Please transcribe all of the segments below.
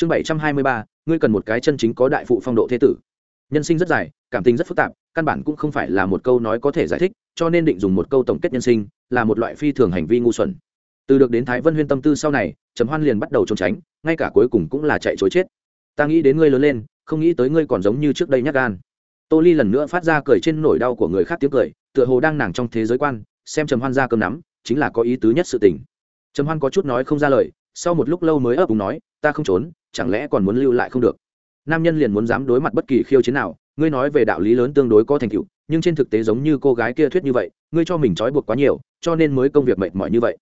chương bảy trăm hai mươi ba, ngươi cần một cái chân chính có đại phụ phong độ thế tử. Nhân sinh rất dài, cảm tình rất phức tạp, căn bản cũng không phải là một câu nói có thể giải thích, cho nên định dùng một câu tổng kết nhân sinh, là một loại phi thường hành vi ngu xuẩn. Từ được đến thái vân huyên tâm tư sau này, trầm hoan liền bắt đầu trốn tránh, ngay cả cuối cùng cũng là chạy chối chết. Ta nghĩ đến ngươi lớn lên, không nghĩ tới ngươi còn giống như trước đây nhắc gan. Tô ly lần nữa phát ra cười trên nỗi đau của người khác tiếng cười, tựa hồ đang nàng trong thế giới quan, xem trầm hoan ra cơm nắm, chính là có ý tứ nhất sự tình. Trầm hoan có chút nói không ra lời, sau một lúc lâu mới ấp úng nói, ta không trốn chẳng lẽ còn muốn lưu lại không được? Nam nhân liền muốn dám đối mặt bất kỳ khiêu chiến nào, ngươi nói về đạo lý lớn tương đối có thành tựu, nhưng trên thực tế giống như cô gái kia thuyết như vậy, ngươi cho mình trói buộc quá nhiều, cho nên mới công việc mệt mỏi như vậy.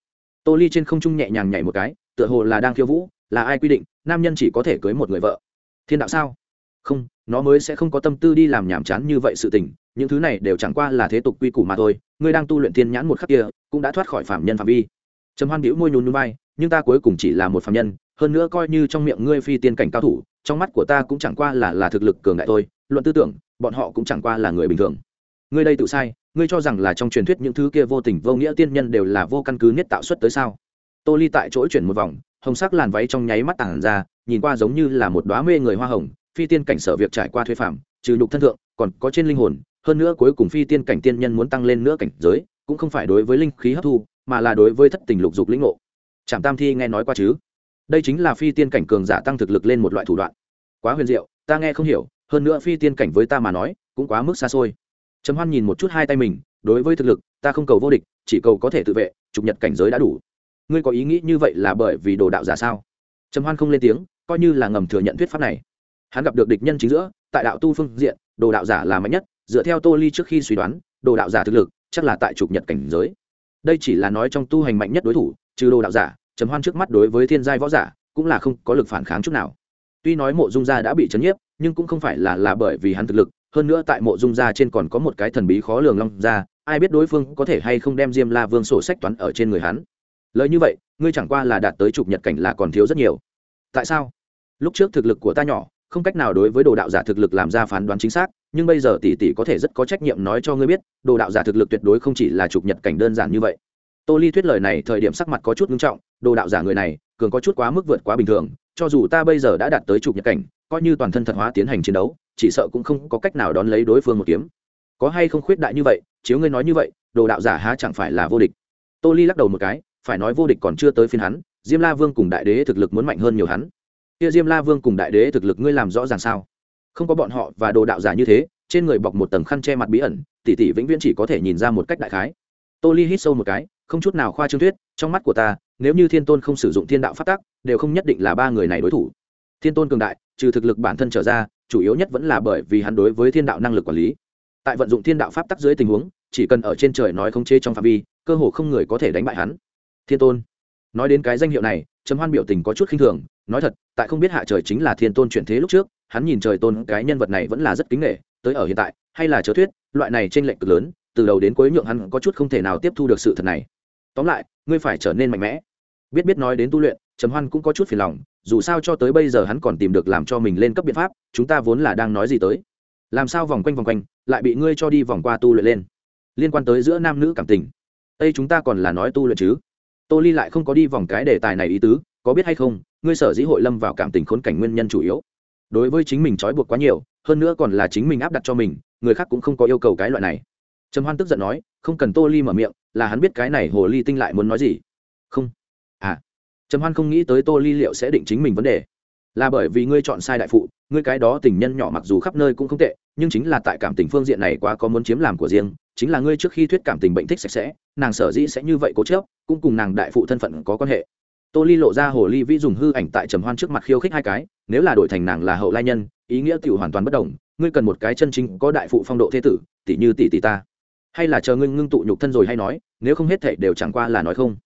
Tô ly trên không trung nhẹ nhàng nhảy một cái, tựa hồ là đang khiêu vũ, là ai quy định, nam nhân chỉ có thể cưới một người vợ. Thiên đạo sao? Không, nó mới sẽ không có tâm tư đi làm nhảm chán như vậy sự tình, những thứ này đều chẳng qua là thế tục quy củ mà thôi, ngươi đang tu luyện thiên nhãn một khắc kia, cũng đã thoát khỏi phạm nhân phạm vi. Trầm hoan bĩu môi nhún núi bay nhưng ta cuối cùng chỉ là một phạm nhân hơn nữa coi như trong miệng ngươi phi tiên cảnh cao thủ, trong mắt của ta cũng chẳng qua là là thực lực cường đại thôi. Luận tư tưởng, bọn họ cũng chẳng qua là người bình thường. Ngươi đây tự sai, ngươi cho rằng là trong truyền thuyết những thứ kia vô tình vô nghĩa tiên nhân đều là vô căn cứ nhất tạo xuất tới sao? Tô ly tại chỗ chuyển một vòng, hồng sắc làn váy trong nháy mắt tản ra, nhìn qua giống như là một đoá mê người hoa hồng, phi tiên cảnh sở việc trải qua thuế phạm, trừ nhục thân thượng, còn có trên linh hồn. Hơn nữa cuối cùng phi tiên cảnh tiên nhân muốn tăng lên nữa cảnh giới, cũng không phải đối với linh khí hấp thu, mà là đối với thất tình lục dục lĩnh ngộ. Trạm tam thi nghe nói qua chứ? Đây chính là phi tiên cảnh cường giả tăng thực lực lên một loại thủ đoạn. Quá huyền diệu, ta nghe không hiểu, hơn nữa phi tiên cảnh với ta mà nói, cũng quá mức xa xôi. Trầm hoan nhìn một chút hai tay mình, đối với thực lực, ta không cầu vô địch, chỉ cầu có thể tự vệ trục nhật cảnh giới đã đủ. Ngươi có ý nghĩ như vậy là bởi vì đồ đạo giả sao? Trầm hoan không lên tiếng, coi như là ngầm thừa nhận thuyết pháp này. Hắn gặp được địch nhân chính giữa, tại đạo tu phương diện, đồ đạo giả là mạnh nhất, dựa theo tô ly trước khi suy đoán, đồ đạo giả thực lực, chắc là tại trục nhật cảnh giới. Đây chỉ là nói trong tu hành mạnh nhất đối thủ, trừ đồ đạo giả trầm hoan trước mắt đối với thiên giai võ giả cũng là không có lực phản kháng chút nào. Tuy nói mộ dung gia đã bị chấn nhiếp, nhưng cũng không phải là là bởi vì hắn thực lực, hơn nữa tại mộ dung gia trên còn có một cái thần bí khó lường long gia, ai biết đối phương có thể hay không đem diêm la vương sổ sách toán ở trên người hắn. Lời như vậy, ngươi chẳng qua là đạt tới trục nhật cảnh là còn thiếu rất nhiều. Tại sao? Lúc trước thực lực của ta nhỏ, không cách nào đối với đồ đạo giả thực lực làm ra phán đoán chính xác, nhưng bây giờ tỷ tỷ có thể rất có trách nhiệm nói cho ngươi biết, đồ đạo giả thực lực tuyệt đối không chỉ là trục nhật cảnh đơn giản như vậy tô ly thuyết lời này thời điểm sắc mặt có chút nghiêm trọng, đồ đạo giả người này, cường có chút quá mức vượt quá bình thường, cho dù ta bây giờ đã đạt tới trục nhật cảnh, coi như toàn thân thật hóa tiến hành chiến đấu, chỉ sợ cũng không có cách nào đón lấy đối phương một kiếm. Có hay không khuyết đại như vậy, chiếu ngươi nói như vậy, đồ đạo giả há chẳng phải là vô địch. Tô ly lắc đầu một cái, phải nói vô địch còn chưa tới phiên hắn, diêm la vương cùng đại đế thực lực muốn mạnh hơn nhiều hắn. Kia diêm la vương cùng đại đế thực lực ngươi làm rõ ràng sao? Không có bọn họ và đồ đạo giả như thế, trên người bọc một tầng khăn che mặt bí ẩn, tỷ tỷ vĩnh viễn chỉ có thể nhìn ra một cách đại khái. Tô ly hít sâu một cái không chút nào khoa trương thuyết, trong mắt của ta, nếu như thiên tôn không sử dụng thiên đạo phát tắc, đều không nhất định là ba người này đối thủ. Thiên tôn cường đại, trừ thực lực bản thân trở ra, chủ yếu nhất vẫn là bởi vì hắn đối với thiên đạo năng lực quản lý. Tại vận dụng thiên đạo pháp tắc dưới tình huống, chỉ cần ở trên trời nói không chê trong phạm vi, cơ hồ không người có thể đánh bại hắn. Thiên tôn, nói đến cái danh hiệu này, trầm hoan biểu tình có chút khinh thường, nói thật, tại không biết hạ trời chính là thiên tôn chuyển thế lúc trước, hắn nhìn trời tôn, cái nhân vật này vẫn là rất kính nghệ tới ở hiện tại, hay là chớ thuyết, loại này trên lệnh cực lớn, từ đầu đến cuối nhượng hắn có chút không thể nào tiếp thu được sự thật này tóm lại, ngươi phải trở nên mạnh mẽ. Biết biết nói đến tu luyện, trầm hoan cũng có chút phiền lòng, dù sao cho tới bây giờ hắn còn tìm được làm cho mình lên cấp biện pháp, chúng ta vốn là đang nói gì tới. Làm sao vòng quanh vòng quanh, lại bị ngươi cho đi vòng qua tu luyện lên? Liên quan tới giữa nam nữ cảm tình. Đây chúng ta còn là nói tu luyện chứ? Tô ly lại không có đi vòng cái đề tài này ý tứ, có biết hay không, ngươi sở dĩ hội lâm vào cảm tình khốn cảnh nguyên nhân chủ yếu. Đối với chính mình trói buộc quá nhiều, hơn nữa còn là chính mình áp đặt cho mình, người khác cũng không có yêu cầu cái loại này. Trầm hoan tức giận nói, không cần tô ly mở miệng là hắn biết cái này hồ ly tinh lại muốn nói gì. Không. À. Trầm hoan không nghĩ tới tô ly liệu sẽ định chính mình vấn đề. Là bởi vì ngươi chọn sai đại phụ, ngươi cái đó tình nhân nhỏ mặc dù khắp nơi cũng không tệ, nhưng chính là tại cảm tình phương diện này quá có muốn chiếm làm của riêng, chính là ngươi trước khi thuyết cảm tình bệnh thích sạch sẽ, nàng sở dĩ sẽ như vậy cố chớp cũng cùng nàng đại phụ thân phận có quan hệ. Tô ly lộ ra hồ ly vĩ dùng hư ảnh tại trầm hoan trước mặt khiêu khích hai cái, nếu là đổi thành nàng là hậu lai nhân, ý nghĩa tiểu hoàn toàn bất đồng, ngươi cần một cái chân chính có đại phụ phong độ thế tử tỷ như tỷ tỷ ta hay là chờ ngưng ngưng tụ nhục thân rồi hay nói, nếu không hết thảy đều chẳng qua là nói không.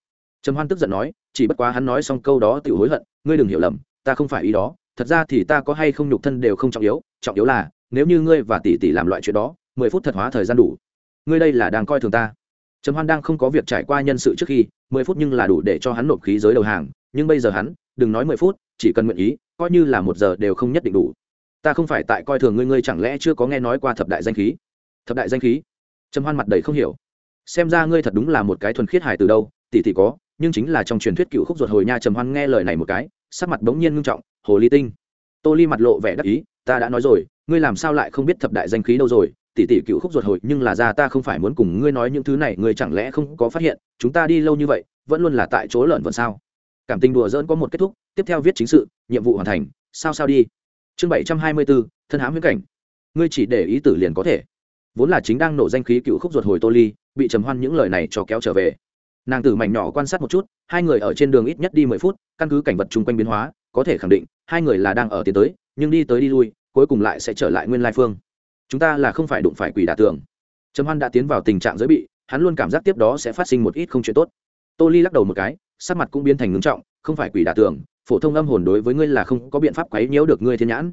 Trầm hoan tức giận nói, chỉ bất quá hắn nói xong câu đó tự hối hận, ngươi đừng hiểu lầm, ta không phải ý đó, thật ra thì ta có hay không nhục thân đều không trọng yếu trọng yếu là, nếu như ngươi và tỷ tỷ làm loại chuyện đó, mười phút thật hóa thời gian đủ. Ngươi đây là đang coi thường ta. Trầm hoan đang không có việc trải qua nhân sự trước khi, mười phút nhưng là đủ để cho hắn nộp khí giới đầu hàng, nhưng bây giờ hắn, đừng nói mười phút, chỉ cần nguyện ý, coi như là một giờ đều không nhất định đủ. Ta không phải tại coi thường ngươi ngươi chẳng lẽ chưa có nghe nói qua thập đại danh khí? Thập đại danh khí? Trầm hoan mặt đầy không hiểu. Xem ra ngươi thật đúng là một cái thuần khiết hài từ đâu, tỷ tỷ có, nhưng chính là trong truyền thuyết cựu khúc ruột hồi nha trầm hoan nghe lời này một cái, sắc mặt bỗng nhiên ngưng trọng, hồ ly tinh. Tô ly mặt lộ vẻ đắc ý, ta đã nói rồi, ngươi làm sao lại không biết thập đại danh khí đâu rồi? Tỷ tỷ cựu khúc ruột hồi nhưng là ra ta không phải muốn cùng ngươi nói những thứ này, ngươi chẳng lẽ không có phát hiện, chúng ta đi lâu như vậy, vẫn luôn là tại chỗ lợn vẫn sao? Cảm tình đùa dỡn có một kết thúc, tiếp theo viết chính sự, nhiệm vụ hoàn thành, sao sao đi. Chương bảy trăm hai mươi bốn, thân hãm huyễn cảnh. Ngươi chỉ để ý tử liền có thể vốn là chính đang nổ danh khí cựu khúc ruột hồi tô ly, bị trầm hoan những lời này cho kéo trở về. Nàng tử mảnh nhỏ quan sát một chút, hai người ở trên đường ít nhất đi mười phút, căn cứ cảnh vật chung quanh biến hóa, có thể khẳng định, hai người là đang ở tiến tới, nhưng đi tới đi lui, cuối cùng lại sẽ trở lại nguyên lai phương. Chúng ta là không phải đụng phải quỷ đả tường. Trầm hoan đã tiến vào tình trạng giới bị, hắn luôn cảm giác tiếp đó sẽ phát sinh một ít không chuyện tốt. Tô ly lắc đầu một cái, sắc mặt cũng biến thành ngưng trọng, không phải quỷ đả tường, phổ thông âm hồn đối với ngươi là không có biện pháp quấy nhiễu được ngươi thiên nhãn.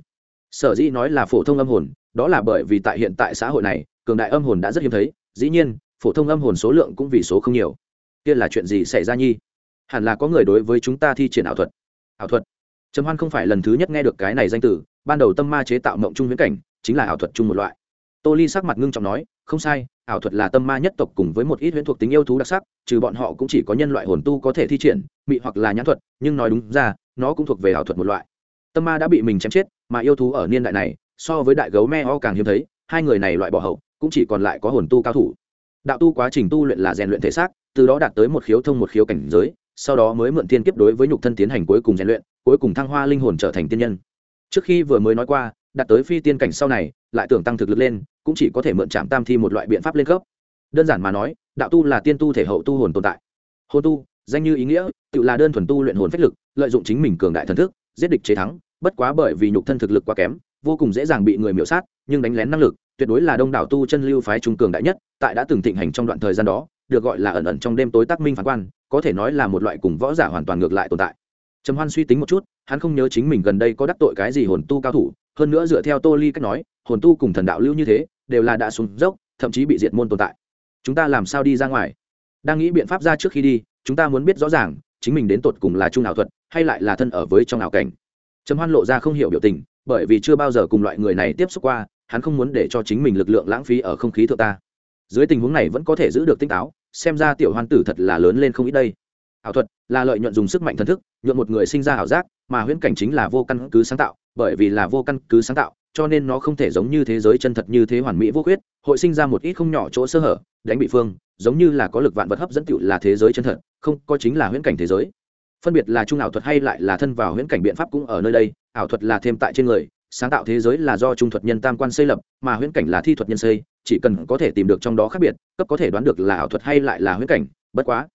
Sở dĩ nói là phổ thông âm hồn, đó là bởi vì tại hiện tại xã hội này cường đại âm hồn đã rất hiếm thấy, dĩ nhiên, phổ thông âm hồn số lượng cũng vì số không nhiều. Kia là chuyện gì xảy ra nhi? Hẳn là có người đối với chúng ta thi triển ảo thuật. Ảo thuật? Trầm hoan không phải lần thứ nhất nghe được cái này danh từ, ban đầu tâm ma chế tạo mộng chung viễn cảnh, chính là ảo thuật chung một loại. Tô ly sắc mặt ngưng trọng nói, không sai, ảo thuật là tâm ma nhất tộc cùng với một ít huyễn thuộc tính yêu thú đặc sắc, trừ bọn họ cũng chỉ có nhân loại hồn tu có thể thi triển, mị hoặc là nhãn thuật, nhưng nói đúng ra, nó cũng thuộc về ảo thuật một loại. Tâm ma đã bị mình chém chết, mà yêu thú ở niên đại này, so với đại gấu me ho càng hiếm thấy, hai người này loại bỏ hậu cũng chỉ còn lại có hồn tu cao thủ. Đạo tu quá trình tu luyện là rèn luyện thể xác, từ đó đạt tới một khiếu thông một khiếu cảnh giới, sau đó mới mượn tiên kiếp đối với nhục thân tiến hành cuối cùng rèn luyện, cuối cùng thăng hoa linh hồn trở thành tiên nhân. Trước khi vừa mới nói qua, đạt tới phi tiên cảnh sau này, lại tưởng tăng thực lực lên, cũng chỉ có thể mượn chạm tam thi một loại biện pháp lên cấp. Đơn giản mà nói, đạo tu là tiên tu thể hậu tu hồn tồn tại. Hồn tu, danh như ý nghĩa, tự là đơn thuần tu luyện hồn phách lực, lợi dụng chính mình cường đại thần thức, giết địch chế thắng, bất quá bởi vì nhục thân thực lực quá kém, vô cùng dễ dàng bị người miễu sát, nhưng đánh lén năng lực tuyệt đối là đông đảo tu chân lưu phái trung cường đại nhất, tại đã từng thịnh hành trong đoạn thời gian đó, được gọi là ẩn ẩn trong đêm tối tác minh phán quan, có thể nói là một loại cùng võ giả hoàn toàn ngược lại tồn tại. Trầm hoan suy tính một chút, hắn không nhớ chính mình gần đây có đắc tội cái gì hồn tu cao thủ, hơn nữa dựa theo tô ly cách nói, hồn tu cùng thần đạo lưu như thế, đều là đã xuống dốc, thậm chí bị diệt môn tồn tại. Chúng ta làm sao đi ra ngoài? Đang nghĩ biện pháp ra trước khi đi, chúng ta muốn biết rõ ràng, chính mình đến tột cùng là trung ảo thuật, hay lại là thân ở với trong ảo cảnh. Trầm hoan lộ ra không hiểu biểu tình, bởi vì chưa bao giờ cùng loại người này tiếp xúc qua hắn không muốn để cho chính mình lực lượng lãng phí ở không khí thượng ta. Dưới tình huống này vẫn có thể giữ được tinh táo, xem ra tiểu hoan tử thật là lớn lên không ít đây. Ảo thuật là lợi nhuận dùng sức mạnh thần thức nhuận một người sinh ra ảo giác, mà huyễn cảnh chính là vô căn cứ sáng tạo, bởi vì là vô căn cứ sáng tạo, cho nên nó không thể giống như thế giới chân thật như thế hoàn mỹ vô khuyết, hội sinh ra một ít không nhỏ chỗ sơ hở, đánh bị phương, giống như là có lực vạn vật hấp dẫn tựu là thế giới chân thật, không có chính là huyễn cảnh thế giới. Phân biệt là trung ảo thuật hay lại là thân vào huyễn cảnh biện pháp cũng ở nơi đây, ảo thuật là thêm tại trên người sáng tạo thế giới là do trung thuật nhân tam quan xây lập, mà huyễn cảnh là thi thuật nhân xây, chỉ cần có thể tìm được trong đó khác biệt, cấp có thể đoán được là ảo thuật hay lại là huyễn cảnh, bất quá.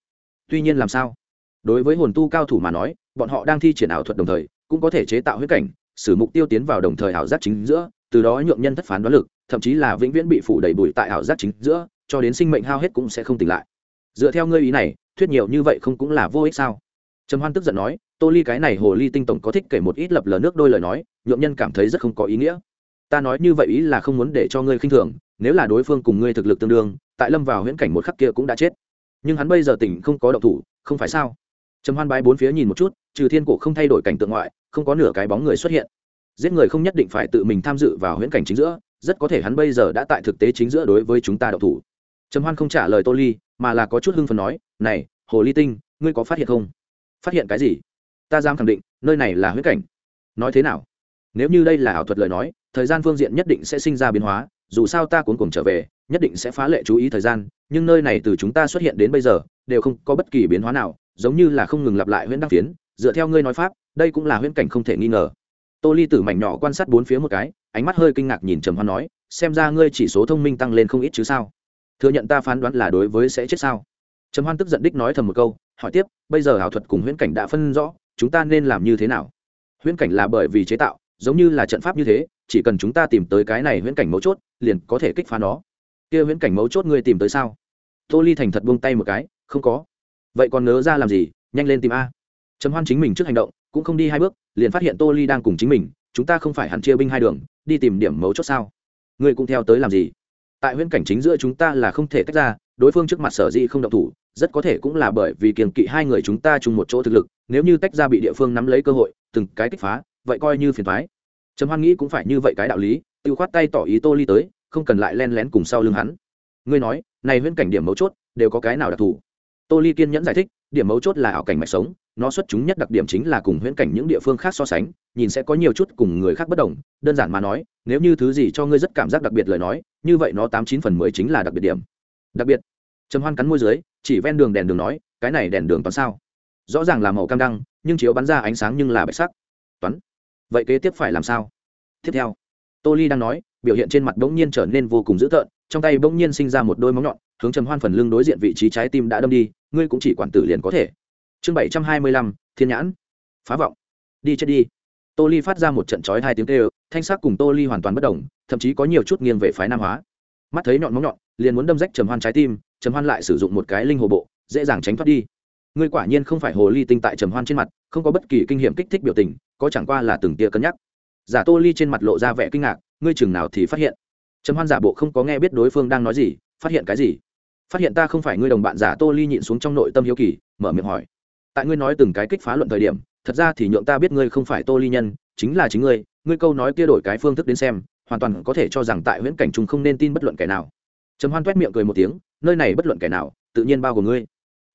Tuy nhiên làm sao? Đối với hồn tu cao thủ mà nói, bọn họ đang thi triển ảo thuật đồng thời, cũng có thể chế tạo huyễn cảnh xử mục tiêu tiến vào đồng thời ảo giác chính giữa, từ đó nhượng nhân thất phán đoán lực, thậm chí là vĩnh viễn bị phủ đầy bụi tại ảo giác chính giữa, cho đến sinh mệnh hao hết cũng sẽ không tỉnh lại. Dựa theo ngươi ý này, thuyết nhiều như vậy không cũng là vô ích sao? Trầm hoan tức giận nói tô ly cái này hồ ly tinh tổng có thích kể một ít lập lờ nước đôi lời nói, nhượng nhân cảm thấy rất không có ý nghĩa. Ta nói như vậy ý là không muốn để cho ngươi khinh thường, nếu là đối phương cùng ngươi thực lực tương đương, tại lâm vào huyễn cảnh một khắc kia cũng đã chết. Nhưng hắn bây giờ tỉnh không có động thủ, không phải sao? Trầm hoan bái bốn phía nhìn một chút, trừ thiên cổ không thay đổi cảnh tượng ngoại, không có nửa cái bóng người xuất hiện. Giết người không nhất định phải tự mình tham dự vào huyễn cảnh chính giữa, rất có thể hắn bây giờ đã tại thực tế chính giữa đối với chúng ta động thủ. Trầm hoan không trả lời tô ly, mà là có chút hưng phần nói, này, hồ ly tinh, ngươi có phát hiện không? Phát hiện cái gì? Ta dám khẳng định, nơi này là huyễn cảnh. Nói thế nào? Nếu như đây là ảo thuật lời nói, thời gian phương diện nhất định sẽ sinh ra biến hóa, dù sao ta cuốn cùng trở về, nhất định sẽ phá lệ chú ý thời gian, nhưng nơi này từ chúng ta xuất hiện đến bây giờ, đều không có bất kỳ biến hóa nào, giống như là không ngừng lặp lại huyễn đăng phiến. Dựa theo ngươi nói pháp, đây cũng là huyễn cảnh không thể nghi ngờ. Tô ly tử mảnh nhỏ quan sát bốn phía một cái, ánh mắt hơi kinh ngạc nhìn trầm hoan nói, xem ra ngươi chỉ số thông minh tăng lên không ít chứ sao? Thừa nhận ta phán đoán là đối với sẽ chết sao? Trầm hoan tức giận đích nói thầm một câu, hỏi tiếp, bây giờ ảo thuật cùng huyễn cảnh đã phân rõ chúng ta nên làm như thế nào? Huyễn cảnh là bởi vì chế tạo, giống như là trận pháp như thế, chỉ cần chúng ta tìm tới cái này huyễn cảnh mấu chốt, liền có thể kích phá nó. Kia huyễn cảnh mấu chốt ngươi tìm tới sao? Tô ly thành thật buông tay một cái, không có. Vậy còn nớ ra làm gì? Nhanh lên tìm a. Trầm hoan chính mình trước hành động, cũng không đi hai bước, liền phát hiện tô ly đang cùng chính mình, chúng ta không phải hẳn chia binh hai đường, đi tìm điểm mấu chốt sao? Ngươi cũng theo tới làm gì? Tại huyễn cảnh chính giữa chúng ta là không thể tách ra, đối phương trước mặt sở dĩ không động thủ rất có thể cũng là bởi vì kiềng kỵ hai người chúng ta chung một chỗ thực lực, nếu như tách ra bị địa phương nắm lấy cơ hội, từng cái kích phá, vậy coi như phiền thoái trầm hoan nghĩ cũng phải như vậy cái đạo lý tự khoát tay tỏ ý tô ly tới, không cần lại len lén cùng sau lưng hắn. Ngươi nói, này huyễn cảnh điểm mấu chốt, đều có cái nào đặc thù? Tô ly kiên nhẫn giải thích, điểm mấu chốt là ảo cảnh mạch sống, nó xuất chúng nhất đặc điểm chính là cùng huyễn cảnh những địa phương khác so sánh, nhìn sẽ có nhiều chút cùng người khác bất đồng, đơn giản mà nói, nếu như thứ gì cho ngươi rất cảm giác đặc biệt lời nói, như vậy nó tám chín phần mười chính là đặc biệt điểm. Đặc biệt. Trầm hoan cắn môi dưới chỉ ven đường đèn đường nói, cái này đèn đường toán sao? Rõ ràng là màu cam đăng, nhưng chiếu bắn ra ánh sáng nhưng là bạch sắc. Toán, vậy kế tiếp phải làm sao? Tiếp theo, tô ly đang nói, biểu hiện trên mặt bỗng nhiên trở nên vô cùng dữ tợn, trong tay bỗng nhiên sinh ra một đôi móng nhọn, hướng trầm hoan phần lưng đối diện vị trí trái tim đã đâm đi, ngươi cũng chỉ quản tử liền có thể. Chương bảy trăm hai mươi lăm, thiên nhãn. Phá vọng. Đi chết đi. Tô ly phát ra một trận chói hai tiếng tê ơ thanh sắc cùng tô ly hoàn toàn bất đồng, thậm chí có nhiều chút nghiêng về phái nam hóa. Mắt thấy nhọn móng nhọn, liền muốn đâm rách trầm hoan trái tim trầm hoan lại sử dụng một cái linh hồ bộ, dễ dàng tránh thoát đi. Ngươi quả nhiên không phải hồ ly tinh tại trầm hoan trên mặt, không có bất kỳ kinh nghiệm kích thích biểu tình, có chẳng qua là từng tia cân nhắc. Giả tô ly trên mặt lộ ra vẻ kinh ngạc, ngươi chừng nào thì phát hiện? Trầm hoan giả bộ không có nghe biết đối phương đang nói gì, phát hiện cái gì? Phát hiện ta không phải ngươi đồng bạn giả tô ly nhịn xuống trong nội tâm hiếu kỳ, mở miệng hỏi. Tại ngươi nói từng cái kích phá luận thời điểm, thật ra thì nhượng ta biết ngươi không phải tô ly nhân, chính là chính ngươi ngươi câu nói kia đổi cái phương thức đến xem, hoàn toàn có thể cho rằng tại huyễn cảnh chúng không nên tin bất luận kẻ nào trầm hoan t miệng cười một tiếng, nơi này bất luận kẻ nào, tự nhiên bao gồm ngươi.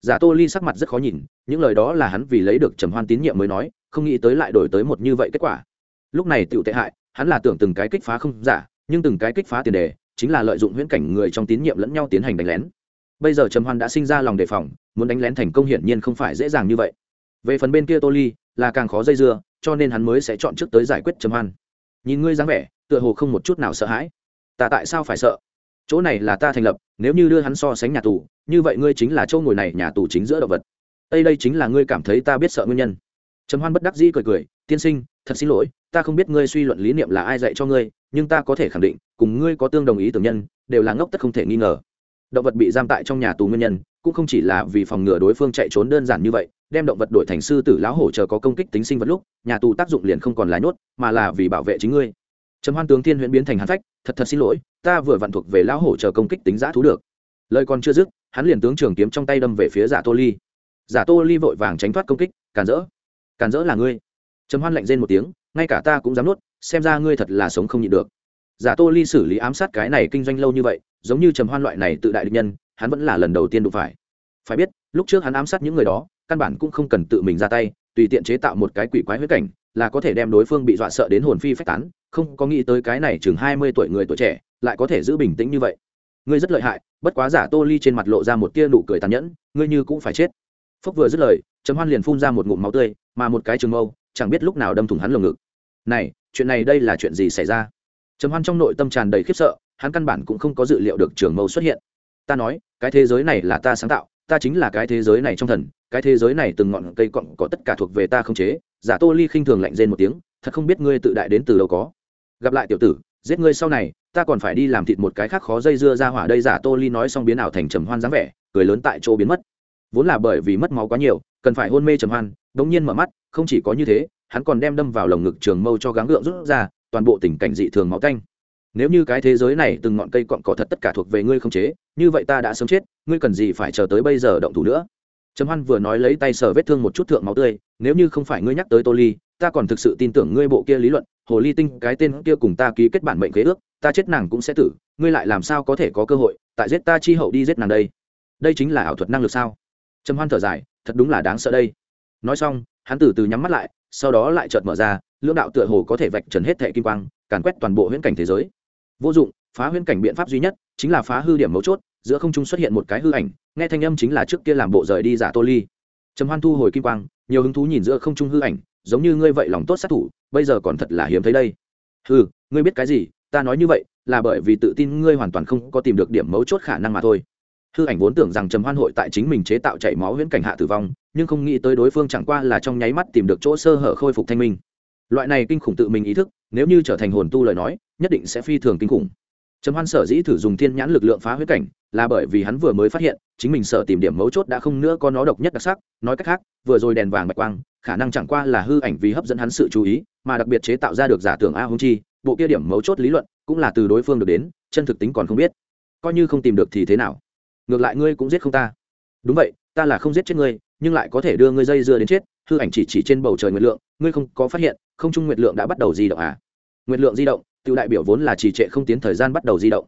Giả tô ly sắc mặt rất khó nhìn, những lời đó là hắn vì lấy được trầm hoan tín nhiệm mới nói, không nghĩ tới lại đổi tới một như vậy kết quả. Lúc này tựu tệ hại, hắn là tưởng từng cái kích phá không giả, nhưng từng cái kích phá tiền đề, chính là lợi dụng huyễn cảnh người trong tín nhiệm lẫn nhau tiến hành đánh lén. Bây giờ trầm hoan đã sinh ra lòng đề phòng, muốn đánh lén thành công hiển nhiên không phải dễ dàng như vậy. Về phần bên kia tô ly, là càng khó dây dưa, cho nên hắn mới sẽ chọn trước tới giải quyết trầm hoan. Nhìn ngươi dáng vẻ, tựa hồ không một chút nào sợ hãi. Ta tại sao phải sợ? Chỗ này là ta thành lập, nếu như đưa hắn so sánh nhà tù, như vậy ngươi chính là chỗ ngồi này, nhà tù chính giữa động vật. Đây đây chính là ngươi cảm thấy ta biết sợ nguyên nhân. Trầm hoan bất đắc dĩ cười cười, tiên sinh, thật xin lỗi, ta không biết ngươi suy luận lý niệm là ai dạy cho ngươi, nhưng ta có thể khẳng định, cùng ngươi có tương đồng ý tưởng nhân, đều là ngốc tất không thể nghi ngờ. Động vật bị giam tại trong nhà tù nguyên nhân, cũng không chỉ là vì phòng ngừa đối phương chạy trốn đơn giản như vậy, đem động vật đổi thành sư tử lão hổ chờ có công kích tính sinh vật lúc, nhà tù tác dụng liền không còn là nhốt, mà là vì bảo vệ chính ngươi trầm hoan tướng thiên huyễn biến thành hắn phách, thật thật xin lỗi, ta vừa vặn thuộc về lão hổ chờ công kích tính giã thú được. Lời còn chưa dứt, hắn liền tướng trường kiếm trong tay đâm về phía giả tô ly. Giả tô ly vội vàng tránh thoát công kích, càn rỡ càn rỡ là ngươi. Trầm hoan lạnh rên một tiếng, ngay cả ta cũng dám nuốt, xem ra ngươi thật là sống không nhịn được. Giả tô ly xử lý ám sát cái này kinh doanh lâu như vậy, giống như trầm hoan loại này tự đại địch nhân, hắn vẫn là lần đầu tiên đụng phải. Phải biết, lúc trước hắn ám sát những người đó, căn bản cũng không cần tự mình ra tay, tùy tiện chế tạo một cái quỷ quái huyết cảnh, là có thể đem đối phương bị dọa sợ đến hồn phi phách tán không có nghĩ tới cái này chừng hai mươi tuổi người tuổi trẻ lại có thể giữ bình tĩnh như vậy. Ngươi rất lợi hại, bất quá giả tô ly trên mặt lộ ra một tia nụ cười tàn nhẫn, ngươi như cũng phải chết. Phúc vừa dứt lời, trầm hoan liền phun ra một ngụm máu tươi, mà một cái trường mâu, chẳng biết lúc nào đâm thủng hắn lồng ngực. Này, chuyện này đây là chuyện gì xảy ra? Trầm hoan trong nội tâm tràn đầy khiếp sợ, hắn căn bản cũng không có dự liệu được trường mâu xuất hiện. Ta nói, cái thế giới này là ta sáng tạo, ta chính là cái thế giới này trong thần, cái thế giới này từng ngọn cây cọng có tất cả thuộc về ta không chế. Giả tô ly khinh thường lạnh rên một tiếng, thật không biết ngươi tự đại đến từ đâu có gặp lại tiểu tử, giết ngươi sau này, ta còn phải đi làm thịt một cái khác khó dây dưa ra hỏa đây giả tô ly nói xong biến ảo thành trầm hoan dáng vẻ, cười lớn tại chỗ biến mất. Vốn là bởi vì mất máu quá nhiều, cần phải hôn mê trầm hoan, đống nhiên mở mắt, không chỉ có như thế, hắn còn đem đâm vào lồng ngực trường mâu cho gắng gượng rút ra, toàn bộ tình cảnh dị thường máu canh nếu như cái thế giới này từng ngọn cây cọn cỏ thật tất cả thuộc về ngươi không chế, như vậy ta đã sớm chết, ngươi cần gì phải chờ tới bây giờ động thủ nữa? Trầm hoan vừa nói lấy tay sờ vết thương một chút thượng máu tươi, nếu như không phải ngươi nhắc tới tô ly, ta còn thực sự tin tưởng ngươi bộ kia lý luận hồ ly tinh, cái tên kia cùng ta ký kết bản mệnh khế ước, ta chết nàng cũng sẽ tử, ngươi lại làm sao có thể có cơ hội, tại giết ta chi hậu đi giết nàng đây? Đây chính là ảo thuật năng lực sao? Trầm hoan thở dài, thật đúng là đáng sợ đây. Nói xong, hắn từ từ nhắm mắt lại, sau đó lại chợt mở ra, lưỡng đạo tựa hồ có thể vạch trần hết thệ kim quang, càn quét toàn bộ huyễn cảnh thế giới. Vô dụng, phá huyễn cảnh biện pháp duy nhất chính là phá hư điểm mấu chốt, giữa không trung xuất hiện một cái hư ảnh, nghe thanh âm chính là trước kia làm bộ rời đi giả tô ly. Trầm hoan thu hồi kim quang, nhiều hứng thú nhìn giữa không trung hư ảnh giống như ngươi vậy lòng tốt sát thủ, bây giờ còn thật là hiếm thấy đây. Ừ ngươi biết cái gì? Ta nói như vậy là bởi vì tự tin ngươi hoàn toàn không có tìm được điểm mấu chốt khả năng mà thôi. Hư ảnh vốn tưởng rằng trầm hoan hội tại chính mình chế tạo chảy máu huyễn cảnh hạ tử vong, nhưng không nghĩ tới đối phương chẳng qua là trong nháy mắt tìm được chỗ sơ hở khôi phục thanh minh. Loại này kinh khủng tự mình ý thức, nếu như trở thành hồn tu lời nói, nhất định sẽ phi thường kinh khủng. Trầm hoan sở dĩ thử dùng thiên nhãn lực lượng phá huyết cảnh, là bởi vì hắn vừa mới phát hiện, chính mình sợ tìm điểm mấu chốt đã không nữa có nó độc nhất đặc sắc, nói cách khác, vừa rồi đèn vàng bạch quang khả năng chẳng qua là hư ảnh vì hấp dẫn hắn sự chú ý, mà đặc biệt chế tạo ra được giả tưởng a hung chi, bộ kia điểm mấu chốt lý luận cũng là từ đối phương được đến, chân thực tính còn không biết. Coi như không tìm được thì thế nào? Ngược lại ngươi cũng giết không ta. Đúng vậy, ta là không giết chết ngươi, nhưng lại có thể đưa ngươi dây dưa đến chết, hư ảnh chỉ chỉ trên bầu trời nguyệt lượng, ngươi không có phát hiện, không trung nguyệt lượng đã bắt đầu di động à? Nguyệt lượng di động, tự đại biểu vốn là trì trệ không tiến thời gian bắt đầu di động.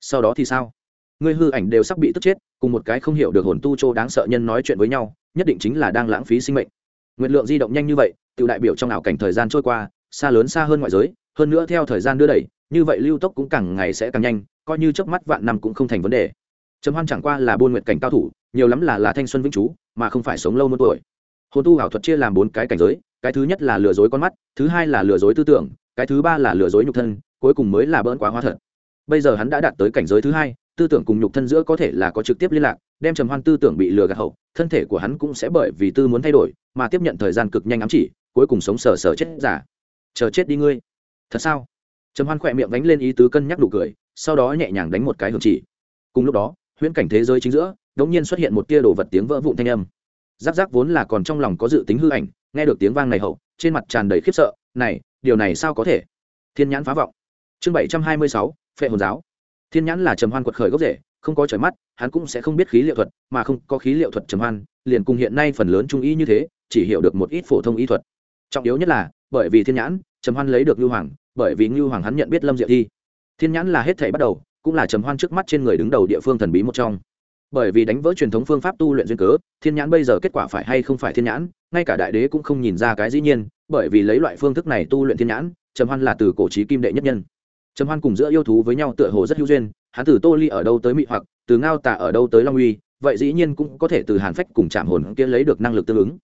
Sau đó thì sao? Ngươi hư ảnh đều sắp bị tức chết, cùng một cái không hiểu được hồn tu châu đáng sợ nhân nói chuyện với nhau, nhất định chính là đang lãng phí sinh mệnh nguyện lượng di động nhanh như vậy tự đại biểu trong ảo cảnh thời gian trôi qua, xa lớn xa hơn ngoại giới, hơn nữa theo thời gian đưa đẩy, như vậy lưu tốc cũng càng ngày sẽ càng nhanh, coi như trước mắt vạn năm cũng không thành vấn đề. Trầm hoan chẳng qua là buôn nguyện cảnh cao thủ, nhiều lắm là là thanh xuân vĩnh chú, mà không phải sống lâu một tuổi. Hồn tu ảo thuật chia làm bốn cái cảnh giới, cái thứ nhất là lừa dối con mắt, thứ hai là lừa dối tư tưởng, cái thứ ba là lừa dối nhục thân, cuối cùng mới là bỡn quá hóa thật. Bây giờ hắn đã đạt tới cảnh giới thứ hai, tư tưởng cùng nhục thân giữa có thể là có trực tiếp liên lạc, đem trầm hoan tư tưởng bị lừa gạt hậu thân thể của hắn cũng sẽ bởi vì tư muốn thay đổi, mà tiếp nhận thời gian cực nhanh ám chỉ, cuối cùng sống sờ sờ chết giả. Chờ chết đi ngươi. Thật sao? Trầm hoan khỏe miệng đánh lên ý tứ cân nhắc đủ cười, sau đó nhẹ nhàng đánh một cái hưởng chỉ. Cùng lúc đó, huyễn cảnh thế giới chính giữa đống nhiên xuất hiện một tia đồ vật tiếng vỡ vụn thanh âm. Giáp giáp vốn là còn trong lòng có dự tính hư ảnh, nghe được tiếng vang này hậu, trên mặt tràn đầy khiếp sợ, này, điều này sao có thể? Thiên nhãn phá vọng. Chương bảy trăm hai mươi sáu, phệ hồn giáo thiên nhãn là trầm hoan quật khởi gốc rễ, không có trời mắt, hắn cũng sẽ không biết khí liệu thuật, mà không có khí liệu thuật trầm hoan, liền cùng hiện nay phần lớn trung y như thế, chỉ hiểu được một ít phổ thông y thuật. Trọng yếu nhất là, bởi vì thiên nhãn, trầm hoan lấy được lưu hoàng, bởi vì ngưu hoàng hắn nhận biết lâm diệu thi. Thiên nhãn là hết thể bắt đầu, cũng là trầm hoan trước mắt trên người đứng đầu địa phương thần bí một trong. Bởi vì đánh vỡ truyền thống phương pháp tu luyện duyên cớ, thiên nhãn bây giờ kết quả phải hay không phải thiên nhãn, ngay cả đại đế cũng không nhìn ra cái dĩ nhiên, bởi vì lấy loại phương thức này tu luyện thiên nhãn, trầm hoan là từ cổ trí kim đệ nhất nhân trầm hoan cùng giữa yêu thú với nhau tựa hồ rất hữu duyên, hắn từ tô ly ở đâu tới mị hoặc, từ ngao tả ở đâu tới long uy, vậy dĩ nhiên cũng có thể từ hàn phách cùng chạm hồn kia lấy được năng lực tương ứng.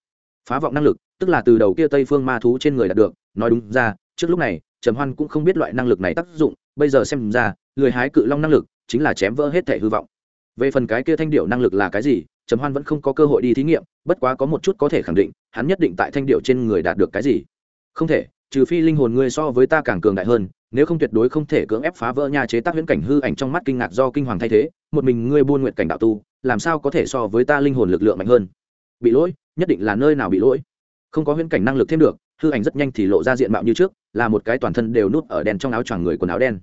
Phá vọng năng lực, tức là từ đầu kia tây phương ma thú trên người đạt được, nói đúng ra, trước lúc này, trầm hoan cũng không biết loại năng lực này tác dụng, bây giờ xem ra lười hái cự long năng lực chính là chém vỡ hết thể hư vọng. Về phần cái kia thanh điệu năng lực là cái gì, trầm hoan vẫn không có cơ hội đi thí nghiệm, bất quá có một chút có thể khẳng định, hắn nhất định tại thanh điệu trên người đạt được cái gì. Không thể, trừ phi linh hồn ngươi so với ta càng cường đại hơn nếu không tuyệt đối không thể cưỡng ép phá vỡ nha chế tác huyễn cảnh hư ảnh trong mắt kinh ngạc do kinh hoàng thay thế, một mình ngươi buôn nguyện cảnh đạo tu, làm sao có thể so với ta linh hồn lực lượng mạnh hơn? Bị lỗi, nhất định là nơi nào bị lỗi? Không có huyễn cảnh năng lực thêm được, hư ảnh rất nhanh thì lộ ra diện mạo như trước, là một cái toàn thân đều nút ở đèn trong áo choàng người quần áo đen.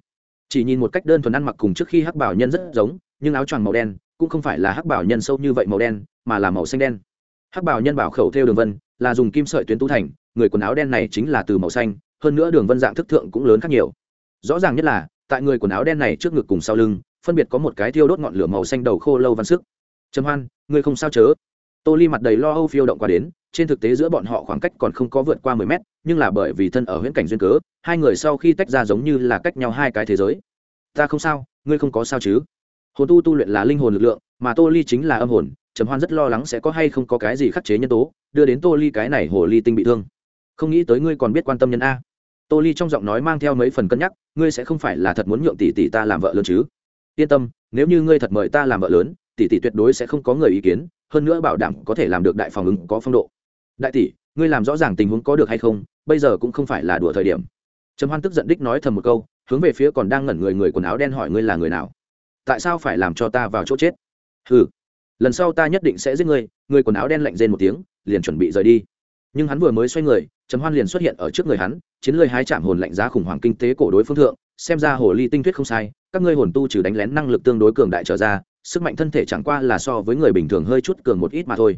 Chỉ nhìn một cách đơn thuần ăn mặc cùng trước khi hắc bảo nhân rất giống, nhưng áo choàng màu đen cũng không phải là hắc bảo nhân sâu như vậy màu đen, mà là màu xanh đen. Hắc bảo nhân bảo khẩu theo đường vân, là dùng kim sợi tuyến tu thành, người quần áo đen này chính là từ màu xanh hơn nữa đường vân dạng thức thượng cũng lớn khác nhiều. Rõ ràng nhất là, tại người quần áo đen này trước ngực cùng sau lưng, phân biệt có một cái thiêu đốt ngọn lửa màu xanh đầu khô lâu văn sức. Trầm hoan, ngươi không sao chớ? Tô ly mặt đầy lo âu phiêu động qua đến, trên thực tế giữa bọn họ khoảng cách còn không có vượt qua mười mét, nhưng là bởi vì thân ở huyễn cảnh duyên cớ, hai người sau khi tách ra giống như là cách nhau hai cái thế giới. Ta không sao, ngươi không có sao chứ? Hồn tu tu luyện là linh hồn lực lượng, mà tô ly chính là âm hồn, trầm hoan rất lo lắng sẽ có hay không có cái gì khắc chế nhân tố, đưa đến tô ly cái này hồ ly tinh bị thương. Không nghĩ tới ngươi còn biết quan tâm nhân a tô ly trong giọng nói mang theo mấy phần cân nhắc, ngươi sẽ không phải là thật muốn nhượng tỷ tỷ ta làm vợ lớn chứ? Yên tâm, nếu như ngươi thật mời ta làm vợ lớn, tỷ tỷ tuyệt đối sẽ không có người ý kiến, hơn nữa bảo đảm có thể làm được đại phòng ứng có phong độ. Đại tỷ, ngươi làm rõ ràng tình huống có được hay không, bây giờ cũng không phải là đùa thời điểm. Trầm hoan tức giận đích nói thầm một câu, hướng về phía còn đang ngẩn người người quần áo đen hỏi ngươi là người nào. Tại sao phải làm cho ta vào chỗ chết? Ừ lần sau ta nhất định sẽ giết ngươi. Người quần áo đen lạnh rên một tiếng, liền chuẩn bị rời đi. Nhưng hắn vừa mới xoay người trầm hoan liền xuất hiện ở trước người hắn, chiến lơi hái chạm hồn lạnh giá khủng hoảng kinh tế cổ đối phương thượng, xem ra hồ ly tinh thuyết không sai, các ngươi hồn tu trừ đánh lén năng lực tương đối cường đại trở ra, sức mạnh thân thể chẳng qua là so với người bình thường hơi chút cường một ít mà thôi.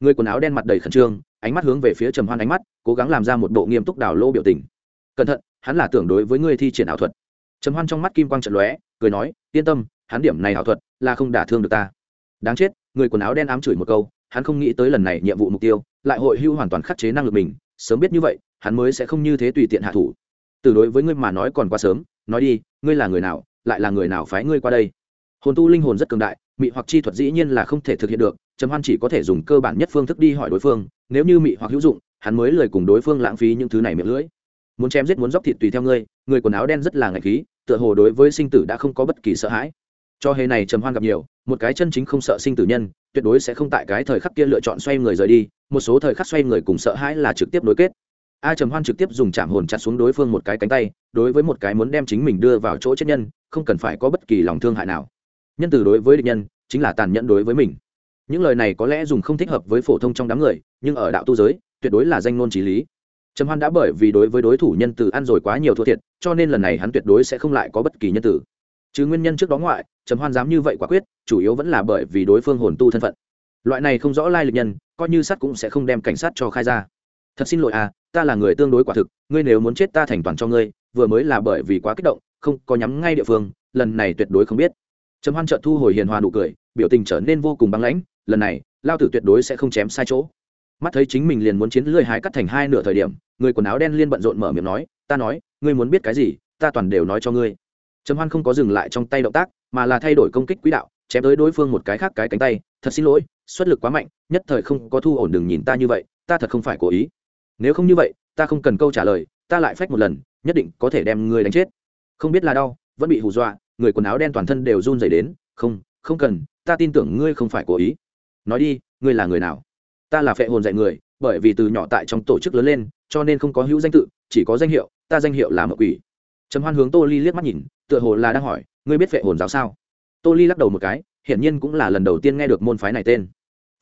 Người quần áo đen mặt đầy khẩn trương, ánh mắt hướng về phía trầm hoan ánh mắt, cố gắng làm ra một bộ nghiêm túc đảo lô biểu tình. Cẩn thận, hắn là tưởng đối với ngươi thi triển ảo thuật. Trầm hoan trong mắt kim quang trận lóe, cười nói, yên tâm, hắn điểm này ảo thuật là không đả thương được ta. Đáng chết, người quần áo đen ám chửi một câu, hắn không nghĩ tới lần này nhiệm vụ mục tiêu, lại hội hưu hoàn toàn khắc chế năng lực mình sớm biết như vậy, hắn mới sẽ không như thế tùy tiện hạ thủ. Từ đối với ngươi mà nói còn quá sớm, nói đi, ngươi là người nào, lại là người nào phái ngươi qua đây? Hồn tu linh hồn rất cường đại, mị hoặc chi thuật dĩ nhiên là không thể thực hiện được, trầm hoan chỉ có thể dùng cơ bản nhất phương thức đi hỏi đối phương, nếu như mị hoặc hữu dụng, hắn mới lời cùng đối phương lãng phí những thứ này miệng lưỡi. Muốn chém giết muốn dóc thịt tùy theo ngươi, người quần áo đen rất là ngạch khí, tựa hồ đối với sinh tử đã không có bất kỳ sợ hãi. Cho hề này trầm hoan gặp nhiều một cái chân chính không sợ sinh tử nhân, tuyệt đối sẽ không tại cái thời khắc kia lựa chọn xoay người rời đi, một số thời khắc xoay người cùng sợ hãi là trực tiếp nối kết. A trầm hoan trực tiếp dùng chạm hồn chặt xuống đối phương một cái cánh tay, đối với một cái muốn đem chính mình đưa vào chỗ chết nhân, không cần phải có bất kỳ lòng thương hại nào. Nhân từ đối với địch nhân, chính là tàn nhẫn đối với mình. Những lời này có lẽ dùng không thích hợp với phổ thông trong đám người, nhưng ở đạo tu giới, tuyệt đối là danh ngôn trí lý. Trầm hoan đã bởi vì đối với đối thủ nhân từ ăn rồi quá nhiều thua thiệt, cho nên lần này hắn tuyệt đối sẽ không lại có bất kỳ nhân tử chứ nguyên nhân trước đó ngoại, trầm hoan dám như vậy quả quyết, chủ yếu vẫn là bởi vì đối phương hồn tu thân phận. Loại này không rõ lai lịch nhân, coi như sắt cũng sẽ không đem cảnh sát cho khai ra. Thật xin lỗi à ta là người tương đối quả thực, ngươi nếu muốn chết ta thành toàn cho ngươi, vừa mới là bởi vì quá kích động, không có nhắm ngay địa phương, lần này tuyệt đối không biết. Trầm hoan trợ thu hồi hiền hòa nụ cười, biểu tình trở nên vô cùng băng lãnh, lần này, lao tử tuyệt đối sẽ không chém sai chỗ. Mắt thấy chính mình liền muốn chiến lưỡi hái cắt thành hai nửa thời điểm, người quần áo đen liên bận rộn mở miệng nói, ta nói, ngươi muốn biết cái gì, ta toàn đều nói cho ngươi trầm hoan không có dừng lại trong tay động tác, mà là thay đổi công kích quỹ đạo, chém tới đối phương một cái khác cái cánh tay. Thật xin lỗi, xuất lực quá mạnh, nhất thời không có thu ổn đừng nhìn ta như vậy, ta thật không phải cố ý. Nếu không như vậy, ta không cần câu trả lời, ta lại phách một lần, nhất định có thể đem ngươi đánh chết. Không biết là đau, vẫn bị hù dọa, người quần áo đen toàn thân đều run rẩy đến, không không cần, ta tin tưởng ngươi không phải cố ý. Nói đi, ngươi là người nào? Ta là phệ hồn dạy người, bởi vì từ nhỏ tại trong tổ chức lớn lên, cho nên không có hữu danh tự, chỉ có danh hiệu, ta danh hiệu là mậu quỷ. Trầm hoan hướng tô ly liếc mắt nhìn tựa hồ là đang hỏi, ngươi biết vệ hồn giáo sao? Tô ly lắc đầu một cái, hiển nhiên cũng là lần đầu tiên nghe được môn phái này tên.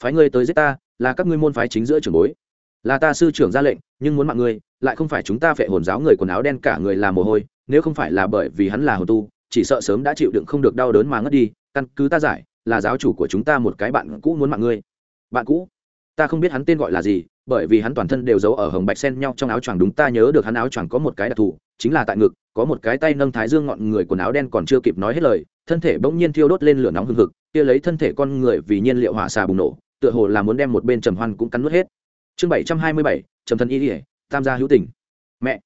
Phái ngươi tới giết ta, là các ngươi môn phái chính giữa trưởng bối. Là ta sư trưởng ra lệnh, nhưng muốn mạng ngươi, lại không phải chúng ta vệ hồn giáo người quần áo đen cả người là mồ hôi, nếu không phải là bởi vì hắn là hồn tu, chỉ sợ sớm đã chịu đựng không được đau đớn mà ngất đi, căn cứ ta giải, là giáo chủ của chúng ta một cái bạn cũ muốn mạng ngươi. Bạn cũ? Ta không biết hắn tên gọi là gì bởi vì hắn toàn thân đều giấu ở hồng bạch sen nhau trong áo choàng đúng ta nhớ được hắn áo choàng có một cái đặc thù, chính là tại ngực, có một cái tay nâng thái dương ngọn người quần áo đen còn chưa kịp nói hết lời, thân thể bỗng nhiên thiêu đốt lên lửa nóng hừng hực, kia lấy thân thể con người vì nhiên liệu hỏa xà bùng nổ, tựa hồ là muốn đem một bên trầm hoan cũng cắn nuốt hết. Chương bảy trăm hai mươi bảy, trầm thân y ỉa tam gia hữu tình. Mẹ.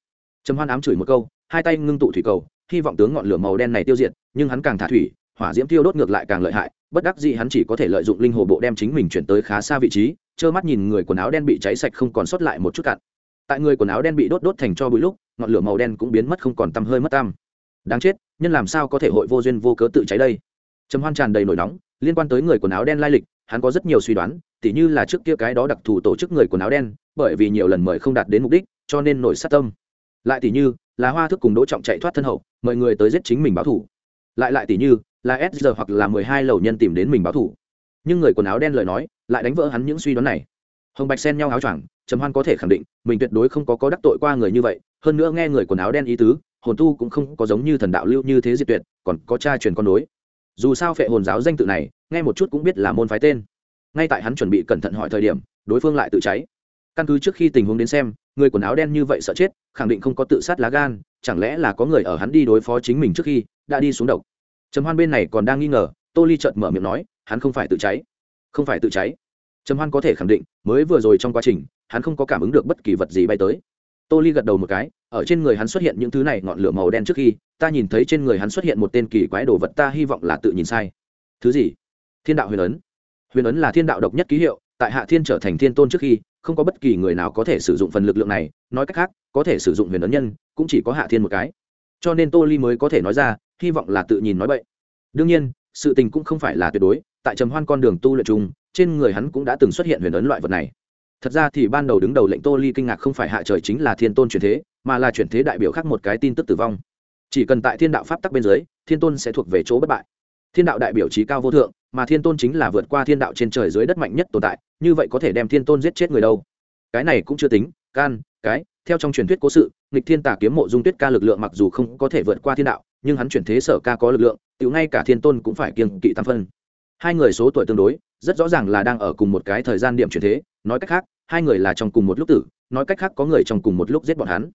Trầm hoan ám chửi một câu, hai tay ngưng tụ thủy cầu, hy vọng tướng ngọn lửa màu đen này tiêu diệt, nhưng hắn càng thả thủy, hỏa diễm tiêu đốt ngược lại càng lợi hại, bất đắc dĩ hắn chỉ có thể lợi dụng linh hồ bộ đem chính mình chuyển tới khá xa vị trí trơ mắt nhìn người quần áo đen bị cháy sạch không còn sót lại một chút cặn. Tại người quần áo đen bị đốt đốt thành cho bụi lúc, ngọn lửa màu đen cũng biến mất không còn tăm hơi mất tăm. Đáng chết, nhân làm sao có thể hội vô duyên vô cớ tự cháy đây? Trầm hoan tràn đầy nổi nóng, liên quan tới người quần áo đen lai lịch, hắn có rất nhiều suy đoán, tỉ như là trước kia cái đó đặc thù tổ chức người quần áo đen, bởi vì nhiều lần mời không đạt đến mục đích, cho nên nổi sát tâm. Lại tỉ như, là hoa thức cùng đỗ trọng chạy thoát thân hậu, mời người tới giết chính mình báo thủ. Lại lại tỉ như, là s giờ hoặc là mười hai lầu nhân tìm đến mình báo thủ nhưng người quần áo đen lời nói lại đánh vỡ hắn những suy đoán này. Hồng bạch xen nhau áo choàng, trầm hoan có thể khẳng định, mình tuyệt đối không có có đắc tội qua người như vậy, hơn nữa nghe người quần áo đen ý tứ, hồn tu cũng không có giống như thần đạo lưu như thế diệt tuyệt, còn có cha truyền con đối dù sao phệ hồn giáo danh tự này, nghe một chút cũng biết là môn phái tên. Ngay tại hắn chuẩn bị cẩn thận hỏi thời điểm, đối phương lại tự cháy. Căn cứ trước khi tình huống đến xem, người quần áo đen như vậy sợ chết, khẳng định không có tự sát lá gan, chẳng lẽ là có người ở hắn đi đối phó chính mình trước khi đã đi xuống độc. Trầm hoan bên này còn đang nghi ngờ, tô ly chợt mở miệng nói hắn không phải tự cháy. Không phải tự cháy. Trầm hoan có thể khẳng định, mới vừa rồi trong quá trình, hắn không có cảm ứng được bất kỳ vật gì bay tới. Tô ly gật đầu một cái, ở trên người hắn xuất hiện những thứ này ngọn lửa màu đen trước khi, ta nhìn thấy trên người hắn xuất hiện một tên kỳ quái đồ vật ta hy vọng là tự nhìn sai. Thứ gì? Thiên đạo huyền ấn. Huyền ấn là thiên đạo độc nhất ký hiệu, tại hạ thiên trở thành thiên tôn trước khi, không có bất kỳ người nào có thể sử dụng phần lực lượng này. Nói cách khác, có thể sử dụng huyền ấn nhân, cũng chỉ có hạ thiên một cái. Cho nên tô ly mới có thể nói ra, hy vọng là tự nhìn nói vậy đương nhiên, sự tình cũng không phải là tuyệt đối tại trầm hoan con đường tu luyện chung, trên người hắn cũng đã từng xuất hiện huyền ấn loại vật này. Thật ra thì ban đầu đứng đầu lệnh tô ly kinh ngạc không phải hạ trời chính là thiên tôn truyền thế, mà là chuyển thế đại biểu khác một cái tin tức tử vong. Chỉ cần tại thiên đạo pháp tắc bên dưới, thiên tôn sẽ thuộc về chỗ bất bại. Thiên đạo đại biểu trí cao vô thượng, mà thiên tôn chính là vượt qua thiên đạo trên trời dưới đất mạnh nhất tồn tại, như vậy có thể đem thiên tôn giết chết người đâu? Cái này cũng chưa tính, can, cái, theo trong truyền thuyết cố sự, nghịch thiên tà kiếm mộ dung tuyết ca lực lượng mặc dù không có thể vượt qua thiên đạo, nhưng hắn chuyển thế sở ca có lực lượng tự ngay cả thiên tôn cũng phải kiêng kỵ tam phân hai người số tuổi tương đối, rất rõ ràng là đang ở cùng một cái thời gian điểm chuyển thế, nói cách khác, hai người là trong cùng một lúc tử, nói cách khác có người trong cùng một lúc giết bọn hắn.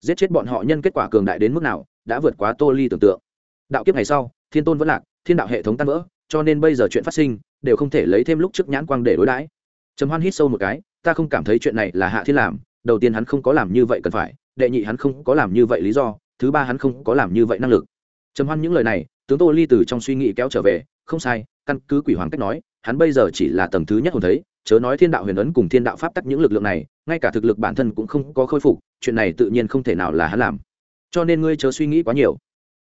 Giết chết bọn họ nhân kết quả cường đại đến mức nào, đã vượt quá tô ly tưởng tượng. Đạo kiếp ngày sau, thiên tôn vẫn lạc, thiên đạo hệ thống tan vỡ, cho nên bây giờ chuyện phát sinh, đều không thể lấy thêm lúc trước nhãn quang để đối đãi. Trầm hoan hít sâu một cái, ta không cảm thấy chuyện này là hạ thiên làm, đầu tiên hắn không có làm như vậy cần phải, đệ nhị hắn không có làm như vậy lý do, thứ ba hắn không có làm như vậy năng lực. Trầm hoan những lời này, tướng tô ly từ trong suy nghĩ kéo trở về không sai, căn cứ quỷ hoàng cách nói, hắn bây giờ chỉ là tầng thứ nhất hồn thấy, chớ nói thiên đạo huyền ấn cùng thiên đạo pháp tắc những lực lượng này, ngay cả thực lực bản thân cũng không có khôi phục, chuyện này tự nhiên không thể nào là hắn làm. Cho nên ngươi chớ suy nghĩ quá nhiều.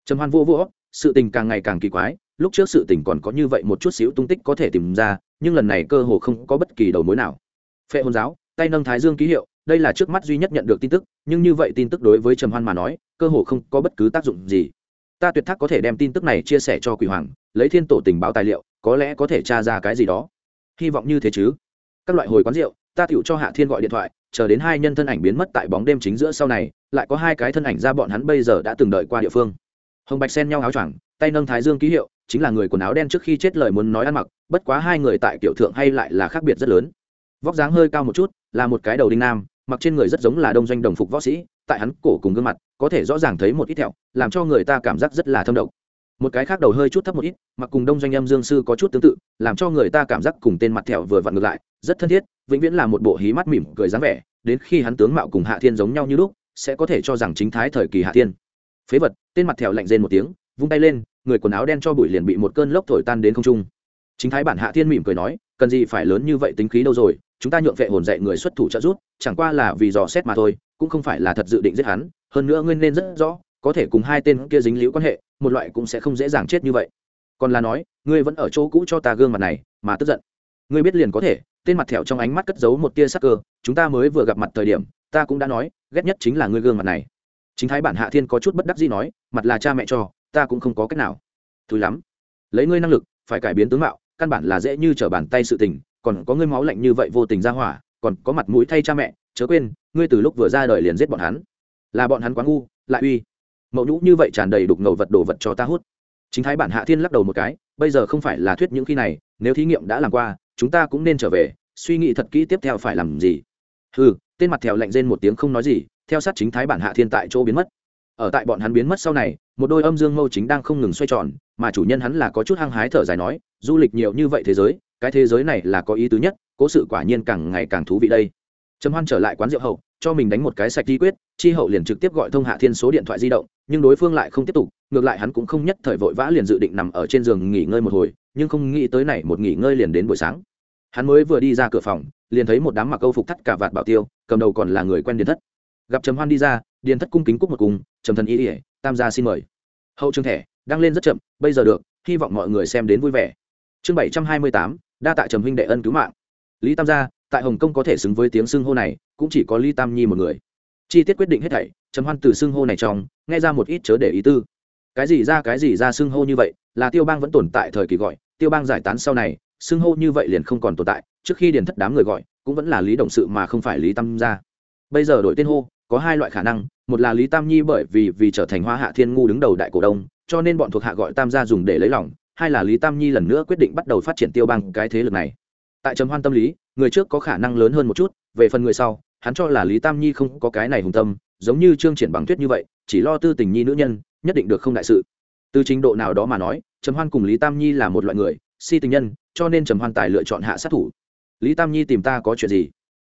Trầm hoan vô vỗ sự tình càng ngày càng kỳ quái, lúc trước sự tình còn có như vậy một chút xíu tung tích có thể tìm ra, nhưng lần này cơ hồ không có bất kỳ đầu mối nào. Phệ hồn giáo, tay nâng thái dương ký hiệu, đây là trước mắt duy nhất nhận được tin tức, nhưng như vậy tin tức đối với trầm hoan mà nói, cơ hồ không có bất cứ tác dụng gì. Ta tuyệt thác có thể đem tin tức này chia sẻ cho quỷ hoàng lấy thiên tổ tình báo tài liệu, có lẽ có thể tra ra cái gì đó. Hy vọng như thế chứ. Các loại hồi quán rượu, ta tựu cho hạ thiên gọi điện thoại, chờ đến hai nhân thân ảnh biến mất tại bóng đêm chính giữa sau này, lại có hai cái thân ảnh ra bọn hắn bây giờ đã từng đợi qua địa phương. Hồng bạch sen nhau áo choàng, tay nâng thái dương ký hiệu, chính là người quần áo đen trước khi chết lời muốn nói ăn mặc, bất quá hai người tại kiểu thượng hay lại là khác biệt rất lớn. Vóc dáng hơi cao một chút, là một cái đầu đinh nam, mặc trên người rất giống là đông doanh đồng phục võ sĩ, tại hắn cổ cùng gương mặt, có thể rõ ràng thấy một ít thẹo, làm cho người ta cảm giác rất là thâm độc một cái khác đầu hơi chút thấp một ít, mặc cùng đông doanh âm dương sư có chút tương tự, làm cho người ta cảm giác cùng tên mặt thẹo vừa vặn ngược lại, rất thân thiết, vĩnh viễn là một bộ hí mắt mỉm cười dáng vẻ, đến khi hắn tướng mạo cùng hạ thiên giống nhau như lúc, sẽ có thể cho rằng chính thái thời kỳ hạ thiên. Phế vật, tên mặt thẹo lạnh rên một tiếng, vung tay lên, người quần áo đen cho bụi liền bị một cơn lốc thổi tan đến không trung. Chính thái bản hạ thiên mỉm cười nói, cần gì phải lớn như vậy tính khí đâu rồi, chúng ta nhượng vệ hồn dạy người xuất thủ trợ giúp, chẳng qua là vì dò xét mà thôi, cũng không phải là thật dự định giết hắn, hơn nữa nguyên nên rất rõ, có thể cùng hai tên kia dính liễu quan hệ một loại cũng sẽ không dễ dàng chết như vậy. Còn là nói, ngươi vẫn ở chỗ cũ cho ta gương mặt này, mà tức giận. Ngươi biết liền có thể, tên mặt thẹo trong ánh mắt cất giấu một tia sắc cơ, chúng ta mới vừa gặp mặt thời điểm, ta cũng đã nói, ghét nhất chính là ngươi gương mặt này. Chính thái bản hạ thiên có chút bất đắc gì nói, mặt là cha mẹ cho, ta cũng không có cách nào. Thứ lắm. Lấy ngươi năng lực, phải cải biến tướng mạo, căn bản là dễ như trở bàn tay sự tình, còn có ngươi máu lạnh như vậy vô tình ra hỏa, còn có mặt mũi thay cha mẹ, chớ quên, ngươi từ lúc vừa ra đời liền giết bọn hắn. Là bọn hắn quá ngu, lại uy mậu nhũ như vậy tràn đầy đục ngầu vật đồ vật cho ta hút. Chính thái bản hạ thiên lắc đầu một cái, bây giờ không phải là thuyết những khi này, nếu thí nghiệm đã làm qua, chúng ta cũng nên trở về, suy nghĩ thật kỹ tiếp theo phải làm gì. Ừ tên mặt thèo lạnh rên một tiếng không nói gì, theo sát chính thái bản hạ thiên tại chỗ biến mất. Ở tại bọn hắn biến mất sau này, một đôi âm dương mâu chính đang không ngừng xoay tròn, mà chủ nhân hắn là có chút hăng hái thở dài nói, du lịch nhiều như vậy thế giới, cái thế giới này là có ý tứ nhất, cố sự quả nhiên càng ngày càng thú vị đây trầm hoan trở lại quán rượu hậu, cho mình đánh một cái sạch đi quyết, chi hậu liền trực tiếp gọi thông hạ thiên số điện thoại di động, nhưng đối phương lại không tiếp tục, ngược lại hắn cũng không nhất thời vội vã liền dự định nằm ở trên giường nghỉ ngơi một hồi, nhưng không nghĩ tới này một nghỉ ngơi liền đến buổi sáng. Hắn mới vừa đi ra cửa phòng, liền thấy một đám mặc câu phục thắt cả vạt bảo tiêu, cầm đầu còn là người quen điền thất. Gặp trầm hoan đi ra, điền thất cung kính cúc một cùng, trầm thần ý ỉa tam gia xin mời. Hậu trường thẻ đang lên rất chậm, bây giờ được, hy vọng mọi người xem đến vui vẻ. Chương bảy trăm hai mươi tám, đa tạ trầm huynh đệ ân cứu mạng. Lý tam gia tại hồng kông có thể xứng với tiếng xưng hô này, cũng chỉ có lý tam nhi một người. Chi tiết quyết định hết thảy, trầm hoan từ xưng hô này trong, nghe ra một ít chớ để ý tư. Cái gì ra, cái gì ra xưng hô như vậy, là tiêu bang vẫn tồn tại thời kỳ gọi, tiêu bang giải tán sau này, xưng hô như vậy liền không còn tồn tại, trước khi điền thất đám người gọi, cũng vẫn là lý đồng sự mà không phải lý tam gia bây giờ đổi tên hô, có hai loại khả năng, một là lý tam nhi bởi vì vì trở thành hoa hạ thiên ngu đứng đầu đại cổ đông, cho nên bọn thuộc hạ gọi tam gia dùng để lấy lòng, hai là lý tam nhi lần nữa quyết định bắt đầu phát triển tiêu bang cái thế lực này. Tại trầm hoan tâm lý người trước có khả năng lớn hơn một chút, về phần người sau, hắn cho là lý tam nhi không có cái này hùng tâm, giống như trương triển bằng tuyết như vậy, chỉ lo tư tình nhi nữ nhân, nhất định được không đại sự. Từ trình độ nào đó mà nói, trầm hoan cùng lý tam nhi là một loại người, si tình nhân, cho nên trầm hoan tài lựa chọn hạ sát thủ. Lý tam nhi tìm ta có chuyện gì?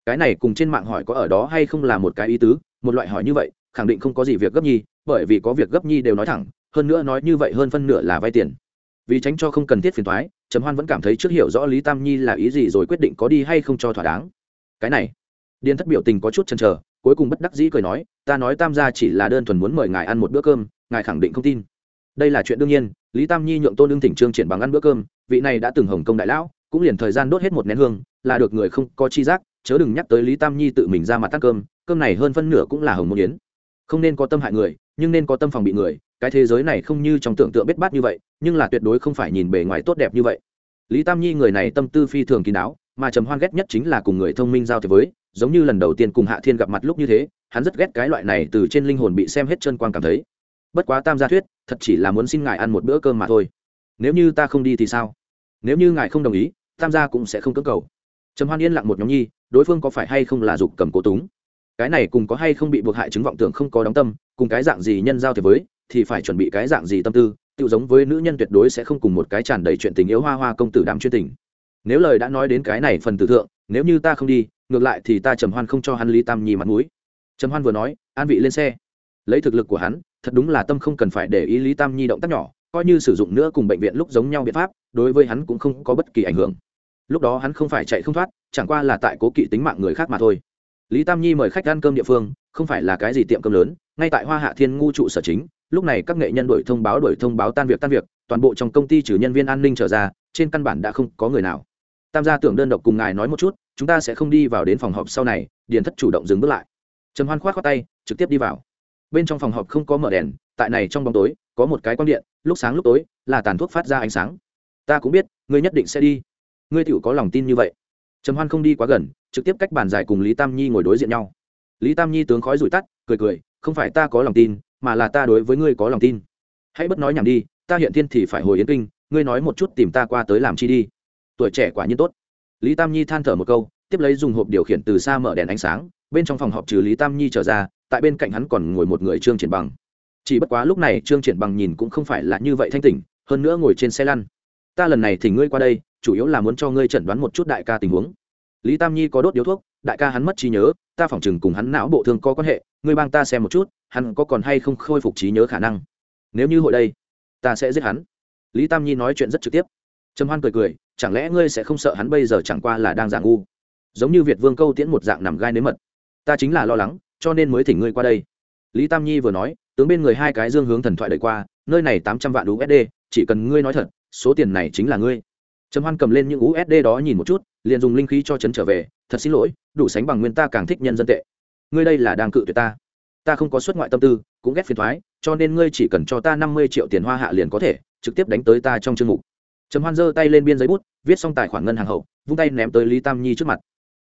Cái này cùng trên mạng hỏi có ở đó hay không là một cái ý tứ, một loại hỏi như vậy, khẳng định không có gì việc gấp nhi, bởi vì có việc gấp nhi đều nói thẳng, hơn nữa nói như vậy hơn phân nửa là vay tiền vì tránh cho không cần thiết phiền thoái, trầm hoan vẫn cảm thấy trước hiểu rõ lý tam nhi là ý gì rồi quyết định có đi hay không cho thỏa đáng. Cái này, điền thất biểu tình có chút chần trở cuối cùng bất đắc dĩ cười nói, ta nói tam gia chỉ là đơn thuần muốn mời ngài ăn một bữa cơm, ngài khẳng định không tin. Đây là chuyện đương nhiên, lý tam nhi nhượng tôn lương thỉnh trương triển bằng ăn bữa cơm, vị này đã từng hồng công đại lão, cũng liền thời gian đốt hết một nén hương, là được người không có chi giác, chớ đừng nhắc tới lý tam nhi tự mình ra mặt ăn cơm cơm này hơn phân nửa cũng là hồng môn yến. Không nên có tâm hại người, nhưng nên có tâm phòng bị người cái thế giới này không như trong tưởng tượng biết bát như vậy, nhưng là tuyệt đối không phải nhìn bề ngoài tốt đẹp như vậy. Lý tam nhi người này tâm tư phi thường kín đáo, mà trầm hoan ghét nhất chính là cùng người thông minh giao thế với, giống như lần đầu tiên cùng hạ thiên gặp mặt lúc như thế, hắn rất ghét cái loại này từ trên linh hồn bị xem hết chân quan cảm thấy. Bất quá tam gia thuyết, thật chỉ là muốn xin ngài ăn một bữa cơm mà thôi. Nếu như ta không đi thì sao? Nếu như ngài không đồng ý, tam gia cũng sẽ không cưỡng cầu. Trầm hoan yên lặng một nhóm nhi, đối phương có phải hay không là dục cầm cố túng? Cái này cùng có hay không bị buộc hại chứng vọng tưởng không có đóng tâm, cùng cái dạng gì nhân giao thế với thì phải chuẩn bị cái dạng gì tâm tư tự giống với nữ nhân tuyệt đối sẽ không cùng một cái tràn đầy chuyện tình yếu hoa hoa công tử đàm chuyên tình. Nếu lời đã nói đến cái này phần tử thượng, nếu như ta không đi, ngược lại thì ta trầm hoan không cho hắn lý tam nhi mặt mũi. Trầm hoan vừa nói, an vị lên xe. Lấy thực lực của hắn, thật đúng là tâm không cần phải để ý lý tam nhi động tác nhỏ, coi như sử dụng nữa cùng bệnh viện lúc giống nhau biện pháp, đối với hắn cũng không có bất kỳ ảnh hưởng. Lúc đó hắn không phải chạy không thoát, chẳng qua là tại cố kỵ tính mạng người khác mà thôi. Lý tam nhi mời khách ăn cơm địa phương, không phải là cái gì tiệm cơm lớn, ngay tại hoa hạ thiên ngu trụ sở chính lúc này các nghệ nhân đổi thông báo đổi thông báo tan việc tan việc, toàn bộ trong công ty trừ nhân viên an ninh trở ra, trên căn bản đã không có người nào. Tam gia tưởng đơn độc cùng ngài nói một chút, chúng ta sẽ không đi vào đến phòng họp sau này, điền thất chủ động dừng bước lại. Trầm hoan khoát khoát tay, trực tiếp đi vào. Bên trong phòng họp không có mở đèn, tại này trong bóng tối, có một cái quang điện, lúc sáng lúc tối, là tàn thuốc phát ra ánh sáng. Ta cũng biết, ngươi nhất định sẽ đi. Ngươi tựu có lòng tin như vậy. Trầm hoan không đi quá gần, trực tiếp cách bàn dài cùng lý tam nhi ngồi đối diện nhau. Lý tam nhi tướng khói rủi tắt, cười cười, không phải ta có lòng tin mà là ta đối với ngươi có lòng tin. Hãy bất nói nhảm đi, ta hiện thiên thì phải hồi yến kinh, ngươi nói một chút tìm ta qua tới làm chi đi. Tuổi trẻ quả nhiên tốt. Lý tam nhi than thở một câu, tiếp lấy dùng hộp điều khiển từ xa mở đèn ánh sáng, bên trong phòng họp trừ lý tam nhi trở ra, tại bên cạnh hắn còn ngồi một người trương triển bằng. Chỉ bất quá lúc này trương triển bằng nhìn cũng không phải là như vậy thanh tỉnh, hơn nữa ngồi trên xe lăn. Ta lần này thì ngươi qua đây, chủ yếu là muốn cho ngươi chẩn đoán một chút đại ca tình huống. Lý tam nhi có đốt điếu thuốc, đại ca hắn mất trí nhớ, ta phỏng chừng cùng hắn não bộ thương có quan hệ, ngươi bang ta xem một chút hắn có còn hay không khôi phục trí nhớ khả năng? Nếu như hội đây, ta sẽ giết hắn. Lý tam nhi nói chuyện rất trực tiếp. Trầm hoan cười cười, chẳng lẽ ngươi sẽ không sợ hắn bây giờ chẳng qua là đang giả ngu? Giống như việt vương câu tiễn một dạng nằm gai nếm mật. Ta chính là lo lắng, cho nên mới thỉnh ngươi qua đây. Lý tam nhi vừa nói, tướng bên người hai cái dương hướng thần thoại đẩy qua, nơi này tám trăm vạn usd chỉ cần ngươi nói thật, số tiền này chính là ngươi. Trầm hoan cầm lên những usd đó nhìn một chút, liền dùng linh khí cho chấn trở về, thật xin lỗi, đủ sánh bằng nguyên ta càng thích nhân dân tệ. Ngươi đây là đang cự tuyệt ta ta không có xuất ngoại tâm tư, cũng ghét phiền thoái, cho nên ngươi chỉ cần cho ta năm mươi triệu tiền hoa hạ liền có thể, trực tiếp đánh tới ta trong chương mục. Trầm hoan giơ tay lên biên giấy bút, viết xong tài khoản ngân hàng hậu, vung tay ném tới lý tam nhi trước mặt.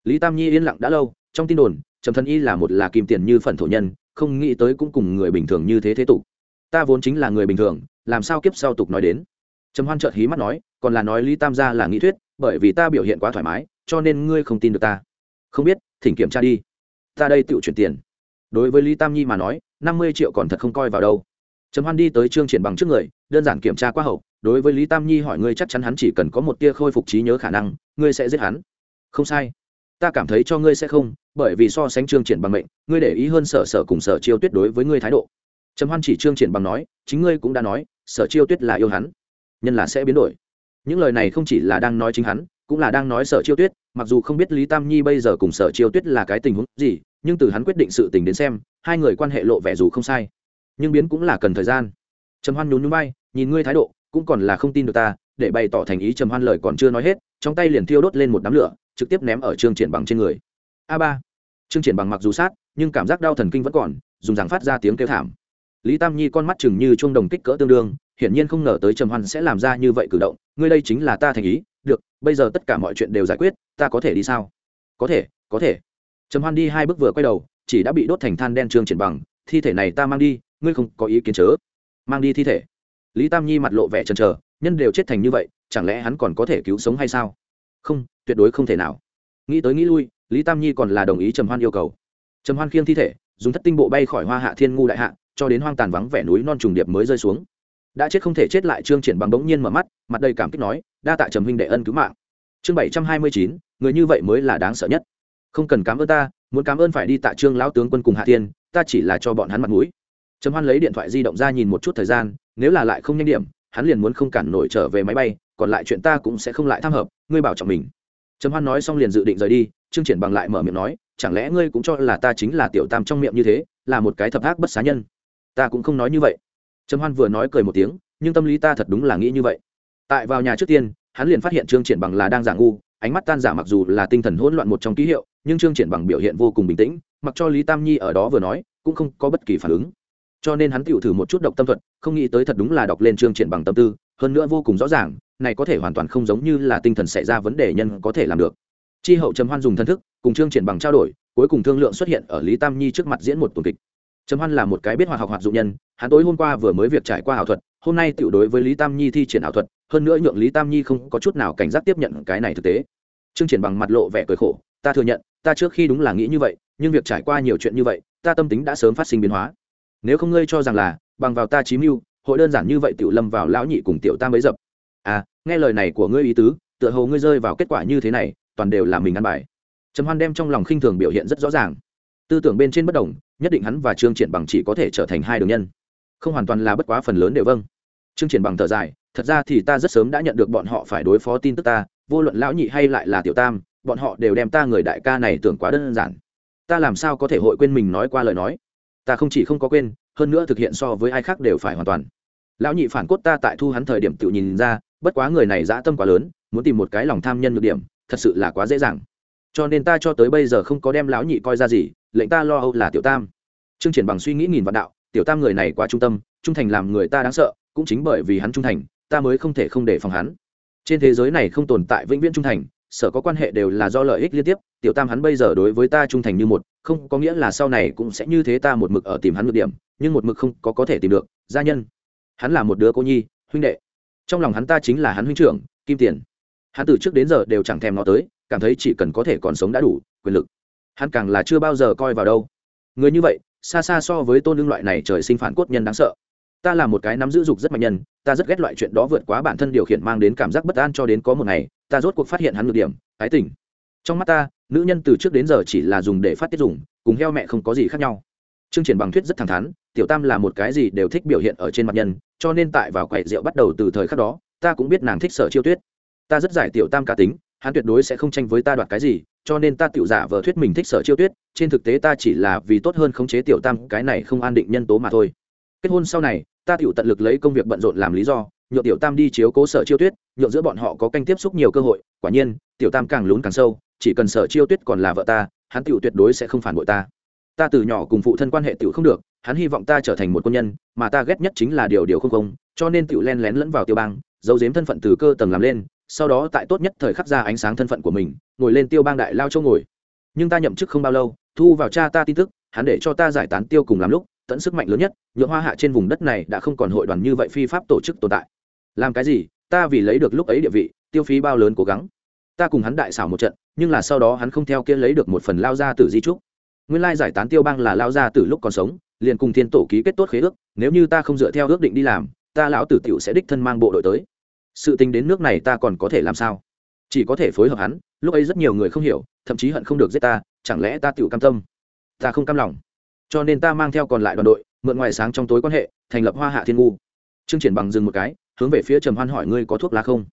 Lý tam nhi yên lặng đã lâu, trong tin đồn, trầm thân y là một là kìm tiền như phần thổ nhân, không nghĩ tới cũng cùng người bình thường như thế thế tục. Ta vốn chính là người bình thường, làm sao kiếp sau tục nói đến? Trầm hoan chợt hí mắt nói, còn là nói lý tam gia là nghĩ thuyết, bởi vì ta biểu hiện quá thoải mái, cho nên ngươi không tin được ta. Không biết, thỉnh kiểm tra đi. Ta đây tự chuyển tiền đối với lý tam nhi mà nói, năm mươi triệu còn thật không coi vào đâu. Trầm hoan đi tới trương triển bằng trước người, đơn giản kiểm tra qua hậu, đối với lý tam nhi hỏi ngươi chắc chắn hắn chỉ cần có một tia khôi phục trí nhớ khả năng, ngươi sẽ giết hắn. Không sai. Ta cảm thấy cho ngươi sẽ không, bởi vì so sánh trương triển bằng mệnh, ngươi để ý hơn sở sở cùng sở chiêu tuyết đối với ngươi thái độ. Trầm hoan chỉ trương triển bằng nói, chính ngươi cũng đã nói, sở chiêu tuyết là yêu hắn. Nhân là sẽ biến đổi. Những lời này không chỉ là đang nói chính hắn, cũng là đang nói sở chiêu tuyết, mặc dù không biết lý tam nhi bây giờ cùng sở chiêu tuyết là cái tình huống gì nhưng từ hắn quyết định sự tình đến xem, hai người quan hệ lộ vẻ dù không sai. Nhưng biến cũng là cần thời gian. Trầm hoan nhún nhún bay nhìn ngươi thái độ, cũng còn là không tin được ta, để bày tỏ thành ý trầm hoan lời còn chưa nói hết, trong tay liền thiêu đốt lên một đám lửa, trực tiếp ném ở trương triển bằng trên người. A ba. Trương triển bằng mặc dù sát, nhưng cảm giác đau thần kinh vẫn còn, dùng rằng phát ra tiếng kêu thảm. Lý tam nhi con mắt chừng như chuông đồng kích cỡ tương đương, hiển nhiên không ngờ tới trầm hoan sẽ làm ra như vậy cử động, ngươi đây chính là ta thành ý, được, bây giờ tất cả mọi chuyện đều giải quyết, ta có thể đi sao? Có thể có thể trầm hoan đi hai bước vừa quay đầu, chỉ đã bị đốt thành than đen trương triển bằng, thi thể này ta mang đi, ngươi không có ý kiến chớ. Mang đi thi thể? Lý tam nhi mặt lộ vẻ chần chờ, nhân đều chết thành như vậy, chẳng lẽ hắn còn có thể cứu sống hay sao? Không, tuyệt đối không thể nào. Nghĩ tới nghĩ lui, lý tam nhi còn là đồng ý trầm hoan yêu cầu. Trầm hoan khiêng thi thể, dùng thất tinh bộ bay khỏi hoa hạ thiên ngu đại hạ, cho đến hoang tàn vắng vẻ núi non trùng điệp mới rơi xuống. Đã chết không thể chết lại trương triển bằng bỗng nhiên mở mắt, mặt đầy cảm kích nói, đa tạ trầm huynh đệ ân cứu mạng. Chương bảy trăm hai mươi chín, người như vậy mới là đáng sợ nhất không cần cảm ơn ta, muốn cảm ơn phải đi tạ trương lão tướng quân cùng hạ tiên ta chỉ là cho bọn hắn mặt mũi. Trầm hoan lấy điện thoại di động ra nhìn một chút thời gian, nếu là lại không nhanh điểm, hắn liền muốn không cản nổi trở về máy bay, còn lại chuyện ta cũng sẽ không lại tham hợp, ngươi bảo trọng mình. Trầm hoan nói xong liền dự định rời đi, trương triển bằng lại mở miệng nói, chẳng lẽ ngươi cũng cho là ta chính là tiểu tam trong miệng như thế, là một cái thập ác bất xá nhân? Ta cũng không nói như vậy. Trầm hoan vừa nói cười một tiếng, nhưng tâm lý ta thật đúng là nghĩ như vậy. Tại vào nhà trước tiên, hắn liền phát hiện trương triển bằng là đang giả ngu ánh mắt tan giả mặc dù là tinh thần hỗn loạn một trong ký hiệu, nhưng trương triển bằng biểu hiện vô cùng bình tĩnh, mặc cho lý tam nhi ở đó vừa nói, cũng không có bất kỳ phản ứng. Cho nên hắn tiểu thử một chút độc tâm thuật, không nghĩ tới thật đúng là đọc lên trương triển bằng tâm tư, hơn nữa vô cùng rõ ràng, này có thể hoàn toàn không giống như là tinh thần xảy ra vấn đề nhân có thể làm được. Chi hậu trầm hoan dùng thân thức, cùng trương triển bằng trao đổi, cuối cùng thương lượng xuất hiện ở lý tam nhi trước mặt diễn một tuần kịch. Trầm hoan là một cái biết hoạt học hoạt dụng nhân, hắn tối hôm qua vừa mới việc trải qua ảo thuật hôm nay tiểu đối với lý tam nhi thi triển ảo thuật, hơn nữa nhượng lý tam nhi không có chút nào cảnh giác tiếp nhận cái này thực tế. Trương triển bằng mặt lộ vẻ cười khổ, ta thừa nhận, ta trước khi đúng là nghĩ như vậy, nhưng việc trải qua nhiều chuyện như vậy, ta tâm tính đã sớm phát sinh biến hóa. Nếu không ngươi cho rằng là, bằng vào ta chí mưu, hội đơn giản như vậy tiểu lâm vào lão nhị cùng tiểu tam bấy dập. À nghe lời này của ngươi ý tứ, tựa hồ ngươi rơi vào kết quả như thế này, toàn đều là mình ăn bài. Trầm hoan đem trong lòng khinh thường biểu hiện rất rõ ràng. Tư tưởng bên trên bất đồng, nhất định hắn và trương triển bằng chỉ có thể trở thành hai đường nhân không hoàn toàn là bất quá phần lớn đều vâng. Chương triển bằng thở dài, thật ra thì ta rất sớm đã nhận được bọn họ phải đối phó tin tức ta, vô luận lão nhị hay lại là tiểu tam, bọn họ đều đem ta người đại ca này tưởng quá đơn giản. Ta làm sao có thể hội quên mình nói qua lời nói? Ta không chỉ không có quên, hơn nữa thực hiện so với ai khác đều phải hoàn toàn. Lão nhị phản cốt ta tại thu hắn thời điểm tự nhìn ra, bất quá người này dã tâm quá lớn, muốn tìm một cái lòng tham nhân được điểm, thật sự là quá dễ dàng. Cho nên ta cho tới bây giờ không có đem lão nhị coi ra gì, lệnh ta lo âu là tiểu tam. Trương triển bằng suy nghĩ nghìn vạn đạo tiểu tam người này quá trung tâm, trung thành làm người ta đáng sợ, cũng chính bởi vì hắn trung thành, ta mới không thể không để phòng hắn. Trên thế giới này không tồn tại vĩnh viễn trung thành sở có quan hệ đều là do lợi ích liên tiếp, tiểu tam hắn bây giờ đối với ta trung thành như một, không có nghĩa là sau này cũng sẽ như thế ta một mực ở tìm hắn một điểm, nhưng một mực không có có thể tìm được, gia nhân. Hắn là một đứa cô nhi, huynh đệ. Trong lòng hắn ta chính là hắn huynh trưởng, kim tiền. Hắn từ trước đến giờ đều chẳng thèm nó tới, cảm thấy chỉ cần có thể còn sống đã đủ, quyền lực. Hắn càng là chưa bao giờ coi vào đâu. Người như vậy xa xa so với tôn lương loại này trời sinh phản cốt nhân đáng sợ. Ta là một cái nắm giữ dục rất mạnh nhân, ta rất ghét loại chuyện đó vượt quá bản thân điều khiển mang đến cảm giác bất an cho đến có một ngày, ta rốt cuộc phát hiện hắn ngược điểm, ái tình. Trong mắt ta, nữ nhân từ trước đến giờ chỉ là dùng để phát tiết dùng, cùng heo mẹ không có gì khác nhau. Chương triển bằng thuyết rất thẳng thắn, tiểu tam là một cái gì đều thích biểu hiện ở trên mặt nhân, cho nên tại vào quậy rượu bắt đầu từ thời khắc đó, ta cũng biết nàng thích sở chiêu tuyết. Ta rất giải tiểu tam cá tính, hắn tuyệt đối sẽ không tranh với ta đoạt cái gì cho nên ta tiểu giả vờ thuyết mình thích sở chiêu tuyết, trên thực tế ta chỉ là vì tốt hơn khống chế tiểu tam, cái này không an định nhân tố mà thôi. Kết hôn sau này, ta tiểu tận lực lấy công việc bận rộn làm lý do, nhượng tiểu tam đi chiếu cố sở chiêu tuyết, nhượng giữa bọn họ có canh tiếp xúc nhiều cơ hội, quả nhiên, tiểu tam càng lún càng sâu, chỉ cần sở chiêu tuyết còn là vợ ta, hắn tiểu tuyệt đối sẽ không phản bội ta. Ta từ nhỏ cùng phụ thân quan hệ tiểu không được, hắn hy vọng ta trở thành một quân nhân, mà ta ghét nhất chính là điều điều không không, cho nên tiểu len lén lẫn vào tiêu bang, giấu giếm thân phận từ cơ tầng làm lên sau đó tại tốt nhất thời khắc ra ánh sáng thân phận của mình, ngồi lên tiêu bang đại lao châu ngồi. Nhưng ta nhậm chức không bao lâu, thu vào cha ta tin tức, hắn để cho ta giải tán tiêu cùng làm lúc, tận sức mạnh lớn nhất, nhượng hoa hạ trên vùng đất này đã không còn hội đoàn như vậy phi pháp tổ chức tồn tại. Làm cái gì? Ta vì lấy được lúc ấy địa vị, tiêu phí bao lớn cố gắng. Ta cùng hắn đại xảo một trận, nhưng là sau đó hắn không theo kia lấy được một phần lao ra từ di trúc. Nguyên lai giải tán tiêu bang là lao ra từ lúc còn sống, liền cùng thiên tổ ký kết tốt khế ước, nếu như ta không dựa theo ước định đi làm, ta lão tử tiểu sẽ đích thân mang bộ đội tới sự tình đến nước này ta còn có thể làm sao? Chỉ có thể phối hợp hắn, lúc ấy rất nhiều người không hiểu, thậm chí hận không được giết ta, chẳng lẽ ta tự cam tâm? Ta không cam lòng. Cho nên ta mang theo còn lại đoàn đội, mượn ngoài sáng trong tối quan hệ, thành lập hoa hạ thiên ngu. Trương triển bằng dừng một cái, hướng về phía trầm hoan hỏi, ngươi có thuốc lá không?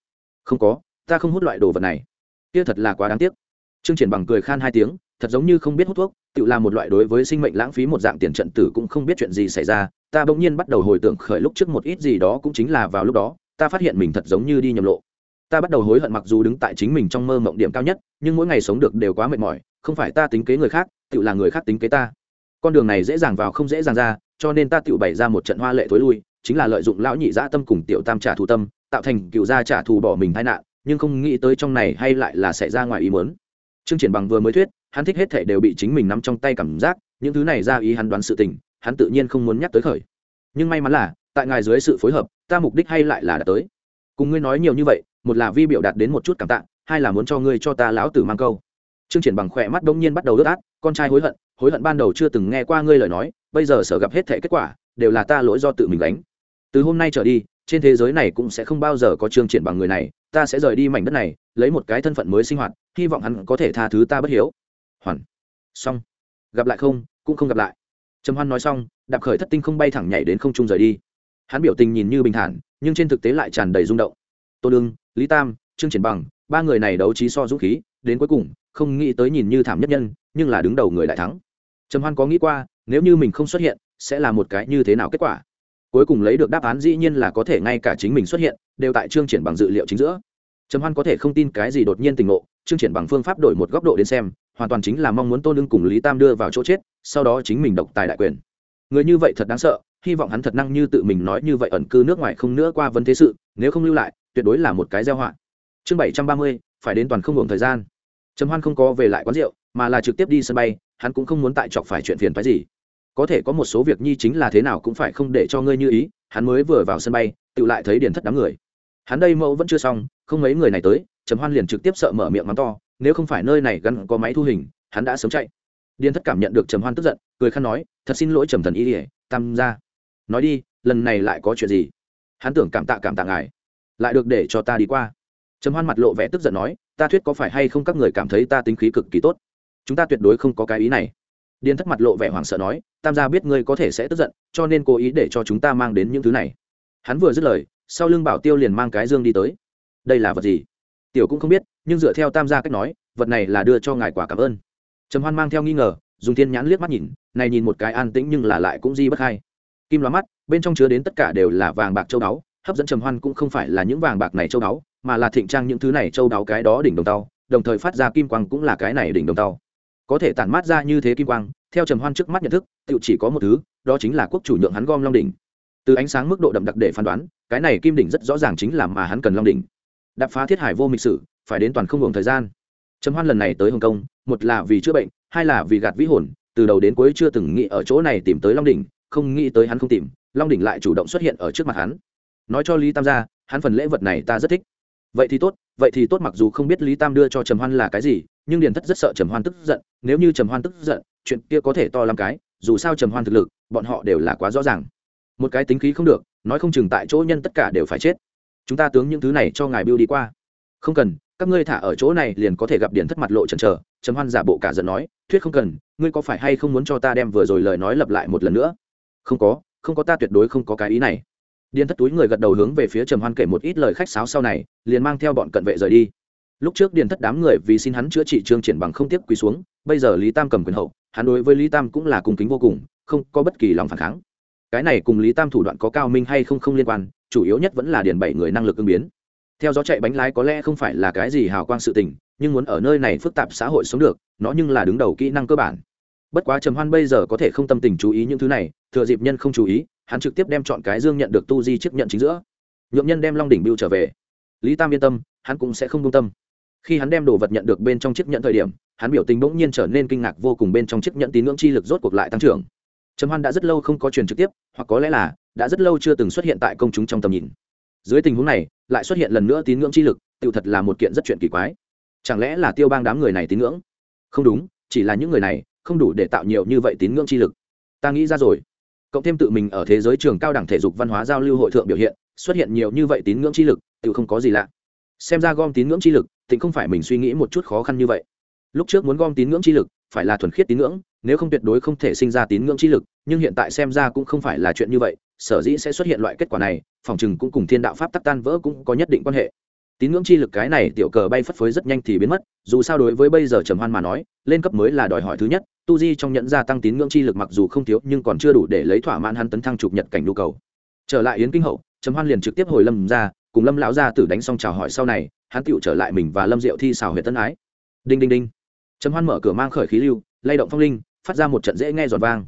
Không có, ta không hút loại đồ vật này. Kia thật là quá đáng tiếc. Trương triển bằng cười khan hai tiếng, thật giống như không biết hút thuốc, tự làm một loại đối với sinh mệnh lãng phí một dạng tiền trận tử cũng không biết chuyện gì xảy ra. Ta bỗng nhiên bắt đầu hồi tưởng khởi lúc trước một ít gì đó cũng chính là vào lúc đó ta phát hiện mình thật giống như đi nhầm lộ. Ta bắt đầu hối hận mặc dù đứng tại chính mình trong mơ mộng điểm cao nhất, nhưng mỗi ngày sống được đều quá mệt mỏi, không phải ta tính kế người khác tự là người khác tính kế ta. Con đường này dễ dàng vào không dễ dàng ra, cho nên ta tự bày ra một trận hoa lệ thối lui, chính là lợi dụng lão nhị dã tâm cùng tiểu tam trả thù tâm, tạo thành cựu gia trả thù bỏ mình tai nạn, nhưng không nghĩ tới trong này hay lại là sẽ ra ngoài ý muốn. Chương triển bằng vừa mới thuyết, hắn thích hết thể đều bị chính mình nắm trong tay cảm giác, những thứ này ra ý hắn đoán sự tình, hắn tự nhiên không muốn nhắc tới khởi. Nhưng may mắn là, tại ngài dưới sự phối hợp ta mục đích hay lại là đã tới? Cùng ngươi nói nhiều như vậy, một là vi biểu đạt đến một chút cảm tạ, hai là muốn cho ngươi cho ta lão tử mang câu. Trương triển bằng khỏe mắt đông nhiên bắt đầu đứt át, con trai hối hận hối hận ban đầu chưa từng nghe qua ngươi lời nói, bây giờ sở gặp hết thể kết quả, đều là ta lỗi do tự mình đánh từ hôm nay trở đi, trên thế giới này cũng sẽ không bao giờ có trương triển bằng người này, ta sẽ rời đi mảnh đất này, lấy một cái thân phận mới sinh hoạt, hy vọng hắn có thể tha thứ ta bất hiếu. Hoàn. Xong. Gặp lại không? Cũng không gặp lại. Trầm hoan nói xong, đạp khởi thất tinh không bay thẳng nhảy đến không trung rời đi hắn biểu tình nhìn như bình thản, nhưng trên thực tế lại tràn đầy rung động. Tô lương lý tam, trương triển bằng, ba người này đấu trí so dũng khí, đến cuối cùng, không nghĩ tới nhìn như thảm nhất nhân, nhưng là đứng đầu người lại thắng. Trầm hoan có nghĩ qua, nếu như mình không xuất hiện, sẽ là một cái như thế nào kết quả? Cuối cùng lấy được đáp án dĩ nhiên là có thể ngay cả chính mình xuất hiện, đều tại trương triển bằng dự liệu chính giữa. Trầm hoan có thể không tin cái gì đột nhiên tình ngộ, trương triển bằng phương pháp đổi một góc độ đến xem, hoàn toàn chính là mong muốn tôn lương cùng lý tam đưa vào chỗ chết, sau đó chính mình độc tài đại quyền. Người như vậy thật đáng sợ hy vọng hắn thật năng như tự mình nói như vậy ẩn cư nước ngoài không nữa qua vấn thế sự, nếu không lưu lại, tuyệt đối là một cái gieo họa. Chương bảy trăm ba mươi, phải đến toàn không hưởng thời gian. Trầm hoan không có về lại quán rượu, mà là trực tiếp đi sân bay, hắn cũng không muốn tại chọc phải chuyện phiền phái gì. Có thể có một số việc nhi chính là thế nào cũng phải không để cho ngươi như ý, hắn mới vừa vào sân bay, tự lại thấy điền thất đám người. Hắn đây mẫu vẫn chưa xong, không mấy người này tới, trầm hoan liền trực tiếp sợ mở miệng mắng to, nếu không phải nơi này gắn có máy thu hình, hắn đã sớm chạy. Điền thất cảm nhận được trầm hoan tức giận, cười khăn nói, thật xin lỗi trầm thần y ỉa tam ra nói đi, lần này lại có chuyện gì? Hắn tưởng cảm tạ cảm tạ ngài. Lại được để cho ta đi qua. Trầm hoan mặt lộ vẻ tức giận nói, ta thuyết có phải hay không các người cảm thấy ta tính khí cực kỳ tốt? Chúng ta tuyệt đối không có cái ý này. Điền thất mặt lộ vẻ hoảng sợ nói, tam gia biết ngươi có thể sẽ tức giận, cho nên cố ý để cho chúng ta mang đến những thứ này. Hắn vừa dứt lời, sau lưng bảo tiêu liền mang cái dương đi tới. Đây là vật gì? Tiểu cũng không biết, nhưng dựa theo tam gia cách nói, vật này là đưa cho ngài quả cảm ơn. Trầm hoan mang theo nghi ngờ, dùng thiên nhãn liếc mắt nhìn, này nhìn một cái an tĩnh nhưng là lại cũng di bất hay kim loa mắt, bên trong chứa đến tất cả đều là vàng bạc châu đáo, hấp dẫn trầm hoan cũng không phải là những vàng bạc này châu đáo, mà là thịnh trang những thứ này châu đáo cái đó đỉnh đồng tàu đồng thời phát ra kim quang cũng là cái này đỉnh đồng tàu có thể tản mát ra như thế kim quang, theo trầm hoan trước mắt nhận thức tự chỉ có một thứ, đó chính là quốc chủ nhượng hắn gom long đỉnh. Từ ánh sáng mức độ đậm đặc để phán đoán, cái này kim đỉnh rất rõ ràng chính là mà hắn cần long đỉnh. Đập phá thiết hải vô mịch sử, phải đến toàn không hưởng thời gian. Trầm hoan lần này tới hồng kông, một là vì chữa bệnh, hai là vì gạt vĩ hồn, từ đầu đến cuối chưa từng nghĩ ở chỗ này tìm tới long đỉnh không nghĩ tới hắn không tìm, long đỉnh lại chủ động xuất hiện ở trước mặt hắn. Nói cho lý tam gia hắn phần lễ vật này ta rất thích. Vậy thì tốt, vậy thì tốt mặc dù không biết lý tam đưa cho trầm hoan là cái gì, nhưng điền thất rất sợ trầm hoan tức giận, nếu như trầm hoan tức giận, chuyện kia có thể to làm cái, dù sao trầm hoan thực lực, bọn họ đều là quá rõ ràng. Một cái tính khí không được, nói không chừng tại chỗ nhân tất cả đều phải chết. Chúng ta tướng những thứ này cho ngài biêu đi qua. Không cần, các ngươi thả ở chỗ này liền có thể gặp Điền thất mặt lộ trần trờ trầm hoan giả bộ cả giận nói, thuyết không cần, ngươi có phải hay không muốn cho ta đem vừa rồi lời nói lặp lại một lần nữa? Không có không có ta tuyệt đối không có cái ý này. Điền thất túi người gật đầu hướng về phía trầm hoan kể một ít lời khách sáo sau này, liền mang theo bọn cận vệ rời đi. Lúc trước điền thất đám người vì xin hắn chữa trị trương triển bằng không tiếp quỳ xuống, bây giờ lý tam cầm quyền hậu, hắn đối với lý tam cũng là cung kính vô cùng, không có bất kỳ lòng phản kháng. Cái này cùng lý tam thủ đoạn có cao minh hay không không liên quan, chủ yếu nhất vẫn là điền bảy người năng lực ứng biến. Theo gió chạy bánh lái có lẽ không phải là cái gì hào quang sự tình, nhưng muốn ở nơi này phức tạp xã hội sống được, nó nhưng là đứng đầu kỹ năng cơ bản bất quá trầm hoan bây giờ có thể không tâm tình chú ý những thứ này, thừa dịp nhân không chú ý, hắn trực tiếp đem chọn cái dương nhận được tu di chấp nhận chính giữa. Nhượng nhân đem long đỉnh bưu trở về. Lý tam yên tâm, hắn cũng sẽ không công tâm. Khi hắn đem đồ vật nhận được bên trong chiếc nhận thời điểm, hắn biểu tình bỗng nhiên trở nên kinh ngạc vô cùng bên trong chiếc nhận tín ngưỡng chi lực rốt cuộc lại tăng trưởng. Trầm hoan đã rất lâu không có truyền trực tiếp, hoặc có lẽ là, đã rất lâu chưa từng xuất hiện tại công chúng trong tầm nhìn. Dưới tình huống này, lại xuất hiện lần nữa tín ngưỡng chi lực tự thật là một kiện rất chuyện kỳ quái. Chẳng lẽ là tiêu bang đám người này tín ngưỡng? Không đúng, chỉ là những người này không đủ để tạo nhiều như vậy tín ngưỡng chi lực. Ta nghĩ ra rồi. Cộng thêm tự mình ở thế giới trường cao đẳng thể dục văn hóa giao lưu hội thượng biểu hiện, xuất hiện nhiều như vậy tín ngưỡng chi lực tự không có gì lạ. Xem ra gom tín ngưỡng chi lực, tịnh không phải mình suy nghĩ một chút khó khăn như vậy. Lúc trước muốn gom tín ngưỡng chi lực, phải là thuần khiết tín ngưỡng, nếu không tuyệt đối không thể sinh ra tín ngưỡng chi lực, nhưng hiện tại xem ra cũng không phải là chuyện như vậy, sở dĩ sẽ xuất hiện loại kết quả này, phòng chừng cũng cùng thiên đạo pháp tắc tan vỡ cũng có nhất định quan hệ tín ngưỡng chi lực cái này tiểu cờ bay phất phới rất nhanh thì biến mất, dù sao đối với bây giờ trầm hoan mà nói, lên cấp mới là đòi hỏi thứ nhất, tu di trong nhận gia tăng tín ngưỡng chi lực mặc dù không thiếu nhưng còn chưa đủ để lấy thỏa mãn hắn tấn thăng chụp nhật cảnh nhu cầu. Trở lại yến kinh hậu, trầm hoan liền trực tiếp hồi lâm ra cùng lâm lão gia tử đánh xong chào hỏi sau này, hắn tựu trở lại mình và lâm diệu thi xào huyện tân ái. Đinh đinh đinh. Trầm hoan mở cửa mang khởi khí lưu, lay động phong linh, phát ra một trận dễ nghe giọt vang.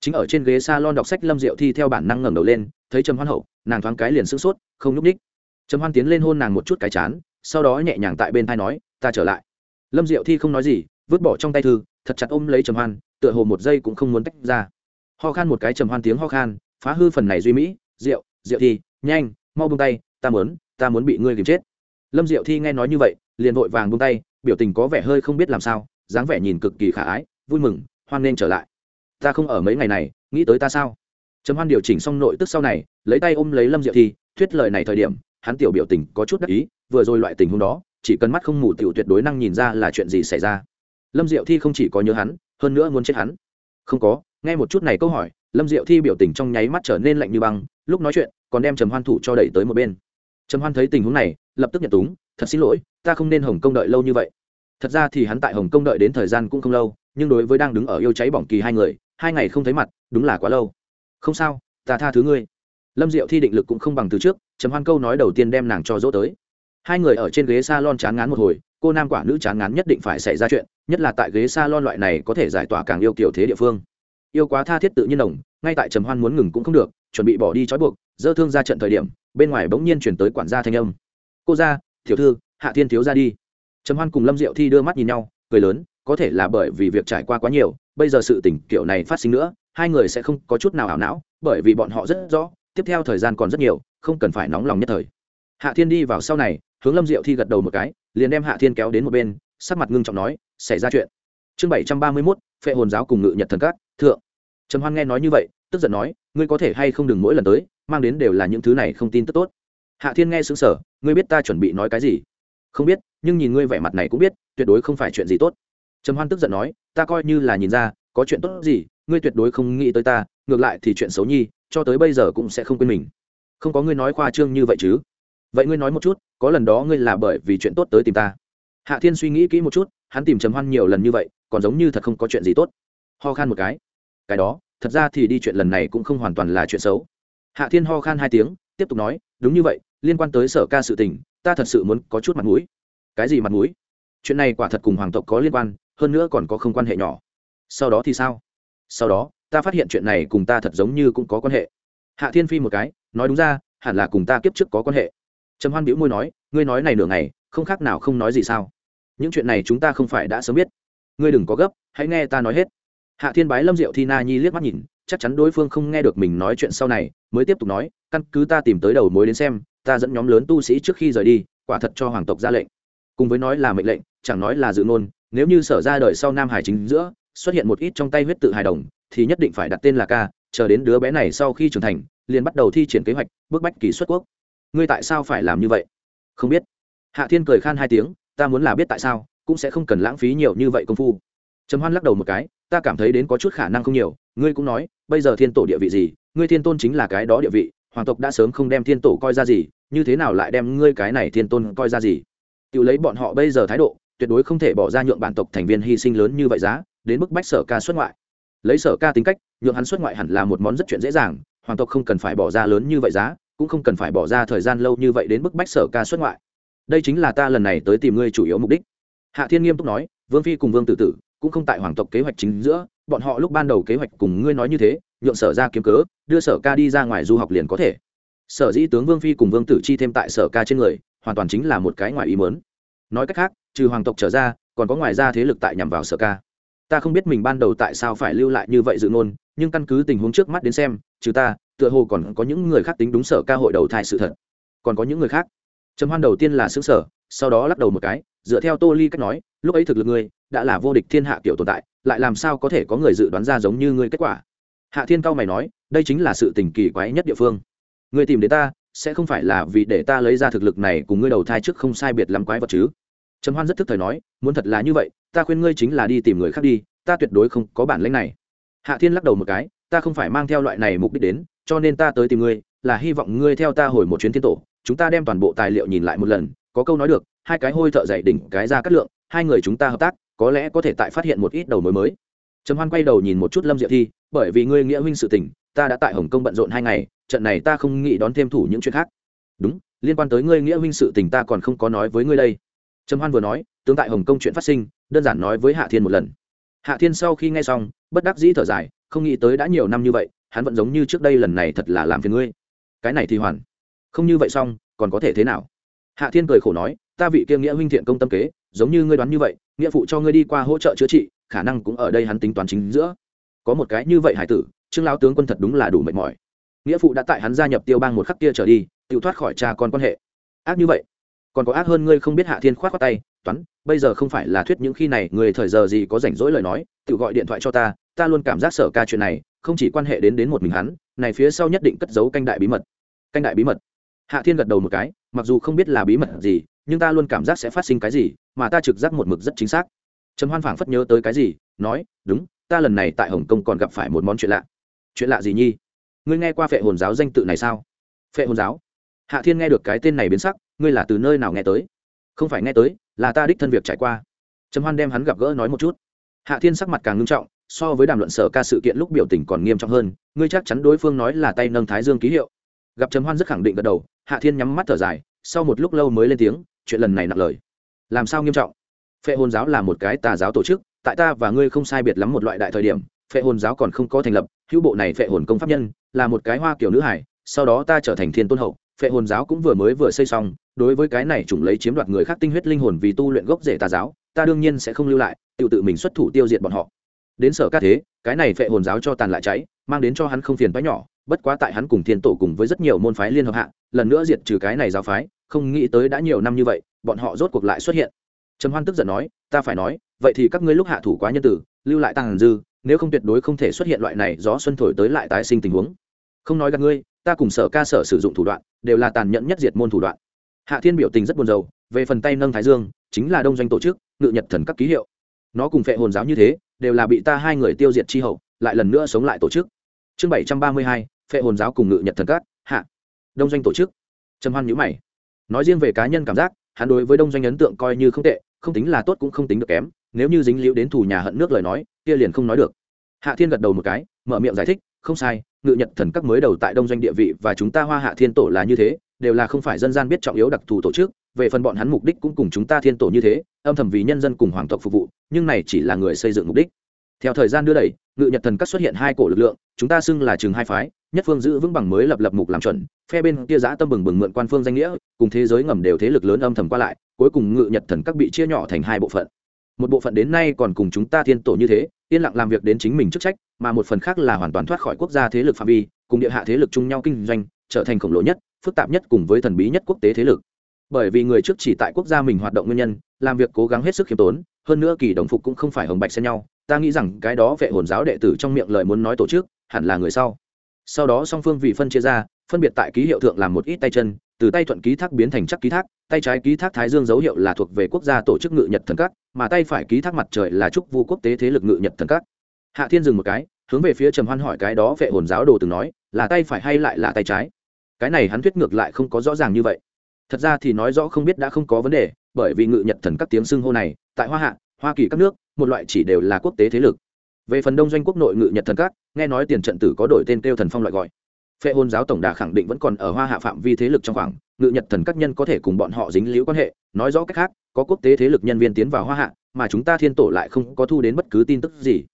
Chính ở trên ghế s a lon đọc sách, lâm diệu thi theo bản năng ngẩng đầu lên, thấy trầm hoan hậu, nàng thoáng cái liền sửng sốt, không nhúc ních trầm hoan tiến lên hôn nàng một chút cái chán, sau đó nhẹ nhàng tại bên thai nói, ta trở lại. Lâm diệu thi không nói gì, vứt bỏ trong tay thư, thật chặt ôm lấy trầm hoan, tựa hồ một giây cũng không muốn tách ra. Ho khan một cái trầm hoan tiếng ho khan, phá hư phần này duy mỹ, diệu diệu thi, nhanh, mau buông tay, ta muốn ta muốn bị ngươi kìm chết. Lâm diệu thi nghe nói như vậy, liền vội vàng buông tay, biểu tình có vẻ hơi không biết làm sao, dáng vẻ nhìn cực kỳ khả ái, vui mừng, hoan nên trở lại. Ta không ở mấy ngày này, nghĩ tới ta sao? Trầm hoan điều chỉnh xong nội tức sau này, lấy tay ôm lấy lâm diệu thi, thuyết lời này thời điểm hắn tiểu biểu tình có chút đắc ý, vừa rồi loại tình huống đó, chỉ cần mắt không mù tiểu tuyệt đối năng nhìn ra là chuyện gì xảy ra. Lâm diệu thi không chỉ có nhớ hắn, hơn nữa muốn chết hắn. Không có, nghe một chút này câu hỏi, lâm diệu thi biểu tình trong nháy mắt trở nên lạnh như băng, lúc nói chuyện, còn đem trầm hoan thủ cho đẩy tới một bên. Trầm hoan thấy tình huống này, lập tức nhận túng, thật xin lỗi, ta không nên hồng công đợi lâu như vậy. Thật ra thì hắn tại hồng công đợi đến thời gian cũng không lâu, nhưng đối với đang đứng ở yêu cháy bỏng kỳ hai người, hai ngày không thấy mặt, đúng là quá lâu. Không sao, ta tha thứ ngươi lâm diệu thi định lực cũng không bằng từ trước chấm hoan câu nói đầu tiên đem nàng cho dỗ tới. Hai người ở trên ghế s a lon chán ngán một hồi, cô nam quả nữ chán ngán nhất định phải xảy ra chuyện, nhất là tại ghế s a lon loại này có thể giải tỏa càng yêu kiểu thế địa phương. Yêu quá tha thiết tự nhiên đồng, ngay tại trầm hoan muốn ngừng cũng không được, chuẩn bị bỏ đi trói buộc, dơ thương ra trận thời điểm, bên ngoài bỗng nhiên chuyển tới quản gia thanh âm. Cô ra, tiểu thư, hạ thiên thiếu ra đi. Trầm hoan cùng lâm diệu thi đưa mắt nhìn nhau, cười lớn, có thể là bởi vì việc trải qua quá nhiều, bây giờ sự tình kiểu này phát sinh nữa, hai người sẽ không có chút nào ảo não, bởi vì bọn họ rất rõ tiếp theo thời gian còn rất nhiều, không cần phải nóng lòng nhất thời. Hạ thiên đi vào sau này, hướng lâm diệu thi gật đầu một cái, liền đem hạ thiên kéo đến một bên, sắc mặt ngưng trọng nói, xảy ra chuyện. Chương bảy trăm ba mươi mốt, phệ hồn giáo cùng ngự nhật thần cát thượng. Trầm hoan nghe nói như vậy, tức giận nói, ngươi có thể hay không đừng mỗi lần tới, mang đến đều là những thứ này không tin tức tốt. Hạ thiên nghe xứng sở ngươi biết ta chuẩn bị nói cái gì? Không biết, nhưng nhìn ngươi vẻ mặt này cũng biết, tuyệt đối không phải chuyện gì tốt. Trầm hoan tức giận nói, ta coi như là nhìn ra, có chuyện tốt gì, ngươi tuyệt đối không nghĩ tới ta ngược lại thì chuyện xấu nhi, cho tới bây giờ cũng sẽ không quên mình. Không có ngươi nói khoa trương như vậy chứ? Vậy ngươi nói một chút, có lần đó ngươi là bởi vì chuyện tốt tới tìm ta. Hạ thiên suy nghĩ kỹ một chút, hắn tìm trầm hoan nhiều lần như vậy, còn giống như thật không có chuyện gì tốt. Ho khan một cái. Cái đó, thật ra thì đi chuyện lần này cũng không hoàn toàn là chuyện xấu. Hạ thiên ho khan hai tiếng, tiếp tục nói, đúng như vậy, liên quan tới sở ca sự tình, ta thật sự muốn có chút mặt mũi. Cái gì mặt mũi? Chuyện này quả thật cùng hoàng tộc có liên quan, hơn nữa còn có không quan hệ nhỏ. Sau đó thì sao? Sau đó ta phát hiện chuyện này cùng ta thật giống như cũng có quan hệ. Hạ thiên phi một cái, nói đúng ra, hẳn là cùng ta kiếp trước có quan hệ. Trầm hoan bĩu môi nói, ngươi nói này nửa ngày, không khác nào không nói gì sao? Những chuyện này chúng ta không phải đã sớm biết. Ngươi đừng có gấp, hãy nghe ta nói hết. Hạ thiên bái lâm diệu thi na nhi liếc mắt nhìn, chắc chắn đối phương không nghe được mình nói chuyện sau này, mới tiếp tục nói, căn cứ ta tìm tới đầu mối đến xem, ta dẫn nhóm lớn tu sĩ trước khi rời đi, quả thật cho hoàng tộc ra lệnh. Cùng với nói là mệnh lệnh, chẳng nói là dự ngôn, nếu như sở ra đời sau nam hải chính giữa, xuất hiện một ít trong tay huyết tự hài đồng thì nhất định phải đặt tên là ca, chờ đến đứa bé này sau khi trưởng thành, liền bắt đầu thi triển kế hoạch bước bách kỳ xuất quốc. Ngươi tại sao phải làm như vậy? Không biết. Hạ thiên cười khan hai tiếng, ta muốn là biết tại sao, cũng sẽ không cần lãng phí nhiều như vậy công phu. Trầm hoan lắc đầu một cái, ta cảm thấy đến có chút khả năng không nhiều, ngươi cũng nói, bây giờ thiên tổ địa vị gì, ngươi thiên tôn chính là cái đó địa vị, hoàng tộc đã sớm không đem thiên tổ coi ra gì, như thế nào lại đem ngươi cái này thiên tôn coi ra gì? Tự lấy bọn họ bây giờ thái độ, tuyệt đối không thể bỏ ra nhượng bản tộc thành viên hy sinh lớn như vậy giá, đến mức bách sở ca xuất ngoại lấy sở ca tính cách, nhượng hắn xuất ngoại hẳn là một món rất chuyện dễ dàng, hoàng tộc không cần phải bỏ ra lớn như vậy giá, cũng không cần phải bỏ ra thời gian lâu như vậy đến mức bách sở ca xuất ngoại. Đây chính là ta lần này tới tìm ngươi chủ yếu mục đích. Hạ thiên nghiêm túc nói, vương phi cùng vương tử tử, cũng không tại hoàng tộc kế hoạch chính giữa, bọn họ lúc ban đầu kế hoạch cùng ngươi nói như thế, nhượng sở ra kiếm cớ, đưa sở ca đi ra ngoài du học liền có thể. Sở dĩ tướng vương phi cùng vương tử chi thêm tại sở ca trên người, hoàn toàn chính là một cái ngoài ý mớn nói cách khác, trừ hoàng tộc trở ra, còn có ngoài ra thế lực tại nhằm vào sở ca ta không biết mình ban đầu tại sao phải lưu lại như vậy dự ngôn, nhưng căn cứ tình huống trước mắt đến xem, trừ ta, tựa hồ còn có những người khác tính đúng sở ca hội đầu thai sự thật. Còn có những người khác. Trầm hoan đầu tiên là xứ sở, sau đó lắc đầu một cái, dựa theo tô ly cách nói, lúc ấy thực lực ngươi, đã là vô địch thiên hạ kiểu tồn tại, lại làm sao có thể có người dự đoán ra giống như ngươi kết quả? Hạ thiên cao mày nói, đây chính là sự tình kỳ quái nhất địa phương. Ngươi tìm đến ta, sẽ không phải là vì để ta lấy ra thực lực này cùng ngươi đầu thai trước không sai biệt lắm quái vật chứ? Trầm hoan rất thức thời nói, muốn thật là như vậy, ta khuyên ngươi chính là đi tìm người khác đi, ta tuyệt đối không có bản lĩnh này. Hạ thiên lắc đầu một cái, ta không phải mang theo loại này mục đích đến, cho nên ta tới tìm ngươi, là hy vọng ngươi theo ta hồi một chuyến thiên tổ, chúng ta đem toàn bộ tài liệu nhìn lại một lần, có câu nói được, hai cái hôi thợ dạy đỉnh, cái ra cắt lượng, hai người chúng ta hợp tác, có lẽ có thể tại phát hiện một ít đầu mối mới. Trầm hoan quay đầu nhìn một chút lâm diệu thi, bởi vì ngươi nghĩa huynh sự tình, ta đã tại hồng kông bận rộn hai ngày, trận này ta không nghĩ đón thêm thủ những chuyện khác. Đúng, liên quan tới ngươi nghĩa huynh sự tình ta còn không có nói với ngươi đây trầm hoan vừa nói, tướng tại hồng kông chuyện phát sinh, đơn giản nói với hạ thiên một lần. Hạ thiên sau khi nghe xong, bất đắc dĩ thở dài, không nghĩ tới đã nhiều năm như vậy, hắn vẫn giống như trước đây lần này thật là làm phiền ngươi. Cái này thì hoàn. Không như vậy xong, còn có thể thế nào? Hạ thiên cười khổ nói, ta vị kia nghĩa huynh thiện công tâm kế, giống như ngươi đoán như vậy, nghĩa phụ cho ngươi đi qua hỗ trợ chữa trị, khả năng cũng ở đây hắn tính toán chính giữa. Có một cái như vậy hải tử, trương lão tướng quân thật đúng là đủ mệt mỏi. Nghĩa phụ đã tại hắn gia nhập tiêu bang một khắc kia trở đi, tự thoát khỏi cha con quan hệ. Ác như vậy còn có ác hơn ngươi không biết hạ thiên khoát qua tay, toán, bây giờ không phải là thuyết những khi này, người thời giờ gì có rảnh rỗi lời nói, tự gọi điện thoại cho ta ta luôn cảm giác sở ca chuyện này không chỉ quan hệ đến đến một mình hắn, này phía sau nhất định cất giấu canh đại bí mật. Canh đại bí mật. Hạ thiên gật đầu một cái, mặc dù không biết là bí mật gì, nhưng ta luôn cảm giác sẽ phát sinh cái gì, mà ta trực giác một mực rất chính xác. Trầm hoan phảng phất nhớ tới cái gì, nói, đúng, ta lần này tại hồng kông còn gặp phải một món chuyện lạ. Chuyện lạ gì nhi? Ngươi nghe qua phệ hồn giáo danh tự này sao? Phệ hồn giáo? Hạ thiên nghe được cái tên này biến sắc ngươi là từ nơi nào nghe tới? Không phải nghe tới, là ta đích thân việc trải qua. Trầm hoan đem hắn gặp gỡ nói một chút. Hạ thiên sắc mặt càng ngưng trọng, so với đàm luận sở ca sự kiện lúc biểu tình còn nghiêm trọng hơn, ngươi chắc chắn đối phương nói là tay nâng thái dương ký hiệu. Gặp trầm hoan rất khẳng định gật đầu, hạ thiên nhắm mắt thở dài, sau một lúc lâu mới lên tiếng, chuyện lần này nặng lời. Làm sao nghiêm trọng? Phệ hồn giáo là một cái tà giáo tổ chức, tại ta và ngươi không sai biệt lắm một loại đại thời điểm, phệ hồn giáo còn không có thành lập, hữu bộ này phệ hồn công pháp nhân, là một cái hoa kiểu nữ hải, sau đó ta trở thành thiên tôn hậu, phệ hồn giáo cũng vừa mới vừa xây xong đối với cái này chủng lấy chiếm đoạt người khác tinh huyết linh hồn vì tu luyện gốc rễ tà giáo, ta đương nhiên sẽ không lưu lại, tự tự mình xuất thủ tiêu diệt bọn họ. Đến sở các thế, cái này phệ hồn giáo cho tàn lại cháy, mang đến cho hắn không phiền phái nhỏ, bất quá tại hắn cùng thiên tổ cùng với rất nhiều môn phái liên hợp hạ, lần nữa diệt trừ cái này giáo phái, không nghĩ tới đã nhiều năm như vậy, bọn họ rốt cuộc lại xuất hiện. Trầm hoan tức giận nói, ta phải nói, vậy thì các ngươi lúc hạ thủ quá nhân tử, lưu lại tàng dư, nếu không tuyệt đối không thể xuất hiện loại này gió xuân thổi tới lại tái sinh tình huống. Không nói gặp ngươi, ta cùng sở ca sở sử dụng thủ đoạn, đều là tàn nhẫn nhất diệt môn thủ đoạn hạ thiên biểu tình rất buồn rầu, về phần tay nâng thái dương, chính là đông doanh tổ chức, ngự nhật thần các ký hiệu. Nó cùng phệ hồn giáo như thế, đều là bị ta hai người tiêu diệt chi hậu, lại lần nữa sống lại tổ chức. Chương bảy trăm ba mươi hai, phệ hồn giáo cùng ngự nhật thần các, hạ. Đông doanh tổ chức. Trầm hoan nhữ mày. Nói riêng về cá nhân cảm giác, hắn đối với đông doanh ấn tượng coi như không tệ, không tính là tốt cũng không tính được kém, nếu như dính liễu đến thủ nhà hận nước lời nói, kia liền không nói được. Hạ thiên gật đầu một cái, mở miệng giải thích, không sai, ngự nhật thần các mới đầu tại đông doanh địa vị và chúng ta hoa hạ thiên tổ là như thế đều là không phải dân gian biết trọng yếu đặc thù tổ chức, về phần bọn hắn mục đích cũng cùng chúng ta thiên tổ như thế, âm thầm vì nhân dân cùng hoàng tộc phục vụ, nhưng này chỉ là người xây dựng mục đích. Theo thời gian đưa đẩy, ngự nhật thần các xuất hiện hai cổ lực lượng, chúng ta xưng là chừng hai phái, nhất phương giữ vững bằng mới lập lập mục làm chuẩn, phe bên kia giã tâm bừng bừng mượn quan phương danh nghĩa, cùng thế giới ngầm đều thế lực lớn âm thầm qua lại, cuối cùng ngự nhật thần các bị chia nhỏ thành hai bộ phận. Một bộ phận đến nay còn cùng chúng ta thiên tổ như thế, yên lặng làm việc đến chính mình chức trách, mà một phần khác là hoàn toàn thoát khỏi quốc gia thế lực phạm vi, cùng địa hạ thế lực chung nhau kinh doanh, trở thành khổng lồ nhất phức tạp nhất cùng với thần bí nhất quốc tế thế lực. Bởi vì người trước chỉ tại quốc gia mình hoạt động nguyên nhân, làm việc cố gắng hết sức khiêm tốn, hơn nữa kỳ đồng phục cũng không phải hồng bạch xen nhau. Ta nghĩ rằng cái đó vệ hồn giáo đệ tử trong miệng lời muốn nói tổ chức, hẳn là người sau. Sau đó song phương vì phân chia ra, phân biệt tại ký hiệu thượng làm một ít tay chân, từ tay thuận ký thác biến thành chắc ký thác, tay trái ký thác thái dương dấu hiệu là thuộc về quốc gia tổ chức ngự nhật thần các, mà tay phải ký thác mặt trời là trúc vu quốc tế thế lực ngự nhật thần các. Hạ thiên dừng một cái, hướng về phía trầm hoan hỏi cái đó vệ hồn giáo đồ từng nói, là tay phải hay lại là tay trái? Cái này hắn thuyết ngược lại không có rõ ràng như vậy. Thật ra thì nói rõ không biết đã không có vấn đề, bởi vì ngự nhật thần các tiếng xưng hô này, tại hoa hạ, hoa kỳ các nước, một loại chỉ đều là quốc tế thế lực. Về phần đông doanh quốc nội ngự nhật thần các, nghe nói tiền trận tử có đổi tên kêu thần phong loại gọi. Phệ hôn giáo tổng đà khẳng định vẫn còn ở hoa hạ phạm vi thế lực trong khoảng, ngự nhật thần các nhân có thể cùng bọn họ dính liễu quan hệ, nói rõ cách khác, có quốc tế thế lực nhân viên tiến vào hoa hạ, mà chúng ta thiên tổ lại không có thu đến bất cứ tin tức gì.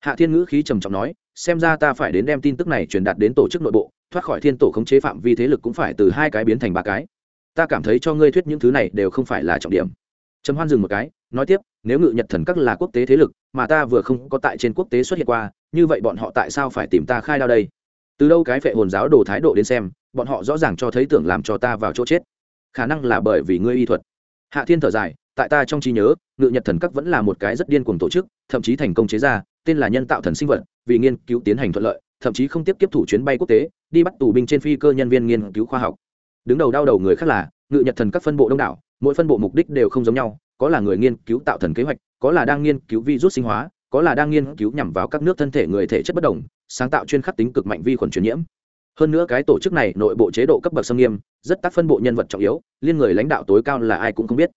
Hạ thiên ngữ khí trầm trọng nói xem ra ta phải đến đem tin tức này truyền đạt đến tổ chức nội bộ, thoát khỏi thiên tổ khống chế phạm vi thế lực cũng phải từ hai cái biến thành ba cái. Ta cảm thấy cho ngươi thuyết những thứ này đều không phải là trọng điểm. Trầm hoan dừng một cái, nói tiếp, nếu ngự nhật thần các là quốc tế thế lực, mà ta vừa không có tại trên quốc tế xuất hiện qua, như vậy bọn họ tại sao phải tìm ta khai đao đây? Từ đâu cái phệ hồn giáo đồ thái độ đến xem, bọn họ rõ ràng cho thấy tưởng làm cho ta vào chỗ chết. Khả năng là bởi vì ngươi y thuật. Hạ thiên thở dài, tại ta trong trí nhớ, ngự nhật thần các vẫn là một cái rất điên cuồng tổ chức, thậm chí thành công chế ra, tên là nhân tạo thần sinh vật vì nghiên cứu tiến hành thuận lợi, thậm chí không tiếp tiếp thủ chuyến bay quốc tế, đi bắt tù binh trên phi cơ nhân viên nghiên cứu khoa học. Đứng đầu đau đầu người khác là, ngự nhật thần các phân bộ đông đảo, mỗi phân bộ mục đích đều không giống nhau, có là người nghiên cứu tạo thần kế hoạch, có là đang nghiên cứu virus sinh hóa, có là đang nghiên cứu nhằm vào các nước thân thể người thể chất bất đồng, sáng tạo chuyên khắc tính cực mạnh vi khuẩn truyền nhiễm. Hơn nữa cái tổ chức này nội bộ chế độ cấp bậc xâm nghiêm, rất tác phân bộ nhân vật trọng yếu, liên người lãnh đạo tối cao là ai cũng không biết.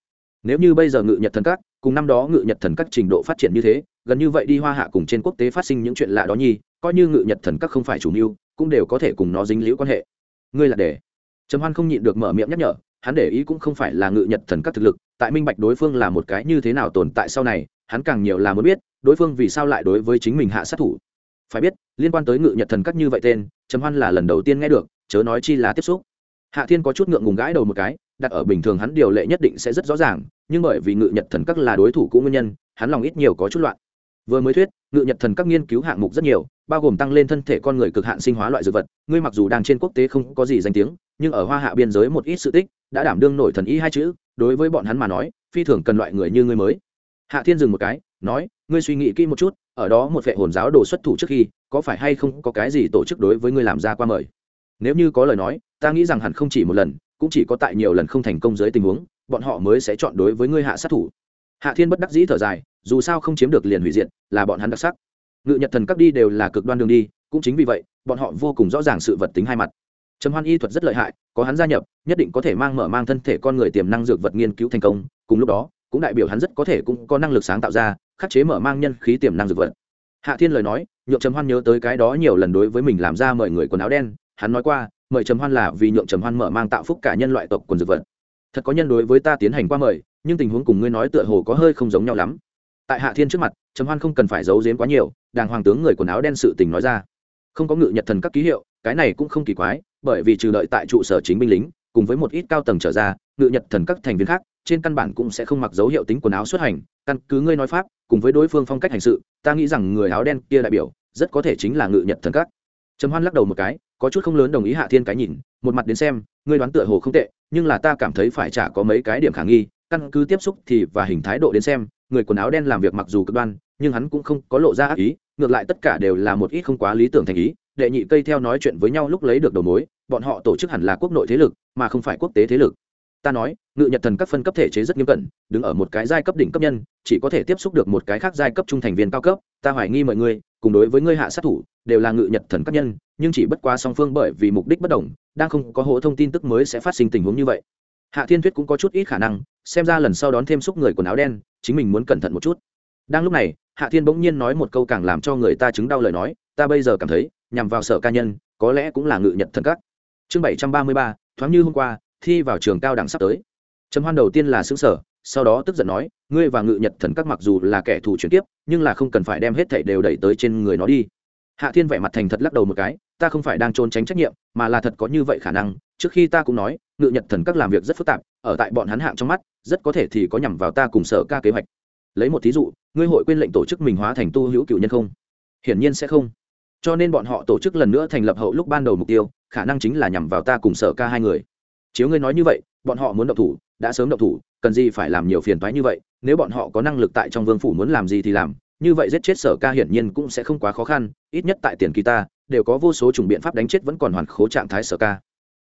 Nếu như bây giờ ngự nhật thần các cùng năm đó ngự nhật thần các trình độ phát triển như thế, gần như vậy đi hoa hạ cùng trên quốc tế phát sinh những chuyện lạ đó nhi, coi như ngự nhật thần các không phải chủ mưu, cũng đều có thể cùng nó dính liễu quan hệ. Ngươi là để trầm hoan không nhịn được mở miệng nhắc nhở, hắn để ý cũng không phải là ngự nhật thần các thực lực, tại minh bạch đối phương là một cái như thế nào tồn tại sau này, hắn càng nhiều là muốn biết, đối phương vì sao lại đối với chính mình hạ sát thủ. Phải biết, liên quan tới ngự nhật thần các như vậy tên, trầm hoan là lần đầu tiên nghe được, chớ nói chi là tiếp xúc. Hạ thiên có chút ngượng ngùng gãi đầu một cái đặt ở bình thường hắn điều lệ nhất định sẽ rất rõ ràng, nhưng bởi vì ngự nhật thần các là đối thủ cũ nguyên nhân, hắn lòng ít nhiều có chút loạn. Vừa mới thuyết, ngự nhật thần các nghiên cứu hạng mục rất nhiều, bao gồm tăng lên thân thể con người cực hạn sinh hóa loại dược vật, ngươi mặc dù đang trên quốc tế không có gì danh tiếng, nhưng ở hoa hạ biên giới một ít sự tích đã đảm đương nổi thần ý hai chữ, đối với bọn hắn mà nói, phi thường cần loại người như ngươi mới. Hạ thiên dừng một cái, nói, ngươi suy nghĩ kỹ một chút, ở đó một vệ hồn giáo đồ xuất thủ trước khi, có phải hay không có cái gì tổ chức đối với ngươi làm ra qua mời? Nếu như có lời nói, ta nghĩ rằng hẳn không chỉ một lần cũng chỉ có tại nhiều lần không thành công dưới tình huống, bọn họ mới sẽ chọn đối với ngươi hạ sát thủ. Hạ thiên bất đắc dĩ thở dài, dù sao không chiếm được liền hủy diệt, là bọn hắn đặc sắc. Ngự nhật thần các đi đều là cực đoan đường đi, cũng chính vì vậy, bọn họ vô cùng rõ ràng sự vật tính hai mặt. Trầm hoan y thuật rất lợi hại, có hắn gia nhập, nhất định có thể mang mở mang thân thể con người tiềm năng dược vật nghiên cứu thành công, cùng lúc đó, cũng đại biểu hắn rất có thể cũng có năng lực sáng tạo ra, khắc chế mở mang nhân khí tiềm năng dược vật. Hạ thiên lời nói, nhượng trầm hoan nhớ tới cái đó nhiều lần đối với mình làm ra mời người quần áo đen, hắn nói qua mời trầm hoan là vì nhượng trầm hoan mở mang tạo phúc cả nhân loại tộc quần dược vật. Thật có nhân đối với ta tiến hành qua mời, nhưng tình huống cùng ngươi nói tựa hồ có hơi không giống nhau lắm. Tại hạ thiên trước mặt, trầm hoan không cần phải giấu giếm quá nhiều, đàng hoàng tướng người quần áo đen sự tình nói ra. Không có ngự nhật thần các ký hiệu, cái này cũng không kỳ quái, bởi vì trừ đợi tại trụ sở chính binh lính, cùng với một ít cao tầng trở ra, ngự nhật thần các thành viên khác, trên căn bản cũng sẽ không mặc dấu hiệu tính quần áo xuất hành. Căn cứ ngươi nói pháp, cùng với đối phương phong cách hành sự, ta nghĩ rằng người áo đen kia đại biểu, rất có thể chính là ngự nhật thần các. Trầm hoan lắc đầu một cái có chút không lớn đồng ý hạ thiên cái nhìn, một mặt đến xem, ngươi đoán tựa hồ không tệ, nhưng là ta cảm thấy phải chả có mấy cái điểm khả nghi, căn cứ tiếp xúc thì và hình thái độ đến xem, người quần áo đen làm việc mặc dù cực đoan, nhưng hắn cũng không có lộ ra ác ý, ngược lại tất cả đều là một ít không quá lý tưởng thành ý, đệ nhị cây theo nói chuyện với nhau lúc lấy được đầu mối, bọn họ tổ chức hẳn là quốc nội thế lực, mà không phải quốc tế thế lực. Ta nói, ngự nhật thần các phân cấp thể chế rất nghiêm cẩn, đứng ở một cái giai cấp đỉnh cấp nhân, chỉ có thể tiếp xúc được một cái khác giai cấp trung thành viên cao cấp, ta hoài nghi mọi người cùng đối với ngươi hạ sát thủ, đều là ngự nhật thần các nhân, nhưng chỉ bất quá song phương bởi vì mục đích bất đồng, đang không có hỗ thông tin tức mới sẽ phát sinh tình huống như vậy. Hạ thiên thuyết cũng có chút ít khả năng, xem ra lần sau đón thêm xúc người quần áo đen, chính mình muốn cẩn thận một chút. Đang lúc này, hạ thiên bỗng nhiên nói một câu càng làm cho người ta chứng đau lời nói, ta bây giờ cảm thấy, nhằm vào sở ca nhân, có lẽ cũng là ngự nhật thần các. Chương bảy trăm ba mươi ba, thoáng như hôm qua, thi vào trường cao đẳng sắp tới. Trầm hoan đầu tiên là xứ sở sau đó tức giận nói, ngươi và ngự nhật thần các mặc dù là kẻ thù chuyển tiếp nhưng là không cần phải đem hết thảy đều đẩy tới trên người nó đi. Hạ thiên vẻ mặt thành thật lắc đầu một cái, ta không phải đang trốn tránh trách nhiệm, mà là thật có như vậy khả năng. Trước khi ta cũng nói, ngự nhật thần các làm việc rất phức tạp, ở tại bọn hắn hạng trong mắt, rất có thể thì có nhằm vào ta cùng sở ca kế hoạch. Lấy một thí dụ, ngươi hội quên lệnh tổ chức mình hóa thành tu hữu cựu nhân không? Hiển nhiên sẽ không. Cho nên bọn họ tổ chức lần nữa thành lập hậu lúc ban đầu mục tiêu, khả năng chính là nhằm vào ta cùng sở ca hai người. Chiếu ngươi nói như vậy, bọn họ muốn động thủ, đã sớm động thủ cần gì phải làm nhiều phiền toái như vậy, nếu bọn họ có năng lực tại trong vương phủ muốn làm gì thì làm, như vậy giết chết sở ca hiển nhiên cũng sẽ không quá khó khăn, ít nhất tại tiền kỳ ta, đều có vô số chủng biện pháp đánh chết vẫn còn hoàn khố trạng thái sở ca.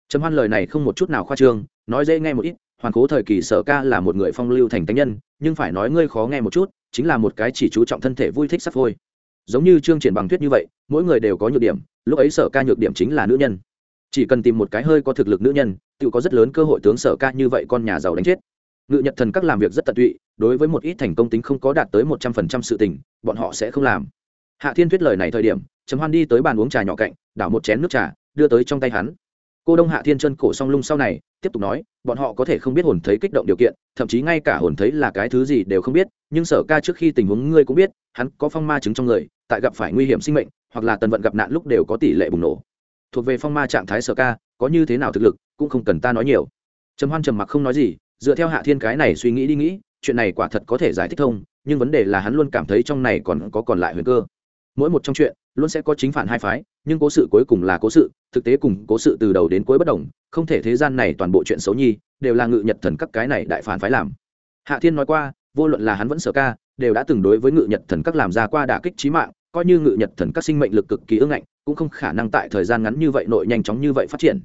Trầm hoan lời này không một chút nào khoa trương, nói dễ nghe một ít, hoàn khố thời kỳ sở ca là một người phong lưu thành tánh nhân, nhưng phải nói ngươi khó nghe một chút, chính là một cái chỉ chú trọng thân thể vui thích sắp thôi giống như chương triển bằng thuyết như vậy, mỗi người đều có nhược điểm, lúc ấy sở ca nhược điểm chính là nữ nhân. Chỉ cần tìm một cái hơi có thực lực nữ nhân, tự có rất lớn cơ hội tướng sở ca như vậy con nhà giàu đánh chết ngự nhật thần các làm việc rất tận tụy, đối với một ít thành công tính không có đạt tới một trăm phần trăm sự tình, bọn họ sẽ không làm. Hạ thiên thuyết lời này thời điểm, trầm hoan đi tới bàn uống trà nhỏ cạnh, đảo một chén nước trà, đưa tới trong tay hắn. Cô đông hạ thiên chân cổ song lung sau này, tiếp tục nói, bọn họ có thể không biết hồn thấy kích động điều kiện, thậm chí ngay cả hồn thấy là cái thứ gì đều không biết, nhưng sở ca trước khi tình huống ngươi cũng biết, hắn có phong ma chứng trong người, tại gặp phải nguy hiểm sinh mệnh, hoặc là tần vận gặp nạn lúc đều có tỷ lệ bùng nổ. Thuộc về phong ma trạng thái sở ca, có như thế nào thực lực, cũng không cần ta nói nhiều. Trầm hoan trầm mặc không nói gì dựa theo hạ thiên cái này suy nghĩ đi nghĩ, chuyện này quả thật có thể giải thích thông, nhưng vấn đề là hắn luôn cảm thấy trong này còn có còn lại huyền cơ. Mỗi một trong chuyện, luôn sẽ có chính phản hai phái, nhưng cố sự cuối cùng là cố sự, thực tế cùng cố sự từ đầu đến cuối bất đồng, không thể thế gian này toàn bộ chuyện xấu nhi, đều là ngự nhật thần các cái này đại phản phái làm. Hạ thiên nói qua, vô luận là hắn vẫn sợ ca, đều đã từng đối với ngự nhật thần các làm ra qua đả kích trí mạng, coi như ngự nhật thần các sinh mệnh lực cực kỳ ưng ngạnh, cũng không khả năng tại thời gian ngắn như vậy, nội nhanh chóng như vậy phát triển.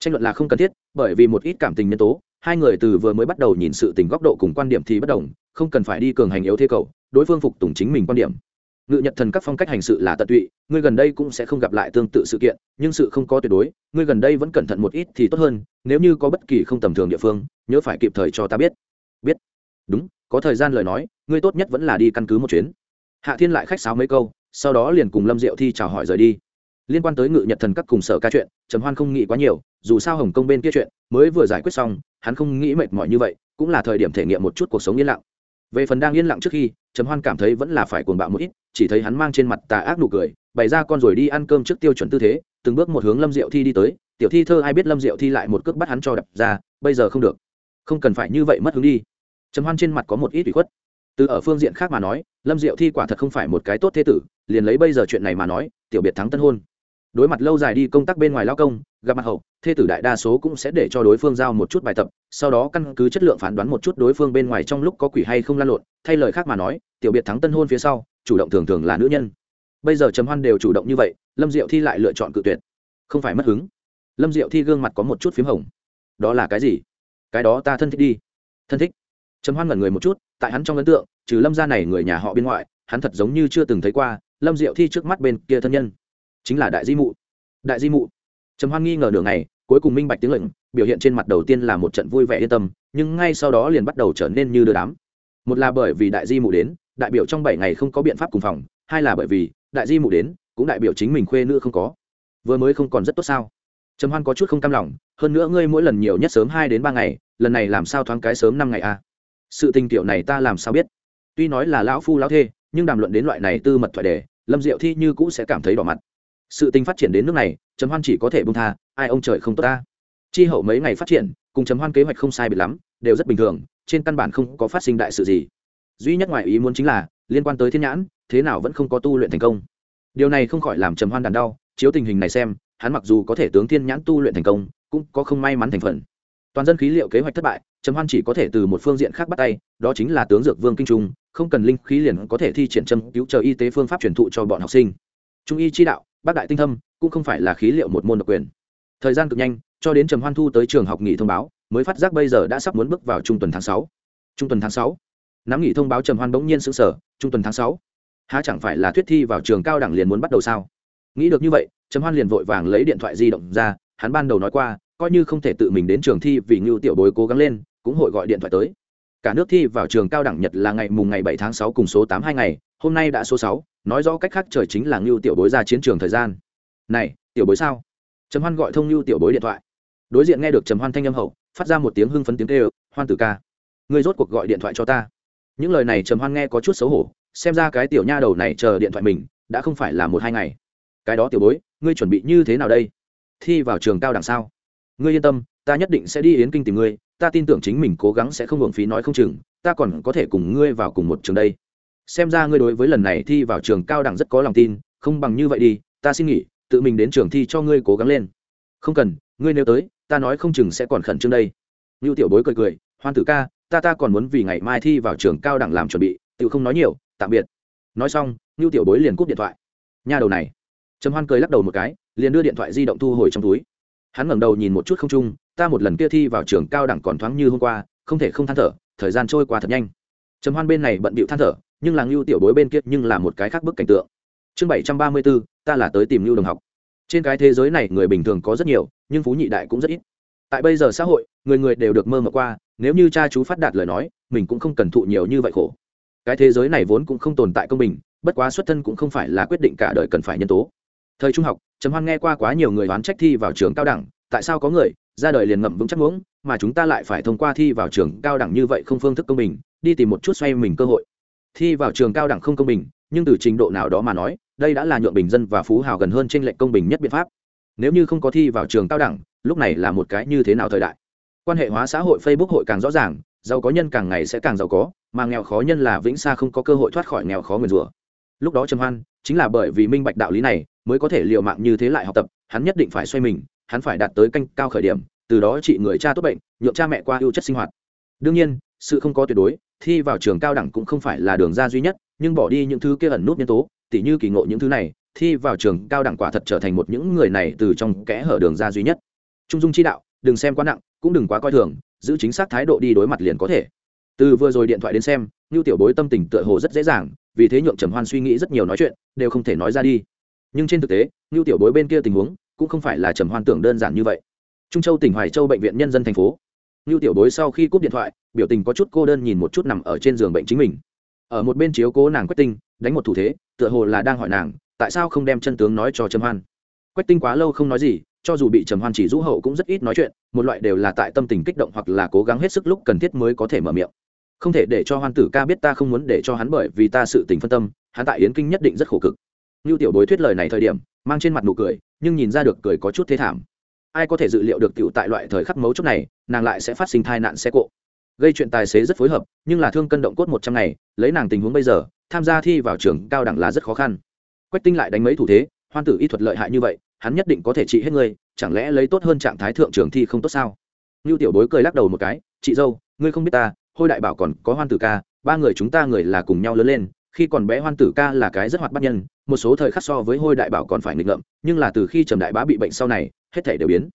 Tranh luận là không cần thiết, bởi vì một ít cảm tình nhân tố hai người từ vừa mới bắt đầu nhìn sự tình góc độ cùng quan điểm thì bất đồng, không cần phải đi cường hành yếu thế cầu, đối phương phục tùng chính mình quan điểm. Ngự nhật thần các phong cách hành sự là tận tụy ngươi gần đây cũng sẽ không gặp lại tương tự sự kiện, nhưng sự không có tuyệt đối ngươi gần đây vẫn cẩn thận một ít thì tốt hơn, nếu như có bất kỳ không tầm thường địa phương, nhớ phải kịp thời cho ta biết. Biết. Đúng, có thời gian lời nói ngươi tốt nhất vẫn là đi căn cứ một chuyến. Hạ thiên lại khách sáo mấy câu, sau đó liền cùng lâm diệu thi chào hỏi rời đi. Liên quan tới ngự nhật thần các cùng sở ca chuyện, trầm hoan không nghĩ quá nhiều, dù sao hồng kông bên kia chuyện, mới vừa giải quyết xong hắn không nghĩ mệt mỏi như vậy, cũng là thời điểm thể nghiệm một chút cuộc sống yên lặng. Về phần đang yên lặng trước khi, trầm hoan cảm thấy vẫn là phải cuồng bạo một ít, chỉ thấy hắn mang trên mặt tà ác nụ cười, bày ra con rồi đi ăn cơm trước tiêu chuẩn tư thế, từng bước một hướng lâm diệu thi đi tới, tiểu thi thơ, ai biết lâm diệu thi lại một cước bắt hắn cho đập ra, bây giờ không được. Không cần phải như vậy mất hướng đi. Trầm hoan trên mặt có một ít ủy khuất. Từ ở phương diện khác mà nói, lâm diệu thi quả thật không phải một cái tốt thế tử, liền lấy bây giờ chuyện này mà nói, tiểu biệt thắng tân hôn đối mặt lâu dài đi công tác bên ngoài lao công, gặp mặt hậu, thê tử đại đa số cũng sẽ để cho đối phương giao một chút bài tập, sau đó căn cứ chất lượng phán đoán một chút đối phương bên ngoài trong lúc có quỷ hay không lan lộn. Thay lời khác mà nói, tiểu biệt thắng tân hôn phía sau, chủ động thường thường là nữ nhân. Bây giờ trầm hoan đều chủ động như vậy, lâm diệu thi lại lựa chọn cự tuyệt. Không phải mất hứng. Lâm diệu thi gương mặt có một chút p h í m hồng. Đó là cái gì? Cái đó ta thân thích đi. Thân thích. Trầm hoan ngẩn người một chút, tại hắn trong ấn tượng, trừ lâm gia này người nhà họ bên ngoại, hắn thật giống như chưa từng thấy qua, lâm diệu thi trước mắt bên kia thân nhân chính là đại di mụ. Đại di mụ. Trầm hoan nghi ngờ nửa ngày, cuối cùng minh bạch tiếng lệnh, biểu hiện trên mặt đầu tiên là một trận vui vẻ yên tâm, nhưng ngay sau đó liền bắt đầu trở nên như đưa đám. Một là bởi vì đại di mụ đến, đại biểu trong bảy ngày không có biện pháp cùng phòng, hai là bởi vì đại di mụ đến, cũng đại biểu chính mình khuê nữa không có. Vừa mới không còn rất tốt sao? Trầm hoan có chút không cam lòng, hơn nữa ngươi mỗi lần nhiều nhất sớm hai đến ba ngày, lần này làm sao thoáng cái sớm năm ngày a à? sự tình tiểu này ta làm sao biết? Tuy nói là lão phu lão thê, nhưng đàm luận đến loại này tư mật thoại đề, lâm diệu thi như cũ sẽ cảm thấy đỏ mặt sự tình phát triển đến nước này, trầm hoan chỉ có thể bung tha, ai ông trời không tốt ta? Chi hậu mấy ngày phát triển, cùng trầm hoan kế hoạch không sai biệt lắm, đều rất bình thường, trên căn bản không có phát sinh đại sự gì. Duy nhất ngoài ý muốn chính là, liên quan tới thiên nhãn, thế nào vẫn không có tu luyện thành công. Điều này không khỏi làm trầm hoan đàn đau, chiếu tình hình này xem, hắn mặc dù có thể tướng thiên nhãn tu luyện thành công, cũng có không may mắn thành phần. Toàn dân khí liệu kế hoạch thất bại, trầm hoan chỉ có thể từ một phương diện khác bắt tay, đó chính là tướng dược vương kinh trung, không cần linh khí liền có thể thi triển châm cứu, chờ y tế phương pháp truyền thụ cho bọn học sinh. Trung y chi đạo bác đại tinh thâm cũng không phải là khí liệu một môn độc quyền. Thời gian cực nhanh cho đến trầm hoan thu tới trường học nghỉ thông báo mới phát giác bây giờ đã sắp muốn bước vào trung tuần tháng sáu. Trung tuần tháng sáu. Nắm nghỉ thông báo trầm hoan bỗng nhiên sững sở, trung tuần tháng sáu. Há chẳng phải là thuyết thi vào trường cao đẳng liền muốn bắt đầu sao? Nghĩ được như vậy trầm hoan liền vội vàng lấy điện thoại di động ra hắn ban đầu nói qua coi như không thể tự mình đến trường thi vì ngưu tiểu bối cố gắng lên cũng hội gọi điện thoại tới cả nước thi vào trường cao đẳng nhật là ngày mùng ngày bảy tháng sáu cùng số tám hai ngày, hôm nay đã số sáu, nói rõ cách khác trời chính là ngưu tiểu bối ra chiến trường thời gian. Này, tiểu bối sao? Trầm hoan gọi thông ngưu tiểu bối điện thoại. Đối diện nghe được trầm hoan thanh âm hậu, phát ra một tiếng hưng phấn tiếng kêu, hoan tử ca, ngươi rốt cuộc gọi điện thoại cho ta. Những lời này trầm hoan nghe có chút xấu hổ, xem ra cái tiểu nha đầu này chờ điện thoại mình, đã không phải là một hai ngày. Cái đó tiểu bối, ngươi chuẩn bị như thế nào đây? Thi vào trường cao đẳng sao? Ngươi yên tâm, ta nhất định sẽ đi yến kinh tìm ngươi ta tin tưởng chính mình cố gắng sẽ không hưởng phí nói không chừng, ta còn có thể cùng ngươi vào cùng một trường đây. Xem ra ngươi đối với lần này thi vào trường cao đẳng rất có lòng tin, không bằng như vậy đi, ta xin nghỉ, tự mình đến trường thi cho ngươi cố gắng lên. Không cần, ngươi nếu tới, ta nói không chừng sẽ còn khẩn trương đây. Như tiểu bối cười cười, hoan tử ca, ta ta còn muốn vì ngày mai thi vào trường cao đẳng làm chuẩn bị tự không nói nhiều, tạm biệt. Nói xong ngưu tiểu bối liền cúp điện thoại. Nhà đầu này. Trầm hoan cười lắc đầu một cái, liền đưa điện thoại di động thu hồi trong túi. Hắn ngẩng đầu nhìn một chút không trung ta một lần kia thi vào trường cao đẳng còn thoáng như hôm qua, không thể không than thở, thời gian trôi qua thật nhanh. Trầm hoan bên này bận bịu than thở, nhưng là ngưu tiểu bối bên kia nhưng là một cái khác bức cảnh tượng. Chương bảy trăm ba mươi bốn, ta là tới tìm ngưu đồng học. Trên cái thế giới này người bình thường có rất nhiều, nhưng phú nhị đại cũng rất ít. Tại bây giờ xã hội, người người đều được mơ mộng qua, nếu như cha chú phát đạt lời nói, mình cũng không cần thụ nhiều như vậy khổ. Cái thế giới này vốn cũng không tồn tại công bình, bất quá xuất thân cũng không phải là quyết định cả đời cần phải nhân tố. Thời trung học, trầm hoan nghe qua quá nhiều người oán trách thi vào trường cao đẳng, tại sao có người ra đời liền ngậm vững chắc ngưỡng mà chúng ta lại phải thông qua thi vào trường cao đẳng như vậy không phương thức công bình, đi tìm một chút xoay mình cơ hội. Thi vào trường cao đẳng không công bình, nhưng từ trình độ nào đó mà nói, đây đã là nhượng bình dân và phú hào gần hơn trên lệnh công bình nhất biện pháp. Nếu như không có thi vào trường cao đẳng, lúc này là một cái như thế nào thời đại? Quan hệ hóa xã hội facebook hội càng rõ ràng, giàu có nhân càng ngày sẽ càng giàu có, mà nghèo khó nhân là vĩnh xa không có cơ hội thoát khỏi nghèo khó nguyền rủa. Lúc đó trầm hoan, chính là bởi vì minh bạch đạo lý này, mới có thể l i ề u mạng như thế lại học tập, hắn nhất định phải xoay mình hắn phải đạt tới canh cao khởi điểm, từ đó trị người cha tốt bệnh, nhượng cha mẹ qua ưu chất sinh hoạt. Đương nhiên, sự không có tuyệt đối, thi vào trường cao đẳng cũng không phải là đường ra duy nhất, nhưng bỏ đi những thứ kia ẩn nút nhân tố, tỉ như kỳ ngộ những thứ này, thi vào trường cao đẳng quả thật trở thành một những người này từ trong kẽ hở đường ra duy nhất. Trung dung chi đạo, đừng xem quá nặng, cũng đừng quá coi thường, giữ chính xác thái độ đi đối mặt liền có thể. Từ vừa rồi điện thoại đến xem như tiểu bối tâm tình tựa hồ rất dễ dàng, vì thế nhượng trầm hoan suy nghĩ rất nhiều nói chuyện, đều không thể nói ra đi. Nhưng trên thực tế như tiểu bối bên kia tình huống cũng không phải là trầm hoan tưởng đơn giản như vậy. Trung châu tỉnh hoài châu bệnh viện nhân dân thành phố. Nưu tiểu bối sau khi cúp điện thoại, biểu tình có chút cô đơn nhìn một chút nằm ở trên giường bệnh chính mình. Ở một bên chiếu cố nàng quách tinh, đánh một thủ thế, tựa hồ là đang hỏi nàng, tại sao không đem chân tướng nói cho trầm hoan? Quách tinh quá lâu không nói gì, cho dù bị trầm hoan chỉ rũ hậu cũng rất ít nói chuyện, một loại đều là tại tâm tình kích động hoặc là cố gắng hết sức lúc cần thiết mới có thể mở miệng. Không thể để cho hoan tử ca biết ta không muốn để cho hắn bởi vì ta sự tình phân tâm, hắn tại yến kinh nhất định rất khổ cực. Nưu tiểu bối thuyết lời này thời điểm mang trên mặt nụ cười, nhưng nhìn ra được cười có chút thế thảm. Ai có thể dự liệu được tiểu tại loại thời khắc mấu chốt này, nàng lại sẽ phát sinh tai nạn xe cộ. Gây chuyện tài xế rất phối hợp, nhưng là thương cân động cốt một trăm ngày, lấy nàng tình huống bây giờ, tham gia thi vào trường cao đẳng là rất khó khăn. Quách tinh lại đánh mấy thủ thế, hoan tử y thuật lợi hại như vậy, hắn nhất định có thể trị hết ngươi, chẳng lẽ lấy tốt hơn trạng thái thượng trường thi không tốt sao? Như tiểu bối cười lắc đầu một cái, chị dâu, ngươi không biết ta, hôi đại bảo còn có hoan tử ca, ba người chúng ta người là cùng nhau lớn lên khi còn bé hoan tử ca là cái rất hoạt bát nhân, một số thời khắc so với hôi đại bảo còn phải nghịch ngợm, nhưng là từ khi trầm đại bá bị bệnh sau này, hết thể đều biến.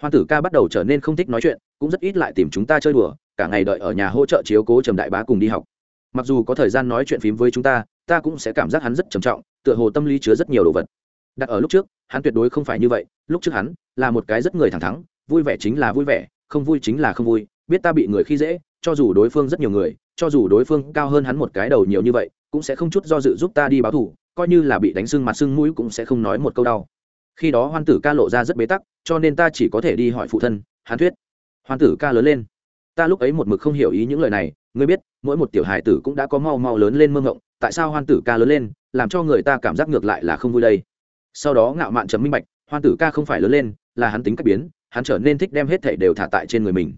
Hoan tử ca bắt đầu trở nên không thích nói chuyện, cũng rất ít lại tìm chúng ta chơi đùa, cả ngày đợi ở nhà hỗ trợ chiếu cố trầm đại bá cùng đi học. Mặc dù có thời gian nói chuyện phím với chúng ta ta cũng sẽ cảm giác hắn rất trầm trọng, tựa hồ tâm lý chứa rất nhiều đồ vật. Đặt ở lúc trước, hắn tuyệt đối không phải như vậy, lúc trước hắn là một cái rất người thẳng thắn, vui vẻ chính là vui vẻ, không vui chính là không vui, biết ta bị người khi dễ, cho dù đối phương rất nhiều người, cho dù đối phương cao hơn hắn một cái đầu nhiều như vậy cũng sẽ không chút do dự giúp ta đi báo thù coi như là bị đánh sưng mặt sưng mũi cũng sẽ không nói một câu đau. Khi đó hoan tử ca lộ ra rất bế tắc, cho nên ta chỉ có thể đi hỏi phụ thân, hắn thuyết. Hoan tử ca lớn lên. Ta lúc ấy một mực không hiểu ý những lời này, ngươi biết, mỗi một tiểu hài tử cũng đã có mau mau lớn lên mơ ngộng, tại sao hoan tử ca lớn lên, làm cho người ta cảm giác ngược lại là không vui đây? Sau đó ngạo mạn chấm minh bạch, hoan tử ca không phải lớn lên, là hắn tính cách biến, hắn trở nên thích đem hết thảy đều thả tại trên người mình.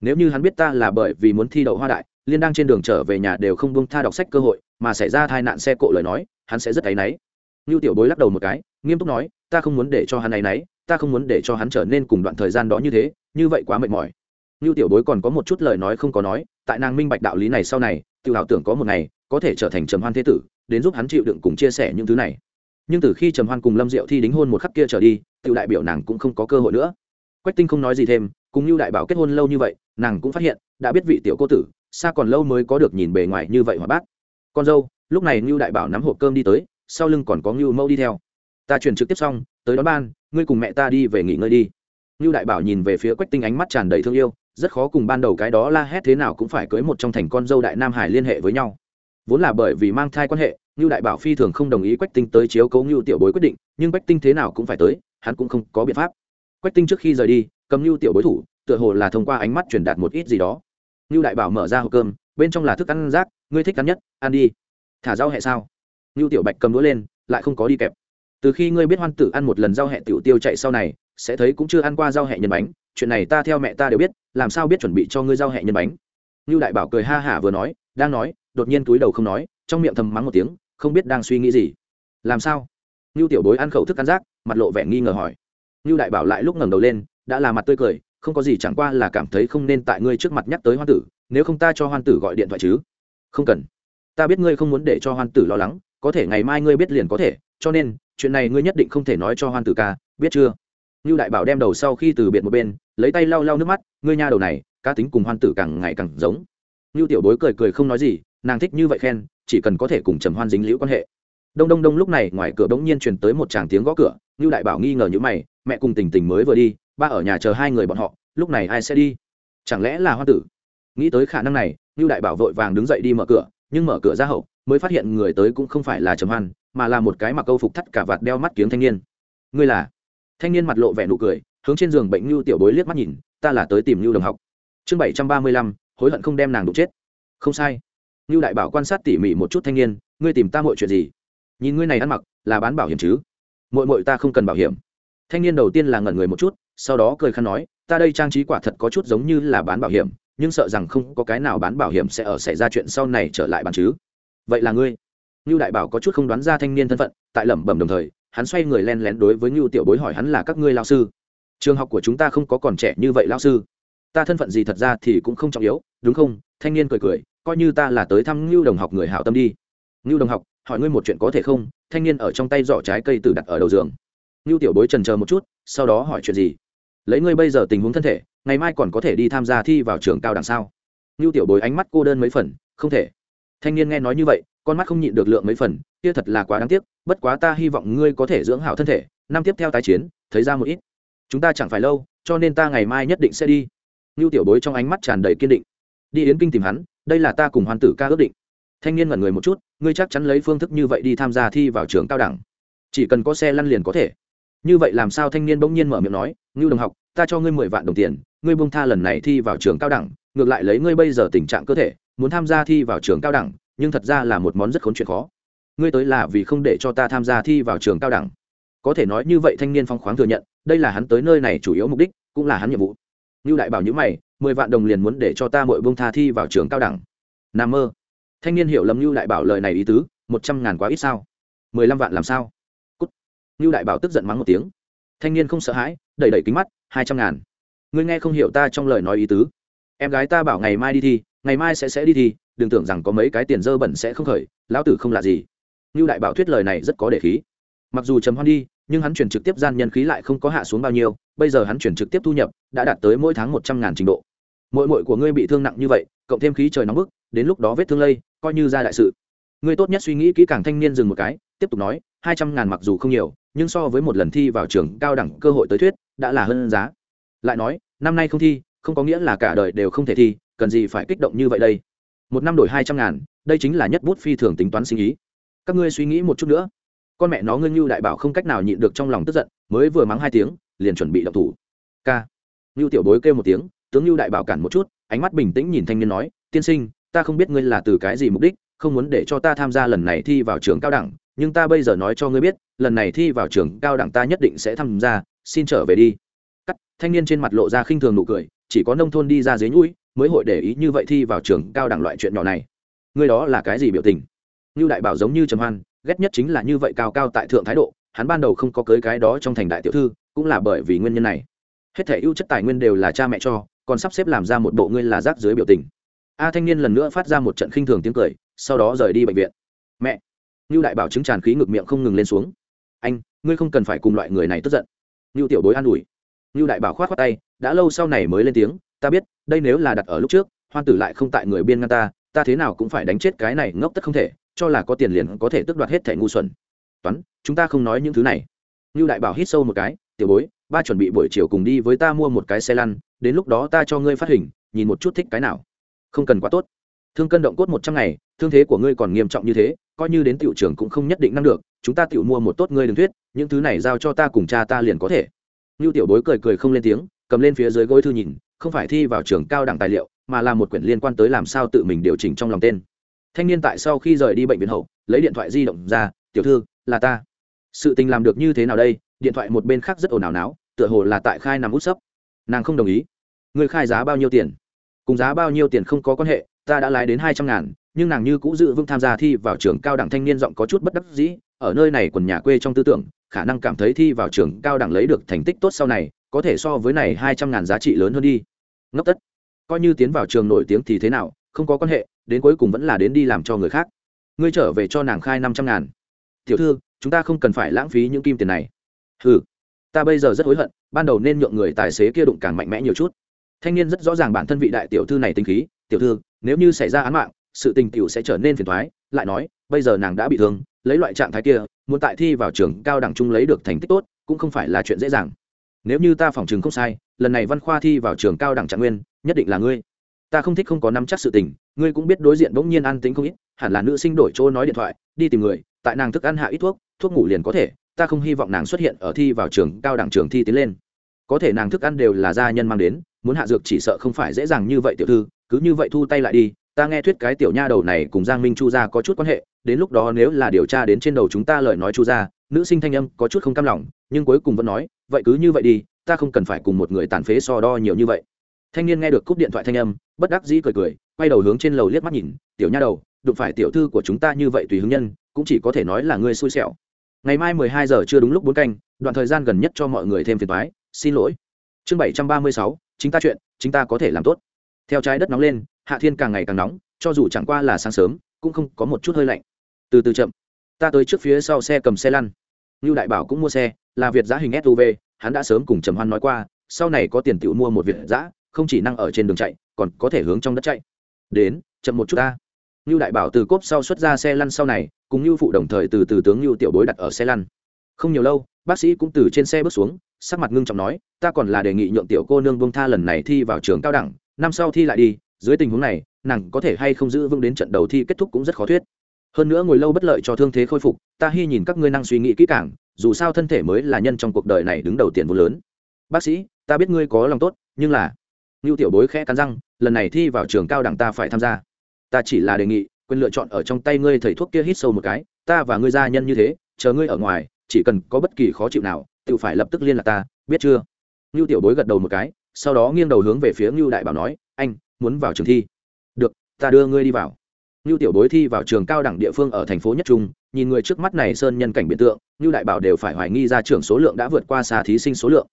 Nếu như hắn biết ta là bởi vì muốn thi đậu hoa đại liên đang trên đường trở về nhà đều không buông tha đọc sách cơ hội, mà xảy ra tai nạn xe cộ lời nói, hắn sẽ rất áy náy. Như tiểu bối lắc đầu một cái, nghiêm túc nói, ta không muốn để cho hắn áy náy, ta không muốn để cho hắn trở nên cùng đoạn thời gian đó như thế, như vậy quá mệt mỏi. Như tiểu bối còn có một chút lời nói không có nói, tại nàng minh bạch đạo lý này sau này, tự hào tưởng có một ngày, có thể trở thành trầm hoan thế tử, đến giúp hắn chịu đựng cùng chia sẻ những thứ này. Nhưng từ khi trầm hoan cùng lâm diệu thi đính hôn một khắc kia trở đi, tự đại biểu nàng cũng không có cơ hội nữa. Quách tinh không nói gì thêm, cùng như đại bảo kết hôn lâu như vậy, nàng cũng phát hiện, đã biết vị tiểu cô tử xa còn lâu mới có được nhìn bề ngoài như vậy hòa bác con dâu, lúc này ngưu đại bảo nắm hộp cơm đi tới, sau lưng còn có ngưu mẫu đi theo. Ta chuyển trực tiếp xong, tới đón ban, ngươi cùng mẹ ta đi về nghỉ ngơi đi. Ngưu đại bảo nhìn về phía quách tinh ánh mắt tràn đầy thương yêu, rất khó cùng ban đầu cái đó la hét thế nào cũng phải cưới một trong thành con dâu đại nam hải liên hệ với nhau. Vốn là bởi vì mang thai quan hệ, ngưu đại bảo phi thường không đồng ý quách tinh tới chiếu cấu ngưu tiểu bối quyết định, nhưng quách tinh thế nào cũng phải tới, hắn cũng không có biện pháp. Quách tinh trước khi rời đi, cầm ngưu tiểu bối thủ, tựa hồ là thông qua ánh mắt truyền đạt một ít gì đó ngưu đại bảo mở ra hộp cơm, bên trong là thức ăn rác, ngươi thích ăn nhất, ăn đi. Thả rau hẹ sao? Ngưu tiểu bạch cầm đũa lên, lại không có đi kẹp. Từ khi ngươi biết hoan tử ăn một lần rau hẹ tiểu tiêu chạy sau này, sẽ thấy cũng chưa ăn qua rau hẹ nhân bánh, chuyện này ta theo mẹ ta đều biết, làm sao biết chuẩn bị cho ngươi rau hẹ nhân bánh? Ngưu đại bảo cười ha hả vừa nói, đang nói, đột nhiên túi đầu không nói, trong miệng thầm mắng một tiếng, không biết đang suy nghĩ gì. Làm sao? Ngưu tiểu bối ăn khẩu thức ăn rác, mặt lộ vẻ nghi ngờ hỏi. Ngưu đại bảo lại lúc ngẩng đầu lên, đã là mặt tươi cười không có gì chẳng qua là cảm thấy không nên tại ngươi trước mặt nhắc tới hoan tử, nếu không ta cho hoan tử gọi điện thoại chứ? Không cần. Ta biết ngươi không muốn để cho hoan tử lo lắng, có thể ngày mai ngươi biết liền có thể, cho nên, chuyện này ngươi nhất định không thể nói cho hoan tử ca, biết chưa? Như đại bảo đem đầu sau khi từ biệt một bên, lấy tay lau lau nước mắt, ngươi nha đầu này, cá tính cùng hoan tử càng ngày càng giống. Như tiểu bối cười cười không nói gì, nàng thích như vậy khen, chỉ cần có thể cùng trầm hoan dính liễu quan hệ. Đông đông đông lúc này ngoài cửa bỗng nhiên truyền tới một tràng tiếng gõ cửa như đại bảo nghi ngờ như mày, mẹ cùng tình tình mới vừa đi ba ở nhà chờ hai người bọn họ, lúc này ai sẽ đi? Chẳng lẽ là hoa tử? Nghĩ tới khả năng này như đại bảo vội vàng đứng dậy đi mở cửa, nhưng mở cửa ra hậu, mới phát hiện người tới cũng không phải là trầm hoan, mà là một cái mặc câu phục thắt cả vạt đeo mắt kiếng thanh niên. Ngươi là? Thanh niên mặt lộ vẻ nụ cười, hướng trên giường bệnh như tiểu bối liếc mắt nhìn, ta là tới tìm như đồng học. Chương bảy trăm ba mươi lăm, hối hận không đem nàng đụng chết. Không sai. Như đại bảo quan sát tỉ mỉ một chút thanh niên, ngươi tìm ta mọi chuyện gì? Nhìn ngươi này ăn mặc, là bán bảo hiểm chứ? Mội mội ta không cần bảo hiểm. Thanh niên đầu tiên là ngẩn người một chút sau đó cười khăn nói, ta đây trang trí quả thật có chút giống như là bán bảo hiểm, nhưng sợ rằng không có cái nào bán bảo hiểm sẽ ở xảy ra chuyện sau này trở lại bán chứ. Vậy là ngươi? Ngưu đại bảo có chút không đoán ra thanh niên thân phận, tại lẩm bẩm đồng thời, hắn xoay người len lén đối với ngưu tiểu bối hỏi hắn là các ngươi lao sư. Trường học của chúng ta không có còn trẻ như vậy lao sư. Ta thân phận gì thật ra thì cũng không trọng yếu, đúng không? Thanh niên cười cười, coi như ta là tới thăm ngưu đồng học người hảo tâm đi. Ngưu đồng học, hỏi ngươi một chuyện có thể không? Thanh niên ở trong tay giỏ trái cây từ đặt ở đầu giường. Ngưu tiểu bối trần chờ một chút, sau đó hỏi chuyện gì? Lấy ngươi bây giờ tình huống thân thể, ngày mai còn có thể đi tham gia thi vào trường cao đẳng sao? Ngưu tiểu bối ánh mắt cô đơn mấy phần, không thể. Thanh niên nghe nói như vậy, con mắt không nhịn được lượng mấy phần, kia thật là quá đáng tiếc, bất quá ta hy vọng ngươi có thể dưỡng hảo thân thể, năm tiếp theo tái chiến, thấy ra một ít. Chúng ta chẳng phải lâu, cho nên ta ngày mai nhất định sẽ đi. Ngưu tiểu bối trong ánh mắt tràn đầy kiên định. Đi yến kinh tìm hắn, đây là ta cùng hoàn tử ca ước định. Thanh niên ngẩn người một chút, ngươi chắc chắn lấy phương thức như vậy đi tham gia thi vào trường cao đẳng. Chỉ cần có xe lăn liền có thể như vậy làm sao thanh niên bỗng nhiên mở miệng nói, ngưu đồng học, ta cho ngươi mười vạn đồng tiền, ngươi bông tha lần này thi vào trường cao đẳng, ngược lại lấy ngươi bây giờ tình trạng cơ thể, muốn tham gia thi vào trường cao đẳng, nhưng thật ra là một món rất khốn chuyện khó. Ngươi tới là vì không để cho ta tham gia thi vào trường cao đẳng. Có thể nói như vậy thanh niên phong khoáng thừa nhận, đây là hắn tới nơi này chủ yếu mục đích, cũng là hắn nhiệm vụ. Ngưu đại bảo nhữ mày, mười vạn đồng liền muốn để cho ta mỗi bông tha thi vào trường cao đẳng? N a mơ. Thanh niên hiểu lầm Ngưu đại bảo lời này ý tứ, một trăm ngàn quá ít sao? Mười lăm vạn làm sao? Cút đại bảo tức giận mắng một tiếng. Thanh niên không sợ hãi, đẩy đẩy kính mắt, hai trăm ngàn. Ngươi nghe không hiểu ta trong lời nói ý tứ. Em gái ta bảo ngày mai đi thi, ngày mai sẽ sẽ đi thi, đừng tưởng rằng có mấy cái tiền dơ bẩn sẽ không khởi, lão tử không là gì. Như đại bảo thuyết lời này rất có để khí. Mặc dù chấm hoan đi, nhưng hắn chuyển trực tiếp gian nhân khí lại không có hạ xuống bao nhiêu, bây giờ hắn chuyển trực tiếp thu nhập, đã đạt tới mỗi tháng một trăm ngàn trình độ. Mỗi mỗi của ngươi bị thương nặng như vậy, cộng thêm khí trời nóng bức, đến lúc đó vết thương lây, coi như ra đại sự. Ngươi tốt nhất suy nghĩ kỹ càng thanh niên dừng một cái, tiếp tục nói hai trăm ngàn mặc dù không nhiều, nhưng so với một lần thi vào trường cao đẳng cơ hội tới thuyết, đã là hơn giá. Lại nói, năm nay không thi, không có nghĩa là cả đời đều không thể thi, cần gì phải kích động như vậy đây? Một năm đổi hai trăm ngàn, đây chính là nhất bút phi thường tính toán sinh ý các ngươi suy nghĩ một chút nữa. Con mẹ nó ngưng như đại bảo không cách nào nhịn được trong lòng tức giận, mới vừa mắng hai tiếng, liền chuẩn bị động thủ. K. Ngưu tiểu bối kêu một tiếng, tướng ngưu đại bảo cản một chút, ánh mắt bình tĩnh nhìn thanh niên nói, tiên sinh, ta không biết ngươi là từ cái gì mục đích, không muốn để cho ta tham gia lần này thi vào trường cao đẳng nhưng ta bây giờ nói cho ngươi biết, lần này thi vào trường cao đẳng ta nhất định sẽ tham gia, xin trở về đi. Cắt, thanh niên trên mặt lộ ra khinh thường nụ cười, chỉ có nông thôn đi ra dưới nhũi mới hội để ý như vậy thi vào trường cao đẳng loại chuyện nhỏ này. Ngươi đó là cái gì biểu tình? Như đại bảo giống như trầm hoan, ghét nhất chính là như vậy cao cao tại thượng thái độ, hắn ban đầu không có cưới cái đó trong thành đại tiểu thư, cũng là bởi vì nguyên nhân này. Hết thể ưu chất tài nguyên đều là cha mẹ cho, còn sắp xếp làm ra một bộ ngươi là rác dưới biểu tình. A thanh niên lần nữa phát ra một trận khinh thường tiếng cười, sau đó rời đi bệnh viện. Mẹ! Nưu đại bảo chứng tràn khí ngực miệng không ngừng lên xuống. Anh, ngươi không cần phải cùng loại người này tức giận. Nưu tiểu bối an ủi. Nưu đại bảo khoát khoát tay, đã lâu sau này mới lên tiếng, ta biết, đây nếu là đặt ở lúc trước, hoan tử lại không tại người biên ngăn ta ta thế nào cũng phải đánh chết cái này ngốc tất không thể, cho là có tiền liền có thể tước đoạt hết thẻ ngu xuẩn. Toán, chúng ta không nói những thứ này. Nưu đại bảo hít sâu một cái, tiểu bối, ba chuẩn bị buổi chiều cùng đi với ta mua một cái xe lăn, đến lúc đó ta cho ngươi phát hình, nhìn một chút thích cái nào. Không cần quá tốt thương cân động cốt một trăm ngày, thương thế của ngươi còn nghiêm trọng như thế, coi như đến tiểu trường cũng không nhất định năng được, chúng ta tiểu mua một tốt ngươi đừng thuyết, những thứ này giao cho ta cùng cha ta liền có thể. Như tiểu bối cười cười không lên tiếng, cầm lên phía dưới gối thư nhìn, không phải thi vào trường cao đẳng tài liệu, mà là một quyển liên quan tới làm sao tự mình điều chỉnh trong lòng tên. Thanh niên tại sau khi rời đi bệnh viện hậu, lấy điện thoại di động ra, tiểu thư, là ta. Sự tình làm được như thế nào đây? Điện thoại một bên khác rất ồn ào náo, tựa hồ là tại khai nằm út sấp. Nàng không đồng ý. Người khai giá bao nhiêu tiền? Cùng giá bao nhiêu tiền không có quan hệ ta đã lái đến hai trăm ngàn, nhưng nàng như cũ dự vững tham gia thi vào trường cao đẳng thanh niên giọng có chút bất đắc dĩ, ở nơi này quần nhà quê trong tư tưởng, khả năng cảm thấy thi vào trường cao đẳng lấy được thành tích tốt sau này, có thể so với này hai trăm ngàn giá trị lớn hơn đi. Ngốc tất. Coi như tiến vào trường nổi tiếng thì thế nào, không có quan hệ, đến cuối cùng vẫn là đến đi làm cho người khác. Ngươi trở về cho nàng khai năm trăm ngàn. Tiểu thư, chúng ta không cần phải lãng phí những kim tiền này. Ừ ta bây giờ rất hối hận, ban đầu nên nhượng người tài xế kia đụng càng mạnh mẽ nhiều chút. Thanh niên rất rõ ràng bản thân vị đại tiểu thư này tinh khí. Tiểu thư nếu như xảy ra án mạng, sự tình tiểu sẽ trở nên phiền thoái lại nói, bây giờ nàng đã bị thương, lấy loại trạng thái kia, muốn tại thi vào trường cao đẳng trung lấy được thành tích tốt, cũng không phải là chuyện dễ dàng. Nếu như ta phỏng chừng không sai, lần này văn khoa thi vào trường cao đẳng trạng nguyên, nhất định là ngươi. Ta không thích không có nắm chắc sự tình, ngươi cũng biết đối diện bỗng nhiên an tính không ít, hẳn là nữ sinh đổi chỗ nói điện thoại, đi tìm người, tại nàng thức ăn hạ ít thuốc thuốc ngủ liền có thể, ta không hy vọng nàng xuất hiện ở thi vào trường cao đẳng trường thi tiến lên. Có thể nàng thức ăn đều là gia nhân mang đến, muốn hạ dược chỉ sợ không phải dễ dàng như vậy tiểu thư cứ như vậy thu tay lại đi, ta nghe thuyết cái tiểu nha đầu này cùng giang minh chu gia có chút quan hệ, đến lúc đó nếu là điều tra đến trên đầu chúng ta lời nói chu gia, nữ sinh thanh âm có chút không cam lòng, nhưng cuối cùng vẫn nói, vậy cứ như vậy đi, ta không cần phải cùng một người tàn phế so đo nhiều như vậy. Thanh niên nghe được cúp điện thoại thanh âm, bất đắc dĩ cười cười, quay đầu hướng trên lầu liếc mắt nhìn, tiểu nha đầu, đụng phải tiểu thư của chúng ta như vậy tùy hứng nhân, cũng chỉ có thể nói là ngươi xui xẻo. Ngày mai mười hai giờ chưa đúng lúc bốn canh, đoạn thời gian gần nhất cho mọi người thêm phiền toái, xin lỗi. Chương bảy trăm ba mươi sáu, chính ta chuyện, chính ta có thể làm tốt theo trái đất nóng lên, hạ thiên càng ngày càng nóng, cho dù chẳng qua là sáng sớm, cũng không có một chút hơi lạnh. Từ từ chậm. Ta tới trước phía sau xe cầm xe lăn. Như đại bảo cũng mua xe, là việt giã hình suv hắn đã sớm cùng trầm hoan nói qua, sau này có tiền tự mua một việt giã không chỉ năng ở trên đường chạy, còn có thể hướng trong đất chạy. Đến, chậm một chút ta. Như đại bảo từ cốp sau xuất ra xe lăn sau này, cùng như phụ đồng thời từ từ tướng như tiểu bối đặt ở xe lăn. Không nhiều lâu, bác sĩ cũng từ trên xe bước xuống, sắc mặt ngưng trọng nói, ta còn là đề nghị nhượng tiểu cô nương bông tha lần này thi vào trường cao đẳng năm sau thi lại đi, dưới tình huống này, nàng có thể hay không giữ vững đến trận đầu thi kết thúc cũng rất khó thuyết. Hơn nữa ngồi lâu bất lợi cho thương thế khôi phục, ta hy nhìn các ngươi năng suy nghĩ kỹ càng, dù sao thân thể mới là nhân trong cuộc đời này đứng đầu tiền vô lớn. Bác sĩ, ta biết ngươi có lòng tốt, nhưng là, ngưu tiểu bối khẽ cắn răng, lần này thi vào trường cao đẳng ta phải tham gia. Ta chỉ là đề nghị, quyền lựa chọn ở trong tay ngươi thầy thuốc kia hít sâu một cái, ta và ngươi gia nhân như thế, chờ ngươi ở ngoài, chỉ cần có bất kỳ khó chịu nào, tự phải lập tức liên lạc ta, biết chưa? Ngưu tiểu bối gật đầu một cái sau đó nghiêng đầu hướng về phía ngưu đại bảo nói, anh, muốn vào trường thi? Được, ta đưa ngươi đi vào. Ngưu tiểu bối thi vào trường cao đẳng địa phương ở thành phố nhất trung, nhìn người trước mắt này sơn nhân cảnh biệt tượng, ngưu đại bảo đều phải hoài nghi ra trường số lượng đã vượt qua xa thí sinh số lượng.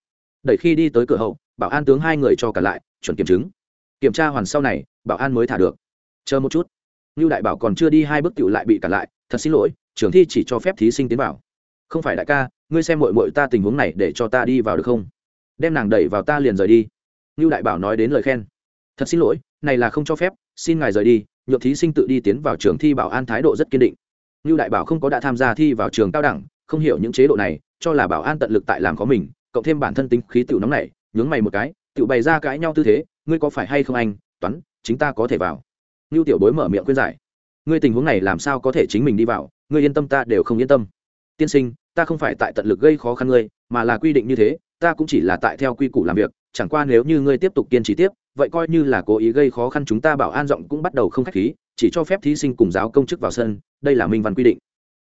Đẩy khi đi tới cửa hậu, bảo an tướng hai người cho cả lại, chuẩn kiểm chứng. Kiểm tra hoàn sau này, bảo an mới thả được. Chờ một chút. Ngưu đại bảo còn chưa đi hai bước tiểu lại bị cả lại, thật xin lỗi, trường thi chỉ cho phép thí sinh tiến vào. Không phải đại ca, ngươi xem mội mội ta tình huống này để cho ta đi vào được không? Đem nàng đẩy vào ta liền rời đi. Ngưu đại bảo nói đến lời khen. Thật xin lỗi, này là không cho phép, xin ngài rời đi, nhượng thí sinh tự đi tiến vào trường thi bảo an thái độ rất kiên định. Ngưu đại bảo không có đã tham gia thi vào trường cao đẳng, không hiểu những chế độ này, cho là bảo an tận lực tại làm có mình, cộng thêm bản thân tính khí tiểu nóng này nhướng mày một cái, tiểu bày ra cãi nhau tư thế, ngươi có phải hay không anh? Toán, chính ta có thể vào. Ngưu tiểu bối mở miệng khuyên giải. Ngươi tình huống này làm sao có thể chính mình đi vào, ngươi yên tâm ta đều không yên tâm. Tiên sinh, ta không phải tại tận lực gây khó khăn ngươi, mà là quy định như thế ta cũng chỉ là tại theo quy củ làm việc, chẳng qua nếu như ngươi tiếp tục kiên trì tiếp, vậy coi như là cố ý gây khó khăn chúng ta bảo an giọng cũng bắt đầu không khách khí, chỉ cho phép thí sinh cùng giáo công chức vào sân, đây là minh văn quy định.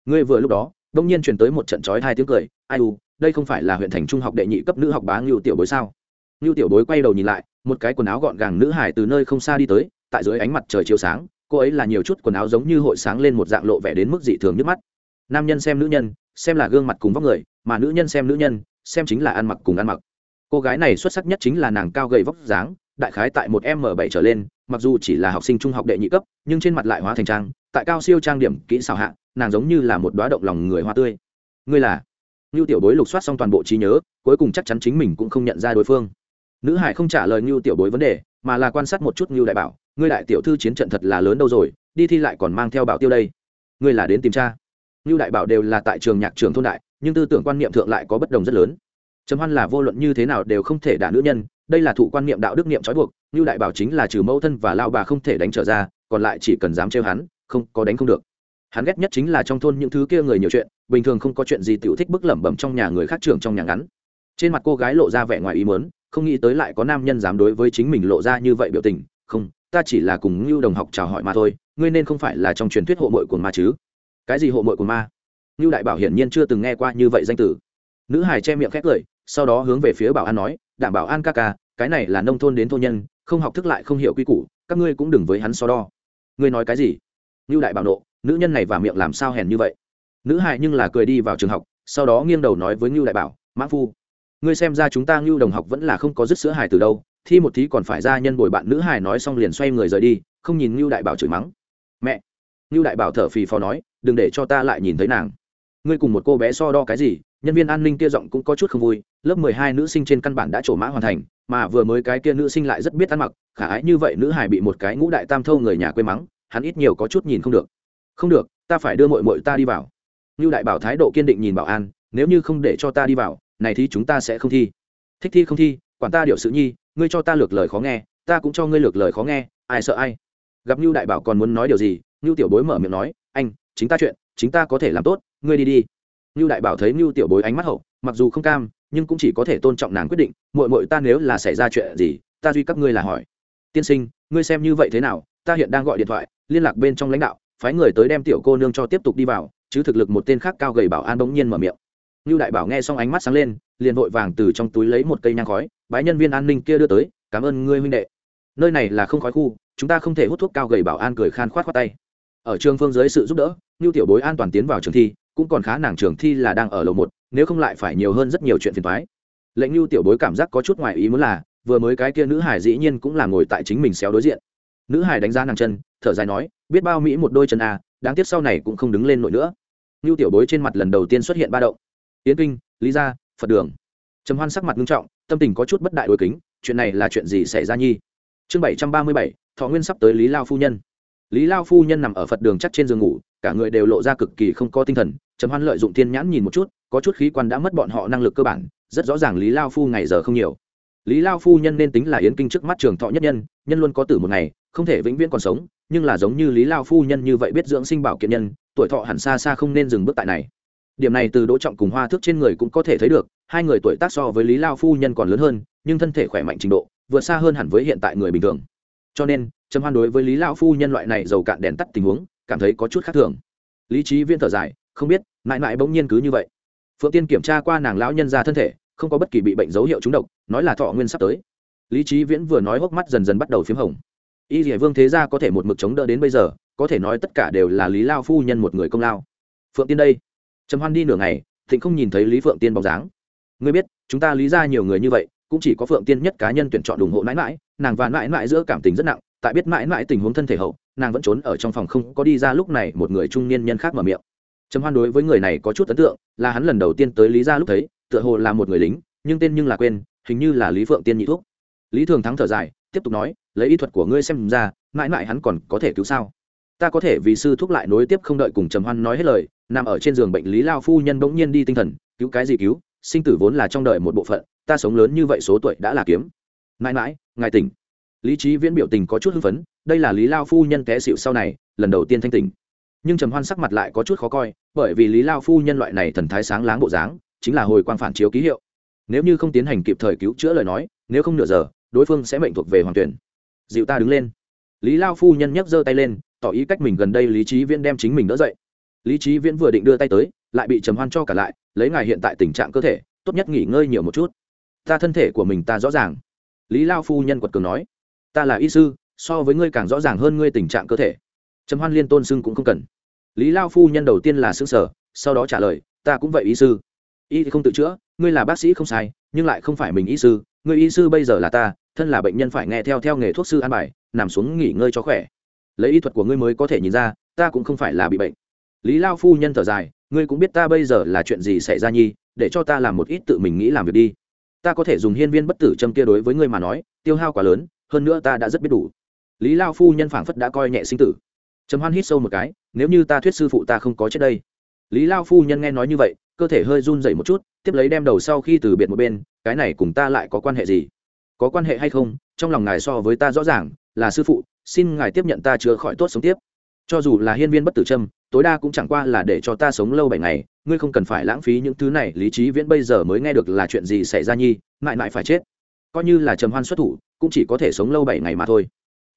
Ngươi vừa lúc đó, đông nhiên truyền tới một trận chói hai tiếng cười, ai u, đây không phải là huyện thành trung học đệ nhị cấp nữ học bá ngưu tiểu bối sao? Ngưu tiểu bối quay đầu nhìn lại, một cái quần áo gọn gàng nữ hải từ nơi không xa đi tới, tại dưới ánh mặt trời chiếu sáng, cô ấy là nhiều chút quần áo giống như hội sáng lên một dạng lộ vẻ đến mức dị thường nhức mắt. Nam nhân xem nữ nhân, xem là gương mặt cùng vóc người mà nữ nhân xem nữ nhân, xem chính là ăn mặc cùng ăn mặc. Cô gái này xuất sắc nhất chính là nàng cao gầy vóc dáng, đại khái tại một m bảy trở lên, mặc dù chỉ là học sinh trung học đệ nhị cấp, nhưng trên mặt lại hóa thành trang, tại cao siêu trang điểm, kỹ xảo hạ, nàng giống như là một đoá động lòng người hoa tươi. Ngươi là? Ngưu tiểu bối lục soát xong toàn bộ trí nhớ, cuối cùng chắc chắn chính mình cũng không nhận ra đối phương. Nữ hải không trả lời ngưu tiểu bối vấn đề, mà là quan sát một chút ngưu đại bảo, ngươi đại tiểu thư chiến trận thật là lớn đâu rồi, đi thi lại còn mang theo bảo tiêu đây. Ngươi là đến tìm cha. Ngưu đại bảo đều là tại trường nhạc trường thôn đại nhưng tư tưởng quan niệm thượng lại có bất đồng rất lớn. Trầm hoan là vô luận như thế nào đều không thể đả nữ nhân, đây là thụ quan niệm đạo đức niệm trói buộc như đại bảo chính là trừ mẫu thân và lao bà không thể đánh trở ra, còn lại chỉ cần dám trêu hắn, không, có đánh không được. Hắn ghét nhất chính là trong thôn những thứ kia người nhiều chuyện, bình thường không có chuyện gì tiểu thích bức lẩm bẩm trong nhà người khác trưởng trong nhà ngắn. Trên mặt cô gái lộ ra vẻ ngoài ý mớn không nghĩ tới lại có nam nhân dám đối với chính mình lộ ra như vậy biểu tình, không, ta chỉ là cùng ngưu đồng học chào hỏi mà thôi, ngươi nên không phải là trong truyền thuyết hộ mội của ma chứ. Cái gì hộ mội của ma? Ngưu đại bảo hiển nhiên chưa từng nghe qua như vậy danh tử nữ hải che miệng khét cười, sau đó hướng về phía bảo an nói, đảm bảo an ca ca, cái này là nông thôn đến thôn nhân, không học thức lại không hiểu quy củ, các ngươi cũng đừng với hắn so đo. Ngươi nói cái gì? Ngưu đại bảo nộ, nữ nhân này và miệng làm sao hèn như vậy? Nữ hải nhưng là cười đi vào trường học, sau đó nghiêng đầu nói với ngưu đại bảo, mã phu, ngươi xem ra chúng ta ngưu đồng học vẫn là không có dứt sữa hài từ đâu, thi một thí còn phải ra nhân bồi bạn. Nữ hài nói xong liền xoay người rời đi, không nhìn ngưu đại bảo chửi mắng. Mẹ! Ngưu đại bảo thở phì phò nói, đừng để cho ta lại nhìn thấy nàng ngươi cùng một cô bé so đo cái gì, nhân viên an ninh kia giọng cũng có chút không vui, lớp mười hai nữ sinh trên căn bản đã trổ mã hoàn thành, mà vừa mới cái kia nữ sinh lại rất biết ăn mặc, khả ái như vậy nữ hải bị một cái ngũ đại tam thâu người nhà quê mắng, hắn ít nhiều có chút nhìn không được. Không được, ta phải đưa mội mội ta đi vào. Như đại bảo thái độ kiên định nhìn bảo an, nếu như không để cho ta đi vào, này thì chúng ta sẽ không thi. Thích thi không thi, quản ta điệu sự nhi, ngươi cho ta lược lời khó nghe, ta cũng cho ngươi lược lời khó nghe, ai sợ ai. Gặp như đại bảo còn muốn nói điều gì như tiểu bối mở miệng nói, anh, chính ta chuyện, chính ta có thể làm tốt ngươi đi đi. Như đại bảo thấy như tiểu bối ánh mắt hậu, mặc dù không cam, nhưng cũng chỉ có thể tôn trọng nàng quyết định, muội muội ta nếu là xảy ra chuyện gì, ta duy các ngươi là hỏi. Tiên sinh, ngươi xem như vậy thế nào? Ta hiện đang gọi điện thoại, liên lạc bên trong lãnh đạo, phái người tới đem tiểu cô nương cho tiếp tục đi vào, chứ thực lực một tên khác cao gầy bảo an bỗng nhiên mở miệng. Như đại bảo nghe xong ánh mắt sáng lên, liền vội vàng từ trong túi lấy một cây nhang khói, bái nhân viên an ninh kia đưa tới, cảm ơn ngươi huynh đệ. Nơi này là không khói khu, chúng ta không thể hút thuốc cao gầy bảo an cười khan khoát khoát tay. Ở trường phương dưới sự giúp đỡ như tiểu bối an toàn tiến vào trường thi cũng còn khá nàng trường thi là đang ở lầu một, nếu không lại phải nhiều hơn rất nhiều chuyện phiền toái. Lệnh lưu tiểu bối cảm giác có chút ngoài ý muốn là, vừa mới cái kia nữ hải dĩ nhiên cũng là ngồi tại chính mình xéo đối diện. Nữ hải đánh giá nàng chân, thở dài nói, biết bao mỹ một đôi chân à đáng tiếc sau này cũng không đứng lên nổi nữa. Lưu tiểu bối trên mặt lần đầu tiên xuất hiện ba động. Yến kinh, lý gia, phật đường. Trầm hoan sắc mặt nghiêm trọng, tâm tình có chút bất đại đối kính, chuyện này là chuyện gì xảy ra nhi? Chương bảy trăm ba mươi bảy, thọ nguyên sắp tới lý lao phu nhân. Lý lao phu nhân nằm ở phật đường chắc trên giường ngủ, cả người đều lộ ra cực kỳ không có tinh thần trầm hoan lợi dụng thiên nhãn nhìn một chút, có chút khí quan đã mất bọn họ năng lực cơ bản, rất rõ ràng lý lao phu ngày giờ không nhiều. Lý lao phu nhân nên tính là yến kinh trước mắt trường thọ nhất nhân nhân luôn có tử một ngày, không thể vĩnh viễn còn sống, nhưng là giống như lý lao phu nhân như vậy biết dưỡng sinh bảo kiện nhân, tuổi thọ hẳn xa xa không nên dừng bước tại này. Điểm này từ đỗ trọng cùng hoa thước trên người cũng có thể thấy được, hai người tuổi tác so với lý lao phu nhân còn lớn hơn, nhưng thân thể khỏe mạnh trình độ, vượt xa hơn hẳn với hiện tại người bình thường. Cho nên, trầm hoan đối với lý lao phu nhân loại này giàu cạn đèn tắt tình huống, cảm thấy có chút khác thường. Lý trí viên thở dài không biết, mãi mãi bỗng nhiên cứ như vậy. Phượng tiên kiểm tra qua nàng lão nhân ra thân thể, không có bất kỳ bị bệnh dấu hiệu trúng độc, nói là thọ nguyên sắp tới. Lý trí viễn vừa nói hốc mắt dần dần bắt đầu p h í m hồng. Y dỉa vương thế gia có thể một mực chống đỡ đến bây giờ, có thể nói tất cả đều là lý lao phu nhân một người công lao. Phượng tiên đây. Trầm hoan đi nửa ngày, thịnh không nhìn thấy lý phượng tiên bóng dáng. Ngươi biết, chúng ta lý ra nhiều người như vậy, cũng chỉ có phượng tiên nhất cá nhân tuyển chọn ủng hộ mãi mãi, nàng và mãi mãi giữa cảm tình rất nặng, tại biết mãi mãi tình huống thân thể hậu, nàng vẫn trốn ở trong phòng không có đi ra lúc này một người trung niên nhân khác mở miệng trầm hoan đối với người này có chút ấn tượng, là hắn lần đầu tiên tới lý gia lúc thấy, tựa hồ là một người lính, nhưng tên nhưng là quên, hình như là lý phượng tiên nhị thuốc. Lý thường thắng thở dài, tiếp tục nói, lấy ý thuật của ngươi xem ra, mãi mãi hắn còn có thể cứu sao? Ta có thể vì sư thuốc lại nối tiếp không đợi cùng trầm hoan nói hết lời, nằm ở trên giường bệnh lý lao phu nhân bỗng nhiên đi tinh thần, cứu cái gì cứu? Sinh tử vốn là trong đời một bộ phận, ta sống lớn như vậy số tuổi đã là kiếm. Mãi mãi, ngài tỉnh. Lý trí viễn biểu tình có chút hưng phấn, đây là lý lao phu nhân té xịu sau này, lần đầu tiên thanh tỉnh nhưng trầm hoan sắc mặt lại có chút khó coi, bởi vì lý lao phu nhân loại này thần thái sáng láng bộ dáng, chính là hồi quang phản chiếu ký hiệu. Nếu như không tiến hành kịp thời cứu chữa lời nói, nếu không nửa giờ, đối phương sẽ mệnh thuộc về hoàng tuyển. Dịu ta đứng lên. Lý lao phu nhân nhấc giơ tay lên, tỏ ý cách mình gần đây lý trí viễn đem chính mình đỡ dậy. Lý trí viễn vừa định đưa tay tới, lại bị trầm hoan cho cả lại, lấy ngài hiện tại tình trạng cơ thể, tốt nhất nghỉ ngơi nhiều một chút. Ta thân thể của mình ta rõ ràng. Lý lao phu nhân quật cường nói. Ta là y sư, so với ngươi càng rõ ràng hơn ngươi tình trạng cơ thể trầm hoan liên tôn xưng cũng không cần. Lý lao phu nhân đầu tiên là xương sở, sau đó trả lời, ta cũng vậy y sư. Y thì không tự chữa, ngươi là bác sĩ không sai, nhưng lại không phải mình y sư, ngươi y sư bây giờ là ta, thân là bệnh nhân phải nghe theo theo nghề thuốc sư an bài, nằm xuống nghỉ ngơi cho khỏe. Lấy y thuật của ngươi mới có thể nhìn ra, ta cũng không phải là bị bệnh. Lý lao phu nhân thở dài, ngươi cũng biết ta bây giờ là chuyện gì xảy ra nhi, để cho ta làm một ít tự mình nghĩ làm việc đi. Ta có thể dùng hiên viên bất tử châm kia đối với ngươi mà nói, tiêu hao quá lớn, hơn nữa ta đã rất biết đủ. Lý lao phu nhân phảng phất đã coi nhẹ sinh tử trầm hoan hít sâu một cái, nếu như ta thuyết sư phụ ta không có chết đây. Lý lao phu nhân nghe nói như vậy, cơ thể hơi run dậy một chút, tiếp lấy đem đầu sau khi từ biệt một bên, cái này cùng ta lại có quan hệ gì? Có quan hệ hay không? Trong lòng ngài so với ta rõ ràng, là sư phụ, xin ngài tiếp nhận ta chữa khỏi tốt sống tiếp. Cho dù là hiên viên bất tử trâm, tối đa cũng chẳng qua là để cho ta sống lâu bảy ngày, ngươi không cần phải lãng phí những thứ này, lý trí viễn bây giờ mới nghe được là chuyện gì xảy ra nhi, mãi mãi phải chết. Coi như là trầm hoan xuất thủ, cũng chỉ có thể sống lâu bảy ngày mà thôi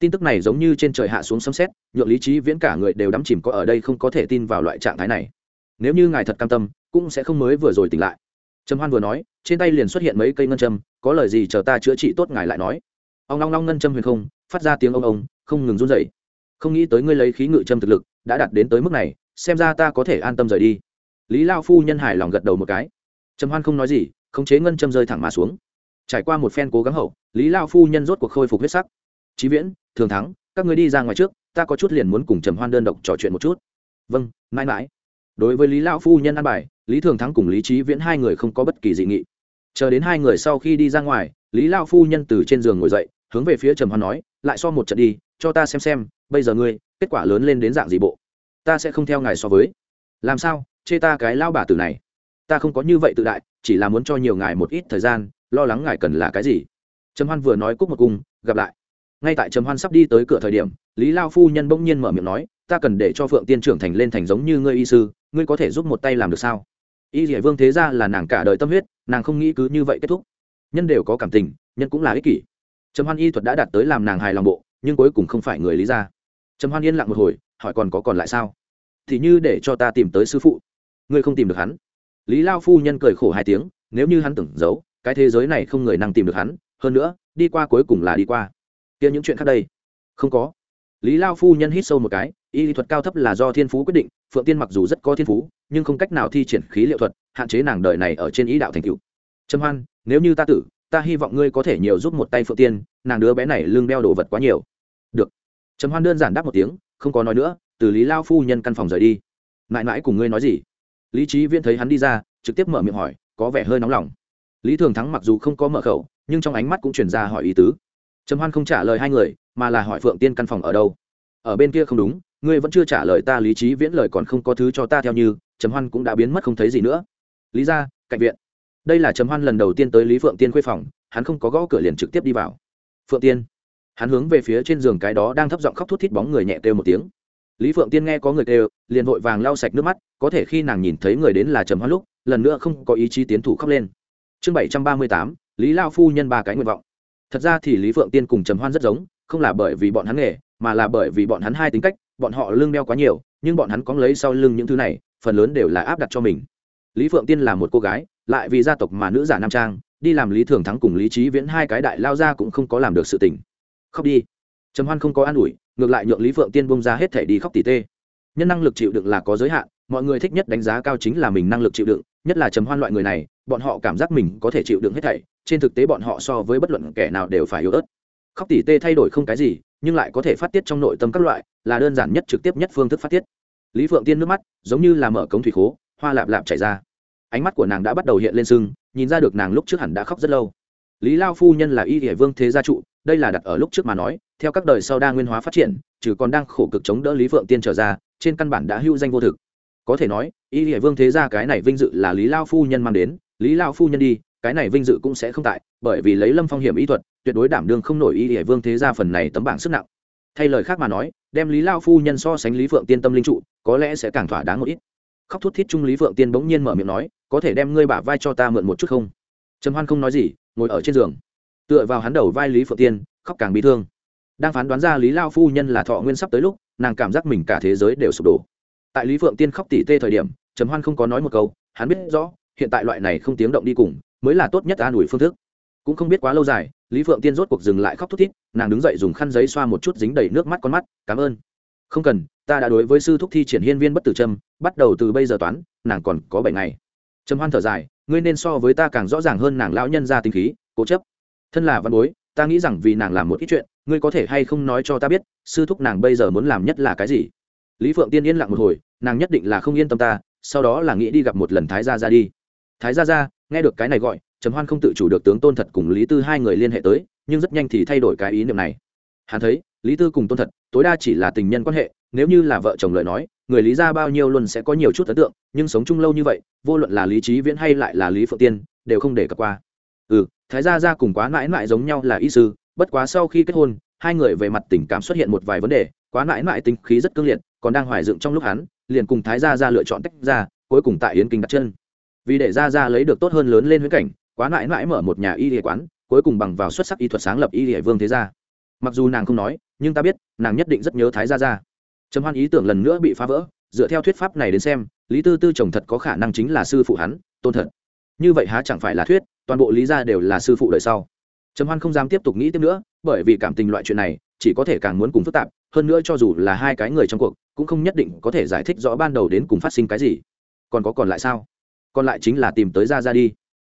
tin tức này giống như trên trời hạ xuống sấm xét nhượng lý trí viễn cả người đều đắm chìm có ở đây không có thể tin vào loại trạng thái này. Nếu như ngài thật cam tâm, cũng sẽ không mới vừa rồi tỉnh lại. Trầm hoan vừa nói, trên tay liền xuất hiện mấy cây ngân châm, có lời gì chờ ta chữa trị tốt ngài lại nói. Ông long long ngân châm huyền không, phát ra tiếng ông ông, không ngừng run dậy không nghĩ tới ngươi lấy khí ngự châm thực lực, đã đạt đến tới mức này, xem ra ta có thể an tâm rời đi. Lý lao phu nhân hài lòng gật đầu một cái. Trầm hoan không nói gì, khống chế ngân châm rơi thẳng mà xuống. Trải qua một phen cố gắng hậu, lý lao phu nhân rốt cuộc khôi phục huyết sắc. Chí viễn thường thắng, các người đi ra ngoài trước, ta có chút liền muốn cùng trầm hoan đơn độc trò chuyện một chút. Vâng mãi mãi. Đối với lý lão phu nhân ăn bài, lý thường thắng cùng lý trí viễn hai người không có bất kỳ dị nghị. Chờ đến hai người sau khi đi ra ngoài, lý lao phu nhân từ trên giường ngồi dậy, hướng về phía trầm hoan nói, lại so một trận đi, cho ta xem xem, bây giờ ngươi, kết quả lớn lên đến dạng gì bộ? Ta sẽ không theo ngài so với. Làm sao, chê ta cái lao bà tử này? Ta không có như vậy tự đại, chỉ là muốn cho nhiều ngài một ít thời gian, lo lắng ngài cần là cái gì. Trầm hoan vừa nói cúc một cung, gặp lại ngay tại trầm hoan sắp đi tới cửa thời điểm, lý lao phu nhân bỗng nhiên mở miệng nói, ta cần để cho phượng tiên trưởng thành lên thành giống như ngươi y sư, ngươi có thể giúp một tay làm được sao? Y dỉa vương thế ra là nàng cả đời tâm huyết, nàng không nghĩ cứ như vậy kết thúc. Nhân đều có cảm tình, nhân cũng là ích kỷ. Trầm hoan y thuật đã đạt tới làm nàng hài lòng bộ, nhưng cuối cùng không phải người lý ra trầm hoan yên lặng một hồi, hỏi còn có còn lại sao? Thì như để cho ta tìm tới sư phụ. Ngươi không tìm được hắn. Lý lao phu nhân cười khổ hai tiếng, nếu như hắn tưởng giấu, cái thế giới này không người năng tìm được hắn, hơn nữa, đi qua cuối cùng là đi qua kia những chuyện khác đây? Không có. Lý lao phu nhân hít sâu một cái, y lý thuật cao thấp là do thiên phú quyết định, phượng tiên mặc dù rất có thiên phú, nhưng không cách nào thi triển khí liệu thuật, hạn chế nàng đời này ở trên ý đạo thành cựu trâm hoan, nếu như ta tử, ta hy vọng ngươi có thể nhiều giúp một tay phượng tiên, nàng đứa bé này lương đeo đồ vật quá nhiều. Được. Trâm hoan đơn giản đáp một tiếng, không có nói nữa, từ lý lao phu nhân căn phòng rời đi. Mãi mãi cùng ngươi nói gì? Lý trí viễn thấy hắn đi ra, trực tiếp mở miệng hỏi, có vẻ hơi nóng lòng. Lý thường thắng mặc dù không có mở khẩu, nhưng trong ánh mắt cũng chuyển ra hỏi ý tứ trầm hoan không trả lời hai người, mà là hỏi phượng tiên căn phòng ở đâu. Ở bên kia không đúng, ngươi vẫn chưa trả lời ta lý trí viễn lời còn không có thứ cho ta theo như, trầm hoan cũng đã biến mất không thấy gì nữa. Lý ra, cạnh viện. Đây là trầm hoan lần đầu tiên tới lý phượng tiên khuê phòng, hắn không có gõ cửa liền trực tiếp đi vào. Phượng tiên. Hắn hướng về phía trên giường cái đó đang thấp giọng khóc thút thít bóng người nhẹ kêu một tiếng. Lý phượng tiên nghe có người kêu, liền vội vàng lau sạch nước mắt, có thể khi nàng nhìn thấy người đến là trầm hoan lúc, lần nữa không có ý chí tiến thủ khóc lên. Chương bảy trăm ba mươi tám, lý lao phu nhân ba cái nguyện vọng thật ra thì lý phượng tiên cùng trầm hoan rất giống, không là bởi vì bọn hắn nghề, mà là bởi vì bọn hắn hai tính cách, bọn họ lương đeo quá nhiều, nhưng bọn hắn có lấy sau lưng những thứ này, phần lớn đều là áp đặt cho mình. Lý phượng tiên là một cô gái, lại vì gia tộc mà nữ giả nam trang, đi làm lý thường thắng cùng lý trí viễn hai cái đại lao ra cũng không có làm được sự tình. Khóc đi. Trầm hoan không có an ủi, ngược lại nhượng lý phượng tiên bông ra hết thể đi khóc tỉ tê. Nhân năng lực chịu đựng là có giới hạn, mọi người thích nhất đánh giá cao chính là mình năng lực chịu đựng, nhất là trầm hoan loại người này bọn họ cảm giác mình có thể chịu đựng hết thảy, trên thực tế bọn họ so với bất luận kẻ nào đều phải yếu ớt. Khóc tỉ tê thay đổi không cái gì, nhưng lại có thể phát tiết trong nội tâm các loại, là đơn giản nhất trực tiếp nhất phương thức phát tiết. Lý phượng tiên nước mắt, giống như là mở cống thủy khố, hoa lạp lạp chảy ra. Ánh mắt của nàng đã bắt đầu hiện lên sưng, nhìn ra được nàng lúc trước hẳn đã khóc rất lâu. Lý lao phu nhân là y địa vương thế gia trụ, đây là đặt ở lúc trước mà nói, theo các đời sau đa nguyên hóa phát triển, trừ còn đang khổ cực chống đỡ lý phượng tiên trở ra, trên căn bản đã hưu danh vô thực. Có thể nói, y địa vương thế gia cái này vinh dự là lý lao phu nhân mang đến lý lao phu nhân đi, cái này vinh dự cũng sẽ không tại, bởi vì lấy lâm phong hiểm ý thuật, tuyệt đối đảm đương không nổi y địa vương thế gia phần này tấm bảng sức nặng. Thay lời khác mà nói, đem lý lao phu nhân so sánh lý phượng tiên tâm linh trụ, có lẽ sẽ càng thỏa đáng một ít. Khóc thút thít trung lý phượng tiên bỗng nhiên mở miệng nói, có thể đem ngươi bả vai cho ta mượn một chút không? Trầm hoan không nói gì, ngồi ở trên giường. Tựa vào hắn đầu vai lý phượng tiên, khóc càng bị thương. Đang phán đoán ra lý lao phu nhân là thọ nguyên sắp tới lúc, nàng cảm giác mình cả thế giới đều sụp đổ. Tại lý phượng tiên khóc tỉ tê thời điểm, trầm hoan không có nói một câu, hắn biết rõ hiện tại loại này không tiếng động đi cùng, mới là tốt nhất an ủi phương thức. Cũng không biết quá lâu dài, lý phượng tiên rốt cuộc dừng lại khóc thút thít, nàng đứng dậy dùng khăn giấy xoa một chút dính đầy nước mắt con mắt, cảm ơn. Không cần, ta đã đối với sư thúc thi triển hiên viên bất tử trâm, bắt đầu từ bây giờ toán, nàng còn có bảy ngày. Trầm hoan thở dài, ngươi nên so với ta càng rõ ràng hơn nàng lão nhân ra tinh khí, cố chấp. Thân là văn bối, ta nghĩ rằng vì nàng làm một ít chuyện, ngươi có thể hay không nói cho ta biết, sư thúc nàng bây giờ muốn làm nhất là cái gì? Lý phượng tiên yên lặng một hồi, nàng nhất định là không yên tâm ta, sau đó là nghĩ đi gặp một lần thái gia ra đi thái gia gia, nghe được cái này gọi trầm hoan không tự chủ được tướng tôn thật cùng lý tư hai người liên hệ tới nhưng rất nhanh thì thay đổi cái ý niệm này. Hắn thấy lý tư cùng tôn thật tối đa chỉ là tình nhân quan hệ nếu như là vợ chồng lời nói người lý ra bao nhiêu luôn sẽ có nhiều chút ấn tượng nhưng sống chung lâu như vậy vô luận là lý trí viễn hay lại là lý phượng tiên đều không để cập qua. Ừ thái gia ra cùng quá mãi mãi giống nhau là y sư bất quá sau khi kết hôn hai người về mặt tình cảm xuất hiện một vài vấn đề quá mãi mãi tính khí rất cương liệt còn đang hoài dựng trong lúc hắn liền cùng thái gia ra lựa chọn tách ra cuối cùng tại yến kinh đặt chân vì để Ra ra lấy được tốt hơn lớn lên huyễn cảnh, quá mãi mãi mở một nhà y địa quán, cuối cùng bằng vào xuất sắc y thuật sáng lập y địa vương thế gia. Mặc dù nàng không nói, nhưng ta biết, nàng nhất định rất nhớ thái gia gia trầm hoan ý tưởng lần nữa bị phá vỡ, dựa theo thuyết pháp này đến xem, lý tư tư chồng thật có khả năng chính là sư phụ hắn, tôn thật. Như vậy há chẳng phải là thuyết, toàn bộ lý gia đều là sư phụ đời sau. Trầm hoan không dám tiếp tục nghĩ tiếp nữa, bởi vì cảm tình loại chuyện này, chỉ có thể càng muốn cùng phức tạp, hơn nữa cho dù là hai cái người trong cuộc, cũng không nhất định có thể giải thích rõ ban đầu đến cùng phát sinh cái gì. Còn có còn lại sao? Còn lại chính là tìm tới ra ra đi.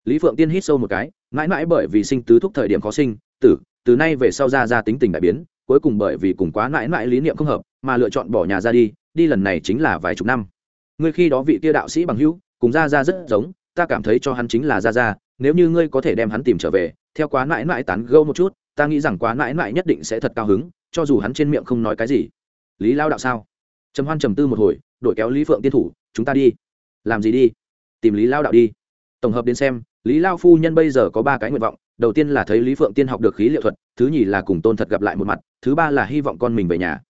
Lý phượng tiên hít sâu một cái, mãi mãi bởi vì sinh tứ thúc thời điểm khó sinh, tử, từ nay về sau ra ra tính tình đại biến, cuối cùng bởi vì cùng quá mãi mãi lý niệm không hợp, mà lựa chọn bỏ nhà ra đi đi lần này chính là vài chục năm. Ngươi khi đó vị kia đạo sĩ bằng hữu, cùng ra ra rất giống, ta cảm thấy cho hắn chính là ra ra nếu như ngươi có thể đem hắn tìm trở về, theo quá mãi mãi tán gâu một chút, ta nghĩ rằng quá mãi mãi nhất định sẽ thật cao hứng, cho dù hắn trên miệng không nói cái gì. Lý lao đạo sao? Trầm hoan trầm tư một hồi, đội kéo lý phượng tiên thủ, chúng ta đi. Làm gì đi? Tìm lý lao đạo đi. Tổng hợp đến xem, lý lao phu nhân bây giờ có ba cái nguyện vọng. Đầu tiên là thấy lý phượng tiên học được khí liệu thuật, thứ nhì là cùng tôn thật gặp lại một mặt, thứ ba là hy vọng con mình về nhà.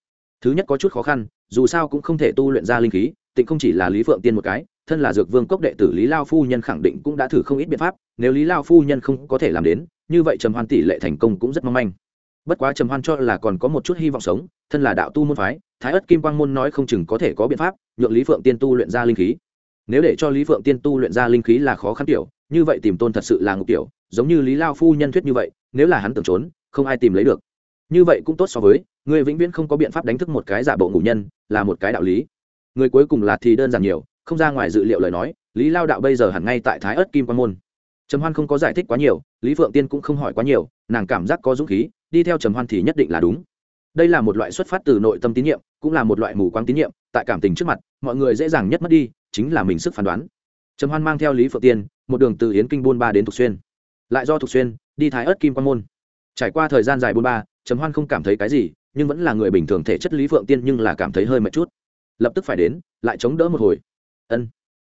Thứ nhất có chút khó khăn, dù sao cũng không thể tu luyện ra linh khí, tịnh không chỉ là lý phượng tiên một cái, thân là dược vương cốc đệ tử lý lao phu nhân khẳng định cũng đã thử không ít biện pháp, nếu lý lao phu nhân không có thể làm đến, như vậy trầm hoan tỷ lệ thành công cũng rất mong manh. Bất quá trầm hoan cho là còn có một chút hy vọng sống, thân là đạo tu môn phái, thái ất kim quang môn nói không chừng có thể có biện pháp, nhượng lý phượng tiên tu luyện ra linh khí nếu để cho lý phượng tiên tu luyện ra linh khí là khó khăn tiểu, như vậy tìm tôn thật sự là ngục tiểu, giống như lý lao phu nhân thuyết như vậy, nếu là hắn tưởng trốn, không ai tìm lấy được. Như vậy cũng tốt so với, người vĩnh viễn không có biện pháp đánh thức một cái giả bộ ngủ nhân, là một cái đạo lý. Người cuối cùng là thì đơn giản nhiều, không ra ngoài dự liệu lời nói, lý lao đạo bây giờ hẳn ngay tại thái ớt kim quan môn. Trầm hoan không có giải thích quá nhiều, lý phượng tiên cũng không hỏi quá nhiều, nàng cảm giác có dũng khí, đi theo trầm hoan thì nhất định là đúng. Đây là một loại xuất phát từ nội tâm tín nhiệm, cũng là một loại mù quáng tín nhiệm, tại cảm tình trước mặt, mọi người dễ dàng nhất mất đi chính là mình sức phán đoán. Trầm hoan mang theo lý phượng tiên, một đường từ yến kinh buôn ba đến thục xuyên. Lại do thục xuyên, đi thái ớt kim quan môn. Trải qua thời gian dài buôn ba, trầm hoan không cảm thấy cái gì, nhưng vẫn là người bình thường thể chất lý phượng tiên nhưng là cảm thấy hơi mệt chút. Lập tức phải đến, lại chống đỡ một hồi. Ân.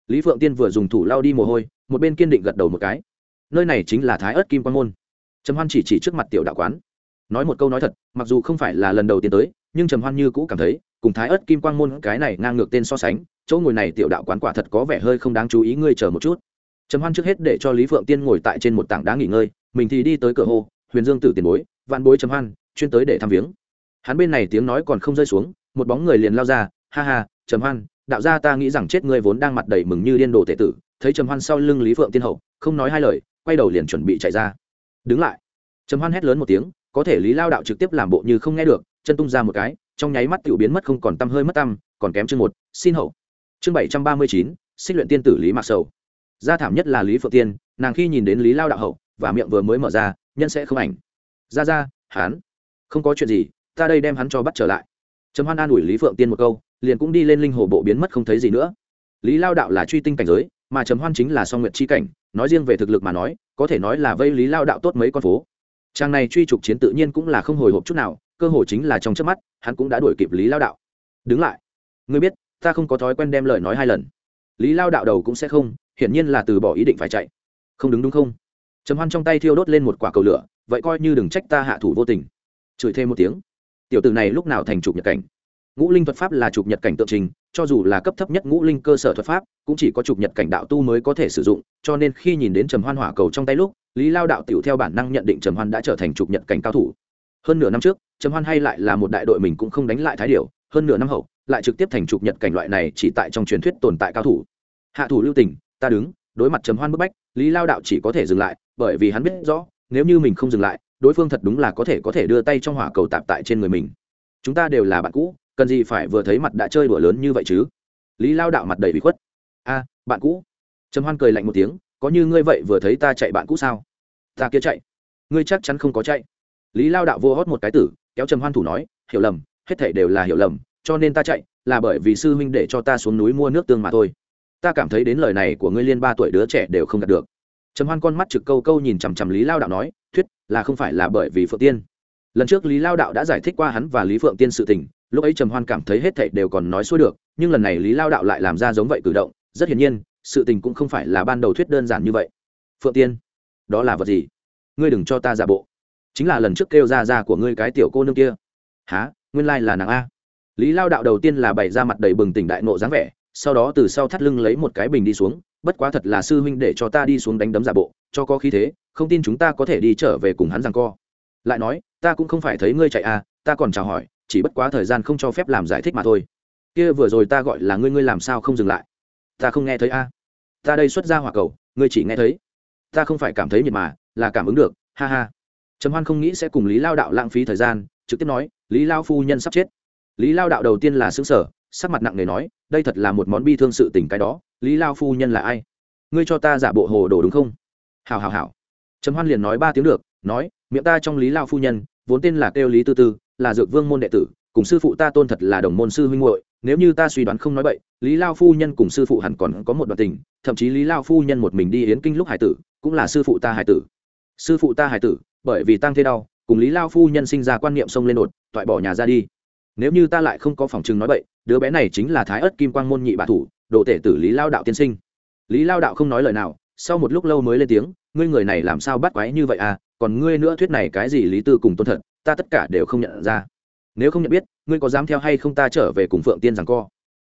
Lý phượng tiên vừa dùng thủ lao đi mồ hôi, một bên kiên định gật đầu một cái. Nơi này chính là thái ớt kim quan môn. Trầm hoan chỉ chỉ trước mặt tiểu đạo quán. Nói một câu nói thật, mặc dù không phải là lần đầu tiên tới, nhưng trầm hoan như cũ cảm thấy, cùng thái ớt kim quang môn cái này ngang ngược tên so sánh chỗ ngồi này tiểu đạo quán quả thật có vẻ hơi không đáng chú ý, ngươi chờ một chút. Trầm hoan trước hết để cho lý phượng tiên ngồi tại trên một tảng đá nghỉ ngơi, mình thì đi tới cửa hô, huyền dương tử tiền bối, vạn bối trầm hoan, chuyên tới để thăm viếng. Hắn bên này tiếng nói còn không rơi xuống, một bóng người liền lao ra, ha ha, trầm hoan, đạo gia ta nghĩ rằng chết ngươi vốn đang mặt đầy mừng như điên đồ tệ tử. Thấy trầm hoan sau lưng lý phượng tiên hậu, không nói hai lời, quay đầu liền chuẩn bị chạy ra. Đứng lại. Trầm hoan hét lớn một tiếng, có thể lý lao đạo trực tiếp làm bộ như không nghe được, chân tung ra một cái, trong nháy mắt tiểu biến mất không còn tăm, hơi mất tăm, còn kém chương một, xin hậu chương bảy trăm ba mươi chín, xích luyện tiên tử lý mạc sầu. Gia thảm nhất là lý phượng tiên, nàng khi nhìn đến lý lao đạo hậu và miệng vừa mới mở ra, nhân sẽ không ảnh. Ra ra hán không có chuyện gì, ta đây đem hắn cho bắt trở lại. Trầm hoan an ủi lý phượng tiên một câu, liền cũng đi lên linh hồ bộ biến mất không thấy gì nữa. Lý lao đạo là truy tinh cảnh giới, mà trầm hoan chính là song nguyện chi cảnh, nói riêng về thực lực mà nói, có thể nói là vây lý lao đạo tốt mấy con phố. Trang này truy trục chiến tự nhiên cũng là không hồi hộp chút nào, cơ hội chính là trong trước mắt, hắn cũng đã đuổi kịp lý lao đạo. Đứng lại. Ngươi biết ta không có thói quen đem lời nói hai lần. Lý lao đạo đầu cũng sẽ không, hiển nhiên là từ bỏ ý định phải chạy. Không đứng đúng không? Trầm hoan trong tay thiêu đốt lên một quả cầu lửa, vậy coi như đừng trách ta hạ thủ vô tình. Chửi thêm một tiếng. Tiểu tử này lúc nào thành trục nhật cảnh? Ngũ linh thuật pháp là trục nhật cảnh tượng trình, cho dù là cấp thấp nhất ngũ linh cơ sở thuật pháp, cũng chỉ có trục nhật cảnh đạo tu mới có thể sử dụng, cho nên khi nhìn đến trầm hoan hỏa cầu trong tay lúc, lý lao đạo tiểu theo bản năng nhận định trầm hoan đã trở thành trục nhật cảnh cao thủ. Hơn nửa năm trước, trầm hoan hay lại là một đại đội mình cũng không đánh lại thái điều hơn nửa năm hậu lại trực tiếp thành trục nhật cảnh loại này chỉ tại trong truyền thuyết tồn tại cao thủ. Hạ thủ lưu tình, ta đứng, đối mặt trầm hoan bức bách, lý lao đạo chỉ có thể dừng lại, bởi vì hắn biết rõ, nếu như mình không dừng lại, đối phương thật đúng là có thể có thể đưa tay trong hỏa cầu tạp tại trên người mình. Chúng ta đều là bạn cũ, cần gì phải vừa thấy mặt đã chơi đùa lớn như vậy chứ? Lý lao đạo mặt đầy bị khuất. A, bạn cũ. Trầm hoan cười lạnh một tiếng, có như ngươi vậy vừa thấy ta chạy bạn cũ sao? Ta kia chạy. Ngươi chắc chắn không có chạy. Lý lao đạo vô hót một cái tử, kéo trầm hoan thủ nói, hiểu lầm, hết thể đều là hiểu lầm cho nên ta chạy, là bởi vì sư huynh để cho ta xuống núi mua nước tương mà thôi. Ta cảm thấy đến lời này của ngươi liên ba tuổi đứa trẻ đều không đạt được. Trầm hoan con mắt trực câu câu nhìn chằm chằm lý lao đạo nói, thuyết, là không phải là bởi vì phượng tiên. Lần trước lý lao đạo đã giải thích qua hắn và lý phượng tiên sự tình, lúc ấy trầm hoan cảm thấy hết thảy đều còn nói xuôi được, nhưng lần này lý lao đạo lại làm ra giống vậy cử động, rất hiển nhiên, sự tình cũng không phải là ban đầu thuyết đơn giản như vậy. Phượng tiên, đó là vật gì? Ngươi đừng cho ta giả bộ. Chính là lần trước kêu ra ra của ngươi cái tiểu cô nương kia. Há nguyên lai là nàng a lý lao đạo đầu tiên là bày ra mặt đầy bừng tỉnh đại nộ dáng vẻ, sau đó từ sau thắt lưng lấy một cái bình đi xuống, bất quá thật là sư huynh để cho ta đi xuống đánh đấm giả bộ, cho có khí thế, không tin chúng ta có thể đi trở về cùng hắn rằng co. Lại nói, ta cũng không phải thấy ngươi chạy à ta còn chào hỏi, chỉ bất quá thời gian không cho phép làm giải thích mà thôi. Kia vừa rồi ta gọi là ngươi ngươi làm sao không dừng lại? Ta không nghe thấy a ta đây xuất ra hỏa cầu, ngươi chỉ nghe thấy. Ta không phải cảm thấy nhiệt mà, là cảm ứng được, ha ha. Trầm hoan không nghĩ sẽ cùng lý lao đạo lãng phí thời gian, trực tiếp nói, lý lao phu nhân sắp chết lý lao đạo đầu tiên là xứng sở sắc mặt nặng nề nói, đây thật là một món bi thương sự tình cái đó, lý lao phu nhân là ai? Ngươi cho ta giả bộ hồ đồ đúng không? Hào hào hào trầm hoan liền nói ba tiếng được, nói, miệng ta trong lý lao phu nhân, vốn tên là kêu lý tư tư, là dược vương môn đệ tử, cùng sư phụ ta tôn thật là đồng môn sư huynh muội, nếu như ta suy đoán không nói bậy, lý lao phu nhân cùng sư phụ hẳn còn có một đoạn tình, thậm chí lý lao phu nhân một mình đi yến kinh lúc hải tử, cũng là sư phụ ta hải tử. Sư phụ ta hải tử, bởi vì tăng thế đau, cùng lý lao phu nhân sinh ra quan niệm xông lên đột, toại bỏ nhà ra đi nếu như ta lại không có phòng chừng nói bậy, đứa bé này chính là thái ớt kim quang môn nhị bà thủ, đồ tể tử lý lao đạo tiên sinh. Lý lao đạo không nói lời nào, sau một lúc lâu mới lên tiếng, ngươi người này làm sao bắt quái như vậy à? Còn ngươi nữa thuyết này cái gì lý tư cùng tôn thật, ta tất cả đều không nhận ra. Nếu không nhận biết, ngươi có dám theo hay không ta trở về cùng phượng tiên rằng co?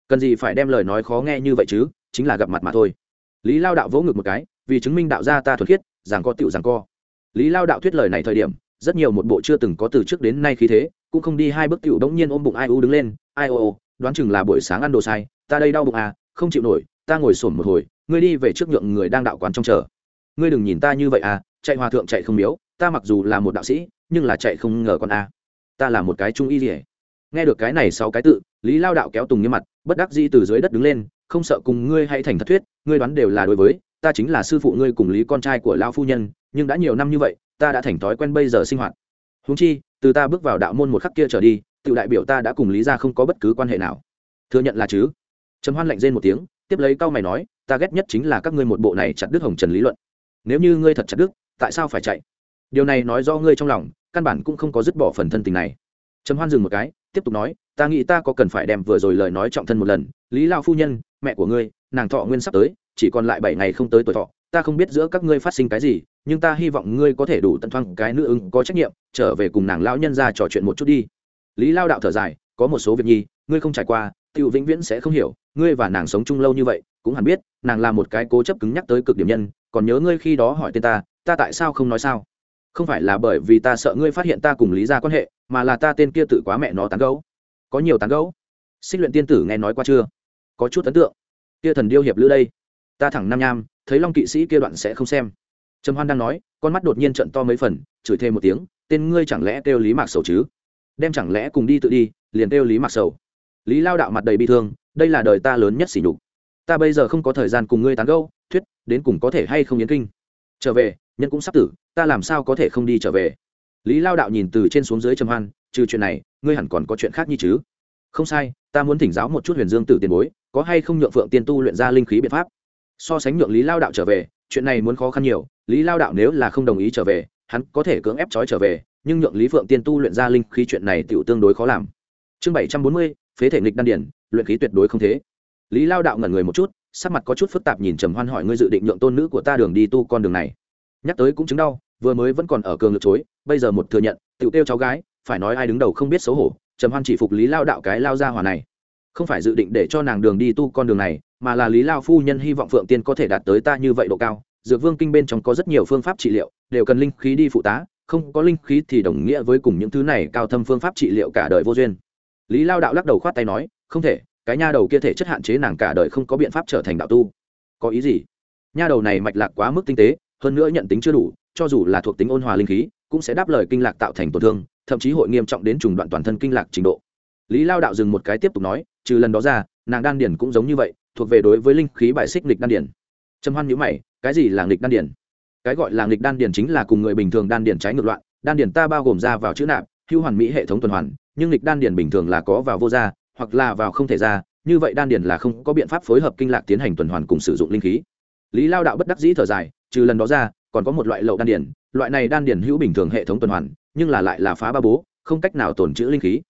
Cần gì phải đem lời nói khó nghe như vậy chứ? Chính là gặp mặt mà thôi. Lý lao đạo vỗ ngực một cái, vì chứng minh đạo gia ta thuật khiết rằng co tựu rằng co. Lý lao đạo thuyết lời này thời điểm, rất nhiều một bộ chưa từng có từ trước đến nay khí thế cũng không đi hai bước tiểu đống nhiên ôm bụng ai u đứng lên, ai ô ô, đoán chừng là buổi sáng ăn đồ sai, ta đây đau bụng à không chịu nổi, ta ngồi sổn một hồi, ngươi đi về trước nhượng người đang đạo quán trong chờ. Ngươi đừng nhìn ta như vậy à chạy hòa thượng chạy không miếu, ta mặc dù là một đạo sĩ, nhưng là chạy không ngờ con a. Ta là một cái trung y rỉa nghe được cái này sau cái tự, lý lao đạo kéo tùng như mặt, bất đắc dĩ từ dưới đất đứng lên, không sợ cùng ngươi hay thành thật thuyết, ngươi đoán đều là đối với, ta chính là sư phụ ngươi cùng lý con trai của lao phu nhân, nhưng đã nhiều năm như vậy, ta đã thành thói quen bây giờ sinh hoạt húng chi, từ ta bước vào đạo môn một khắc kia trở đi tự đại biểu ta đã cùng lý ra không có bất cứ quan hệ nào. Thừa nhận là chứ? Trầm hoan lạnh rên một tiếng, tiếp lấy câu mày nói, ta ghét nhất chính là các ngươi một bộ này chặt đức hồng trần lý luận. Nếu như ngươi thật chặt đức tại sao phải chạy? Điều này nói do ngươi trong lòng, căn bản cũng không có dứt bỏ phần thân tình này. Trầm hoan dừng một cái, tiếp tục nói, ta nghĩ ta có cần phải đem vừa rồi lời nói trọng thân một lần. Lý lao phu nhân, mẹ của ngươi, nàng thọ nguyên sắp tới, chỉ còn lại bảy ngày không tới tuổi thọ ta không biết giữa các ngươi phát sinh cái gì, nhưng ta hy vọng ngươi có thể đủ tận thoang cái nữ ứng có trách nhiệm, trở về cùng nàng lão nhân ra trò chuyện một chút đi. Lý lao đạo thở dài, có một số việc nhi, ngươi không trải qua tiểu vĩnh viễn sẽ không hiểu, ngươi và nàng sống chung lâu như vậy, cũng hẳn biết, nàng là một cái cố chấp cứng nhắc tới cực điểm nhân, còn nhớ ngươi khi đó hỏi tên ta ta tại sao không nói sao? Không phải là bởi vì ta sợ ngươi phát hiện ta cùng lý ra quan hệ, mà là ta tên kia tự quá mẹ nó tán gấu có nhiều tán gấu xích luyện tiên tử nghe nói qua chưa? Có chút ấn tượng. Kia thần điêu hiệp lữ đây ta thẳng nam nham, thấy long kỵ sĩ kia đoạn sẽ không xem. Trầm hoan đang nói, con mắt đột nhiên trận to mấy phần, chửi thêm một tiếng, tên ngươi chẳng lẽ kêu lý mạc sầu chứ? Đem chẳng lẽ cùng đi tự đi, liền kêu lý mạc sầu. Lý lao đạo mặt đầy bi thương, đây là đời ta lớn nhất sỉ nhục. Ta bây giờ không có thời gian cùng ngươi tán gâu thuyết, đến cùng có thể hay không yến kinh? Trở về, nhân cũng sắp tử, ta làm sao có thể không đi trở về? Lý lao đạo nhìn từ trên xuống dưới trầm hoan, trừ chuyện này, ngươi hẳn còn có chuyện khác như chứ? Không sai, ta muốn thỉnh giáo một chút huyền dương tử tiền bối, có hay không nhượng phượng tiên tu luyện ra linh khí biện pháp? So sánh nhượng lý lao đạo trở về, chuyện này muốn khó khăn nhiều, lý lao đạo nếu là không đồng ý trở về, hắn có thể cưỡng ép trói trở về, nhưng nhượng lý phượng tiên tu luyện ra linh khí chuyện này tựu tương đối khó làm. Chương bảy trăm bốn mươi, phế thể nghịch đan điển, luyện khí tuyệt đối không thế. Lý lao đạo ngẩn người một chút, sắc mặt có chút phức tạp nhìn trầm hoan hỏi ngươi dự định nhượng tôn nữ của ta đường đi tu con đường này. Nhắc tới cũng chứng đau, vừa mới vẫn còn ở cường lực chối, bây giờ một thừa nhận tựu tiêu cháu gái, phải nói ai đứng đầu không biết xấu hổ, trầm hoan chỉ phục lý lao đạo cái lao ra hòa này không phải dự định để cho nàng đường đi tu con đường này, mà là lý lao phu nhân hy vọng phượng tiên có thể đạt tới ta như vậy độ cao. Dược vương kinh bên trong có rất nhiều phương pháp trị liệu, đều cần linh khí đi phụ tá, không có linh khí thì đồng nghĩa với cùng những thứ này cao thâm phương pháp trị liệu cả đời vô duyên. Lý lao đạo lắc đầu khoát tay nói, không thể, cái nha đầu kia thể chất hạn chế nàng cả đời không có biện pháp trở thành đạo tu. Có ý gì? Nha đầu này mạch lạc quá mức tinh tế, hơn nữa nhận tính chưa đủ, cho dù là thuộc tính ôn hòa linh khí, cũng sẽ đáp lời kinh lạc tạo thành tổn thương, thậm chí hội nghiêm trọng đến trùng đoạn toàn thân kinh lạc trình độ lý lao đạo dừng một cái tiếp tục nói, trừ lần đó ra, nàng đan điển cũng giống như vậy, thuộc về đối với linh khí bài xích nghịch đan điển trầm hoan nhữ mày, cái gì là nghịch đan điển cái gọi là nghịch đan điển chính là cùng người bình thường đan điển trái ngược loạn, đan điển ta bao gồm ra vào chữ nạp hưu hoàn mỹ hệ thống tuần hoàn, nhưng nghịch đan điển bình thường là có vào vô ra hoặc là vào không thể ra như vậy đan điển là không có biện pháp phối hợp kinh lạc tiến hành tuần hoàn cùng sử dụng linh khí. Lý lao đạo bất đắc dĩ thở dài, trừ lần đó ra, còn có một loại lậu đan điển loại này đan điển hữu bình thường hệ thống tuần hoàn, nhưng là lại là phá ba bố, không cách nào tồn trữ linh khí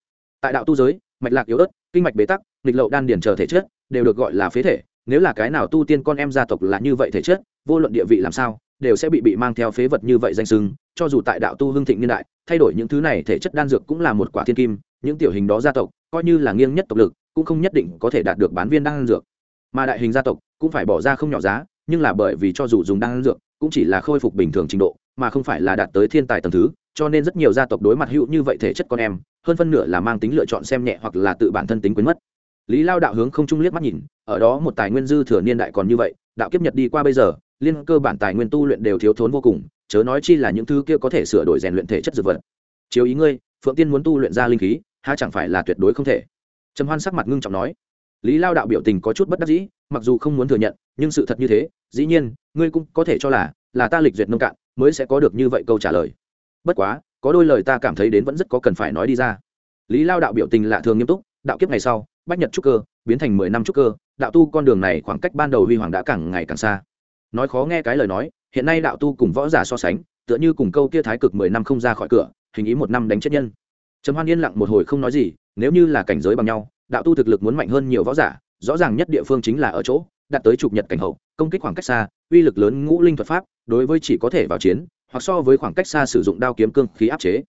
tại đạo tu giới, mạch lạc yếu ớt, kinh mạch bế tắc, nghịch lậu đan điển chờ thể chất, đều được gọi là phế thể. Nếu là cái nào tu tiên con em gia tộc là như vậy thể chất, vô luận địa vị làm sao, đều sẽ bị bị mang theo phế vật như vậy danh sưng cho dù tại đạo tu hưng thịnh niên đại, thay đổi những thứ này thể chất đan dược cũng là một quả thiên kim, những tiểu hình đó gia tộc, coi như là nghiêng nhất tộc lực, cũng không nhất định có thể đạt được bán viên đan dược. Mà đại hình gia tộc cũng phải bỏ ra không nhỏ giá, nhưng là bởi vì cho dù dùng đan dược, cũng chỉ là khôi phục bình thường trình độ mà không phải là đạt tới thiên tài tầng thứ, cho nên rất nhiều gia tộc đối mặt hữu như vậy thể chất con em, hơn phân nửa là mang tính lựa chọn xem nhẹ hoặc là tự bản thân tính quyến mất. Lý lao đạo hướng không trung liếc mắt nhìn, ở đó một tài nguyên dư thừa niên đại còn như vậy, đạo kiếp nhật đi qua bây giờ, liên cơ bản tài nguyên tu luyện đều thiếu thốn vô cùng, chớ nói chi là những thứ kia có thể sửa đổi rèn luyện thể chất dược vật. Chiếu ý ngươi, phượng tiên muốn tu luyện ra linh khí, há chẳng phải là tuyệt đối không thể? Trầm hoan sắc mặt ngưng trọng nói. Lý lao đạo biểu tình có chút bất đắc dĩ, mặc dù không muốn thừa nhận, nhưng sự thật như thế, dĩ nhiên, ngươi cũng có thể cho là là ta lịch duyệt nông cạn, mới sẽ có được như vậy câu trả lời. Bất quá, có đôi lời ta cảm thấy đến vẫn rất có cần phải nói đi ra. Lý lao đạo biểu tình lạ thường nghiêm túc, đạo kiếp ngày sau, bách nhật trúc cơ, biến thành mười năm trúc cơ, đạo tu con đường này khoảng cách ban đầu huy hoàng đã càng ngày càng xa. Nói khó nghe cái lời nói, hiện nay đạo tu cùng võ giả so sánh, tựa như cùng câu kia thái cực mười năm không ra khỏi cửa, hình ý một năm đánh chết nhân. Trầm hoan yên lặng một hồi không nói gì, nếu như là cảnh giới bằng nhau, đạo tu thực lực muốn mạnh hơn nhiều võ giả, rõ ràng nhất địa phương chính là ở chỗ, đạt tới chụp nhật cảnh hậu, công kích khoảng cách xa, uy lực lớn ngũ linh thuật pháp đối với chỉ có thể vào chiến, hoặc so với khoảng cách xa sử dụng đao kiếm cương khí áp chế.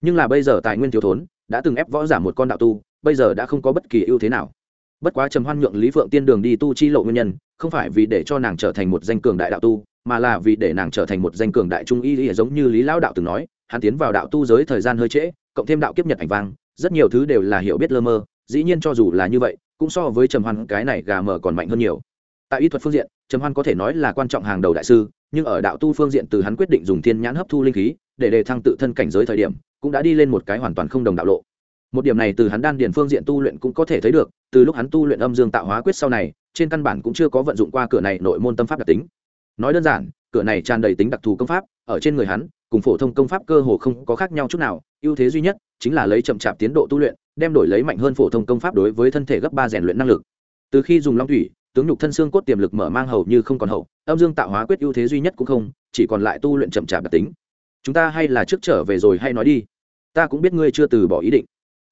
Nhưng là bây giờ tài nguyên thiếu thốn, đã từng ép võ giả một con đạo tu, bây giờ đã không có bất kỳ ưu thế nào. Bất quá trầm hoan nhượng lý phượng tiên đường đi tu chi lộ nguyên nhân, không phải vì để cho nàng trở thành một danh cường đại đạo tu, mà là vì để nàng trở thành một danh cường đại trung y lý giống như lý lão đạo từng nói, hắn tiến vào đạo tu giới thời gian hơi trễ, cộng thêm đạo kiếp nhật ảnh vang, rất nhiều thứ đều là hiểu biết lơ mơ, dĩ nhiên cho dù là như vậy, cũng so với trầm hoan cái này gà mờ còn mạnh hơn nhiều. Tại y thuật phương diện, trầm hoan có thể nói là quan trọng hàng đầu đại sư nhưng ở đạo tu phương diện từ hắn quyết định dùng thiên nhãn hấp thu linh khí, để đề thăng tự thân cảnh giới thời điểm, cũng đã đi lên một cái hoàn toàn không đồng đạo lộ. Một điểm này từ hắn đan điền phương diện tu luyện cũng có thể thấy được, từ lúc hắn tu luyện âm dương tạo hóa quyết sau này, trên căn bản cũng chưa có vận dụng qua cửa này nội môn tâm pháp đặc tính. Nói đơn giản, cửa này tràn đầy tính đặc thù công pháp, ở trên người hắn, cùng phổ thông công pháp cơ hồ không có khác nhau chút nào, ưu thế duy nhất chính là lấy chậm chạp tiến độ tu luyện, đem đổi lấy mạnh hơn phổ thông công pháp đối với thân thể gấp ba rèn luyện năng lực. Từ khi dùng long thủy tướng nhục thân xương cốt tiềm lực mở mang hầu như không còn hậu, âm dương tạo hóa quyết ưu thế duy nhất cũng không, chỉ còn lại tu luyện chậm chạp đặc tính. Chúng ta hay là trước trở về rồi hay nói đi. Ta cũng biết ngươi chưa từ bỏ ý định.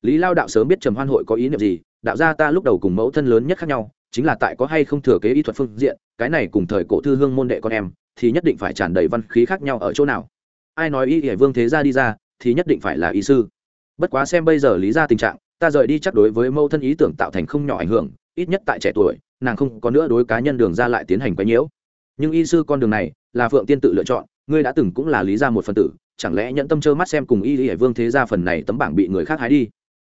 Lý lao đạo sớm biết trầm hoan hội có ý niệm gì, đạo gia ta lúc đầu cùng mẫu thân lớn nhất khác nhau, chính là tại có hay không thừa kế y thuật phương diện, cái này cùng thời cổ thư hương môn đệ con em, thì nhất định phải tràn đầy văn khí khác nhau ở chỗ nào. Ai nói y hải vương thế gia đi ra, thì nhất định phải là y sư. Bất quá xem bây giờ lý ra tình trạng, ta rời đi chắc đối với mẫu thân ý tưởng tạo thành không nhỏ ảnh hưởng, ít nhất tại trẻ tuổi nàng không có nữa đối cá nhân đường ra lại tiến hành quấy nhiễu. Nhưng y sư con đường này là phượng tiên tự lựa chọn, ngươi đã từng cũng là lý ra một phần tử, chẳng lẽ nhận tâm trơ mắt xem cùng y hải vương thế gia phần này tấm bảng bị người khác hái đi?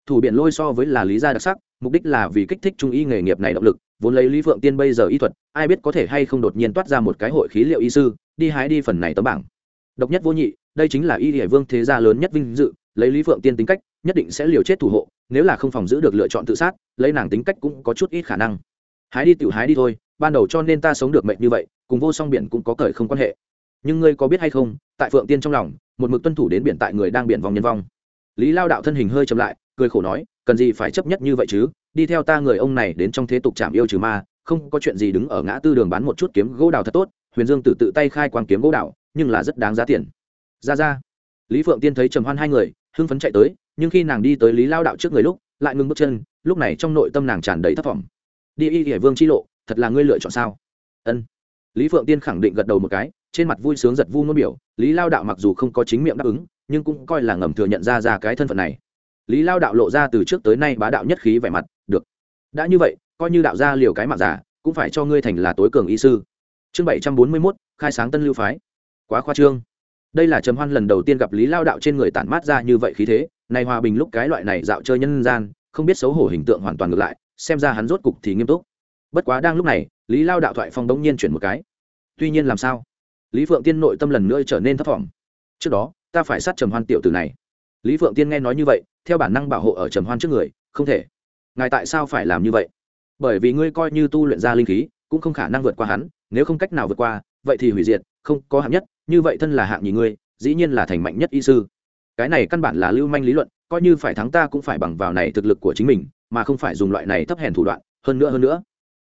Thủ biện lôi so với là lý gia đặc sắc, mục đích là vì kích thích trung y nghề nghiệp này động lực, vốn lấy lý phượng tiên bây giờ y thuật, ai biết có thể hay không đột nhiên toát ra một cái hội khí liệu y sư, đi hái đi phần này tấm bảng. Độc nhất vô nhị, đây chính là y hải vương thế gia lớn nhất vinh dự, lấy lý phượng tiên tính cách, nhất định sẽ liều chết thủ hộ, nếu là không phòng giữ được lựa chọn tự sát, lấy nàng tính cách cũng có chút ít khả năng hái đi tiểu hái đi thôi, ban đầu cho nên ta sống được mệnh như vậy, cùng vô song biển cũng có cởi không quan hệ. Nhưng ngươi có biết hay không, tại phượng tiên trong lòng, một mực tuân thủ đến biển tại người đang biển vòng nhân vong. Lý lao đạo thân hình hơi chậm lại, cười khổ nói, cần gì phải chấp nhất như vậy chứ, đi theo ta người ông này đến trong thế tục chạm yêu trừ ma, không có chuyện gì đứng ở ngã tư đường bán một chút kiếm gỗ đào thật tốt, huyền dương tự tự tay khai quang kiếm gỗ đào, nhưng là rất đáng giá tiền. Ra ra. Lý phượng tiên thấy trầm hoan hai người, hưng phấn chạy tới, nhưng khi nàng đi tới lý lao đạo trước người lúc, lại ngưng bước chân, lúc này trong nội tâm nàng tràn đầy thất vọng đi y hải vương chi lộ, thật là ngươi lựa chọn sao? Ân. Lý phượng tiên khẳng định gật đầu một cái, trên mặt vui sướng giật vu ngôn biểu, lý lao đạo mặc dù không có chính miệng đáp ứng, nhưng cũng coi là ngầm thừa nhận ra ra cái thân phận này. Lý lao đạo lộ ra từ trước tới nay bá đạo nhất khí vẻ mặt, được. Đã như vậy, coi như đạo gia liều cái mặt giả, cũng phải cho ngươi thành là tối cường y sư. Chương bảy trăm bốn mươi mốt, khai sáng tân lưu phái. Quá khoa trương. Đây là trầm hoan lần đầu tiên gặp lý lao đạo trên người tản mát ra như vậy khí thế này hòa bình lúc cái loại này dạo chơi nhân gian, không biết xấu hổ hình tượng hoàn toàn ngược lại xem ra hắn rốt cục thì nghiêm túc. Bất quá đang lúc này, lý lao đạo thoại phong đống nhiên chuyển một cái. Tuy nhiên làm sao? Lý phượng tiên nội tâm lần nữa trở nên thấp t trước đó, ta phải sát trầm hoan tiểu tử này. Lý phượng tiên nghe nói như vậy, theo bản năng bảo hộ ở trầm hoan trước người, không thể. Ngài tại sao phải làm như vậy? Bởi vì ngươi coi như tu luyện ra linh khí, cũng không khả năng vượt qua hắn, nếu không cách nào vượt qua, vậy thì hủy diệt, không có hạng nhất, như vậy thân là hạng nhì ngươi, dĩ nhiên là thành mạnh nhất y sư. Cái này căn bản là lưu manh lý luận, coi như phải thắng ta cũng phải bằng vào này thực lực của chính mình mà không phải dùng loại này thấp hèn thủ đoạn, hơn nữa hơn nữa.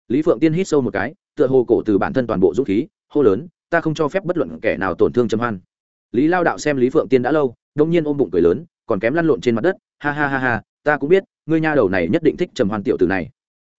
Lý phượng tiên hít sâu một cái, tựa hồ cổ từ bản thân toàn bộ dũng khí, hô lớn, ta không cho phép bất luận kẻ nào tổn thương trầm hoan. Lý lao đạo xem lý phượng tiên đã lâu, đông nhiên ôm bụng cười lớn, còn kém lăn lộn trên mặt đất, ha ha ha ha, ta cũng biết, ngươi nha đầu này nhất định thích trầm hoan tiểu tử này.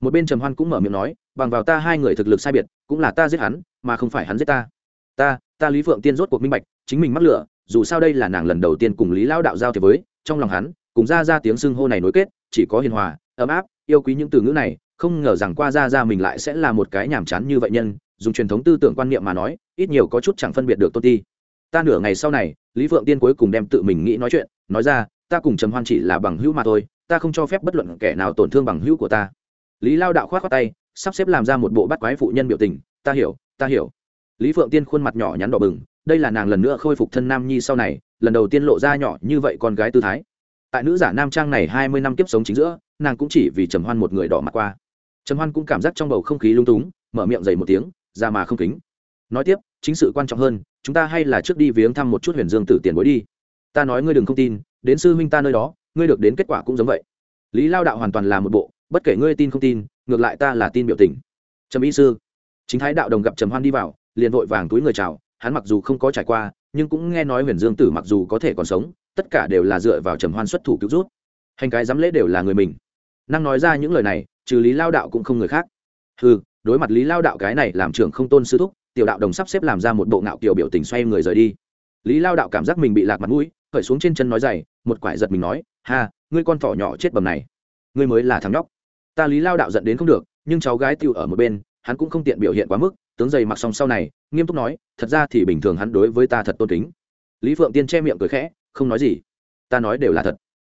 Một bên trầm hoan cũng mở miệng nói, bằng vào ta hai người thực lực sai biệt, cũng là ta giết hắn, mà không phải hắn giết ta. Ta ta lý phượng tiên rốt cuộc minh bạch, chính mình mắc lựa dù sao đây là nàng lần đầu tiên cùng lý lao đạo giao thế với, trong lòng hắn, cùng ra ra tiếng xưng hô này nối kết, chỉ có hiền hòa ấm áp, yêu quý những từ ngữ này, không ngờ rằng qua ra ra mình lại sẽ là một cái nhàm chán như vậy nhân, dùng truyền thống tư tưởng quan niệm mà nói, ít nhiều có chút chẳng phân biệt được tôn ti. Ta nửa ngày sau này, lý phượng tiên cuối cùng đem tự mình nghĩ nói chuyện, nói ra, ta cùng trầm hoan chỉ là bằng hữu mà thôi, ta không cho phép bất luận kẻ nào tổn thương bằng hữu của ta. Lý lao đạo khoát khoát tay, sắp xếp làm ra một bộ bắt quái phụ nhân biểu tình, ta hiểu ta hiểu. Lý phượng tiên khuôn mặt nhỏ nhắn đỏ bừng, đây là nàng lần nữa khôi phục thân nam nhi sau này, lần đầu tiên lộ ra nhỏ như vậy con gái tư thái. Tại nữ giả nam trang này hai mươi năm kiếp sống chính giữa nàng cũng chỉ vì trầm hoan một người đỏ mặt qua. Trầm hoan cũng cảm giác trong bầu không khí lung túng, mở miệng dày một tiếng, ra mà không kính. Nói tiếp, chính sự quan trọng hơn, chúng ta hay là trước đi viếng thăm một chút huyền dương tử tiền bối đi. Ta nói ngươi đừng không tin, đến sư huynh ta nơi đó, ngươi được đến kết quả cũng giống vậy. Lý lao đạo hoàn toàn là một bộ, bất kể ngươi tin không tin, ngược lại ta là tin biểu tình. Trầm y sư, chính thái đạo đồng gặp trầm hoan đi vào, liền vội vàng túi người chào, hắn mặc dù không có trải qua, nhưng cũng nghe nói huyền dương tử mặc dù có thể còn sống, tất cả đều là dựa vào trầm hoan xuất thủ cứu rút hành cái dám lễ đều là người mình năng nói ra những lời này, trừ lý lao đạo cũng không người khác. Ừ đối mặt lý lao đạo cái này làm trưởng không tôn sư thúc, tiểu đạo đồng sắp xếp làm ra một bộ ngạo kiểu biểu tình xoay người rời đi. Lý lao đạo cảm giác mình bị lạc mặt mũi khởi xuống trên chân nói dày một quải giật mình nói, ha, ngươi con thỏ nhỏ chết bầm này. Ngươi mới là thằng nhóc. Ta lý lao đạo giận đến không được, nhưng cháu gái tiêu ở một bên, hắn cũng không tiện biểu hiện quá mức, tướng giày mặc xong sau này, nghiêm túc nói, thật ra thì bình thường hắn đối với ta thật tôn kính. Lý phượng tiên che miệng cười khẽ, không nói gì. Ta nói đều là thật.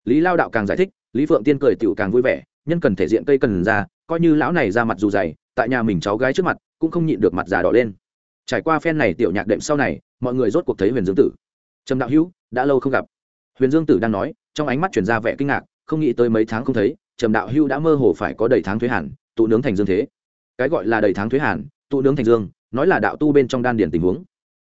Lý lao đạo càng giải thích lý phượng tiên cười tựu càng vui vẻ, nhân cần thể diện cây cần ra coi như lão này ra mặt dù dày, tại nhà mình cháu gái trước mặt, cũng không nhịn được mặt già đỏ lên. Trải qua phen này tiểu nhạc đệm sau này, mọi người rốt cuộc thấy huyền dương tử. Trầm đạo hữu, đã lâu không gặp. Huyền dương tử đang nói, trong ánh mắt chuyển ra vẻ kinh ngạc, không nghĩ tới mấy tháng không thấy, trầm đạo hữu đã mơ hồ phải có đầy tháng thuế hàn, tụ nướng thành dương thế. Cái gọi là đầy tháng thuế hàn, tụ nướng thành dương, nói là đạo tu bên trong đan điển tình huống.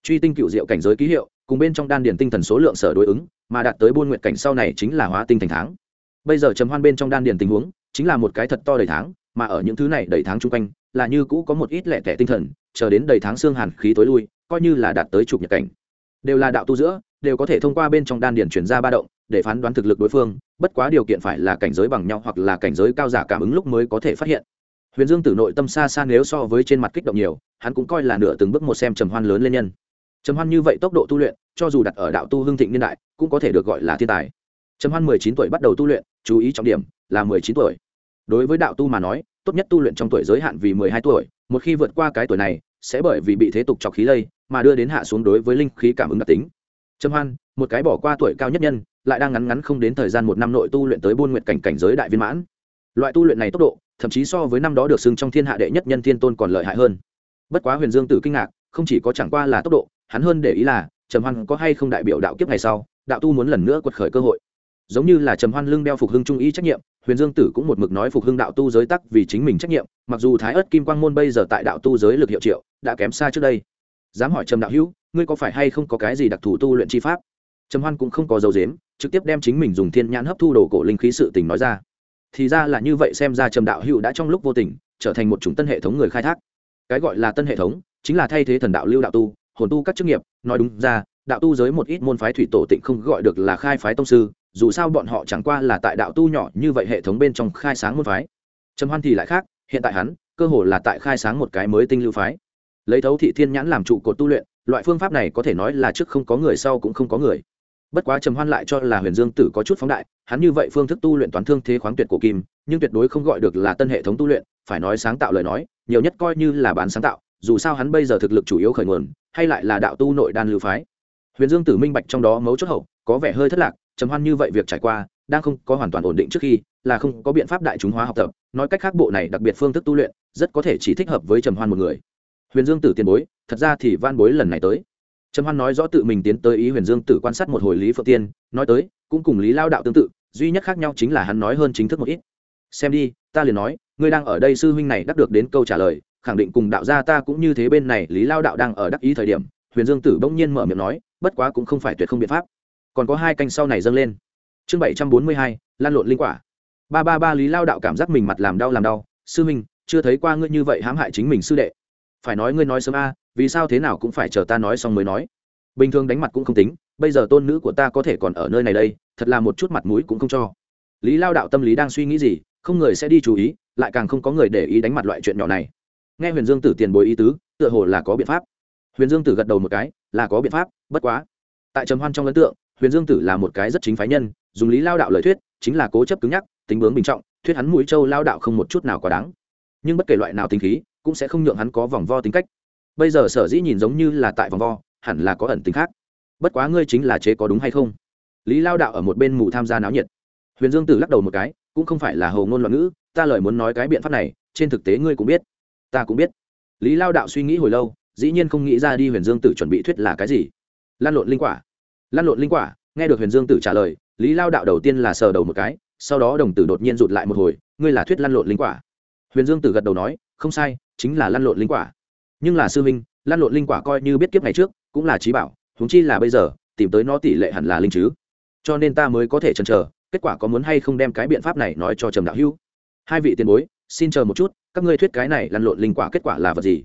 Truy tinh cựu diệu cảnh giới ký hiệu, cùng bên trong đan điển tinh thần số lượng sở đối ứng, mà đạt tới buôn nguyện cảnh sau này chính là hóa tinh thành tháng bây giờ trầm hoan bên trong đan điển tình huống chính là một cái thật to đầy tháng, mà ở những thứ này đầy tháng chung quanh là như cũ có một ít lẻ tẻ tinh thần, chờ đến đầy tháng xương hàn khí tối lui, coi như là đạt tới chục nhật cảnh. Đều là đạo tu giữa, đều có thể thông qua bên trong đan điển chuyển ra ba động, để phán đoán thực lực đối phương, bất quá điều kiện phải là cảnh giới bằng nhau hoặc là cảnh giới cao giả cảm ứng lúc mới có thể phát hiện. Huyền dương tử nội tâm xa xa nếu so với trên mặt kích động nhiều, hắn cũng coi là nửa từng bước một xem trầm hoan lớn lên nhân. Trầm hoan như vậy tốc độ tu luyện, cho dù đặt ở đạo tu hương thịnh niên đại, cũng có thể được gọi là thiên tài trầm hoan mười chín tuổi bắt đầu tu luyện, chú ý trọng điểm là mười chín tuổi. Đối với đạo tu mà nói, tốt nhất tu luyện trong tuổi giới hạn vì mười hai tuổi, một khi vượt qua cái tuổi này, sẽ bởi vì bị thế tục chọc khí lây mà đưa đến hạ xuống đối với linh khí cảm ứng đặc tính. Trầm hoan, một cái bỏ qua tuổi cao nhất nhân, lại đang ngắn ngắn không đến thời gian một năm nội tu luyện tới buôn nguyện cảnh cảnh giới đại viên mãn. Loại tu luyện này tốc độ, thậm chí so với năm đó được xưng trong thiên hạ đệ nhất nhân thiên tôn còn lợi hại hơn. Bất quá huyền dương tử kinh ngạc, không chỉ có chẳng qua là tốc độ, hắn hơn để ý là, trầm hoan có hay không đại biểu đạo kiếp ngày sau, đạo tu muốn lần nữa quật khởi cơ hội giống như là trầm hoan lưng đeo phục hưng trung y trách nhiệm, huyền dương tử cũng một mực nói phục hưng đạo tu giới tắc vì chính mình trách nhiệm, mặc dù thái ớt kim quang môn bây giờ tại đạo tu giới lực hiệu triệu, đã kém xa trước đây. Dám hỏi trầm đạo hữu, ngươi có phải hay không có cái gì đặc thù tu luyện chi pháp? Trầm hoan cũng không có dấu dếm trực tiếp đem chính mình dùng thiên nhãn hấp thu đồ cổ linh khí sự tình nói ra. Thì ra là như vậy xem ra trầm đạo hữu đã trong lúc vô tình, trở thành một chủng tân hệ thống người khai thác. Cái gọi là tân hệ thống, chính là thay thế thần đạo lưu đạo tu, hồn tu các chức nghiệp. Nói đúng ra, đạo tu giới một ít môn phái thủy tổ tịnh không gọi được là khai phái tông sư dù sao bọn họ chẳng qua là tại đạo tu nhỏ như vậy hệ thống bên trong khai sáng môn phái. Trầm hoan thì lại khác, hiện tại hắn, cơ hồ là tại khai sáng một cái mới tinh lưu phái. Lấy thấu thị thiên nhãn làm trụ cột tu luyện, loại phương pháp này có thể nói là trước không có người sau cũng không có người. Bất quá trầm hoan lại cho là huyền dương tử có chút phóng đại, hắn như vậy phương thức tu luyện toán thương thế khoáng tuyệt của kim, nhưng tuyệt đối không gọi được là tân hệ thống tu luyện, phải nói sáng tạo lời nói, nhiều nhất coi như là bán sáng tạo, dù sao hắn bây giờ thực lực chủ yếu khởi nguồn, hay lại là đạo tu nội đan lưu phái. Huyền dương tử minh bạch trong đó mấu chốt hậu, có vẻ hơi thất lạc trầm hoan như vậy việc trải qua, đang không có hoàn toàn ổn định trước khi, là không có biện pháp đại chúng hóa học tập. Nói cách khác, bộ này đặc biệt phương thức tu luyện, rất có thể chỉ thích hợp với trầm hoan một người. Huyền dương tử tiền bối, thật ra thì van bối lần này tới. Trầm hoan nói rõ tự mình tiến tới ý huyền dương tử quan sát một hồi lý phượng tiên, nói tới, cũng cùng lý lao đạo tương tự, duy nhất khác nhau chính là hắn nói hơn chính thức một ít. Xem đi, ta liền nói, ngươi đang ở đây sư huynh này đắc được đến câu trả lời, khẳng định cùng đạo gia ta cũng như thế bên này lý lao đạo đang ở đắc ý thời điểm, huyền dương tử bỗng nhiên mở miệng nói, bất quá cũng không phải tuyệt không biện pháp còn có hai canh sau này dâng lên. Chương bảy trăm bốn mươi hai, lan lộn linh quả. Ba ba ba lý lao đạo cảm giác mình mặt làm đau làm đau. Sư minh, chưa thấy qua ngươi như vậy hãm hại chính mình sư đệ. Phải nói ngươi nói sớm a, vì sao thế nào cũng phải chờ ta nói xong mới nói. Bình thường đánh mặt cũng không tính, bây giờ tôn nữ của ta có thể còn ở nơi này đây, thật là một chút mặt mũi cũng không cho. Lý lao đạo tâm lý đang suy nghĩ gì, không người sẽ đi chú ý, lại càng không có người để ý đánh mặt loại chuyện nhỏ này. Nghe huyền dương tử tiền bồi ý tứ, tựa hồ là có biện pháp. Huyền dương tử gật đầu một cái, là có biện pháp, bất quá. Tại trầm hoan trong ấn tượng huyền dương tử là một cái rất chính phái nhân, dùng lý lao đạo lời thuyết, chính là cố chấp cứng nhắc, tính bướng bình trọng, thuyết hắn mũi châu lao đạo không một chút nào quá đáng. Nhưng bất kể loại nào tính khí, cũng sẽ không nhượng hắn có vòng vo tính cách. Bây giờ sở dĩ nhìn giống như là tại vòng vo, hẳn là có ẩn tính khác. Bất quá ngươi chính là chế có đúng hay không? Lý lao đạo ở một bên mù tham gia náo nhiệt. Huyền dương tử lắc đầu một cái, cũng không phải là hầu ngôn loạn ngữ, ta lời muốn nói cái biện pháp này, trên thực tế ngươi cũng biết. Ta cũng biết. Lý lao đạo suy nghĩ hồi lâu, dĩ nhiên không nghĩ ra đi huyền dương tử chuẩn bị thuyết là cái gì. Lan lộn linh quả lan lộn linh quả, nghe được huyền dương tử trả lời, lý lao đạo đầu tiên là sờ đầu một cái, sau đó đồng tử đột nhiên rụt lại một hồi, ngươi là thuyết lan lộn linh quả? Huyền dương tử gật đầu nói, không sai, chính là lan lộn linh quả. Nhưng là sư minh lan lộn linh quả coi như biết kiếp ngày trước, cũng là trí bảo, huống chi là bây giờ, tìm tới nó tỷ lệ hẳn là linh chứ. Cho nên ta mới có thể chần chờ, kết quả có muốn hay không đem cái biện pháp này nói cho trầm đạo hữu. Hai vị tiền bối, xin chờ một chút, các ngươi thuyết cái này lăn lộn linh quả kết quả là vật gì?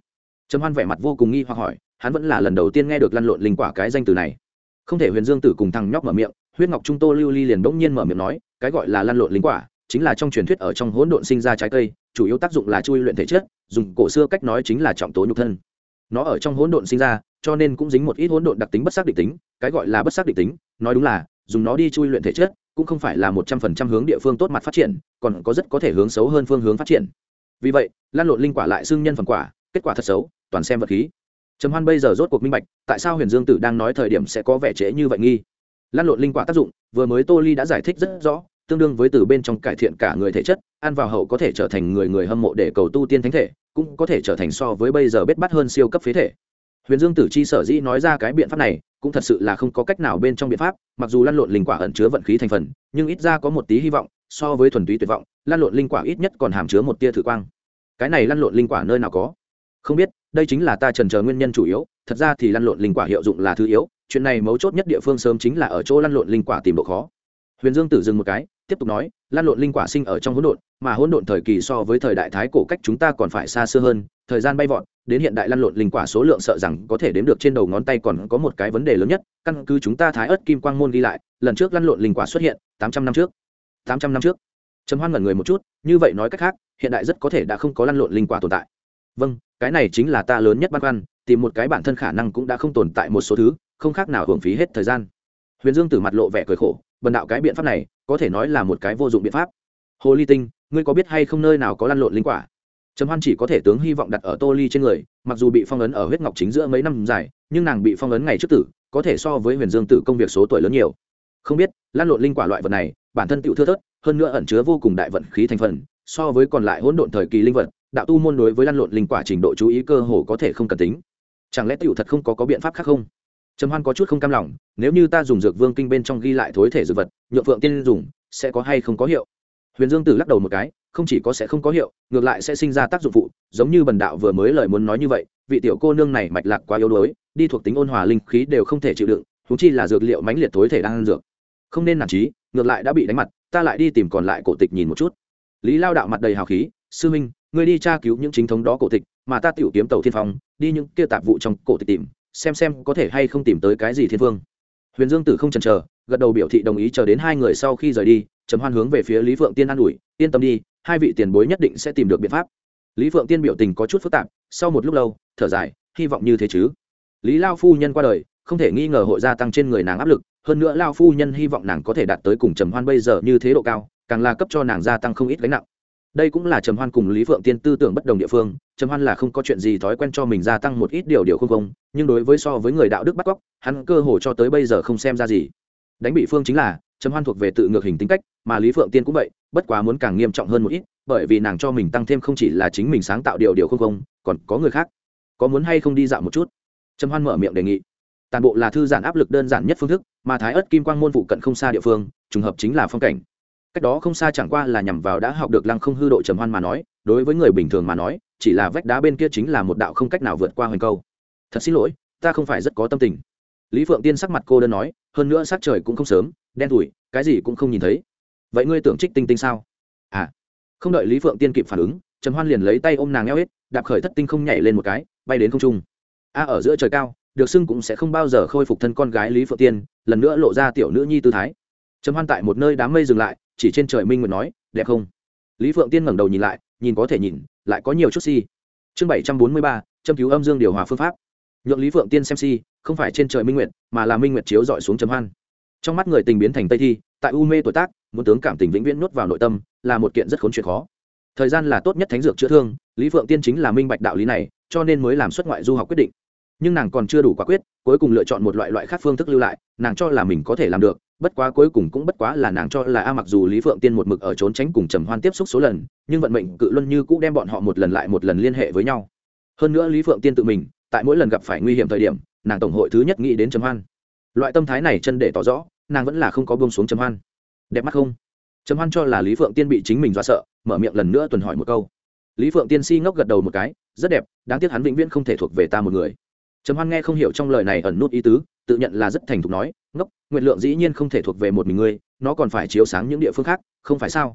Trầm hoan vẻ mặt vô cùng nghi hoặc hỏi, hắn vẫn là lần đầu tiên nghe được lăn lộn linh quả cái danh từ này không thể huyền dương tử cùng thằng nhóc mở miệng, huyết ngọc trung tô lưu ly liền bỗng nhiên mở miệng nói, cái gọi là lăn lộn linh quả, chính là trong truyền thuyết ở trong hỗn độn sinh ra trái cây, chủ yếu tác dụng là chui luyện thể chất, dùng cổ xưa cách nói chính là trọng tố nhục thân. Nó ở trong hỗn độn sinh ra, cho nên cũng dính một ít hỗn độn đặc tính bất xác định tính, cái gọi là bất xác định tính, nói đúng là, dùng nó đi chui luyện thể chất, cũng không phải là một trăm phần trăm hướng địa phương tốt mặt phát triển, còn có rất có thể hướng xấu hơn phương hướng phát triển. Vì vậy lan lộn linh quả lại xưng nhân phần quả, kết quả thật xấu, toàn xem vật khí trầm hoan bây giờ rốt cuộc minh bạch, tại sao huyền dương tử đang nói thời điểm sẽ có vẻ trễ như vậy nghi. Lan lộn linh quả tác dụng, vừa mới tô ly đã giải thích rất rõ, tương đương với từ bên trong cải thiện cả người thể chất, ăn vào hậu có thể trở thành người người hâm mộ để cầu tu tiên thánh thể, cũng có thể trở thành so với bây giờ bết bắt hơn siêu cấp phế thể. Huyền dương tử chi sở dĩ nói ra cái biện pháp này, cũng thật sự là không có cách nào bên trong biện pháp, mặc dù lăn lộn linh quả ẩn chứa vận khí thành phần, nhưng ít ra có một tí hy vọng, so với thuần túy tuyệt vọng lăn lộn linh quả ít nhất còn hàm chứa một tia thử quang. Cái này lăn lộn linh quả nơi nào có? Không biết đây chính là ta trần chờ nguyên nhân chủ yếu, thật ra thì lăn lộn linh quả hiệu dụng là thứ yếu, chuyện này mấu chốt nhất địa phương sớm chính là ở chỗ lăn lộn linh quả tìm độ khó. Huyền dương tử dừng một cái, tiếp tục nói Lan lộn linh quả sinh ở trong hỗn độn, mà hỗn độn thời kỳ so với thời đại thái cổ cách chúng ta còn phải xa xưa hơn, thời gian bay vọt, đến hiện đại lan lộn linh quả số lượng sợ rằng có thể đếm được trên đầu ngón tay còn có một cái vấn đề lớn nhất, căn cứ chúng ta thái ớt kim quang môn ghi lại, lần trước lan lộn linh quả xuất hiện, tám trăm năm trước. Tám trăm năm trước. Trầm hoan ngẩn người một chút, như vậy nói cách khác, hiện đại rất có thể đã không có lan lộn linh quả tồn tại vâng cái này chính là ta lớn nhất băn khoăn, tìm một cái bản thân khả năng cũng đã không tồn tại một số thứ, không khác nào hưởng phí hết thời gian. Huyền dương Tử mặt lộ vẻ cười khổ, bần đạo cái biện pháp này, có thể nói là một cái vô dụng biện pháp. Hồ ly tinh, ngươi có biết hay không nơi nào có lăn lộn linh quả? Trầm hoan chỉ có thể tướng hy vọng đặt ở tô ly trên người, mặc dù bị phong ấn ở huyết ngọc chính giữa mấy năm dài, nhưng nàng bị phong ấn ngày trước tử, có thể so với huyền dương tử công việc số tuổi lớn nhiều. Không biết lan lộn linh quả loại vật này, bản thân tựu thưa thớt, hơn nữa ẩn chứa vô cùng đại vận khí thành phần, so với còn lại hỗn độn thời kỳ linh vật đạo tu môn đối với lan lộn linh quả trình độ chú ý cơ hồ có thể không cần tính. Chẳng lẽ tựu thật không có có biện pháp khác không? Trầm hoan có chút không cam lòng, nếu như ta dùng dược vương kinh bên trong ghi lại thối thể dược vật nhựa phượng tiên dùng, sẽ có hay không có hiệu? Huyền dương tử lắc đầu một cái, không chỉ có sẽ không có hiệu, ngược lại sẽ sinh ra tác dụng phụ, giống như bần đạo vừa mới lời muốn nói như vậy, vị tiểu cô nương này mạch lạc quá yếu đuối, đi thuộc tính ôn hòa linh khí đều không thể chịu đựng thú chi là dược liệu mãnh liệt thối thể đang ăn dược. Không nên nản trí, ngược lại đã bị đánh mặt, ta lại đi tìm còn lại cổ tịch nhìn một chút. Lý lao đạo mặt đầy hào khí, sư minh ngươi đi tra cứu những chính thống đó cổ tịch, mà ta tiểu kiếm tàu thiên phong, đi những kia tạp vụ trong cổ tịch tìm, xem xem có thể hay không tìm tới cái gì thiên vương. Huyền dương tử không chần chờ, gật đầu biểu thị đồng ý chờ đến hai người sau khi rời đi chấm hoan hướng về phía lý phượng tiên an ủi, yên tâm đi, hai vị tiền bối nhất định sẽ tìm được biện pháp. Lý phượng tiên biểu tình có chút phức tạp, sau một lúc lâu, thở dài, hy vọng như thế chứ. Lý lao phu nhân qua đời, không thể nghi ngờ hội gia tăng trên người nàng áp lực, hơn nữa lao phu nhân hy vọng nàng có thể đạt tới cùng trầm hoan bây giờ như thế độ cao, càng là cấp cho nàng gia tăng không ít gánh nặng đây cũng là trầm hoan cùng lý phượng tiên tư tưởng bất đồng địa phương, trầm hoan là không có chuyện gì thói quen cho mình gia tăng một ít điều điều không không, nhưng đối với so với người đạo đức bắt cóc, hắn cơ hồ cho tới bây giờ không xem ra gì. Đánh bị phương chính là, trầm hoan thuộc về tự ngược hình tính cách, mà lý phượng tiên cũng vậy, bất quá muốn càng nghiêm trọng hơn một ít, bởi vì nàng cho mình tăng thêm không chỉ là chính mình sáng tạo điều điều không không, còn có người khác. Có muốn hay không đi dạo một chút? Trầm hoan mở miệng đề nghị. Toàn bộ là thư giãn áp lực đơn giản nhất phương thức, mà thái ớt kim quang môn phụ cận không xa địa phương, trùng hợp chính là phong cảnh cách đó không xa chẳng qua là nhằm vào đã học được lăng không hư độ trầm hoan mà nói, đối với người bình thường mà nói, chỉ là vách đá bên kia chính là một đạo không cách nào vượt qua hoành câu. Thật xin lỗi, ta không phải rất có tâm tình. Lý phượng tiên sắc mặt cô đơn nói, hơn nữa sắc trời cũng không sớm, đen thủi cái gì cũng không nhìn thấy. Vậy ngươi tưởng trích tinh tinh sao? À. Không đợi lý phượng tiên kịp phản ứng, trầm hoan liền lấy tay ôm nàng eo hết đạp khởi thất tinh không nhảy lên một cái, bay đến không trung. A, ở giữa trời cao, được xưng cũng sẽ không bao giờ khôi phục thân con gái lý phượng tiên, lần nữa lộ ra tiểu nữ nhi tư thái. Trầm hoan tại một nơi đám mây dừng lại chỉ trên trời minh nguyệt nói, đẹp không? Lý phượng tiên ngẩng đầu nhìn lại, nhìn có thể nhìn, lại có nhiều chút si. Chương bảy trăm bốn mươi ba, châm cứu âm dương điều hòa phương pháp. Nhượng lý phượng tiên xem si, không phải trên trời minh nguyệt, mà là minh nguyệt chiếu dọi xuống chấm hoan. Trong mắt người tình biến thành tây thi, tại u mê tuổi tác, muốn tướng cảm tình vĩnh viễn nuốt vào nội tâm, là một kiện rất khốn chuyện khó. Thời gian là tốt nhất thánh dược chữa thương, lý phượng tiên chính là minh bạch đạo lý này, cho nên mới làm xuất ngoại du học quyết định. Nhưng nàng còn chưa đủ quả quyết, cuối cùng lựa chọn một loại loại khác phương thức lưu lại, nàng cho là mình có thể làm được bất quá cuối cùng cũng bất quá là nàng cho là a mặc dù lý phượng tiên một mực ở trốn tránh cùng trầm hoan tiếp xúc số lần, nhưng vận mệnh cự luân như cũ đem bọn họ một lần lại một lần liên hệ với nhau. Hơn nữa lý phượng tiên tự mình, tại mỗi lần gặp phải nguy hiểm thời điểm, nàng tổng hội thứ nhất nghĩ đến trầm hoan. Loại tâm thái này chân để tỏ rõ, nàng vẫn là không có bông xuống trầm hoan. Đẹp mắt không? Trầm hoan cho là lý phượng tiên bị chính mình dọa sợ, mở miệng lần nữa tuần hỏi một câu. Lý phượng tiên si ngốc gật đầu một cái, rất đẹp, đáng tiếc hắn vĩnh viễn không thể thuộc về ta một người. Trầm hoan nghe không hiểu trong lời này ẩn nút ý tứ tự nhận là rất thành thục nói, ngốc nguyện lượng dĩ nhiên không thể thuộc về một mình ngươi, nó còn phải chiếu sáng những địa phương khác, không phải sao?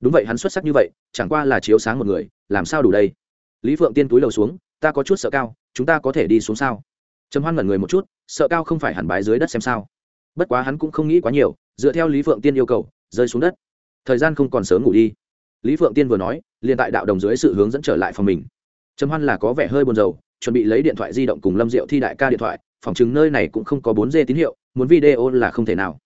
Đúng vậy, hắn xuất sắc như vậy, chẳng qua là chiếu sáng một người, làm sao đủ đây? Lý phượng tiên túi lầu xuống, ta có chút sợ cao, chúng ta có thể đi xuống sao? Trầm hoan ngẩn người một chút, sợ cao không phải hẳn bái dưới đất xem sao? Bất quá hắn cũng không nghĩ quá nhiều, dựa theo lý phượng tiên yêu cầu, rơi xuống đất. Thời gian không còn sớm ngủ đi. Lý phượng tiên vừa nói, liền tại đạo đồng dưới sự hướng dẫn trở lại phòng mình. Trầm hoan là có vẻ hơi buồn rầu chuẩn bị lấy điện thoại di động cùng lâm diệu thi đại ca điện thoại, phòng chứng nơi này cũng không có bốn d tín hiệu, muốn video là không thể nào.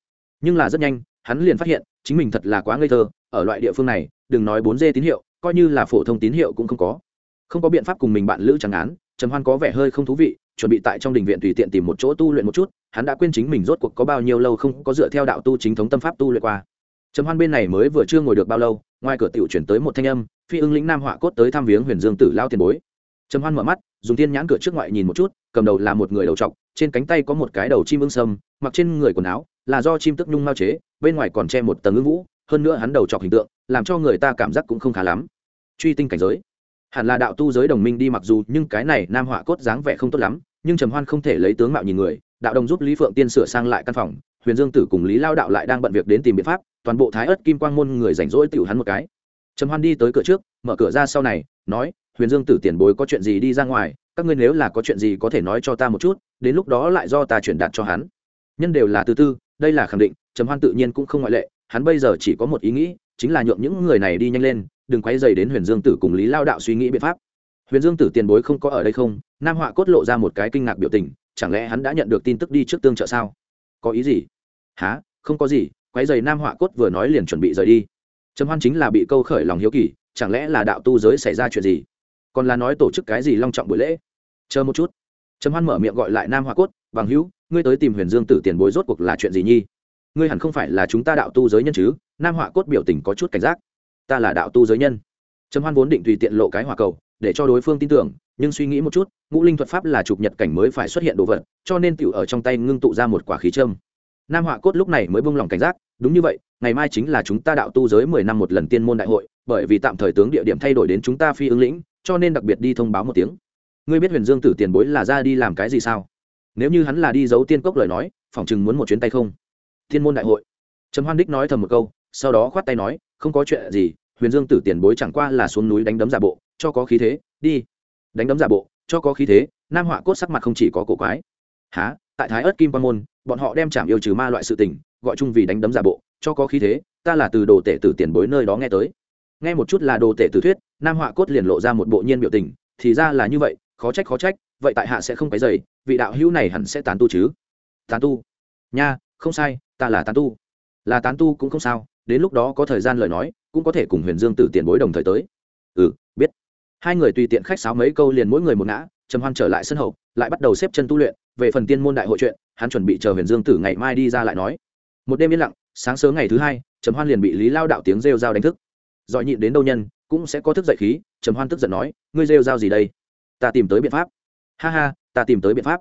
Nhưng là rất nhanh, hắn liền phát hiện, chính mình thật là quá ngây thơ, ở loại địa phương này, đừng nói bốn d tín hiệu, coi như là phổ thông tín hiệu cũng không có. Không có biện pháp cùng mình bạn lữ chẳng án, trầm hoan có vẻ hơi không thú vị, chuẩn bị tại trong đình viện tùy tiện tìm một chỗ tu luyện một chút, hắn đã quên chính mình rốt cuộc có bao nhiêu lâu không có dựa theo đạo tu chính thống tâm pháp tu luyện qua. Trầm hoan bên này mới vừa chưa ngồi được bao lâu, ngoài cửa tiểu chuyển tới một thanh âm, phi ưng lĩnh nam họa cốt tới thăm viếng huyền dương tử lao tiền bối trầm hoan mở mắt, dùng tiên nhãn cửa trước ngoại nhìn một chút, cầm đầu là một người đầu trọc, trên cánh tay có một cái đầu chim ưng sâm, mặc trên người quần áo, là do chim tức nhung mao chế, bên ngoài còn che một tầng ưng vũ, hơn nữa hắn đầu trọc hình tượng, làm cho người ta cảm giác cũng không khá lắm. Truy tinh cảnh giới. Hẳn là đạo tu giới đồng minh đi mặc dù, nhưng cái này nam họa cốt dáng vẻ không tốt lắm, nhưng trầm hoan không thể lấy tướng mạo nhìn người, đạo đồng giúp lý phượng tiên sửa sang lại căn phòng, huyền dương tử cùng lý lao đạo lại đang bận việc đến tìm biện pháp, toàn bộ thái ớt kim quang môn người rảnh rỗi tiểu hắn một cái. Trầm hoan đi tới cửa trước, mở cửa ra sau này, nói huyền dương tử tiền bối có chuyện gì đi ra ngoài, các ngươi nếu là có chuyện gì có thể nói cho ta một chút, đến lúc đó lại do ta chuyển đạt cho hắn. Nhân đều là từ tư, đây là khẳng định, trầm hoan tự nhiên cũng không ngoại lệ, hắn bây giờ chỉ có một ý nghĩ, chính là nhượng những người này đi nhanh lên, đừng quay dày đến huyền dương tử cùng lý lao đạo suy nghĩ biện pháp. Huyền dương tử tiền bối không có ở đây không? Nam họa cốt lộ ra một cái kinh ngạc biểu tình, chẳng lẽ hắn đã nhận được tin tức đi trước tương trợ sao? Có ý gì? Há không có gì quái dày nam họa cốt vừa nói liền chuẩn bị rời đi. Trầm hoan chính là bị câu khởi lòng hiếu kỳ, chẳng lẽ là đạo tu giới xảy ra chuyện gì? Còn là nói tổ chức cái gì long trọng buổi lễ? Chờ một chút. Trầm hoan mở miệng gọi lại nam Hoa cốt, bằng hữu, ngươi tới tìm huyền dương tử tiền bối rốt cuộc là chuyện gì nhi? Ngươi hẳn không phải là chúng ta đạo tu giới nhân chứ? Nam họa cốt biểu tình có chút cảnh giác. Ta là đạo tu giới nhân. Trầm hoan vốn định tùy tiện lộ cái hòa cầu, để cho đối phương tin tưởng, nhưng suy nghĩ một chút, ngũ linh thuật pháp là chụp nhật cảnh mới phải xuất hiện đồ vật, cho nên tiểu ở trong tay ngưng tụ ra một quả khí trâm nam họa cốt lúc này mới buông lòng cảnh giác, đúng như vậy, ngày mai chính là chúng ta đạo tu giới mười năm một lần tiên môn đại hội, bởi vì tạm thời tướng địa điểm thay đổi đến chúng ta phi ứng lĩnh cho nên đặc biệt đi thông báo một tiếng. Ngươi biết huyền dương tử tiền bối là ra đi làm cái gì sao? Nếu như hắn là đi giấu tiên cốc lời nói phỏng chừng muốn một chuyến tay không? Thiên môn đại hội. Trầm hoan đích nói thầm một câu, sau đó khoát tay nói, không có chuyện gì, huyền dương tử tiền bối chẳng qua là xuống núi đánh đấm giả bộ, cho có khí thế, đi. Đánh đấm giả bộ, cho có khí thế, nam họa cốt sắc mặt không chỉ có cổ quái. Há tại thái ớt kim quan môn, bọn họ đem chạm yêu trừ ma loại sự tình, gọi chung vì đánh đấm giả bộ, cho có khí thế, ta là từ đồ tể tử tiền bối nơi đó nghe tới. Nghe một chút là đồ tể tử thuyết nam họa cốt liền lộ ra một bộ nhiên biểu tình, thì ra là như vậy, khó trách khó trách, vậy tại hạ sẽ không cái dày vị đạo hữu này hẳn sẽ tán tu chứ? Tán tu? Nha, không sai, ta là tán tu. Là tán tu cũng không sao, đến lúc đó có thời gian lời nói, cũng có thể cùng huyền dương tử tiền bối đồng thời tới. Ừ biết. Hai người tùy tiện khách sáo mấy câu liền mỗi người một ngã, trầm hoan trở lại sân hậu, lại bắt đầu xếp chân tu luyện, về phần tiên môn đại hội chuyện, hắn chuẩn bị chờ huyền dương tử ngày mai đi ra lại nói. Một đêm yên lặng, sáng sớm ngày thứ hai, trầm hoan liền bị lý lao đạo tiếng rêu dao đánh thức. Giỏi nhịn đến đâu nhân cũng sẽ có thức dậy khí, trầm hoan tức giận nói, ngươi rêu dao gì đây? Ta tìm tới biện pháp. Ha ha, ta tìm tới biện pháp.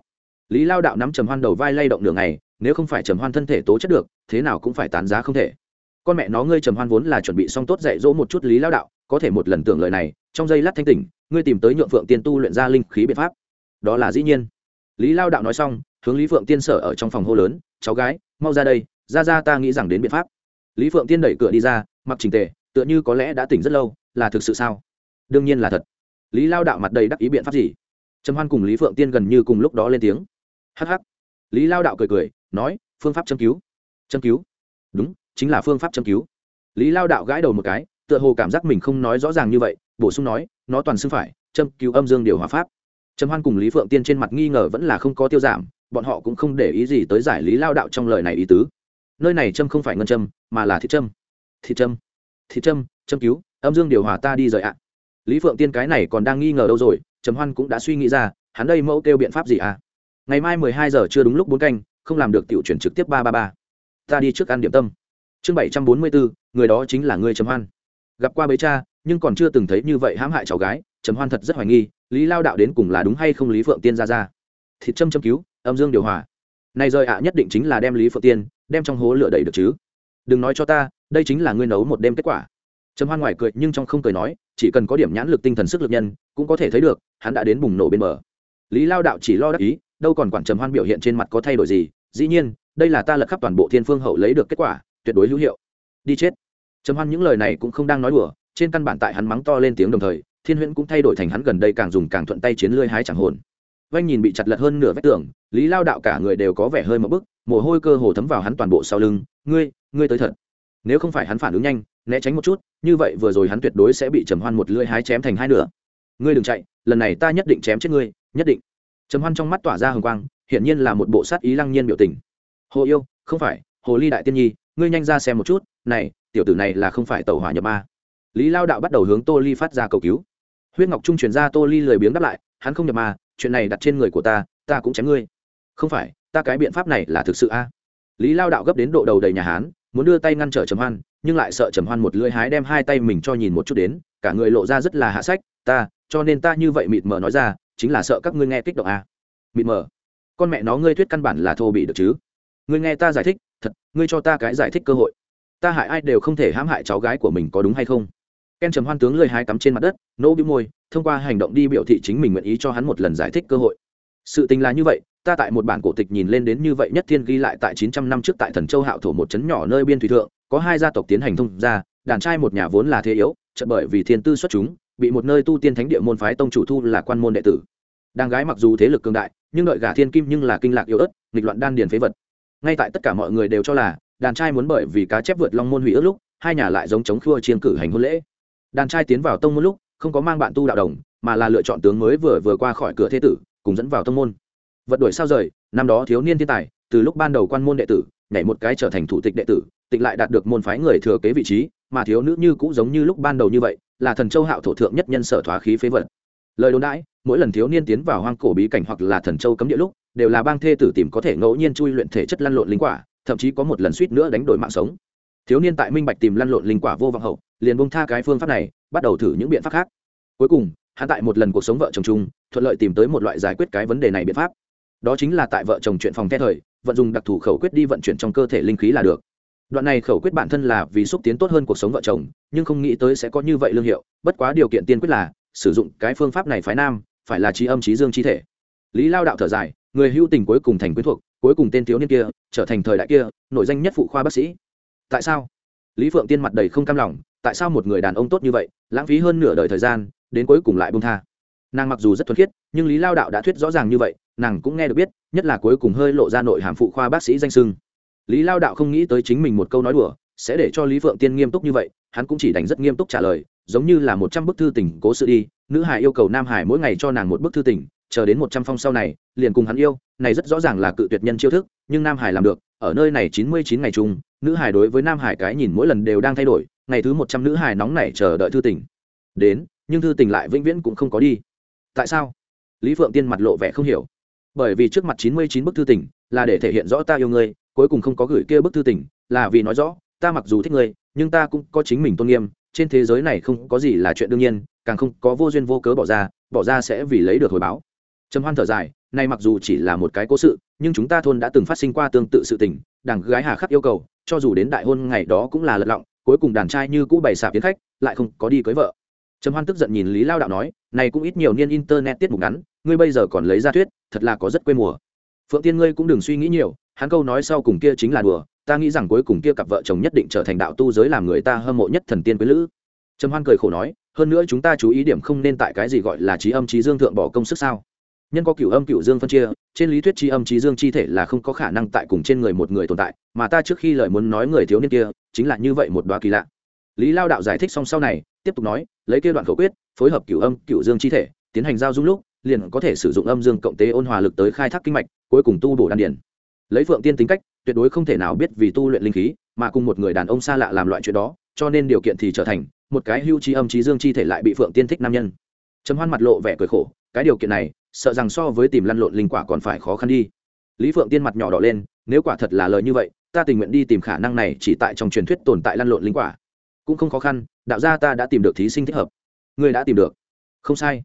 Lý lao đạo nắm trầm hoan đầu vai lay động đường này nếu không phải trầm hoan thân thể tố chất được, thế nào cũng phải tán giá không thể. Con mẹ nó, ngươi trầm hoan vốn là chuẩn bị xong tốt dạy dỗ một chút lý lao đạo, có thể một lần tưởng lời này, trong giây lát thanh tỉnh, ngươi tìm tới nhượng phượng tiên tu luyện ra linh khí biện pháp. Đó là dĩ nhiên. Lý lao đạo nói xong, hướng lý phượng tiên sở ở trong phòng hô lớn, cháu gái, mau ra đây, ra ra ta nghĩ rằng đến biện pháp. Lý phượng tiên đẩy cửa đi ra, mặc trình tề, tựa như có lẽ đã tỉnh rất lâu là thực sự sao? Đương nhiên là thật. Lý lao đạo mặt đầy đắc ý biện pháp gì? Trầm hoan cùng lý phượng tiên gần như cùng lúc đó lên tiếng. Hh lý lao đạo cười cười, nói, phương pháp châm cứu. Châm cứu? Đúng, chính là phương pháp châm cứu. Lý lao đạo gãi đầu một cái, tựa hồ cảm giác mình không nói rõ ràng như vậy, bổ sung nói, nó toàn xưng phải, châm cứu âm dương điều hòa pháp. Trầm hoan cùng lý phượng tiên trên mặt nghi ngờ vẫn là không có tiêu giảm, bọn họ cũng không để ý gì tới giải lý lao đạo trong lời này ý tứ. Nơi này châm không phải ngân châm, mà là thị châm. Thị châm. Thị châm châm cứu âm dương điều hòa ta đi rời ạ. Lý phượng tiên cái này còn đang nghi ngờ đâu rồi, trầm hoan cũng đã suy nghĩ ra, hắn đây mẫu kêu biện pháp gì à ngày mai mười hai giờ chưa đúng lúc bốn canh, không làm được tiểu chuyển trực tiếp ba ba ba. Ta đi trước ăn điểm tâm. Chương bảy trăm bốn mươi bốn, người đó chính là ngươi, trầm hoan. Gặp qua bế cha, nhưng còn chưa từng thấy như vậy hãm hại cháu gái, trầm hoan thật rất hoài nghi, lý lao đạo đến cùng là đúng hay không lý phượng tiên ra ra. Thịt châm châm cứu, âm dương điều hòa. Này rời ạ, nhất định chính là đem lý phượng tiên, đem trong hố lửa đầy được chứ. Đừng nói cho ta, đây chính là ngươi nấu một đêm kết quả trầm hoan ngoài cười nhưng trong không cười nói, chỉ cần có điểm nhãn lực tinh thần sức lực nhân, cũng có thể thấy được, hắn đã đến bùng nổ bên bờ. Lý lao đạo chỉ lo đắc ý, đâu còn quản trầm hoan biểu hiện trên mặt có thay đổi gì, dĩ nhiên, đây là ta lật khắp toàn bộ thiên phương hậu lấy được kết quả, tuyệt đối hữu hiệu. Đi chết. Trầm hoan những lời này cũng không đang nói đùa, trên căn bản tại hắn mắng to lên tiếng đồng thời, thiên huyễn cũng thay đổi thành hắn gần đây càng dùng càng thuận tay chiến lươi hái chẳng hồn. Vanh nhìn bị chặt lật hơn nửa vách tường, lý lao đạo cả người đều có vẻ hơi mập bức, mồ hôi cơ hồ thấm vào hắn toàn bộ sau lưng, ngươi ngươi tới thật nếu không phải hắn phản ứng nhanh, né tránh một chút, như vậy vừa rồi hắn tuyệt đối sẽ bị trầm hoan một lưỡi hái chém thành hai nửa. Ngươi đừng chạy, lần này ta nhất định chém chết ngươi, nhất định. Trầm hoan trong mắt tỏa ra hồng quang, hiển nhiên là một bộ sát ý lăng nhiên biểu tình. Hồ yêu, không phải, hồ ly đại tiên nhi, ngươi nhanh ra xem một chút, này, tiểu tử này là không phải tàu hỏa nhập ma. Lý lao đạo bắt đầu hướng tô ly phát ra cầu cứu. Huyết ngọc trung truyền ra tô ly lười biếng đáp lại, hắn không nhập ma, chuyện này đặt trên người của ta ta cũng chém ngươi. Không phải, ta cái biện pháp này là thực sự a? Lý lao đạo gấp đến độ đầu đầy nhà hán muốn đưa tay ngăn trở trầm hoan, nhưng lại sợ trầm hoan một lưỡi hái đem hai tay mình cho nhìn một chút đến, cả người lộ ra rất là hạ sách, ta, cho nên ta như vậy mịt mờ nói ra, chính là sợ các ngươi nghe kích động a mịt mờ? Con mẹ nó, ngươi thuyết căn bản là thô bị được chứ? Ngươi nghe ta giải thích, thật, ngươi cho ta cái giải thích cơ hội. Ta hại ai đều không thể hãm hại cháu gái của mình có đúng hay không? Ken trầm hoan tướng lười hái cắm trên mặt đất, nỗ bĩu môi, thông qua hành động đi biểu thị chính mình nguyện ý cho hắn một lần giải thích cơ hội. Sự tình là như vậy ta tại một bản cổ tịch nhìn lên đến như vậy nhất thiên ghi lại tại chín trăm năm trước tại thần châu hạo thổ một trấn nhỏ nơi biên thủy thượng, có hai gia tộc tiến hành thông gia, đàn trai một nhà vốn là thế yếu, chợt bởi vì thiên tư xuất chúng, bị một nơi tu tiên thánh địa môn phái tông chủ thu là quan môn đệ tử. Đàn gái mặc dù thế lực cường đại, nhưng đợi gả thiên kim nhưng là kinh lạc yếu ớt, nghịch loạn đan điền phế vật. Ngay tại tất cả mọi người đều cho là, đàn trai muốn bởi vì cá chép vượt long môn hủy ước lúc, hai nhà lại giống chống khua chiên cử hành hôn lễ. Đàn trai tiến vào tông môn lúc, không có mang bạn tu đạo đồng, mà là lựa chọn tướng mới vừa vừa qua khỏi cửa thế tử, cùng dẫn vào tông môn vật đổi sao rời, năm đó thiếu niên thiên tài, từ lúc ban đầu quan môn đệ tử, nhảy một cái trở thành thủ tịch đệ tử tịnh lại đạt được môn phái người thừa kế vị trí, mà thiếu nữ như cũng giống như lúc ban đầu như vậy, là thần châu hạo thổ thượng nhất nhân sở thoá khí phế vật. Lời đồn đãi, mỗi lần thiếu niên tiến vào hoang cổ bí cảnh hoặc là thần châu cấm địa lúc, đều là bang thê tử tìm có thể ngẫu nhiên chui luyện thể chất lăn lộn linh quả, thậm chí có một lần suýt nữa đánh đổi mạng sống. Thiếu niên tại minh bạch tìm lăn lộn linh quả vô vọng hậu, liền bông tha cái phương pháp này, bắt đầu thử những biện pháp khác. Cuối cùng, hắn tại một lần cuộc sống vợ chồng chung, thuận lợi tìm tới một loại giải quyết cái vấn đề này biện pháp đó chính là tại vợ chồng chuyện phòng khe thời, vận dùng đặc thù khẩu quyết đi vận chuyển trong cơ thể linh khí là được. Đoạn này khẩu quyết bản thân là vì xúc tiến tốt hơn cuộc sống vợ chồng, nhưng không nghĩ tới sẽ có như vậy lương hiệu, bất quá điều kiện tiên quyết là, sử dụng cái phương pháp này phái nam, phải là trí âm trí dương trí thể. Lý lao đạo thở dài, người hưu tình cuối cùng thành quyến thuộc, cuối cùng tên thiếu niên kia, trở thành thời đại kia, nổi danh nhất phụ khoa bác sĩ. Tại sao? Lý phượng tiên mặt đầy không cam lòng, tại sao một người đàn ông tốt như vậy, lãng phí hơn nửa đời thời gian, đến cuối cùng lại bông tha? Nàng mặc dù rất thuần khiết, nhưng lý lao đạo đã thuyết rõ ràng như vậy nàng cũng nghe được biết, nhất là cuối cùng hơi lộ ra nội hàm phụ khoa bác sĩ danh sưng. Lý lao đạo không nghĩ tới chính mình một câu nói đùa, sẽ để cho lý phượng tiên nghiêm túc như vậy, hắn cũng chỉ đánh rất nghiêm túc trả lời, giống như là một trăm bức thư tình cố sự đi, nữ hải yêu cầu nam hải mỗi ngày cho nàng một bức thư tình, chờ đến một trăm phong sau này, liền cùng hắn yêu, này rất rõ ràng là cự tuyệt nhân chiêu thức, nhưng nam hải làm được, ở nơi này chín mươi chín ngày chung, nữ hải đối với nam hải cái nhìn mỗi lần đều đang thay đổi, ngày thứ một trăm nữ hải nóng nảy chờ đợi thư tình. Đến, nhưng thư tình lại vĩnh viễn cũng không có đi. Tại sao? Lý phượng tiên mặt lộ vẻ không hiểu bởi vì trước mặt chín mươi chín bức thư tình là để thể hiện rõ ta yêu ngươi, cuối cùng không có gửi kia bức thư tình là vì nói rõ, ta mặc dù thích ngươi, nhưng ta cũng có chính mình tôn nghiêm, trên thế giới này không có gì là chuyện đương nhiên, càng không có vô duyên vô cớ bỏ ra bỏ ra sẽ vì lấy được hồi báo. Trầm hoan thở dài, nay mặc dù chỉ là một cái cố sự, nhưng chúng ta thôn đã từng phát sinh qua tương tự sự tình, đảng gái hà khắc yêu cầu, cho dù đến đại hôn ngày đó cũng là lật lọng, cuối cùng đàn trai như cũ bày sạp tiến khách, lại không có đi cưới vợ. Trầm hoan tức giận nhìn lý lao đạo nói, này cũng ít nhiều niên internet tiết mục ngắn ngươi bây giờ còn lấy ra thuyết, thật là có rất quê mùa. Phượng tiên ngươi cũng đừng suy nghĩ nhiều, hắn câu nói sau cùng kia chính là đùa, ta nghĩ rằng cuối cùng kia cặp vợ chồng nhất định trở thành đạo tu giới làm người ta hâm mộ nhất thần tiên quý lữ. Trầm hoan cười khổ nói, hơn nữa chúng ta chú ý điểm không nên tại cái gì gọi là trí âm trí dương thượng bỏ công sức sao? Nhân có cửu âm cửu dương phân chia, trên lý thuyết trí âm trí dương chi thể là không có khả năng tại cùng trên người một người tồn tại, mà ta trước khi lời muốn nói người thiếu niên kia, chính là như vậy một đoá kỳ lạ. Lý lao đạo giải thích xong sau này, tiếp tục nói, lấy kia đoạn khẩu quyết, phối hợp cửu âm cửu dương chi thể, tiến hành giao dung lúc liền có thể sử dụng âm dương cộng tế ôn hòa lực tới khai thác kinh mạch, cuối cùng tu bổ đan điển lấy phượng tiên tính cách, tuyệt đối không thể nào biết vì tu luyện linh khí, mà cùng một người đàn ông xa lạ làm loại chuyện đó, cho nên điều kiện thì trở thành, một cái hưu trí âm trí dương chi thể lại bị phượng tiên thích nam nhân. Trầm hoan mặt lộ vẻ cười khổ, cái điều kiện này, sợ rằng so với tìm lăn lộn linh quả còn phải khó khăn đi. Lý phượng tiên mặt nhỏ đỏ lên, nếu quả thật là lời như vậy, ta tình nguyện đi tìm khả năng này chỉ tại trong truyền thuyết tồn tại lăn lộn linh quả. Cũng không khó khăn, đạo gia ta đã tìm được thí sinh thích hợp. Người đã tìm được. Không sai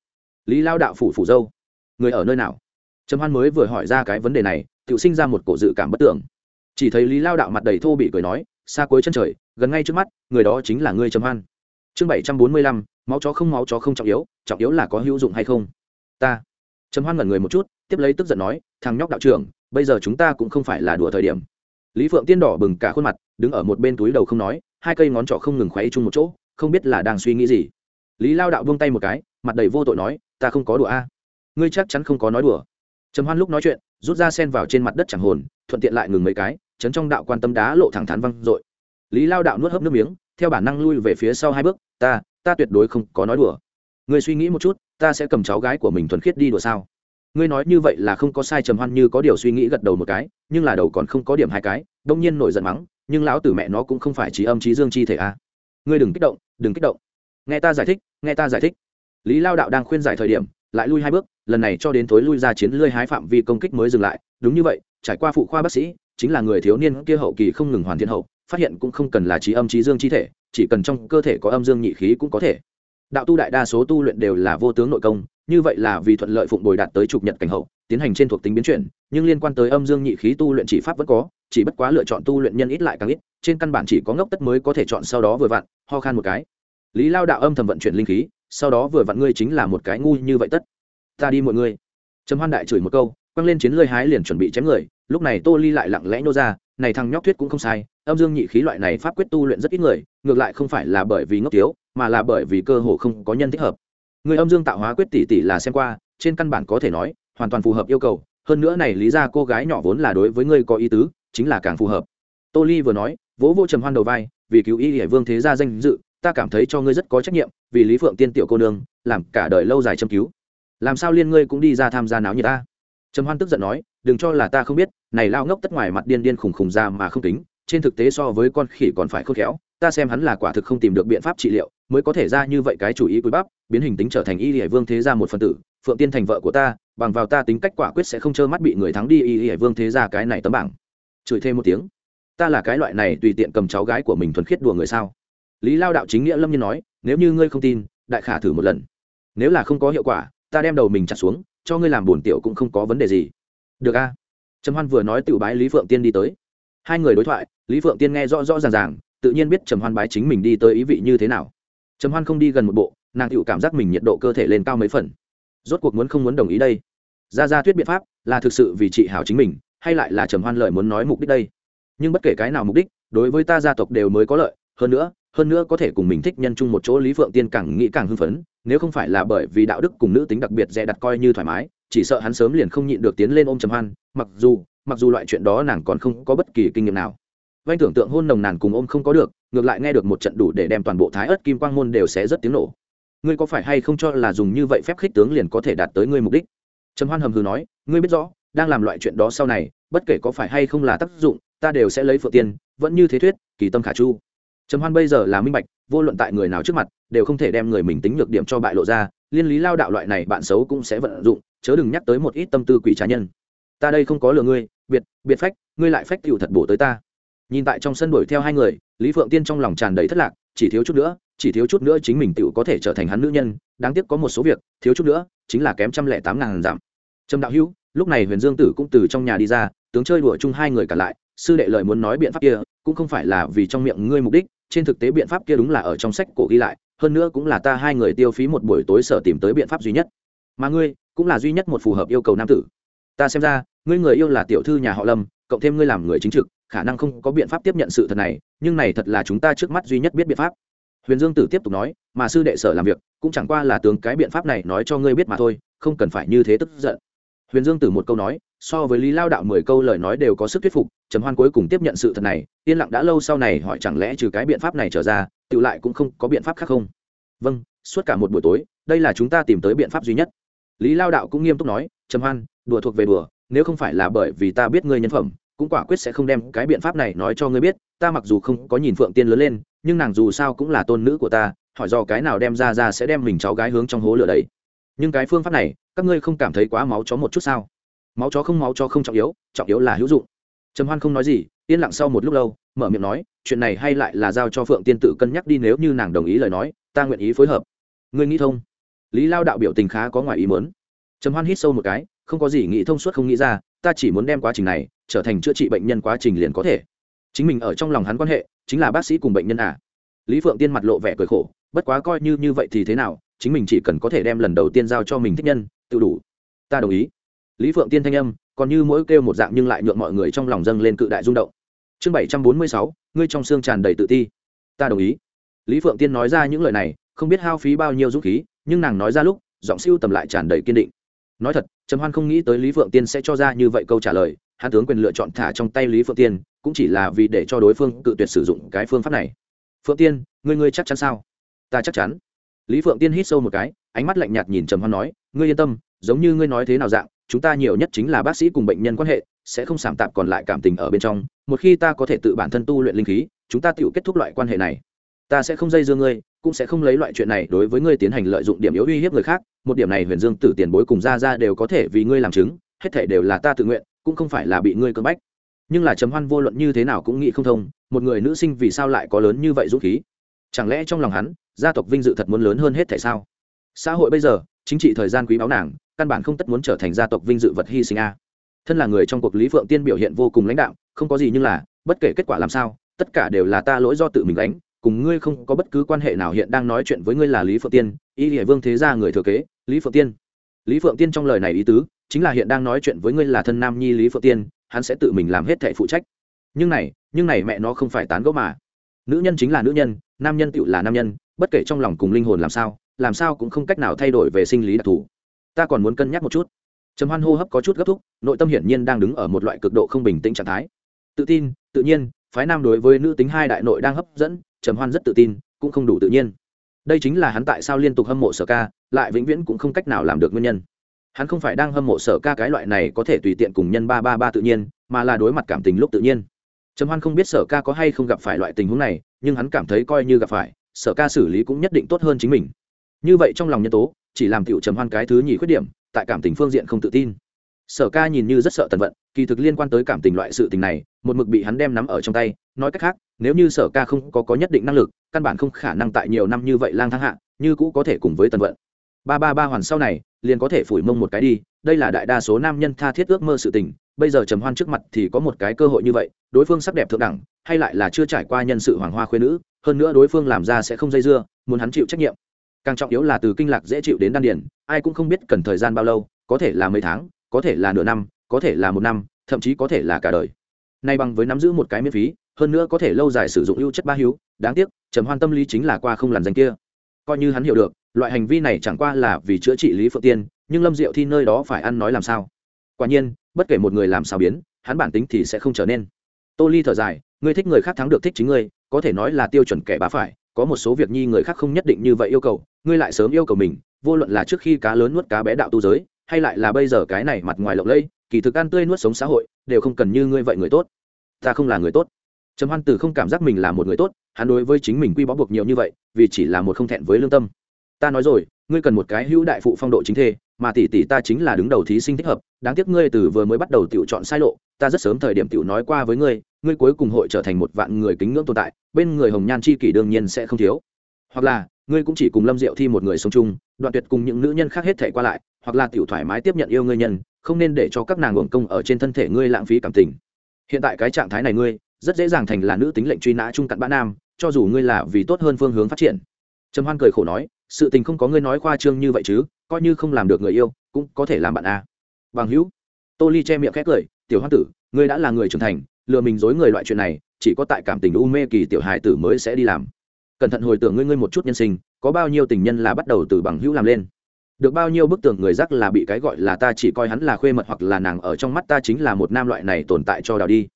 lý lao đạo phủ phủ dâu. Người ở nơi nào? Trầm hoan mới vừa hỏi ra cái vấn đề này tự sinh ra một cổ dự cảm bất tưởng chỉ thấy lý lao đạo mặt đầy thô bị cười nói, xa cuối chân trời, gần ngay trước mắt, người đó chính là ngươi, trầm hoan. Chương bảy trăm bốn mươi lăm, máu chó không máu chó không trọng yếu trọng yếu là có hữu dụng hay không? Ta. Trầm hoan ngẩn người một chút, tiếp lấy tức giận nói, thằng nhóc đạo trưởng, bây giờ chúng ta cũng không phải là đùa thời điểm. Lý phượng tiên đỏ bừng cả khuôn mặt, đứng ở một bên túi đầu không nói, hai cây ngón trỏ không ngừng khoáy chung một chỗ, không biết là đang suy nghĩ gì. Lý lao đạo buông tay một cái, mặt đầy vô tội nói ta không có đùa a. Ngươi chắc chắn không có nói đùa. Trầm hoan lúc nói chuyện, rút ra sen vào trên mặt đất chẳng hồn, thuận tiện lại ngừng mấy cái, chấn trong đạo quan tâm đá lộ thẳng thắn văng dội. Lý lao đạo nuốt hớp nước miếng, theo bản năng lui về phía sau hai bước, ta ta tuyệt đối không có nói đùa. Ngươi suy nghĩ một chút, ta sẽ cầm cháu gái của mình thuần khiết đi đùa sao? Ngươi nói như vậy là không có sai, trầm hoan như có điều suy nghĩ gật đầu một cái, nhưng là đầu còn không có điểm hai cái, đông nhiên nổi giận mắng, nhưng lão tử mẹ nó cũng không phải trí âm trí dương chi thể a. À. ngươi đừng kích động, đừng kích động. Nghe ta giải thích, nghe ta giải thích lý lao đạo đang khuyên giải thời điểm, lại lui hai bước, lần này cho đến tối lui ra chiến lươi hái phạm vi công kích mới dừng lại. Đúng như vậy, trải qua phụ khoa bác sĩ, chính là người thiếu niên kia hậu kỳ không ngừng hoàn thiện hậu, phát hiện cũng không cần là trí âm trí dương chi thể, chỉ cần trong cơ thể có âm dương nhị khí cũng có thể. Đạo tu đại đa số tu luyện đều là vô tướng nội công, như vậy là vì thuận lợi phụng bồi đạt tới trục nhật cảnh hậu, tiến hành trên thuộc tính biến chuyển, nhưng liên quan tới âm dương nhị khí tu luyện chỉ pháp vẫn có, chỉ bất quá lựa chọn tu luyện nhân ít lại càng ít, trên căn bản chỉ có ngốc tất mới có thể chọn sau đó vừa vặn, ho khan một cái. Lý lao đạo âm thầm vận chuyển linh khí sau đó vừa vặn ngươi chính là một cái ngu như vậy tất. Ta đi mọi người. Trầm hoan đại chửi một câu, quăng lên chiến lơi hái liền chuẩn bị chém người, lúc này tô ly lại lặng lẽ nô ra, này thằng nhóc thuyết cũng không sai, âm dương nhị khí loại này pháp quyết tu luyện rất ít người, ngược lại không phải là bởi vì ngốc tiếu mà là bởi vì cơ hồ không có nhân thích hợp. Người âm dương tạo hóa quyết tỷ tỷ là xem qua, trên căn bản có thể nói, hoàn toàn phù hợp yêu cầu, hơn nữa này lý ra cô gái nhỏ vốn là đối với ngươi có ý tứ, chính là càng phù hợp. Tô ly vừa nói, vỗ vô trầm hoan đầu vai, vì cứu y hải vương thế gia danh dự ta cảm thấy cho ngươi rất có trách nhiệm, vì lý phượng tiên tiểu cô nương, làm cả đời lâu dài châm cứu. Làm sao liên ngươi cũng đi ra tham gia náo như ta? Trầm hoan tức giận nói, đừng cho là ta không biết, này lao ngốc tất ngoài mặt điên điên khùng khùng ra mà không tính, trên thực tế so với con khỉ còn phải khôn khéo, ta xem hắn là quả thực không tìm được biện pháp trị liệu, mới có thể ra như vậy cái chủ ý quý bắp, biến hình tính trở thành y hải vương thế gia một phần tử, phượng tiên thành vợ của ta, bằng vào ta tính cách quả quyết sẽ không trơ mắt bị người thắng đi y hải vương thế gia cái này tấm bảng. Chửi thêm một tiếng. Ta là cái loại này tùy tiện cầm cháu gái của mình thuần khiết đùa người sao? Lý lao đạo chính nghĩa lâm nhiên nói, nếu như ngươi không tin, đại khả thử một lần. Nếu là không có hiệu quả, ta đem đầu mình chặt xuống, cho ngươi làm buồn tiểu cũng không có vấn đề gì. Được a. Trầm hoan vừa nói tự bái lý phượng tiên đi tới. Hai người đối thoại, lý phượng tiên nghe rõ rõ ràng ràng, tự nhiên biết trầm hoan bái chính mình đi tới ý vị như thế nào. Trầm hoan không đi gần một bộ, nàng tự cảm giác mình nhiệt độ cơ thể lên cao mấy phần. Rốt cuộc muốn không muốn đồng ý đây? Ra ra thuyết biện pháp là thực sự vì chị hảo chính mình, hay lại là trầm hoan lợi muốn nói mục đích đây? Nhưng bất kể cái nào mục đích, đối với ta gia tộc đều mới có lợi, hơn nữa hơn nữa có thể cùng mình thích nhân chung một chỗ lý phượng tiên càng nghĩ càng hưng phấn, nếu không phải là bởi vì đạo đức cùng nữ tính đặc biệt dè đặt coi như thoải mái, chỉ sợ hắn sớm liền không nhịn được tiến lên ôm trầm hoan, mặc dù mặc dù loại chuyện đó nàng còn không có bất kỳ kinh nghiệm nào. Vanh tưởng tượng hôn nồng nàn cùng ôm không có được, ngược lại nghe được một trận đủ để đem toàn bộ thái ớt kim quang môn đều sẽ rất tiếng nổ. Ngươi có phải hay không cho là dùng như vậy phép khích tướng liền có thể đạt tới ngươi mục đích? Trầm hoan hầm hừ nói, ngươi biết rõ, đang làm loại chuyện đó sau này, bất kể có phải hay không là tác dụng, ta đều sẽ lấy phượng tiên, vẫn như thế thuyết, kỳ tâm khả chu trầm hoan bây giờ là minh bạch, vô luận tại người nào trước mặt, đều không thể đem người mình tính nhược điểm cho bại lộ ra, liên lý lao đạo loại này bạn xấu cũng sẽ vận dụng, chớ đừng nhắc tới một ít tâm tư quỷ trá nhân. Ta đây không có lừa ngươi, biệt biệt phách, ngươi lại phách cựu thật bổ tới ta. Nhìn tại trong sân đuổi theo hai người, lý phượng tiên trong lòng tràn đầy thất lạc, chỉ thiếu chút nữa, chỉ thiếu chút nữa chính mình tựu có thể trở thành hắn nữ nhân, đáng tiếc có một số việc, thiếu chút nữa, chính là kém trăm lẻ tám ngàn giảm. Trâm đạo hữu, lúc này huyền dương tử cũng từ trong nhà đi ra, tướng chơi đùa chung hai người cả lại, sư đệ lời muốn nói biện pháp kia cũng không phải là vì trong miệng ngươi mục đích, trên thực tế biện pháp kia đúng là ở trong sách cổ ghi lại, hơn nữa cũng là ta hai người tiêu phí một buổi tối sở tìm tới biện pháp duy nhất. Mà ngươi, cũng là duy nhất một phù hợp yêu cầu nam tử. Ta xem ra, ngươi người yêu là tiểu thư nhà họ lâm, cộng thêm ngươi làm người chính trực, khả năng không có biện pháp tiếp nhận sự thật này, nhưng này thật là chúng ta trước mắt duy nhất biết biện pháp. Huyền dương tử tiếp tục nói, mà sư đệ sở làm việc, cũng chẳng qua là tướng cái biện pháp này nói cho ngươi biết mà thôi, không cần phải như thế tức giận. Huyền dương tử một câu nói so với lý lao đạo mười câu lời nói đều có sức thuyết phục, trầm hoan cuối cùng tiếp nhận sự thật này, yên lặng đã lâu sau này hỏi chẳng lẽ trừ cái biện pháp này trở ra tự lại cũng không có biện pháp khác không? Vâng suốt cả một buổi tối, đây là chúng ta tìm tới biện pháp duy nhất. Lý lao đạo cũng nghiêm túc nói, trầm hoan, đùa thuộc về đùa, nếu không phải là bởi vì ta biết ngươi nhân phẩm, cũng quả quyết sẽ không đem cái biện pháp này nói cho ngươi biết, ta mặc dù không có nhìn phượng tiên lớn lên, nhưng nàng dù sao cũng là tôn nữ của ta, hỏi do cái nào đem ra ra sẽ đem mình cháu gái hướng trong hố lửa đấy. Nhưng cái phương pháp này, các ngươi không cảm thấy quá máu chó một chút sao? Máu chó không máu chó không trọng yếu trọng yếu là hữu dụng. Trầm hoan không nói gì, yên lặng sau một lúc lâu, mở miệng nói, chuyện này hay lại là giao cho phượng tiên tự cân nhắc đi nếu như nàng đồng ý lời nói, ta nguyện ý phối hợp. Ngươi nghĩ thông? Lý lao đạo biểu tình khá có ngoài ý mớn trầm hoan hít sâu một cái, không có gì nghĩ thông suốt không nghĩ ra, ta chỉ muốn đem quá trình này trở thành chữa trị bệnh nhân quá trình liền có thể. Chính mình ở trong lòng hắn quan hệ, chính là bác sĩ cùng bệnh nhân à. Lý phượng tiên mặt lộ vẻ cười khổ, bất quá coi như như vậy thì thế nào, chính mình chỉ cần có thể đem lần đầu tiên giao cho mình thích nhân, tự đủ. Ta đồng ý lý phượng tiên thanh âm, còn như mỗi kêu một dạng nhưng lại nhượng mọi người trong lòng dâng lên cự đại rung động. Chương bảy trăm bốn mươi sáu, ngươi trong xương tràn đầy tự ti. Ta đồng ý. Lý phượng tiên nói ra những lời này, không biết hao phí bao nhiêu dũng khí, nhưng nàng nói ra lúc, giọng siêu tầm lại tràn đầy kiên định. Nói thật, trầm hoan không nghĩ tới lý phượng tiên sẽ cho ra như vậy câu trả lời, hắn tướng quyền lựa chọn thả trong tay lý phượng tiên, cũng chỉ là vì để cho đối phương cự tuyệt sử dụng cái phương pháp này. Phượng tiên, ngươi ngươi chắc chắn sao? Ta chắc chắn. Lý phượng tiên hít sâu một cái, ánh mắt lạnh nhạt nhìn trầm hoan nói, ngươi yên tâm, giống như ngươi nói thế nào dạng chúng ta nhiều nhất chính là bác sĩ cùng bệnh nhân quan hệ, sẽ không sảm tạp còn lại cảm tình ở bên trong, một khi ta có thể tự bản thân tu luyện linh khí, chúng ta tự kết thúc loại quan hệ này. Ta sẽ không dây dưa ngươi, cũng sẽ không lấy loại chuyện này đối với ngươi tiến hành lợi dụng điểm yếu uy hiếp người khác, một điểm này huyền dương tử tiền bối cùng ra ra đều có thể vì ngươi làm chứng, hết thể đều là ta tự nguyện, cũng không phải là bị ngươi cưỡng bách. Nhưng là trầm hoan vô luận như thế nào cũng nghĩ không thông, một người nữ sinh vì sao lại có lớn như vậy dũng khí? Chẳng lẽ trong lòng hắn, gia tộc vinh dự thật muốn lớn hơn hết thể sao? Xã hội bây giờ, chính trị thời gian quý báu nàng căn bản không tất muốn trở thành gia tộc vinh dự vật hy sinh a. Thân là người trong cuộc lý phượng tiên biểu hiện vô cùng lãnh đạo, không có gì nhưng là, bất kể kết quả làm sao, tất cả đều là ta lỗi do tự mình đánh cùng ngươi không có bất cứ quan hệ nào hiện đang nói chuyện với ngươi là lý phượng tiên y địa vương thế gia người thừa kế, lý phượng tiên. Lý phượng tiên trong lời này ý tứ, chính là hiện đang nói chuyện với ngươi là thân nam nhi lý phượng tiên, hắn sẽ tự mình làm hết thảy phụ trách. Nhưng này nhưng này mẹ nó không phải tán gẫu mà. Nữ nhân chính là nữ nhân, nam nhân tựu là nam nhân, bất kể trong lòng cùng linh hồn làm sao làm sao cũng không cách nào thay đổi về sinh lý đặc thù ta còn muốn cân nhắc một chút. Trầm hoan hô hấp có chút gấp thúc, nội tâm hiển nhiên đang đứng ở một loại cực độ không bình tĩnh trạng thái. Tự tin, tự nhiên, phái nam đối với nữ tính hai đại nội đang hấp dẫn, trầm hoan rất tự tin, cũng không đủ tự nhiên. Đây chính là hắn tại sao liên tục hâm mộ sở ca, lại vĩnh viễn cũng không cách nào làm được nguyên nhân. Hắn không phải đang hâm mộ sở ca cái loại này có thể tùy tiện cùng nhân ba ba ba tự nhiên, mà là đối mặt cảm tình lúc tự nhiên. Trầm hoan không biết sở ca có hay không gặp phải loại tình huống này, nhưng hắn cảm thấy coi như gặp phải, sở ca xử lý cũng nhất định tốt hơn chính mình. Như vậy trong lòng nhân tố chỉ làm tiểu trầm hoan cái thứ nhì khuyết điểm, tại cảm tình phương diện không tự tin. Sở ca nhìn như rất sợ tần vận, kỳ thực liên quan tới cảm tình loại sự tình này, một mực bị hắn đem nắm ở trong tay, nói cách khác, nếu như sở ca không có có nhất định năng lực, căn bản không khả năng tại nhiều năm như vậy lang thang hạ, như cũ có thể cùng với tần vận. Ba ba ba hoàn sau này, liền có thể phủi mông một cái đi, đây là đại đa số nam nhân tha thiết ước mơ sự tình, bây giờ trầm hoan trước mặt thì có một cái cơ hội như vậy, đối phương sắc đẹp thượng đẳng, hay lại là chưa trải qua nhân sự hoàng hoa khuyên nữ, hơn nữa đối phương làm ra sẽ không dây dưa, muốn hắn chịu trách nhiệm càng trọng yếu là từ kinh lạc dễ chịu đến đan điền, ai cũng không biết cần thời gian bao lâu, có thể là mấy tháng, có thể là nửa năm, có thể là một năm, thậm chí có thể là cả đời. Nay bằng với nắm giữ một cái miễn phí, hơn nữa có thể lâu dài sử dụng ưu chất ba hiếu đáng tiếc, trầm hoan tâm lý chính là qua không làn danh kia. Coi như hắn hiểu được, loại hành vi này chẳng qua là vì chữa trị lý phượng tiên, nhưng lâm diệu thi nơi đó phải ăn nói làm sao? Quả nhiên, bất kể một người làm sao biến, hắn bản tính thì sẽ không trở nên. Tô ly thở dài, ngươi thích người khác thắng được thích chính ngươi, có thể nói là tiêu chuẩn kẻ bá phải, có một số việc nhi người khác không nhất định như vậy yêu cầu ngươi lại sớm yêu cầu mình, vô luận là trước khi cá lớn nuốt cá bé đạo tu giới, hay lại là bây giờ cái này mặt ngoài lộng lẫy, kỳ thực ăn tươi nuốt sống xã hội, đều không cần như ngươi vậy người tốt. Ta không là người tốt. Trầm hoan Tử không cảm giác mình là một người tốt, hắn đối với chính mình quy bó buộc nhiều như vậy, vì chỉ là một không thẹn với lương tâm. Ta nói rồi, ngươi cần một cái hữu đại phụ phong độ chính thê, mà tỷ tỷ ta chính là đứng đầu thí sinh thích hợp, đáng tiếc ngươi từ vừa mới bắt đầu tiểu chọn sai lộ, ta rất sớm thời điểm tiểu nói qua với ngươi ngươi cuối cùng hội trở thành một vạn người kính ngưỡng tồn tại, bên người hồng nhan chi kỷ đương nhiên sẽ không thiếu. Hoặc là ngươi cũng chỉ cùng lâm diệu thi một người sống chung, đoạn tuyệt cùng những nữ nhân khác hết thể qua lại, hoặc là tiểu thoải mái tiếp nhận yêu ngươi nhân, không nên để cho các nàng hưởng công ở trên thân thể ngươi lãng phí cảm tình. Hiện tại cái trạng thái này ngươi, rất dễ dàng thành là nữ tính lệnh truy nã trung cặn bã nam, cho dù ngươi là vì tốt hơn phương hướng phát triển. Trầm hoan cười khổ nói, sự tình không có ngươi nói khoa trương như vậy chứ, coi như không làm được người yêu, cũng có thể làm bạn a. Bằng hữu, tô ly che miệng khét cười, tiểu hoa tử, ngươi đã là người trưởng thành, lừa mình dối người loại chuyện này, chỉ có tại cảm tình u mê kỳ tiểu hài tử mới sẽ đi làm cẩn thận hồi tưởng ngươi ngươi một chút nhân sinh, có bao nhiêu tình nhân là bắt đầu từ bằng hữu làm lên. Được bao nhiêu bức tưởng người rắc là bị cái gọi là ta chỉ coi hắn là khuê mật hoặc là nàng ở trong mắt ta chính là một nam loại này tồn tại cho đào đi.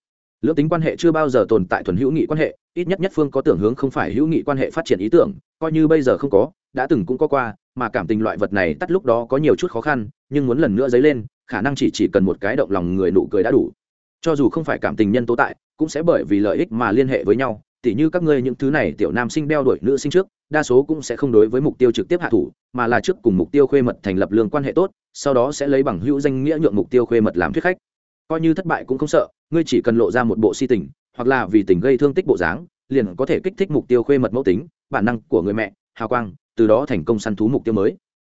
Lưỡng tính quan hệ chưa bao giờ tồn tại thuần hữu nghị quan hệ, ít nhất nhất phương có tưởng hướng không phải hữu nghị quan hệ phát triển ý tưởng, coi như bây giờ không có, đã từng cũng có qua, mà cảm tình loại vật này tắt lúc đó có nhiều chút khó khăn, nhưng muốn lần nữa dấy lên, khả năng chỉ chỉ cần một cái động lòng người nụ cười đã đủ. Cho dù không phải cảm tình nhân tố tại, cũng sẽ bởi vì lợi ích mà liên hệ với nhau tỉ như các ngươi những thứ này tiểu nam sinh đeo đuổi nữ sinh trước, đa số cũng sẽ không đối với mục tiêu trực tiếp hạ thủ, mà là trước cùng mục tiêu khuê mật thành lập lương quan hệ tốt, sau đó sẽ lấy bằng hữu danh nghĩa nhượng mục tiêu khuê mật làm thuyết khách. Coi như thất bại cũng không sợ, ngươi chỉ cần lộ ra một bộ si tình, hoặc là vì tình gây thương tích bộ dáng, liền có thể kích thích mục tiêu khuê mật mẫu tính, bản năng của người mẹ, hào quang, từ đó thành công săn thú mục tiêu mới.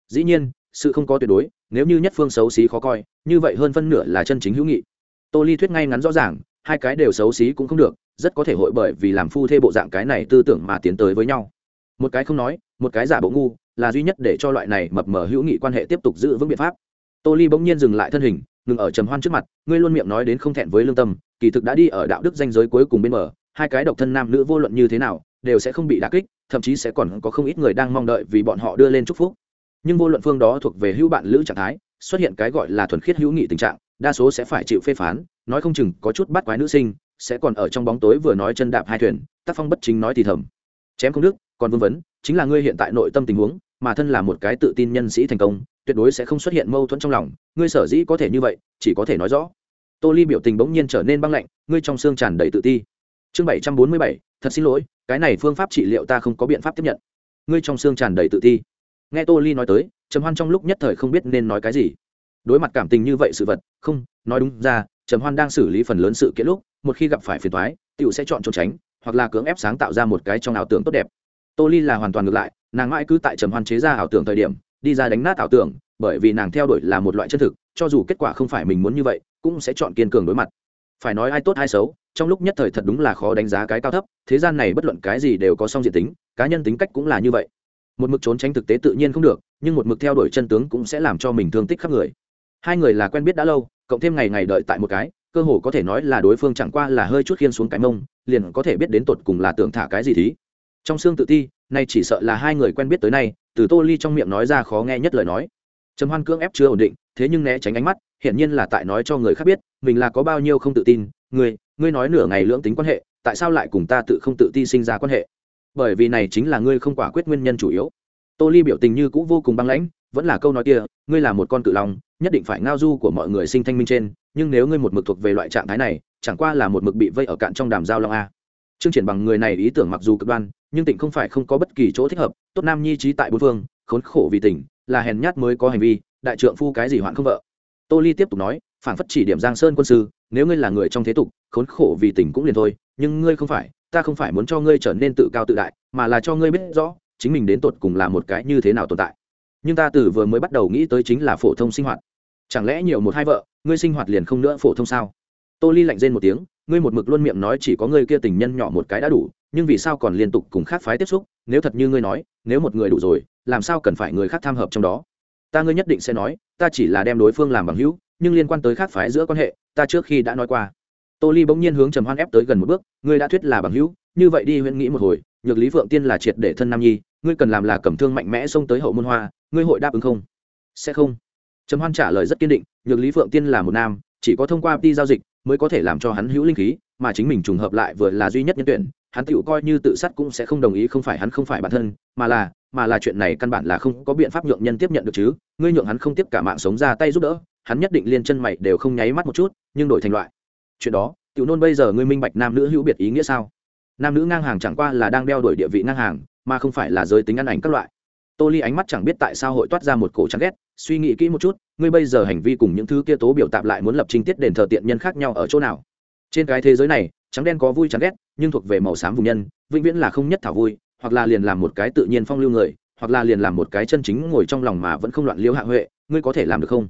Dĩ nhiên, sự không có tuyệt đối, nếu như nhất phương xấu xí khó coi, như vậy hơn phân nửa là chân chính hữu nghị. Tô ly thuyết ngay ngắn rõ ràng hai cái đều xấu xí cũng không được, rất có thể hội bởi vì làm phu thê bộ dạng cái này tư tưởng mà tiến tới với nhau. Một cái không nói, một cái giả bộ ngu, là duy nhất để cho loại này mập mờ hữu nghị quan hệ tiếp tục giữ vững biện pháp. Tô ly bỗng nhiên dừng lại thân hình, ngừng ở trầm hoan trước mặt, ngươi luôn miệng nói đến không thẹn với lương tâm, kỳ thực đã đi ở đạo đức danh giới cuối cùng bên mở hai cái độc thân nam nữ vô luận như thế nào, đều sẽ không bị đả kích, thậm chí sẽ còn có không ít người đang mong đợi vì bọn họ đưa lên chúc phúc. Nhưng vô luận phương đó thuộc về hữu bạn lữ trạng thái, xuất hiện cái gọi là thuần khiết hữu nghị tình trạng đa số sẽ phải chịu phê phán, nói không chừng có chút bắt quái nữ sinh, sẽ còn ở trong bóng tối vừa nói chân đạp hai thuyền, tác phong bất chính nói thì thầm. Chém không đức còn vương vấn, chính là ngươi hiện tại nội tâm tình huống, mà thân là một cái tự tin nhân sĩ thành công, tuyệt đối sẽ không xuất hiện mâu thuẫn trong lòng, ngươi sở dĩ có thể như vậy, chỉ có thể nói rõ. Tô ly biểu tình bỗng nhiên trở nên băng lạnh, ngươi trong xương tràn đầy tự ti. Chương bảy trăm bốn mươi bảy, thật xin lỗi, cái này phương pháp trị liệu ta không có biện pháp tiếp nhận. Ngươi trong xương tràn đầy tự ti. Nghe tô ly nói tới, trầm hoan trong lúc nhất thời không biết nên nói cái gì đối mặt cảm tình như vậy sự vật, không, nói đúng ra, trầm hoan đang xử lý phần lớn sự kiện lúc, một khi gặp phải phiền thoái tựu sẽ chọn trốn tránh, hoặc là cưỡng ép sáng tạo ra một cái trong ảo tưởng tốt đẹp. Tô ly là hoàn toàn ngược lại, nàng mãi cứ tại trầm hoan chế ra ảo tưởng thời điểm, đi ra đánh nát ảo tưởng, bởi vì nàng theo đuổi là một loại chân thực, cho dù kết quả không phải mình muốn như vậy, cũng sẽ chọn kiên cường đối mặt. Phải nói ai tốt ai xấu, trong lúc nhất thời thật đúng là khó đánh giá cái cao thấp, thế gian này bất luận cái gì đều có song diện tính, cá nhân tính cách cũng là như vậy. Một mực trốn tránh thực tế tự nhiên không được, nhưng một mực theo đuổi chân tướng cũng sẽ làm cho mình thương tích khắp người hai người là quen biết đã lâu, cộng thêm ngày ngày đợi tại một cái, cơ hồ có thể nói là đối phương chẳng qua là hơi chút khiên xuống cái mông, liền có thể biết đến tột cùng là tưởng thả cái gì thí. Trong xương tự ti, nay chỉ sợ là hai người quen biết tới nay, từ tô ly trong miệng nói ra khó nghe nhất lời nói. Trầm hoan cưỡng ép chưa ổn định, thế nhưng né tránh ánh mắt, hiển nhiên là tại nói cho người khác biết, mình là có bao nhiêu không tự tin ngươi ngươi nói nửa ngày lưỡng tính quan hệ, tại sao lại cùng ta tự không tự ti sinh ra quan hệ? Bởi vì này chính là ngươi không quả quyết nguyên nhân chủ yếu. Tô ly biểu tình như cũ vô cùng băng lãnh, vẫn là câu nói kia, ngươi là một con cự long nhất định phải ngao du của mọi người sinh thanh minh trên, nhưng nếu ngươi một mực thuộc về loại trạng thái này, chẳng qua là một mực bị vây ở cạn trong đàm giao long a. Chương triển bằng người này ý tưởng mặc dù cực đoan, nhưng tỉnh không phải không có bất kỳ chỗ thích hợp, tốt nam nhi trí tại bốn phương, khốn khổ vì tỉnh là hèn nhát mới có hành vi, đại trượng phu cái gì hoạn không vợ. Tô ly tiếp tục nói phản phất chỉ điểm giang sơn quân sư, nếu ngươi là người trong thế tục, khốn khổ vì tỉnh cũng liền thôi, nhưng ngươi không phải, ta không phải muốn cho ngươi trở nên tự cao tự đại, mà là cho ngươi biết rõ, chính mình đến tột cùng là một cái như thế nào tồn tại. Nhưng ta từ vừa mới bắt đầu nghĩ tới chính là phổ thông sinh hoạt chẳng lẽ nhiều một hai vợ, ngươi sinh hoạt liền không nữa phổ thông sao? Tô ly lạnh rên một tiếng, ngươi một mực luôn miệng nói chỉ có ngươi kia tình nhân nhỏ một cái đã đủ, nhưng vì sao còn liên tục cùng khác phái tiếp xúc? Nếu thật như ngươi nói, nếu một người đủ rồi, làm sao cần phải người khác tham hợp trong đó? Ta ngươi nhất định sẽ nói, ta chỉ là đem đối phương làm bằng hữu, nhưng liên quan tới khác phái giữa quan hệ, ta trước khi đã nói qua. Tô ly bỗng nhiên hướng trầm hoan ép tới gần một bước, ngươi đã thuyết là bằng hữu, như vậy đi huyện nghĩ một hồi, nhược lý phượng tiên là triệt để thân nam nhi, ngươi cần làm là cẩm thương mạnh mẽ xông tới hậu môn hoa, ngươi hội đáp ứng không? Sẽ không trầm hoan trả lời rất kiên định, nhược lý phượng tiên là một nam, chỉ có thông qua đi giao dịch mới có thể làm cho hắn hữu linh khí, mà chính mình trùng hợp lại vừa là duy nhất nhân tuyển, hắn tựu coi như tự sát cũng sẽ không đồng ý, không phải hắn không phải bản thân, mà là mà là chuyện này căn bản là không có biện pháp nhượng nhân tiếp nhận được chứ, ngươi nhượng hắn không tiếp cả mạng sống ra tay giúp đỡ, hắn nhất định liên chân mày đều không nháy mắt một chút, nhưng đổi thành loại. Chuyện đó, tiểu nôn bây giờ ngươi minh bạch nam nữ hữu biệt ý nghĩa sao? Nam nữ ngang hàng chẳng qua là đang đeo đuổi địa vị ngang hàng, mà không phải là giới tính ăn ảnh các loại. Tô ly ánh mắt chẳng biết tại sao hội toát ra một cổ chán ghét suy nghĩ kỹ một chút, ngươi bây giờ hành vi cùng những thứ kia tố biểu tạp lại muốn lập trình tiết đền thờ tiện nhân khác nhau ở chỗ nào? Trên cái thế giới này, trắng đen có vui chán ghét, nhưng thuộc về màu xám vùng nhân, vĩnh viễn là không nhất thảo vui, hoặc là liền làm một cái tự nhiên phong lưu người, hoặc là liền làm một cái chân chính ngồi trong lòng mà vẫn không loạn liêu hạ huệ, ngươi có thể làm được không?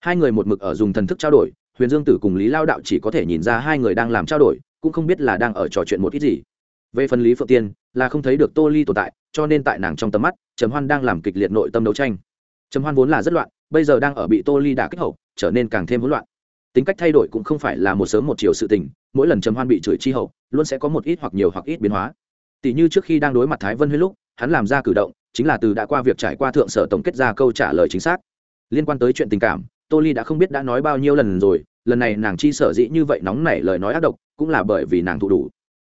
Hai người một mực ở dùng thần thức trao đổi, huyền dương tử cùng lý lao đạo chỉ có thể nhìn ra hai người đang làm trao đổi, cũng không biết là đang ở trò chuyện một ít gì. Về phần lý phượng tiên, là không thấy được tô ly tồn tại, cho nên tại nàng trong tầm mắt, trầm hoan đang làm kịch liệt nội tâm đấu tranh trầm hoan vốn là rất loạn, bây giờ đang ở bị tô ly đả kích hậu, trở nên càng thêm hỗn loạn. Tính cách thay đổi cũng không phải là một sớm một chiều sự tình, mỗi lần trầm hoan bị chửi chi hậu, luôn sẽ có một ít hoặc nhiều hoặc ít biến hóa. Tỷ như trước khi đang đối mặt thái vân huyết lúc, hắn làm ra cử động, chính là từ đã qua việc trải qua thượng sở tổng kết ra câu trả lời chính xác. Liên quan tới chuyện tình cảm, tô ly đã không biết đã nói bao nhiêu lần rồi, lần này nàng chi sở dĩ như vậy nóng nảy lời nói ác độc, cũng là bởi vì nàng thụ đủ.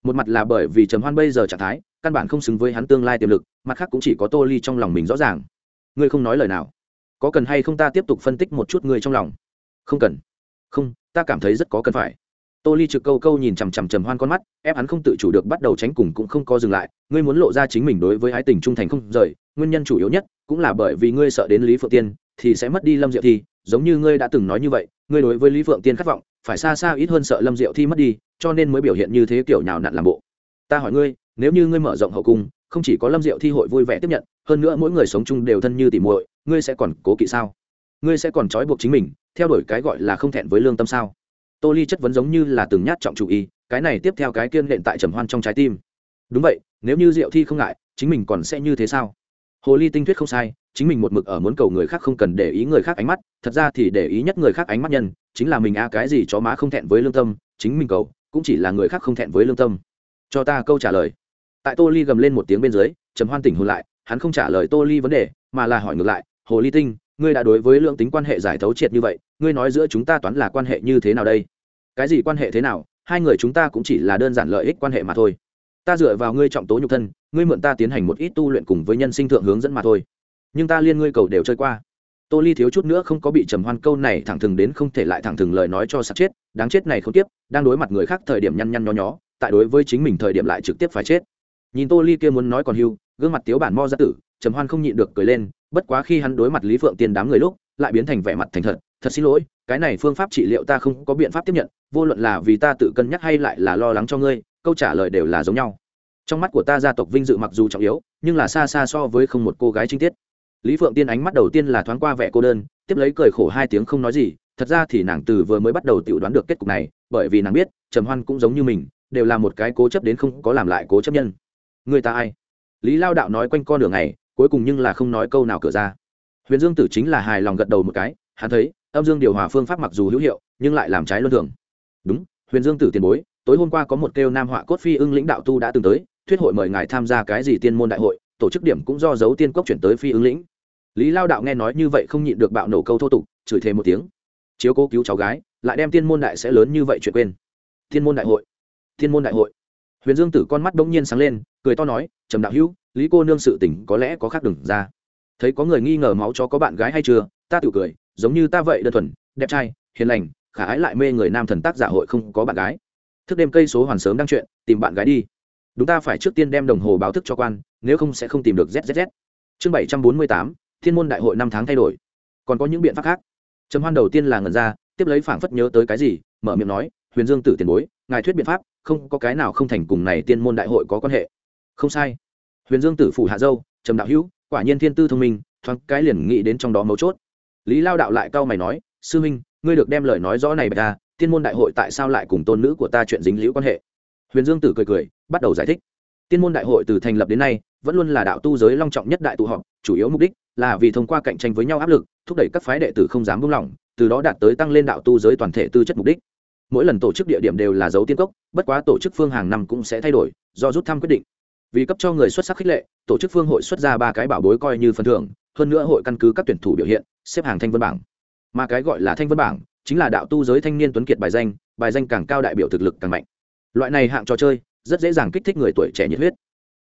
Một mặt là bởi vì trầm hoan bây giờ trạng thái, căn bản không xứng với hắn tương lai tiềm lực, mặt khác cũng chỉ có tô ly trong lòng mình rõ ràng ngươi không nói lời nào. Có cần hay không ta tiếp tục phân tích một chút ngươi trong lòng? Không cần. Không, ta cảm thấy rất có cần phải. Tô ly trực câu câu nhìn chằm chằm trầm hoan con mắt, ép hắn không tự chủ được bắt đầu tránh cùng cũng không có dừng lại. Ngươi muốn lộ ra chính mình đối với ái tình trung thành không rời, nguyên nhân chủ yếu nhất cũng là bởi vì ngươi sợ đến lý phượng tiên thì sẽ mất đi lâm diệu thi. Giống như ngươi đã từng nói như vậy, ngươi đối với lý phượng tiên khát vọng phải xa xa ít hơn sợ lâm diệu thi mất đi, cho nên mới biểu hiện như thế kiểu nhào nặn làm bộ. Ta hỏi ngươi, nếu như ngươi mở rộng hậu cung không chỉ có lâm diệu thi hội vui vẻ tiếp nhận hơn nữa mỗi người sống chung đều thân như tỉ muội ngươi sẽ còn cố kỵ sao? Ngươi sẽ còn trói buộc chính mình theo đuổi cái gọi là không thẹn với lương tâm sao? Tô ly chất vấn giống như là từng nhát trọng chủ ý, cái này tiếp theo cái kiên lệnh tại trầm hoan trong trái tim. Đúng vậy nếu như diệu thi không ngại chính mình còn sẽ như thế sao? Hồ ly tinh thuyết không sai chính mình một mực ở muốn cầu người khác không cần để ý người khác ánh mắt thật ra thì để ý nhất người khác ánh mắt nhân chính là mình a cái gì chó má không thẹn với lương tâm chính mình cầu cũng chỉ là người khác không thẹn với lương tâm. Cho ta câu trả lời tại tô ly gầm lên một tiếng bên dưới, trầm hoan tỉnh hồn lại, hắn không trả lời tô ly vấn đề, mà là hỏi ngược lại, hồ ly tinh, ngươi đã đối với lượng tính quan hệ giải thấu triệt như vậy, ngươi nói giữa chúng ta toán là quan hệ như thế nào đây? Cái gì quan hệ thế nào? Hai người chúng ta cũng chỉ là đơn giản lợi ích quan hệ mà thôi. Ta dựa vào ngươi trọng tố nhục thân, ngươi mượn ta tiến hành một ít tu luyện cùng với nhân sinh thượng hướng dẫn mà thôi. Nhưng ta liên ngươi cầu đều chơi qua. Tô ly thiếu chút nữa không có bị trầm hoan câu này thẳng thừng đến không thể lại thẳng thừng lời nói cho sắp chết, đáng chết này không tiếp, đang đối mặt người khác thời điểm nhăn nhăn nho nhó, tại đối với chính mình thời điểm lại trực tiếp phải chết nhìn tô ly kia muốn nói còn hưu, gương mặt tiếu bản mo ra tử, trầm hoan không nhịn được cười lên, bất quá khi hắn đối mặt lý phượng tiên đám người lúc, lại biến thành vẻ mặt thành thật thật xin lỗi, cái này phương pháp trị liệu ta không có biện pháp tiếp nhận, vô luận là vì ta tự cân nhắc hay lại là lo lắng cho ngươi, câu trả lời đều là giống nhau. Trong mắt của ta gia tộc vinh dự mặc dù trọng yếu, nhưng là xa xa so với không một cô gái trinh tiết. Lý phượng tiên ánh mắt đầu tiên là thoáng qua vẻ cô đơn, tiếp lấy cười khổ hai tiếng không nói gì, thật ra thì nàng từ vừa mới bắt đầu tự đoán được kết cục này, bởi vì nàng biết, trầm hoan cũng giống như mình, đều là một cái cố chấp đến không có làm lại cố chấp nhân người ta ai? Lý lao đạo nói quanh con đường này cuối cùng nhưng là không nói câu nào cửa ra. Huyền dương tử chính là hài lòng gật đầu một cái, hắn thấy, âm dương điều hòa phương pháp mặc dù hữu hiệu, nhưng lại làm trái luân thường. Đúng, huyền dương tử tiền bối, tối hôm qua có một kêu nam họa cốt phi ưng lĩnh đạo tu đã từng tới, thuyết hội mời ngài tham gia cái gì tiên môn đại hội, tổ chức điểm cũng do dấu tiên cốc chuyển tới phi ứng lĩnh. Lý lao đạo nghe nói như vậy không nhịn được bạo nổ câu thô tục, chửi thêm một tiếng. Chiếu cố cứu cháu gái, lại đem tiên môn đại sẽ lớn như vậy chuyện quên. Tiên môn đại hội. Tiên môn đại hội huyền dương tử con mắt bỗng nhiên sáng lên, cười to nói, trầm đạo hữu, lý cô nương sự tỉnh có lẽ có khác đừng ra. Thấy có người nghi ngờ máu chó có bạn gái hay chưa, ta tự cười, giống như ta vậy đơn thuần, đẹp trai, hiền lành, khả ái lại mê người nam thần tác giả hội không có bạn gái. Thức đêm cây số hoàn sớm đang chuyện, tìm bạn gái đi. Đúng ta phải trước tiên đem đồng hồ báo thức cho quan, nếu không sẽ không tìm được zzz chương bảy trăm bốn mươi tám, thiên môn đại hội năm tháng thay đổi. Còn có những biện pháp khác. Trầm hoan đầu tiên là ngần ra, tiếp lấy phảng phất nhớ tới cái gì, mở miệng nói, huyền dương tử tiền bối, ngài thuyết biện pháp không có cái nào không thành cùng này tiên môn đại hội có quan hệ. Không sai. Huyền dương tử phủ hạ dâu, trầm đạo hữu, quả nhiên thiên tư thông minh, thoáng cái liền nghĩ đến trong đó mấu chốt. Lý lao đạo lại cau mày nói, sư minh ngươi được đem lời nói rõ này bạch ta tiên môn đại hội tại sao lại cùng tôn nữ của ta chuyện dính liễu quan hệ? Huyền dương tử cười cười, bắt đầu giải thích. Tiên môn đại hội từ thành lập đến nay, vẫn luôn là đạo tu giới long trọng nhất đại tụ họp, chủ yếu mục đích là vì thông qua cạnh tranh với nhau áp lực, thúc đẩy các phái đệ tử không dám buông lỏng, từ đó đạt tới tăng lên đạo tu giới toàn thể tư chất mục đích mỗi lần tổ chức địa điểm đều là dấu tiên cốc, bất quá tổ chức phương hàng năm cũng sẽ thay đổi, do rút thăm quyết định. Vì cấp cho người xuất sắc khích lệ, tổ chức phương hội xuất ra ba cái bảo bối coi như phần thưởng, hơn nữa hội căn cứ các tuyển thủ biểu hiện, xếp hàng thanh vân bảng. Mà cái gọi là thanh vân bảng, chính là đạo tu giới thanh niên tuấn kiệt bài danh bài danh càng cao đại biểu thực lực càng mạnh. Loại này hạng trò chơi, rất dễ dàng kích thích người tuổi trẻ nhiệt huyết.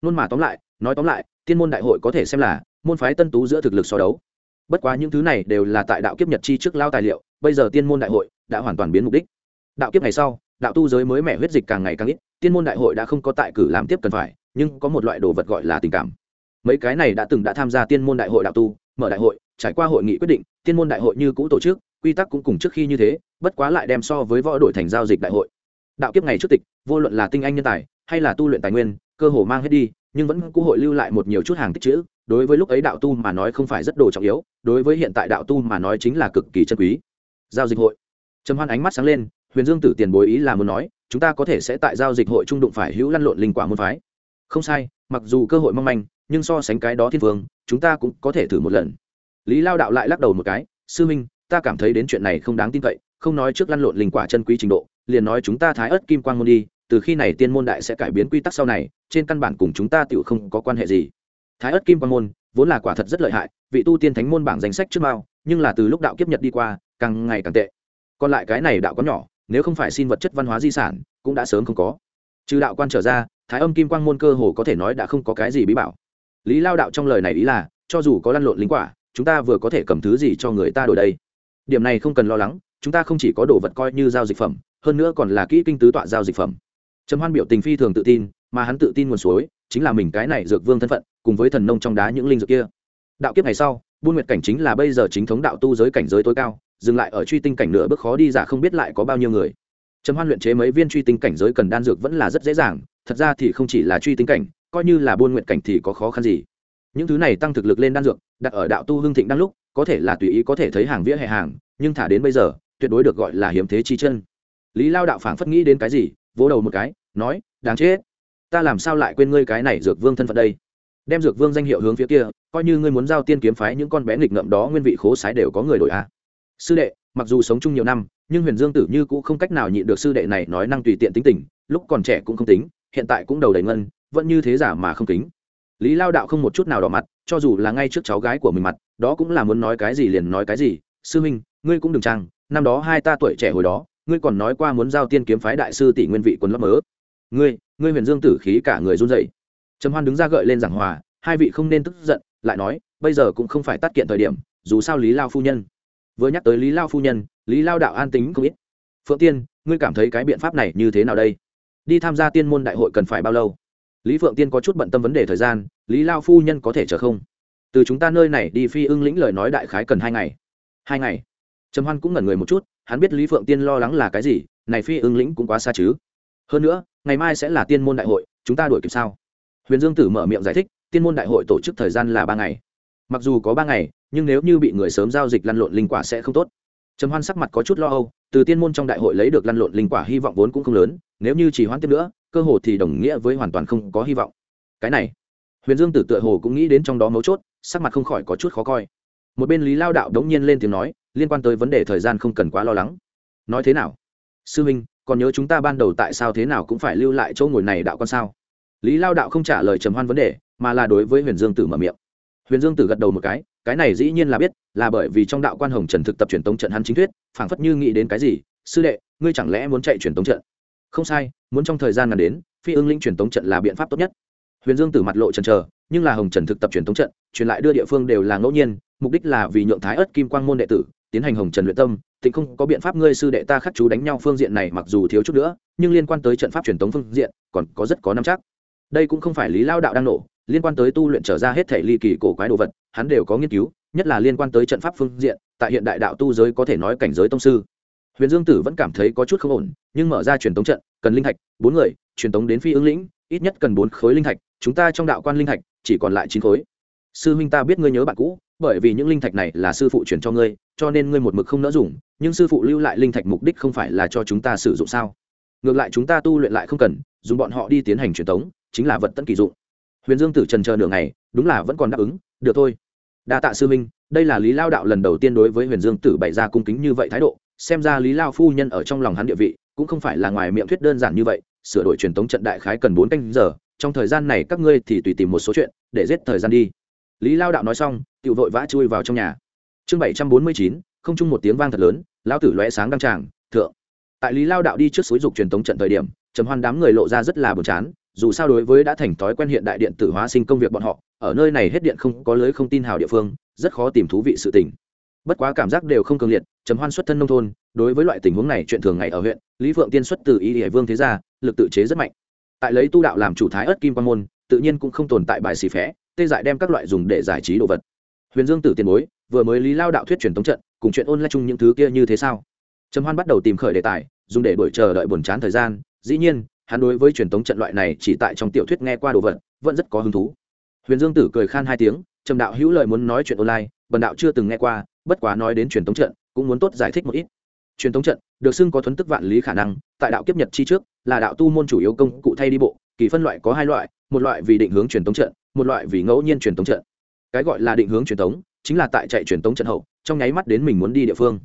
Luôn mà tóm lại, nói tóm lại, tiên môn đại hội có thể xem là môn phái tân tú giữa thực lực so đấu. Bất quá những thứ này đều là tại đạo kiếp nhật chi trước lao tài liệu, bây giờ tiên môn đại hội đã hoàn toàn biến mục đích đạo kiếp ngày sau, đạo tu giới mới mẻ huyết dịch càng ngày càng ít, tiên môn đại hội đã không có tại cử làm tiếp cần phải, nhưng có một loại đồ vật gọi là tình cảm. Mấy cái này đã từng đã tham gia tiên môn đại hội đạo tu, mở đại hội, trải qua hội nghị quyết định, tiên môn đại hội như cũ tổ chức, quy tắc cũng cùng trước khi như thế, bất quá lại đem so với võ đổi thành giao dịch đại hội. Đạo kiếp ngày trước tịch, vô luận là tinh anh nhân tài, hay là tu luyện tài nguyên, cơ hồ mang hết đi, nhưng vẫn cũ hội lưu lại một nhiều chút hàng tích chữ, đối với lúc ấy đạo tu mà nói không phải rất đồ trọng yếu, đối với hiện tại đạo tu mà nói chính là cực kỳ chân quý. Giao dịch hội. Trầm hoan ánh mắt sáng lên huyền dương tử tiền bối ý là muốn nói, chúng ta có thể sẽ tại giao dịch hội trung đụng phải hữu lăn lộn linh quả môn phái. Không sai, mặc dù cơ hội mong manh, nhưng so sánh cái đó thiên vương, chúng ta cũng có thể thử một lần. Lý lao đạo lại lắc đầu một cái, sư minh, ta cảm thấy đến chuyện này không đáng tin cậy, không nói trước lăn lộn linh quả chân quý trình độ, liền nói chúng ta thái ớt kim quang môn đi, từ khi này tiên môn đại sẽ cải biến quy tắc sau này, trên căn bản cùng chúng ta tự không có quan hệ gì. Thái ớt kim quang môn, vốn là quả thật rất lợi hại, vị tu tiên thánh môn bảng danh sách trước mao, nhưng là từ lúc đạo kiếp nhật đi qua, càng ngày càng tệ. Còn lại cái này đạo có nhỏ nếu không phải xin vật chất văn hóa di sản, cũng đã sớm không có. Trừ đạo quan trở ra, thái âm kim quang môn cơ hồ có thể nói đã không có cái gì bí bảo. Lý lao đạo trong lời này ý là, cho dù có lăn lộn linh quả, chúng ta vừa có thể cầm thứ gì cho người ta đổi đây? Điểm này không cần lo lắng, chúng ta không chỉ có đồ vật coi như giao dịch phẩm, hơn nữa còn là kỹ kinh tứ tọa giao dịch phẩm. Trầm hoan biểu tình phi thường tự tin, mà hắn tự tin nguồn suối chính là mình cái này dược vương thân phận, cùng với thần nông trong đá những linh dược kia. Đạo kiếp ngày sau, buôn nguyệt cảnh chính là bây giờ chính thống đạo tu giới cảnh giới tối cao dừng lại ở truy tinh cảnh nửa bước khó đi giả không biết lại có bao nhiêu người. Trầm hoan luyện chế mấy viên truy tinh cảnh giới cần đan dược vẫn là rất dễ dàng, thật ra thì không chỉ là truy tinh cảnh, coi như là buôn nguyện cảnh thì có khó khăn gì. Những thứ này tăng thực lực lên đan dược, đặt ở đạo tu hương thịnh đang lúc, có thể là tùy ý có thể thấy hàng vỉa hè hàng, nhưng thả đến bây giờ, tuyệt đối được gọi là hiếm thế chi chân. Lý lao đạo phảng phất nghĩ đến cái gì, vỗ đầu một cái, nói, đáng chết. Ta làm sao lại quên ngươi cái này dược vương thân phận đây? Đem dược vương danh hiệu hướng phía kia, coi như ngươi muốn giao tiên kiếm phái những con bé nghịch ngợm đó nguyên vị khố sái đều có người đổi a sư đệ, mặc dù sống chung nhiều năm, nhưng huyền dương tử như cũng không cách nào nhịn được sư đệ này nói năng tùy tiện tính tình, lúc còn trẻ cũng không tính, hiện tại cũng đầu đầy ngân, vẫn như thế giả mà không kính. Lý lao đạo không một chút nào đỏ mặt, cho dù là ngay trước cháu gái của mình mặt, đó cũng là muốn nói cái gì liền nói cái gì. Sư minh, ngươi cũng đừng trang, năm đó hai ta tuổi trẻ hồi đó, ngươi còn nói qua muốn giao tiên kiếm phái đại sư tỷ nguyên vị quân lớp mớ. Ngươi ngươi huyền dương tử khí cả người run dậy trầm hoan đứng ra gợi lên giảng hòa, hai vị không nên tức giận, lại nói, bây giờ cũng không phải tắt kiện thời điểm, dù sao lý lao phu nhân vừa nhắc tới lý lao phu nhân, lý lao đạo an tính không ít. Phượng tiên, ngươi cảm thấy cái biện pháp này như thế nào đây? Đi tham gia tiên môn đại hội cần phải bao lâu? Lý phượng tiên có chút bận tâm vấn đề thời gian, lý lao phu nhân có thể chờ không? Từ chúng ta nơi này đi phi ưng lĩnh lời nói đại khái cần hai ngày. Hai ngày? Trầm hoan cũng ngẩn người một chút, hắn biết lý phượng tiên lo lắng là cái gì, này phi ưng lĩnh cũng quá xa chứ. Hơn nữa, ngày mai sẽ là tiên môn đại hội, chúng ta đuổi kịp sao? Huyền dương tử mở miệng giải thích, tiên môn đại hội tổ chức thời gian là ba ngày mặc dù có ba ngày, nhưng nếu như bị người sớm giao dịch lăn lộn linh quả sẽ không tốt. Trầm hoan sắc mặt có chút lo âu, từ tiên môn trong đại hội lấy được lăn lộn linh quả hy vọng vốn cũng không lớn, nếu như chỉ hoãn tiếp nữa, cơ hồ thì đồng nghĩa với hoàn toàn không có hy vọng. Cái này, huyền dương tử tựa hồ cũng nghĩ đến trong đó mấu chốt, sắc mặt không khỏi có chút khó coi. Một bên lý lao đạo đống nhiên lên tiếng nói, liên quan tới vấn đề thời gian không cần quá lo lắng. Nói thế nào? Sư huynh còn nhớ chúng ta ban đầu tại sao thế nào cũng phải lưu lại chỗ ngồi này đạo con sao? Lý lao đạo không trả lời trầm hoan vấn đề, mà là đối với huyền dương tử mở miệng huyền dương tử gật đầu một cái cái này dĩ nhiên là biết, là bởi vì trong đạo quan hồng trần thực tập truyền tống trận hắn chính thuyết, phảng phất như nghĩ đến cái gì, sư đệ, ngươi chẳng lẽ muốn chạy truyền tống trận? Không sai, muốn trong thời gian ngắn đến, phi ưng linh truyền tống trận là biện pháp tốt nhất. Huyền dương tử mặt lộ trần trờ nhưng là hồng trần thực tập truyền tống trận, truyền lại đưa địa phương đều là ngẫu nhiên, mục đích là vì nhượng thái ất kim quang môn đệ tử tiến hành hồng trần luyện tâm tịnh không có biện pháp ngươi sư đệ ta khắc chú đánh nhau phương diện này mặc dù thiếu chút nữa, nhưng liên quan tới trận pháp truyền tống phương diện còn có rất có năm chắc. Đây cũng không phải lý lao đạo đang nổ liên quan tới tu luyện trở ra hết thể ly kỳ cổ quái đồ vật, hắn đều có nghiên cứu, nhất là liên quan tới trận pháp phương diện, tại hiện đại đạo tu giới có thể nói cảnh giới tông sư. Huyền dương tử vẫn cảm thấy có chút không ổn, nhưng mở ra truyền tống trận, cần linh thạch, bốn người, truyền tống đến phi ứng lĩnh, ít nhất cần bốn khối linh thạch, chúng ta trong đạo quan linh thạch, chỉ còn lại chín khối. Sư huynh ta biết ngươi nhớ bạn cũ, bởi vì những linh thạch này là sư phụ chuyển cho ngươi, cho nên ngươi một mực không nỡ dùng, nhưng sư phụ lưu lại linh thạch mục đích không phải là cho chúng ta sử dụng sao? Ngược lại chúng ta tu luyện lại không cần, dùng bọn họ đi tiến hành truyền tống, chính là vật tận kỳ dụng huyền dương tử trần chờ nửa ngày, đúng là vẫn còn đáp ứng, được thôi. Đa tạ sư minh đây là lý lao đạo lần đầu tiên đối với huyền dương tử bày ra cung kính như vậy thái độ, xem ra lý lao phu nhân ở trong lòng hắn địa vị, cũng không phải là ngoài miệng thuyết đơn giản như vậy, sửa đổi truyền thống trận đại khái cần bốn canh giờ, trong thời gian này các ngươi thì tùy tìm một số chuyện, để giết thời gian đi. Lý lao đạo nói xong tự vội vã chui vào trong nhà. Chương bảy trăm bốn mươi chín, không chung một tiếng vang thật lớn lao tử lóe sáng đăng tràng, thượng. Tại lý lao đạo đi trước suối dục truyền thống trận thời điểm, trầm hoan đám người lộ ra rất là buồn chán dù sao đối với đã thành thói quen hiện đại điện tử hóa sinh công việc bọn họ, ở nơi này hết điện không có lưới không tin hào địa phương, rất khó tìm thú vị sự tình. Bất quá cảm giác đều không cường liệt chấm hoan xuất thân nông thôn, đối với loại tình huống này chuyện thường ngày ở huyện, lý phượng tiên xuất từ y hải vương thế gia, lực tự chế rất mạnh. Tại lấy tu đạo làm chủ thái ớt kim quan môn, tự nhiên cũng không tồn tại bài xì phé, tê dại đem các loại dùng để giải trí đồ vật. Huyền dương tử tiền bối, vừa mới lý lao đạo thuyết truyền tống trận, cùng chuyện ôn lại chung những thứ kia như thế sao? Trầm hoan bắt đầu tìm khởi đề tài, dùng để đổi chờ đợi buồn chán thời gian, dĩ nhiên hắn đối với truyền thống trận loại này chỉ tại trong tiểu thuyết nghe qua đồ vật, vẫn rất có hứng thú. Huyền dương tử cười khan hai tiếng, trầm đạo hữu lời muốn nói chuyện online, bần đạo chưa từng nghe qua, bất quá nói đến truyền thống trận, cũng muốn tốt giải thích một ít. Truyền thống trận, được xưng có thuấn tức vạn lý khả năng, tại đạo kiếp nhật chi trước, là đạo tu môn chủ yếu công cụ thay đi bộ, kỳ phân loại có hai loại, một loại vì định hướng truyền thống trận, một loại vì ngẫu nhiên truyền thống trận. Cái gọi là định hướng truyền thống chính là tại chạy truyền thống trận hậu, trong nháy mắt đến mình muốn đi địa phương.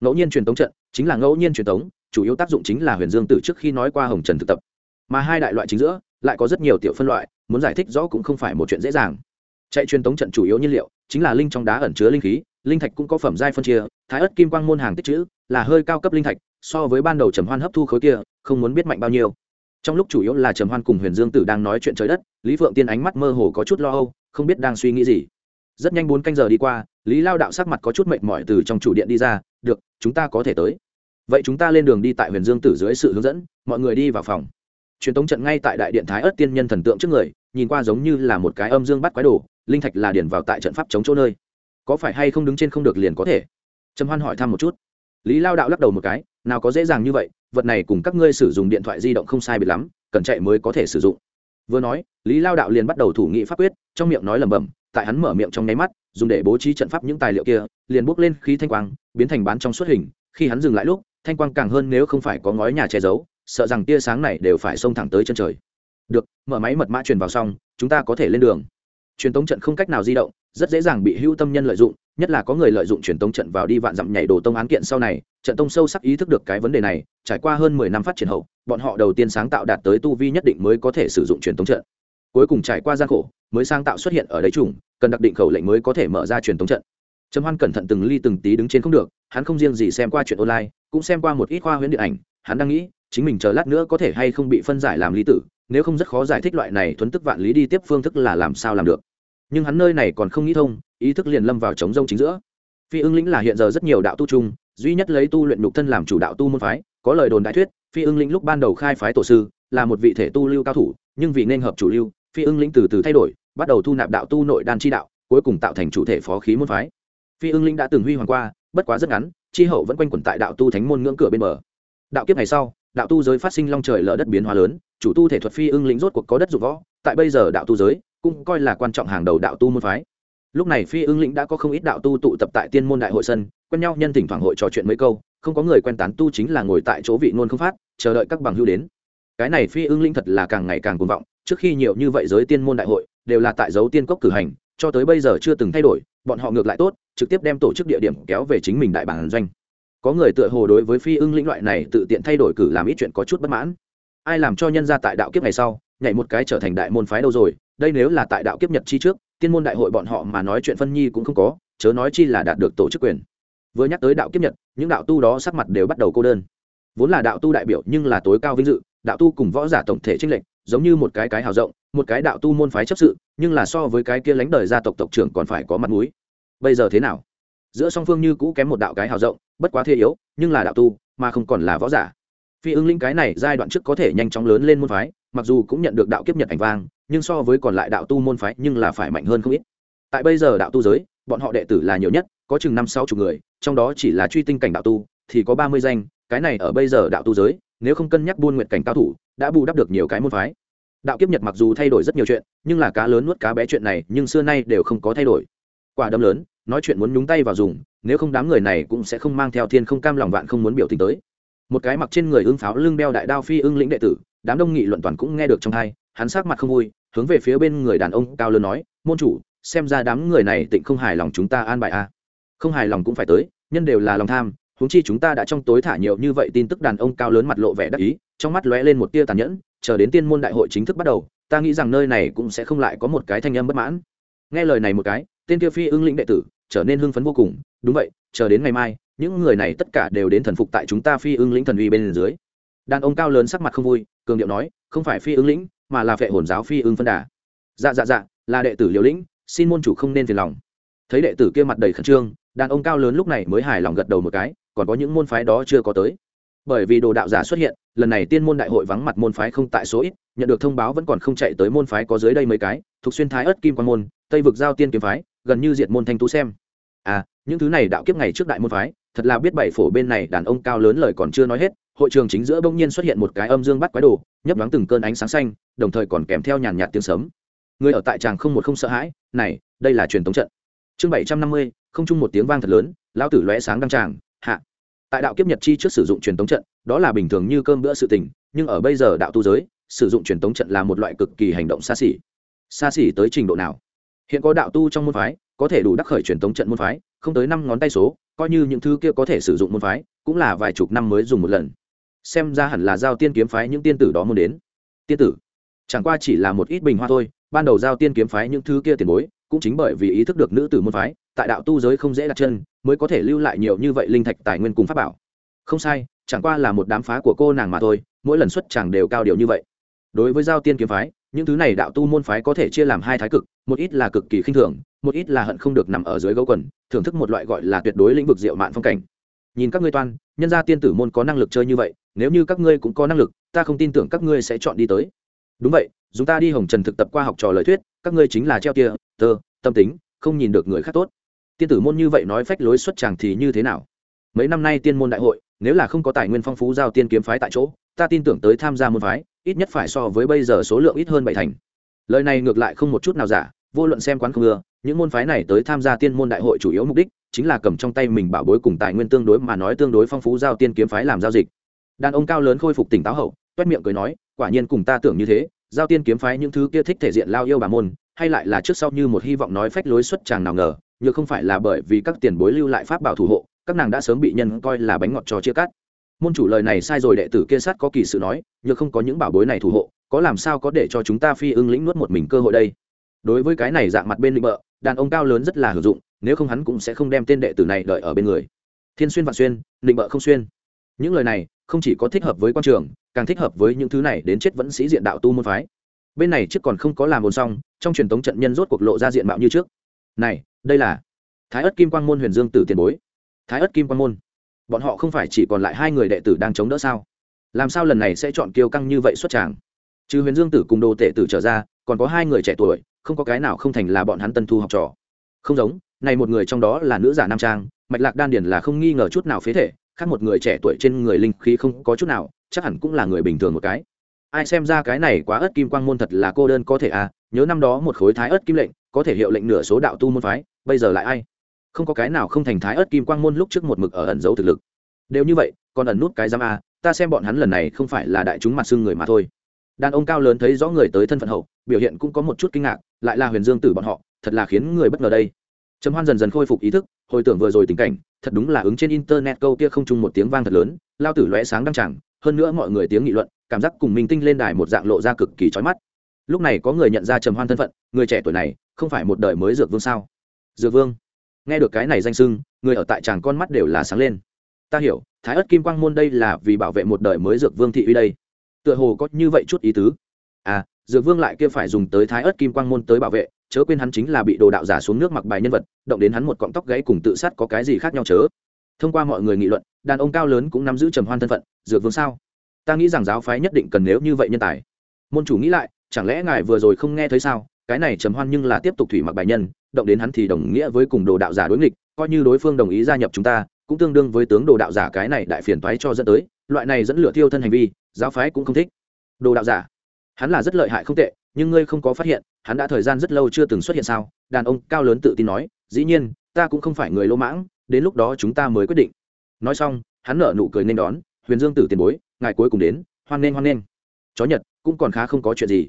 Ngẫu nhiên truyền thống trận, chính là ngẫu nhiên truyền thống chủ yếu tác dụng chính là huyền dương tử trước khi nói qua hồng trần thực tập. Mà hai đại loại chính giữa, lại có rất nhiều tiểu phân loại, muốn giải thích rõ cũng không phải một chuyện dễ dàng. Chạy truyền tống trận chủ yếu nhiên liệu, chính là linh trong đá ẩn chứa linh khí, linh thạch cũng có phẩm giai phân chia, thái ớt kim quang môn hàng tích chữ, là hơi cao cấp linh thạch, so với ban đầu trầm hoan hấp thu khối kia, không muốn biết mạnh bao nhiêu. Trong lúc chủ yếu là trầm hoan cùng huyền dương tử đang nói chuyện trời đất, lý phượng tiên ánh mắt mơ hồ có chút lo âu, không biết đang suy nghĩ gì. Rất nhanh bốn canh giờ đi qua, lý lao đạo sắc mặt có chút mệt mỏi từ trong chủ điện đi ra, được, chúng ta có thể tới vậy chúng ta lên đường đi tại huyền dương tử dưới sự hướng dẫn, mọi người đi vào phòng. Truyền tống trận ngay tại đại điện thái ớt tiên nhân thần tượng trước người, nhìn qua giống như là một cái âm dương bắt quái đồ, linh thạch là điển vào tại trận pháp chống chỗ nơi. Có phải hay không đứng trên không được liền có thể? Trầm hoan hỏi thăm một chút. Lý lao đạo lắc đầu một cái, nào có dễ dàng như vậy, vật này cùng các ngươi sử dụng điện thoại di động không sai biệt lắm, cần chạy mới có thể sử dụng. Vừa nói, lý lao đạo liền bắt đầu thủ nghị pháp quyết, trong miệng nói lẩm bẩm, tại hắn mở miệng trong nháy mắt, dùng để bố trí trận pháp những tài liệu kia, liền bốc lên khí thanh quang, biến thành bán trong suốt hình, khi hắn dừng lại lúc thanh quang càng hơn nếu không phải có ngói nhà che giấu, sợ rằng tia sáng này đều phải xông thẳng tới chân trời. Được, mở máy mật mã truyền vào xong, chúng ta có thể lên đường. Truyền tống trận không cách nào di động, rất dễ dàng bị hữu tâm nhân lợi dụng, nhất là có người lợi dụng truyền tống trận vào đi vạn dặm nhảy đồ tông án kiện sau này, trận tông sâu sắc ý thức được cái vấn đề này, trải qua hơn mười năm phát triển hậu, bọn họ đầu tiên sáng tạo đạt tới tu vi nhất định mới có thể sử dụng truyền tống trận. Cuối cùng trải qua gian khổ, mới sáng tạo xuất hiện ở đấy chủng, cần đặc định khẩu lệnh mới có thể mở ra truyền tống trận. Trầm hoan cẩn thận từng ly từng tí đứng trên không được, hắn không riêng gì xem qua chuyện online cũng xem qua một ít khoa huyễn điện ảnh, hắn đang nghĩ, chính mình chờ lát nữa có thể hay không bị phân giải làm lý tử, nếu không rất khó giải thích loại này thuấn tức vạn lý đi tiếp phương thức là làm sao làm được. Nhưng hắn nơi này còn không nghĩ thông, ý thức liền lâm vào chống rông chính giữa. Phi ưng lĩnh là hiện giờ rất nhiều đạo tu chung duy nhất lấy tu luyện nhục thân làm chủ đạo tu môn phái, có lời đồn đại thuyết, phi ưng lĩnh lúc ban đầu khai phái tổ sư, là một vị thể tu lưu cao thủ, nhưng vì nên hợp chủ lưu, phi ưng lĩnh từ từ thay đổi, bắt đầu thu nạp đạo tu nội đan chi đạo, cuối cùng tạo thành chủ thể phó khí môn phái. Phi ưng lĩnh đã từng huy hoàng qua, bất quá rất ngắn chi hậu vẫn quanh quẩn tại đạo tu thánh môn ngưỡng cửa bên bờ. Đạo kiếp ngày sau, đạo tu giới phát sinh long trời lở đất biến hóa lớn, chủ tu thể thuật phi ưng lĩnh rốt cuộc có đất dụng võ, tại bây giờ đạo tu giới cũng coi là quan trọng hàng đầu đạo tu môn phái. Lúc này phi ưng lĩnh đã có không ít đạo tu tụ tập tại tiên môn đại hội sân, quen nhau nhân thỉnh thoảng hội trò chuyện mấy câu, không có người quen tán tu chính là ngồi tại chỗ vị ngôn không phát, chờ đợi các bằng hưu đến. Cái này phi ưng lĩnh thật là càng ngày càng cuồng vọng, trước khi nhiều như vậy giới tiên môn đại hội đều là tại dấu tiên cốc cử hành, cho tới bây giờ chưa từng thay đổi bọn họ ngược lại tốt, trực tiếp đem tổ chức địa điểm kéo về chính mình đại bản doanh. Có người tựa hồ đối với phi ưng lĩnh loại này tự tiện thay đổi cử làm ít chuyện có chút bất mãn. Ai làm cho nhân ra tại đạo kiếp ngày sau, nhảy một cái trở thành đại môn phái đâu rồi, đây nếu là tại đạo kiếp nhật chi trước, tiên môn đại hội bọn họ mà nói chuyện phân nhi cũng không có, chớ nói chi là đạt được tổ chức quyền. Vừa nhắc tới đạo kiếp nhật, những đạo tu đó sắc mặt đều bắt đầu cô đơn. Vốn là đạo tu đại biểu nhưng là tối cao vinh dự, đạo tu cùng võ giả tổng thể tranh lệch giống như một cái cái hào rộng, một cái đạo tu môn phái chấp sự, nhưng là so với cái kia lánh đời gia tộc tộc trưởng còn phải có mặt mũi. Bây giờ thế nào? Giữa song phương như cũ kém một đạo cái hào rộng, bất quá thế yếu, nhưng là đạo tu, mà không còn là võ giả. Phi ứng linh cái này giai đoạn trước có thể nhanh chóng lớn lên môn phái, mặc dù cũng nhận được đạo kiếp nhật ảnh vang, nhưng so với còn lại đạo tu môn phái nhưng là phải mạnh hơn không ít. Tại bây giờ đạo tu giới, bọn họ đệ tử là nhiều nhất, có chừng năm sáu chục người, trong đó chỉ là truy tinh cảnh đạo tu, thì có ba mươi danh, cái này ở bây giờ đạo tu giới nếu không cân nhắc buôn nguyện cảnh cao thủ, đã bù đắp được nhiều cái môn phái. Đạo kiếp nhật mặc dù thay đổi rất nhiều chuyện, nhưng là cá lớn nuốt cá bé chuyện này, nhưng xưa nay đều không có thay đổi. Quả đấm lớn, nói chuyện muốn nhúng tay vào dùng, nếu không đám người này cũng sẽ không mang theo thiên không cam lòng vạn không muốn biểu tình tới. Một cái mặc trên người ưng pháo lưng đeo đại đao phi ưng lĩnh đệ tử, đám đông nghị luận toàn cũng nghe được trong hai, hắn sắc mặt không vui, hướng về phía bên người đàn ông cao lớn nói, môn chủ, xem ra đám người này tịnh không hài lòng chúng ta an bài a. À. không hài lòng cũng phải tới, nhân đều là lòng tham huống chi chúng ta đã trong tối thả nhiều như vậy tin tức đàn ông cao lớn mặt lộ vẻ đắc ý, trong mắt lóe lên một tia tàn nhẫn, chờ đến tiên môn đại hội chính thức bắt đầu, ta nghĩ rằng nơi này cũng sẽ không lại có một cái thanh âm bất mãn. Nghe lời này một cái, tên kia phi ưng lĩnh đệ tử trở nên hưng phấn vô cùng, đúng vậy, chờ đến ngày mai, những người này tất cả đều đến thần phục tại chúng ta phi ưng lĩnh thần uy bên dưới. Đàn ông cao lớn sắc mặt không vui, cường điệu nói, không phải phi ưng lĩnh, mà là vệ hồn giáo phi ưng phân đà. Dạ dạ dạ là đệ tử liều lĩnh, xin môn chủ không nên phiền lòng. Thấy đệ tử kia mặt đầy khẩn trương, đàn ông cao lớn lúc này mới hài lòng gật đầu một cái còn có những môn phái đó chưa có tới. Bởi vì đồ đạo giả xuất hiện, lần này tiên môn đại hội vắng mặt môn phái không tại số ít, nhận được thông báo vẫn còn không chạy tới môn phái có dưới đây mấy cái, thuộc xuyên thái ất kim quan môn, tây vực giao tiên kiếm phái, gần như diệt môn thanh tú xem. À những thứ này đạo kiếp ngày trước đại môn phái, thật là biết bảy phổ bên này đàn ông cao lớn lời còn chưa nói hết, hội trường chính giữa bỗng nhiên xuất hiện một cái âm dương bắt quái đồ, nhấp nhoáng từng cơn ánh sáng xanh, đồng thời còn kèm theo nhàn nhạt tiếng sớm người ở tại tràng không một không sợ hãi, này, đây là truyền thống trận. Chương bảy trăm năm mươi, không chung một tiếng vang thật lớn, lão tử lóe sáng đăng tràng hạ. Tại đạo kiếp nhật chi trước sử dụng truyền thống trận, đó là bình thường như cơm bữa sự tình, nhưng ở bây giờ đạo tu giới, sử dụng truyền thống trận là một loại cực kỳ hành động xa xỉ. Xa xỉ tới trình độ nào? Hiện có đạo tu trong môn phái, có thể đủ đắc khởi truyền thống trận môn phái, không tới năm ngón tay số, coi như những thứ kia có thể sử dụng môn phái, cũng là vài chục năm mới dùng một lần. Xem ra hẳn là giao tiên kiếm phái những tiên tử đó muốn đến. Tiên tử, chẳng qua chỉ là một ít bình hoa thôi, ban đầu giao tiên kiếm phái những thứ kia tiền bối cũng chính bởi vì ý thức được nữ tử môn phái, tại đạo tu giới không dễ đặt chân, mới có thể lưu lại nhiều như vậy linh thạch tài nguyên cùng pháp bảo. Không sai, chẳng qua là một đám phá của cô nàng mà thôi, mỗi lần xuất chẳng đều cao điều như vậy. Đối với giao tiên kiếm phái, những thứ này đạo tu môn phái có thể chia làm hai thái cực, một ít là cực kỳ khinh thường, một ít là hận không được nằm ở dưới gấu quần, thưởng thức một loại gọi là tuyệt đối lĩnh vực diệu mạn phong cảnh. Nhìn các ngươi toan, nhân gia tiên tử môn có năng lực chơi như vậy, nếu như các ngươi cũng có năng lực, ta không tin tưởng các ngươi sẽ chọn đi tới. Đúng vậy, chúng ta đi hồng trần thực tập qua học trò lời thuyết các ngươi chính là treo tia, tơ, tâm tính, không nhìn được người khác tốt. Tiên tử môn như vậy nói phách lối xuất chàng thì như thế nào? Mấy năm nay tiên môn đại hội, nếu là không có tài nguyên phong phú giao tiên kiếm phái tại chỗ, ta tin tưởng tới tham gia môn phái, ít nhất phải so với bây giờ số lượng ít hơn bảy thành. Lời này ngược lại không một chút nào giả, vô luận xem quán không ưa, những môn phái này tới tham gia tiên môn đại hội chủ yếu mục đích chính là cầm trong tay mình bảo bối cùng tài nguyên tương đối mà nói tương đối phong phú giao tiên kiếm phái làm giao dịch. Đàn ông cao lớn khôi phục tỉnh táo hậu, toét miệng cười nói, quả nhiên cùng ta tưởng như thế giao tiên kiếm phái những thứ kia thích thể diện lao yêu bà môn, hay lại là trước sau như một hy vọng nói phách lối xuất chàng nào ngờ nhưng không phải là bởi vì các tiền bối lưu lại pháp bảo thủ hộ, các nàng đã sớm bị nhân coi là bánh ngọt cho chia cắt. Môn chủ lời này sai rồi đệ tử kia sát có kỳ sự nói nhưng không có những bảo bối này thủ hộ, có làm sao có để cho chúng ta phi ưng lĩnh nuốt một mình cơ hội đây? Đối với cái này dạng mặt bên định bợ, đàn ông cao lớn rất là hữu dụng, nếu không hắn cũng sẽ không đem tên đệ tử này đợi ở bên người. Thiên xuyên vạn xuyên, định bợ không xuyên những lời này không chỉ có thích hợp với quan trường, càng thích hợp với những thứ này đến chết vẫn sĩ diện đạo tu môn phái. Bên này trước còn không có làm ồn xong, trong truyền thống trận nhân rốt cuộc lộ ra diện mạo như trước. Này, đây là thái ất kim quang môn huyền dương tử tiền bối. Thái ất kim quang môn. Bọn họ không phải chỉ còn lại hai người đệ tử đang chống đỡ sao? Làm sao lần này sẽ chọn kiêu căng như vậy xuất tràng? Trừ huyền dương tử cùng đồ tể tử trở ra, còn có hai người trẻ tuổi, không có cái nào không thành là bọn hắn tân thu học trò. Không giống, này một người trong đó là nữ giả nam trang, mạch lạc đan điển là không nghi ngờ chút nào phế thể khác một người trẻ tuổi trên người linh khí không có chút nào, chắc hẳn cũng là người bình thường một cái. Ai xem ra cái này quá ớt kim quang môn thật là cô đơn có thể à nhớ năm đó một khối thái ớt kim lệnh, có thể hiệu lệnh nửa số đạo tu môn phái, bây giờ lại ai? Không có cái nào không thành thái ớt kim quang môn lúc trước một mực ở ẩn giấu thực lực. Đều như vậy, còn ẩn nút cái giam à? ta xem bọn hắn lần này không phải là đại chúng mặt xưng người mà thôi. Đàn ông cao lớn thấy rõ người tới thân phận hậu, biểu hiện cũng có một chút kinh ngạc, lại là huyền dương tử bọn họ, thật là khiến người bất ngờ đây trầm hoan dần dần khôi phục ý thức, hồi tưởng vừa rồi tình cảnh, thật đúng là ứng trên internet câu kia không chung một tiếng vang thật lớn, lao tử lóe sáng đăng chẳng hơn nữa mọi người tiếng nghị luận, cảm giác cùng minh tinh lên đài một dạng lộ ra cực kỳ trói mắt. Lúc này có người nhận ra trầm hoan thân phận, người trẻ tuổi này, không phải một đời mới dược vương sao? Dược vương. Nghe được cái này danh sưng người ở tại chàng con mắt đều là sáng lên. Ta hiểu, thái ất kim quang môn đây là vì bảo vệ một đời mới dược vương thị uy đây. Tựa hồ có như vậy chút ý tứ. À dược vương lại kia phải dùng tới thái ất kim quang môn tới bảo vệ chớ quên hắn chính là bị đồ đạo giả xuống nước mặc bài nhân vật, động đến hắn một cọng tóc gãy cùng tự sát có cái gì khác nhau chớ? Thông qua mọi người nghị luận, đàn ông cao lớn cũng nắm giữ trầm hoan thân phận, dược vương sao? Ta nghĩ rằng giáo phái nhất định cần nếu như vậy nhân tài. Môn chủ nghĩ lại, chẳng lẽ ngài vừa rồi không nghe thấy sao? Cái này trầm hoan nhưng là tiếp tục thủy mặc bài nhân, động đến hắn thì đồng nghĩa với cùng đồ đạo giả đối nghịch, coi như đối phương đồng ý gia nhập chúng ta, cũng tương đương với tướng đồ đạo giả cái này đại phiền toái cho dẫn tới, loại này dẫn lửa thiêu thân hành vi, giáo phái cũng không thích. Đồ đạo giả, hắn là rất lợi hại không tệ nhưng ngươi không có phát hiện, hắn đã thời gian rất lâu chưa từng xuất hiện sao? Đàn ông cao lớn tự tin nói, dĩ nhiên, ta cũng không phải người lỗ mãng, đến lúc đó chúng ta mới quyết định. Nói xong, hắn nở nụ cười nên đón, huyền dương tử tiền bối, ngài cuối cùng đến, hoan nghênh hoan nghênh. Chó nhật, cũng còn khá không có chuyện gì.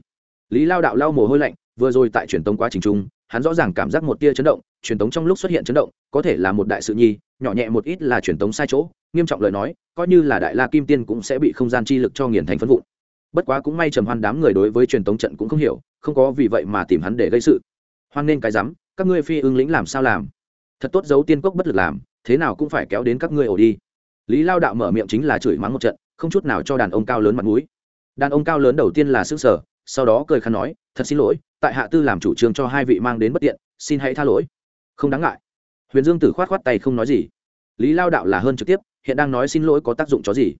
Lý lao đạo lau mồ hôi lạnh, vừa rồi tại truyền tống quá trình trung hắn rõ ràng cảm giác một tia chấn động, truyền tống trong lúc xuất hiện chấn động, có thể là một đại sự nhi, nhỏ nhẹ một ít là truyền tống sai chỗ, nghiêm trọng lời nói, coi như là đại la kim tiên cũng sẽ bị không gian chi lực cho nghiền thành phân vụn bất quá cũng may trầm hoan đám người đối với truyền tống trận cũng không hiểu, không có vì vậy mà tìm hắn để gây sự. Hoan nên cái rắm các ngươi phi ưng lĩnh làm sao làm? Thật tốt giấu tiên cốc bất lực làm, thế nào cũng phải kéo đến các ngươi ổ đi. Lý lao đạo mở miệng chính là chửi mắng một trận, không chút nào cho đàn ông cao lớn mặt mũi. Đàn ông cao lớn đầu tiên là xương sở sau đó cười khăn nói, thật xin lỗi, tại hạ tư làm chủ trương cho hai vị mang đến bất tiện, xin hãy tha lỗi. Không đáng ngại. Huyền dương tử khoát khoát tay không nói gì. Lý lao đạo là hơn trực tiếp, hiện đang nói xin lỗi có tác dụng chó gì?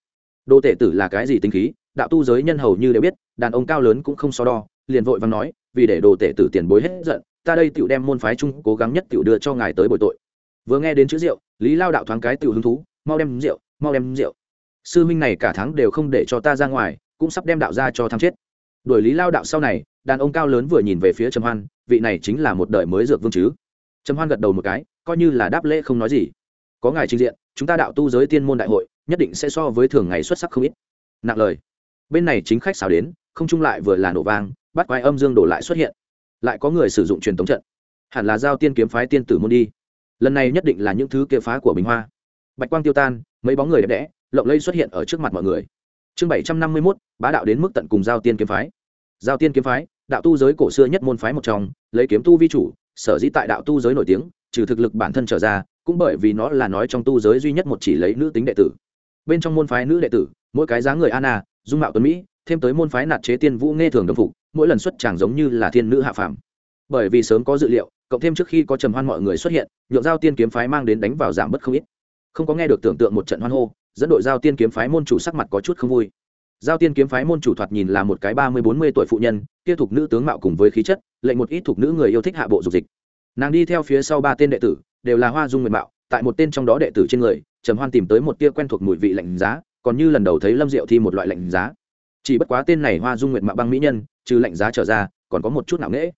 Đô tể tử là cái gì tính khí, đạo tu giới nhân hầu như đều biết, đàn ông cao lớn cũng không so đo, liền vội vàng nói, vì để đồ tể tử tiền bối hết giận, ta đây tựu đem môn phái chung cố gắng nhất tựu đưa cho ngài tới bồi tội. Vừa nghe đến chữ rượu, lý lao đạo thoáng cái tựu hứng thú, mau đem rượu, mau đem rượu. Sư minh này cả tháng đều không để cho ta ra ngoài, cũng sắp đem đạo ra cho tham chết. Đuổi lý lao đạo sau này, đàn ông cao lớn vừa nhìn về phía trầm hoan, vị này chính là một đời mới dược vương chứ. Trầm hoan gật đầu một cái, coi như là đáp lễ không nói gì. Có ngài trình diện, chúng ta đạo tu giới tiên môn đại hội nhất định sẽ so với thường ngày xuất sắc không ít. Nặng lời. Bên này chính khách xào đến, không chung lại vừa là nổ vang, bắt quái âm dương đổ lại xuất hiện. Lại có người sử dụng truyền thống trận. Hẳn là giao tiên kiếm phái tiên tử môn đi. Lần này nhất định là những thứ kia phá của bình hoa. Bạch quang tiêu tan, mấy bóng người đẹp đẽ, lộng lây xuất hiện ở trước mặt mọi người. Chương bảy trăm năm mươi mốt, bá đạo đến mức tận cùng giao tiên kiếm phái. Giao tiên kiếm phái, đạo tu giới cổ xưa nhất môn phái một trong, lấy kiếm tu vi chủ, sở dĩ tại đạo tu giới nổi tiếng, trừ thực lực bản thân trở ra, cũng bởi vì nó là nói trong tu giới duy nhất một chỉ lấy nữ tính đệ tử bên trong môn phái nữ đệ tử mỗi cái dáng người Anna, dung mạo tuấn mỹ thêm tới môn phái nạt chế tiên vũ nghe thường đồng phục mỗi lần xuất chàng giống như là thiên nữ hạ phàm. Bởi vì sớm có dự liệu cộng thêm trước khi có trầm hoan mọi người xuất hiện nhượng giao tiên kiếm phái mang đến đánh vào giảm bất không ít. Không có nghe được tưởng tượng một trận hoan hô dẫn đội giao tiên kiếm phái môn chủ sắc mặt có chút không vui. Giao tiên kiếm phái môn chủ thoạt nhìn là một cái ba mươi bốn mươi tuổi phụ nhân kia thuộc nữ tướng mạo cùng với khí chất lệnh một ít thuộc nữ người yêu thích hạ bộ dục dịch. Nàng đi theo phía sau ba tên đệ tử đều là hoa dung nguyện mạo tại một tên trong đó đệ tử trên người trầm hoan tìm tới một tia quen thuộc mùi vị lạnh giá, còn như lần đầu thấy lâm diệu thi một loại lạnh giá. Chỉ bất quá tên này hoa dung nguyện mạ băng mỹ nhân, trừ lạnh giá trở ra, còn có một chút ngạo nghễ.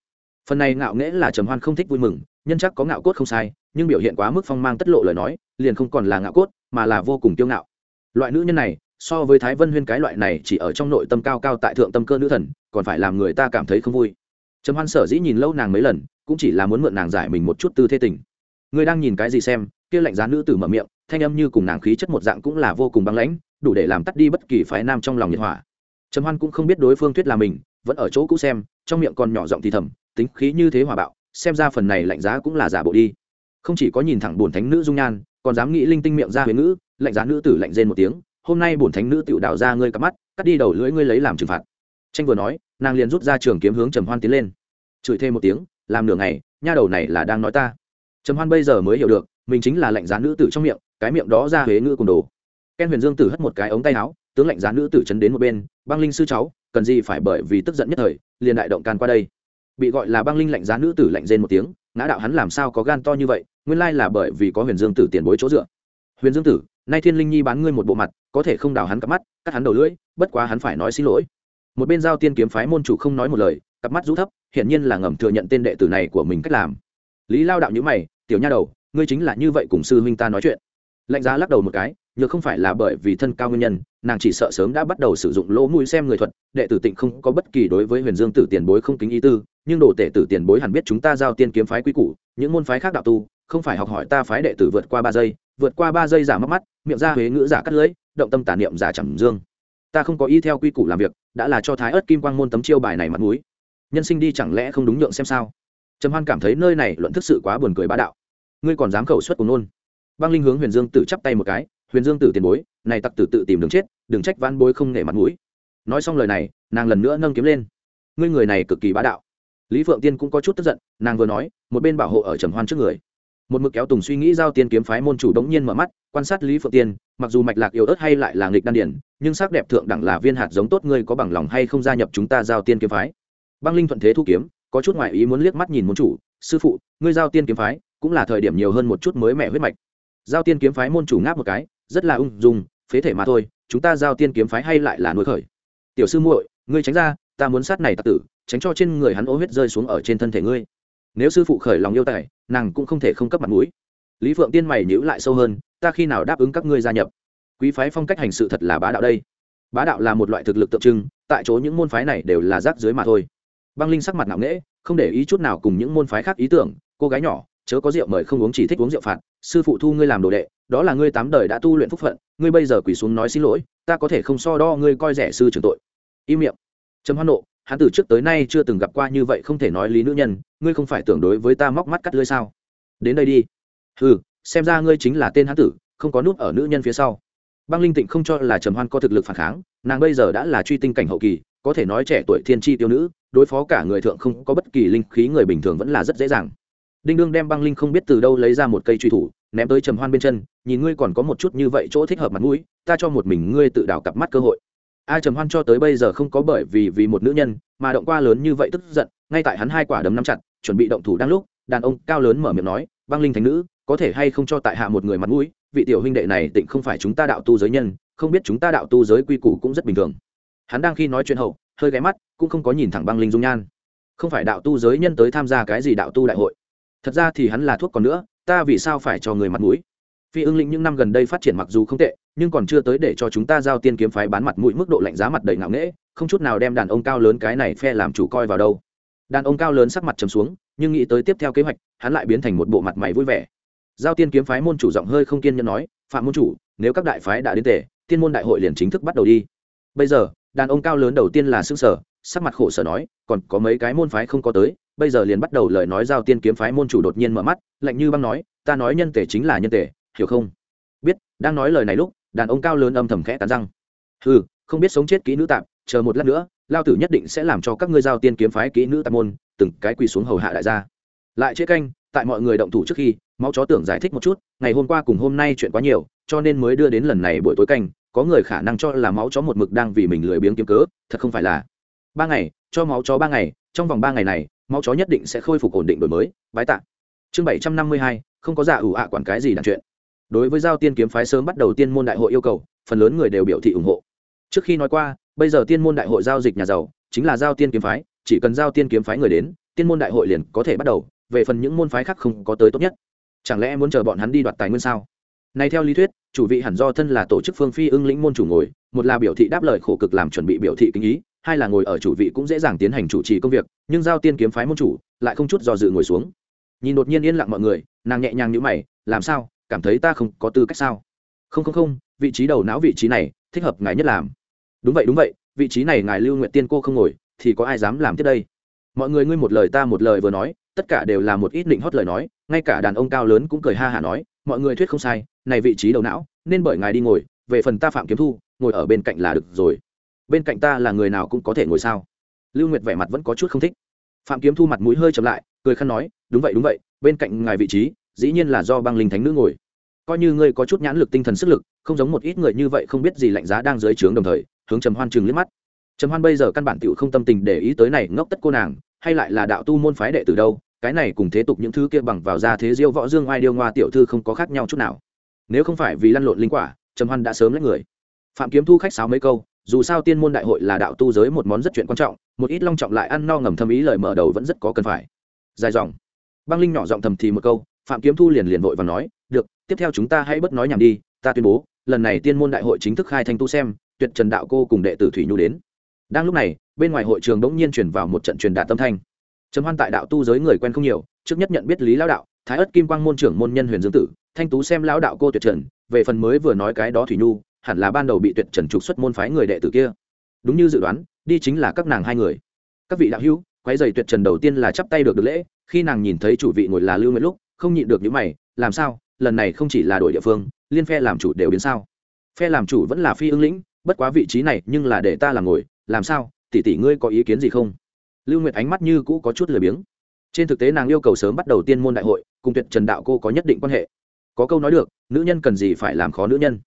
Phần này ngạo nghễ là trầm hoan không thích vui mừng, nhân chắc có ngạo cốt không sai, nhưng biểu hiện quá mức phong mang tất lộ lời nói, liền không còn là ngạo cốt, mà là vô cùng kiêu ngạo. Loại nữ nhân này, so với thái vân huyên cái loại này chỉ ở trong nội tâm cao cao tại thượng tâm cơ nữ thần, còn phải làm người ta cảm thấy không vui. Trầm hoan sở dĩ nhìn lâu nàng mấy lần, cũng chỉ là muốn mượn nàng giải mình một chút tư thế tình. Ngươi đang nhìn cái gì xem, kia lạnh giá nữ tử mở miệng thanh âm như cùng nàng khí chất một dạng cũng là vô cùng băng lãnh, đủ để làm tắt đi bất kỳ phái nam trong lòng nhiệt hỏa. Trầm hoan cũng không biết đối phương thuyết là mình, vẫn ở chỗ cũ xem, trong miệng còn nhỏ giọng thì thầm, tính khí như thế hòa bạo, xem ra phần này lạnh giá cũng là giả bộ đi. Không chỉ có nhìn thẳng bổn thánh nữ dung nhan, còn dám nghĩ linh tinh miệng ra huế ngữ, lạnh giá nữ tử lạnh rên một tiếng, hôm nay bổn thánh nữ tựu đào ra ngươi cắp mắt, cắt đi đầu lưỡi ngươi lấy làm trừng phạt. Tranh vừa nói, nàng liền rút ra trường kiếm hướng trầm hoan tiến lên. Chửi thêm một tiếng, làm nửa ngày, nha đầu này là đang nói ta. Trầm hoan bây giờ mới hiểu được, mình chính là lạnh giá nữ tử trong miệng cái miệng đó ra huế ngữ cùng đồ. Ken huyền dương tử hất một cái ống tay áo, tướng lạnh giá nữ tử chấn đến một bên, băng linh sư cháu, cần gì phải bởi vì tức giận nhất thời, liền đại động can qua đây? Bị gọi là băng linh lạnh giá nữ tử lạnh rên một tiếng, ngã đạo hắn làm sao có gan to như vậy, nguyên lai là bởi vì có huyền dương tử tiền bối chỗ dựa. Huyền dương tử, nay thiên linh nhi bán ngươi một bộ mặt, có thể không đào hắn cặp mắt, cắt hắn đầu lưỡi, bất quá hắn phải nói xin lỗi. Một bên giao tiên kiếm phái môn chủ không nói một lời, cặp mắt rũ thấp, hiển nhiên là ngầm thừa nhận tên đệ tử này của mình cách làm. Lý lao đạo nhữ mày, tiểu nha đầu, ngươi chính là như vậy cùng sư huynh ta nói chuyện lạnh giá lắc đầu một cái nhờ không phải là bởi vì thân cao nguyên nhân, nàng chỉ sợ sớm đã bắt đầu sử dụng lỗ mũi xem người thuật, đệ tử tịnh không có bất kỳ đối với huyền dương tử tiền bối không kính ý tư, nhưng đồ tể tử tiền bối hẳn biết chúng ta giao tiên kiếm phái quy củ, những môn phái khác đạo tu, không phải học hỏi ta phái đệ tử vượt qua ba giây, vượt qua ba giây giả mất mắt, miệng ra huế ngữ giả cắt lưỡi, động tâm tả niệm giả chẳng dương. Ta không có ý theo quy củ làm việc, đã là cho thái ớt kim quang môn tấm chiêu bài này mặt mũi. Nhân sinh đi chẳng lẽ không đúng nhượng xem sao? Trầm hoan cảm thấy nơi này luận thức sự quá buồn cười bá đạo. Ngươi còn dám khẩu xuất của nôn băng linh hướng huyền dương tử chắp tay một cái, huyền dương tử tiền bối, này tặc tử tự tìm đường chết, đừng trách van bối không nể mặt mũi. Nói xong lời này, nàng lần nữa nâng kiếm lên. Ngươi người này cực kỳ bá đạo. Lý phượng tiên cũng có chút tức giận, nàng vừa nói, một bên bảo hộ ở trầm hoan trước người. Một mực kéo tùng suy nghĩ giao tiên kiếm phái môn chủ đống nhiên mở mắt, quan sát lý phượng tiên, mặc dù mạch lạc yếu ớt hay lại là nghịch đan điển, nhưng sắc đẹp thượng đẳng là viên hạt giống tốt, ngươi có bằng lòng hay không gia nhập chúng ta giao tiên kiếm phái? Băng linh thuận thế thu kiếm, có chút ngoại ý muốn liếc mắt nhìn môn chủ, sư phụ, ngươi giao tiên kiếm phái cũng là thời điểm nhiều hơn một chút mới mẹ huyết mạch giao tiên kiếm phái môn chủ ngáp một cái, rất là ung dung, phế thể mà thôi, chúng ta giao tiên kiếm phái hay lại là nuôi khởi. Tiểu sư muội, ngươi tránh ra, ta muốn sát này tặc tử, tránh cho trên người hắn ô huyết rơi xuống ở trên thân thể ngươi. Nếu sư phụ khởi lòng yêu tài, nàng cũng không thể không cấp mặt mũi. Lý phượng tiên mày nhữ lại sâu hơn, ta khi nào đáp ứng các ngươi gia nhập? Quý phái phong cách hành sự thật là bá đạo đây. Bá đạo là một loại thực lực tượng trưng, tại chỗ những môn phái này đều là rác dưới mà thôi. Băng linh sắc mặt nặng nễ không để ý chút nào cùng những môn phái khác ý tưởng, cô gái nhỏ chớ có rượu mời không uống chỉ thích uống rượu phạt. Sư phụ thu ngươi làm đồ đệ, đó là ngươi tám đời đã tu luyện phúc phận, ngươi bây giờ quỳ xuống nói xin lỗi, ta có thể không so đo ngươi coi rẻ sư trưởng tội. Im miệng. Trầm hoan nộ, hắn từ trước tới nay chưa từng gặp qua như vậy không thể nói lý nữ nhân, ngươi không phải tưởng đối với ta móc mắt cắt lưỡi sao? Đến đây đi. Ừ xem ra ngươi chính là tên hán tử, không có nút ở nữ nhân phía sau. Băng linh tịnh không cho là trầm hoan có thực lực phản kháng, nàng bây giờ đã là truy tinh cảnh hậu kỳ, có thể nói trẻ tuổi thiên tri tiêu nữ, đối phó cả người thượng không có bất kỳ linh khí người bình thường vẫn là rất dễ dàng đinh đương đem băng linh không biết từ đâu lấy ra một cây truy thủ, ném tới trầm hoan bên chân, nhìn ngươi còn có một chút như vậy chỗ thích hợp mặt mũi, ta cho một mình ngươi tự đào cặp mắt cơ hội. A trầm hoan cho tới bây giờ không có bởi vì vì một nữ nhân mà động qua lớn như vậy tức giận, ngay tại hắn hai quả đấm nắm chặt, chuẩn bị động thủ đang lúc, đàn ông cao lớn mở miệng nói, băng linh thánh nữ, có thể hay không cho tại hạ một người mặt mũi, vị tiểu huynh đệ này tịnh không phải chúng ta đạo tu giới nhân, không biết chúng ta đạo tu giới quy củ cũng rất bình thường. Hắn đang khi nói chuyện hậu, hơi ghé mắt, cũng không có nhìn thẳng băng linh dung nhan. Không phải đạo tu giới nhân tới tham gia cái gì đạo tu đại hội thật ra thì hắn là thuốc còn nữa, ta vì sao phải cho người mặt mũi? Phi ưng lĩnh những năm gần đây phát triển mặc dù không tệ, nhưng còn chưa tới để cho chúng ta giao tiên kiếm phái bán mặt mũi mức độ lạnh giá mặt đầy ngạo nghễ, không chút nào đem đàn ông cao lớn cái này phe làm chủ coi vào đâu. Đàn ông cao lớn sắc mặt trầm xuống, nhưng nghĩ tới tiếp theo kế hoạch, hắn lại biến thành một bộ mặt mày vui vẻ. Giao tiên kiếm phái môn chủ giọng hơi không kiên nhẫn nói, phạm môn chủ, nếu các đại phái đã đến tề, tiên môn đại hội liền chính thức bắt đầu đi. Bây giờ, đàn ông cao lớn đầu tiên là xương sở sắc mặt khổ sở nói, còn có mấy cái môn phái không có tới bây giờ liền bắt đầu lời nói giao tiên kiếm phái môn chủ đột nhiên mở mắt, lạnh như băng nói, ta nói nhân tể chính là nhân tể, hiểu không? Biết, đang nói lời này lúc, đàn ông cao lớn âm thầm khẽ cắn răng. Ừ không biết sống chết kỹ nữ tạm chờ một lát nữa, lao tử nhất định sẽ làm cho các ngươi giao tiên kiếm phái kỹ nữ tạp môn, từng cái quỳ xuống hầu hạ đại gia. Lại chế canh, tại mọi người động thủ trước khi, máu chó tưởng giải thích một chút, ngày hôm qua cùng hôm nay chuyện quá nhiều, cho nên mới đưa đến lần này buổi tối canh, có người khả năng cho là máu chó một mực đang vì mình lười biếng kiếm cớ, thật không phải là. Ba ngày, cho máu chó ba ngày, trong vòng ba ngày này máu chó nhất định sẽ khôi phục ổn định đổi mới. Bái tạ. Chương bảy trăm năm mươi hai, không có giả ủ ạ quản cái gì đàn chuyện. Đối với giao tiên kiếm phái sớm bắt đầu tiên môn đại hội yêu cầu, phần lớn người đều biểu thị ủng hộ. Trước khi nói qua, bây giờ tiên môn đại hội giao dịch nhà giàu, chính là giao tiên kiếm phái, chỉ cần giao tiên kiếm phái người đến, tiên môn đại hội liền có thể bắt đầu, về phần những môn phái khác không có tới tốt nhất. Chẳng lẽ muốn chờ bọn hắn đi đoạt tài nguyên sao? Này theo lý thuyết, chủ vị hẳn do thân là tổ chức phương phi ưng lĩnh môn chủ ngồi, một là biểu thị đáp lời khổ cực làm chuẩn bị biểu thị kinh ý hai là ngồi ở chủ vị cũng dễ dàng tiến hành chủ trì công việc, nhưng giao tiên kiếm phái môn chủ lại không chút do dự ngồi xuống. Nhìn đột nhiên yên lặng mọi người, nàng nhẹ nhàng như mày, làm sao? Cảm thấy ta không có tư cách sao? Không không không, vị trí đầu não vị trí này, thích hợp ngài nhất làm. Đúng vậy đúng vậy, vị trí này ngài lưu nguyện tiên cô không ngồi, thì có ai dám làm tiếp đây? Mọi người ngươi một lời ta một lời vừa nói, tất cả đều là một ít định hót lời nói, ngay cả đàn ông cao lớn cũng cười ha hả nói, mọi người thuyết không sai, này vị trí đầu não, nên bởi ngài đi ngồi, về phần ta phạm kiếm thu, ngồi ở bên cạnh là được rồi bên cạnh ta là người nào cũng có thể ngồi sao? Lưu nguyệt vẻ mặt vẫn có chút không thích. Phạm kiếm thu mặt mũi hơi chậm lại, cười khăn nói, đúng vậy đúng vậy, bên cạnh ngài vị trí, dĩ nhiên là do băng linh thánh nữ ngồi. Coi như ngươi có chút nhãn lực tinh thần sức lực, không giống một ít người như vậy không biết gì lạnh giá đang dưới trướng đồng thời. Hướng trầm hoan chừng liếc mắt. Trầm hoan bây giờ căn bản tựu không tâm tình để ý tới này ngốc tất cô nàng, hay lại là đạo tu môn phái đệ từ đâu, cái này cùng thế tục những thứ kia bằng vào ra thế diêu võ dương oai điêu ngoa tiểu thư không có khác nhau chút nào. Nếu không phải vì lăn lộn linh quả, trầm hoan đã sớm lấy người. Phạm kiếm thu khách sáo mấy câu dù sao tiên môn đại hội là đạo tu giới một món rất chuyện quan trọng, một ít long trọng lại ăn no ngầm thâm ý lời mở đầu vẫn rất có cần phải. Dài dòng. Băng linh nhỏ giọng thầm thì một câu, phạm kiếm thu liền liền vội và nói, được, tiếp theo chúng ta hãy bất nói nhảm đi, ta tuyên bố, lần này tiên môn đại hội chính thức khai thanh tu xem, tuyệt trần đạo cô cùng đệ tử thủy nhu đến. Đang lúc này, bên ngoài hội trường bỗng nhiên chuyển vào một trận truyền đạt tâm thanh. Trầm hoan tại đạo tu giới người quen không nhiều, trước nhất nhận biết lý lão đạo, thái ất kim quang môn trưởng môn nhân huyền dương tử, thanh tú xem lão đạo cô tuyệt trần, về phần mới vừa nói cái đó thủy nhu hẳn là ban đầu bị tuyệt trần trục xuất môn phái người đệ tử kia. Đúng như dự đoán, đi chính là các nàng hai người. Các vị đạo hữu quái dày tuyệt trần đầu tiên là chắp tay được được lễ, khi nàng nhìn thấy chủ vị ngồi là lưu nguyệt lúc, không nhịn được những mày, làm sao? Lần này không chỉ là đổi địa phương, liên phe làm chủ đều biến sao? Phe làm chủ vẫn là phi ưng lĩnh, bất quá vị trí này nhưng là để ta làm ngồi, làm sao? Tỷ tỷ ngươi có ý kiến gì không? Lưu nguyệt ánh mắt như cũ có chút lười biếng. Trên thực tế nàng yêu cầu sớm bắt đầu tiên môn đại hội, cùng tuyệt trần đạo cô có nhất định quan hệ. Có câu nói được, nữ nhân cần gì phải làm khó nữ nhân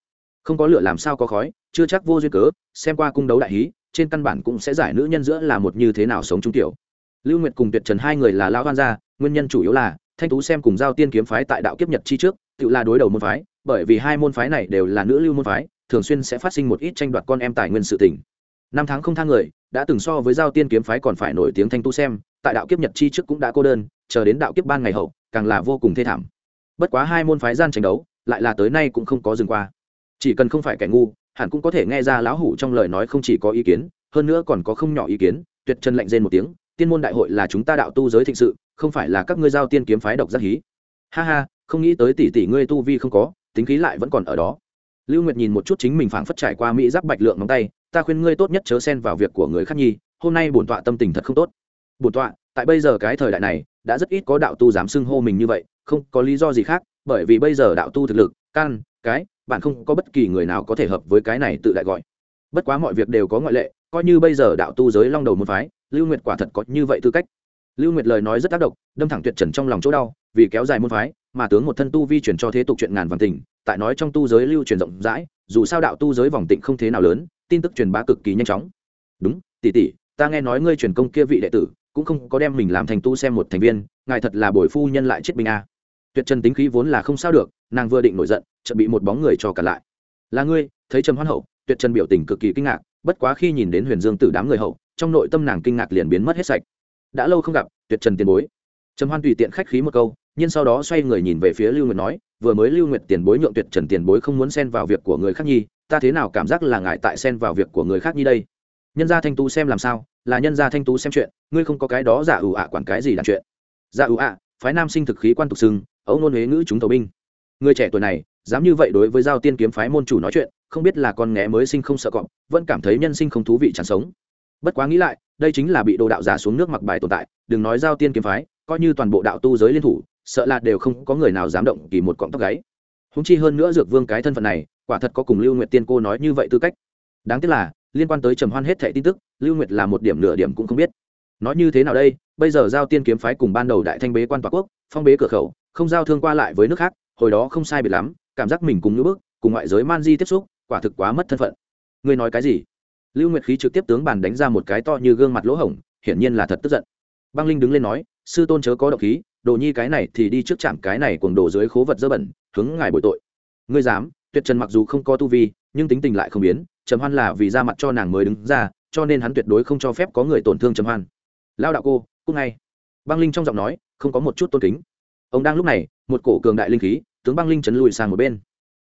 không có lửa làm sao có khói, chưa chắc vô duyên cớ, xem qua cung đấu đại hí, trên căn bản cũng sẽ giải nữ nhân giữa là một như thế nào sống trung tiểu. Lưu nguyệt cùng tuyệt trần hai người là lão hoan gia, nguyên nhân chủ yếu là, thanh tú xem cùng giao tiên kiếm phái tại đạo kiếp nhật chi trước, tự là đối đầu môn phái, bởi vì hai môn phái này đều là nữ lưu môn phái, thường xuyên sẽ phát sinh một ít tranh đoạt con em tài nguyên sự tình. Năm tháng không thang người, đã từng so với giao tiên kiếm phái còn phải nổi tiếng thanh tu xem, tại đạo kiếp nhật chi trước cũng đã cô đơn, chờ đến đạo kiếp ban ngày hậu, càng là vô cùng thê thảm. Bất quá hai môn phái gian tranh đấu, lại là tới nay cũng không có dừng qua chỉ cần không phải kẻ ngu, hẳn cũng có thể nghe ra lão hủ trong lời nói không chỉ có ý kiến, hơn nữa còn có không nhỏ ý kiến, tuyệt chân lạnh rên một tiếng, tiên môn đại hội là chúng ta đạo tu giới thịnh sự, không phải là các ngươi giao tiên kiếm phái độc giác hí. Ha ha, không nghĩ tới tỷ tỷ ngươi tu vi không có, tính khí lại vẫn còn ở đó. Lưu nguyệt nhìn một chút chính mình phảng phất trải qua mỹ giáp bạch lượng ngón tay, ta khuyên ngươi tốt nhất chớ xen vào việc của người khác nhi, hôm nay bổn tọa tâm tình thật không tốt. Bổn tọa, tại bây giờ cái thời đại này, đã rất ít có đạo tu dám xưng hô mình như vậy, không có lý do gì khác, bởi vì bây giờ đạo tu thực lực, căn, cái bạn không có bất kỳ người nào có thể hợp với cái này tự đại gọi. Bất quá mọi việc đều có ngoại lệ, coi như bây giờ đạo tu giới long đầu Môn phái, lưu nguyệt quả thật có như vậy tư cách. Lưu nguyệt lời nói rất tác động, đâm thẳng tuyệt trần trong lòng chỗ đau, vì kéo dài môn phái, mà tướng một thân tu vi truyền cho thế tục chuyện ngàn vàng tình, tại nói trong tu giới lưu truyền rộng rãi, dù sao đạo tu giới vòng tịnh không thế nào lớn, tin tức truyền bá cực kỳ nhanh chóng. Đúng, tỷ tỷ, ta nghe nói ngươi truyền công kia vị đệ tử, cũng không có đem mình làm thành tu xem một thành viên, ngài thật là bồi phu nhân lại chết binh a tuyệt trần tính khí vốn là không sao được, nàng vừa định nổi giận, chợt bị một bóng người cho cả lại. Là ngươi? Thấy trầm hoan hậu, tuyệt trần biểu tình cực kỳ kinh ngạc, bất quá khi nhìn đến huyền dương tử đám người hậu, trong nội tâm nàng kinh ngạc liền biến mất hết sạch. Đã lâu không gặp, tuyệt trần tiền bối. Trầm hoan tùy tiện khách khí một câu, nhưng sau đó xoay người nhìn về phía lưu nguyệt nói, vừa mới lưu nguyệt tiền bối nhượng tuyệt trần tiền bối không muốn xen vào việc của người khác nhi, ta thế nào cảm giác là ngại tại xen vào việc của người khác nhi đây? Nhân gia thanh tú xem làm sao? Là nhân gia thanh tú xem chuyện, ngươi không có cái đó giả ủ ạ quản cái gì là chuyện. Giả ủ ạ, phái nam sinh thực khí quan tục xưng ông nôn huế ngữ chúng tàu binh. Người trẻ tuổi này, dám như vậy đối với giao tiên kiếm phái môn chủ nói chuyện, không biết là con nghé mới sinh không sợ cọp, vẫn cảm thấy nhân sinh không thú vị chẳng sống. Bất quá nghĩ lại, đây chính là bị đồ đạo giả xuống nước mặc bài tồn tại, đừng nói giao tiên kiếm phái, coi như toàn bộ đạo tu giới liên thủ, sợ là đều không có người nào dám động kỳ một cọng tóc gáy. Húng chi hơn nữa dược vương cái thân phận này, quả thật có cùng lưu nguyệt tiên cô nói như vậy tư cách. Đáng tiếc là, liên quan tới trầm hoan hết thẻ tin tức, lưu nguyệt là một điểm nửa điểm cũng không biết. Nói như thế nào đây? Bây giờ giao tiên kiếm phái cùng ban đầu đại thanh bế quan tòa quốc, phong bế cửa khẩu không giao thương qua lại với nước khác, hồi đó không sai biệt lắm, cảm giác mình cùng nữ bước cùng ngoại giới man di tiếp xúc, quả thực quá mất thân phận. Ngươi nói cái gì? Lưu nguyệt khí trực tiếp tướng bàn đánh ra một cái to như gương mặt lỗ hổng, hiển nhiên là thật tức giận. Băng linh đứng lên nói, sư tôn chớ có độc khí, đồ nhi cái này thì đi trước chạm cái này cuồng đổ dưới khố vật dơ bẩn, hướng ngài bội tội. Ngươi dám? Tuyệt trần mặc dù không có tu vi, nhưng tính tình lại không biến, trầm hoan là vì ra mặt cho nàng mới đứng ra, cho nên hắn tuyệt đối không cho phép có người tổn thương trầm hoan. Lao đạo cô cúc ngay. Băng linh trong giọng nói, không có một chút tôn kính ông đang lúc này, một cổ cường đại linh khí, tướng băng linh chấn lùi sang một bên.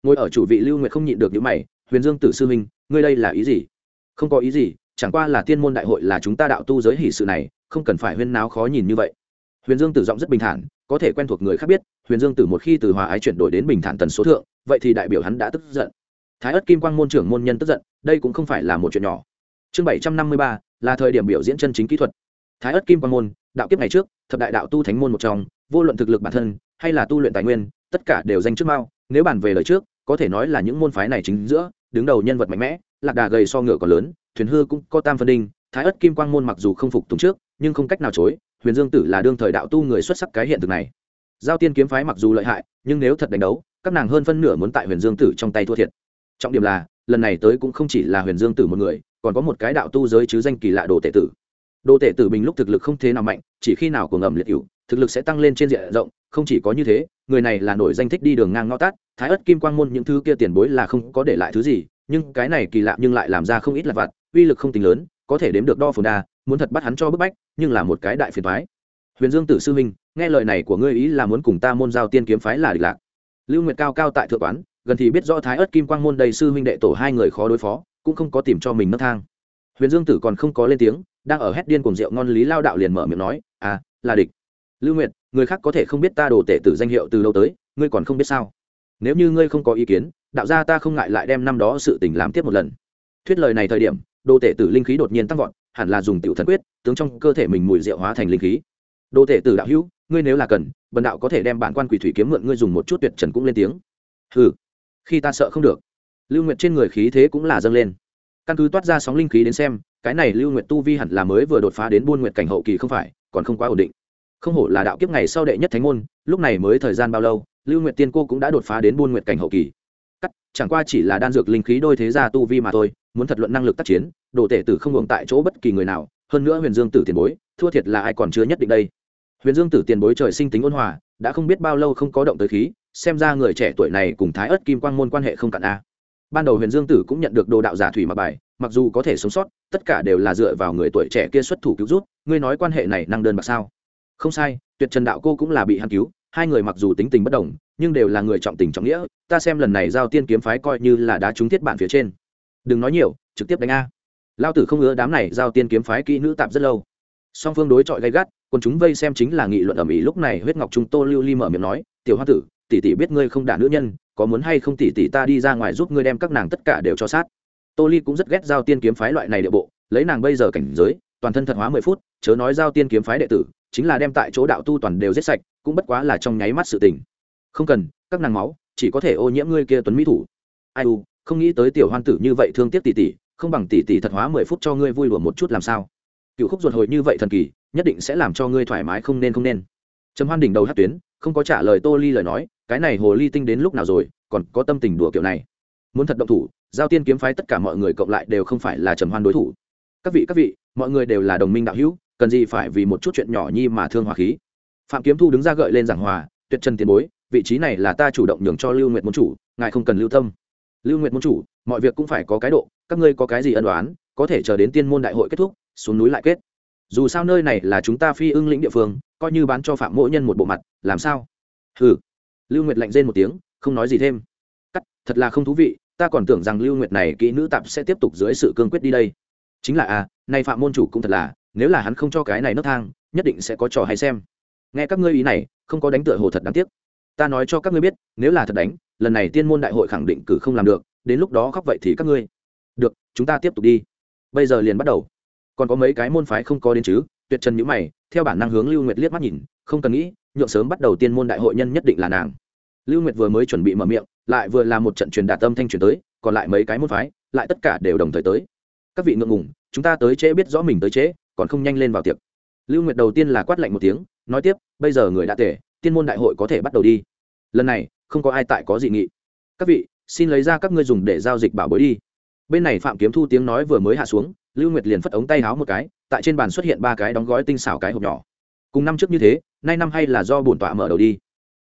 Ngồi ở chủ vị lưu nguyệt không nhịn được những mày, huyền dương tử sư minh ngươi đây là ý gì? Không có ý gì, chẳng qua là tiên môn đại hội là chúng ta đạo tu giới hỷ sự này, không cần phải huyên náo khó nhìn như vậy. Huyền dương tử giọng rất bình thản, có thể quen thuộc người khác biết, huyền dương tử một khi từ hòa ái chuyển đổi đến bình thản tần số thượng, vậy thì đại biểu hắn đã tức giận. Thái ất kim quang môn trưởng môn nhân tức giận, đây cũng không phải là một chuyện nhỏ. Chương bảy trăm năm mươi ba, là thời điểm biểu diễn chân chính kỹ thuật. Thái ất kim quang môn, đạo kiếp ngày trước, thập đại đạo tu thánh môn một trong vô luận thực lực bản thân, hay là tu luyện tài nguyên, tất cả đều danh trước mao. Nếu bàn về lời trước, có thể nói là những môn phái này chính giữa, đứng đầu nhân vật mạnh mẽ, lạc đà gầy so ngựa còn lớn, thuyền hư cũng có tam phân đinh, thái ất kim quang môn mặc dù không phục tùng trước, nhưng không cách nào chối, huyền dương tử là đương thời đạo tu người xuất sắc cái hiện thực này. Giao tiên kiếm phái mặc dù lợi hại, nhưng nếu thật đánh đấu, các nàng hơn phân nửa muốn tại huyền dương tử trong tay thua thiệt. Trọng điểm là, lần này tới cũng không chỉ là huyền dương tử một người, còn có một cái đạo tu giới chứ danh kỳ lạ đồ tệ tử. Đồ tệ tử bình lúc thực lực không thế nào mạnh, chỉ khi nào cuồng ngầm liệt cựu thực lực sẽ tăng lên trên diện rộng, không chỉ có như thế, người này là nổi danh thích đi đường ngang ngõ tát, thái ất kim quang môn những thứ kia tiền bối là không có để lại thứ gì, nhưng cái này kỳ lạ nhưng lại làm ra không ít là vặt, uy lực không tính lớn, có thể đếm được đo phồn đa, muốn thật bắt hắn cho bức bách, nhưng là một cái đại phiền thoái huyền dương tử sư minh, nghe lời này của ngươi ý là muốn cùng ta môn giao tiên kiếm phái là địch lạc. Lưu nguyệt cao cao tại thượng quán, gần thì biết rõ thái ớt kim quang môn đầy sư huynh đệ tổ hai người khó đối phó, cũng không có tìm cho mình nấc thang. Huyền dương tử còn không có lên tiếng, đang ở hét điên cùng rượu ngon lý lao đạo liền mở miệng nói à là địch lưu nguyệt, người khác có thể không biết ta đồ tể tử danh hiệu từ lâu tới, ngươi còn không biết sao? Nếu như ngươi không có ý kiến, đạo gia ta không ngại lại đem năm đó sự tình làm tiếp một lần. Thuyết lời này thời điểm, đồ tể tử linh khí đột nhiên tăng vọt, hẳn là dùng tiểu thần quyết, tướng trong cơ thể mình mùi rượu hóa thành linh khí. Đồ tể tử đạo hữu, ngươi nếu là cần, bần đạo có thể đem bản quan quỷ thủy kiếm mượn ngươi dùng một chút tuyệt trần cũng lên tiếng. Ừ khi ta sợ không được. Lưu nguyệt trên người khí thế cũng là dâng lên. Căn cứ toát ra sóng linh khí đến xem, cái này lưu nguyệt tu vi hẳn là mới vừa đột phá đến buôn nguyệt cảnh hậu kỳ không phải, còn không quá ổn định không hổ là đạo kiếp ngày sau đệ nhất thánh môn, lúc này mới thời gian bao lâu, lưu nguyệt tiên cô cũng đã đột phá đến buôn nguyện cảnh hậu kỳ. Cắt, chẳng qua chỉ là đan dược linh khí đôi thế gia tu vi mà thôi, muốn thật luận năng lực tác chiến, đồ tể tử không ngừng tại chỗ bất kỳ người nào, hơn nữa huyền dương tử tiền bối, thua thiệt là ai còn chưa nhất định đây. Huyền dương tử tiền bối trời sinh tính ôn hòa, đã không biết bao lâu không có động tới khí, xem ra người trẻ tuổi này cùng thái ớt kim quang môn quan hệ không cạn a. Ban đầu huyền dương tử cũng nhận được đồ đạo giả thủy mặc bài, mặc dù có thể sống sót, tất cả đều là dựa vào người tuổi trẻ kia xuất thủ cứu rút ngươi nói quan hệ này năng đơn bạc sao? Không sai, tuyệt trần đạo cô cũng là bị hắn cứu, hai người mặc dù tính tình bất đồng, nhưng đều là người trọng tình trọng nghĩa, ta xem lần này giao tiên kiếm phái coi như là đá trúng thiết bản phía trên. Đừng nói nhiều, trực tiếp đánh a. Lao tử không ngứa đám này giao tiên kiếm phái kỹ nữ tạp rất lâu. Song phương đối chọi gay gắt, còn chúng vây xem chính là nghị luận ầm ĩ lúc này huyết ngọc trung tô lưu ly mở miệng nói, tiểu hoa tử, tỷ tỷ biết ngươi không đả nữ nhân, có muốn hay không tỷ tỷ ta đi ra ngoài giúp ngươi đem các nàng tất cả đều cho sát? Tô ly cũng rất ghét giao tiên kiếm phái loại này địa bộ, lấy nàng bây giờ cảnh giới toàn thân thật hóa mười phút, chớ nói giao tiên kiếm phái đệ tử, chính là đem tại chỗ đạo tu toàn đều giết sạch, cũng bất quá là trong nháy mắt sự tình. Không cần, các nàng máu, chỉ có thể ô nhiễm ngươi kia tuấn mỹ thủ. Ai u, không nghĩ tới tiểu hoan tử như vậy thương tiếc tỷ tỷ, không bằng tỷ tỷ thật hóa mười phút cho ngươi vui đùa một chút làm sao? Cựu khúc ruột hồi như vậy thần kỳ, nhất định sẽ làm cho ngươi thoải mái không nên không nên. Trầm hoan đỉnh đầu hát tuyến, không có trả lời tô ly lời nói, cái này hồ ly tinh đến lúc nào rồi, còn có tâm tình đùa kiểu này. Muốn thật động thủ, giao tiên kiếm phái tất cả mọi người cộng lại đều không phải là trầm hoan đối thủ các vị các vị, mọi người đều là đồng minh đạo hữu, cần gì phải vì một chút chuyện nhỏ nhi mà thương hòa khí. Phạm kiếm thu đứng ra gợi lên giảng hòa, tuyệt trần tiền bối, vị trí này là ta chủ động nhường cho lưu nguyệt môn chủ, ngài không cần lưu tâm. Lưu nguyệt môn chủ, mọi việc cũng phải có cái độ, các ngươi có cái gì ân đoán có thể chờ đến tiên môn đại hội kết thúc, xuống núi lại kết. Dù sao nơi này là chúng ta phi ưng lĩnh địa phương, coi như bán cho phạm mỗi nhân một bộ mặt, làm sao? Hừ. Lưu nguyệt lạnh rên một tiếng, không nói gì thêm. Cắt, thật là không thú vị, ta còn tưởng rằng lưu nguyệt này kỹ nữ tạp sẽ tiếp tục dưới sự cương quyết đi đây chính là a à, nay phạm môn chủ cũng thật là nếu là hắn không cho cái này nấc thang nhất định sẽ có trò hay xem. Nghe các ngươi ý này không có đánh tựa hồ thật đáng tiếc. Ta nói cho các ngươi biết nếu là thật đánh lần này tiên môn đại hội khẳng định cử không làm được đến lúc đó khóc vậy thì các ngươi. Được chúng ta tiếp tục đi. Bây giờ liền bắt đầu. Còn có mấy cái môn phái không có đến chứ? Tuyệt trần nhữ mày theo bản năng hướng lưu nguyệt liếc mắt nhìn không cần nghĩ nhượng sớm bắt đầu tiên môn đại hội nhân nhất định là nàng. Lưu nguyệt vừa mới chuẩn bị mở miệng lại vừa là một trận truyền đạt tâm thanh truyền tới còn lại mấy cái môn phái lại tất cả đều đồng thời tới các vị ngượng ngùng, chúng ta tới trễ biết rõ mình tới trễ, còn không nhanh lên vào tiệc. Lưu nguyệt đầu tiên là quát lạnh một tiếng, nói tiếp, bây giờ người đã tể tiên môn đại hội có thể bắt đầu đi. Lần này, không có ai tại có dị nghị. Các vị, xin lấy ra các ngươi dùng để giao dịch bảo bối đi. Bên này phạm kiếm thu tiếng nói vừa mới hạ xuống, lưu nguyệt liền phất ống tay háo một cái, tại trên bàn xuất hiện ba cái đóng gói tinh xảo cái hộp nhỏ. Cùng năm trước như thế, nay năm hay là do bổn tọa mở đầu đi.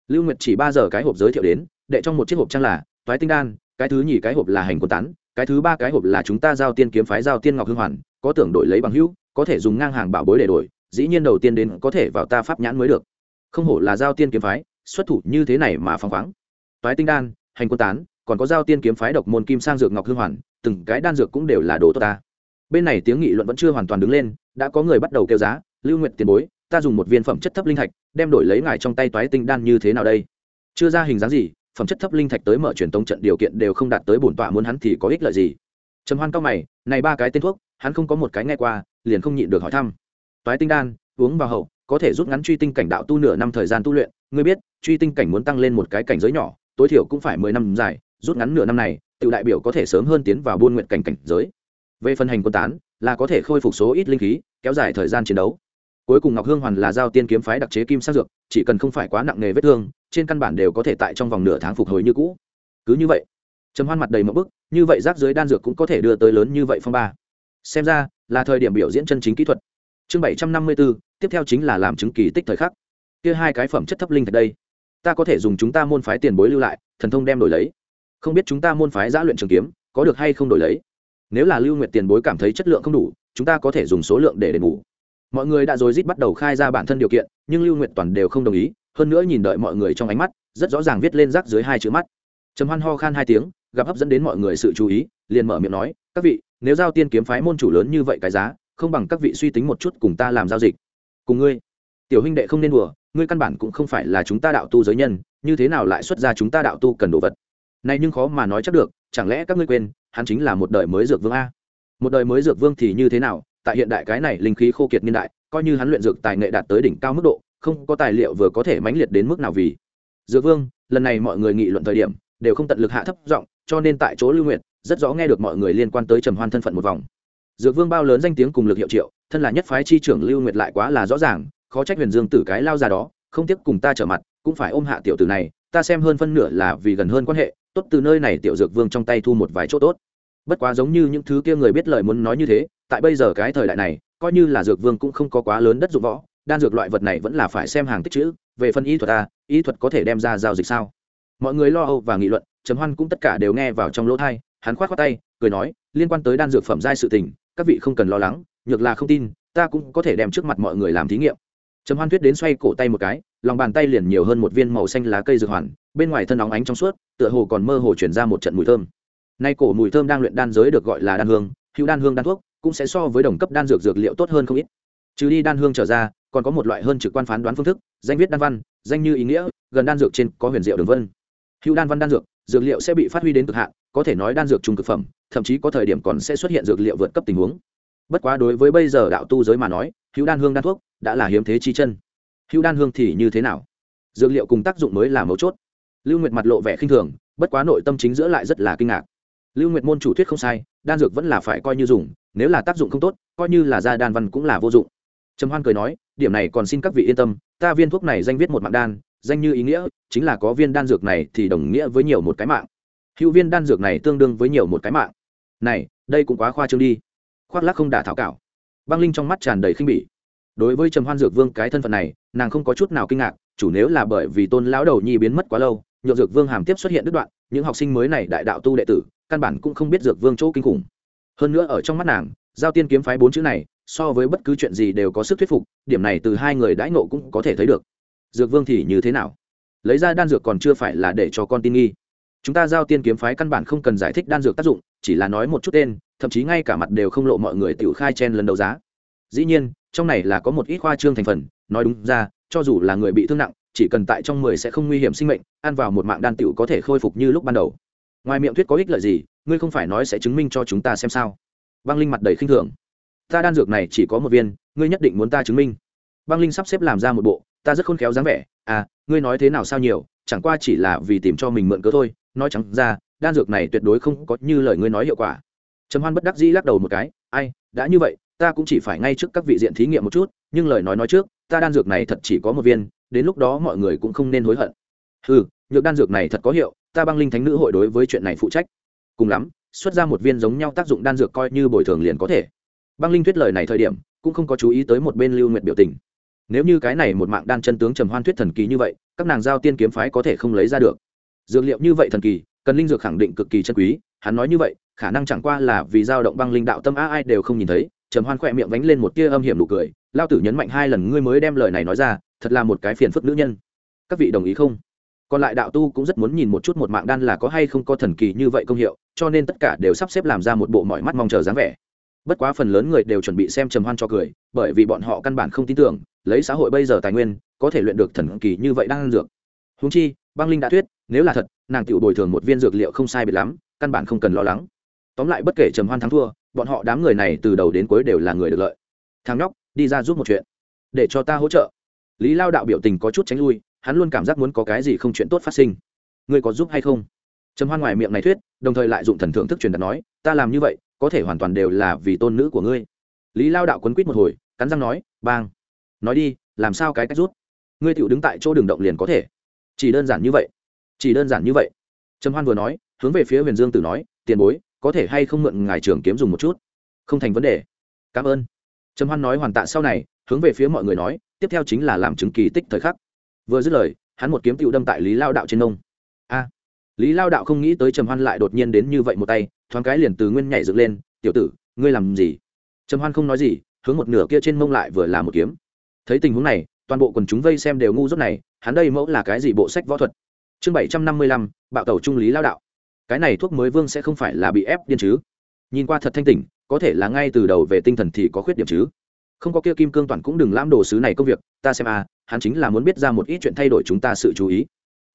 Lưu nguyệt chỉ ba giờ cái hộp giới thiệu đến, đệ trong một chiếc hộp trang là, toái tinh đan, cái thứ nhì cái hộp là hành quân tán cái thứ ba cái hộp là chúng ta giao tiên kiếm phái giao tiên ngọc hương hoàn, có tưởng đổi lấy bằng hữu, có thể dùng ngang hàng bảo bối để đổi, dĩ nhiên đầu tiên đến có thể vào ta pháp nhãn mới được. Không hổ là giao tiên kiếm phái, xuất thủ như thế này mà phăng khoáng. Toái tinh đan, hành quân tán, còn có giao tiên kiếm phái độc môn kim sang dược ngọc hương hoàn, từng cái đan dược cũng đều là đồ tốt ta. Bên này tiếng nghị luận vẫn chưa hoàn toàn đứng lên, đã có người bắt đầu kêu giá, lưu nguyện tiền bối, ta dùng một viên phẩm chất thấp linh thạch, đem đổi lấy ngài trong tay toái tinh đan như thế nào đây? Chưa ra hình dáng gì phẩm chất thấp linh thạch tới mở truyền tống trận điều kiện đều không đạt tới bổn tọa muốn hắn thì có ích lợi gì? Trầm hoan cao mày, này ba cái tên thuốc, hắn không có một cái nghe qua, liền không nhịn được hỏi thăm. Toái tinh đan, uống vào hậu, có thể rút ngắn truy tinh cảnh đạo tu nửa năm thời gian tu luyện. Ngươi biết, truy tinh cảnh muốn tăng lên một cái cảnh giới nhỏ, tối thiểu cũng phải mười năm dài, rút ngắn nửa năm này, tự đại biểu có thể sớm hơn tiến vào buôn nguyện cảnh cảnh giới. Về phân hành quân tán, là có thể khôi phục số ít linh khí, kéo dài thời gian chiến đấu cuối cùng ngọc hương hoàn là giao tiên kiếm phái đặc chế kim sắc dược, chỉ cần không phải quá nặng nề vết thương, trên căn bản đều có thể tại trong vòng nửa tháng phục hồi như cũ. Cứ như vậy, trầm hoan mặt đầy mẫu bức, như vậy rác dưới đan dược cũng có thể đưa tới lớn như vậy phong ba. Xem ra, là thời điểm biểu diễn chân chính kỹ thuật. Chương bảy trăm năm mươi bốn tiếp theo chính là làm chứng kỳ tích thời khắc. Kia hai cái phẩm chất thấp linh thật đây. Ta có thể dùng chúng ta môn phái tiền bối lưu lại, thần thông đem đổi lấy. Không biết chúng ta môn phái giã luyện trường kiếm, có được hay không đổi lấy. Nếu là lưu nguyệt tiền bối cảm thấy chất lượng không đủ, chúng ta có thể dùng số lượng để đền bù mọi người đã rồi rít bắt đầu khai ra bản thân điều kiện, nhưng lưu nguyệt toàn đều không đồng ý, hơn nữa nhìn đợi mọi người trong ánh mắt, rất rõ ràng viết lên rác dưới hai chữ mắt. Trầm hoan ho khan hai tiếng, gặp hấp dẫn đến mọi người sự chú ý, liền mở miệng nói, các vị, nếu giao tiên kiếm phái môn chủ lớn như vậy cái giá, không bằng các vị suy tính một chút cùng ta làm giao dịch. Cùng ngươi? Tiểu huynh đệ không nên đùa, ngươi căn bản cũng không phải là chúng ta đạo tu giới nhân, như thế nào lại xuất ra chúng ta đạo tu cần đồ vật? Này nhưng khó mà nói chắc được, chẳng lẽ các ngươi quên, hắn chính là một đời mới dược vương a? Một đời mới dược vương thì như thế nào tại hiện đại cái này linh khí khô kiệt niên đại, coi như hắn luyện dược tài nghệ đạt tới đỉnh cao mức độ, không có tài liệu vừa có thể mãnh liệt đến mức nào vì. Dược vương, lần này mọi người nghị luận thời điểm, đều không tận lực hạ thấp giọng, cho nên tại chỗ lưu nguyện rất rõ nghe được mọi người liên quan tới trầm hoan thân phận một vòng. Dược vương bao lớn danh tiếng cùng lực hiệu triệu, thân là nhất phái chi trưởng lưu nguyệt lại quá là rõ ràng, khó trách huyền dương tử cái lao ra đó, không tiếp cùng ta trở mặt, cũng phải ôm hạ tiểu tử này, ta xem hơn phân nửa là vì gần hơn quan hệ, tốt từ nơi này tiểu dược vương trong tay thu một vài chỗ tốt. Bất quá giống như những thứ kia người biết lời muốn nói như thế tại bây giờ cái thời đại này, coi như là dược vương cũng không có quá lớn đất dụng võ, đan dược loại vật này vẫn là phải xem hàng tích chữ, về phân y thuật ta y thuật có thể đem ra giao dịch sao? Mọi người lo âu và nghị luận chấm hoan cũng tất cả đều nghe vào trong lỗ thai hắn khoát khoát tay, cười nói, liên quan tới đan dược phẩm giai sự tình, các vị không cần lo lắng, nhược là không tin, ta cũng có thể đem trước mặt mọi người làm thí nghiệm. Trầm hoan thuyết đến xoay cổ tay một cái, lòng bàn tay liền nhiều hơn một viên màu xanh lá cây dược hoàn, bên ngoài thân óng ánh trong suốt, tựa hồ còn mơ hồ chuyển ra một trận mùi thơm. Nay cổ mùi thơm đang luyện đan giới được gọi là đan hương, hữu đan hương đan thuốc cũng sẽ so với đồng cấp đan dược dược liệu tốt hơn không ít. Trừ đi đan hương trở ra, còn có một loại hơn trực quan phán đoán phương thức, danh viết đan văn, danh như ý nghĩa, gần đan dược trên có huyền diệu đường vân. Hữu đan văn đan dược dược liệu sẽ bị phát huy đến cực hạn, có thể nói đan dược trung cực phẩm, thậm chí có thời điểm còn sẽ xuất hiện dược liệu vượt cấp tình huống. Bất quá đối với bây giờ đạo tu giới mà nói, hữu đan hương đan thuốc đã là hiếm thế chi chân. Hữu đan hương thì như thế nào? Dược liệu cùng tác dụng mới là mấu chốt. Lưu nguyệt mặt lộ vẻ khinh thường, bất quá nội tâm chính giữa lại rất là kinh ngạc. Lưu nguyệt môn chủ thuyết không sai, đan dược vẫn là phải coi như dùng nếu là tác dụng không tốt, coi như là ra đan văn cũng là vô dụng. Trầm hoan cười nói, điểm này còn xin các vị yên tâm, ta viên thuốc này danh viết một mạng đan, danh như ý nghĩa, chính là có viên đan dược này thì đồng nghĩa với nhiều một cái mạng. Hữu viên đan dược này tương đương với nhiều một cái mạng. Này, đây cũng quá khoa trương đi. Khoác lắc không đả thảo cảo. Băng linh trong mắt tràn đầy khinh bỉ. Đối với trầm hoan dược vương cái thân phận này, nàng không có chút nào kinh ngạc, chủ nếu là bởi vì tôn lão đầu nhi biến mất quá lâu, nhượng dược vương hàm tiếp xuất hiện đứt đoạn, những học sinh mới này đại đạo tu đệ tử, căn bản cũng không biết dược vương chỗ kinh khủng hơn nữa ở trong mắt nàng, giao tiên kiếm phái bốn chữ này, so với bất cứ chuyện gì đều có sức thuyết phục, điểm này từ hai người đãi nộ cũng có thể thấy được. Dược vương thì như thế nào? Lấy ra đan dược còn chưa phải là để cho con tin nghi. Chúng ta giao tiên kiếm phái căn bản không cần giải thích đan dược tác dụng, chỉ là nói một chút tên, thậm chí ngay cả mặt đều không lộ mọi người tự khai chen lần đấu giá. Dĩ nhiên, trong này là có một ít khoa trương thành phần, nói đúng ra, cho dù là người bị thương nặng, chỉ cần tại trong mười sẽ không nguy hiểm sinh mệnh, ăn vào một mạng đan tiểu có thể khôi phục như lúc ban đầu ngoài miệng thuyết có ích lợi gì, ngươi không phải nói sẽ chứng minh cho chúng ta xem sao. Băng linh mặt đầy khinh thường. Ta đan dược này chỉ có một viên, ngươi nhất định muốn ta chứng minh. Băng linh sắp xếp làm ra một bộ, ta rất khôn khéo dáng vẻ à ngươi nói thế nào sao nhiều, chẳng qua chỉ là vì tìm cho mình mượn cớ thôi, nói chẳng ra, đan dược này tuyệt đối không có như lời ngươi nói hiệu quả. Trầm hoan bất đắc dĩ lắc đầu một cái, ai, đã như vậy, ta cũng chỉ phải ngay trước các vị diện thí nghiệm một chút, nhưng lời nói nói trước, ta đan dược này thật chỉ có một viên, đến lúc đó mọi người cũng không nên hối hận. Ừ nhược đan dược này thật có hiệu ta băng linh thánh nữ hội đối với chuyện này phụ trách. Cùng lắm, xuất ra một viên giống nhau tác dụng đan dược coi như bồi thường liền có thể. Băng linh thuyết lời này thời điểm, cũng không có chú ý tới một bên lưu nguyệt biểu tình. Nếu như cái này một mạng đan chân tướng trầm hoan thuyết thần kỳ như vậy, các nàng giao tiên kiếm phái có thể không lấy ra được. Dược liệu như vậy thần kỳ, cần linh dược khẳng định cực kỳ chân quý, hắn nói như vậy, khả năng chẳng qua là vì dao động băng linh đạo tâm a ai đều không nhìn thấy. Trầm hoan khỏe miệng vánh lên một tia âm hiểm nụ cười, lao tử nhấn mạnh hai lần ngươi mới đem lời này nói ra, thật là một cái phiền phức nữ nhân. Các vị đồng ý không? Còn lại đạo tu cũng rất muốn nhìn một chút một mạng đan là có hay không có thần kỳ như vậy công hiệu, cho nên tất cả đều sắp xếp làm ra một bộ mọi mắt mong chờ dáng vẻ. Bất quá phần lớn người đều chuẩn bị xem trầm hoan cho cười, bởi vì bọn họ căn bản không tin tưởng, lấy xã hội bây giờ tài nguyên, có thể luyện được thần kỳ như vậy đang ăn dược. Húng chi, băng linh đã thuyết, nếu là thật, nàng tự bồi thường một viên dược liệu không sai biệt lắm, căn bản không cần lo lắng. Tóm lại bất kể trầm hoan thắng thua, bọn họ đám người này từ đầu đến cuối đều là người được lợi. Thằng nhóc, đi ra giúp một chuyện, để cho ta hỗ trợ. Lý lao đạo biểu tình có chút tránh lui hắn luôn cảm giác muốn có cái gì không chuyện tốt phát sinh. Ngươi có giúp hay không? Trầm hoan ngoài miệng này thuyết, đồng thời lại dụng thần thượng thức truyền đạt nói, ta làm như vậy, có thể hoàn toàn đều là vì tôn nữ của ngươi. Lý lao đạo quấn quýt một hồi, cắn răng nói, bang. Nói đi, làm sao cái cách rút? Ngươi tựu đứng tại chỗ đường động liền có thể. Chỉ đơn giản như vậy. Chỉ đơn giản như vậy. Trầm hoan vừa nói, hướng về phía huyền dương tử nói, tiền bối, có thể hay không mượn ngài trường kiếm dùng một chút? Không thành vấn đề. Cảm ơn. Trầm hoan nói hoàn tạ sau này, hướng về phía mọi người nói, tiếp theo chính là làm chứng kỳ tích thời khắc vừa dứt lời, hắn một kiếm tựu đâm tại lý lao đạo trên nông. A! Lý lao đạo không nghĩ tới trầm hoan lại đột nhiên đến như vậy một tay, thoáng cái liền từ nguyên nhảy dựng lên, tiểu tử, ngươi làm gì? Trầm hoan không nói gì, hướng một nửa kia trên mông lại vừa là một kiếm. Thấy tình huống này, toàn bộ quần chúng vây xem đều ngu dốt này, hắn đây mẫu là cái gì bộ sách võ thuật? Chương bảy trăm năm mươi lăm, bạo tẩu trung lý lao đạo. Cái này thuốc mới vương sẽ không phải là bị ép điên chứ? Nhìn qua thật thanh tỉnh, có thể là ngay từ đầu về tinh thần thì có khuyết điểm chứ? Không có kia kim cương toàn cũng đừng lãm đồ sứ này công việc, ta xem a hắn chính là muốn biết ra một ít chuyện thay đổi chúng ta sự chú ý.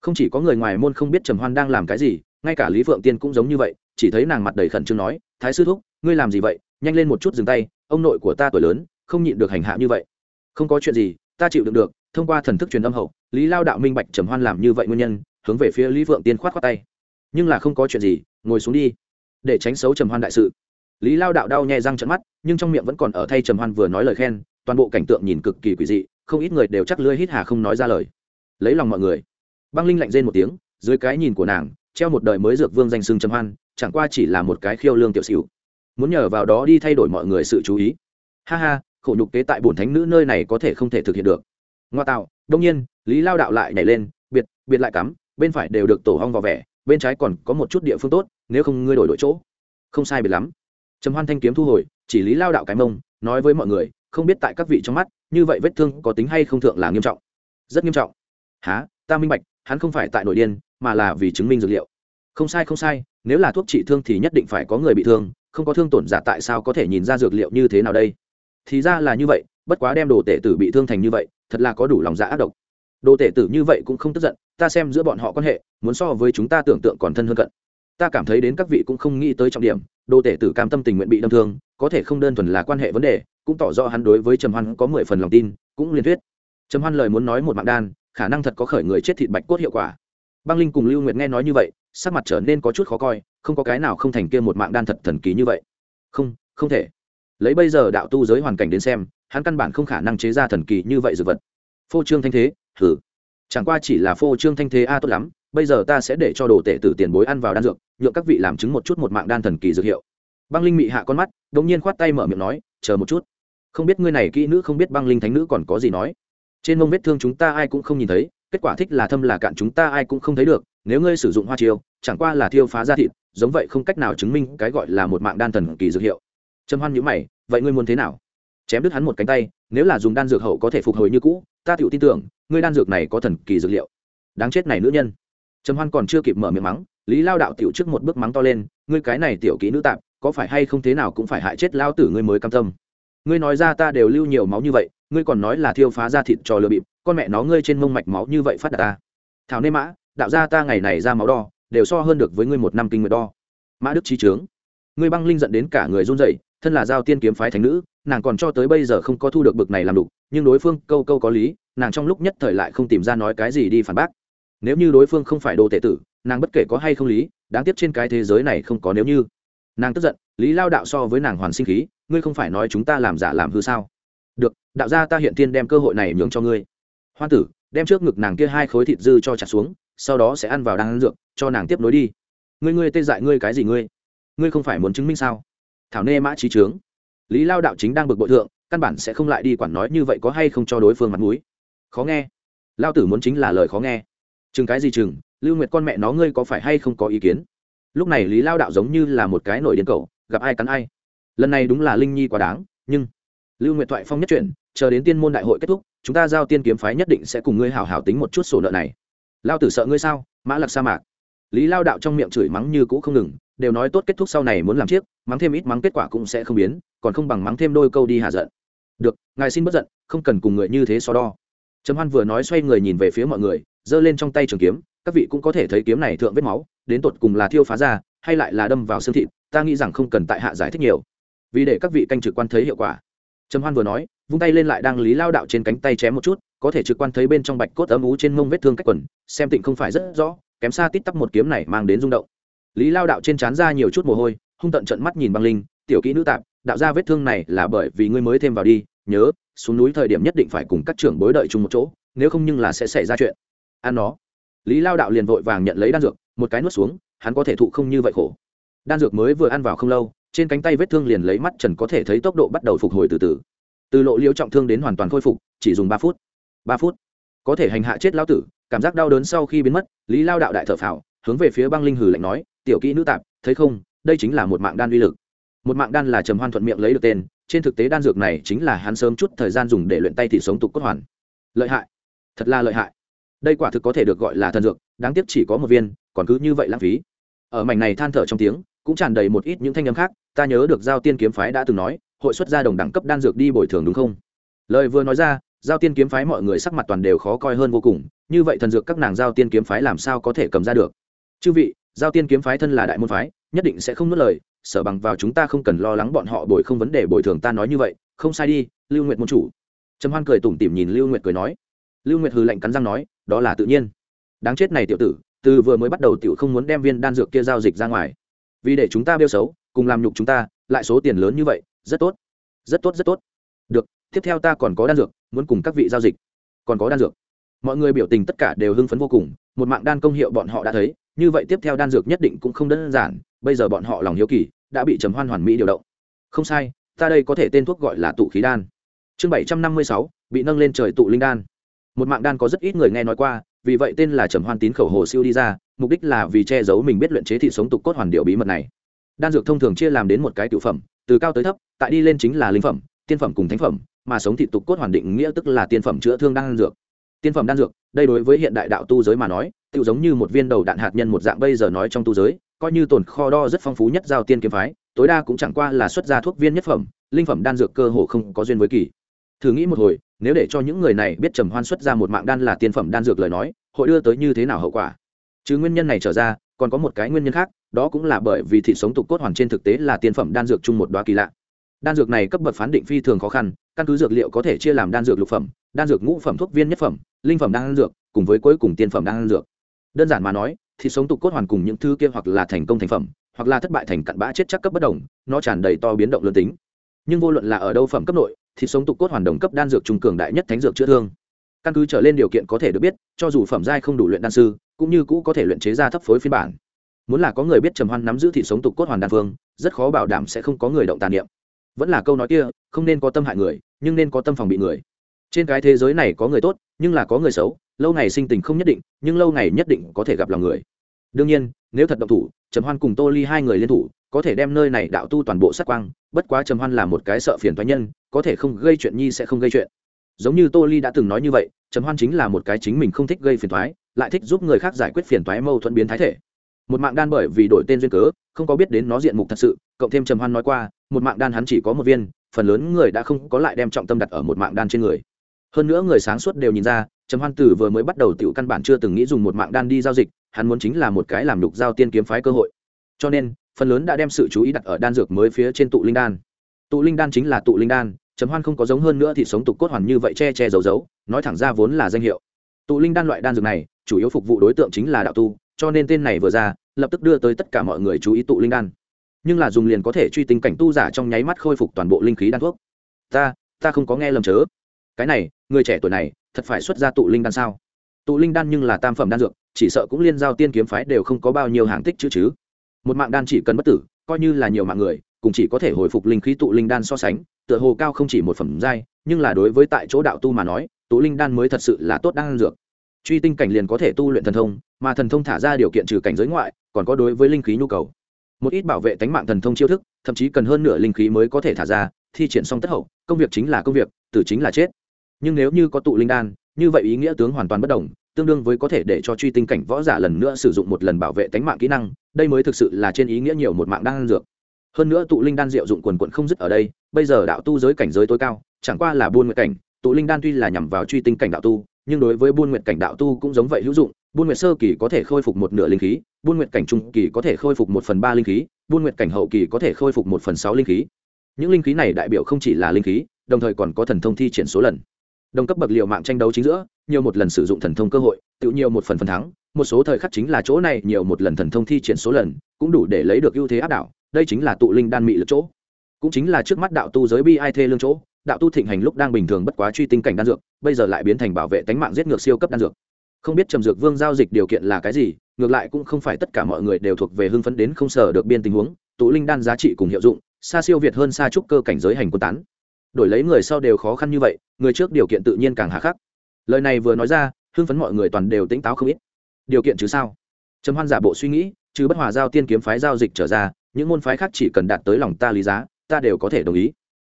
Không chỉ có người ngoài môn không biết trầm hoan đang làm cái gì, ngay cả lý phượng tiên cũng giống như vậy, chỉ thấy nàng mặt đầy khẩn trương nói, thái sư thúc, ngươi làm gì vậy? Nhanh lên một chút dừng tay, ông nội của ta tuổi lớn, không nhịn được hành hạ như vậy. Không có chuyện gì, ta chịu đựng được. Thông qua thần thức truyền âm hậu, lý lao đạo minh bạch trầm hoan làm như vậy nguyên nhân, hướng về phía lý phượng tiên khoát khoát tay. Nhưng là không có chuyện gì, ngồi xuống đi, để tránh xấu trầm hoan đại sự. Lý lao đạo đau nhẹ răng trận mắt, nhưng trong miệng vẫn còn ở thay trầm hoan vừa nói lời khen, toàn bộ cảnh tượng nhìn cực kỳ quỷ dị không ít người đều chắc lưỡi hít hà không nói ra lời. Lấy lòng mọi người. Băng linh lạnh rên một tiếng, dưới cái nhìn của nàng, treo một đời mới dược vương danh xưng trầm hoan, chẳng qua chỉ là một cái khiêu lương tiểu xỉu. Muốn nhờ vào đó đi thay đổi mọi người sự chú ý. Ha ha, khổ nhục kế tại bổn thánh nữ nơi này có thể không thể thực hiện được. Ngoa tạo, đông nhiên, lý lao đạo lại nhảy lên, biệt biệt lại cắm, bên phải đều được tổ hong vào vẻ, bên trái còn có một chút địa phương tốt, nếu không ngươi đổi đổi chỗ. Không sai biệt lắm. Trầm hoan thanh kiếm thu hồi, chỉ lý lao đạo cái mông, nói với mọi người, không biết tại các vị trong mắt như vậy vết thương có tính hay không thượng là nghiêm trọng? Rất nghiêm trọng. Há ta minh bạch, hắn không phải tại nội điên, mà là vì chứng minh dược liệu. Không sai không sai, nếu là thuốc trị thương thì nhất định phải có người bị thương, không có thương tổn giả tại sao có thể nhìn ra dược liệu như thế nào đây? Thì ra là như vậy, bất quá đem đồ tể tử bị thương thành như vậy, thật là có đủ lòng dạ ác độc. Đồ tể tử như vậy cũng không tức giận, ta xem giữa bọn họ quan hệ, muốn so với chúng ta tưởng tượng còn thân hơn cận. Ta cảm thấy đến các vị cũng không nghĩ tới trọng điểm, đồ tể tử cam tâm tình nguyện bị đâm thương, có thể không đơn thuần là quan hệ vấn đề cũng tỏ rõ hắn đối với trầm hoan có mười phần lòng tin, cũng liên thuyết. Trầm hoan lời muốn nói một mạng đan, khả năng thật có khởi người chết thịt bạch cốt hiệu quả. Băng linh cùng lưu nguyệt nghe nói như vậy, sắc mặt trở nên có chút khó coi, không có cái nào không thành kia một mạng đan thật thần kỳ như vậy. Không không thể. Lấy bây giờ đạo tu giới hoàn cảnh đến xem, hắn căn bản không khả năng chế ra thần kỳ như vậy dược vật. Phô trương thanh thế thử chẳng qua chỉ là phô trương thanh thế a tốt lắm, bây giờ ta sẽ để cho đồ tể tử tiền bối ăn vào đan dược, nhượng các vị làm chứng một chút một mạng đan thần kỳ dược hiệu. Băng linh mị hạ con mắt đ ỗ n g nhiên khoát tay mở miệng nói, chờ một chút không biết ngươi này kỹ nữ không biết băng linh thánh nữ còn có gì nói. Trên mông vết thương chúng ta ai cũng không nhìn thấy, kết quả thích là thâm là cạn chúng ta ai cũng không thấy được, nếu ngươi sử dụng hoa chiêu, chẳng qua là thiêu phá ra thịt, giống vậy không cách nào chứng minh cái gọi là một mạng đan thần kỳ dược hiệu. Trâm hoan nhữ mày, vậy ngươi muốn thế nào? Chém đứt hắn một cánh tay, nếu là dùng đan dược hậu có thể phục hồi như cũ, ta tự tin tưởng, ngươi đan dược này có thần kỳ dược liệu. Đáng chết này nữ nhân. Trầm hoan còn chưa kịp mở miệng mắng, lý lao đạo tiểu trước một bước mắng to lên, ngươi cái này tiểu kỹ nữ tạm có phải hay không thế nào cũng phải hại chết lao tử ngươi mới cam tâm ngươi nói ra ta đều lưu nhiều máu như vậy, ngươi còn nói là thiêu phá ra thịt trò lừa bịp, con mẹ nó ngươi trên mông mạch máu như vậy phát đạt ta. Thảo nê mã, đạo ra ta ngày này ra máu đo, đều so hơn được với ngươi một năm kinh nguyệt đo. Mã đức trí trướng, ngươi băng linh dẫn đến cả người run rẩy, thân là giao tiên kiếm phái thánh nữ, nàng còn cho tới bây giờ không có thu được bực này làm đủ, nhưng đối phương câu câu có lý, nàng trong lúc nhất thời lại không tìm ra nói cái gì đi phản bác. Nếu như đối phương không phải đồ tệ tử, nàng bất kể có hay không lý, đáng tiếc trên cái thế giới này không có nếu như. Nàng tức giận lý lao đạo so với nàng hoàn sinh khí, ngươi không phải nói chúng ta làm giả làm hư sao? Được, đạo gia ta hiện tiên đem cơ hội này nhường cho ngươi. Hoa tử, đem trước ngực nàng kia hai khối thịt dư cho chặt xuống, sau đó sẽ ăn vào đang ăn dược, cho nàng tiếp nối đi. Ngươi ngươi tê dại ngươi cái gì ngươi? Ngươi không phải muốn chứng minh sao? Thảo nê mã trí trướng. Lý lao đạo chính đang bực bội thượng, căn bản sẽ không lại đi quản nói như vậy có hay không cho đối phương mặt mũi. Khó nghe. Lao tử muốn chính là lời khó nghe. Chừng cái gì chừng, lưu nguyệt con mẹ nó ngươi có phải hay không có ý kiến? Lúc này lý lao đạo giống như là một cái nổi điên cầu gặp ai cắn ai. Lần này đúng là linh nhi quá đáng, nhưng lưu nguyệt thoại phong nhất chuyển, chờ đến tiên môn đại hội kết thúc, chúng ta giao tiên kiếm phái nhất định sẽ cùng ngươi hào hào tính một chút sổ nợ này. Lao tử sợ ngươi sao? Mã lạc sa mạc. Lý lao đạo trong miệng chửi mắng như cũ không ngừng, đều nói tốt kết thúc sau này muốn làm chiếc, mắng thêm ít mắng kết quả cũng sẽ không biến, còn không bằng mắng thêm đôi câu đi hạ giận. Được, ngài xin bất giận, không cần cùng người như thế so đo. Trầm hoan vừa nói xoay người nhìn về phía mọi người, giơ lên trong tay trường kiếm, các vị cũng có thể thấy kiếm này thượng vết máu, đến tột cùng là thiêu phá ra, hay lại là đâm vào xương thịt ta nghĩ rằng không cần tại hạ giải thích nhiều, vì để các vị canh trực quan thấy hiệu quả. Trầm hoan vừa nói, vung tay lên lại đang lý lao đạo trên cánh tay chém một chút, có thể trực quan thấy bên trong bạch cốt ấm ú trên mông vết thương cách quần, xem tịnh không phải rất rõ, kém xa tít tắp một kiếm này mang đến rung động. Lý lao đạo trên trán ra nhiều chút mồ hôi, hung tận trận mắt nhìn băng linh, tiểu kỹ nữ tạp, đạo ra vết thương này là bởi vì ngươi mới thêm vào đi, nhớ, xuống núi thời điểm nhất định phải cùng các trưởng bối đợi chung một chỗ, nếu không nhưng là sẽ xảy ra chuyện. Ăn nó. Lý lao đạo liền vội vàng nhận lấy đan dược, một cái nuốt xuống, hắn có thể thụ không như vậy khổ đan dược mới vừa ăn vào không lâu, trên cánh tay vết thương liền lấy mắt trần có thể thấy tốc độ bắt đầu phục hồi từ từ. Từ lộ liễu trọng thương đến hoàn toàn khôi phục, chỉ dùng ba phút. Ba phút. Có thể hành hạ chết lao tử, cảm giác đau đớn sau khi biến mất, lý lao đạo đại thở phào, hướng về phía băng linh hử lạnh nói, tiểu kỹ nữ tạp, thấy không, đây chính là một mạng đan uy lực. Một mạng đan là trầm hoan thuận miệng lấy được tên, trên thực tế đan dược này chính là hắn sớm chút thời gian dùng để luyện tay thì sống tục cốt hoàn. Lợi hại. Thật là lợi hại. Đây quả thực có thể được gọi là thần dược, đáng tiếc chỉ có một viên, còn cứ như vậy lãng phí. Ở mảnh này than thở trong tiếng cũng tràn đầy một ít những thanh âm khác, ta nhớ được giao tiên kiếm phái đã từng nói, hội xuất ra đồng đẳng cấp đan dược đi bồi thường đúng không? Lời vừa nói ra, giao tiên kiếm phái mọi người sắc mặt toàn đều khó coi hơn vô cùng, như vậy thần dược các nàng giao tiên kiếm phái làm sao có thể cầm ra được? Chư vị, giao tiên kiếm phái thân là đại môn phái, nhất định sẽ không nuốt lời, sở bằng vào chúng ta không cần lo lắng bọn họ bồi không vấn đề bồi thường ta nói như vậy, không sai đi, lưu nguyệt môn chủ. Trầm hoan cười tủm tỉm nhìn lưu nguyệt cười nói. Lưu nguyệt hừ lạnh cắn răng nói, đó là tự nhiên. Đáng chết này tiểu tử, từ vừa mới bắt đầu tiểu không muốn đem viên đan dược kia giao dịch ra ngoài vì để chúng ta bêu xấu, cùng làm nhục chúng ta, lại số tiền lớn như vậy, rất tốt rất tốt rất tốt. Được, tiếp theo ta còn có đan dược, muốn cùng các vị giao dịch. Còn có đan dược. Mọi người biểu tình tất cả đều hưng phấn vô cùng, một mạng đan công hiệu bọn họ đã thấy, như vậy tiếp theo đan dược nhất định cũng không đơn giản, bây giờ bọn họ lòng hiếu kỳ, đã bị trầm hoan hoàn mỹ điều động. Không sai, ta đây có thể tên thuốc gọi là tụ khí đan. Chương bảy trăm năm mươi sáu, bị nâng lên trời tụ linh đan. Một mạng đan có rất ít người nghe nói qua vì vậy tên là trầm hoan tín khẩu hồ siêu đi ra, mục đích là vì che giấu mình biết luyện chế thị sống tục cốt hoàn điệu bí mật này. Đan dược thông thường chia làm đến một cái tiểu phẩm, từ cao tới thấp, tại đi lên chính là linh phẩm, tiên phẩm cùng thánh phẩm, mà sống thị tục cốt hoàn định nghĩa tức là tiên phẩm chữa thương đan dược. Tiên phẩm đan dược, đây đối với hiện đại đạo tu giới mà nói tự giống như một viên đầu đạn hạt nhân một dạng bây giờ nói trong tu giới, coi như tồn kho đo rất phong phú nhất giao tiên kiếm phái, tối đa cũng chẳng qua là xuất ra thuốc viên nhất phẩm, linh phẩm đan dược cơ hồ không có duyên với kỳ thử nghĩ một hồi, nếu để cho những người này biết trầm hoan xuất ra một mạng đan là tiên phẩm đan dược lời nói, hội đưa tới như thế nào hậu quả? Chứ nguyên nhân này trở ra, còn có một cái nguyên nhân khác, đó cũng là bởi vì thị sống tục cốt hoàn trên thực tế là tiên phẩm đan dược chung một đoá kỳ lạ. Đan dược này cấp bậc phán định phi thường khó khăn, căn cứ dược liệu có thể chia làm đan dược lục phẩm, đan dược ngũ phẩm, thuốc viên nhất phẩm, linh phẩm đan dược, cùng với cuối cùng tiên phẩm đan dược. Đơn giản mà nói thì sống tục cốt hoàn cùng những thứ kia hoặc là thành công thành phẩm, hoặc là thất bại thành cặn bã chết chắc cấp bất đồng, nó tràn đầy to biến động lớn tính. Nhưng vô luận là ở đâu phẩm cấp nội thì sống tục cốt hoàn đồng cấp đan dược trung cường đại nhất thánh dược chữa thương. Căn cứ trở lên điều kiện có thể được biết, cho dù phẩm giai không đủ luyện đan sư, cũng như cũ có thể luyện chế ra thấp phối phiên bản. Muốn là có người biết trầm hoan nắm giữ thị sống tục cốt hoàn đan phương, rất khó bảo đảm sẽ không có người động tàn niệm. Vẫn là câu nói kia, không nên có tâm hại người, nhưng nên có tâm phòng bị người. Trên cái thế giới này có người tốt, nhưng là có người xấu, lâu ngày sinh tình không nhất định, nhưng lâu ngày nhất định có thể gặp lòng người đương nhiên, nếu thật động thủ, trầm hoan cùng tô ly hai người liên thủ, có thể đem nơi này đạo tu toàn bộ sát quang, bất quá trầm hoan là một cái sợ phiền thoái nhân, có thể không gây chuyện nhi sẽ không gây chuyện. Giống như tô ly đã từng nói như vậy, trầm hoan chính là một cái chính mình không thích gây phiền thoái lại thích giúp người khác giải quyết phiền thoái mâu thuẫn biến thái thể. Một mạng đan bởi vì đổi tên duyên cớ, không có biết đến nó diện mục thật sự, cộng thêm trầm hoan nói qua, một mạng đan hắn chỉ có một viên, phần lớn người đã không có lại đem trọng tâm đặt ở một mạng đan trên người. Hơn nữa người sáng suốt đều nhìn ra, trầm hoan tử vừa mới bắt đầu tiểu căn bản chưa từng nghĩ dùng một mạng đan đi giao dịch hắn muốn chính là một cái làm đục giao tiên kiếm phái cơ hội. Cho nên, phần lớn đã đem sự chú ý đặt ở đan dược mới phía trên tụ linh đan. Tụ linh đan chính là tụ linh đan chấm hoan không có giống hơn nữa thì sống tục cốt hoàn như vậy che che giấu giấu, nói thẳng ra vốn là danh hiệu. Tụ linh đan loại đan dược này, chủ yếu phục vụ đối tượng chính là đạo tu, cho nên tên này vừa ra, lập tức đưa tới tất cả mọi người chú ý tụ linh đan. Nhưng là dùng liền có thể truy tính cảnh tu giả trong nháy mắt khôi phục toàn bộ linh khí đan thuốc. Ta ta không có nghe lầm chớ. Cái này, người trẻ tuổi này, thật phải xuất ra tụ linh đan sao? Tụ linh đan nhưng là tam phẩm đan dược, chỉ sợ cũng liên giao tiên kiếm phái đều không có bao nhiêu hàng tích chữ chứ. Một mạng đan chỉ cần bất tử, coi như là nhiều mạng người, cũng chỉ có thể hồi phục linh khí tụ linh đan so sánh, tựa hồ cao không chỉ một phẩm giai, nhưng là đối với tại chỗ đạo tu mà nói, tụ linh đan mới thật sự là tốt đan dược. Truy tinh cảnh liền có thể tu luyện thần thông, mà thần thông thả ra điều kiện trừ cảnh giới ngoại, còn có đối với linh khí nhu cầu. Một ít bảo vệ tánh mạng thần thông chiêu thức, thậm chí cần hơn nửa linh khí mới có thể thả ra, thi triển xong tất hậu, công việc chính là công việc, tử chính là chết. Nhưng nếu như có tụ linh đan như vậy ý nghĩa tướng hoàn toàn bất đồng, tương đương với có thể để cho truy tinh cảnh võ giả lần nữa sử dụng một lần bảo vệ tánh mạng kỹ năng, đây mới thực sự là trên ý nghĩa nhiều một mạng đan dược. Hơn nữa tụ linh đan diệu dụng quần quận không dứt ở đây, bây giờ đạo tu giới cảnh giới tối cao, chẳng qua là buôn nguyện cảnh, tụ linh đan tuy là nhằm vào truy tinh cảnh đạo tu, nhưng đối với buôn nguyện cảnh đạo tu cũng giống vậy hữu dụng, buôn nguyện sơ kỳ có thể khôi phục một nửa linh khí, buôn nguyện cảnh trung kỳ có thể khôi phục một phần ba linh khí, buôn nguyện cảnh hậu kỳ có thể khôi phục một phần sáu linh khí. Những linh khí này đại biểu không chỉ là linh khí, đồng thời còn có thần thông thi triển số lần đồng cấp bậc liệu mạng tranh đấu chính giữa, nhiều một lần sử dụng thần thông cơ hội tự nhiều một phần phần thắng. Một số thời khắc chính là chỗ này, nhiều một lần thần thông thi triển số lần, cũng đủ để lấy được ưu thế áp đảo. Đây chính là tụ linh đan mị lực chỗ. Cũng chính là trước mắt đạo tu giới bi ai thê lương chỗ. Đạo tu thịnh hành lúc đang bình thường bất quá truy tinh cảnh đan dược, bây giờ lại biến thành bảo vệ tánh mạng giết ngược siêu cấp đan dược. Không biết trầm dược vương giao dịch điều kiện là cái gì, ngược lại cũng không phải tất cả mọi người đều thuộc về hưng phấn đến không sở được biên tình huống. Tụ linh đan giá trị cùng hiệu dụng, xa siêu việt hơn xa trúc cơ cảnh giới hành quân tán đổi lấy người sau đều khó khăn như vậy, người trước điều kiện tự nhiên càng hà khắc. Lời này vừa nói ra, hưng phấn mọi người toàn đều tỉnh táo không ít. Điều kiện chứ sao? Trầm hoan giả bộ suy nghĩ chứ bất hòa giao tiên kiếm phái giao dịch trở ra, những môn phái khác chỉ cần đạt tới lòng ta lý giá, ta đều có thể đồng ý.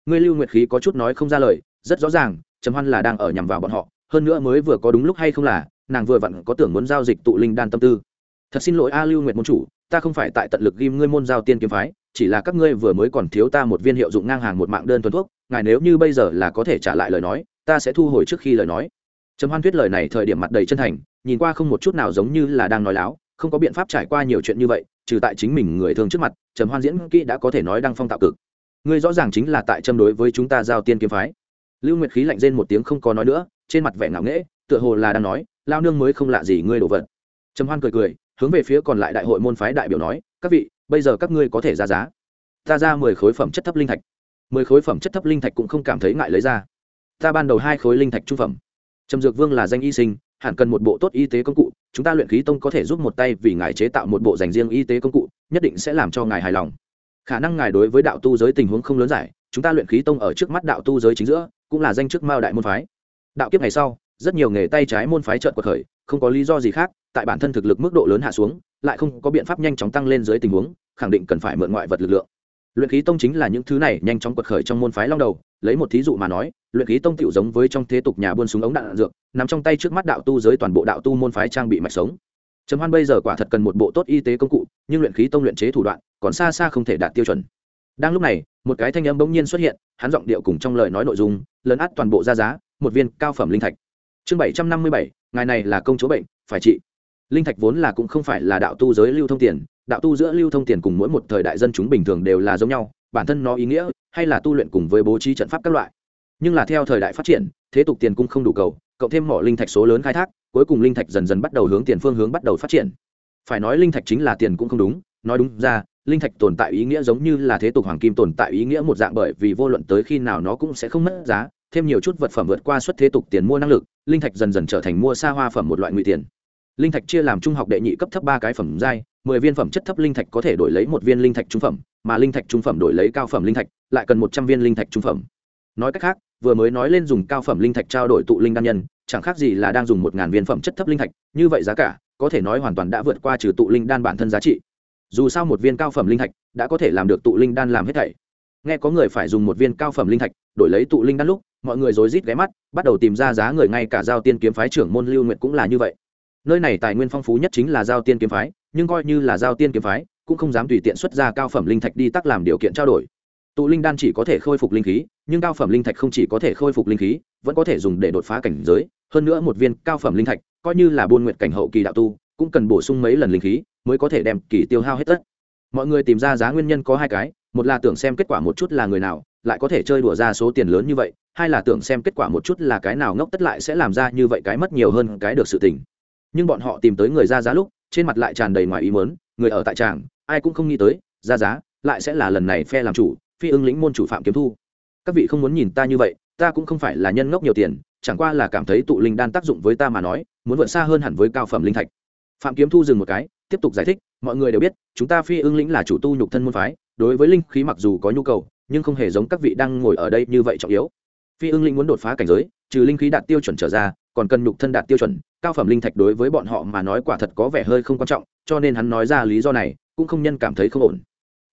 Ngươi lưu nguyệt khí có chút nói không ra lời, rất rõ ràng, trầm hoan là đang ở nhằm vào bọn họ, hơn nữa mới vừa có đúng lúc hay không là, nàng vừa vặn có tưởng muốn giao dịch tụ linh đan tâm tư. Thật xin lỗi a lưu nguyệt môn chủ, ta không phải tại tận lực ghim ngươi môn giao tiên kiếm phái chỉ là các ngươi vừa mới còn thiếu ta một viên hiệu dụng ngang hàng một mạng đơn thuần thuốc, ngài nếu như bây giờ là có thể trả lại lời nói, ta sẽ thu hồi trước khi lời nói. Trầm hoan thuyết lời này thời điểm mặt đầy chân thành, nhìn qua không một chút nào giống như là đang nói láo, không có biện pháp trải qua nhiều chuyện như vậy, trừ tại chính mình người thường trước mặt, trầm hoan diễn kỹ đã có thể nói đang phong tạo cực. Ngươi rõ ràng chính là tại châm đối với chúng ta giao tiên kiếm phái. Lưu nguyệt khí lạnh rên một tiếng không có nói nữa, trên mặt vẻ ngạo nghễ, tựa hồ là đang nói, lao nương mới không lạ gì ngươi đổ vật. Trầm hoan cười cười, hướng về phía còn lại đại hội môn phái đại biểu nói, các vị bây giờ các ngươi có thể ra giá. Ta ra mười khối phẩm chất thấp linh thạch. Mười khối phẩm chất thấp linh thạch cũng không cảm thấy ngại lấy ra. Ta ban đầu hai khối linh thạch trung phẩm. Trầm dược vương là danh y sinh, hẳn cần một bộ tốt y tế công cụ, chúng ta luyện khí tông có thể giúp một tay vì ngài chế tạo một bộ dành riêng y tế công cụ, nhất định sẽ làm cho ngài hài lòng. Khả năng ngài đối với đạo tu giới tình huống không lớn giải, chúng ta luyện khí tông ở trước mắt đạo tu giới chính giữa, cũng là danh chức mao đại môn phái. Đạo kiếp ngày sau, rất nhiều nghề tay trái môn phái trợn quật khởi, không có lý do gì khác tại bản thân thực lực mức độ lớn hạ xuống lại không có biện pháp nhanh chóng tăng lên dưới tình huống khẳng định cần phải mượn ngoại vật lực lượng. Luyện khí tông chính là những thứ này nhanh chóng quật khởi trong môn phái long đầu lấy một thí dụ mà nói luyện khí tông tiểu giống với trong thế tục nhà buôn súng ống đạn, dược nằm trong tay trước mắt đạo tu giới toàn bộ đạo tu môn phái trang bị mạch sống. Trầm hoan bây giờ quả thật cần một bộ tốt y tế công cụ nhưng luyện khí tông luyện chế thủ đoạn còn xa xa không thể đạt tiêu chuẩn. Đang lúc này một cái thanh âm bỗng nhiên xuất hiện hắn giọng điệu cùng trong lời nói nội dung lấn át toàn bộ ra giá một viên cao phẩm linh thạch. Chương bảy trăm năm mươi bảy ngài này là công chúa bệnh phải trị linh thạch vốn là cũng không phải là đạo tu giới lưu thông tiền, đạo tu giữa lưu thông tiền cùng mỗi một thời đại dân chúng bình thường đều là giống nhau, bản thân nó ý nghĩa, hay là tu luyện cùng với bố trí trận pháp các loại. Nhưng là theo thời đại phát triển, thế tục tiền cũng không đủ cầu, cộng thêm mỏ linh thạch số lớn khai thác, cuối cùng linh thạch dần dần bắt đầu hướng tiền phương hướng bắt đầu phát triển. Phải nói linh thạch chính là tiền cũng không đúng, nói đúng ra, linh thạch tồn tại ý nghĩa giống như là thế tục hoàng kim tồn tại ý nghĩa một dạng bởi vì vô luận tới khi nào nó cũng sẽ không mất giá, thêm nhiều chút vật phẩm vượt qua suất thế tục tiền mua năng lực, linh thạch dần dần trở thành mua xa hoa phẩm một loại ngụy tiền linh thạch chia làm trung học đệ nhị cấp thấp ba cái phẩm giai, mười viên phẩm chất thấp linh thạch có thể đổi lấy một viên linh thạch trung phẩm, mà linh thạch trung phẩm đổi lấy cao phẩm linh thạch, lại cần một trăm viên linh thạch trung phẩm. Nói cách khác, vừa mới nói lên dùng cao phẩm linh thạch trao đổi tụ linh đan nhân, chẳng khác gì là đang dùng một ngàn viên phẩm chất thấp linh thạch, như vậy giá cả, có thể nói hoàn toàn đã vượt qua trừ tụ linh đan bản thân giá trị. Dù sao một viên cao phẩm linh thạch đã có thể làm được tụ linh đan làm hết thảy. Nghe có người phải dùng một viên cao phẩm linh thạch đổi lấy tụ linh đan lúc, mọi người rối rít ghé mắt, bắt đầu tìm ra giá người ngay cả giao tiên kiếm phái trưởng môn lưu nguyện cũng là như vậy nơi này tài nguyên phong phú nhất chính là giao tiên kiếm phái, nhưng coi như là giao tiên kiếm phái, cũng không dám tùy tiện xuất ra cao phẩm linh thạch đi tắc làm điều kiện trao đổi. Tụ linh đan chỉ có thể khôi phục linh khí, nhưng cao phẩm linh thạch không chỉ có thể khôi phục linh khí, vẫn có thể dùng để đột phá cảnh giới. Hơn nữa một viên cao phẩm linh thạch, coi như là buôn nguyện cảnh hậu kỳ đạo tu, cũng cần bổ sung mấy lần linh khí mới có thể đem kỳ tiêu hao hết tất. Mọi người tìm ra giá nguyên nhân có hai cái, một là tưởng xem kết quả một chút là người nào, lại có thể chơi đùa ra số tiền lớn như vậy, hai là tưởng xem kết quả một chút là cái nào ngốc tất lại sẽ làm ra như vậy cái mất nhiều hơn cái được sự tình nhưng bọn họ tìm tới người ra giá lúc, trên mặt lại tràn đầy ngoài ý mớn người ở tại tràng, ai cũng không nghĩ tới, ra giá lại sẽ là lần này phe làm chủ, phi ưng lĩnh môn chủ phạm kiếm thu. Các vị không muốn nhìn ta như vậy, ta cũng không phải là nhân ngốc nhiều tiền, chẳng qua là cảm thấy tụ linh đan tác dụng với ta mà nói, muốn vượt xa hơn hẳn với cao phẩm linh thạch. Phạm kiếm thu dừng một cái, tiếp tục giải thích, mọi người đều biết, chúng ta phi ưng lĩnh là chủ tu nhục thân môn phái, đối với linh khí mặc dù có nhu cầu, nhưng không hề giống các vị đang ngồi ở đây như vậy trọng yếu. Phi ưng lĩnh muốn đột phá cảnh giới, trừ linh khí đạt tiêu chuẩn trở ra, còn cần nhục thân đạt tiêu chuẩn cao phẩm linh thạch đối với bọn họ mà nói quả thật có vẻ hơi không quan trọng, cho nên hắn nói ra lý do này, cũng không nhân cảm thấy không ổn.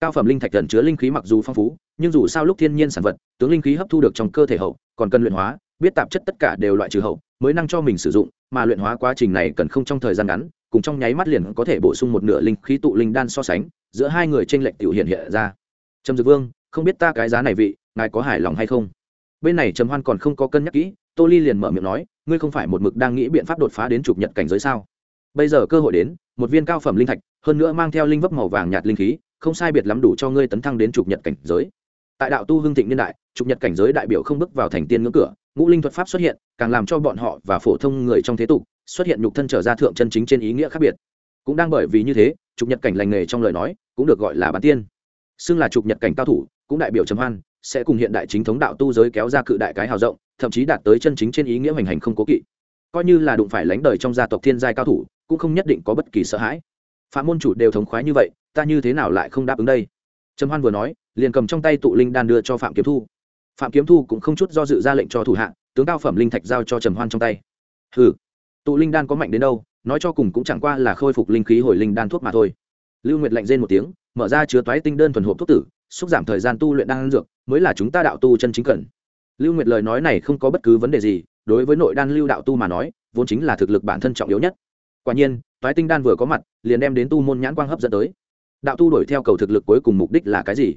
Cao phẩm linh thạch gần chứa linh khí mặc dù phong phú, nhưng dù sao lúc thiên nhiên sản vật, tướng linh khí hấp thu được trong cơ thể hậu, còn cần luyện hóa, biết tạp chất tất cả đều loại trừ hậu, mới năng cho mình sử dụng, mà luyện hóa quá trình này cần không trong thời gian ngắn, cùng trong nháy mắt liền có thể bổ sung một nửa linh khí tụ linh đan so sánh, giữa hai người tranh lệch tiểu hiện hiện ra. Trầm dược vương, không biết ta cái giá này vị, ngài có hài lòng hay không? Bên này trầm hoan còn không có cân nhắc kỹ tô ly liền mở miệng nói, ngươi không phải một mực đang nghĩ biện pháp đột phá đến chụp nhật cảnh giới sao? Bây giờ cơ hội đến, một viên cao phẩm linh thạch, hơn nữa mang theo linh vấp màu vàng nhạt linh khí, không sai biệt lắm đủ cho ngươi tấn thăng đến chụp nhật cảnh giới. Tại đạo tu hưng thịnh niên đại, chụp nhật cảnh giới đại biểu không bước vào thành tiên ngưỡng cửa, ngũ linh thuật pháp xuất hiện, càng làm cho bọn họ và phổ thông người trong thế tục xuất hiện nhục thân trở ra thượng chân chính trên ý nghĩa khác biệt. Cũng đang bởi vì như thế, chụp nhật cảnh lành nghề trong lời nói cũng được gọi là bán tiên. Xưng là chụp nhật cảnh cao thủ, cũng đại biểu trầm hoan, sẽ cùng hiện đại chính thống đạo tu giới kéo ra cự đại cái hào rộng thậm chí đạt tới chân chính trên ý nghĩa hoành hành không cố kỵ. Coi như là đụng phải lánh đời trong gia tộc thiên giai cao thủ, cũng không nhất định có bất kỳ sợ hãi. Phạm môn chủ đều thống khoái như vậy, ta như thế nào lại không đáp ứng đây? Trầm hoan vừa nói, liền cầm trong tay tụ linh đan đưa cho phạm kiếm thu. Phạm kiếm thu cũng không chút do dự ra lệnh cho thủ hạ, tướng cao phẩm linh thạch giao cho trầm hoan trong tay. Hừ, tụ linh đan có mạnh đến đâu, nói cho cùng cũng chẳng qua là khôi phục linh khí hồi linh đan thuốc mà thôi. Lưu nguyệt lạnh rên một tiếng, mở ra chứa toái tinh đơn thuần hộp thuốc tử, xúc giảm thời gian tu luyện đan dược, mới là chúng ta đạo tu chân chính cần lưu nguyệt lời nói này không có bất cứ vấn đề gì, đối với nội đan lưu đạo tu mà nói, vốn chính là thực lực bản thân trọng yếu nhất. Quả nhiên, toái tinh đan vừa có mặt, liền đem đến tu môn nhãn quang hấp dẫn tới. Đạo tu đuổi theo cầu thực lực cuối cùng mục đích là cái gì?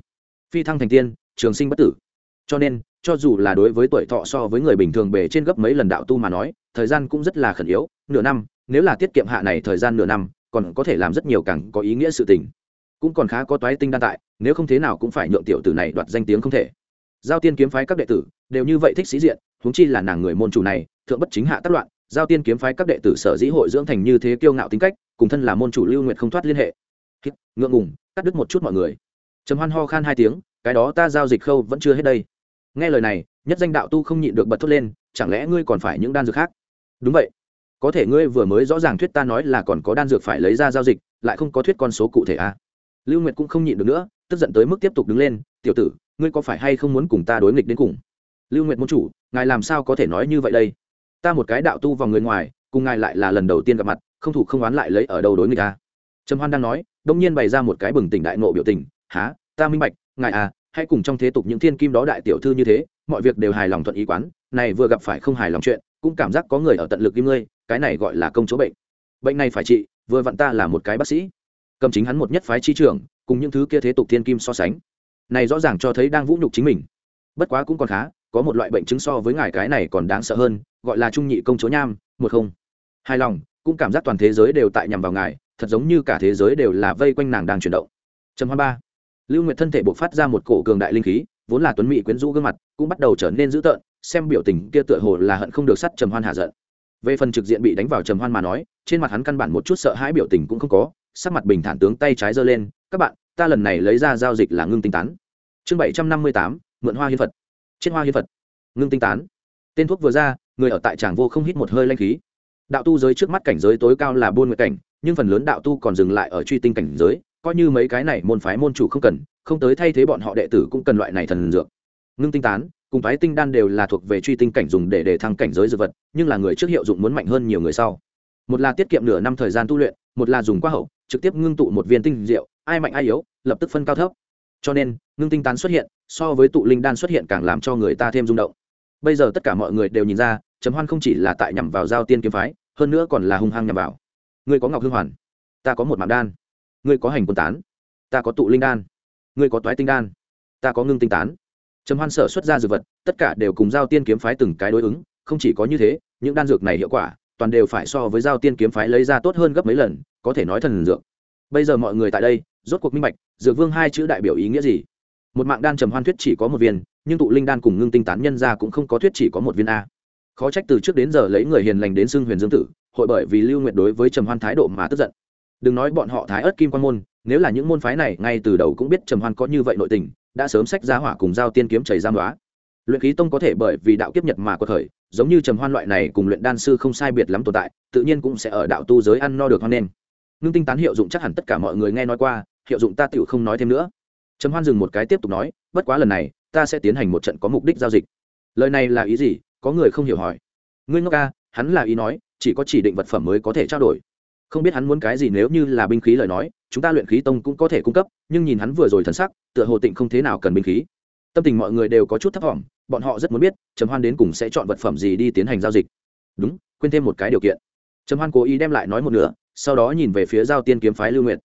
Phi thăng thành tiên, trường sinh bất tử. Cho nên, cho dù là đối với tuổi thọ so với người bình thường bề trên gấp mấy lần đạo tu mà nói, thời gian cũng rất là khẩn yếu, nửa năm, nếu là tiết kiệm hạ này thời gian nửa năm, còn có thể làm rất nhiều càng có ý nghĩa sự tình. Cũng còn khá có toái tinh đan tại, nếu không thế nào cũng phải nhượng tiểu tử này đoạt danh tiếng không thể giao tiên kiếm phái các đệ tử đều như vậy thích sĩ diện, huống chi là nàng người môn chủ này, thượng bất chính hạ tác loạn, giao tiên kiếm phái các đệ tử sở dĩ hội dưỡng thành như thế kiêu ngạo tính cách, cùng thân là môn chủ lưu Nguyệt không thoát liên hệ. Ngượng ngùng, cắt đứt một chút mọi người. Trầm hoan ho khan hai tiếng, cái đó ta giao dịch khâu vẫn chưa hết đây. Nghe lời này, nhất danh đạo tu không nhịn được bật thốt lên, chẳng lẽ ngươi còn phải những đan dược khác? Đúng vậy. Có thể ngươi vừa mới rõ ràng thuyết ta nói là còn có đan dược phải lấy ra giao dịch, lại không có thuyết con số cụ thể à. lưu nguyệt cũng không nhịn được nữa tức giận tới mức tiếp tục đứng lên, tiểu tử, ngươi có phải hay không muốn cùng ta đối nghịch đến cùng? Lưu nguyệt môn chủ, ngài làm sao có thể nói như vậy đây? Ta một cái đạo tu vào người ngoài, cùng ngài lại là lần đầu tiên gặp mặt, không thủ không oán lại lấy ở đâu đối nghịch ta. Trầm hoan đang nói, đông nhiên bày ra một cái bừng tỉnh đại nộ biểu tình há ta minh bạch, ngài à hãy cùng trong thế tục những thiên kim đó đại tiểu thư như thế, mọi việc đều hài lòng thuận ý quán, này vừa gặp phải không hài lòng chuyện, cũng cảm giác có người ở tận lực kim ngươi, cái này gọi là công chỗ bệnh. Bệnh này phải trị, vừa vặn ta là một cái bác sĩ. Cầm chính hắn một nhất phái chi trưởng cùng những thứ kia thế tục thiên kim so sánh. Này rõ ràng cho thấy đang vũ nhục chính mình. Bất quá cũng còn khá, có một loại bệnh chứng so với ngài cái này còn đáng sợ hơn, gọi là trung nhị công chúa nham, một không. Hài lòng, cũng cảm giác toàn thế giới đều tại nhằm vào ngài, thật giống như cả thế giới đều là vây quanh nàng đang chuyển động. Trầm hoa ba. Lưu nguyệt thân thể buộc phát ra một cổ cường đại linh khí, vốn là tuấn mỹ quyến rũ gương mặt, cũng bắt đầu trở nên dữ tợn, xem biểu tình kia tựa hồ là hận không được sắt trầm hoan hạ giận. Về phần trực diện bị đánh vào trầm hoan mà nói, trên mặt hắn căn bản một chút sợ hãi biểu tình cũng không có, sắc mặt bình thản tướng tay trái giơ lên các bạn, ta lần này lấy ra giao dịch là ngưng tinh tán. Chương bảy trăm năm mươi tám, mượn hoa hiến phật. Trên hoa hiến phật. Ngưng tinh tán. Tên thuốc vừa ra, người ở tại tràng vô không hít một hơi lanh khí. Đạo tu giới trước mắt cảnh giới tối cao là buôn nguyện cảnh, nhưng phần lớn đạo tu còn dừng lại ở truy tinh cảnh giới, coi như mấy cái này môn phái môn chủ không cần, không tới thay thế bọn họ đệ tử cũng cần loại này thần dược. Ngưng tinh tán, cùng phái tinh đan đều là thuộc về truy tinh cảnh dùng để để thăng cảnh giới dược vật, nhưng là người trước hiệu dụng muốn mạnh hơn nhiều người sau. Một là tiết kiệm nửa năm thời gian tu luyện, một là dùng quá hậu, trực tiếp ngưng tụ một viên tinh rượu ai mạnh ai yếu, lập tức phân cao thấp. Cho nên, ngưng tinh tán xuất hiện, so với tụ linh đan xuất hiện càng làm cho người ta thêm rung động. Bây giờ tất cả mọi người đều nhìn ra, trầm hoan không chỉ là tại nhằm vào giao tiên kiếm phái, hơn nữa còn là hung hăng nhằm vào. Người có ngọc hương hoàn, ta có một mạng đan. Ngươi có hành quân tán, ta có tụ linh đan. Ngươi có toái tinh đan, ta có ngưng tinh tán. Trầm hoan sở xuất ra dược vật, tất cả đều cùng giao tiên kiếm phái từng cái đối ứng, không chỉ có như thế, những đan dược này hiệu quả, toàn đều phải so với giao tiên kiếm phái lấy ra tốt hơn gấp mấy lần, có thể nói thần dược. Bây giờ mọi người tại đây rốt cuộc minh bạch, dược vương hai chữ đại biểu ý nghĩa gì. Một mạng đan trầm hoan thuyết chỉ có một viên, nhưng tụ linh đan cùng ngưng tinh tán nhân ra cũng không có thuyết chỉ có một viên a. Khó trách từ trước đến giờ lấy người hiền lành đến xưng huyền dương tử, hội bởi vì lưu nguyện đối với trầm hoan thái độ mà tức giận. Đừng nói bọn họ thái ớt kim quan môn, nếu là những môn phái này, ngay từ đầu cũng biết trầm hoan có như vậy nội tình, đã sớm sách giá hỏa cùng giao tiên kiếm chảy giam đoá luyện khí tông có thể bởi vì đạo kiếp nhật mà có thời giống như trầm hoan loại này cùng luyện đan sư không sai biệt lắm tồn tại, tự nhiên cũng sẽ ở đạo tu giới ăn no được hoan nên ngưng tinh tán hiệu dụng chắc hẳn tất cả mọi người nghe nói qua hiệu dụng ta tựu không nói thêm nữa. Trầm hoan dừng một cái tiếp tục nói, bất quá lần này, ta sẽ tiến hành một trận có mục đích giao dịch. Lời này là ý gì? Có người không hiểu hỏi. Ngươi ngốc ca hắn là ý nói, chỉ có chỉ định vật phẩm mới có thể trao đổi. Không biết hắn muốn cái gì nếu như là binh khí lời nói, chúng ta luyện khí tông cũng có thể cung cấp, nhưng nhìn hắn vừa rồi thần sắc, tựa hồ tịnh không thế nào cần binh khí. Tâm tình mọi người đều có chút thấp t bọn họ rất muốn biết trầm hoan đến cùng sẽ chọn vật phẩm gì đi tiến hành giao dịch. Đúng, quên thêm một cái điều kiện. Trầm hoan cố ý đem lại nói một nửa, sau đó nhìn về phía giao tiên kiếm phái lưu nguyệt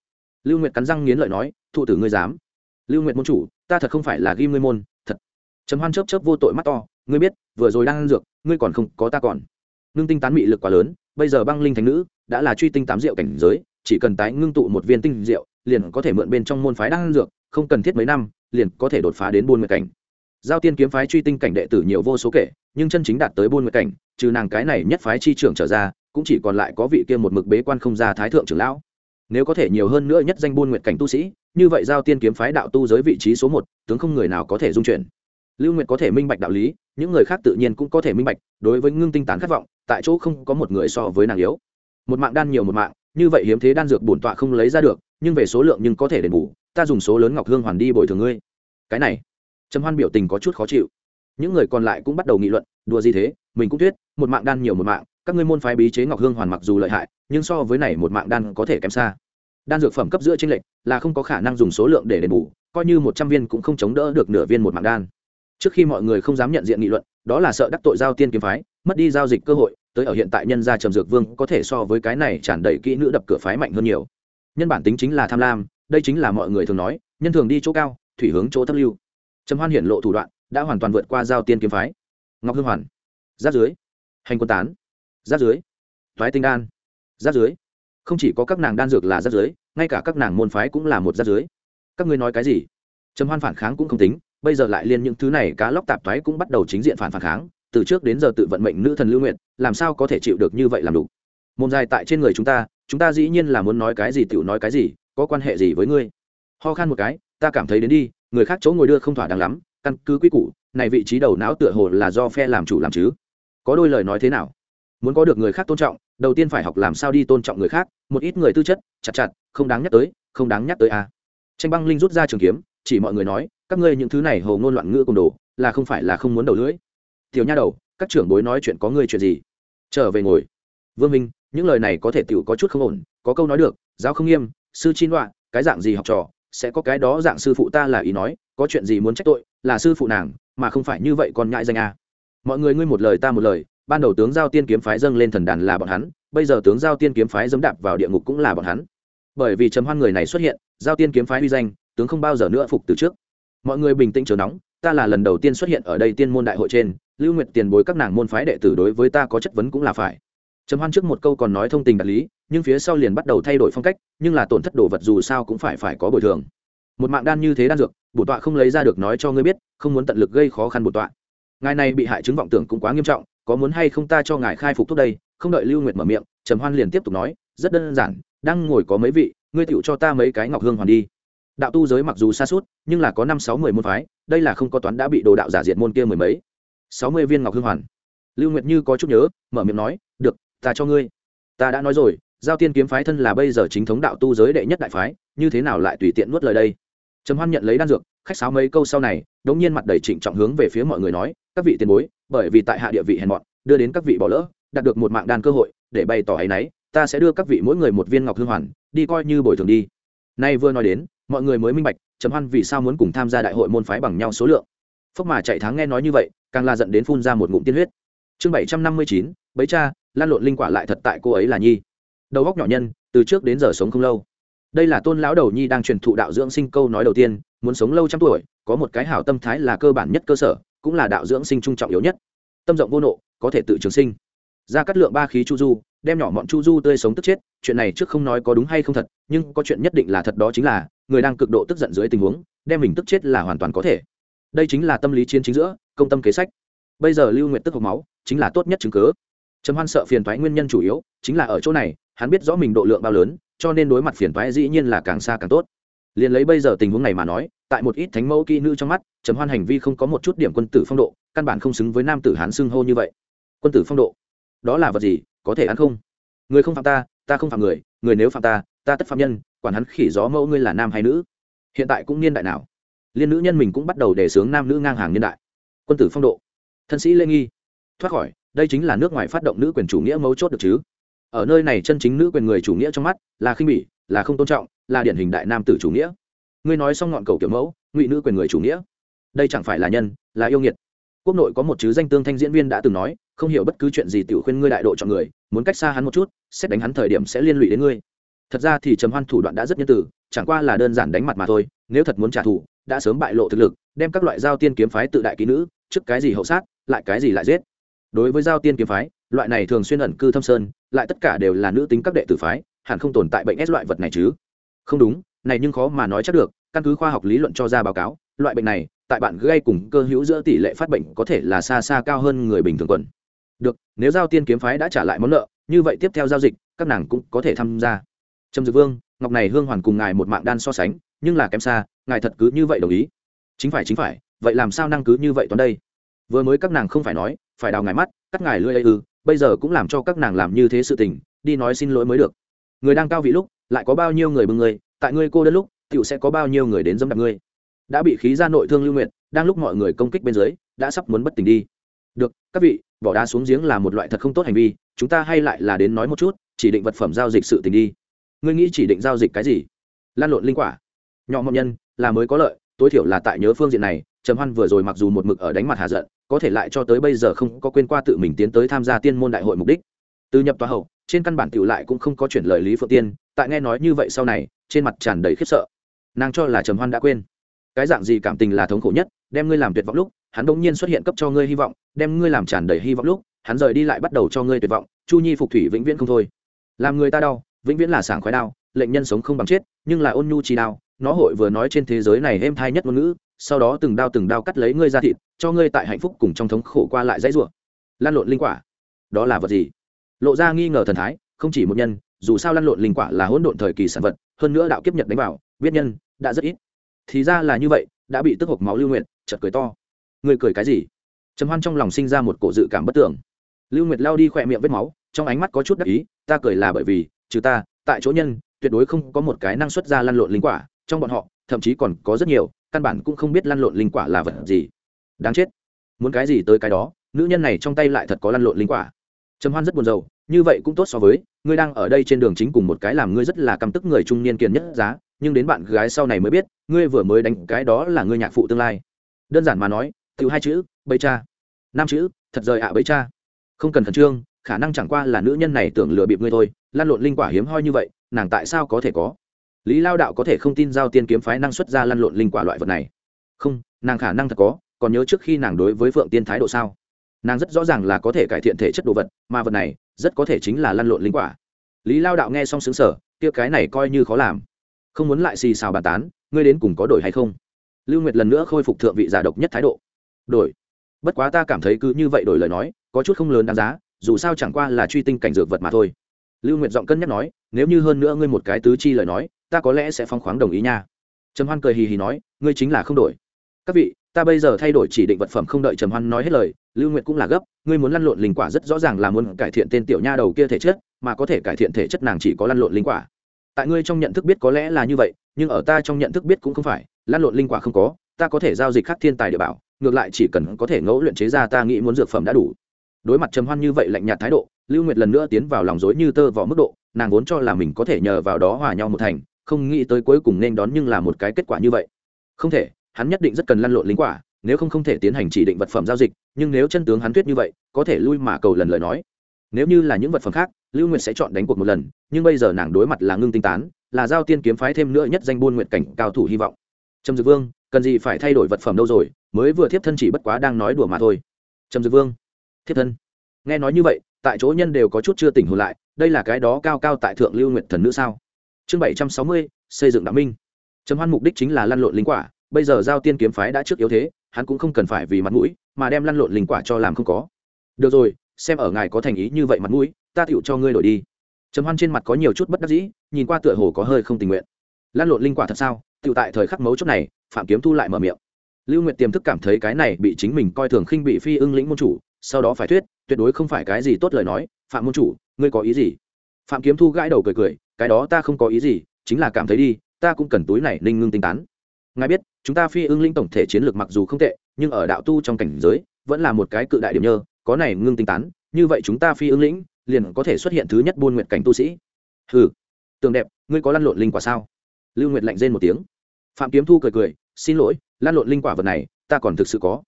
lưu nguyệt cắn răng nghiến lợi nói, thụ tử ngươi dám. Lưu nguyệt môn chủ, ta thật không phải là ghi ngươi môn, thật. Trầm hoan chớp chớp vô tội mắt to, ngươi biết, vừa rồi đang ăn dược, ngươi còn không có ta còn. Ngưng tinh tán mị lực quá lớn, bây giờ băng linh thánh nữ đã là truy tinh tám rượu cảnh giới, chỉ cần tái ngưng tụ một viên tinh rượu, liền có thể mượn bên trong môn phái đang ăn dược, không cần thiết mấy năm, liền có thể đột phá đến buôn nguyệt cảnh. Giao tiên kiếm phái truy tinh cảnh đệ tử nhiều vô số kể, nhưng chân chính đạt tới buôn nguyệt cảnh, trừ nàng cái này nhất phái chi trưởng trở ra, cũng chỉ còn lại có vị kia một mực bế quan không ra thái thượng trưởng lão nếu có thể nhiều hơn nữa nhất danh buôn nguyện cảnh tu sĩ, như vậy giao tiên kiếm phái đạo tu giới vị trí số một, tướng không người nào có thể dung chuyển. Lưu nguyệt có thể minh bạch đạo lý, những người khác tự nhiên cũng có thể minh bạch, đối với ngưng tinh tán khát vọng, tại chỗ không có một người so với nàng yếu. Một mạng đan nhiều một mạng, như vậy hiếm thế đan dược bổn tọa không lấy ra được, nhưng về số lượng nhưng có thể đền bù, ta dùng số lớn ngọc hương hoàn đi bồi thường ngươi. Cái này, trầm hoan biểu tình có chút khó chịu. Những người còn lại cũng bắt đầu nghị luận, đùa gì thế, mình cũng thuyết, một mạng đan nhiều một mạng, các ngươi môn phái bí chế ngọc hương hoàn mặc dù lợi hại nhưng so với này một mạng đan có thể kém xa. Đan dược phẩm cấp giữa tranh lệch là không có khả năng dùng số lượng để đền bù, coi như một trăm viên cũng không chống đỡ được nửa viên một mạng đan. Trước khi mọi người không dám nhận diện nghị luận, đó là sợ đắc tội giao tiên kiếm phái, mất đi giao dịch cơ hội, tới ở hiện tại nhân gia trầm dược vương có thể so với cái này tràn đầy kỹ nữ đập cửa phái mạnh hơn nhiều. Nhân bản tính chính là tham lam, đây chính là mọi người thường nói, nhân thường đi chỗ cao, thủy hướng chỗ thấp lưu. Trầm hoan hiển lộ thủ đoạn, đã hoàn toàn vượt qua giao tiên kiếm phái. Ngọc hương hoàn. Giáp dưới. Hành quân tán. Giáp dưới. Thoái tinh đan rác dưới. Không chỉ có các nàng đan dược là rác dưới, ngay cả các nàng môn phái cũng là một rác dưới. Các ngươi nói cái gì? Trầm hoan phản kháng cũng không tính, bây giờ lại liên những thứ này, cá lóc tạp thoái cũng bắt đầu chính diện phản phản kháng, từ trước đến giờ tự vận mệnh nữ thần lưu nguyện làm sao có thể chịu được như vậy làm đủ? Môn dài tại trên người chúng ta chúng ta dĩ nhiên là muốn nói cái gì tựu nói cái gì, có quan hệ gì với ngươi? Ho khan một cái, ta cảm thấy đến đi, người khác chỗ ngồi đưa không thỏa đáng lắm, căn cứ quy củ, này vị trí đầu não tựa hồ là do phe làm chủ làm chứ. Có đôi lời nói thế nào? Muốn có được người khác tôn trọng đầu tiên phải học làm sao đi tôn trọng người khác, một ít người tư chất, chặt chặt, không đáng nhắc tới, không đáng nhắc tới à. tranh băng linh rút ra trường kiếm, chỉ mọi người nói, các ngươi những thứ này hồ ngôn loạn ngữ cùng đồ, là không phải là không muốn đầu lưỡi. Tiểu nha đầu, các trưởng bối nói chuyện có ngươi chuyện gì? Trở về ngồi. Vương minh, những lời này có thể tiểu có chút không ổn, có câu nói được, giáo không nghiêm, sư chi loạn, cái dạng gì học trò, sẽ có cái đó dạng sư phụ ta là ý nói, có chuyện gì muốn trách tội, là sư phụ nàng, mà không phải như vậy còn nhại danh a. Mọi người ngươi một lời ta một lời ban đầu tướng giao tiên kiếm phái dâng lên thần đàn là bọn hắn, bây giờ tướng giao tiên kiếm phái dẫm đạp vào địa ngục cũng là bọn hắn. Bởi vì chấm hoan người này xuất hiện, giao tiên kiếm phái uy danh, tướng không bao giờ nữa phục từ trước. Mọi người bình tĩnh chờ nóng, ta là lần đầu tiên xuất hiện ở đây tiên môn đại hội trên, lưu nguyệt tiền bối các nàng môn phái đệ tử đối với ta có chất vấn cũng là phải. Trầm hoan trước một câu còn nói thông tình đạt lý, nhưng phía sau liền bắt đầu thay đổi phong cách, nhưng là tổn thất đồ vật dù sao cũng phải phải có bồi thường. Một mạng đan như thế đan dược, bổ tọa không lấy ra được nói cho ngươi biết, không muốn tận lực gây khó khăn bổ tọa. Ngài này bị hại chứng vọng tưởng cũng quá nghiêm trọng có muốn hay không ta cho ngài khai phục thuốc đây? Không đợi lưu nguyệt mở miệng, trầm hoan liền tiếp tục nói, rất đơn giản, đang ngồi có mấy vị, ngươi tựu cho ta mấy cái ngọc hương hoàn đi. Đạo tu giới mặc dù xa suốt, nhưng là có năm sáu mười môn phái, đây là không có toán đã bị đồ đạo giả diệt môn kia mười mấy. Sáu mươi viên ngọc hương hoàn. Lưu nguyệt như có chút nhớ, mở miệng nói, được, ta cho ngươi. Ta đã nói rồi, giao tiên kiếm phái thân là bây giờ chính thống đạo tu giới đệ nhất đại phái, như thế nào lại tùy tiện nuốt lời đây? Trầm hoan nhận lấy đan dược, khách sáo mấy câu sau này, đống nhiên mặt đầy trịnh trọng hướng về phía mọi người nói, các vị tiền bối bởi vì tại hạ địa vị hèn mọn, đưa đến các vị bỏ lỡ, đạt được một mạng đan cơ hội, để bày tỏ ấy nấy ta sẽ đưa các vị mỗi người một viên ngọc hương hoàn, đi coi như bồi thường đi. Nay vừa nói đến, mọi người mới minh bạch, trầm hoan vì sao muốn cùng tham gia đại hội môn phái bằng nhau số lượng. Phúc mà chạy thắng nghe nói như vậy, càng là giận đến phun ra một ngụm tiên huyết. Chương bảy trăm năm mươi chín, bấy cha, lan lộn linh quả lại thật tại cô ấy là nhi. Đầu góc nhỏ nhân, từ trước đến giờ sống không lâu. Đây là tôn lão đầu nhi đang truyền thụ đạo dưỡng sinh câu nói đầu tiên, muốn sống lâu trăm tuổi, có một cái hảo tâm thái là cơ bản nhất cơ sở cũng là đạo dưỡng sinh trung trọng yếu nhất. Tâm rộng vô nộ, có thể tự trường sinh. Ra cắt lượng ba khí chu du, đem nhỏ mọn chu du tươi sống tức chết, chuyện này trước không nói có đúng hay không thật, nhưng có chuyện nhất định là thật đó chính là, người đang cực độ tức giận dưới tình huống, đem mình tức chết là hoàn toàn có thể. Đây chính là tâm lý chiến chính giữa, công tâm kế sách. Bây giờ lưu nguyện tức hộc máu, chính là tốt nhất chứng cớ trầm hoan sợ phiền thoái nguyên nhân chủ yếu, chính là ở chỗ này, hắn biết rõ mình độ lượng bao lớn, cho nên đối mặt phiền thoái dĩ nhiên là càng xa càng tốt. Liền lấy bây giờ tình huống này mà nói tại một ít thánh mẫu kỹ nữ trong mắt, trầm hoan hành vi không có một chút điểm quân tử phong độ, căn bản không xứng với nam tử hán xưng hô như vậy. Quân tử phong độ? Đó là vật gì? Có thể ăn không? Người không phạm ta ta không phạm người người nếu phạm ta ta tất phạm nhân, quản hắn khỉ gió mẫu ngươi là nam hay nữ? Hiện tại cũng niên đại nào? Liên nữ nhân mình cũng bắt đầu đề xướng nam nữ ngang hàng niên đại. Quân tử phong độ? Thân sĩ lê nghi. Thoát khỏi, đây chính là nước ngoài phát động nữ quyền chủ nghĩa mấu chốt được chứ? Ở nơi này chân chính nữ quyền người chủ nghĩa trong mắt là khinh bỉ, là không tôn trọng, là điển hình đại nam tử chủ nghĩa ngươi nói xong ngọn cầu kiểu mẫu, ngụy nữ quyền người chủ nghĩa. Đây chẳng phải là nhân, là yêu nghiệt. Quốc nội có một chứ danh tương thanh diễn viên đã từng nói, không hiểu bất cứ chuyện gì tiểu khuyên ngươi đại độ chọn người, muốn cách xa hắn một chút, xét đánh hắn thời điểm sẽ liên lụy đến ngươi. Thật ra thì trầm hoan thủ đoạn đã rất nhân từ, chẳng qua là đơn giản đánh mặt mà thôi, nếu thật muốn trả thù, đã sớm bại lộ thực lực, đem các loại giao tiên kiếm phái tự đại kỹ nữ, trước cái gì hậu sát, lại cái gì lại giết. Đối với giao tiên kiếm phái, loại này thường xuyên ẩn cư thâm sơn, lại tất cả đều là nữ tính các đệ tử phái, hẳn không tồn tại bệnh s loại vật này chứ. Không đúng này nhưng khó mà nói chắc được, căn cứ khoa học lý luận cho ra báo cáo, loại bệnh này, tại bạn gây cùng cơ hữu giữa tỷ lệ phát bệnh có thể là xa xa cao hơn người bình thường quần. Được, nếu giao tiên kiếm phái đã trả lại món nợ, như vậy tiếp theo giao dịch, các nàng cũng có thể tham gia. Trầm dược vương, ngọc này hương hoàn cùng ngài một mạng đan so sánh, nhưng là kém xa, ngài thật cứ như vậy đồng ý. Chính phải chính phải, vậy làm sao năng cứ như vậy toán đây? Vừa mới các nàng không phải nói, phải đào ngài mắt, cắt ngài lưỡi ấy ư, bây giờ cũng làm cho các nàng làm như thế sự tình, đi nói xin lỗi mới được. Người đang cao vị lúc, lại có bao nhiêu người bưng người tại ngươi cô đơn lúc, tiểu sẽ có bao nhiêu người đến dâm đạp ngươi? Đã bị khí ra nội thương lưu nguyện đang lúc mọi người công kích bên dưới, đã sắp muốn bất tỉnh đi. Được, các vị, bỏ đá xuống giếng là một loại thật không tốt hành vi, chúng ta hay lại là đến nói một chút, chỉ định vật phẩm giao dịch sự tình đi. Ngươi nghĩ chỉ định giao dịch cái gì? Lan lộn linh quả. Nhỏ mộng nhân, là mới có lợi, tối thiểu là tại nhớ phương diện này, trầm hoan vừa rồi mặc dù một mực ở đánh mặt hà giận, có thể lại cho tới bây giờ không có quên qua tự mình tiến tới tham gia tiên môn đại hội mục đích. Từ nhập tòa hậu trên căn bản tiểu lại cũng không có chuyển lời lý phượng tiên, tại nghe nói như vậy sau này, trên mặt tràn đầy khiếp sợ. Nàng cho là trầm hoan đã quên. Cái dạng gì cảm tình là thống khổ nhất, đem ngươi làm tuyệt vọng lúc, hắn bỗng nhiên xuất hiện cấp cho ngươi hy vọng, đem ngươi làm tràn đầy hy vọng lúc, hắn rời đi lại bắt đầu cho ngươi tuyệt vọng, chu nhi phục thủy vĩnh viễn không thôi. Làm người ta đau, vĩnh viễn là sảng khoái đau, lệnh nhân sống không bằng chết, nhưng là ôn nhu chi đau, nó hội vừa nói trên thế giới này êm thai nhất ngôn ngữ, sau đó từng đao từng đao cắt lấy ngươi ra thịt, cho ngươi tại hạnh phúc cùng trong thống khổ qua lại dãy rủa. Lan lộn linh quả. Đó là vật gì? Lộ ra nghi ngờ thần thái, không chỉ một nhân, dù sao lăn lộn linh quả là hỗn độn thời kỳ sản vật, hơn nữa đạo kiếp nhật đánh vào biết nhân, đã rất ít. Thì ra là như vậy, đã bị tức hộp máu lưu nguyện chợt cười to. Người cười cái gì? Trầm hoan trong lòng sinh ra một cổ dự cảm bất tưởng lưu nguyệt lao đi khỏe miệng vết máu, trong ánh mắt có chút đắc ý, ta cười là bởi vì, trừ ta, tại chỗ nhân, tuyệt đối không có một cái năng suất ra lăn lộn linh quả, trong bọn họ, thậm chí còn có rất nhiều, căn bản cũng không biết lăn lộn linh quả là vật gì. Đáng chết. Muốn cái gì tới cái đó, nữ nhân này trong tay lại thật có lăn lộn linh quả trầm hoan rất buồn rầu, như vậy cũng tốt so với, ngươi đang ở đây trên đường chính cùng một cái làm ngươi rất là căm tức người trung niên kiền nhất giá, nhưng đến bạn gái sau này mới biết, ngươi vừa mới đánh cái đó là ngươi nhạc phụ tương lai. Đơn giản mà nói từ hai chữ, bấy cha. Năm chữ, thật rời ạ à bấy cha. Không cần khẩn trương, khả năng chẳng qua là nữ nhân này tưởng lừa bịp ngươi thôi, lan lộn linh quả hiếm hoi như vậy, nàng tại sao có thể có? Lý lao đạo có thể không tin giao tiên kiếm phái năng xuất ra lăn lộn linh quả loại vật này. Không, nàng khả năng thật có, còn nhớ trước khi nàng đối với phượng tiên thái độ sao? Nàng rất rõ ràng là có thể cải thiện thể chất đồ vật, mà vật này rất có thể chính là lăn lộn linh quả. Lý lao đạo nghe xong xứng sở kia cái này coi như khó làm. Không muốn lại xì xào bàn tán, ngươi đến cùng có đổi hay không? Lưu nguyệt lần nữa khôi phục thượng vị giả độc nhất thái độ. Đổi. Bất quá ta cảm thấy cứ như vậy đổi lời nói, có chút không lớn đáng giá, dù sao chẳng qua là truy tinh cảnh dược vật mà thôi. Lưu nguyệt giọng cân nhắc nói, nếu như hơn nữa ngươi một cái tứ chi lời nói, ta có lẽ sẽ phong khoáng đồng ý nha. Trầm hoan cười hì hì nói, ngươi chính là không đổi. Các vị ta bây giờ thay đổi chỉ định vật phẩm không đợi trầm hoan nói hết lời, lưu nguyệt cũng là gấp, ngươi muốn lăn lộn linh quả rất rõ ràng là muốn cải thiện tên tiểu nha đầu kia thể chất, mà có thể cải thiện thể chất nàng chỉ có lăn lộn linh quả. Tại ngươi trong nhận thức biết có lẽ là như vậy, nhưng ở ta trong nhận thức biết cũng không phải, lăn lộn linh quả không có, ta có thể giao dịch khắc thiên tài địa bảo, ngược lại chỉ cần có thể ngẫu luyện chế ra ta nghĩ muốn dược phẩm đã đủ. Đối mặt trầm hoan như vậy lạnh nhạt thái độ, lưu nguyệt lần nữa tiến vào lòng dối như tơ vỏ mức độ, nàng vốn cho là mình có thể nhờ vào đó hòa nhau một thành, không nghĩ tới cuối cùng nên đón nhưng là một cái kết quả như vậy. Không thể hắn nhất định rất cần lăn lộn linh quả, nếu không không thể tiến hành chỉ định vật phẩm giao dịch, nhưng nếu chân tướng hắn thuyết như vậy, có thể lui mà cầu lần lời nói. Nếu như là những vật phẩm khác, lưu nguyệt sẽ chọn đánh cuộc một lần, nhưng bây giờ nàng đối mặt là ngưng tinh tán, là giao tiên kiếm phái thêm nữa nhất danh buôn nguyện cảnh cao thủ hy vọng. Trầm dược vương, cần gì phải thay đổi vật phẩm đâu rồi, mới vừa thiếp thân chỉ bất quá đang nói đùa mà thôi. Trầm dược vương, thiếp thân. Nghe nói như vậy, tại chỗ nhân đều có chút chưa tỉnh hồn lại, đây là cái đó cao cao tại thượng lưu nguyện thần nữ sao? Chương bảy trăm sáu mươi, xây dựng đạo minh. Trầm hoan mục đích chính là lăn lộn linh quả bây giờ giao tiên kiếm phái đã trước yếu thế, hắn cũng không cần phải vì mặt mũi, mà đem lăn lộn linh quả cho làm không có. Được rồi, xem ở ngài có thành ý như vậy mặt mũi, ta tựu cho ngươi đổi đi. Trầm hoan trên mặt có nhiều chút bất đắc dĩ, nhìn qua tựa hồ có hơi không tình nguyện. Lăn lộn linh quả thật sao? Tựu tại thời khắc mấu chốt này, phạm kiếm thu lại mở miệng. Lưu nguyệt tiềm thức cảm thấy cái này bị chính mình coi thường khinh bị phi ưng lĩnh môn chủ, sau đó phải thuyết, tuyệt đối không phải cái gì tốt lời nói, phạm môn chủ, ngươi có ý gì? Phạm kiếm thu gãi đầu cười cười, cái đó ta không có ý gì, chính là cảm thấy đi, ta cũng cần túi này ninh ngưng tinh tán ngài biết, chúng ta phi ưng linh tổng thể chiến lược mặc dù không tệ, nhưng ở đạo tu trong cảnh giới, vẫn là một cái cự đại điểm nhơ, có này ngưng tinh tán, như vậy chúng ta phi ưng lĩnh, liền có thể xuất hiện thứ nhất buôn nguyện cảnh tu sĩ. Hừ, tường đẹp, ngươi có lăn lộn linh quả sao? Lưu nguyệt lạnh rên một tiếng. Phạm kiếm thu cười cười, xin lỗi, lăn lộn linh quả vật này, ta còn thực sự có.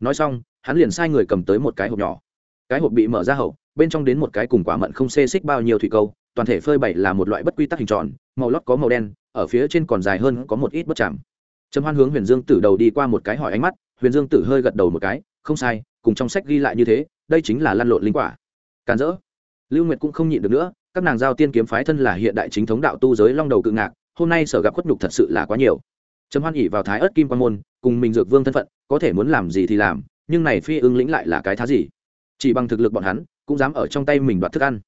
Nói xong, hắn liền sai người cầm tới một cái hộp nhỏ. Cái hộp bị mở ra hậu, bên trong đến một cái cùng quả mận không xê xích bao nhiêu thủy câu, toàn thể phơi bày là một loại bất quy tắc hình tròn, màu lót có màu đen, ở phía trên còn dài hơn có một ít bất chạm trầm hoan hướng huyền dương tử đầu đi qua một cái hỏi ánh mắt, huyền dương tử hơi gật đầu một cái, không sai, cùng trong sách ghi lại như thế, đây chính là lăn lộn linh quả. Càn rỡ. Lưu nguyệt cũng không nhịn được nữa, các nàng giao tiên kiếm phái thân là hiện đại chính thống đạo tu giới long đầu cự ngạc, hôm nay sở gặp khuất nhục thật sự là quá nhiều. Trầm hoan ỉ vào thái ớt kim quan môn, cùng mình dược vương thân phận, có thể muốn làm gì thì làm, nhưng này phi ưng lĩnh lại là cái thá gì? Chỉ bằng thực lực bọn hắn, cũng dám ở trong tay mình đoạt thức ăn.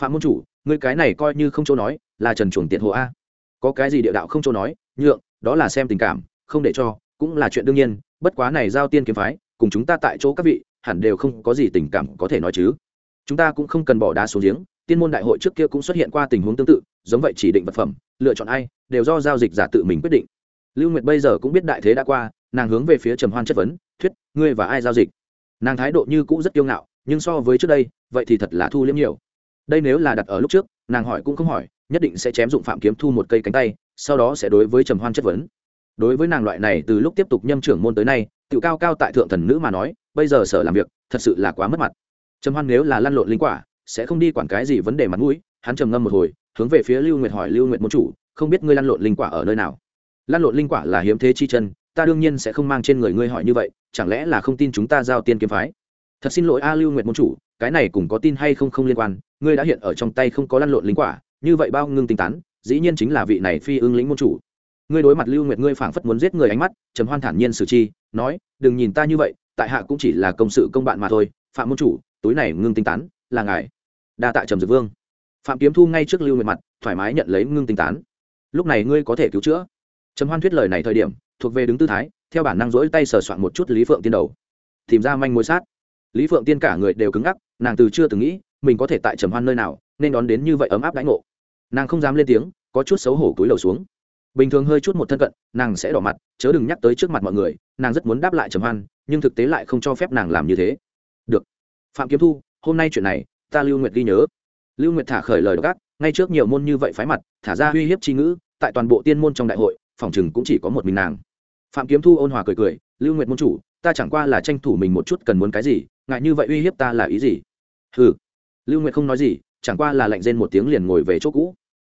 Phạm môn chủ, ngươi cái này coi như không chỗ nói, là trần chuồng tiện hồ a. Có cái gì địa đạo không chỗ nói, nhượng đó là xem tình cảm, không để cho, cũng là chuyện đương nhiên, bất quá này giao tiên kiếm phái, cùng chúng ta tại chỗ các vị, hẳn đều không có gì tình cảm có thể nói chứ. Chúng ta cũng không cần bỏ đá xuống giếng, tiên môn đại hội trước kia cũng xuất hiện qua tình huống tương tự, giống vậy chỉ định vật phẩm, lựa chọn ai, đều do giao dịch giả tự mình quyết định. Lưu nguyệt bây giờ cũng biết đại thế đã qua, nàng hướng về phía trầm hoan chất vấn, thuyết, ngươi và ai giao dịch? Nàng thái độ như cũ rất kiêu ngạo, nhưng so với trước đây, vậy thì thật là thu liếm nhiều. Đây nếu là đặt ở lúc trước, nàng hỏi cũng không hỏi, nhất định sẽ chém dụng phạm kiếm thu một cây cánh tay sau đó sẽ đối với trầm hoan chất vấn. Đối với nàng loại này từ lúc tiếp tục nhâm trưởng môn tới nay tự cao cao tại thượng thần nữ mà nói, bây giờ sở làm việc, thật sự là quá mất mặt. Trầm hoan nếu là lăn lộn linh quả, sẽ không đi quản cái gì vấn đề mặt mũi, hắn trầm ngâm một hồi, hướng về phía lưu nguyệt hỏi, lưu nguyệt môn chủ, không biết ngươi lăn lộn linh quả ở nơi nào? Lăn lộn linh quả là hiếm thế chi chân, ta đương nhiên sẽ không mang trên người ngươi hỏi như vậy, chẳng lẽ là không tin chúng ta giao tiên kiếm phái? Thật xin lỗi a, lưu nguyệt môn chủ, cái này cũng có tin hay không không liên quan, ngươi đã hiện ở trong tay không có lăn lộn linh quả, như vậy bao ngưng tinh tán dĩ nhiên chính là vị này phi ưng lĩnh môn chủ. Ngươi đối mặt lưu nguyệt ngươi phảng phất muốn giết người ánh mắt, trầm hoan thản nhiên xử chi, nói, đừng nhìn ta như vậy, tại hạ cũng chỉ là công sự công bạn mà thôi, phạm môn chủ, túi này ngưng tinh tán, là ngài. Đa tạ trầm dược vương. Phạm kiếm thu ngay trước lưu nguyệt mặt, thoải mái nhận lấy ngưng tinh tán. Lúc này ngươi có thể cứu chữa. Trầm hoan thuyết lời này thời điểm, thuộc về đứng tư thái, theo bản năng rỗi tay sờ soạn một chút lý phượng tiên đầu. Tìm ra manh mối sát. Lý phượng tiên cả người đều cứng ngắc, nàng từ chưa từng nghĩ, mình có thể tại trầm hoan nơi nào, nên đón đến như vậy ấm áp đãi ngộ nàng không dám lên tiếng, có chút xấu hổ cúi đầu xuống. Bình thường hơi chút một thân cận, nàng sẽ đỏ mặt, chớ đừng nhắc tới trước mặt mọi người, nàng rất muốn đáp lại trầm hoan, nhưng thực tế lại không cho phép nàng làm như thế. Được. Phạm kiếm thu, hôm nay chuyện này, ta lưu nguyệt ghi nhớ. Lưu nguyệt thả khởi lời gác ngay trước nhiều môn như vậy phái mặt, thả ra uy hiếp tri ngữ, tại toàn bộ tiên môn trong đại hội, phòng chừng cũng chỉ có một mình nàng. Phạm kiếm thu ôn hòa cười cười, lưu nguyệt môn chủ, ta chẳng qua là tranh thủ mình một chút cần muốn cái gì, ngại như vậy uy hiếp ta là ý gì? Ừ lưu nguyệt không nói gì, chẳng qua là lạnh rên một tiếng liền ngồi về chỗ cũ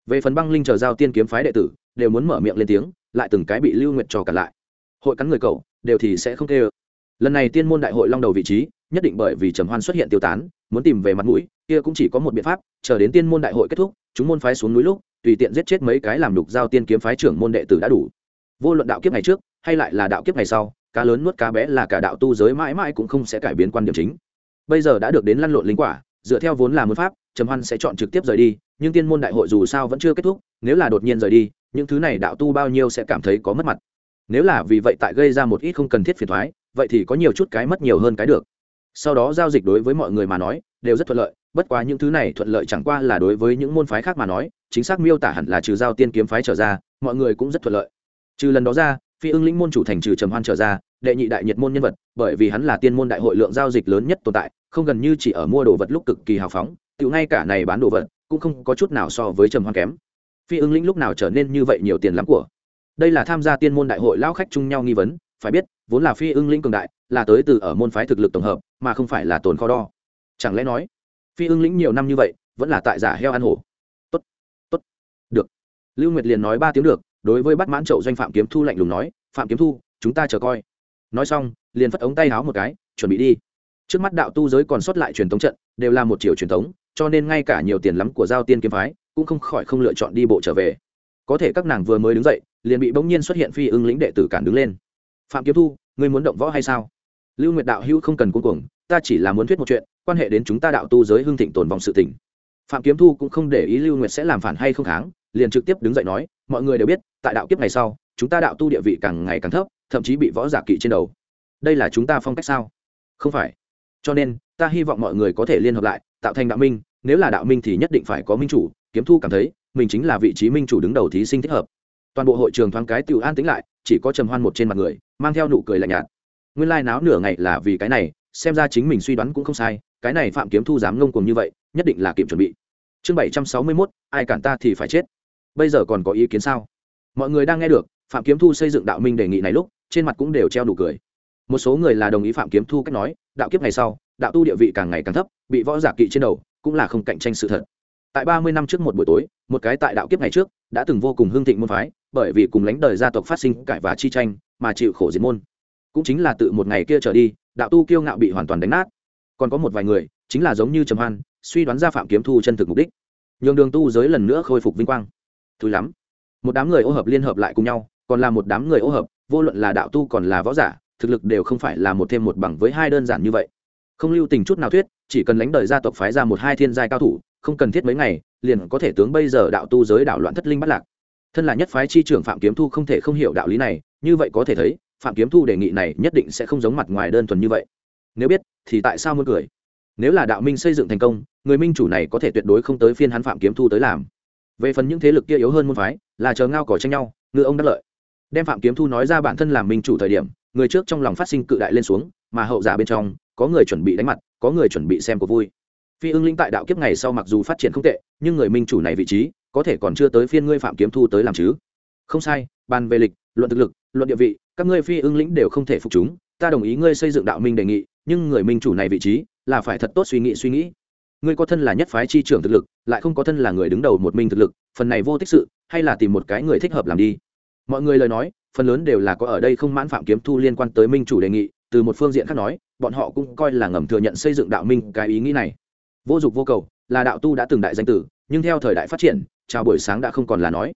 về phần băng linh chờ giao tiên kiếm phái đệ tử, đều muốn mở miệng lên tiếng, lại từng cái bị lưu nguyệt trò cả lại. Hội cắn người cậu, đều thì sẽ không kê ơ lần này tiên môn đại hội long đầu vị trí, nhất định bởi vì trầm hoan xuất hiện tiêu tán, muốn tìm về mặt mũi, kia cũng chỉ có một biện pháp, chờ đến tiên môn đại hội kết thúc, chúng môn phái xuống núi lúc, tùy tiện giết chết mấy cái làm đục giao tiên kiếm phái trưởng môn đệ tử đã đủ. Vô luận đạo kiếp ngày trước, hay lại là đạo kiếp ngày sau, cá lớn nuốt cá bé là cả đạo tu giới mãi mãi cũng không sẽ cải biến quan điểm chính. Bây giờ đã được đến lăn lộn linh quả dựa theo vốn là môn pháp, trầm hoan sẽ chọn trực tiếp rời đi, nhưng tiên môn đại hội dù sao vẫn chưa kết thúc, nếu là đột nhiên rời đi, những thứ này đạo tu bao nhiêu sẽ cảm thấy có mất mặt. Nếu là vì vậy tại gây ra một ít không cần thiết phiền thoái vậy thì có nhiều chút cái mất nhiều hơn cái được. Sau đó giao dịch đối với mọi người mà nói, đều rất thuận lợi, bất quá những thứ này thuận lợi chẳng qua là đối với những môn phái khác mà nói, chính xác miêu tả hẳn là trừ giao tiên kiếm phái trở ra, mọi người cũng rất thuận lợi. Trừ lần đó ra, phi ưng lĩnh môn chủ thành trừ trầm hoan trở ra đệ nhị đại nhiệt môn nhân vật, bởi vì hắn là tiên môn đại hội lượng giao dịch lớn nhất tồn tại, không gần như chỉ ở mua đồ vật lúc cực kỳ hào phóng tự ngay cả này bán đồ vật cũng không có chút nào so với trầm hoan kém. Phi ứng lĩnh lúc nào trở nên như vậy nhiều tiền lắm của? Đây là tham gia tiên môn đại hội lão khách chung nhau nghi vấn, phải biết, vốn là phi ưng lĩnh cường đại, là tới từ ở môn phái thực lực tổng hợp, mà không phải là tồn kho đo. Chẳng lẽ nói, phi ưng lĩnh nhiều năm như vậy, vẫn là tại giả heo ăn hổ? Tốt tốt, được. Lưu nguyệt liền nói ba tiếng được, đối với bắt mãn trậu doanh phạm kiếm thu lạnh lùng nói, phạm kiếm thu, chúng ta chờ coi nói xong, liền phất ống tay háo một cái, chuẩn bị đi. Trước mắt đạo tu giới còn sót lại truyền thống trận, đều là một chiều truyền thống cho nên ngay cả nhiều tiền lắm của giao tiên kiếm phái, cũng không khỏi không lựa chọn đi bộ trở về. Có thể các nàng vừa mới đứng dậy, liền bị bỗng nhiên xuất hiện phi ưng lĩnh đệ tử cản đứng lên. Phạm kiếm thu, ngươi muốn động võ hay sao? Lưu nguyệt đạo hữu không cần cuống cuồng, ta chỉ là muốn thuyết một chuyện, quan hệ đến chúng ta đạo tu giới hưng thịnh tồn vòng sự tỉnh phạm kiếm thu cũng không để ý lưu nguyệt sẽ làm phản hay không kháng, liền trực tiếp đứng dậy nói, mọi người đều biết, tại đạo kiếp ngày sau, chúng ta đạo tu địa vị càng ngày càng thấp thậm chí bị võ giả kỵ trên đầu. Đây là chúng ta phong cách sao? Không phải. Cho nên, ta hy vọng mọi người có thể liên hợp lại, tạo thành đạo minh, nếu là đạo minh thì nhất định phải có minh chủ, kiếm thu cảm thấy, mình chính là vị trí minh chủ đứng đầu thí sinh thích hợp. Toàn bộ hội trường thoáng cái tự an tính lại, chỉ có trầm hoan một trên mặt người, mang theo nụ cười lạnh nhạt. Nguyên lai náo nửa ngày là vì cái này, xem ra chính mình suy đoán cũng không sai, cái này phạm kiếm thu dám ngông cuồng như vậy, nhất định là kịp chuẩn bị. Chương bảy trăm sáu mươi mốt, ai cản ta thì phải chết. Bây giờ còn có ý kiến sao? Mọi người đang nghe được phạm kiếm thu xây dựng đạo minh đề nghị này lúc, trên mặt cũng đều treo nụ cười. Một số người là đồng ý phạm kiếm thu cách nói, đạo kiếp ngày sau, đạo tu địa vị càng ngày càng thấp, bị võ giả kỵ trên đầu, cũng là không cạnh tranh sự thật. Tại ba mươi năm trước một buổi tối, một cái tại đạo kiếp ngày trước, đã từng vô cùng hương thịnh môn phái, bởi vì cùng lãnh đời gia tộc phát sinh cãi và chi tranh, mà chịu khổ diệt môn. Cũng chính là từ một ngày kia trở đi, đạo tu kiêu ngạo bị hoàn toàn đánh nát. Còn có một vài người, chính là giống như trầm hoan, suy đoán ra phạm kiếm thu chân thực mục đích. Nhường đường tu giới lần nữa khôi phục vinh quang. Thứ lắm. Một đám người ô hợp liên hợp lại cùng nhau còn là một đám người ô hợp, vô luận là đạo tu còn là võ giả, thực lực đều không phải là một thêm một bằng với hai đơn giản như vậy. Không lưu tình chút nào thuyết, chỉ cần lãnh đời gia tộc phái ra một hai thiên giai cao thủ, không cần thiết mấy ngày, liền có thể tướng bây giờ đạo tu giới đạo loạn thất linh bắt lạc. Thân là nhất phái chi trưởng phạm kiếm thu không thể không hiểu đạo lý này, như vậy có thể thấy, phạm kiếm thu đề nghị này nhất định sẽ không giống mặt ngoài đơn thuần như vậy. Nếu biết, thì tại sao muốn cười? Nếu là đạo minh xây dựng thành công, người minh chủ này có thể tuyệt đối không tới phiên hắn phạm kiếm thu tới làm. Về phần những thế lực kia yếu hơn môn phái, là chờ ngao cỏ tranh nhau, ngư ông đắc lợi đem phạm kiếm thu nói ra bản thân làm minh chủ thời điểm, người trước trong lòng phát sinh cự đại lên xuống, mà hậu giả bên trong, có người chuẩn bị đánh mặt, có người chuẩn bị xem cuộc vui. Phi ưng linh tại đạo kiếp ngày sau mặc dù phát triển không tệ, nhưng người minh chủ này vị trí, có thể còn chưa tới phiên ngươi phạm kiếm thu tới làm chứ. Không sai, bàn về lịch, luận thực lực, luận địa vị, các ngươi phi ưng lĩnh đều không thể phục chúng, ta đồng ý ngươi xây dựng đạo minh đề nghị, nhưng người minh chủ này vị trí, là phải thật tốt suy nghĩ suy nghĩ. Ngươi có thân là nhất phái chi trưởng thực lực, lại không có thân là người đứng đầu một minh thực lực, phần này vô tích sự, hay là tìm một cái người thích hợp làm đi mọi người lời nói, phần lớn đều là có ở đây không mãn phạm kiếm thu liên quan tới minh chủ đề nghị, từ một phương diện khác nói, bọn họ cũng coi là ngầm thừa nhận xây dựng đạo minh cái ý nghĩ này. Vô dụng vô cầu, là đạo tu đã từng đại danh tử, nhưng theo thời đại phát triển, chào buổi sáng đã không còn là nói.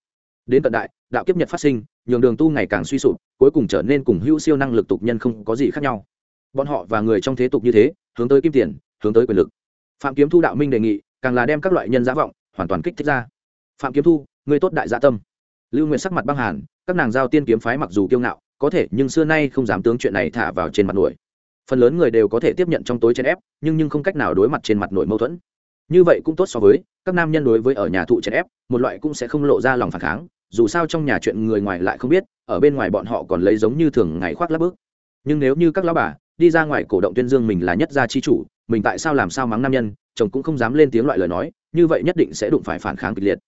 Đến tận đại, đạo kiếp nhật phát sinh, nhường đường tu ngày càng suy sụp, cuối cùng trở nên cùng hữu siêu năng lực tục nhân không có gì khác nhau. Bọn họ và người trong thế tục như thế, hướng tới kim tiền, hướng tới quyền lực. Phạm kiếm thu đạo minh đề nghị, càng là đem các loại nhân giả vọng, hoàn toàn kích thích ra. Phạm kiếm thu, người tốt đại dạ tâm. Lưu nguyện sắc mặt băng hàn các nàng giao tiên kiếm phái mặc dù kiêu ngạo, có thể nhưng xưa nay không dám tướng chuyện này thả vào trên mặt nổi. Phần lớn người đều có thể tiếp nhận trong tối chen ép, nhưng nhưng không cách nào đối mặt trên mặt nổi mâu thuẫn. Như vậy cũng tốt so với, các nam nhân đối với ở nhà thụ chen ép, một loại cũng sẽ không lộ ra lòng phản kháng, dù sao trong nhà chuyện người ngoài lại không biết, ở bên ngoài bọn họ còn lấy giống như thường ngày khoác lắp bước. Nhưng nếu như các lão bà đi ra ngoài cổ động tuyên dương mình là nhất gia chi chủ, mình tại sao làm sao mắng nam nhân, chồng cũng không dám lên tiếng loại lời nói, như vậy nhất định sẽ đụng phải phản kháng kịch liệt.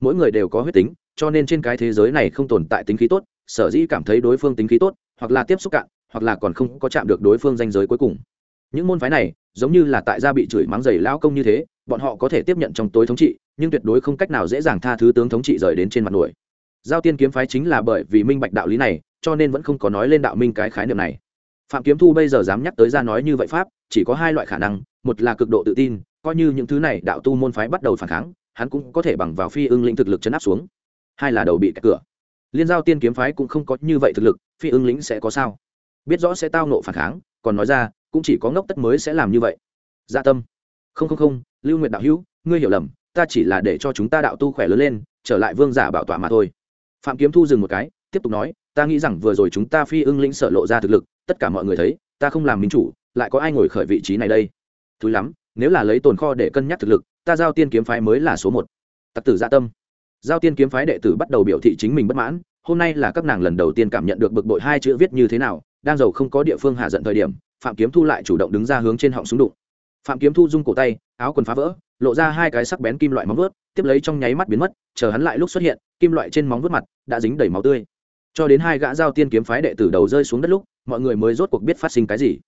Mỗi người đều có huyết tính cho nên trên cái thế giới này không tồn tại tính khí tốt, sở dĩ cảm thấy đối phương tính khí tốt, hoặc là tiếp xúc cạn, hoặc là còn không có chạm được đối phương danh giới cuối cùng. Những môn phái này, giống như là tại gia bị chửi mắng giày lão công như thế, bọn họ có thể tiếp nhận trong tối thống trị, nhưng tuyệt đối không cách nào dễ dàng tha thứ tướng thống trị rời đến trên mặt nổi. Giao tiên kiếm phái chính là bởi vì minh bạch đạo lý này, cho nên vẫn không có nói lên đạo minh cái khái niệm này. Phạm kiếm thu bây giờ dám nhắc tới ra nói như vậy pháp, chỉ có hai loại khả năng, một là cực độ tự tin, coi như những thứ này đạo tu môn phái bắt đầu phản kháng, hắn cũng có thể bằng vào phi ưng lĩnh thực lực chấn áp xuống hai là đầu bị cạch cửa. Liên giao tiên kiếm phái cũng không có như vậy thực lực, phi ưng lĩnh sẽ có sao? Biết rõ sẽ tao nộ phản kháng, còn nói ra, cũng chỉ có ngốc tất mới sẽ làm như vậy. Dạ tâm. Không không không, lưu nguyện đạo hữu, ngươi hiểu lầm, ta chỉ là để cho chúng ta đạo tu khỏe lớn lên, trở lại vương giả bảo tọa mà thôi. Phạm kiếm thu dừng một cái, tiếp tục nói, ta nghĩ rằng vừa rồi chúng ta phi ưng lĩnh sở lộ ra thực lực, tất cả mọi người thấy, ta không làm minh chủ, lại có ai ngồi khởi vị trí này đây? Thứ lắm, nếu là lấy tồn kho để cân nhắc thực lực, ta giao tiên kiếm phái mới là số một. Tặc tử dạ tâm giao tiên kiếm phái đệ tử bắt đầu biểu thị chính mình bất mãn, hôm nay là các nàng lần đầu tiên cảm nhận được bực bội hai chữ viết như thế nào, đang giàu không có địa phương hạ giận thời điểm, phạm kiếm thu lại chủ động đứng ra hướng trên họng súng đụng. Phạm kiếm thu rung cổ tay, áo quần phá vỡ, lộ ra hai cái sắc bén kim loại móng vớt tiếp lấy trong nháy mắt biến mất, chờ hắn lại lúc xuất hiện, kim loại trên móng vớt mặt đã dính đầy máu tươi. Cho đến hai gã giao tiên kiếm phái đệ tử đầu rơi xuống đất lúc, mọi người mới rốt cuộc biết phát sinh cái gì.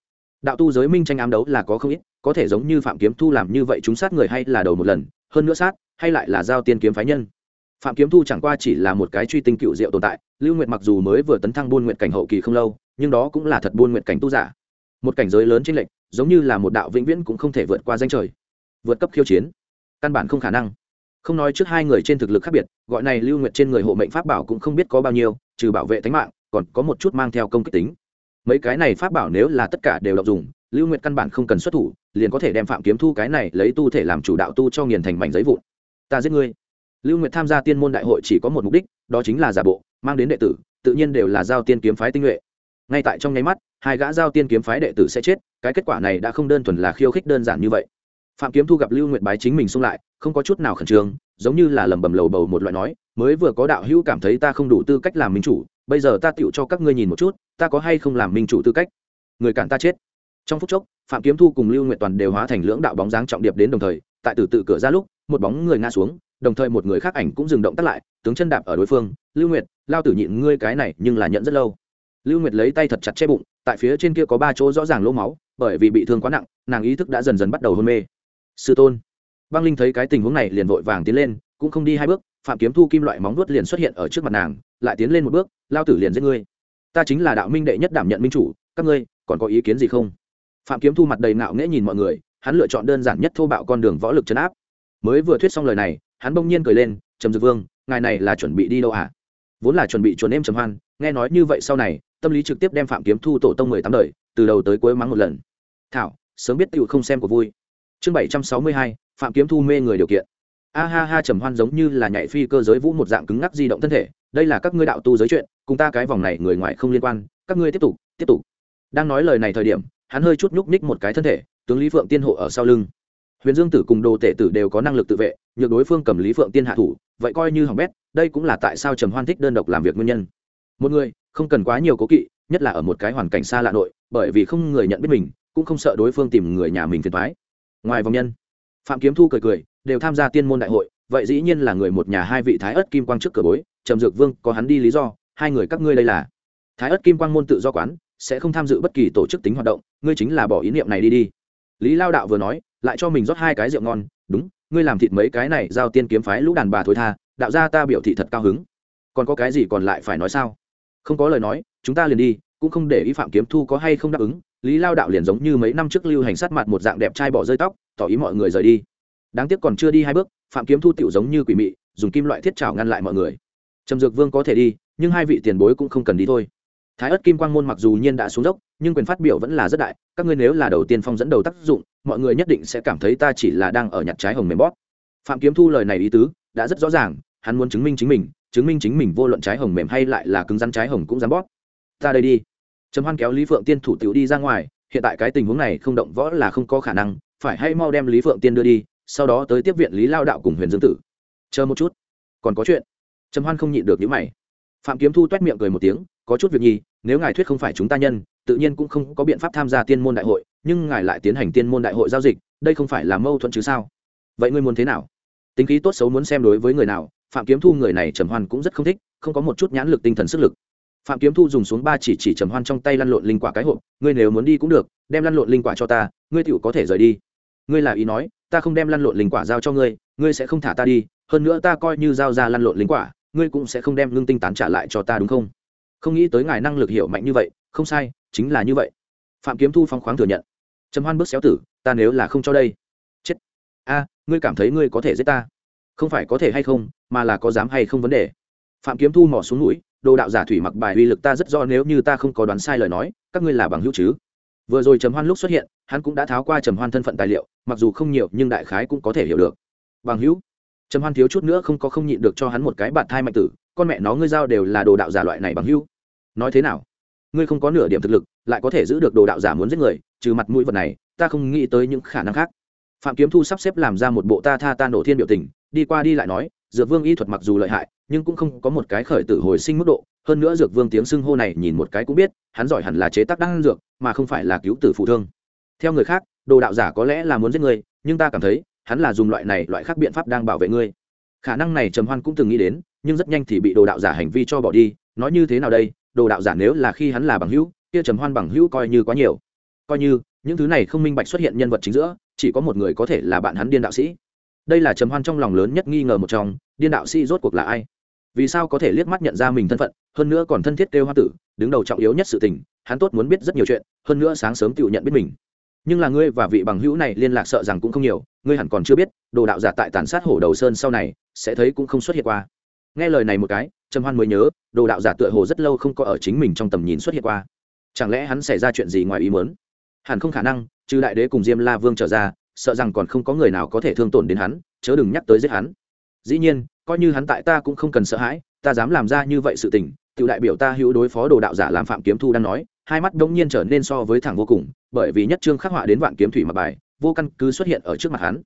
Đạo tu giới minh tranh ám đấu là có không ít, có thể giống như phạm kiếm thu làm như vậy chúng sát người hay là đầu một lần, hơn nữa sát, hay lại là giao tiên kiếm phái nhân phạm kiếm thu chẳng qua chỉ là một cái truy tinh cựu diệu tồn tại, lưu nguyệt mặc dù mới vừa tấn thăng buôn nguyện cảnh hậu kỳ không lâu, nhưng đó cũng là thật buôn nguyện cảnh tu giả. Một cảnh giới lớn trên lệnh giống như là một đạo vĩnh viễn cũng không thể vượt qua danh trời. Vượt cấp khiêu chiến. Căn bản không khả năng. Không nói trước hai người trên thực lực khác biệt, gọi này lưu nguyệt trên người hộ mệnh pháp bảo cũng không biết có bao nhiêu, trừ bảo vệ tính mạng, còn có một chút mang theo công kích tính. Mấy cái này pháp bảo nếu là tất cả đều đọc dùng, lưu nguyệt căn bản không cần xuất thủ, liền có thể đem phạm kiếm thu cái này lấy tu thể làm chủ đạo tu cho nghiền thành mảnh giấy vụn. Ta giết ngươi lưu nguyệt tham gia tiên môn đại hội chỉ có một mục đích, đó chính là giả bộ, mang đến đệ tử, tự nhiên đều là giao tiên kiếm phái tinh nhuệ. Ngay tại trong nháy mắt, hai gã giao tiên kiếm phái đệ tử sẽ chết, cái kết quả này đã không đơn thuần là khiêu khích đơn giản như vậy. Phạm kiếm thu gặp lưu nguyệt bái chính mình xung lại, không có chút nào khẩn trương, giống như là lầm bầm lầu bầu một loại nói, mới vừa có đạo hữu cảm thấy ta không đủ tư cách làm minh chủ, bây giờ ta tựu cho các ngươi nhìn một chút, ta có hay không làm minh chủ tư cách? Người cản ta chết. Trong phút chốc, phạm kiếm thu cùng lưu nguyệt toàn đều hóa thành lưỡng đạo bóng dáng trọng điệp đến đồng thời, tại tử tự cửa ra lúc, một bóng người ngã xuống đồng thời một người khác ảnh cũng dừng động tắt lại, tướng chân đạp ở đối phương, lưu nguyệt, lao tử nhịn ngươi cái này, nhưng là nhận rất lâu. Lưu nguyệt lấy tay thật chặt che bụng, tại phía trên kia có ba chỗ rõ ràng lỗ máu, bởi vì bị thương quá nặng, nàng ý thức đã dần dần bắt đầu hôn mê. Sư tôn. Băng linh thấy cái tình huống này liền vội vàng tiến lên, cũng không đi hai bước, phạm kiếm thu kim loại móng vuốt liền xuất hiện ở trước mặt nàng, lại tiến lên một bước, lao tử liền giết ngươi. Ta chính là đạo minh đệ nhất đảm nhận minh chủ, các ngươi, còn có ý kiến gì không? Phạm kiếm thu mặt đầy ngạo nghễ nhìn mọi người, hắn lựa chọn đơn giản nhất thô bạo con đường võ lực chấn áp. Mới vừa thuyết xong lời này hắn bỗng nhiên cười lên, trầm dược vương, ngài này là chuẩn bị đi đâu à vốn là chuẩn bị chuẩn em trầm hoan, nghe nói như vậy sau này, tâm lý trực tiếp đem phạm kiếm thu tổ tông mười tám đời, từ đầu tới cuối mắng một lần. Thảo, sớm biết tựu không xem của vui. Chương bảy trăm sáu mươi hai, phạm kiếm thu mê người điều kiện. A ha ha, trầm hoan giống như là nhảy phi cơ giới vũ một dạng cứng ngắc di động thân thể, đây là các ngươi đạo tu giới chuyện, cùng ta cái vòng này người ngoài không liên quan, các ngươi tiếp tục tiếp tục. Đang nói lời này thời điểm, hắn hơi chút nhúc ních một cái thân thể, tướng lý phượng tiên hộ ở sau lưng. Huyền dương tử cùng đồ tể tử đều có năng lực tự vệ nhược đối phương cầm lý phượng tiên hạ thủ, vậy coi như hỏng bét, đây cũng là tại sao trầm hoan thích đơn độc làm việc nguyên nhân. Một người, không cần quá nhiều cố kỵ, nhất là ở một cái hoàn cảnh xa lạ nội, bởi vì không người nhận biết mình, cũng không sợ đối phương tìm người nhà mình phiền thoái ngoài vòng nhân, phạm kiếm thu cười cười, đều tham gia tiên môn đại hội, vậy dĩ nhiên là người một nhà hai vị thái ớt kim quang trước cửa bối, trầm dược vương, có hắn đi lý do, hai người các ngươi đây là. Thái ớt kim quang môn tự do quán, sẽ không tham dự bất kỳ tổ chức tính hoạt động, ngươi chính là bỏ ý niệm này đi đi. Lý lao đạo vừa nói, lại cho mình rót hai cái rượu ngon, đúng ngươi làm thịt mấy cái này giao tiên kiếm phái lũ đàn bà thối tha, đạo gia ta biểu thị thật cao hứng. Còn có cái gì còn lại phải nói sao? Không có lời nói, chúng ta liền đi, cũng không để ý phạm kiếm thu có hay không đáp ứng. Lý lao đạo liền giống như mấy năm trước lưu hành sát mặt một dạng đẹp trai bỏ rơi tóc, tỏ ý mọi người rời đi. Đáng tiếc còn chưa đi hai bước, phạm kiếm thu tựu giống như quỷ mị, dùng kim loại thiết trào ngăn lại mọi người. Trầm dược vương có thể đi, nhưng hai vị tiền bối cũng không cần đi thôi. Thái ất kim quang môn mặc dù nhiên đã xuống dốc, nhưng quyền phát biểu vẫn là rất đại, các ngươi nếu là đầu tiên phong dẫn đầu tác dụng mọi người nhất định sẽ cảm thấy ta chỉ là đang ở nhặt trái hồng mềm bóp. Phạm kiếm thu lời này ý tứ, đã rất rõ ràng, hắn muốn chứng minh chính mình, chứng minh chính mình vô luận trái hồng mềm hay lại là cứng rắn trái hồng cũng dám bóp. Ta đây đi. Trầm hoan kéo lý phượng tiên thủ tiểu đi ra ngoài, hiện tại cái tình huống này không động võ là không có khả năng, phải hay mau đem lý phượng tiên đưa đi, sau đó tới tiếp viện lý lao đạo cùng huyền dương tử. Chờ một chút. Còn có chuyện. Trầm hoan không nhịn được những mày. Phạm kiếm thu t u é t miệng cười một tiếng, có chút việc nhi, nếu ngài thuyết không phải chúng ta nhân, tự nhiên cũng không có biện pháp tham gia tiên môn đại hội nhưng ngài lại tiến hành tiên môn đại hội giao dịch, đây không phải là mâu thuẫn chứ sao? Vậy ngươi muốn thế nào? Tính khí tốt xấu muốn xem đối với người nào, phạm kiếm thu người này trầm hoan cũng rất không thích, không có một chút nhãn lực tinh thần sức lực. Phạm kiếm thu dùng xuống ba chỉ chỉ trầm hoan trong tay lăn lộn linh quả cái hộp, ngươi nếu muốn đi cũng được, đem lăn lộn linh quả cho ta, ngươi tựu có thể rời đi. Ngươi là ý nói, ta không đem lăn lộn linh quả giao cho ngươi ngươi sẽ không thả ta đi, hơn nữa ta coi như giao ra lăn lộn linh quả, ngươi cũng sẽ không đem lương tinh tán trả lại cho ta đúng không? Không nghĩ tới ngài năng lực hiểu mạnh như vậy, không sai, chính là như vậy. Phạm kiếm thu phong khoáng thừa nhận trầm hoan bước xéo tử, ta nếu là không cho đây. Chết. A, ngươi cảm thấy ngươi có thể giết ta? Không phải có thể hay không, mà là có dám hay không vấn đề. Phạm kiếm thu mỏ xuống mũi đồ đạo giả thủy mặc bài uy lực ta rất do nếu như ta không có đoán sai lời nói, các ngươi là bằng hữu chứ? Vừa rồi trầm hoan lúc xuất hiện, hắn cũng đã tháo qua trầm hoan thân phận tài liệu, mặc dù không nhiều, nhưng đại khái cũng có thể hiểu được. Bằng hữu? Trầm hoan thiếu chút nữa không có không nhịn được cho hắn một cái bạn thai mạnh tử, con mẹ nó ngươi giao đều là đồ đạo giả loại này bằng hữu. Nói thế nào? Ngươi không có nửa điểm thực lực lại có thể giữ được đồ đạo giả muốn giết người, trừ mặt mũi vật này, ta không nghĩ tới những khả năng khác. Phạm kiếm thu sắp xếp làm ra một bộ ta tha ta nổ thiên biểu tình, đi qua đi lại nói, dược vương y thuật mặc dù lợi hại, nhưng cũng không có một cái khởi tử hồi sinh mức độ, hơn nữa dược vương tiếng xưng hô này nhìn một cái cũng biết, hắn giỏi hẳn là chế tác đan dược, mà không phải là cứu tử phụ thương. Theo người khác, đồ đạo giả có lẽ là muốn giết người, nhưng ta cảm thấy, hắn là dùng loại này loại khác biện pháp đang bảo vệ ngươi. Khả năng này trầm hoan cũng từng nghĩ đến, nhưng rất nhanh thì bị đồ đạo giả hành vi cho bỏ đi, nói như thế nào đây, đồ đạo giả nếu là khi hắn là bằng hữu kia trầm hoan bằng hữu coi như quá nhiều. Coi như, những thứ này không minh bạch xuất hiện nhân vật chính giữa, chỉ có một người có thể là bạn hắn điên đạo sĩ. Đây là trầm hoan trong lòng lớn nhất nghi ngờ một trong, điên đạo sĩ rốt cuộc là ai? Vì sao có thể liếc mắt nhận ra mình thân phận, hơn nữa còn thân thiết kêu hoa tử, đứng đầu trọng yếu nhất sự tình, hắn tốt muốn biết rất nhiều chuyện, hơn nữa sáng sớm tự nhận biết mình. Nhưng là ngươi và vị bằng hữu này liên lạc sợ rằng cũng không nhiều, ngươi hẳn còn chưa biết, đồ đạo giả tại tàn sát hổ đầu sơn sau này, sẽ thấy cũng không xuất hiện qua. Nghe lời này một cái, trầm hoan mới nhớ, đồ đạo giả tựa hồ rất lâu không có ở chính mình trong tầm nhìn xuất hiện qua chẳng lẽ hắn xảy ra chuyện gì ngoài ý muốn? hẳn không khả năng chứ đại đế cùng diêm la vương trở ra, sợ rằng còn không có người nào có thể thương tổn đến hắn, chớ đừng nhắc tới giết hắn. Dĩ nhiên, coi như hắn tại ta cũng không cần sợ hãi, ta dám làm ra như vậy sự tình tự đại biểu ta hữu đối phó đồ đạo giả làm phạm kiếm thu đang nói, hai mắt đống nhiên trở nên so với thẳng vô cùng, bởi vì nhất trương khắc họa đến vạn kiếm thủy mặc bài, vô căn cứ xuất hiện ở trước mặt hắn.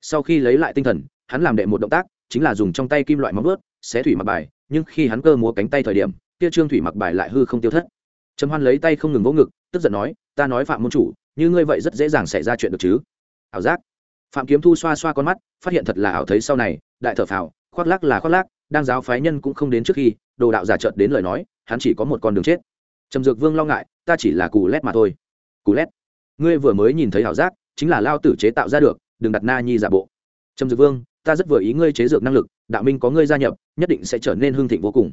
Sau khi lấy lại tinh thần, hắn làm đệ một động tác, chính là dùng trong tay kim loại móng ướt xé thủy mặc bài, nhưng khi hắn cơ múa cánh tay thời điểm, kia trương thủy mặc bài lại hư không tiêu thất trầm hoan lấy tay không ngừng vỗ ngực, tức giận nói, ta nói phạm môn chủ, như ngươi vậy rất dễ dàng xảy ra chuyện được chứ? Ảo giác. Phạm kiếm thu xoa xoa con mắt, phát hiện thật là ảo thấy sau này, đại thở phào, khoác lác là khoác lác, đang giáo phái nhân cũng không đến trước khi, đồ đạo giả trợt đến lời nói, hắn chỉ có một con đường chết. Trầm dược vương lo ngại, ta chỉ là cù lét mà thôi. Cù lét? Ngươi vừa mới nhìn thấy ảo giác, chính là lao tử chế tạo ra được, đừng đặt na nhi giả bộ. Trầm dược vương, ta rất vừa ý ngươi chế dược năng lực, đạo minh có ngươi gia nhập, nhất định sẽ trở nên hương thịnh vô cùng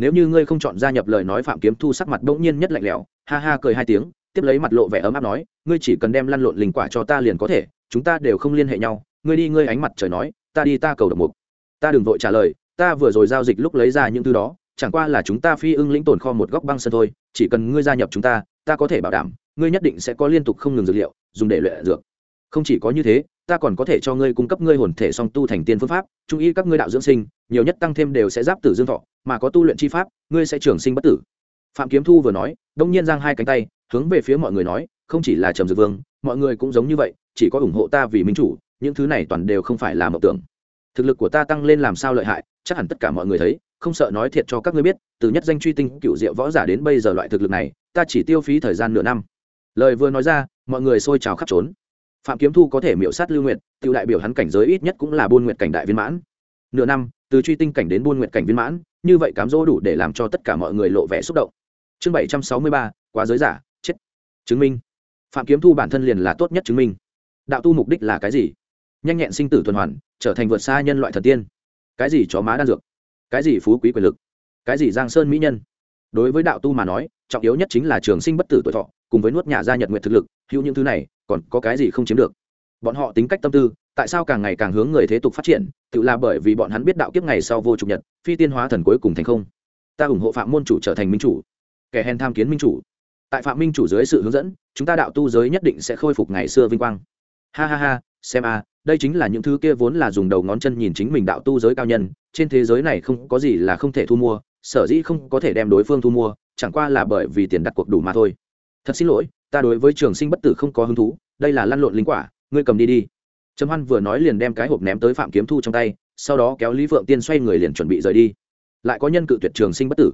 nếu như ngươi không chọn gia nhập lời nói phạm kiếm thu sắc mặt bỗng nhiên nhất lạnh lẽo, ha ha cười hai tiếng, tiếp lấy mặt lộ vẻ ấm áp nói, ngươi chỉ cần đem lăn lộn linh quả cho ta liền có thể, chúng ta đều không liên hệ nhau, ngươi đi ngươi ánh mặt trời nói, ta đi ta cầu độc mục. Ta đừng vội trả lời, ta vừa rồi giao dịch lúc lấy ra những thứ đó, chẳng qua là chúng ta phi ưng lĩnh tồn kho một góc băng sân thôi, chỉ cần ngươi gia nhập chúng ta ta có thể bảo đảm, ngươi nhất định sẽ có liên tục không ngừng dược liệu, dùng để luyện dược. Không chỉ có như thế ta còn có thể cho ngươi cung cấp ngươi hồn thể song tu thành tiên phương pháp, trung ý các ngươi đạo dưỡng sinh, nhiều nhất tăng thêm đều sẽ giáp tử dương thọ, mà có tu luyện chi pháp, ngươi sẽ trường sinh bất tử. Phạm kiếm thu vừa nói, đông nhiên giang hai cánh tay, hướng về phía mọi người nói, không chỉ là trầm dược vương, mọi người cũng giống như vậy, chỉ có ủng hộ ta vì minh chủ, những thứ này toàn đều không phải là mộng tưởng. Thực lực của ta tăng lên làm sao lợi hại, chắc hẳn tất cả mọi người thấy, không sợ nói thiệt cho các ngươi biết, từ nhất danh truy tinh cựu diệu võ giả đến bây giờ loại thực lực này, ta chỉ tiêu phí thời gian nửa năm. Lời vừa nói ra, mọi người xôi trào khắp trốn phạm kiếm thu có thể miễu sát lưu nguyện tự đại biểu hắn cảnh giới ít nhất cũng là buôn Nguyệt cảnh đại viên mãn. Nửa năm, từ truy tinh cảnh đến buôn Nguyệt cảnh viên mãn, như vậy cám dỗ đủ để làm cho tất cả mọi người lộ vẻ xúc động. Chương bảy trăm sáu mươi ba, quá giới giả, chết. Chứng minh. Phạm kiếm thu bản thân liền là tốt nhất chứng minh. Đạo tu mục đích là cái gì? Nhanh nhẹn sinh tử tuần hoàn, trở thành vượt xa nhân loại thần tiên. Cái gì chó má đan dược? Cái gì phú quý quyền lực? Cái gì giang sơn mỹ nhân? Đối với đạo tu mà nói, trọng yếu nhất chính là trường sinh bất tử tuổi thọ, cùng với nuốt nhà gia nhật nguyện thực lực, hữu những thứ này còn có cái gì không chiếm được. Bọn họ tính cách tâm tư, tại sao càng ngày càng hướng người thế tục phát triển, tự là bởi vì bọn hắn biết đạo kiếp ngày sau vô trục nhật, phi tiên hóa thần cuối cùng thành không. Ta ủng hộ phạm môn chủ trở thành minh chủ. Kẻ hèn tham kiến minh chủ. Tại phạm minh chủ dưới sự hướng dẫn, chúng ta đạo tu giới nhất định sẽ khôi phục ngày xưa vinh quang. Ha ha ha, xem a đây chính là những thứ kia vốn là dùng đầu ngón chân nhìn chính mình đạo tu giới cao nhân, trên thế giới này không có gì là không thể thu mua, sở dĩ không có thể đem đối phương thu mua, chẳng qua là bởi vì tiền đặt cuộc đủ mà thôi. Thật xin lỗi ta đối với trường sinh bất tử không có hứng thú, đây là lăn lộn linh quả, ngươi cầm đi đi. Trầm hoan vừa nói liền đem cái hộp ném tới phạm kiếm thu trong tay, sau đó kéo lý phượng tiên xoay người liền chuẩn bị rời đi. Lại có nhân cự tuyệt trường sinh bất tử.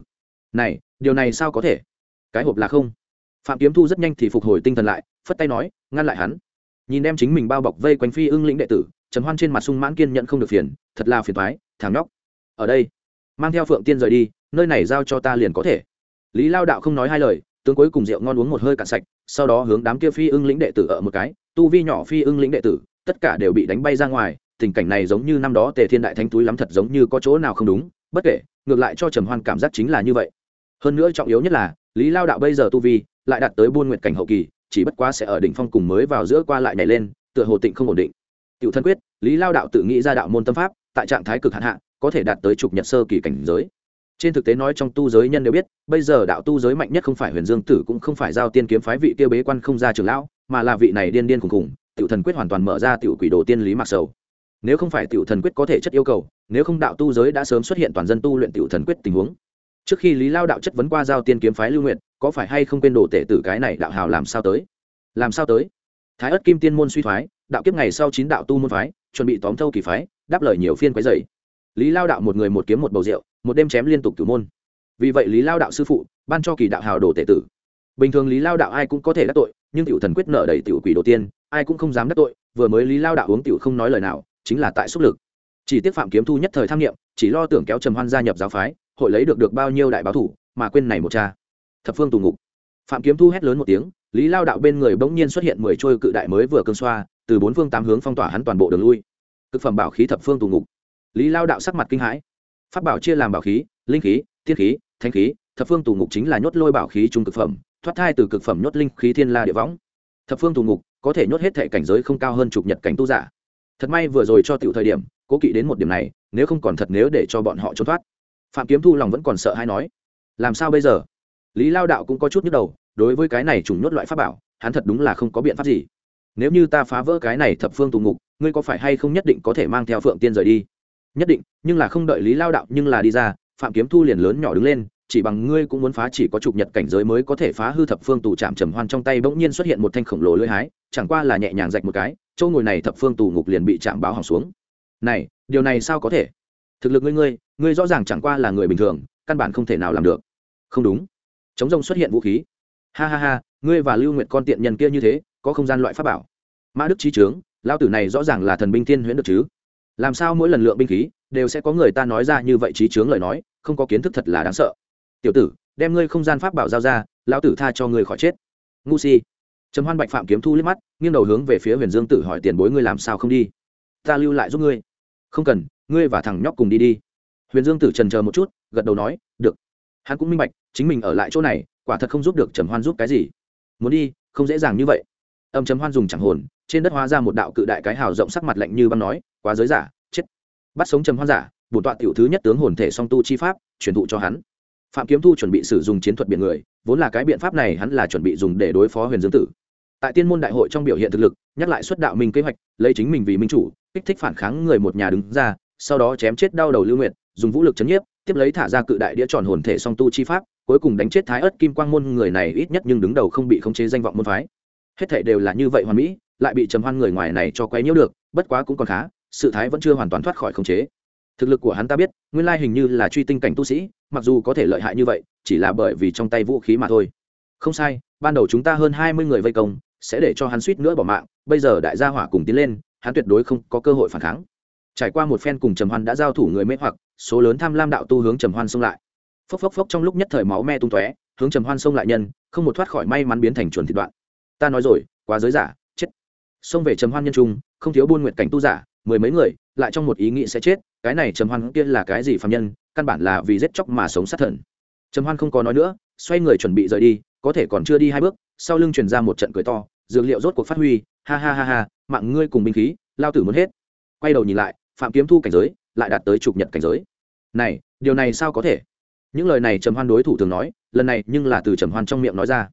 Này, điều này sao có thể? Cái hộp là không. Phạm kiếm thu rất nhanh thì phục hồi tinh thần lại, phất tay nói, ngăn lại hắn. Nhìn đem chính mình bao bọc vây quanh phi ưng lĩnh đệ tử, trầm hoan trên mặt sung mãn kiên nhận không được phiền, thật là phiền thoái thằng nhóc. Ở đây, mang theo phượng tiên rời đi, nơi này giao cho ta liền có thể. Lý lao đạo không nói hai lời tướng cuối cùng rượu ngon uống một hơi cạn sạch, sau đó hướng đám kia phi ưng lĩnh đệ tử ở một cái, tu vi nhỏ phi ưng lĩnh đệ tử, tất cả đều bị đánh bay ra ngoài, tình cảnh này giống như năm đó tề thiên đại thánh túi lắm thật giống như có chỗ nào không đúng, bất kể, ngược lại cho trầm hoan cảm giác chính là như vậy. Hơn nữa trọng yếu nhất là, lý lao đạo bây giờ tu vi lại đạt tới buôn nguyện cảnh hậu kỳ, chỉ bất quá sẽ ở đỉnh phong cùng mới vào giữa qua lại nhảy lên, tựa hồ tịnh không ổn định. Tiểu thân quyết, lý lao đạo tự nghĩ ra đạo môn tâm pháp, tại trạng thái cực hạn hạ, có thể đạt tới trục nhật sơ kỳ cảnh giới trên thực tế nói trong tu giới nhân đều biết, bây giờ đạo tu giới mạnh nhất không phải huyền dương tử cũng không phải giao tiên kiếm phái vị kia bế quan không ra trường lão, mà là vị này điên điên khùng khùng tiểu thần quyết hoàn toàn mở ra tiểu quỷ đồ tiên lý mặc sầu. Nếu không phải tiểu thần quyết có thể chất yêu cầu, nếu không đạo tu giới đã sớm xuất hiện toàn dân tu luyện tiểu thần quyết tình huống. Trước khi lý lao đạo chất vấn qua giao tiên kiếm phái lưu nguyện có phải hay không quên đồ tể tử cái này đạo hào làm sao tới? Làm sao tới? Thái ất kim tiên môn suy thoái, đạo kiếp ngày sau chín đạo tu môn phái, chuẩn bị tóm thâu kỳ phái, đáp lời nhiều phiên quấy dày lý lao đạo một người một kiếm một bầu rượu một đêm chém liên tục cửu môn. Vì vậy lý lao đạo sư phụ ban cho kỳ đạo hào đồ tể tử. Bình thường lý lao đạo ai cũng có thể đắc tội, nhưng tiểu thần quyết nợ đầy tiểu quỷ đồ tiên, ai cũng không dám đắc tội, vừa mới lý lao đạo uống tiểu không nói lời nào, chính là tại xúc lực. Chỉ tiếc phạm kiếm thu nhất thời tham nghiệm chỉ lo tưởng kéo trầm hoan gia nhập giáo phái, hội lấy được được bao nhiêu đại báo thủ, mà quên này một cha. Thập phương tù ngục. Phạm kiếm thu hét lớn một tiếng, lý lao đạo bên người bỗng nhiên xuất hiện mười trôi cự đại mới vừa cơn xoa, từ bốn phương tám hướng phong tỏa hắn toàn bộ đường lui. Cực phẩm bảo khí thập phương tù ngục. Lý lao đạo sắc mặt kinh hãi. Pháp bảo chia làm bảo khí, linh khí, thiên khí thanh khí, thập phương tù ngục chính là nhốt lôi bảo khí trung cực phẩm, thoát thai từ cực phẩm nhốt linh khí thiên la địa võng. Thập phương tù ngục có thể nhốt hết thệ cảnh giới không cao hơn chục nhật cảnh tu giả. Thật may vừa rồi cho tiểu thời điểm, cố kỵ đến một điểm này, nếu không còn thật nếu để cho bọn họ trốn thoát. Phạm kiếm thu lòng vẫn còn sợ hay nói, làm sao bây giờ? Lý lao đạo cũng có chút nhức đầu, đối với cái này trùng nhốt loại pháp bảo, hắn thật đúng là không có biện pháp gì. Nếu như ta phá vỡ cái này thập phương tù ngục, ngươi có phải hay không nhất định có thể mang theo phượng tiên rời đi? Nhất định, nhưng là không đợi lý lao đạo nhưng là đi ra, phạm kiếm thu liền lớn nhỏ đứng lên, chỉ bằng ngươi cũng muốn phá chỉ có chục nhật cảnh giới mới có thể phá hư thập phương tù chạm trầm hoan trong tay bỗng nhiên xuất hiện một thanh khổng lồ lưỡi hái, chẳng qua là nhẹ nhàng rạch một cái, chỗ ngồi này thập phương tù ngục liền bị chạm báo hỏng xuống. Này, điều này sao có thể? Thực lực ngươi ngươi ngươi rõ ràng chẳng qua là người bình thường, căn bản không thể nào làm được. Không đúng. Chống rông xuất hiện vũ khí. Ha ha ha, ngươi và lưu nguyệt con tiện nhân kia như thế, có không gian loại pháp bảo. Mã đức trí trướng lao tử này rõ ràng là thần binh thiên huyễn được chứ? Làm sao mỗi lần lượng binh khí đều sẽ có người ta nói ra như vậy trí chướng lời nói, không có kiến thức thật là đáng sợ. Tiểu tử, đem ngươi không gian pháp bảo giao ra, lão tử tha cho ngươi khỏi chết. Ngu si. Trầm hoan bạch phạm kiếm thu liếc mắt, nghiêng đầu hướng về phía huyền dương tử hỏi tiền bối ngươi làm sao không đi? Ta lưu lại giúp ngươi. Không cần, ngươi và thằng nhóc cùng đi đi. Huyền dương tử trần chờ một chút, gật đầu nói, được. Hắn cũng minh bạch, chính mình ở lại chỗ này, quả thật không giúp được trầm hoan giúp cái gì. Muốn đi, không dễ dàng như vậy. Âm trầm hoan dùng chẳng hồn trên đất hóa ra một đạo cự đại cái hào rộng sắc mặt lạnh như băng nói, quá giới giả, chết. Bắt sống trầm hoan giả, bổn tọa tiểu thứ nhất tướng hồn thể song tu chi pháp, truyền thụ cho hắn. Phạm kiếm thu chuẩn bị sử dụng chiến thuật biển người, vốn là cái biện pháp này hắn là chuẩn bị dùng để đối phó huyền dương tử. Tại tiên môn đại hội trong biểu hiện thực lực, nhắc lại xuất đạo minh kế hoạch, lấy chính mình vì minh chủ, kích thích phản kháng người một nhà đứng ra, sau đó chém chết đau đầu lưu nguyện dùng vũ lực chấn nhiếp, tiếp lấy thả ra cự đại đĩa tròn hồn thể song tu chi pháp, cuối cùng đánh chết thái ớt kim quang môn người này ít nhất nhưng đứng đầu không bị khống chế danh vọng môn phái. Hết thể đều là như vậy hoàn mỹ lại bị trầm hoan người ngoài này cho quấy nhiễu được, bất quá cũng còn khá, sự thái vẫn chưa hoàn toàn thoát khỏi khống chế. Thực lực của hắn ta biết, nguyên lai hình như là truy tinh cảnh tu sĩ, mặc dù có thể lợi hại như vậy, chỉ là bởi vì trong tay vũ khí mà thôi. Không sai, ban đầu chúng ta hơn hai mươi người vây công, sẽ để cho hắn suýt nữa bỏ mạng, bây giờ đại gia hỏa cùng tiến lên, hắn tuyệt đối không có cơ hội phản kháng. Trải qua một phen cùng trầm hoan đã giao thủ người mê hoặc, số lớn tham lam đạo tu hướng trầm hoan xông lại. Phốc phốc phốc trong lúc nhất thời máu me tung tóe, hướng trầm hoan xông lại nhân, không một thoát khỏi may mắn biến thành chuẩn thịt đoạn. Ta nói rồi, quá giới giả xông về trầm hoan nhân trung, không thiếu buôn nguyện cảnh tu giả, mười mấy người, lại trong một ý nghĩ sẽ chết, cái này trầm hoan kia là cái gì phạm nhân, căn bản là vì giết chóc mà sống sát thần. Trầm hoan không có nói nữa, xoay người chuẩn bị rời đi, có thể còn chưa đi hai bước, sau lưng truyền ra một trận cười to, dược liệu rốt cuộc phát huy, ha ha ha ha, mạng ngươi cùng binh khí, lao tử muốn hết. Quay đầu nhìn lại, phạm kiếm thu cảnh giới, lại đạt tới chục nhật cảnh giới. Này, điều này sao có thể? Những lời này trầm hoan đối thủ thường nói, lần này nhưng là từ trầm hoan trong miệng nói ra.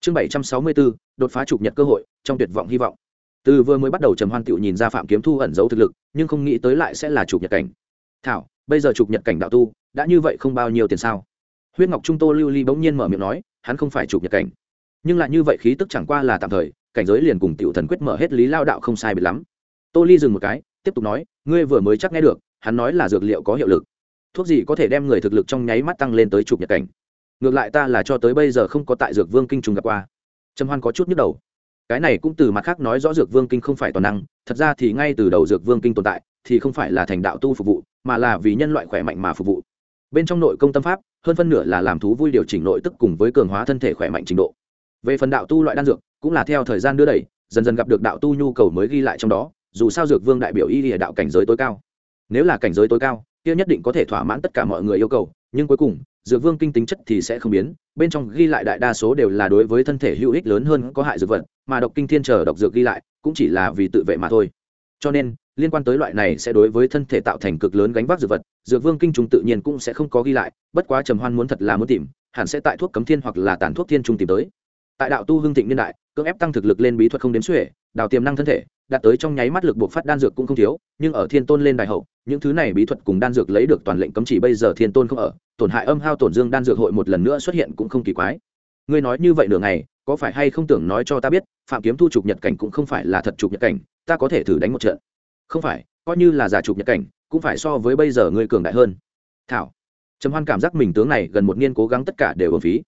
Chương bảy trăm sáu mươi bốn, đột phá chụp nhật cơ hội, trong tuyệt vọng hy vọng từ vừa mới bắt đầu trầm hoan tựu nhìn ra phạm kiếm thu ẩn giấu thực lực, nhưng không nghĩ tới lại sẽ là chụp nhật cảnh. Thảo, bây giờ chụp nhật cảnh đạo tu, đã như vậy không bao nhiêu tiền sao? Huyết ngọc trung tô lưu ly bỗng nhiên mở miệng nói, hắn không phải chụp nhật cảnh. Nhưng lại như vậy khí tức chẳng qua là tạm thời, cảnh giới liền cùng tiểu thần quyết mở hết lý lao đạo không sai biệt lắm. Tô ly dừng một cái, tiếp tục nói, ngươi vừa mới chắc nghe được, hắn nói là dược liệu có hiệu lực. Thuốc gì có thể đem người thực lực trong nháy mắt tăng lên tới chụp nhật cảnh? Ngược lại ta là cho tới bây giờ không có tại dược vương kinh trùng gặp qua. Trầm hoan có chút nhức đầu cái này cũng từ mặt khác nói rõ dược vương kinh không phải toàn năng, thật ra thì ngay từ đầu dược vương kinh tồn tại, thì không phải là thành đạo tu phục vụ, mà là vì nhân loại khỏe mạnh mà phục vụ. Bên trong nội công tâm pháp, hơn phân nửa là làm thú vui điều chỉnh nội tức cùng với cường hóa thân thể khỏe mạnh trình độ. Về phần đạo tu loại đan dược, cũng là theo thời gian đưa đẩy, dần dần gặp được đạo tu nhu cầu mới ghi lại trong đó, dù sao dược vương đại biểu y địa đạo cảnh giới tối cao. Nếu là cảnh giới tối cao, kia nhất định có thể thỏa mãn tất cả mọi người yêu cầu, nhưng cuối cùng, dược vương kinh tính chất thì sẽ không biến, bên trong ghi lại đại đa số đều là đối với thân thể hữu ích lớn hơn có hại dược vật mà độc kinh thiên chờ độc dược ghi lại, cũng chỉ là vì tự vệ mà thôi. Cho nên, liên quan tới loại này sẽ đối với thân thể tạo thành cực lớn gánh vác dược vật, dược vương kinh trùng tự nhiên cũng sẽ không có ghi lại, bất quá trầm hoan muốn thật là muốn tìm, hẳn sẽ tại thuốc cấm thiên hoặc là tàn thuốc thiên trung tìm tới. Tại đạo tu hương thịnh niên đại, cưỡng ép tăng thực lực lên bí thuật không đếm xuể, đào tiềm năng thân thể, đạt tới trong nháy mắt lực buộc phát đan dược cũng không thiếu, nhưng ở thiên tôn lên đại hậu, những thứ này bí thuật cùng đan dược lấy được toàn lệnh cấm chỉ bây giờ thiên tôn không ở, tổn hại âm hao tổn dương đan dược hội một lần nữa xuất hiện cũng không kỳ quái ngươi nói như vậy nửa ngày, có phải hay không tưởng nói cho ta biết, phạm kiếm thu trục nhật cảnh cũng không phải là thật trục nhật cảnh, ta có thể thử đánh một trận. Không phải, coi như là giả trục nhật cảnh, cũng phải so với bây giờ ngươi cường đại hơn. Thảo. Trầm hoan cảm giác mình tướng này gần một niên cố gắng tất cả đều ở phí.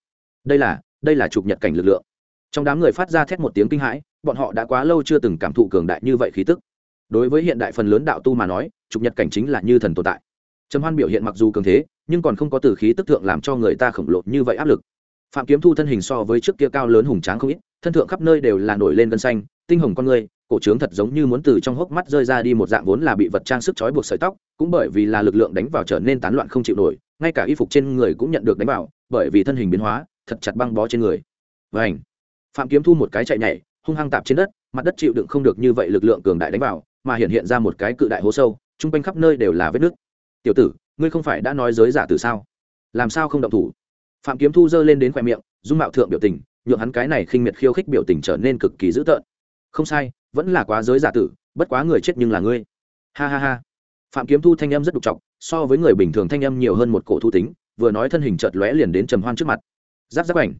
Đây là đây là trục nhật cảnh lực lượng. Trong đám người phát ra thét một tiếng kinh hãi, bọn họ đã quá lâu chưa từng cảm thụ cường đại như vậy khí tức. Đối với hiện đại phần lớn đạo tu mà nói trục nhật cảnh chính là như thần tồn tại. Trầm hoan biểu hiện mặc dù cường thế, nhưng còn không có từ khí tức thượng làm cho người ta khổng lồ như vậy áp lực phạm kiếm thu thân hình so với trước kia cao lớn hùng tráng không ít, thân thượng khắp nơi đều là nổi lên gân xanh, tinh hồng con người, cổ trướng thật giống như muốn từ trong hốc mắt rơi ra đi một dạng vốn là bị vật trang sức trói buộc sợi tóc, cũng bởi vì là lực lượng đánh vào trở nên tán loạn không chịu nổi, ngay cả y phục trên người cũng nhận được đánh vào, bởi vì thân hình biến hóa, thật chặt băng bó trên người. Vảnh phạm kiếm thu một cái chạy nhảy, hung hăng tạp trên đất, mặt đất chịu đựng không được như vậy lực lượng cường đại đánh vào, mà hiện hiện ra một cái cự đại hố sâu, chung quanh khắp nơi đều là vết nước tiểu tử, ngươi không phải đã nói giới giả từ sao? Làm sao không động thủ? Phạm kiếm thu giơ lên đến khoe miệng, dung mạo thượng biểu tình, nhượng hắn cái này khinh miệt khiêu khích biểu tình trở nên cực kỳ dữ tợn. Không sai, vẫn là quá giới giả tử, bất quá người chết nhưng là ngươi. Ha ha ha. Phạm kiếm thu thanh âm rất đục trọng so với người bình thường thanh âm nhiều hơn một cổ thu tính, vừa nói thân hình chợt lóe liền đến trầm hoan trước mặt. Giáp giáp ảnh.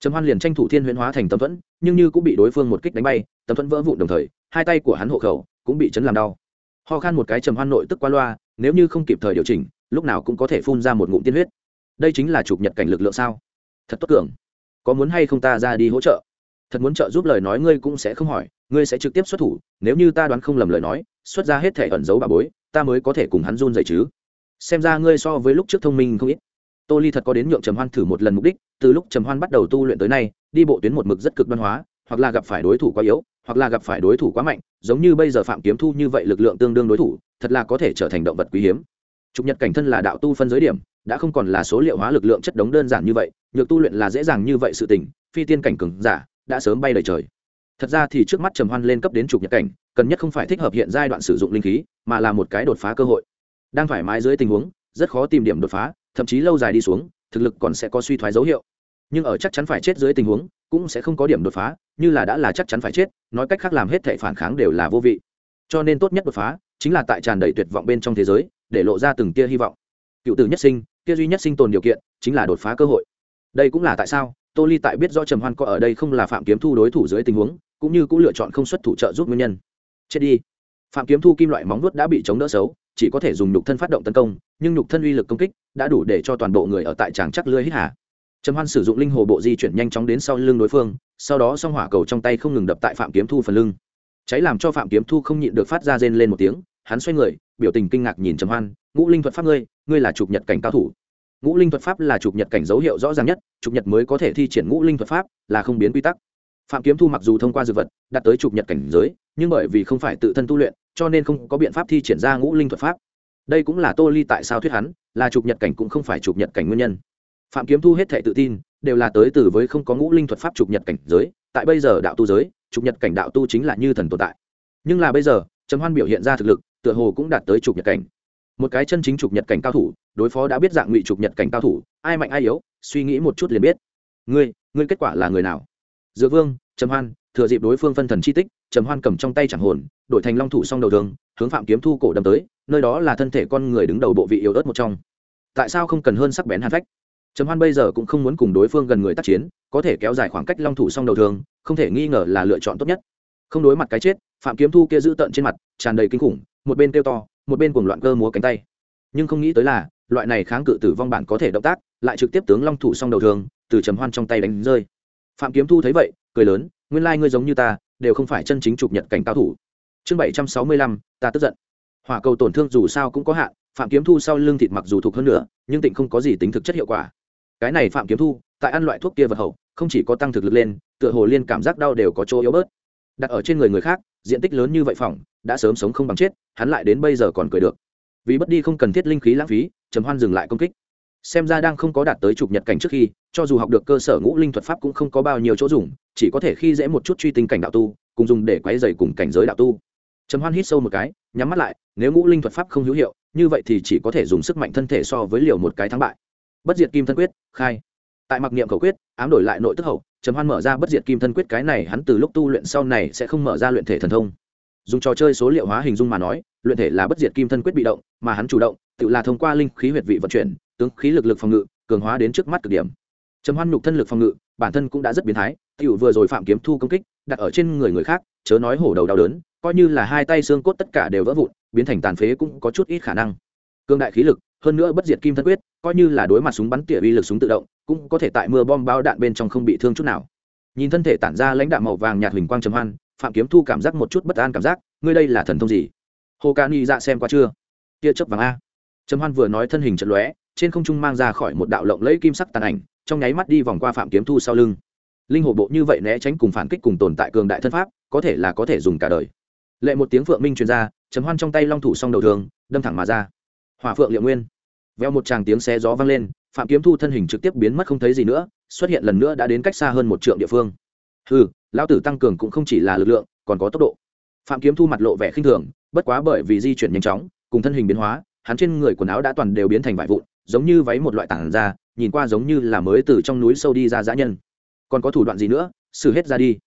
Trầm hoan liền tranh thủ thiên huyễn hóa thành tấm thuẫn, nhưng như cũng bị đối phương một kích đánh bay, tấm thuẫn vỡ vụn đồng thời, hai tay của hắn hộ khẩu cũng bị chấn làm đau. Ho khan một cái trầm hoan nội tức qua loa, nếu như không kịp thời điều chỉnh, lúc nào cũng có thể phun ra một ngụm tiên huyết đây chính là chụp nhật cảnh lực lượng sao? Thật tốt cường. Có muốn hay không ta ra đi hỗ trợ? Thật muốn trợ giúp lời nói ngươi cũng sẽ không hỏi, ngươi sẽ trực tiếp xuất thủ, nếu như ta đoán không lầm lời nói, xuất ra hết thể ẩn giấu bà bối, ta mới có thể cùng hắn run dậy chứ. Xem ra ngươi so với lúc trước thông minh không ít. Tô ly thật có đến nhượng trầm hoan thử một lần mục đích, từ lúc trầm hoan bắt đầu tu luyện tới nay, đi bộ tuyến một mực rất cực đoan hóa, hoặc là gặp phải đối thủ quá yếu, hoặc là gặp phải đối thủ quá mạnh, giống như bây giờ phạm kiếm thu như vậy lực lượng tương đương đối thủ, thật là có thể trở thành động vật quý hiếm trục nhật cảnh thân là đạo tu phân giới điểm, đã không còn là số liệu hóa lực lượng chất đống đơn giản như vậy, nhược tu luyện là dễ dàng như vậy sự tình, phi tiên cảnh cường giả, đã sớm bay lời trời. Thật ra thì trước mắt trầm hoan lên cấp đến trục nhật cảnh, cần nhất không phải thích hợp hiện giai đoạn sử dụng linh khí, mà là một cái đột phá cơ hội. Đang thoải mái dưới tình huống, rất khó tìm điểm đột phá, thậm chí lâu dài đi xuống, thực lực còn sẽ có suy thoái dấu hiệu. Nhưng ở chắc chắn phải chết dưới tình huống, cũng sẽ không có điểm đột phá, như là đã là chắc chắn phải chết, nói cách khác làm hết thảy phản kháng đều là vô vị. Cho nên tốt nhất đột phá, chính là tại tràn đầy tuyệt vọng bên trong thế giới để lộ ra từng tia hy vọng. Cựu tử nhất sinh tia duy nhất sinh tồn điều kiện chính là đột phá cơ hội. Đây cũng là tại sao, tô ly tại biết do trầm hoan có ở đây không là phạm kiếm thu đối thủ dưới tình huống, cũng như cũng lựa chọn không xuất thủ trợ giúp nguyên nhân. Chết đi. Phạm kiếm thu kim loại móng vuốt đã bị chống đỡ xấu, chỉ có thể dùng nhục thân phát động tấn công, nhưng nhục thân uy lực công kích đã đủ để cho toàn bộ người ở tại tràng chắc lưới hít hà. Trầm hoan sử dụng linh hồ bộ di chuyển nhanh chóng đến sau lưng đối phương, sau đó song hỏa cầu trong tay không ngừng đập tại phạm kiếm thu phần lưng. Cháy làm cho phạm kiếm thu không nhịn được phát ra rên lên một tiếng hắn xoay người, biểu tình kinh ngạc nhìn trầm hoan, ngũ linh thuật pháp ngươi ngươi là chụp nhật cảnh cao thủ. Ngũ linh thuật pháp là chụp nhật cảnh dấu hiệu rõ ràng nhất chụp nhật mới có thể thi triển ngũ linh thuật pháp là không biến quy tắc. Phạm kiếm thu mặc dù thông qua dược vật, đạt tới chụp nhật cảnh giới, nhưng bởi vì không phải tự thân tu luyện, cho nên không có biện pháp thi triển ra ngũ linh thuật pháp. Đây cũng là tô ly tại sao thuyết hắn, là chụp nhật cảnh cũng không phải chụp nhật cảnh nguyên nhân. Phạm kiếm thu hết thệ tự tin, đều là tới từ với không có ngũ linh thuật pháp chụp nhật cảnh giới, tại bây giờ đạo tu giới chụp nhật cảnh đạo tu chính là như thần tồn tại. Nhưng là bây giờ, trầm hoan biểu hiện ra thực lực tựa hồ cũng đạt tới trục nhật cảnh. Một cái chân chính trục nhật cảnh cao thủ, đối phó đã biết dạng ngụy trục nhật cảnh cao thủ, ai mạnh ai yếu, suy nghĩ một chút liền biết. Ngươi ngươi kết quả là người nào? Dựa vương, trầm hoan, thừa dịp đối phương phân thần chi tích, trầm hoan cầm trong tay chẳng hồn, đổi thành long thủ song đầu thường hướng phạm kiếm thu cổ đâm tới, nơi đó là thân thể con người đứng đầu bộ vị yếu ớt một trong. Tại sao không cần hơn sắc bén hàn phách? Trầm hoan bây giờ cũng không muốn cùng đối phương gần người tác chiến, có thể kéo dài khoảng cách long thủ song đầu thường không thể nghi ngờ là lựa chọn tốt nhất. Không đối mặt cái chết, phạm kiếm thu kia giữ tận trên mặt, tràn đầy kinh khủng một bên kêu to, một bên cuồng loạn cơ múa cánh tay. Nhưng không nghĩ tới là, loại này kháng cự tử vong bản có thể động tác, lại trực tiếp tướng long thủ song đầu thường, từ trầm hoan trong tay đánh rơi. Phạm kiếm thu thấy vậy, cười lớn, nguyên lai ngươi giống như ta, đều không phải chân chính chụp nhận cảnh cao thủ. Chương bảy trăm sáu mươi lăm, ta tức giận. Hỏa cầu tổn thương dù sao cũng có hạn, phạm kiếm thu sau lưng thịt mặc dù thuộc hơn nữa nhưng tịnh không có gì tính thực chất hiệu quả. Cái này phạm kiếm thu, tại ăn loại thuốc kia vật hậu, không chỉ có tăng thực lực lên, tựa hồ liên cảm giác đau đều có chỗ yếu bớt. Đặt ở trên người người khác, diện tích lớn như vậy phòng đã sớm sống không bằng chết, hắn lại đến bây giờ còn cười được. Vì bất đi không cần thiết linh khí lãng phí, trầm hoan dừng lại công kích. Xem ra đang không có đạt tới trục nhật cảnh trước khi, cho dù học được cơ sở ngũ linh thuật pháp cũng không có bao nhiêu chỗ dùng, chỉ có thể khi dễ một chút truy tinh cảnh đạo tu, cùng dùng để quấy dày cùng cảnh giới đạo tu. Trầm hoan hít sâu một cái, nhắm mắt lại, nếu ngũ linh thuật pháp không hữu hiệu, như vậy thì chỉ có thể dùng sức mạnh thân thể so với liều một cái thắng bại. Bất diệt kim thân quyết, khai. Tại mặc niệm khẩu quyết, ám đổi lại nội tức hậu, trầm hoan mở ra bất diệt kim thân quyết, cái này hắn từ lúc tu luyện sau này sẽ không mở ra luyện thể thần thông dùng trò chơi số liệu hóa hình dung mà nói, luyện thể là bất diệt kim thân quyết bị động, mà hắn chủ động, tự là thông qua linh khí huyệt vị vận chuyển, tướng khí lực lực phòng ngự, cường hóa đến trước mắt cực điểm. Trầm hoan nhục thân lực phòng ngự, bản thân cũng đã rất biến thái, tiểu vừa rồi phạm kiếm thu công kích, đặt ở trên người người khác, chớ nói hổ đầu đau đớn, coi như là hai tay xương cốt tất cả đều vỡ vụn, biến thành tàn phế cũng có chút ít khả năng. Cương đại khí lực, hơn nữa bất diệt kim thân quyết, coi như là đối mặt súng bắn tỉa uy lực súng tự động, cũng có thể tại mưa bom bao đạn bên trong không bị thương chút nào. Nhìn thân thể tản ra lãnh đạm màu vàng nhạt huỳnh quang trầm hoan phạm kiếm thu cảm giác một chút bất an cảm giác, ngươi đây là thần thông gì? Hồ ca ni dạ xem qua chưa? Tia chớp vàng a. Trầm hoan vừa nói thân hình trận lóe, trên không trung mang ra khỏi một đạo lộng lẫy kim sắc tàn ảnh, trong nháy mắt đi vòng qua phạm kiếm thu sau lưng. Linh hồ bộ như vậy né tránh cùng phản kích cùng tồn tại cường đại thân pháp, có thể là có thể dùng cả đời. Lệ một tiếng phượng minh truyền ra, trầm hoan trong tay long thủ song đầu thường đâm thẳng mà ra. Hỏa phượng liệu nguyên. Veo một tràng tiếng xe gió vang lên, phạm kiếm thu thân hình trực tiếp biến mất không thấy gì nữa, xuất hiện lần nữa đã đến cách xa hơn một trượng địa phương. Ừ lão tử tăng cường cũng không chỉ là lực lượng, còn có tốc độ. Phạm kiếm thu mặt lộ vẻ khinh thường, bất quá bởi vì di chuyển nhanh chóng, cùng thân hình biến hóa, hắn trên người quần áo đã toàn đều biến thành vải vụn, giống như váy một loại tảng da nhìn qua giống như là mới từ trong núi sâu đi ra dã nhân. Còn có thủ đoạn gì nữa? Xử hết ra đi.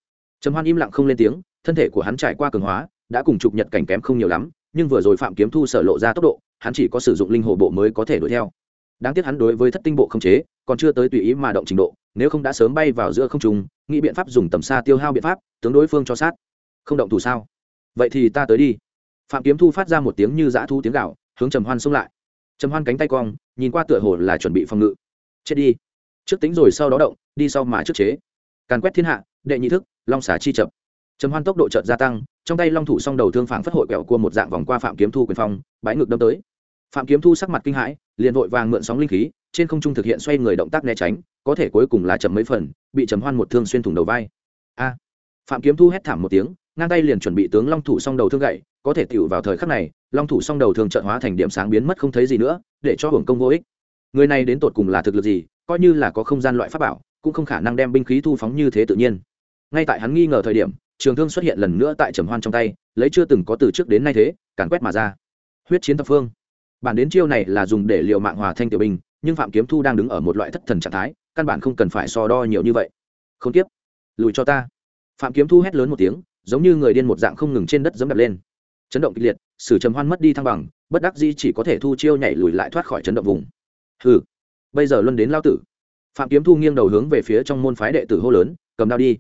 Trầm hoan im lặng không lên tiếng, thân thể của hắn trải qua cường hóa, đã cùng chụp nhật cảnh kém không nhiều lắm, nhưng vừa rồi phạm kiếm thu sở lộ ra tốc độ, hắn chỉ có sử dụng linh hồ bộ mới có thể đuổi theo. Đáng tiếc hắn đối với thất tinh bộ không chế, còn chưa tới tùy ý mà động trình độ nếu không đã sớm bay vào giữa không trung, nghĩ biện pháp dùng tầm xa tiêu hao biện pháp, tướng đối phương cho sát. Không động thủ sao? Vậy thì ta tới đi. Phạm kiếm thu phát ra một tiếng như dã thu tiếng gạo hướng trầm hoan xông lại. Trầm hoan cánh tay cong, nhìn qua tựa hồ là chuẩn bị phòng ngự. Chết đi. Trước tính rồi sau đó động, đi sau mà trước chế. Càn quét thiên hạ, đệ nhị thức, long xả chi chập. Trầm hoan tốc độ chợt gia tăng, trong tay long thủ song đầu thương phảng phất hội quẹo cua một dạng vòng qua phạm kiếm thu quyền phong bãi ngực đâm tới. Phạm kiếm thu sắc mặt kinh hãi, liền vội vàng mượn sóng linh khí trên không trung thực hiện xoay người động tác né tránh, có thể cuối cùng là chậm mấy phần, bị trầm hoan một thương xuyên thủng đầu vai. A. Phạm kiếm thu hét thảm một tiếng, ngang tay liền chuẩn bị tướng long thủ song đầu thương gậy, có thể tựu vào thời khắc này, long thủ song đầu thường trận hóa thành điểm sáng biến mất không thấy gì nữa, để cho hưởng công vô ích. Người này đến tột cùng là thực lực gì, coi như là có không gian loại pháp bảo, cũng không khả năng đem binh khí thu phóng như thế tự nhiên. Ngay tại hắn nghi ngờ thời điểm, trường thương xuất hiện lần nữa tại trầm hoan trong tay, lấy chưa từng có từ trước đến nay thế, càn quét mà ra. Huyết chiến thập phương. Bản đến chiêu này là dùng để liệu mạng hòa thanh tiểu binh nhưng phạm kiếm thu đang đứng ở một loại thất thần trạng thái, căn bản không cần phải so đo nhiều như vậy. Không tiếp lùi cho ta! Phạm kiếm thu hét lớn một tiếng, giống như người điên một dạng không ngừng trên đất dẫm đập lên. Chấn động kịch liệt, sử trầm hoan mất đi thăng bằng, bất đắc dĩ chỉ có thể thu chiêu nhảy lùi lại thoát khỏi chấn động vùng. Hừ! Bây giờ luân đến lao tử. Phạm kiếm thu nghiêng đầu hướng về phía trong môn phái đệ tử hô lớn, cầm đao đi.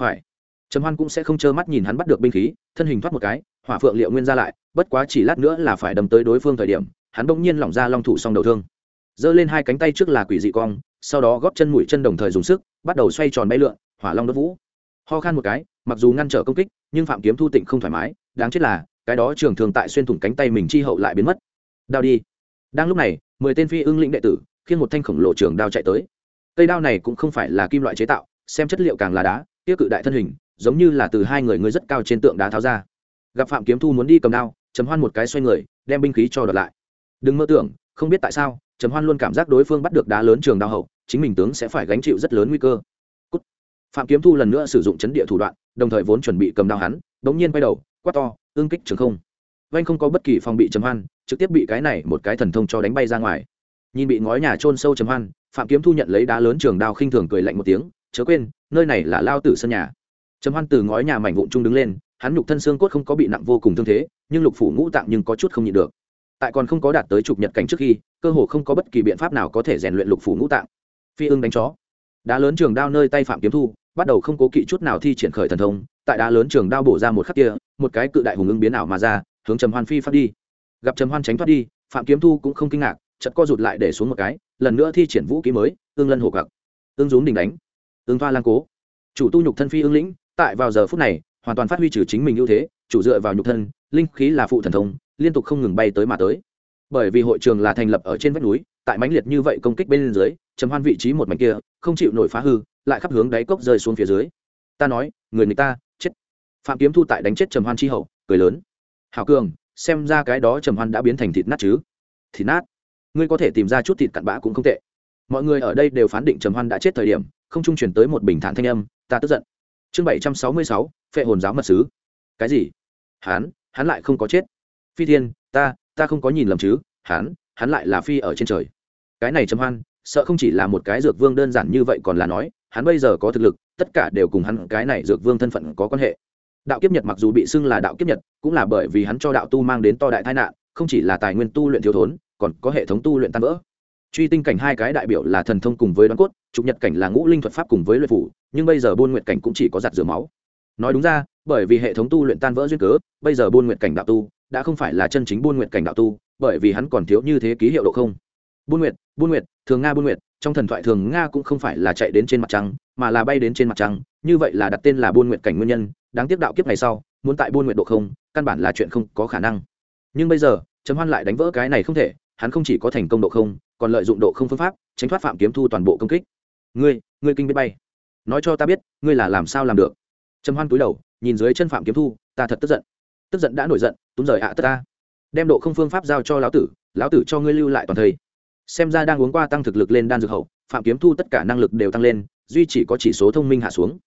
Phải. Trầm hoan cũng sẽ không trơ mắt nhìn hắn bắt được binh khí, thân hình thoát một cái, hỏa phượng liệu nguyên ra lại, bất quá chỉ lát nữa là phải đâm tới đối phương thời điểm, hắn bỗng nhiên lỏng ra long thủ xong đầu thương giơ lên hai cánh tay trước là quỷ dị cong, sau đó góp chân mũi chân đồng thời dùng sức, bắt đầu xoay tròn bay lượn, hỏa long đốt vũ. Ho khan một cái, mặc dù ngăn trở công kích, nhưng phạm kiếm thu tịnh không thoải mái, đáng chết là, cái đó trường thường tại xuyên thủng cánh tay mình chi hậu lại biến mất. Đao đi. Đang lúc này, mười tên phi ưng lĩnh đệ tử khiến một thanh khổng lồ trường đao chạy tới. Cây đao này cũng không phải là kim loại chế tạo, xem chất liệu càng là đá, tiêu cự đại thân hình, giống như là từ hai người ngươi rất cao trên tượng đá tháo ra. Gặp phạm kiếm thu muốn đi cầm đao, chấm hoan một cái xoay người, đem binh khí cho đợt lại. Đừng mơ tưởng không biết tại sao, Trầm hoan luôn cảm giác đối phương bắt được đá lớn trường đao hậu, chính mình tướng sẽ phải gánh chịu rất lớn nguy cơ、Cút. Phạm kiếm thu lần nữa sử dụng chấn địa thủ đoạn, đồng thời vốn chuẩn bị cầm đao hắn, đống nhiên quay đầu, quát to ương kích trường không. Vanh không có bất kỳ phòng bị Trầm hoan, trực tiếp bị cái này một cái thần thông cho đánh bay ra ngoài. Nhìn bị ngói nhà trôn sâu Trầm hoan, phạm kiếm thu nhận lấy đá lớn trường đao khinh thường cười lạnh một tiếng, chớ quên, nơi này là lao tử sân nhà. Trầm hoan từ ngói nhà mảnh vụn trung đứng lên, hắn nhục thân xương cốt không có bị nặng vô cùng thương thế, nhưng lục phủ ngũ tạng nhưng có chút không nhịn được tại còn không có đạt tới trục nhật cảnh trước khi, cơ hồ không có bất kỳ biện pháp nào có thể rèn luyện lục phủ ngũ tạng. Phi ưng đánh chó. Đá lớn trường đao nơi tay phạm kiếm thu, bắt đầu không cố kỵ chút nào thi triển khởi thần thông, tại đá lớn trường đao bổ ra một khắc kia, một cái cự đại hùng ưng biến ảo mà ra, hướng trầm hoan phi phát đi. Gặp trầm hoan tránh thoát đi, phạm kiếm thu cũng không kinh ngạc chật co rụt lại để xuống một cái, lần nữa thi triển vũ ký mới, ương lân hổ cặc ương rúm đình đánh. Ương thoa lang cố. Chủ tu nhục thân phi ương lĩnh, tại vào giờ phút này, hoàn toàn phát huy trừ chính mình ưu thế, chủ dựa vào nhục thân, linh khí là phụ thần thông liên tục không ngừng bay tới mà tới. Bởi vì hội trường là thành lập ở trên vách núi, tại mãnh liệt như vậy công kích bên dưới, trầm hoan vị trí một mảnh kia, không chịu nổi phá hư, lại khắp hướng đáy cốc rơi xuống phía dưới. Ta nói, người người ta, chết. Phạm kiếm thu tại đánh chết trầm hoan chi hậu, cười lớn. Hảo cường, xem ra cái đó trầm hoan đã biến thành thịt nát chứ. Thịt nát? Ngươi có thể tìm ra chút thịt cặn bã cũng không tệ. Mọi người ở đây đều phán định trầm hoan đã chết thời điểm, không trung chuyển tới một bình thản thanh âm, ta tức giận. Chương bảy trăm sáu mươi sáu, phệ hồn giáo mật sứ. Cái gì? Hắn hắn lại không có chết phi thiên, ta ta không có nhìn lầm chứ, hắn hắn lại là phi ở trên trời. Cái này trầm hoan, sợ không chỉ là một cái dược vương đơn giản như vậy còn là nói, hắn bây giờ có thực lực, tất cả đều cùng hắn, cái này dược vương thân phận có quan hệ. Đạo kiếp nhật mặc dù bị xưng là đạo kiếp nhật, cũng là bởi vì hắn cho đạo tu mang đến to đại tai nạn, không chỉ là tài nguyên tu luyện thiếu thốn, còn có hệ thống tu luyện tan vỡ. Truy tinh cảnh hai cái đại biểu là thần thông cùng với đoán cốt, trục nhật cảnh là ngũ linh thuật pháp cùng với luyện phủ, nhưng bây giờ buôn nguyện cảnh cũng chỉ có giặt rửa máu. Nói đúng ra, bởi vì hệ thống tu luyện tan vỡ duyên cớ, bây giờ buôn nguyện cảnh đạo tu đã không phải là chân chính buôn nguyện cảnh đạo tu, bởi vì hắn còn thiếu như thế ký hiệu độ không. Buôn nguyện buôn nguyện thường nga buôn nguyện trong thần thoại thường nga cũng không phải là chạy đến trên mặt trăng, mà là bay đến trên mặt trăng, như vậy là đặt tên là buôn nguyện cảnh nguyên nhân, đáng tiếc đạo kiếp ngày sau, muốn tại buôn nguyện độ không, căn bản là chuyện không có khả năng. Nhưng bây giờ chấm hoan lại đánh vỡ cái này không thể, hắn không chỉ có thành công độ không, còn lợi dụng độ không phương pháp, tránh thoát phạm kiếm thu toàn bộ công kích. Ngươi ngươi kinh biết bay. Nói cho ta biết, ngươi là làm sao làm được? Trầm hoan túi đầu, nhìn dưới chân phạm kiếm thu, ta thật tức giận tức giận đã nổi giận, túm rời ạ tất ta. Đem độ không phương pháp giao cho lão tử lão tử cho ngươi lưu lại toàn thây. Xem ra đang uống qua tăng thực lực lên đan dược hậu, phạm kiếm thu tất cả năng lực đều tăng lên, duy chỉ có chỉ số thông minh hạ xuống.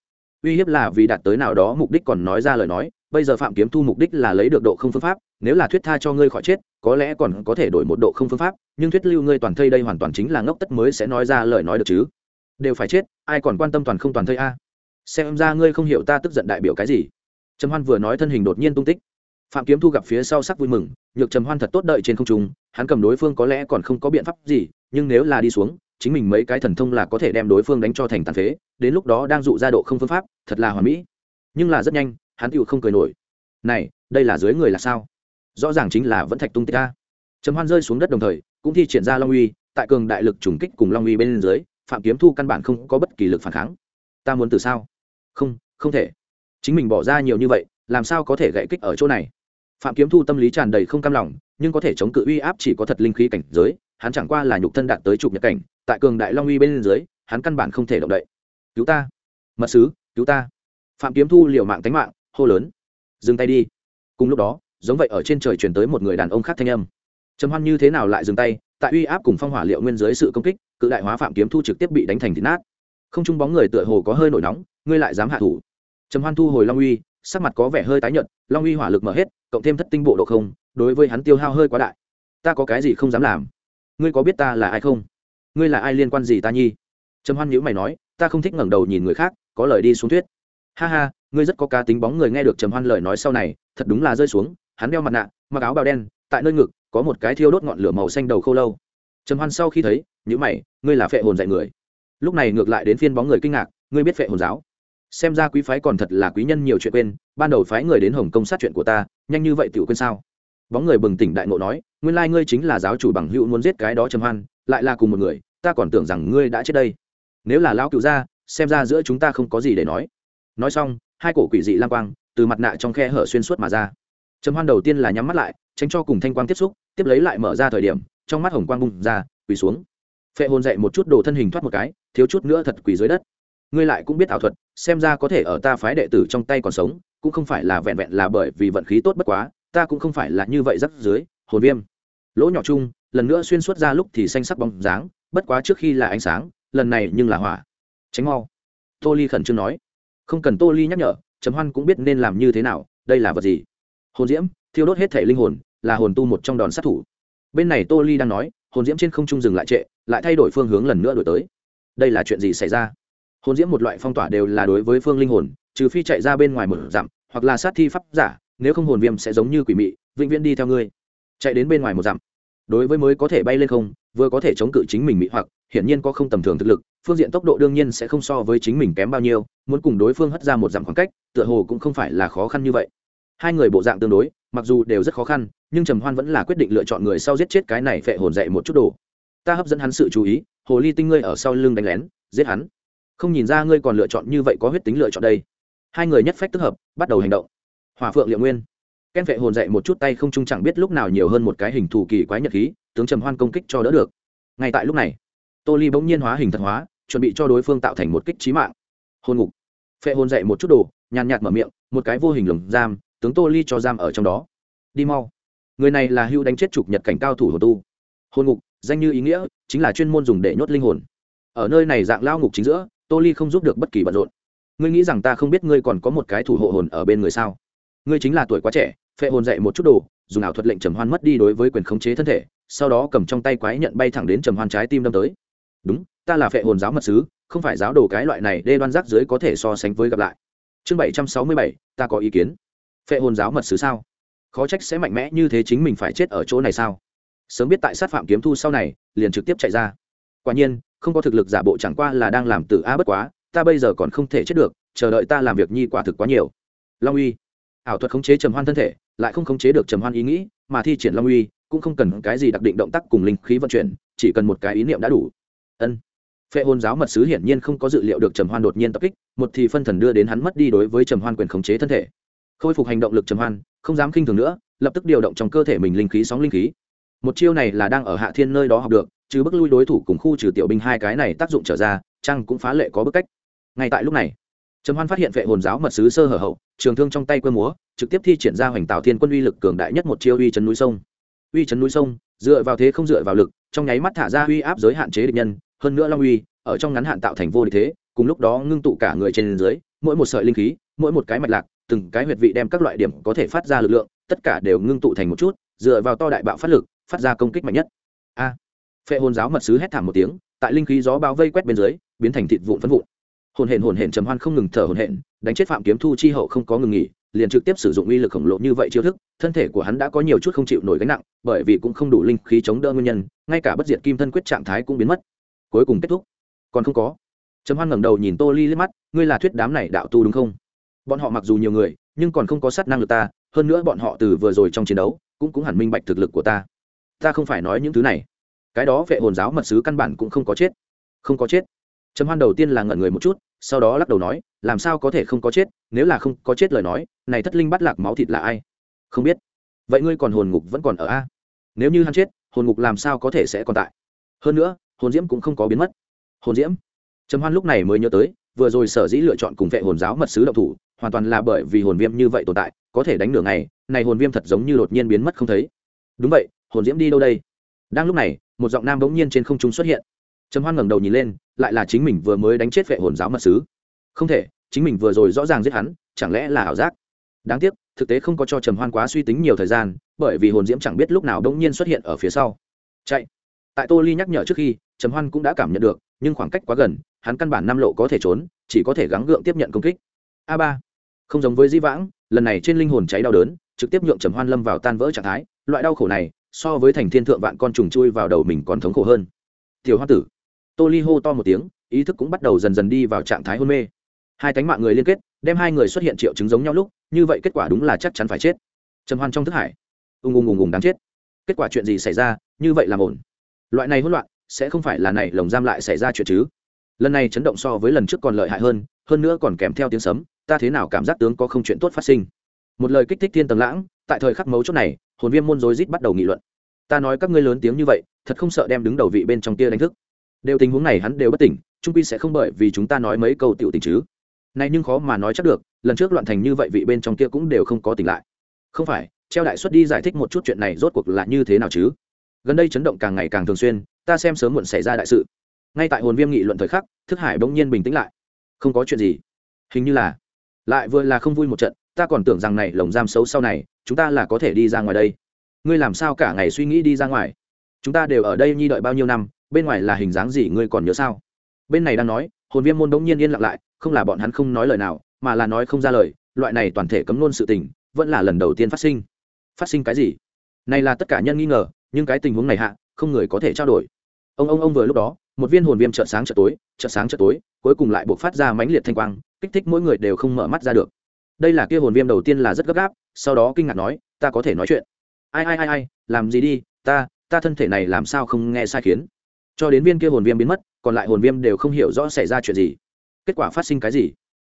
Uy hiếp là vì đạt tới nào đó mục đích còn nói ra lời nói, bây giờ phạm kiếm thu mục đích là lấy được độ không phương pháp, nếu là thuyết tha cho ngươi khỏi chết, có lẽ còn có thể đổi một độ không phương pháp, nhưng thuyết lưu ngươi toàn thây đây hoàn toàn chính là ngốc tất mới sẽ nói ra lời nói được chứ. Đều phải chết, ai còn quan tâm toàn không toàn thây a? Xem ra ngươi không hiểu ta tức giận đại biểu cái gì. Trầm hoan vừa nói thân hình đột nhiên tung tích phạm kiếm thu gặp phía sau sắc vui mừng, nhược trầm hoan thật tốt đợi trên không trung, hắn cầm đối phương có lẽ còn không có biện pháp gì, nhưng nếu là đi xuống, chính mình mấy cái thần thông là có thể đem đối phương đánh cho thành tàn phế, đến lúc đó đang dụ ra độ không phương pháp, thật là hoà mỹ. Nhưng là rất nhanh, hắn tựu không cười nổi. Này, đây là dưới người là sao? Rõ ràng chính là vẫn thạch tung tích ta trầm hoan rơi xuống đất đồng thời, cũng thi triển ra long uy, tại cường đại lực trùng kích cùng long uy bên dưới, phạm kiếm thu căn bản không có bất kỳ lực phản kháng. Ta muốn từ sao? Không không thể. Chính mình bỏ ra nhiều như vậy, làm sao có thể gãy kích ở chỗ này? Phạm kiếm thu tâm lý tràn đầy không cam lòng, nhưng có thể chống cự uy áp chỉ có thật linh khí cảnh giới, hắn chẳng qua là nhục thân đạt tới trục nhật cảnh, tại cường đại long uy bên dưới, hắn căn bản không thể động đậy. Cứu ta, mật sứ, cứu ta. Phạm kiếm thu liều mạng tánh mạng, hô lớn. Dừng tay đi. Cùng lúc đó, giống vậy ở trên trời chuyển tới một người đàn ông khác thanh âm. Trầm hoan như thế nào lại dừng tay? Tại uy áp cùng phong hỏa liệu nguyên dưới sự công kích, cự đại hóa phạm kiếm thu trực tiếp bị đánh thành thịt nát. Không chung bóng người tựa hồ có hơi nổi nóng, ngươi lại dám hạ thủ. Trầm hoan thu hồi long uy sắc mặt có vẻ hơi tái nhợt, long uy hỏa lực mở hết, cộng thêm thất tinh bộ độ không, đối với hắn tiêu hao hơi quá đại. Ta có cái gì không dám làm? Ngươi có biết ta là ai không? Ngươi là ai liên quan gì ta nhi? Trầm hoan nhữ mày nói, ta không thích ngẩng đầu nhìn người khác, có lời đi xuống thuyết. Ha ha, ngươi rất có cá tính bóng người nghe được trầm hoan lời nói sau này, thật đúng là rơi xuống, hắn đeo mặt nạ, mặc áo bào đen, tại nơi ngực, có một cái thiêu đốt ngọn lửa màu xanh đầu khô lâu. Trầm hoan sau khi thấy nhữ mày, ngươi là phệ hồn dạy người. Lúc này ngược lại đến phiên bóng người kinh ngạc, ngươi biết phệ hồn giáo? Xem ra quý phái còn thật là quý nhân nhiều chuyện quên, ban đầu phái người đến hồng công sát chuyện của ta, nhanh như vậy tiểu quên sao? Bóng người bừng tỉnh đại ngộ nói, nguyên lai ngươi chính là giáo chủ bằng hữu muốn giết cái đó trầm hoan, lại là cùng một người, ta còn tưởng rằng ngươi đã chết đây. Nếu là lão cựu gia, xem ra giữa chúng ta không có gì để nói. Nói xong, hai cổ quỷ dị lang quang từ mặt nạ trong khe hở xuyên suốt mà ra. Trầm hoan đầu tiên là nhắm mắt lại, tránh cho cùng thanh quang tiếp xúc, tiếp lấy lại mở ra thời điểm, trong mắt hồng quang bung ra, quỳ xuống. Phệ hồn dậy một chút đồ thân hình thoát một cái, thiếu chút nữa thật quỳ dưới đất ngươi lại cũng biết ảo thuật, xem ra có thể ở ta phái đệ tử trong tay còn sống, cũng không phải là vẹn vẹn là bởi vì vận khí tốt bất quá, ta cũng không phải là như vậy rắc dưới hồn viêm. Lỗ nhỏ chung, lần nữa xuyên suốt ra lúc thì xanh sắc bóng dáng, bất quá trước khi là ánh sáng, lần này nhưng là hỏa. Tránh mau. Tô ly khẩn trương nói. Không cần tô ly nhắc nhở chấm hoan cũng biết nên làm như thế nào, đây là vật gì? Hồn diễm, thiêu đốt hết thể linh hồn, là hồn tu một trong đòn sát thủ. Bên này tô ly đang nói, hồn diễm trên không trung dừng lại trệ, lại thay đổi phương hướng lần nữa đổi tới. Đây là chuyện gì xảy ra? Hồn diễm một loại phong tỏa đều là đối với phương linh hồn, trừ phi chạy ra bên ngoài một dặm, hoặc là sát thi pháp giả, nếu không hồn viêm sẽ giống như quỷ mị, vĩnh viễn đi theo ngươi. Chạy đến bên ngoài một dặm. Đối với mới có thể bay lên không, vừa có thể chống cự chính mình mị hoặc, hiển nhiên có không tầm thường thực lực, phương diện tốc độ đương nhiên sẽ không so với chính mình kém bao nhiêu, muốn cùng đối phương hất ra một dặm khoảng cách, tựa hồ cũng không phải là khó khăn như vậy. Hai người bộ dạng tương đối, mặc dù đều rất khó khăn, nhưng trầm hoan vẫn là quyết định lựa chọn người sau giết chết cái này phệ hồn dậy một chút đồ. Ta hấp dẫn hắn sự chú ý, hồ ly tinh ngươi ở sau lưng đánh lén, giết hắn không nhìn ra ngươi còn lựa chọn như vậy có huyết tính lựa chọn đây. Hai người nhất phách tức hợp, bắt đầu hành động. Hòa phượng liệu nguyên. Ken vệ hồn dậy một chút tay không trung chẳng biết lúc nào nhiều hơn một cái hình thù kỳ quái nhật khí, tướng trầm hoan công kích cho đỡ được. Ngay tại lúc này, tô ly bỗng nhiên hóa hình thật hóa, chuẩn bị cho đối phương tạo thành một kích trí mạng. Hôn ngục. Phệ hồn dậy một chút đồ, nhàn nhạt mở miệng, một cái vô hình lồng giam, tướng tô ly cho giam ở trong đó. Đi mau. Người này là hưu đánh chết trục nhật cảnh cao thủ hồ tu. Hôn ngục, danh như ý nghĩa, chính là chuyên môn dùng để nhốt linh hồn. Ở nơi này dạng lao ngục chính giữa tô ly không giúp được bất kỳ bận rộn. Ngươi nghĩ rằng ta không biết ngươi còn có một cái thủ hộ hồn ở bên người sao? Ngươi chính là tuổi quá trẻ, phệ hồn dạy một chút đồ, dùng ảo thuật lệnh trầm hoan mất đi đối với quyền khống chế thân thể, sau đó cầm trong tay quái nhận bay thẳng đến trầm hoan trái tim đâm tới. Đúng, ta là phệ hồn giáo mật sứ, không phải giáo đồ cái loại này đê đoan rác dưới có thể so sánh với gặp lại. Chương bảy trăm sáu mươi bảy, ta có ý kiến. Phệ hồn giáo mật sứ sao? Khó trách sẽ mạnh mẽ như thế chính mình phải chết ở chỗ này sao? Sớm biết tại sát phạm kiếm thu sau này, liền trực tiếp chạy ra. Quả nhiên không có thực lực giả bộ chẳng qua là đang làm tử a bất quá, ta bây giờ còn không thể chết được, chờ đợi ta làm việc nhi quả thực quá nhiều. Long uy. Ảo thuật khống chế trầm hoan thân thể, lại không khống chế được trầm hoan ý nghĩ, mà thi triển long uy, cũng không cần cái gì đặc định động tác cùng linh khí vận chuyển, chỉ cần một cái ý niệm đã đủ. Ân. Phệ hồn giáo mật sứ hiển nhiên không có dự liệu được trầm hoan đột nhiên tập kích, một thì phân thần đưa đến hắn mất đi đối với trầm hoan quyền khống chế thân thể. Khôi phục hành động lực trầm hoan, không dám khinh thường nữa, lập tức điều động trong cơ thể mình linh khí sóng linh khí. Một chiêu này là đang ở hạ thiên nơi đó học được chứ bức lui đối thủ cùng khu trừ tiểu binh hai cái này tác dụng trở ra chăng cũng phá lệ có bức cách. Ngay tại lúc này trầm hoan phát hiện vệ hồn giáo mật sứ sơ hở hậu trường thương trong tay quơ múa trực tiếp thi triển ra hoành tạo thiên quân uy lực cường đại nhất một chiêu uy chấn núi sông. Uy chấn núi sông dựa vào thế không dựa vào lực trong nháy mắt thả ra uy áp giới hạn chế địch nhân hơn nữa long uy ở trong ngắn hạn tạo thành vô địch thế cùng lúc đó ngưng tụ cả người trên dưới mỗi một sợi linh khí mỗi một cái mạch lạc từng cái huyệt vị đem các loại điểm có thể phát ra lực lượng tất cả đều ngưng tụ thành một chút dựa vào to đại bạo phát lực phát ra công kích mạnh nhất. A! à, phệ hồn giáo mật sứ hét thảm một tiếng, tại linh khí gió bao vây quét bên dưới, biến thành thịt vụn phân vụn. Hồn hển hồn hển trầm hoan không ngừng thở hồn hển, đánh chết phạm kiếm thu chi hậu không có ngừng nghỉ, liền trực tiếp sử dụng uy lực khổng lồ như vậy chiêu thức, thân thể của hắn đã có nhiều chút không chịu nổi gánh nặng, bởi vì cũng không đủ linh khí chống đỡ nguyên nhân, ngay cả bất diệt kim thân quyết trạng thái cũng biến mất. Cuối cùng kết thúc. Còn không có. Trầm hoan ngẩng đầu nhìn tô ly liếc mắt, ngươi là thuyết đám này đạo tu đúng không? Bọn họ mặc dù nhiều người, nhưng còn không có sát năng lực ta, hơn nữa bọn họ từ vừa rồi trong chiến đấu, cũng cũng hẳn minh bạch thực lực của ta. Ta không phải nói những thứ này cái đó vệ hồn giáo mật sứ căn bản cũng không có chết. Không có chết. Trầm hoan đầu tiên là ngẩn người một chút, sau đó lắc đầu nói, làm sao có thể không có chết, nếu là không có chết lời nói, này thất linh bắt lạc máu thịt là ai? Không biết. Vậy ngươi còn hồn ngục vẫn còn ở a? Nếu như hắn chết, hồn ngục làm sao có thể sẽ còn tại? Hơn nữa, hồn diễm cũng không có biến mất. Hồn diễm? Trầm hoan lúc này mới nhớ tới, vừa rồi sở dĩ lựa chọn cùng vệ hồn giáo mật sứ độc thủ, hoàn toàn là bởi vì hồn viêm như vậy tồn tại, có thể đánh nửa ngày, này hồn viêm thật giống như đột nhiên biến mất không thấy. Đúng vậy, hồn diễm đi đâu đây? Đang lúc này, một giọng nam bỗng nhiên trên không trung xuất hiện. Trầm hoan ngẩng đầu nhìn lên, lại là chính mình vừa mới đánh chết vệ hồn giáo mật sứ. Không thể, chính mình vừa rồi rõ ràng giết hắn, chẳng lẽ là ảo giác? Đáng tiếc, thực tế không có cho trầm hoan quá suy tính nhiều thời gian, bởi vì hồn diễm chẳng biết lúc nào đ ỗ n g nhiên xuất hiện ở phía sau. Chạy. Tại tô ly nhắc nhở trước khi, trầm hoan cũng đã cảm nhận được, nhưng khoảng cách quá gần, hắn căn bản năm lộ có thể trốn, chỉ có thể gắng gượng tiếp nhận công kích. A ba. Không giống với di vãng, lần này trên linh hồn cháy đau đớn, trực tiếp nhượng trầm hoan lâm vào tan vỡ trạng thái, loại đau khổ này so với thành thiên thượng vạn con trùng chui vào đầu mình còn thống khổ hơn. Tiểu hoa tử, tô ly hô to một tiếng, ý thức cũng bắt đầu dần dần đi vào trạng thái hôn mê. Hai cánh mạng người liên kết, đem hai người xuất hiện triệu chứng giống nhau lúc, như vậy kết quả đúng là chắc chắn phải chết. Trầm hoan trong thức hải ùng ùng ùng ùng đáng chết. Kết quả chuyện gì xảy ra, như vậy làm ổn. Loại này hỗn loạn, sẽ không phải là này lồng giam lại xảy ra chuyện chứ. Lần này chấn động so với lần trước còn lợi hại hơn hơn nữa còn kèm theo tiếng sấm, ta thế nào cảm giác tướng có không chuyện tốt phát sinh. Một lời kích thích thiên tầng lãng, tại thời khắc mấu chốt này hồn viêm môn rối rít bắt đầu nghị luận. Ta nói các ngươi lớn tiếng như vậy, thật không sợ đem đứng đầu vị bên trong kia đánh thức. Đều tình huống này hắn đều bất tỉnh, trung quy sẽ không bởi vì chúng ta nói mấy câu tiểu tình chứ. Này nhưng khó mà nói chắc được, lần trước loạn thành như vậy vị bên trong kia cũng đều không có tỉnh lại. Không phải, treo đại xuất đi giải thích một chút chuyện này rốt cuộc là như thế nào chứ? Gần đây chấn động càng ngày càng thường xuyên, ta xem sớm muộn xảy ra đại sự. Ngay tại hồn viêm nghị luận thời khắc, thức hải bỗng nhiên bình tĩnh lại. Không có chuyện gì. Hình như là, lại vừa là không vui một trận, ta còn tưởng rằng này lồng giam xấu sau này chúng ta là có thể đi ra ngoài đây. Ngươi làm sao cả ngày suy nghĩ đi ra ngoài? Chúng ta đều ở đây nhi đợi bao nhiêu năm, bên ngoài là hình dáng gì ngươi còn nhớ sao? Bên này đang nói, hồn viêm môn đống nhiên yên lặng lại, không là bọn hắn không nói lời nào, mà là nói không ra lời, loại này toàn thể cấm nôn sự tình, vẫn là lần đầu tiên phát sinh. Phát sinh cái gì? Này là tất cả nhân nghi ngờ, nhưng cái tình huống này hạ, không người có thể trao đổi. Ông ông ông vừa lúc đó, một viên hồn viêm chợt sáng chợt tối, chợt sáng chợt tối, cuối cùng lại buộc phát ra mãnh liệt thanh quang, kích thích mỗi người đều không mở mắt ra được đây là kia hồn viêm đầu tiên là rất gấp gáp, sau đó kinh ngạc nói, ta có thể nói chuyện. Ai ai ai ai, làm gì đi, ta ta thân thể này làm sao không nghe sai khiến? Cho đến viên kia hồn viêm biến mất, còn lại hồn viêm đều không hiểu rõ xảy ra chuyện gì. Kết quả phát sinh cái gì?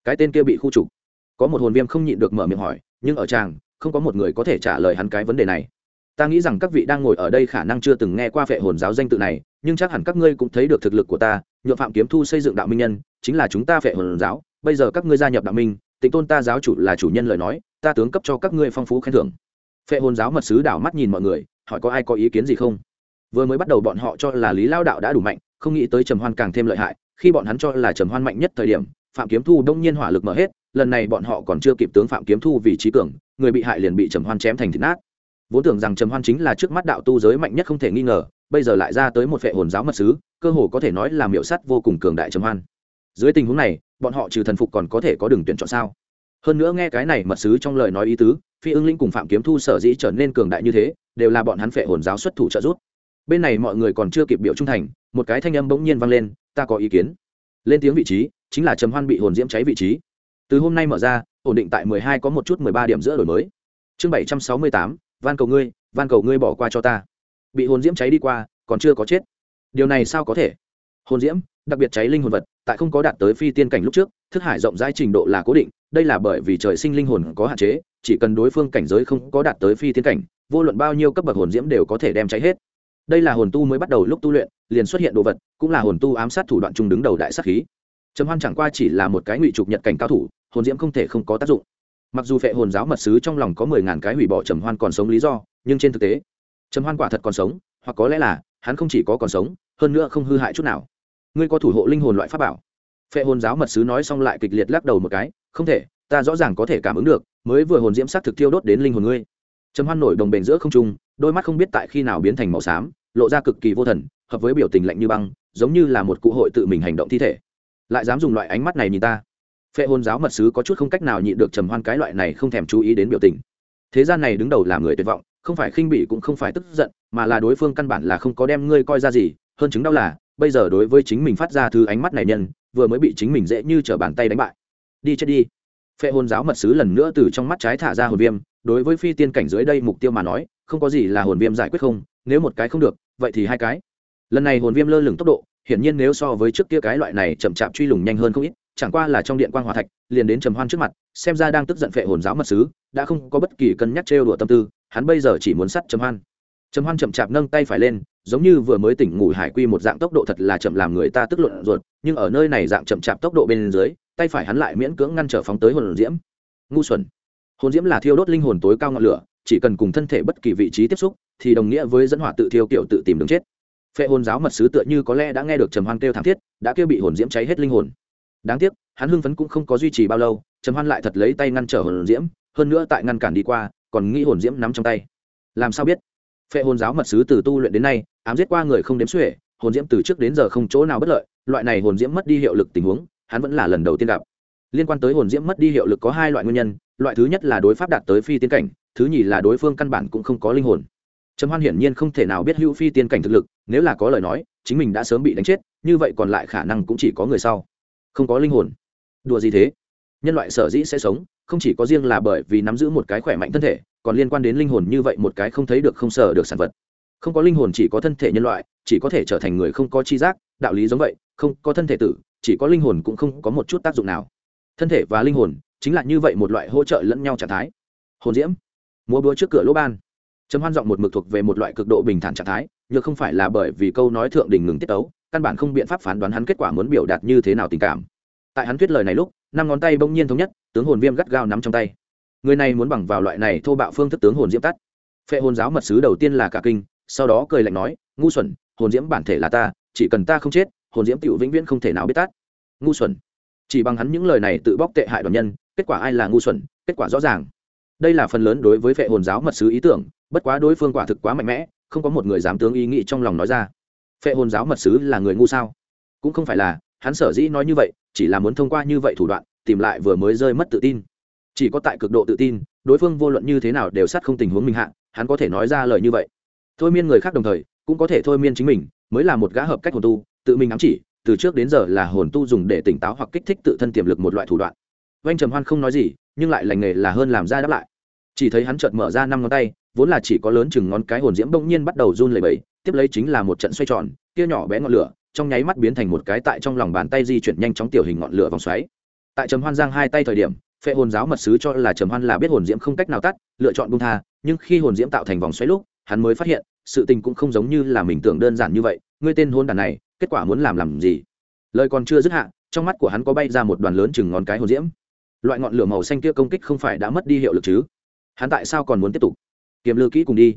Cái tên kia bị khu trục. Có một hồn viêm không nhịn được mở miệng hỏi, nhưng ở tràng, không có một người có thể trả lời hắn cái vấn đề này. Ta nghĩ rằng các vị đang ngồi ở đây khả năng chưa từng nghe qua vệ hồn giáo danh tự này, nhưng chắc hẳn các ngươi cũng thấy được thực lực của ta, nhuộm phạm kiếm thu xây dựng đạo minh nhân, chính là chúng ta vệ hồn giáo. Bây giờ các ngươi gia nhập đạo minh tịnh tôn ta giáo chủ là chủ nhân lời nói, ta tướng cấp cho các ngươi phong phú khen thưởng. Phệ hồn giáo mật sứ đảo mắt nhìn mọi người, hỏi có ai có ý kiến gì không? Vừa mới bắt đầu bọn họ cho là lý lao đạo đã đủ mạnh, không nghĩ tới trầm hoan càng thêm lợi hại, khi bọn hắn cho là trầm hoan mạnh nhất thời điểm, phạm kiếm thu đông nhiên hỏa lực mở hết, lần này bọn họ còn chưa kịp tướng phạm kiếm thu vì trí cường, người bị hại liền bị trầm hoan chém thành thịt nát. Vốn tưởng rằng trầm hoan chính là trước mắt đạo tu giới mạnh nhất không thể nghi ngờ, bây giờ lại ra tới một phệ hồn giáo mật sứ, cơ hồ có thể nói là miệu sắt vô cùng cường đại trầm hoan. Dưới tình huống này bọn họ trừ thần phục còn có thể có đường tuyển chọn sao? Hơn nữa nghe cái này mật sứ trong lời nói ý tứ, phi ưng linh cùng phạm kiếm thu sở dĩ trở nên cường đại như thế, đều là bọn hắn phệ hồn giáo xuất thủ trợ giúp. Bên này mọi người còn chưa kịp biểu trung thành, một cái thanh âm bỗng nhiên vang lên, ta có ý kiến. Lên tiếng vị trí, chính là trầm hoan bị hồn diễm cháy vị trí. Từ hôm nay mở ra, ổn định tại mười hai có một chút mười ba điểm giữa đổi mới. Chương bảy trăm sáu mươi tám, van cầu ngươi, van cầu ngươi bỏ qua cho ta. Bị hồn diễm cháy đi qua, còn chưa có chết. Điều này sao có thể? Hồn diễm đặc biệt cháy linh hồn vật, tại không có đạt tới phi tiên cảnh lúc trước, thức hải rộng rãi trình độ là cố định, đây là bởi vì trời sinh linh hồn có hạn chế, chỉ cần đối phương cảnh giới không có đạt tới phi tiên cảnh, vô luận bao nhiêu cấp bậc hồn diễm đều có thể đem cháy hết. Đây là hồn tu mới bắt đầu lúc tu luyện, liền xuất hiện đồ vật, cũng là hồn tu ám sát thủ đoạn chung đứng đầu đại sát khí. Trầm hoan chẳng qua chỉ là một cái ngụy trục nhật cảnh cao thủ, hồn diễm không thể không có tác dụng. Mặc dù phệ hồn giáo mật sứ trong lòng có mười ngàn cái hủy bỏ trầm hoan còn sống lý do, nhưng trên thực tế, trầm hoan quả thật còn sống, hoặc có lẽ là, hắn không chỉ có còn sống, hơn nữa không hư hại chút nào ngươi có thủ hộ linh hồn loại pháp bảo. Phệ hồn giáo mật sứ nói xong lại kịch liệt lắc đầu một cái, không thể, ta rõ ràng có thể cảm ứng được, mới vừa hồn diễm sắc thực tiêu đốt đến linh hồn ngươi. Trầm hoan nổi đồng bền giữa không trung, đôi mắt không biết tại khi nào biến thành màu xám, lộ ra cực kỳ vô thần, hợp với biểu tình lạnh như băng, giống như là một cụ hội tự mình hành động thi thể. Lại dám dùng loại ánh mắt này nhìn ta. Phệ hồn giáo mật sứ có chút không cách nào nhịn được trầm hoan cái loại này không thèm chú ý đến biểu tình. Thế gian này đứng đầu làm người tuyệt vọng, không phải khinh bỉ cũng không phải tức giận, mà là đối phương căn bản là không có đem ngươi coi ra gì, hơn chứng đau là bây giờ đối với chính mình phát ra thứ ánh mắt này nhân, vừa mới bị chính mình dễ như t r ở bàn tay đánh bại. Đi chết đi. Phệ hồn giáo mật sứ lần nữa từ trong mắt trái thả ra hồn viêm, đối với phi tiên cảnh dưới đây mục tiêu mà nói, không có gì là hồn viêm giải quyết không, nếu một cái không được, vậy thì hai cái. Lần này hồn viêm lơ lửng tốc độ, hiển nhiên nếu so với trước kia cái loại này chậm chạp truy lùng nhanh hơn không ít, chẳng qua là trong điện quan hòa thạch, liền đến trầm hoan trước mặt, xem ra đang tức giận phệ hồn giáo mật sứ, đã không có bất kỳ cân nhắc trêu đùa tâm tư, hắn bây giờ chỉ muốn sắt trầm hoan. Trầm hoan chậm chạp nâng tay phải lên giống như vừa mới tỉnh ngủ hải quy một dạng tốc độ thật là chậm làm người ta tức luận ruột, nhưng ở nơi này dạng chậm chạp tốc độ bên dưới, tay phải hắn lại miễn cưỡng ngăn trở phóng tới hồn diễm. Ngu xuẩn. Hồn diễm là thiêu đốt linh hồn tối cao ngọn lửa, chỉ cần cùng thân thể bất kỳ vị trí tiếp xúc, thì đồng nghĩa với dẫn hỏa tự thiêu kiểu tự tìm đường chết. Phệ hồn giáo mật sứ tựa như có lẽ đã nghe được trầm hoan kêu thảm thiết, đã kêu bị hồn diễm cháy hết linh hồn. Đáng tiếc, hắn hưng phấn cũng không có duy trì bao lâu, trầm hoan lại thật lấy tay ngăn trở hồn diễm, hơn nữa tại ngăn cản đi qua, còn nghĩ hồn diễm nắm trong tay. Làm sao biết? Phệ hồn giáo mật sứ từ tu luyện đến nay ám giết qua người không đếm xuể, hồn diễm từ trước đến giờ không chỗ nào bất lợi, loại này hồn diễm mất đi hiệu lực tình huống, hắn vẫn là lần đầu tiên gặp. Liên quan tới hồn diễm mất đi hiệu lực có hai loại nguyên nhân, loại thứ nhất là đối pháp đạt tới phi tiến cảnh, thứ nhì là đối phương căn bản cũng không có linh hồn. Trầm hoan hiển nhiên không thể nào biết hữu phi tiên cảnh thực lực, nếu là có lời nói, chính mình đã sớm bị đánh chết, như vậy còn lại khả năng cũng chỉ có người sau. Không có linh hồn. Đùa gì thế? Nhân loại sở dĩ sẽ sống, không chỉ có riêng là bởi vì nắm giữ một cái khỏe mạnh thân thể, còn liên quan đến linh hồn như vậy một cái không thấy được không sở được sản vật không có linh hồn chỉ có thân thể nhân loại, chỉ có thể trở thành người không có chi giác, đạo lý giống vậy, không có thân thể tử, chỉ có linh hồn cũng không có một chút tác dụng nào. Thân thể và linh hồn chính là như vậy một loại hỗ trợ lẫn nhau trạng thái. Hồn diễm, múa búa trước cửa lỗ ban. Trầm hoan giọng một mực thuộc về một loại cực độ bình thản trạng thái nhưng không phải là bởi vì câu nói thượng đỉnh ngừng tiết tấu, căn bản không biện pháp phán đoán hắn kết quả muốn biểu đạt như thế nào tình cảm. Tại hắn thuyết lời này lúc, năm ngón tay bỗng nhiên thống nhất, tướng hồn viêm gắt gao nắm trong tay. Người này muốn bằng vào loại này thô bạo phương thức tướng hồn diễm tắt. Phệ hồn giáo mật sứ đầu tiên là cả kinh sau đó cười lạnh nói, ngu xuẩn, hồn diễm bản thể là ta, chỉ cần ta không chết, hồn diễm tựu vĩnh viễn không thể nào biết tắt. Ngu xuẩn. Chỉ bằng hắn những lời này tự bóc tệ hại đoàn nhân, kết quả ai là ngu xuẩn, kết quả rõ ràng. Đây là phần lớn đối với phệ hồn giáo mật sứ ý tưởng, bất quá đối phương quả thực quá mạnh mẽ, không có một người dám tướng ý nghĩ trong lòng nói ra. Phệ hồn giáo mật sứ là người ngu sao? Cũng không phải là, hắn sở dĩ nói như vậy, chỉ là muốn thông qua như vậy thủ đoạn, tìm lại vừa mới rơi mất tự tin. Chỉ có tại cực độ tự tin, đối phương vô luận như thế nào đều sát không tình huống mình hạ, hắn có thể nói ra lời như vậy thôi miên người khác đồng thời, cũng có thể thôi miên chính mình, mới là một gã hợp cách hồn tu, tự mình ám chỉ, từ trước đến giờ là hồn tu dùng để tỉnh táo hoặc kích thích tự thân tiềm lực một loại thủ đoạn. Oanh trầm hoan không nói gì, nhưng lại lành nghề là hơn làm ra đáp lại. Chỉ thấy hắn chợt mở ra năm ngón tay, vốn là chỉ có lớn chừng ngón cái hồn diễm bỗng nhiên bắt đầu run lẩy bẩy, tiếp lấy chính là một trận xoay tròn, kia nhỏ bé ngọn lửa, trong nháy mắt biến thành một cái tại trong lòng bàn tay di chuyển nhanh chóng tiểu hình ngọn lửa vòng xoáy. Tại trầm hoan giang hai tay thời điểm, phệ hồn giáo mật sứ cho là trầm hoan là biết hồn diễm không cách nào tắt, lựa chọn bung tha, nhưng khi hồn diễm tạo thành vòng xoáy lúc hắn mới phát hiện, sự tình cũng không giống như là mình tưởng đơn giản như vậy, ngươi tên hôn đàn này, kết quả muốn làm làm gì? Lời còn chưa dứt hạ, trong mắt của hắn có bay ra một đoàn lớn chừng ngón cái hồn diễm. Loại ngọn lửa màu xanh kia công kích không phải đã mất đi hiệu lực chứ? Hắn tại sao còn muốn tiếp tục? Kiềm lư kỹ cùng đi.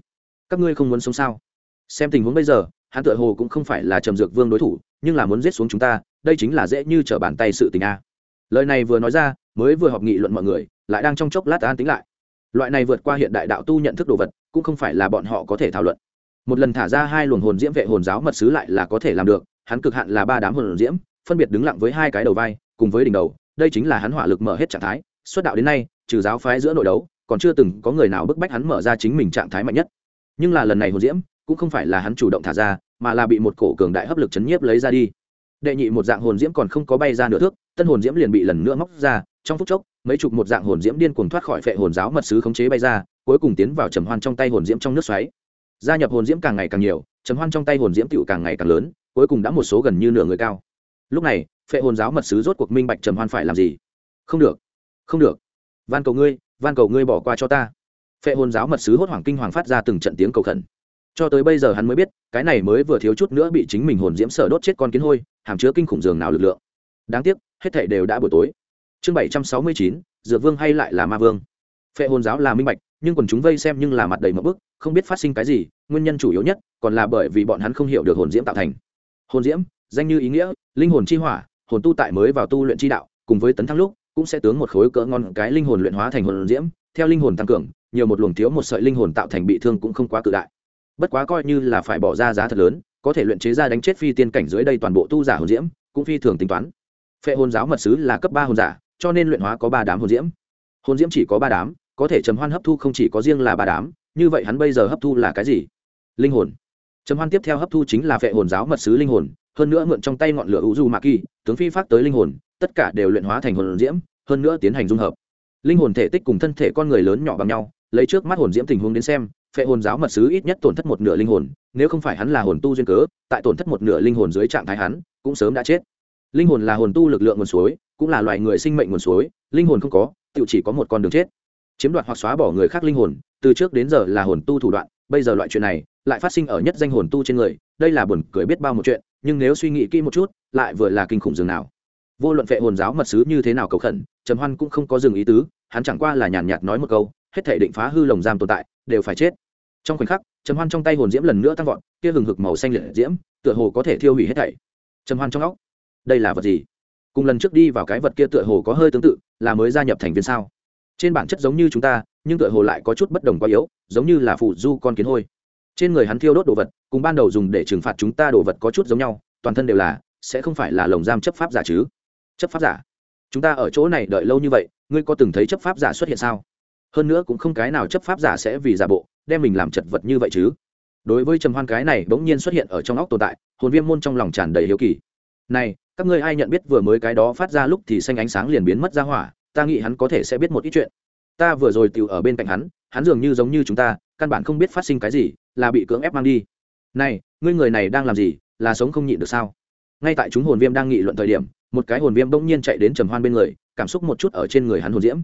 Các ngươi không muốn sống sao? Xem tình huống bây giờ, hắn tựa hồ cũng không phải là trầm dược vương đối thủ, nhưng là muốn giết xuống chúng ta, đây chính là dễ như trở bàn tay sự tình a. Lời này vừa nói ra, mới vừa họp nghị luận mọi người, lại đang trong chốc lát an tính lại. Loại này vượt qua hiện đại đạo tu nhận thức đồ vật cũng không phải là bọn họ có thể thảo luận. Một lần thả ra hai luồng hồn diễm vệ hồn giáo mật sứ lại là có thể làm được, hắn cực hạn là ba đám hồn diễm, phân biệt đứng lặng với hai cái đầu vai, cùng với đỉnh đầu, đây chính là hắn hỏa lực mở hết trạng thái, xuất đạo đến nay, trừ giáo phái giữa nội đấu, còn chưa từng có người nào bức bách hắn mở ra chính mình trạng thái mạnh nhất. Nhưng là lần này hồn diễm, cũng không phải là hắn chủ động thả ra, mà là bị một cổ cường đại hấp lực chấn nhiếp lấy ra đi. Đệ nhị một dạng hồn diễm còn không có bay ra nửa thước, tân hồn diễm liền bị lần nữa móc ra, trong phút chốc mấy chục một dạng hồn diễm điên cuồng thoát khỏi phệ hồn giáo mật sứ khống chế bay ra, cuối cùng tiến vào trầm hoan trong tay hồn diễm trong nước xoáy. Gia nhập hồn diễm càng ngày càng nhiều, trầm hoan trong tay hồn diễm tựu càng ngày càng lớn, cuối cùng đã một số gần như nửa người cao. Lúc này, phệ hồn giáo mật sứ rốt cuộc minh bạch trầm hoan phải làm gì. Không được không được. Van cầu ngươi, van cầu ngươi bỏ qua cho ta. Phệ hồn giáo mật sứ hốt hoảng kinh hoàng phát ra từng trận tiếng cầu khẩn. Cho tới bây giờ hắn mới biết, cái này mới vừa thiếu chút nữa bị chính mình hồn diễm sở đốt chết con kiến hôi, hàm chứa kinh khủng dường nào lực lượng. Đáng tiếc, hết thảy đều đã buổi tối chương bảy trăm sáu mươi chín dược vương hay lại là ma vương? Phệ hồn giáo là minh bạch, nhưng quần chúng vây xem nhưng là mặt đầy mập bức, không biết phát sinh cái gì, nguyên nhân chủ yếu nhất còn là bởi vì bọn hắn không hiểu được hồn diễm tạo thành. Hồn diễm, danh như ý nghĩa, linh hồn chi hỏa, hồn tu tại mới vào tu luyện chi đạo, cùng với tấn thăng lúc, cũng sẽ tướng một khối cỡ ngon cái linh hồn luyện hóa thành hồn diễm, theo linh hồn tăng cường, nhiều một luồng thiếu một sợi linh hồn tạo thành bị thương cũng không quá cự đại. Bất quá coi như là phải bỏ ra giá thật lớn, có thể luyện chế ra đánh chết phi tiên cảnh dưới đây toàn bộ tu giả hồn diễm, cũng phi thường tính toán. Phệ hồn giáo mật sứ là cấp ba hồn giả cho nên luyện hóa có ba đám hồn diễm. Hồn diễm chỉ có ba đám, có thể trầm hoan hấp thu không chỉ có riêng là ba đám, như vậy hắn bây giờ hấp thu là cái gì? Linh hồn. Trầm hoan tiếp theo hấp thu chính là vệ hồn giáo mật sứ linh hồn, hơn nữa mượn trong tay ngọn lửa u du mạ kỳ tướng phi phát tới linh hồn, tất cả đều luyện hóa thành hồn diễm, hơn nữa tiến hành dung hợp. Linh hồn thể tích cùng thân thể con người lớn nhỏ bằng nhau, lấy trước mắt hồn diễm tình huống đến xem, phệ hồn giáo mật sứ ít nhất tổn thất một nửa linh hồn, nếu không phải hắn là hồn tu duyên cớ, tại tổn thất một nửa linh hồn dưới trạng thái hắn, cũng sớm đã chết linh hồn là hồn tu lực lượng nguồn suối, cũng là loài người sinh mệnh nguồn suối, linh hồn không có tự chỉ có một con đường chết. Chiếm đoạt hoặc xóa bỏ người khác linh hồn, từ trước đến giờ là hồn tu thủ đoạn, bây giờ loại chuyện này lại phát sinh ở nhất danh hồn tu trên người, đây là buồn cười biết bao một chuyện, nhưng nếu suy nghĩ kỹ một chút, lại vừa là kinh khủng dường nào. Vô luận vệ hồn giáo mật sứ như thế nào cầu khẩn, trầm hoan cũng không có dừng ý tứ, hắn chẳng qua là nhàn nhạt nói một câu, hết thể định phá hư lồng giam tồn tại, đều phải chết. Trong khoảnh khắc, trầm hoan trong tay hồn diễm lần nữa tăng vọt, kia hừng hực màu xanh liệt diễm, tựa hồ có thể thiêu hủy hết thảy. Trầm hoan trong óc đây là vật gì? Cùng lần trước đi vào cái vật kia tựa hồ có hơi tương tự, là mới gia nhập thành viên sao? Trên bản chất giống như chúng ta, nhưng tựa hồ lại có chút bất đồng quá yếu, giống như là phụ du con kiến hôi. Trên người hắn thiêu đốt đồ vật, cùng ban đầu dùng để trừng phạt chúng ta đồ vật có chút giống nhau, toàn thân đều là, sẽ không phải là lồng giam chấp pháp giả chứ? Chấp pháp giả? Chúng ta ở chỗ này đợi lâu như vậy, ngươi có từng thấy chấp pháp giả xuất hiện sao? Hơn nữa cũng không cái nào chấp pháp giả sẽ vì giả bộ, đem mình làm chật vật như vậy chứ? Đối với trầm hoan cái này bỗng nhiên xuất hiện ở trong óc tồn tại, hồn viêm môn trong lòng tràn đầy hiếu kỳ. Này các ngươi ai nhận biết vừa mới cái đó phát ra lúc thì xanh ánh sáng liền biến mất ra hỏa, ta nghĩ hắn có thể sẽ biết một ít chuyện. Ta vừa rồi tiểu ở bên cạnh hắn hắn dường như giống như chúng ta, căn bản không biết phát sinh cái gì, là bị cưỡng ép mang đi. Này, ngươi người này đang làm gì, là sống không nhịn được sao? Ngay tại chúng hồn viêm đang nghị luận thời điểm, một cái hồn viêm bỗng nhiên chạy đến trầm hoan bên người, cảm xúc một chút ở trên người hắn hồn diễm.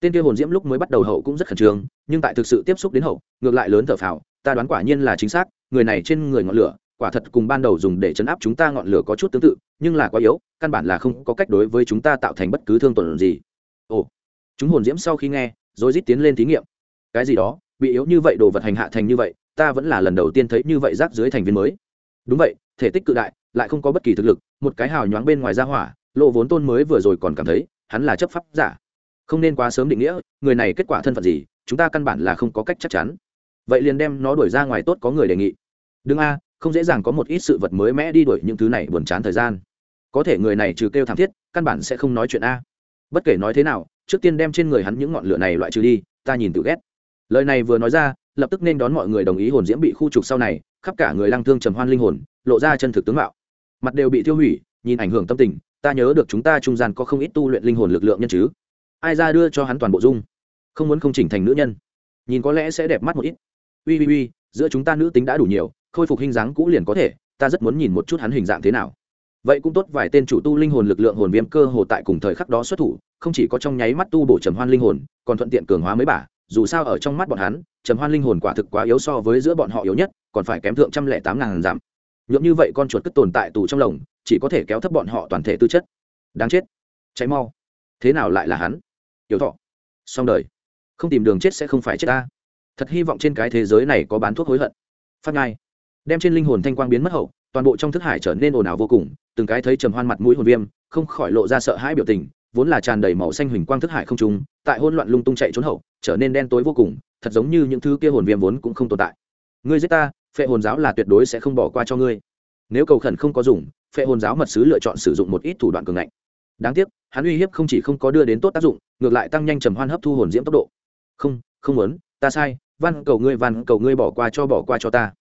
Tên kia hồn diễm lúc mới bắt đầu hậu cũng rất khẩn trương, nhưng tại thực sự tiếp xúc đến hậu, ngược lại lớn thở phào, ta đoán quả nhiên là chính xác, người này trên người ngọn lửa quả thật cùng ban đầu dùng để chấn áp chúng ta ngọn lửa có chút tương tự, nhưng là quá yếu, căn bản là không có cách đối với chúng ta tạo thành bất cứ thương tổn gì. Ồ, chúng hồn diễm sau khi nghe, rồi rít tiến lên thí nghiệm. Cái gì đó, bị yếu như vậy, đồ vật hành hạ thành như vậy, ta vẫn là lần đầu tiên thấy như vậy rác dưới thành viên mới. Đúng vậy, thể tích cự đại, lại không có bất kỳ thực lực, một cái hào nhoáng bên ngoài ra hỏa lộ vốn tôn mới vừa rồi còn cảm thấy, hắn là chấp pháp giả. Không nên quá sớm định nghĩa, người này kết quả thân phận gì, chúng ta căn bản là không có cách chắc chắn. Vậy liền đem nó đuổi ra ngoài tốt có người đề nghị. Đừng a không dễ dàng có một ít sự vật mới mẽ đi đuổi những thứ này buồn chán thời gian. Có thể người này trừ kêu thảm thiết, căn bản sẽ không nói chuyện a. Bất kể nói thế nào, trước tiên đem trên người hắn những ngọn lửa này loại trừ đi, ta nhìn tự ghét. Lời này vừa nói ra, lập tức nên đón mọi người đồng ý hồn diễm bị khu trục sau này, khắp cả người lăng thương trầm hoan linh hồn, lộ ra chân thực tướng mạo. Mặt đều bị tiêu hủy, nhìn ảnh hưởng tâm tình, ta nhớ được chúng ta trung gian có không ít tu luyện linh hồn lực lượng nhân chứ. Ai ra đưa cho hắn toàn bộ dung? Không muốn không chỉnh thành nữ nhân. Nhìn có lẽ sẽ đẹp mắt một ít. Ui ui ui, giữa chúng ta nữ tính đã đủ nhiều khôi phục hình dáng cũ liền có thể, ta rất muốn nhìn một chút hắn hình dạng thế nào. Vậy cũng tốt, vài tên chủ tu linh hồn lực lượng hồn viêm cơ hồ tại cùng thời khắc đó xuất thủ, không chỉ có trong nháy mắt tu bổ trầm hoan linh hồn, còn thuận tiện cường hóa mấy bả dù sao ở trong mắt bọn hắn, trầm hoan linh hồn quả thực quá yếu so với giữa bọn họ yếu nhất, còn phải kém thượng trăm lẻ tám ngàn giảm. Nhuộm như vậy con chuột cất tồn tại tù trong lồng chỉ có thể kéo thấp bọn họ toàn thể tư chất. Đáng chết. Cháy mau. Thế nào lại là hắn? Yếu thọ. Xong đời. Không tìm đường chết sẽ không phải chết ta. Thật hy vọng trên cái thế giới này có bán thuốc hối hận. Phát ngai đem trên linh hồn thanh quang biến mất hậu toàn bộ trong thức hải trở nên ồn ào vô cùng từng cái thấy trầm hoan mặt mũi hồn viêm không khỏi lộ ra sợ hãi biểu tình vốn là tràn đầy màu xanh huỳnh quang thức hải không trung, tại hỗn loạn lung tung chạy trốn hậu trở nên đen tối vô cùng thật giống như những thứ kia hồn viêm vốn cũng không tồn tại. Ngươi giết ta phệ hồn giáo là tuyệt đối sẽ không bỏ qua cho ngươi. Nếu cầu khẩn không có dùng phệ hồn giáo mật sứ lựa chọn sử dụng một ít thủ đoạn cường ngạnh. Đáng tiếc hắn uy hiếp không chỉ không có đưa đến tốt tác dụng ngược lại tăng nhanh trầm hoan hấp thu hồn diễm tốc độ. Không không muốn ta sai văn cầu ngươi văn cầu ngươi bỏ qua cho bỏ qua cho ta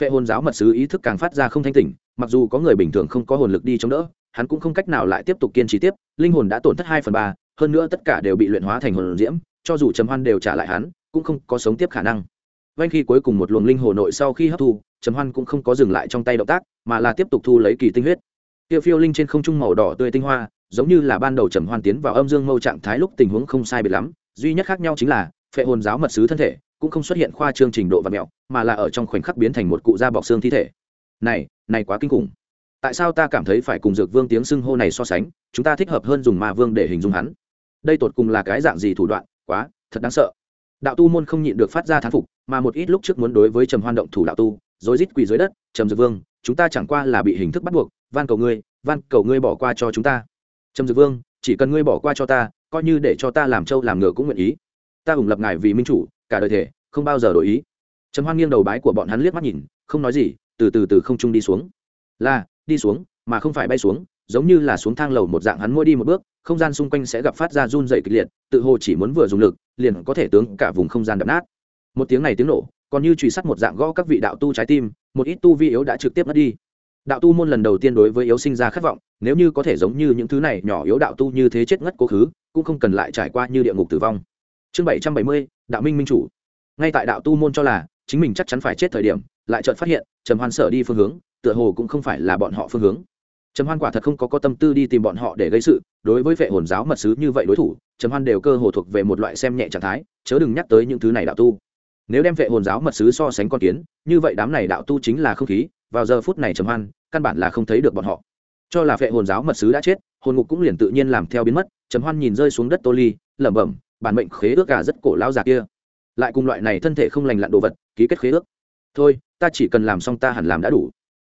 phệ hồn giáo mật sứ ý thức càng phát ra không thanh tỉnh, mặc dù có người bình thường không có hồn lực đi chống đỡ, hắn cũng không cách nào lại tiếp tục kiên trì tiếp, linh hồn đã tổn thất hai phần ba, hơn nữa tất cả đều bị luyện hóa thành hồn diễm, cho dù trầm hoan đều trả lại hắn, cũng không có sống tiếp khả năng. Vanh khi cuối cùng một luồng linh hồ nội sau khi hấp thu, trầm hoan cũng không có dừng lại trong tay động tác, mà là tiếp tục thu lấy kỳ tinh huyết. Tiêu phiêu linh trên không trung màu đỏ tươi tinh hoa, giống như là ban đầu trầm hoan tiến vào âm dương mâu trạng thái lúc tình huống không sai biệt lắm, duy nhất khác nhau chính là, phệ hồn giáo mật sứ thân thể cũng không xuất hiện khoa trương trình độ và mẹo, mà là ở trong khoảnh khắc biến thành một cụ da bọc xương thi thể. Này này quá kinh khủng. Tại sao ta cảm thấy phải cùng dược vương tiếng xưng hô này so sánh, chúng ta thích hợp hơn dùng ma vương để hình dung hắn? Đây tột cùng là cái dạng gì thủ đoạn? Quá, thật đáng sợ. Đạo tu môn không nhịn được phát ra thán phục, mà một ít lúc trước muốn đối với trầm hoan động thủ đạo tu, rồi rít quỳ dưới đất, trầm dược vương, chúng ta chẳng qua là bị hình thức bắt buộc, van cầu ngươi, van cầu ngươi bỏ qua cho chúng ta. Trầm dược vương, chỉ cần ngươi bỏ qua cho ta, coi như để cho ta làm trâu làm ngựa cũng nguyện ý ta ủng lập ngài vì minh chủ, cả đời thể không bao giờ đổi ý. Trầm hoan nghiêng đầu bái của bọn hắn liếc mắt nhìn, không nói gì, từ từ từ không trung đi xuống. Là, đi xuống, mà không phải bay xuống, giống như là xuống thang lầu một dạng hắn mỗi đi một bước, không gian xung quanh sẽ gặp phát ra run dày kịch liệt, tự hồ chỉ muốn vừa dùng lực, liền có thể tướng cả vùng không gian đập nát. Một tiếng này tiếng nổ, còn như truy sát một dạng gõ các vị đạo tu trái tim, một ít tu vi yếu đã trực tiếp mất đi. Đạo tu môn lần đầu tiên đối với yếu sinh ra khát vọng, nếu như có thể giống như những thứ này nhỏ yếu đạo tu như thế chết ngất cố khứ, cũng không cần lại trải qua như địa ngục tử vong chương bảy trăm bảy mươi, đạo minh minh chủ. Ngay tại đạo tu môn cho là chính mình chắc chắn phải chết thời điểm, lại chợt phát hiện trầm hoan sở đi phương hướng, tựa hồ cũng không phải là bọn họ phương hướng. Trầm hoan quả thật không có có tâm tư đi tìm bọn họ để gây sự, đối với vệ hồn giáo mật sứ như vậy đối thủ, trầm hoan đều cơ hồ thuộc về một loại xem nhẹ trạng thái, chớ đừng nhắc tới những thứ này đạo tu. Nếu đem vệ hồn giáo mật sứ so sánh con kiến, như vậy đám này đạo tu chính là không khí, vào giờ phút này trầm hoan, căn bản là không thấy được bọn họ. Cho là vệ hồn giáo mật sứ đã chết, hồn ngục cũng liền tự nhiên làm theo biến mất, trầm hoan nhìn rơi xuống đất tô ly, lẩm bẩm bản mệnh khế ước cả rất cổ lao già kia. Lại cùng loại này thân thể không lành lặn đồ vật, ký kết khế ước. Thôi, ta chỉ cần làm xong ta hẳn làm đã đủ.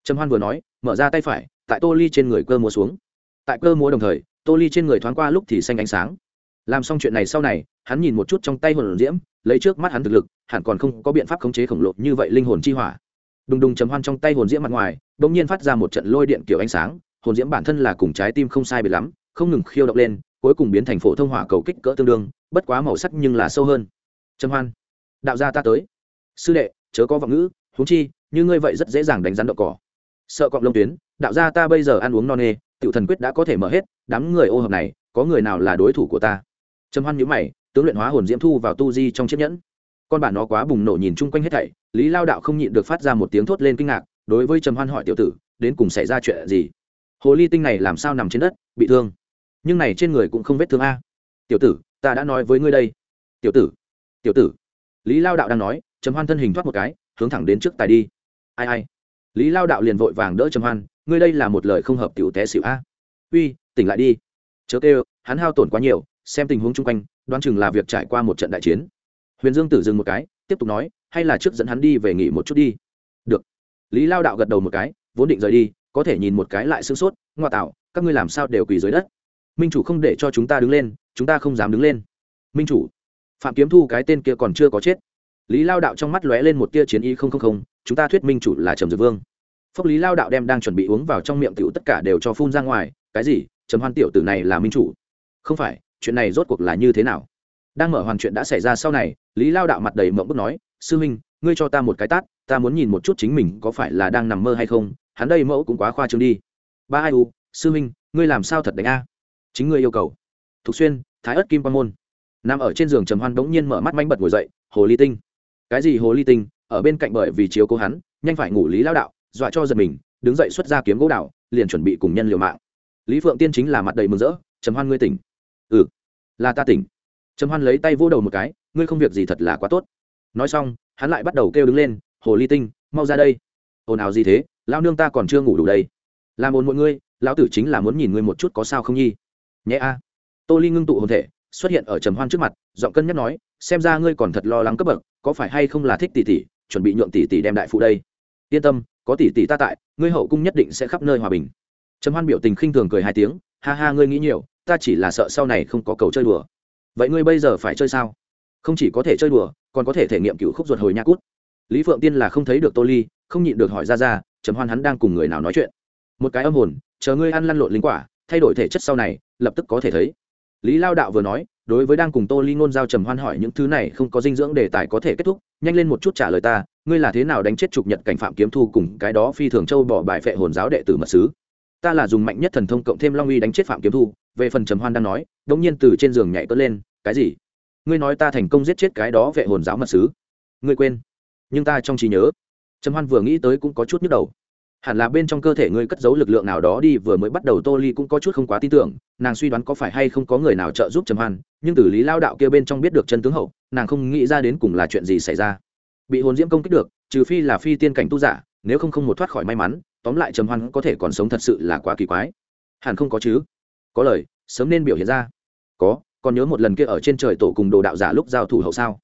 Trầm hoan vừa nói, mở ra tay phải, tại tô ly trên người cơ múa xuống. Tại cơ múa đồng thời, tô ly trên người thoáng qua lúc thì xanh ánh sáng. Làm xong chuyện này sau này, hắn nhìn một chút trong tay hồn diễm, lấy trước mắt hắn thực lực, hẳn còn không có biện pháp khống chế khổng lồ như vậy linh hồn chi hỏa. Đùng đùng chấm hoan trong tay hồn diễm mặt ngoài đ ỗ n g nhiên phát ra một trận lôi điện kiểu ánh sáng, hồn diễm bản thân là cùng trái tim không sai biệt lắm, không ngừng khiêu động lên cuối cùng biến thành phổ thông hỏa cầu kích cỡ tương đương, bất quá màu sắc nhưng là sâu hơn. Trầm hoan, đạo gia ta tới. Sư đệ, chớ có vọng ngữ, huống chi, như ngươi vậy rất dễ dàng đánh rắn đậu cỏ. Sợ cọp lông tuyến, đạo gia ta bây giờ ăn uống no nê, tiểu thần quyết đã có thể mở hết, đám người ô hợp này, có người nào là đối thủ của ta? Trầm hoan nhíu mày, tướng luyện hóa hồn diễm thu vào tu di trong chiếc nhẫn. Con bản nó quá bùng nổ nhìn chung quanh hết thảy, lý lao đạo không nhịn được phát ra một tiếng thốt lên kinh ngạc, đối với trầm hoan hỏi tiểu tử, đến cùng xảy ra chuyện gì? Hồ ly tinh này làm sao nằm trên đất, bị thương? Nhưng này trên người cũng không vết thương a. Tiểu tử, ta đã nói với ngươi đây. Tiểu tử tiểu tử. Lý lao đạo đang nói, trầm hoan thân hình thoát một cái, hướng thẳng đến trước tài đi. Ai ai. Lý lao đạo liền vội vàng đỡ trầm hoan, ngươi đây là một lời không hợp tiểu té xỉu a. Uy, tỉnh lại đi. Chớ kêu, hắn hao tổn quá nhiều, xem tình huống chung quanh, đoán chừng là việc trải qua một trận đại chiến. Huyền dương tử dừng một cái, tiếp tục nói, hay là trước dẫn hắn đi về nghỉ một chút đi. Được. Lý lao đạo gật đầu một cái, vốn định rời đi, có thể nhìn một cái lại sương sốt, ngoa tạo, các ngươi làm sao đều quỳ dưới đất minh chủ không để cho chúng ta đứng lên, chúng ta không dám đứng lên. Minh chủ, phạm kiếm thu cái tên kia còn chưa có chết. Lý lao đạo trong mắt lóe lên một tia chiến ý không không không, chúng ta thuyết minh chủ là trầm dược vương. Phốc lý lao đạo đem đang chuẩn bị uống vào trong miệng tiểu tất cả đều cho phun ra ngoài, cái gì? Trầm hoan tiểu tử này là minh chủ. Không phải, chuyện này rốt cuộc là như thế nào? Đang mở hoàn chuyện đã xảy ra sau này, lý lao đạo mặt đầy mộng bức nói, sư minh ngươi cho ta một cái tát, ta muốn nhìn một chút chính mình có phải là đang nằm mơ hay không, hắn đây mẫu cũng quá khoa trương đi. Ba ai u, sư minh ngươi làm sao thật đánh a? Chính ngươi yêu cầu. Thục xuyên, thái ất kim quan môn. Nằm ở trên giường trầm hoan bỗng nhiên mở mắt manh bật ngồi dậy, hồ ly tinh. Cái gì hồ ly tinh? Ở bên cạnh bởi vì chiếu cố hắn, nhanh phải ngủ lý lao đạo, dọa cho giật mình, đứng dậy xuất ra kiếm gỗ đạo liền chuẩn bị cùng nhân liều mạng. Lý phượng tiên chính là mặt đầy mừng rỡ, trầm hoan ngươi tỉnh. Ừ là ta tỉnh. Trầm hoan lấy tay vỗ đầu một cái, ngươi không việc gì thật là quá tốt. Nói xong, hắn lại bắt đầu kêu đứng lên, hồ ly tinh, mau ra đây. Ồn ào gì thế? Lao nương ta còn chưa ngủ đủ đây. Làm ồn mọi ngươi lão tử chính là muốn nhìn ngươi một chút có sao không nhi? Nhé a. Tô ly ngưng tụ hồn thể, xuất hiện ở trầm hoan trước mặt, giọng cân nhắc nói, xem ra ngươi còn thật lo lắng cấp bậc, có phải hay không là thích tỷ tỷ, chuẩn bị nhượng tỷ tỷ đem đại phụ đây? Yên tâm, có tỷ tỷ ta tại, ngươi hậu cung nhất định sẽ khắp nơi hòa bình. Trầm hoan biểu tình khinh thường cười hai tiếng, ha ha, ngươi nghĩ nhiều, ta chỉ là sợ sau này không có cầu chơi đùa. Vậy ngươi bây giờ phải chơi sao? Không chỉ có thể chơi đùa, còn có thể thể nghiệm cựu khúc ruột hồi nha cút. Lý phượng tiên là không thấy được tô ly, không nhịn được hỏi ra ra, trầm hoan hắn đang cùng người nào nói chuyện. Một cái âm hồn, chờ ngươi ăn lăn lộn linh quả thay đổi thể chất sau này, lập tức có thể thấy. Lý lao đạo vừa nói, đối với đang cùng tô ly ngôn giao trầm hoan hỏi những thứ này không có dinh dưỡng đề tài có thể kết thúc, nhanh lên một chút trả lời ta, ngươi là thế nào đánh chết trục nhật cảnh phạm kiếm thu cùng cái đó phi thường châu bỏ bài phệ hồn giáo đệ tử mật sứ? Ta là dùng mạnh nhất thần thông cộng thêm long uy đánh chết phạm kiếm thu, về phần trầm hoan đang nói, đống nhiên từ trên giường nhảy cất lên, cái gì? Ngươi nói ta thành công giết chết cái đó vệ hồn giáo mật sứ? Ngươi quên. Nhưng ta trong trí nhớ. Trầm hoan vừa nghĩ tới cũng có chút nhức đầu hẳn là bên trong cơ thể ngươi cất giấu lực lượng nào đó đi, vừa mới bắt đầu tô ly cũng có chút không quá tin tưởng, nàng suy đoán có phải hay không có người nào trợ giúp trầm hoan, nhưng từ lý lao đạo kia bên trong biết được chân tướng hậu, nàng không nghĩ ra đến cùng là chuyện gì xảy ra. Bị hồn diễm công kích được, trừ phi là phi tiên cảnh tu giả, nếu không không một thoát khỏi may mắn, tóm lại trầm hoan có thể còn sống thật sự là quá kỳ quái. Hẳn không có chứ? Có lời, sớm nên biểu hiện ra. Có, còn nhớ một lần kia ở trên trời tổ cùng đồ đạo giả lúc giao thủ hậu sao?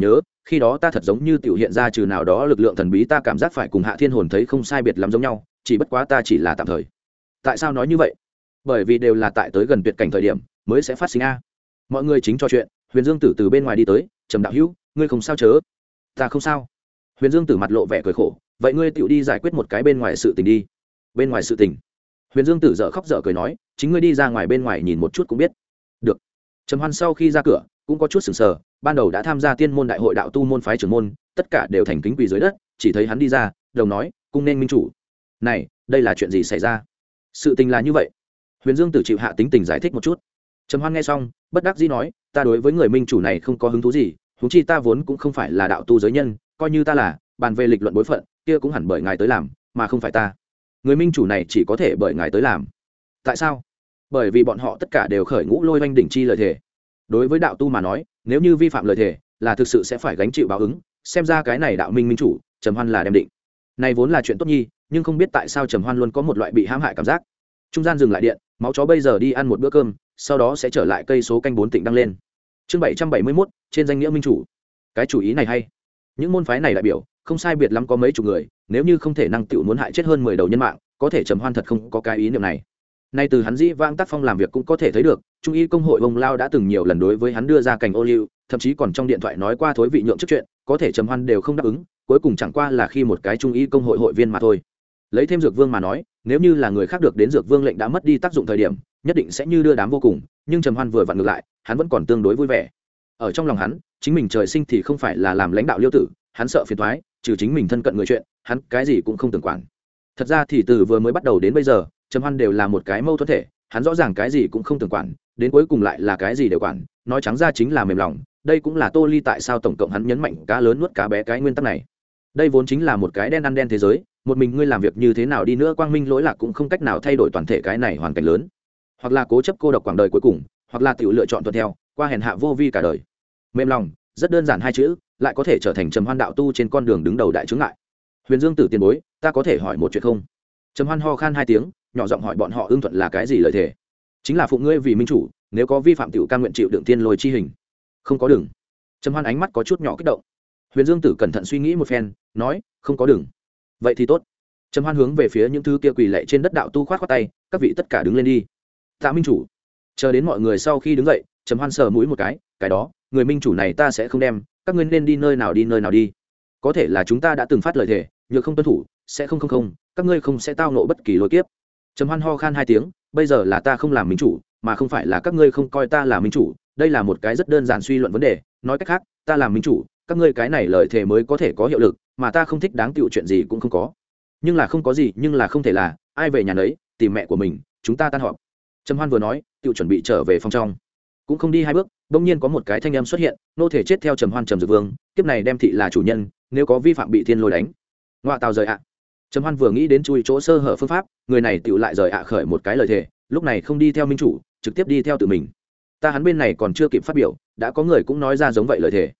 Nhớ, khi đó ta thật giống như tiểu hiện ra trừ nào đó lực lượng thần bí, ta cảm giác phải cùng hạ thiên hồn thấy không sai biệt lắm giống nhau, chỉ bất quá ta chỉ là tạm thời. Tại sao nói như vậy? Bởi vì đều là tại tới gần tuyệt cảnh thời điểm, mới sẽ phát sinh a. Mọi người chính trò chuyện, huyền dương tử từ bên ngoài đi tới, trầm đạo hữu, ngươi không sao chớ? Ta không sao. Huyền dương tử mặt lộ vẻ cười khổ, vậy ngươi tựu đi giải quyết một cái bên ngoài sự tình đi. Bên ngoài sự tình? Huyền dương tử dợ khóc dở cười nói, chính ngươi đi ra ngoài bên ngoài nhìn một chút cũng biết. Được. Trầm hoan sau khi ra cửa cũng có chút sừng sờ, ban đầu đã tham gia tiên môn đại hội đạo tu môn phái trưởng môn, tất cả đều thành kính quỳ dưới đất, chỉ thấy hắn đi ra đồng nói, cung nên minh chủ. Này, đây là chuyện gì xảy ra? Sự tình là như vậy. Huyền dương tử chịu hạ tính tình giải thích một chút. Trầm hoan nghe xong, bất đắc dĩ nói, ta đối với người minh chủ này không có hứng thú gì húng chi ta vốn cũng không phải là đạo tu giới nhân, coi như ta là, bàn về lịch luận bối phận, kia cũng hẳn bởi ngài tới làm, mà không phải ta. Người minh chủ này chỉ có thể bởi ngài tới làm. Tại sao? Bởi vì bọn họ tất cả đều khởi ngũ lôi oanh đỉnh chi lời thề đối với đạo tu mà nói, nếu như vi phạm lời thề, là thực sự sẽ phải gánh chịu báo ứng. Xem ra cái này đạo minh minh chủ, trầm hoan là đem định. Này vốn là chuyện tốt nhi, nhưng không biết tại sao trầm hoan luôn có một loại bị hãm hại cảm giác. Trung gian dừng lại điện, máu chó bây giờ đi ăn một bữa cơm, sau đó sẽ trở lại cây số canh bốn tỉnh đăng lên. Chương bảy trăm bảy mươi mốt, trên danh nghĩa minh chủ. Cái chủ ý này hay. Những môn phái này đại biểu, không sai biệt lắm có mấy chục người, nếu như không thể năng tựu muốn hại chết hơn mười đầu nhân mạng, có thể trầm hoan thật không có cái ý niệm này nay từ hắn dĩ vãng tác phong làm việc cũng có thể thấy được, trung y công hội bông lao đã từng nhiều lần đối với hắn đưa ra cành ô liu, thậm chí còn trong điện thoại nói qua thối vị nhượng trước chuyện, có thể trầm hoan đều không đáp ứng, cuối cùng chẳng qua là khi một cái trung y công hội hội viên mà thôi. Lấy thêm dược vương mà nói, nếu như là người khác được đến dược vương lệnh đã mất đi tác dụng thời điểm, nhất định sẽ như đưa đám vô cùng, nhưng trầm hoan vừa vặn ngược lại, hắn vẫn còn tương đối vui vẻ. Ở trong lòng hắn, chính mình trời sinh thì không phải là làm lãnh đạo liêu tử, hắn sợ phiền thoái trừ chính mình thân cận người chuyện, hắn cái gì cũng không tưởng quản. Thật ra thì từ vừa mới bắt đầu đến bây giờ trầm hoan đều là một cái mâu thuẫn thể, hắn rõ ràng cái gì cũng không tưởng quản, đến cuối cùng lại là cái gì đều quản, nói trắng ra chính là mềm lòng, đây cũng là tô ly tại sao tổng cộng hắn nhấn mạnh cá lớn nuốt cá bé cái nguyên tắc này. Đây vốn chính là một cái đen ăn đen thế giới, một mình ngươi làm việc như thế nào đi nữa quang minh lỗi lạc cũng không cách nào thay đổi toàn thể cái này hoàn cảnh lớn. Hoặc là cố chấp cô độc quảng đời cuối cùng, hoặc là tự lựa chọn tuân theo, qua hèn hạ vô vi cả đời. Mềm lòng, rất đơn giản hai chữ, lại có thể trở thành trầm hoan đạo tu trên con đường đứng đầu đại chứng ngại. Huyền dương tử tiền bối, ta có thể hỏi một chuyện không? Trầm hoan ho khan hai tiếng nhỏ giọng hỏi bọn họ ưng thuận là cái gì lời thề. Chính là phụ ngươi vì minh chủ, nếu có vi phạm tiểu ca nguyện chịu đựng tiên lôi chi hình. Không có đừng. Trầm hoan ánh mắt có chút nhỏ kích động. Huyền dương tử cẩn thận suy nghĩ một phen, nói, không có đừng. Vậy thì tốt. Trầm hoan hướng về phía những thứ kia quỳ lệ trên đất đạo tu khoát khoát tay, các vị tất cả đứng lên đi. Tạ minh chủ. Chờ đến mọi người sau khi đứng dậy, trầm hoan sờ mũi một cái cái đó, người minh chủ này ta sẽ không đem, các ngươi nên đi nơi nào đi nơi nào đi. Có thể là chúng ta đã từng phát lời thề, nhược không tuân thủ, sẽ không không không, các ngươi không sẽ tao nộ bất kỳ lối kiếp trầm hoan ho khan hai tiếng, bây giờ là ta không làm minh chủ, mà không phải là các ngươi không coi ta là minh chủ, đây là một cái rất đơn giản suy luận vấn đề. Nói cách khác, ta làm minh chủ, các ngươi cái này lời thề mới có thể có hiệu lực, mà ta không thích đáng tựu chuyện gì cũng không có. Nhưng là không có gì, nhưng là không thể là, ai về nhà đấy tìm mẹ của mình, chúng ta tan họp. Trầm hoan vừa nói, tựu chuẩn bị trở về phòng trong. Cũng không đi hai bước, bỗng nhiên có một cái thanh âm xuất hiện, nô thể chết theo trầm hoan trầm dược vương, kiếp này đem thị là chủ nhân, nếu có vi phạm bị thiên lôi đánh. Ngoại tàu rời ạ trầm hoan vừa nghĩ đến chui chỗ sơ hở phương pháp, người này tựu lại rời ạ khởi một cái lời thề, lúc này không đi theo minh chủ, trực tiếp đi theo tự mình. Ta hắn bên này còn chưa kịp phát biểu, đã có người cũng nói ra giống vậy lời thề.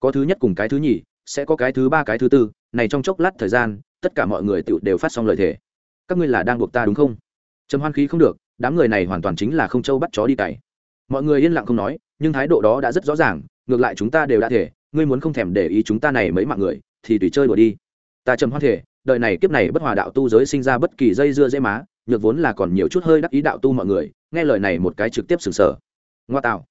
Có thứ nhất cùng cái thứ nhì, sẽ có cái thứ ba, cái thứ tư, này trong chốc lát thời gian, tất cả mọi người tựu đều phát xong lời thề. Các ngươi là đang buộc ta đúng không? Trầm hoan khí không được, đám người này hoàn toàn chính là không châu bắt chó đi cày. Mọi người yên lặng không nói, nhưng thái độ đó đã rất rõ ràng, ngược lại chúng ta đều đã thể ngươi muốn không thèm để ý chúng ta này mấy mạng người, thì tùy chơi đùa đi. Ta trầm hoan thể đời này kiếp này bất hòa đạo tu giới sinh ra bất kỳ dây dưa dễ má, nhược vốn là còn nhiều chút hơi đắc ý đạo tu mọi người, nghe lời này một cái trực tiếp sừng sờ ngoa tạo.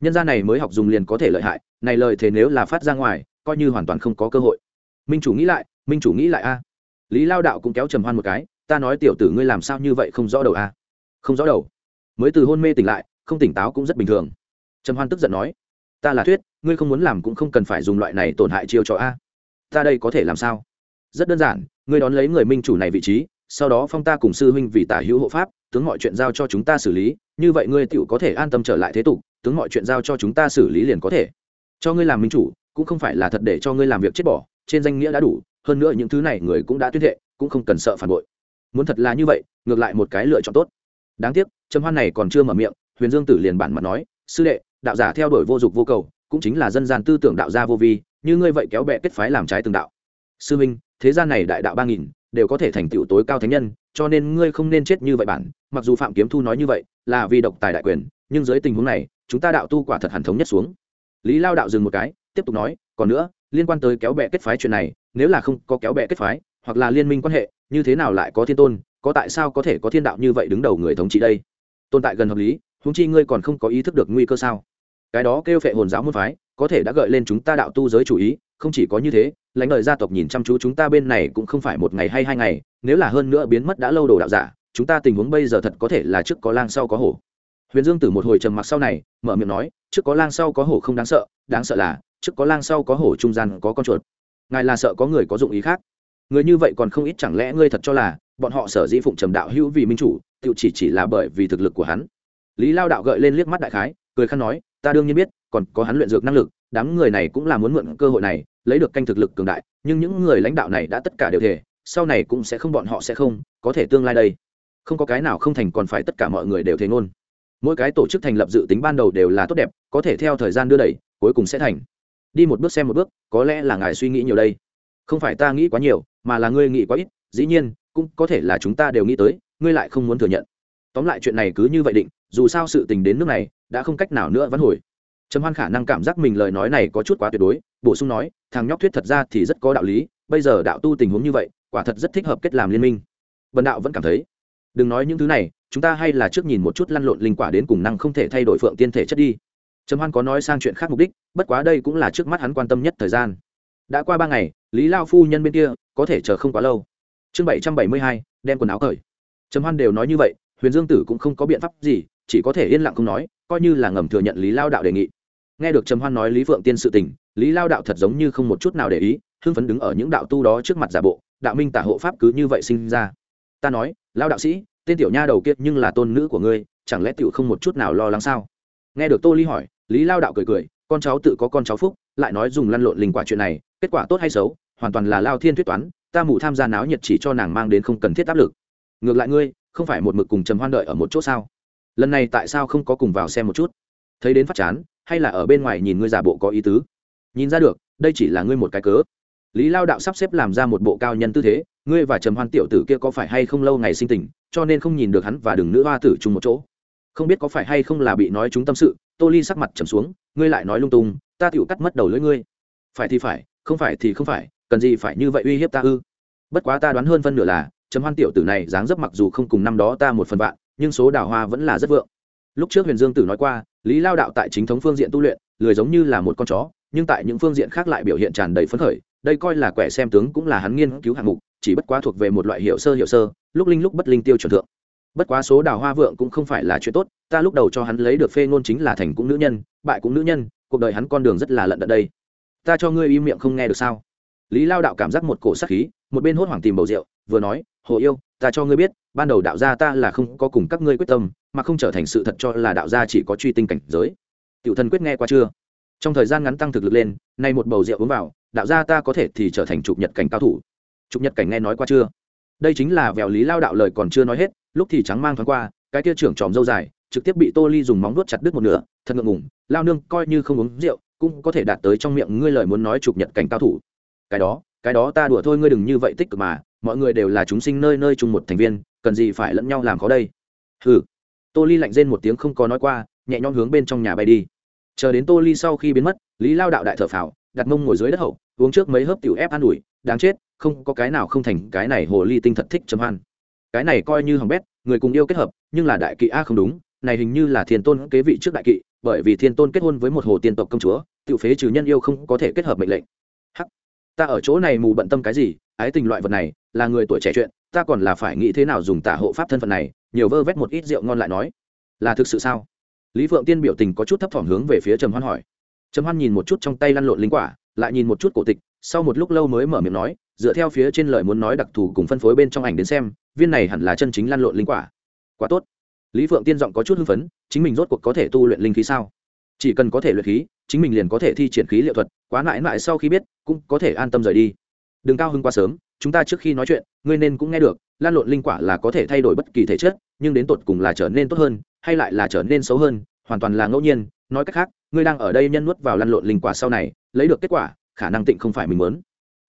Nhân gia này mới học dùng liền có thể lợi hại, này lời thế nếu là phát ra ngoài, coi như hoàn toàn không có cơ hội. Minh chủ nghĩ lại, minh chủ nghĩ lại a. Lý lao đạo cũng kéo trầm hoan một cái, ta nói tiểu tử ngươi làm sao như vậy không rõ đầu a? Không rõ đầu. Mới từ hôn mê tỉnh lại, không tỉnh táo cũng rất bình thường. Trầm hoan tức giận nói, ta là thuyết, ngươi không muốn làm cũng không cần phải dùng loại này tổn hại chiêu cho a. Ta đây có thể làm sao? Rất đơn giản ngươi đón lấy người minh chủ này vị trí, sau đó phong ta cùng sư huynh vì tả hữu hộ pháp, tướng mọi chuyện giao cho chúng ta xử lý, như vậy ngươi tựu có thể an tâm trở lại thế tục, tướng mọi chuyện giao cho chúng ta xử lý liền có thể. Cho ngươi làm minh chủ, cũng không phải là thật để cho ngươi làm việc chết bỏ, trên danh nghĩa đã đủ, hơn nữa những thứ này người cũng đã tuyên thệ, cũng không cần sợ phản bội. Muốn thật là như vậy, ngược lại một cái lựa chọn tốt. Đáng tiếc, trầm hoan này còn chưa mở miệng, huyền dương tử liền bản mặt nói, sư đệ, đạo giả theo đuổi vô dục vô cầu, cũng chính là dân gian tư tưởng đạo gia vô vi, như ngươi vậy kéo bè kết phái làm trái từng đạo. Sư minh thế gian này đại đạo ba nghìn đều có thể thành tựu tối cao thánh nhân, cho nên ngươi không nên chết như vậy bản mặc dù phạm kiếm thu nói như vậy, là vì độc tài đại quyền, nhưng dưới tình huống này, chúng ta đạo tu quả thật hẳn thống nhất xuống. Lý lao đạo dừng một cái, tiếp tục nói, còn nữa, liên quan tới kéo bè kết phái chuyện này, nếu là không có kéo bè kết phái, hoặc là liên minh quan hệ, như thế nào lại có thiên tôn, có tại sao có thể có thiên đạo như vậy đứng đầu người thống trị đây? Tồn tại gần hợp lý húng chi ngươi còn không có ý thức được nguy cơ sao? Cái đó kêu phệ hồn giáo môn phái có thể đã gợi lên chúng ta đạo tu giới chủ ý, không chỉ có như thế, lãnh đời gia tộc nhìn chăm chú chúng ta bên này cũng không phải một ngày hay hai ngày, nếu là hơn nữa biến mất đã lâu đồ đạo giả, chúng ta tình huống bây giờ thật có thể là trước có lang sau có hổ. Huyền dương tử một hồi trầm mặc sau này, mở miệng nói, trước có lang sau có hổ không đáng sợ đáng sợ là, trước có lang sau có hổ trung gian có con chuột. Ngài là sợ có người có dụng ý khác. Người như vậy còn không ít chẳng lẽ ngươi thật cho là, bọn họ sở dĩ phụng trầm đạo hữu vì minh chủ, tự chỉ chỉ là bởi vì thực lực của hắn. Lý lao đạo gợi lên liếc mắt đại khái, cười khăn nói, ta đương nhiên biết còn có hắn luyện dược năng lực, đám người này cũng là muốn mượn cơ hội này, lấy được canh thực lực cường đại, nhưng những người lãnh đạo này đã tất cả đều thể sau này cũng sẽ không bọn họ sẽ không, có thể tương lai đây. Không có cái nào không thành còn phải tất cả mọi người đều thế ngôn mỗi cái tổ chức thành lập dự tính ban đầu đều là tốt đẹp, có thể theo thời gian đưa đẩy, cuối cùng sẽ thành. Đi một bước xem một bước, có lẽ là ngài suy nghĩ nhiều đây. Không phải ta nghĩ quá nhiều, mà là ngươi nghĩ quá ít, dĩ nhiên, cũng có thể là chúng ta đều nghĩ tới, ngươi lại không muốn thừa nhận. Tóm lại chuyện này cứ như vậy định, dù sao sự tình đến nước này, đã không cách nào nữa vãn hồi trầm hoan khả năng cảm giác mình lời nói này có chút quá tuyệt đối, bổ sung nói, thằng nhóc thuyết thật ra thì rất có đạo lý, bây giờ đạo tu tình huống như vậy, quả thật rất thích hợp kết làm liên minh. Vần đạo vẫn cảm thấy, đừng nói những thứ này, chúng ta hay là trước nhìn một chút lăn lộn linh quả đến cùng năng không thể thay đổi phượng tiên thể chất đi. Trầm hoan có nói sang chuyện khác mục đích, bất quá đây cũng là trước mắt hắn quan tâm nhất thời gian. Đã qua ba ngày, lý lao phu nhân bên kia, có thể chờ không quá lâu. Chương bảy trăm bảy mươi hai, đem quần áo cởi. Trầm hoan đều nói như vậy, huyền dương tử cũng không có biện pháp gì, chỉ có thể yên lặng không nói, coi như là ngầm thừa nhận lý lao đạo đề nghị nghe được trầm hoan nói lý phượng tiên sự tình, lý lao đạo thật giống như không một chút nào để ý, hưng phấn đứng ở những đạo tu đó trước mặt giả bộ, đạo minh tả hộ pháp cứ như vậy sinh ra. Ta nói, lao đạo sĩ, tên tiểu nha đầu kiệt nhưng là tôn nữ của ngươi, chẳng lẽ tiểu không một chút nào lo lắng sao? Nghe được tô ly hỏi, lý lao đạo cười cười, con cháu tự có con cháu phúc, lại nói dùng lăn lộn linh quả chuyện này, kết quả tốt hay xấu, hoàn toàn là lao thiên thuyết toán, ta mù tham gia náo nhiệt chỉ cho nàng mang đến không cần thiết áp lực. Ngược lại ngươi, không phải một mực cùng trầm hoan đợi ở một chỗ sao? Lần này tại sao không có cùng vào xem một chút? Thấy đến phát chán hay là ở bên ngoài nhìn ngươi giả bộ có ý tứ? Nhìn ra được, đây chỉ là ngươi một cái cớ. Lý lao đạo sắp xếp làm ra một bộ cao nhân tư thế, ngươi và trầm hoan tiểu tử kia có phải hay không lâu ngày sinh tình, cho nên không nhìn được hắn và đừng nữ hoa tử chung một chỗ. Không biết có phải hay không là bị nói chúng tâm sự, tô ly sắc mặt trầm xuống, ngươi lại nói lung tung, ta tựu cắt mất đầu lưỡi ngươi. Phải thì phải, không phải thì không phải, cần gì phải như vậy uy hiếp ta ư? Bất quá ta đoán hơn phân nửa là, trầm hoan tiểu tử này dáng dấp mặc dù không cùng năm đó ta một phần vạn, nhưng số đào hoa vẫn là rất vượng lúc trước huyền dương tử nói qua, lý lao đạo tại chính thống phương diện tu luyện, lười giống như là một con chó, nhưng tại những phương diện khác lại biểu hiện tràn đầy phấn khởi, đây coi là quẻ xem tướng cũng là hắn nghiên cứu hạng mục, chỉ bất quá thuộc về một loại hiệu sơ hiệu sơ, lúc linh lúc bất linh tiêu chuẩn thượng. Bất quá số đào hoa vượng cũng không phải là chuyện tốt, ta lúc đầu cho hắn lấy được phê ngôn chính là thành cũng nữ nhân, bại cũng nữ nhân, cuộc đời hắn con đường rất là lận đận đây. Ta cho ngươi im miệng không nghe được sao? Lý lao đạo cảm giác một cổ sắc khí, một bên hốt hoảng tìm bầu rượu, vừa nói, hồ yêu ta cho ngươi biết, ban đầu đạo gia ta là không có cùng các ngươi quyết tâm, mà không trở thành sự thật cho là đạo gia chỉ có truy tinh cảnh giới. Tiểu thần quyết nghe qua chưa? Trong thời gian ngắn tăng thực lực lên, nay một bầu rượu uống vào, đạo gia ta có thể thì trở thành trục nhật cảnh cao thủ. Trục nhật cảnh nghe nói qua chưa? Đây chính là vèo lý lao đạo lời còn chưa nói hết, lúc thì trắng mang thoáng qua, cái kia trưởng tròm dâu dài, trực tiếp bị tô ly dùng móng vuốt chặt đứt một nửa, thật ngượng ngủng lao nương, coi như không uống rượu, cũng có thể đạt tới trong miệng ngươi lời muốn nói trục nhật cảnh cao thủ. Cái đó cái đó ta đùa thôi, ngươi đừng như vậy tích cực mà mọi người đều là chúng sinh nơi nơi chung một thành viên, cần gì phải lẫn nhau làm khó đây? Hừ. Tô ly lạnh rên một tiếng không có nói qua, nhẹ nhõm hướng bên trong nhà bay đi. Chờ đến tô ly sau khi biến mất, lý lao đạo đại thở phào, đặt mông ngồi dưới đất hậu, uống trước mấy hớp tiểu ép an ủi, đáng chết, không có cái nào không thành, cái này hồ ly tinh thật thích chấm hoan cái này coi như hỏng bét, người cùng yêu kết hợp, nhưng là đại kỵ a không đúng, này hình như là thiên tôn kế vị trước đại kỵ, bởi vì thiên tôn kết hôn với một hồ tiên tộc công chúa tự phế trừ nhân yêu không có thể kết hợp mệnh lệnh. Hắc, ta ở chỗ này mù bận tâm cái gì ái tình loại vật này, là người tuổi trẻ chuyện, ta còn là phải nghĩ thế nào dùng tả hộ pháp thân phận này, nhiều vơ vét một ít rượu ngon lại nói. Là thực sự sao? Lý phượng tiên biểu tình có chút thấp thỏm hướng về phía trầm hoan hỏi. Trầm hoan nhìn một chút trong tay lăn lộn linh quả, lại nhìn một chút cổ tịch, sau một lúc lâu mới mở miệng nói, dựa theo phía trên lời muốn nói đặc thù cùng phân phối bên trong ảnh đến xem, viên này hẳn là chân chính lăn lộn linh quả. Quá tốt. Lý phượng tiên giọng có chút hưng phấn, chính mình rốt cuộc có thể tu luyện linh khí sao? Chỉ cần có thể luyện khí, chính mình liền có thể thi triển khí liệu thuật, quá mãi mãi sau khi biết, cũng có thể an tâm rời đi đừng cao hưng quá sớm, chúng ta trước khi nói chuyện, ngươi nên cũng nghe được, lan lộn linh quả là có thể thay đổi bất kỳ thể chất, nhưng đến tột cùng là trở nên tốt hơn, hay lại là trở nên xấu hơn, hoàn toàn là ngẫu nhiên. Nói cách khác, ngươi đang ở đây nhân nuốt vào lăn lộn linh quả sau này, lấy được kết quả, khả năng tịnh không phải mình muốn.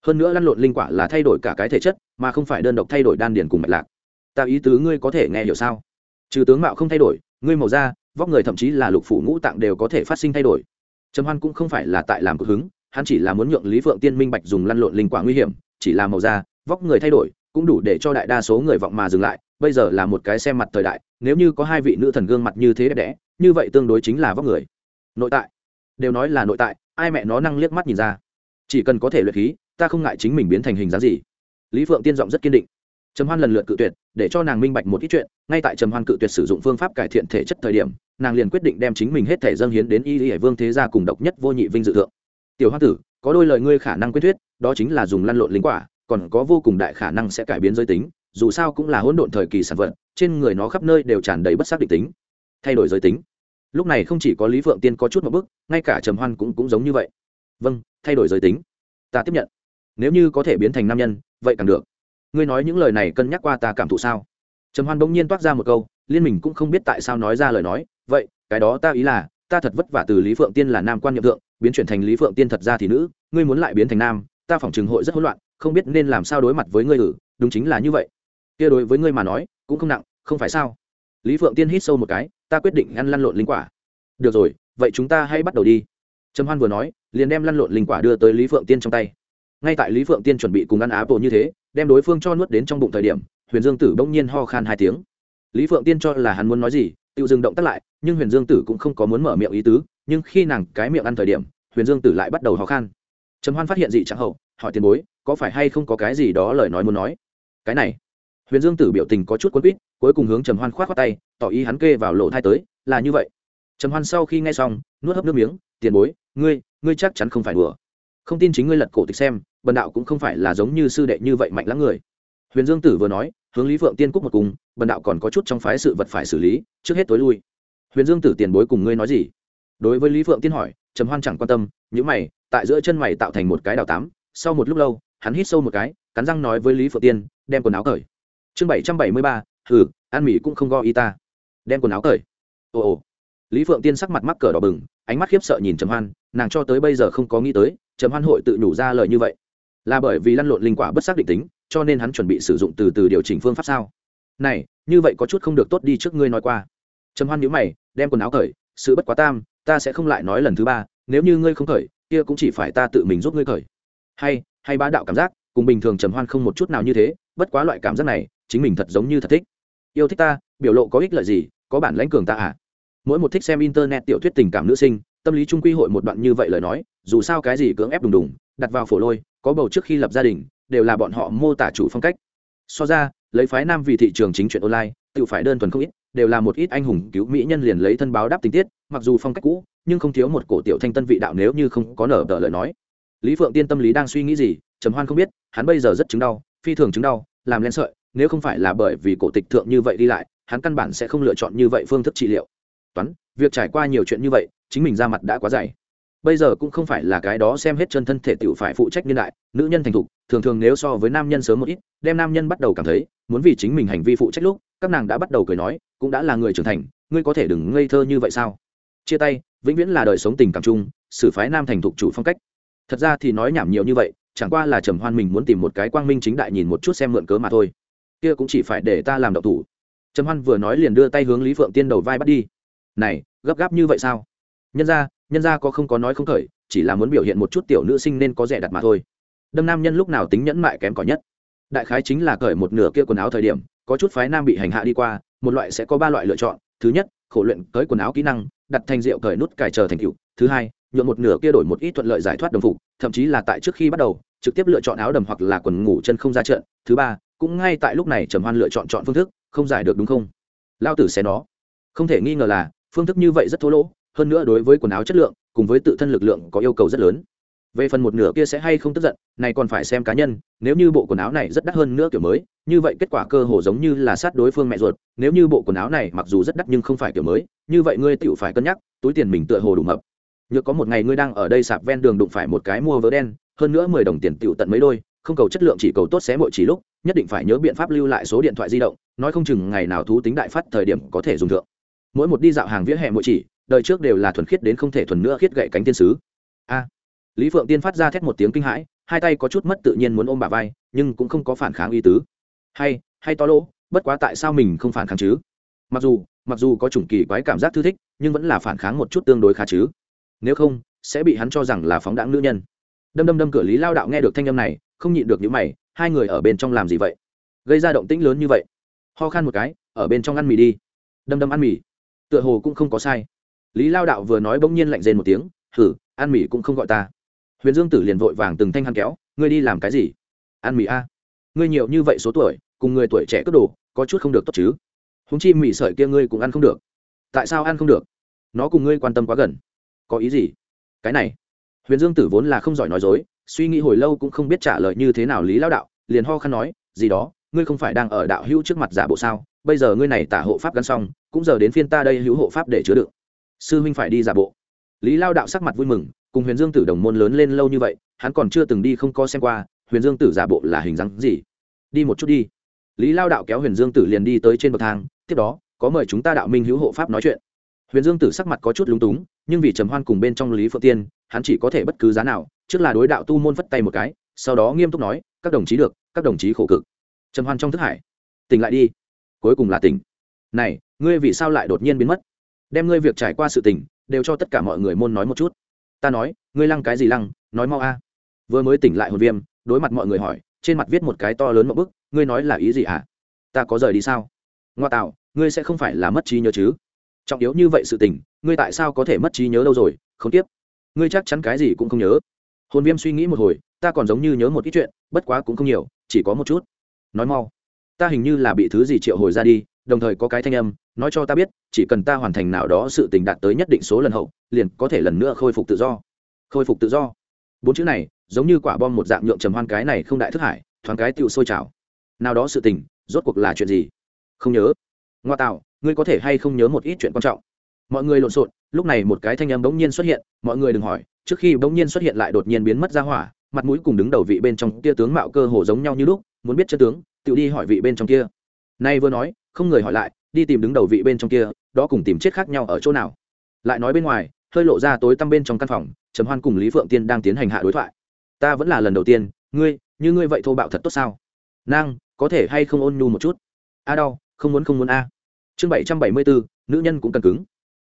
Hơn nữa lăn lộn linh quả là thay đổi cả cái thể chất, mà không phải đơn độc thay đổi đan điền cùng mạch lạc. Ta ý tứ ngươi có thể nghe hiểu sao? Trừ tướng mạo không thay đổi, ngươi màu da, vóc người thậm chí là lục phủ ngũ tạng đều có thể phát sinh thay đổi. Trầm hoan cũng không phải là tại làm cực hứng hắn chỉ là muốn nhượng lý phượng tiên minh bạch dùng lăn lộn linh quả nguy hiểm, chỉ là màu da, vóc người thay đổi, cũng đủ để cho đại đa số người vọng mà dừng lại, bây giờ là một cái xem mặt thời đại, nếu như có hai vị nữ thần gương mặt như thế đẹp đẽ, như vậy tương đối chính là vóc người. Nội tại. Đều nói là nội tại, ai mẹ nó năng liếc mắt nhìn ra. Chỉ cần có thể luyện khí, ta không ngại chính mình biến thành hình dáng gì. Lý phượng tiên giọng rất kiên định. Trầm hoan lần lượt cự tuyệt, để cho nàng minh bạch một ít chuyện, ngay tại trầm hoan cự tuyệt sử dụng phương pháp cải thiện thể chất thời điểm, nàng liền quyết định đem chính mình hết thể dâng hiến đến y lý hải vương thế gia cùng độc nhất vô nhị vinh dự thượng tiểu hoa tử, có đôi lời ngươi khả năng quyết thuyết, đó chính là dùng lăn lộn linh quả, còn có vô cùng đại khả năng sẽ cải biến giới tính, dù sao cũng là hỗn độn thời kỳ sản vật, trên người nó khắp nơi đều tràn đầy bất xác định tính. Thay đổi giới tính. Lúc này không chỉ có lý phượng tiên có chút một bức ngay cả trầm hoan cũng cũng giống như vậy. Vâng thay đổi giới tính. Ta tiếp nhận. Nếu như có thể biến thành nam nhân, vậy càng được. Ngươi nói những lời này cân nhắc qua ta cảm thụ sao? Trầm hoan bỗng nhiên toát ra một câu, liên mình cũng không biết tại sao nói ra lời nói, vậy, cái đó ta ý là ta thật vất vả từ lý phượng tiên là nam quan nhiệm thượng, biến chuyển thành lý phượng tiên thật ra thì nữ, ngươi muốn lại biến thành nam, ta phỏng chừng hội rất hỗn loạn, không biết nên làm sao đối mặt với ngươi ử, đúng chính là như vậy. Kia đối với ngươi mà nói, cũng không nặng, không phải sao? Lý phượng tiên hít sâu một cái, ta quyết định ăn lăn lộn linh quả. Được rồi, vậy chúng ta hãy bắt đầu đi. Trầm hoan vừa nói, liền đem lăn lộn linh quả đưa tới lý phượng tiên trong tay. Ngay tại lý phượng tiên chuẩn bị cùng ăn áp bộ như thế, đem đối phương cho nuốt đến trong bụng thời điểm, huyền dương tử bỗng nhiên ho khan hai tiếng. Lý phượng tiên cho là hắn muốn nói gì tự dừng động tác lại nhưng huyền dương tử cũng không có muốn mở miệng ý tứ, nhưng khi nàng cái miệng ăn thời điểm, huyền dương tử lại bắt đầu khó khăn. trầm hoan phát hiện gì chẳng hậu, hỏi tiền bối, có phải hay không có cái gì đó lời nói muốn nói? Cái này, huyền dương tử biểu tình có chút quấn quýt, cuối cùng hướng trầm hoan k h o á t khoác tay, tỏ ý hắn kê vào lỗ thai tới, là như vậy. Trầm hoan sau khi nghe xong, nuốt hấp nước miếng, tiền bối, ngươi ngươi chắc chắn không phải đùa. Không tin chính ngươi lật cổ tịch xem, bần đạo cũng không phải là giống như sư đệ như vậy mạnh lắm người. Huyền dương tử vừa nói, hướng lý phượng tiên cúc một cùng, bần đạo còn có chút trong phái sự vật phải xử lý, trước hết tối lui huyền dương tử tiền bối cùng ngươi nói gì? Đối với lý phượng tiên hỏi, trầm hoan chẳng quan tâm những mày, tại giữa chân mày tạo thành một cái đào tám. Sau một lúc lâu, hắn hít sâu một cái, cắn răng nói với lý phượng tiên, đem quần áo cởi. Chương bảy trăm bảy mươi ba, hừ An Mỹ cũng không go y ta. Đem quần áo cởi. Ồ ồ. Lý phượng tiên sắc mặt mắc cờ đỏ bừng, ánh mắt khiếp sợ nhìn trầm hoan, nàng cho tới bây giờ không có nghĩ tới, trầm hoan hội tự nhủ ra lời như vậy. Là bởi vì lăn lộn linh quả bất xác định tính, cho nên hắn chuẩn bị sử dụng từ từ điều chỉnh phương pháp sao? Này, như vậy có chút không được tốt đi trước ngươi nói qua. Trầm hoan nhíu mày đem quần áo cởi, sự bất quá tam, ta sẽ không lại nói lần thứ ba, nếu như ngươi không cởi, kia cũng chỉ phải ta tự mình giúp ngươi cởi. Hay hay bá đạo cảm giác, cùng bình thường trầm hoan không một chút nào như thế, bất quá loại cảm giác này, chính mình thật giống như thật thích. Yêu thích ta, biểu lộ có ích lợi gì, có bản lãnh cường ta à? Mỗi một thích xem internet tiểu thuyết tình cảm nữ sinh, tâm lý trung quy hội một đoạn như vậy lời nói, dù sao cái gì cưỡng ép đùng đùng, đặt vào phổ lôi, có bầu trước khi lập gia đình, đều là bọn họ mô tả chủ phong cách. So ra, lấy phái nam vì thị trường chính chuyện online, tự phải đơn thuần không ít đều là một ít anh hùng cứu mỹ nhân liền lấy thân báo đáp tình tiết, mặc dù phong cách cũ, nhưng không thiếu một cổ tiểu thanh tân vị đạo nếu như không có nở đỡ lời nói. Lý phượng tiên tâm lý đang suy nghĩ gì, trầm hoan không biết, hắn bây giờ rất chứng đau, phi thường chứng đau, làm len sợi, nếu không phải là bởi vì cổ tịch thượng như vậy đi lại, hắn căn bản sẽ không lựa chọn như vậy phương thức trị liệu. Toán, việc trải qua nhiều chuyện như vậy, chính mình ra mặt đã quá dày. Bây giờ cũng không phải là cái đó xem hết chân thân thể tiểu phải phụ trách niên đại, nữ nhân thành thục, thường thường nếu so với nam nhân sớm một ít, đem nam nhân bắt đầu cảm thấy, muốn vì chính mình hành vi phụ trách lúc các nàng đã bắt đầu cười nói, cũng đã là người trưởng thành, ngươi có thể đừng ngây thơ như vậy sao? Chia tay, vĩnh viễn là đời sống tình cảm chung, xử phái nam thành thục chủ phong cách. Thật ra thì nói nhảm nhiều như vậy, chẳng qua là trầm hoan mình muốn tìm một cái quang minh chính đại nhìn một chút xem mượn cớ mà thôi. Kia cũng chỉ phải để ta làm đậu thủ. Trầm hoan vừa nói liền đưa tay hướng lý phượng tiên đầu vai bắt đi. Này, gấp gáp như vậy sao? Nhân ra nhân ra có không có nói không khởi, chỉ là muốn biểu hiện một chút tiểu nữ sinh nên có rẻ đặt mà thôi. Đâm nam nhân lúc nào tính nhẫn mại kém cỏi nhất. Đại khái chính là cởi một nửa kia quần áo thời điểm có chút phái nam bị hành hạ đi qua, một loại sẽ có ba loại lựa chọn. Thứ nhất, khổ luyện cởi quần áo kỹ năng, đặt thành rượu cởi nút cài chờ thành cựu thứ hai, nhuộm một nửa kia đổi một ít thuận lợi giải thoát đồng phục, thậm chí là tại trước khi bắt đầu, trực tiếp lựa chọn áo đầm hoặc là quần ngủ chân không ra trận. Thứ ba, cũng ngay tại lúc này trầm hoan lựa chọn chọn phương thức, không giải được đúng không? Lao tử xé nó. Không thể nghi ngờ là, phương thức như vậy rất thô lỗ, hơn nữa đối với quần áo chất lượng, cùng với tự thân lực lượng có yêu cầu rất lớn về phần một nửa kia sẽ hay không tức giận, này còn phải xem cá nhân, nếu như bộ quần áo này rất đắt hơn nữa kiểu mới, như vậy kết quả cơ hồ giống như là sát đối phương mẹ ruột, nếu như bộ quần áo này mặc dù rất đắt nhưng không phải kiểu mới, như vậy ngươi tựu phải cân nhắc, túi tiền mình tựa hồ đủ mập. Nhớ có một ngày ngươi đang ở đây sạp ven đường đụng phải một cái mua vớ đen, hơn nữa mười đồng tiền tựu tận mấy đôi, không cầu chất lượng chỉ cầu tốt xé mỗi chỉ lúc, nhất định phải nhớ biện pháp lưu lại số điện thoại di động, nói không chừng ngày nào thú tính đại phát thời điểm có thể dùng thượng. Mỗi một đi dạo hàng vỉa hè mỗi chỉ, đời trước đều là thuần khiết đến không thể thuần nữa khiết gậy cánh tiên sứ. A lý phượng tiên phát ra thét một tiếng kinh hãi, hai tay có chút mất tự nhiên muốn ôm bà vai, nhưng cũng không có phản kháng y tứ. Hay hay to lỗ, bất quá tại sao mình không phản kháng chứ? Mặc dù mặc dù có chủng kỳ quái cảm giác thư thích, nhưng vẫn là phản kháng một chút tương đối khá chứ. Nếu không, sẽ bị hắn cho rằng là phóng đãng nữ nhân. Đâm đâm đâm cửa lý lao đạo nghe được thanh âm này, không nhịn được những mày, hai người ở bên trong làm gì vậy? Gây ra động tĩnh lớn như vậy. Ho khan một cái, ở bên trong ăn mì đi. Đâm đâm ăn mì. Tựa hồ cũng không có sai. Lý lao đạo vừa nói bỗng nhiên lạnh rên một tiếng thử ăn mì cũng không gọi ta huyền dương tử liền vội vàng từng thanh hắn kéo, ngươi đi làm cái gì? Ăn mì a. Ngươi nhiều như vậy số tuổi, cùng người tuổi trẻ cất đồ có chút không được tốt chứ. Húng chi mì sợi kia ngươi cũng ăn không được. Tại sao ăn không được? Nó cùng ngươi quan tâm quá gần. Có ý gì? Cái này. Huyền dương tử vốn là không giỏi nói dối, suy nghĩ hồi lâu cũng không biết trả lời như thế nào lý lao đạo, liền ho khăn nói, gì đó, ngươi không phải đang ở đạo hữu trước mặt giả bộ sao? Bây giờ ngươi này tả hộ pháp gắn xong, cũng giờ đến phiên ta đây hữu hộ pháp để chứa đựng. Sư huynh phải đi giả bộ lý lao đạo sắc mặt vui mừng, cùng huyền dương tử đồng môn lớn lên lâu như vậy, hắn còn chưa từng đi không có xem qua, huyền dương tử giả bộ là hình dáng gì? Đi một chút đi. Lý lao đạo kéo huyền dương tử liền đi tới trên bậc thang, tiếp đó, có mời chúng ta đạo minh hữu hộ pháp nói chuyện. Huyền dương tử sắc mặt có chút lúng túng, nhưng vì trầm hoan cùng bên trong lý phượng tiên, hắn chỉ có thể bất cứ giá nào, trước là đối đạo tu môn phất tay một cái, sau đó nghiêm túc nói, các đồng chí được, các đồng chí khổ cực. Trầm hoan trong thức hải, tỉnh lại đi, cuối cùng là tỉnh. Này, ngươi vì sao lại đột nhiên biến mất? Đem ngươi việc trải qua sự tình, đều cho tất cả mọi người môn nói một chút. Ta nói, ngươi lăng cái gì lăng, nói mau a. Vừa mới tỉnh lại hồn viêm, đối mặt mọi người hỏi, trên mặt viết một cái to lớn một bức, ngươi nói là ý gì à? ta có rời đi sao? Ngoa tạo, ngươi sẽ không phải là mất trí nhớ chứ? Trọng yếu như vậy sự tình, ngươi tại sao có thể mất trí nhớ đâu rồi? Không tiếp. Ngươi chắc chắn cái gì cũng không nhớ. Hồn viêm suy nghĩ một hồi, ta còn giống như nhớ một ít chuyện, bất quá cũng không nhiều, chỉ có một chút. Nói mau. Ta hình như là bị thứ gì triệu hồi ra đi đồng thời có cái thanh âm, nói cho ta biết, chỉ cần ta hoàn thành nào đó sự tình đạt tới nhất định số lần hậu, liền có thể lần nữa khôi phục tự do. Khôi phục tự do. Bốn chữ này, giống như quả bom một dạng nhượng trầm hoan cái này không đại thức hải, thoáng cái tựu sôi trào. Nào đó sự tình, rốt cuộc là chuyện gì? Không nhớ. Ngoa tạo, ngươi có thể hay không nhớ một ít chuyện quan trọng? Mọi người lộn xộn, lúc này một cái thanh âm bỗng nhiên xuất hiện, mọi người đừng hỏi, trước khi bỗng nhiên xuất hiện lại đột nhiên biến mất ra hỏa, mặt mũi cùng đứng đầu vị bên trong kia tướng mạo cơ hồ giống nhau như lúc, muốn biết chân tướng, tự đi hỏi vị bên trong kia. Nay vừa nói không người hỏi lại, đi tìm đứng đầu vị bên trong kia, đó cùng tìm chết khác nhau ở chỗ nào. Lại nói bên ngoài, hơi lộ ra tối tăm bên trong căn phòng, trầm hoan cùng lý phượng tiên đang tiến hành hạ đối thoại. Ta vẫn là lần đầu tiên, ngươi, như ngươi vậy thô bạo thật tốt sao? Nang có thể hay không ôn nhu một chút? A đau, không muốn không muốn a. Chương bảy trăm bảy mươi bốn nữ nhân cũng cần cứng.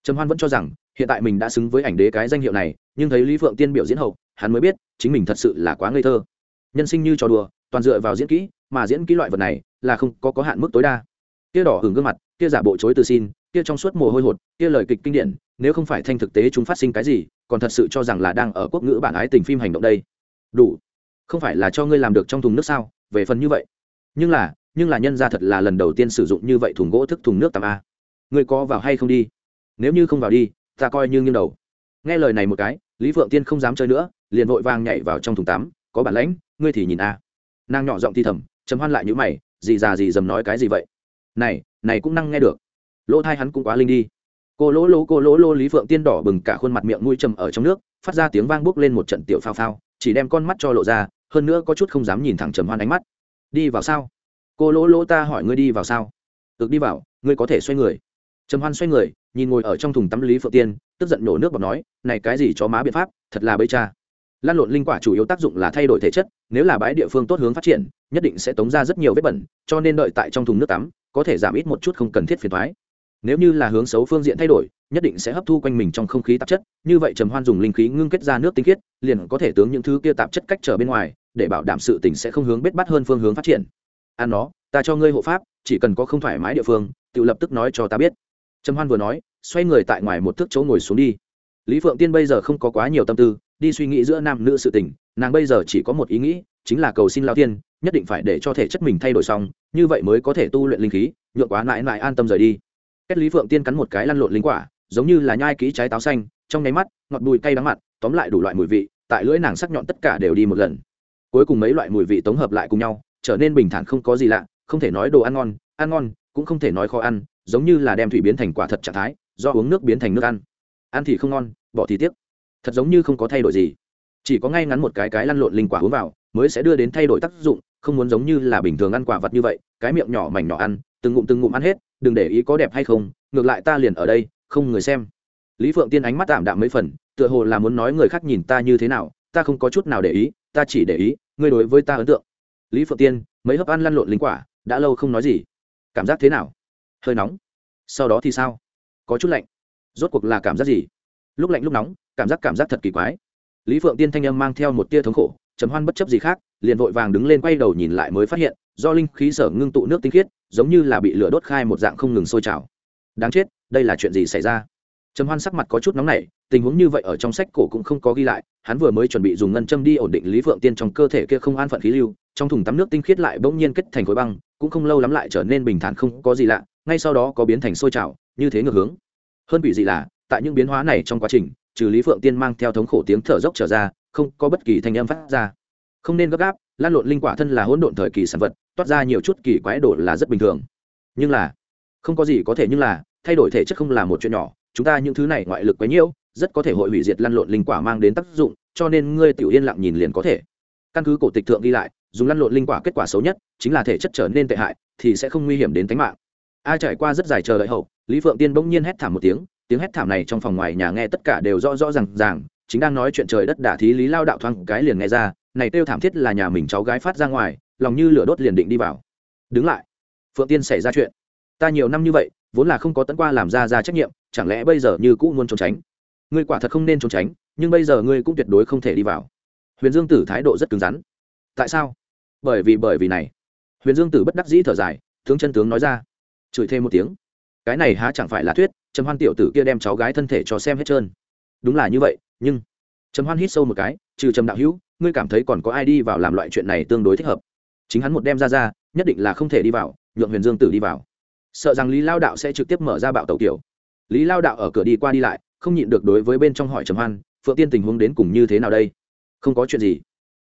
Trầm hoan vẫn cho rằng, hiện tại mình đã xứng với ảnh đế cái danh hiệu này, nhưng thấy lý phượng tiên biểu diễn hậu, hắn mới biết, chính mình thật sự là quá ngây thơ. Nhân sinh như trò đùa, toàn dựa vào diễn kỹ, mà diễn kỹ loại vật này là không có có hạn mức tối đa kia đỏ hưởng gương mặt kia giả bộ chối từ xin kia trong suốt mồ hôi hột kia lời kịch kinh điển, nếu không phải thanh thực tế chúng phát sinh cái gì, còn thật sự cho rằng là đang ở quốc ngữ bản ái tình phim hành động đây. Đủ. Không phải là cho ngươi làm được trong thùng nước sao? Về phần như vậy. Nhưng là nhưng là nhân ra thật là lần đầu tiên sử dụng như vậy thùng gỗ thức thùng nước tắm a. Ngươi có vào hay không đi? Nếu như không vào đi, ta coi như nghiêng đầu. Nghe lời này một cái, lý phượng tiên không dám chơi nữa, liền vội vàng nhảy vào trong thùng tắm, có bản lãnh, ngươi thì nhìn a. Nàng nhỏ giọng thi thầm chấm hoan lại như mày gì già gì dầm nói cái gì vậy? Này này cũng năng nghe được. Lỗ thai hắn cũng quá linh đi. Cô lỗ lỗ, cô lỗ lỗ lý phượng tiên đỏ bừng cả khuôn mặt miệng mũi trầm ở trong nước, phát ra tiếng vang bốc lên một trận tiểu phao phao, chỉ đem con mắt cho lộ ra, hơn nữa có chút không dám nhìn thẳng trầm hoan ánh mắt. Đi vào sao? Cô lỗ lỗ ta hỏi ngươi đi vào sao? Được đi vào, ngươi có thể xoay người. Trầm hoan xoay người, nhìn ngồi ở trong thùng tắm lý phượng tiên, tức giận nổ nước bọt nói, này cái gì cho má biện pháp, thật là bây cha. Lan lộn linh quả chủ yếu tác dụng là thay đổi thể chất, nếu là bãi địa phương tốt hướng phát triển, nhất định sẽ tống ra rất nhiều vết bẩn, cho nên đợi tại trong thùng nước tắm có thể giảm ít một chút không cần thiết phiền thoái. Nếu như là hướng xấu phương diện thay đổi, nhất định sẽ hấp thu quanh mình trong không khí tạp chất, như vậy trầm hoan dùng linh khí ngưng kết ra nước tinh khiết, liền có thể tướng những thứ kia tạp chất cách trở bên ngoài, để bảo đảm sự tình sẽ không hướng bết bắt hơn phương hướng phát triển. Ăn nó, ta cho ngươi hộ pháp, chỉ cần có không thoải mái địa phương, tự lập tức nói cho ta biết. Trầm hoan vừa nói, xoay người tại ngoài một thước chỗ ngồi xuống đi. Lý phượng tiên bây giờ không có quá nhiều tâm tư, đi suy nghĩ giữa nam nữ sự tình, nàng bây giờ chỉ có một ý nghĩ chính là cầu xin lao tiên nhất định phải để cho thể chất mình thay đổi xong, như vậy mới có thể tu luyện linh khí, nhượng quá mãi mãi an tâm rời đi. Kết lý phượng tiên cắn một cái lăn lộn linh quả, giống như là nhai kỹ trái táo xanh, trong nháy mắt, ngọt bùi cay đắng mặn tóm lại đủ loại mùi vị, tại lưỡi nàng sắc nhọn tất cả đều đi một lần. Cuối cùng mấy loại mùi vị tổng hợp lại cùng nhau, trở nên bình thản không có gì lạ, không thể nói đồ ăn ngon ăn ngon, cũng không thể nói khó ăn, giống như là đem thủy biến thành quả thật trạng thái, do uống nước biến thành nước ăn. Ăn thì không ngon, bỏ thì tiếc. Thật giống như không có thay đổi gì. Chỉ có ngay ngắn một cái cái lăn lộn linh quả uống vào mới sẽ đưa đến thay đổi tác dụng, không muốn giống như là bình thường ăn quả vật như vậy, cái miệng nhỏ mảnh nhỏ ăn, từng ngụm từng ngụm ăn hết, đừng để ý có đẹp hay không, ngược lại ta liền ở đây, không người xem. Lý phượng tiên ánh mắt tạm đạm mấy phần, tựa hồ là muốn nói người khác nhìn ta như thế nào, ta không có chút nào để ý, ta chỉ để ý, ngươi đối với ta ấn tượng. Lý phượng tiên, mấy hấp ăn lăn lộn linh quả, đã lâu không nói gì. Cảm giác thế nào? Hơi nóng. Sau đó thì sao? Có chút lạnh. Rốt cuộc là cảm giác gì? Lúc lạnh lúc nóng, cảm giác cảm giác thật kỳ quái. Lý phượng tiên thanh âm mang theo một tia thống khổ trầm hoan bất chấp gì khác, liền vội vàng đứng lên quay đầu nhìn lại mới phát hiện, do linh khí sở ngưng tụ nước tinh khiết, giống như là bị lửa đốt khai một dạng không ngừng sôi trào. Đáng chết, đây là chuyện gì xảy ra? Trầm hoan sắc mặt có chút nóng nảy, tình huống như vậy ở trong sách cổ cũng không có ghi lại, hắn vừa mới chuẩn bị dùng ngân châm đi ổn định lý phượng tiên trong cơ thể kia không an phận khí lưu, trong thùng tắm nước tinh khiết lại bỗng nhiên kết thành khối băng, cũng không lâu lắm lại trở nên bình thản không có gì lạ, ngay sau đó có biến thành sôi trào, như thế ngược hướng. Hơn bị gì là, tại những biến hóa này trong quá trình, trừ lý phượng tiên mang theo thống khổ tiếng thở dốc trở ra không có bất kỳ thanh âm phát ra. Không nên gấp gáp, lan lộn linh quả thân là hỗn độn thời kỳ sản vật, toát ra nhiều chút kỳ quái độ là rất bình thường. Nhưng là, không có gì có thể nhưng là, thay đổi thể chất không là một chuyện nhỏ, chúng ta những thứ này ngoại lực quấy nhiễu rất có thể hội hủy diệt lăn lộn linh quả mang đến tác dụng, cho nên ngươi tiểu yên lặng nhìn liền có thể. Căn cứ cổ tịch thượng ghi lại, dùng lăn lộn linh quả kết quả xấu nhất, chính là thể chất trở nên tệ hại, thì sẽ không nguy hiểm đến tính mạng. Ai trải qua rất dài chờ đợi hậu, lý phượng tiên bỗng nhiên hét thảm một tiếng tiếng hét thảm này trong phòng ngoài nhà nghe tất cả đều rõ rõ ràng ràng chính đang nói chuyện trời đất đả thí lý lao đạo thoáng cái liền nghe ra, này kêu thảm thiết là nhà mình cháu gái phát ra ngoài, lòng như lửa đốt liền định đi vào. Đứng lại. Phượng tiên xảy ra chuyện. Ta nhiều năm như vậy, vốn là không có tấn qua làm ra ra trách nhiệm, chẳng lẽ bây giờ như cũ muốn trốn tránh? Ngươi quả thật không nên trốn tránh, nhưng bây giờ ngươi cũng tuyệt đối không thể đi vào. Huyền dương tử thái độ rất cứng rắn. Tại sao? Bởi vì bởi vì này. Huyền dương tử bất đắc dĩ thở dài, tướng chân tướng nói ra. Chửi thêm một tiếng. Cái này há chẳng phải là thuyết, trầm hoan tiểu tử kia đem cháu gái thân thể cho xem hết trơn. Đúng là như vậy nhưng trầm hoan hít sâu một cái, trừ trầm đạo hữu, ngươi cảm thấy còn có ai đi vào làm loại chuyện này tương đối thích hợp? Chính hắn một đem ra ra, nhất định là không thể đi vào, nhượng huyền dương tử đi vào. Sợ rằng lý lao đạo sẽ trực tiếp mở ra bạo tàu kiểu. Lý lao đạo ở cửa đi qua đi lại, không nhịn được đối với bên trong hỏi trầm hoan, phượng tiên tình huống đến cùng như thế nào đây? Không có chuyện gì.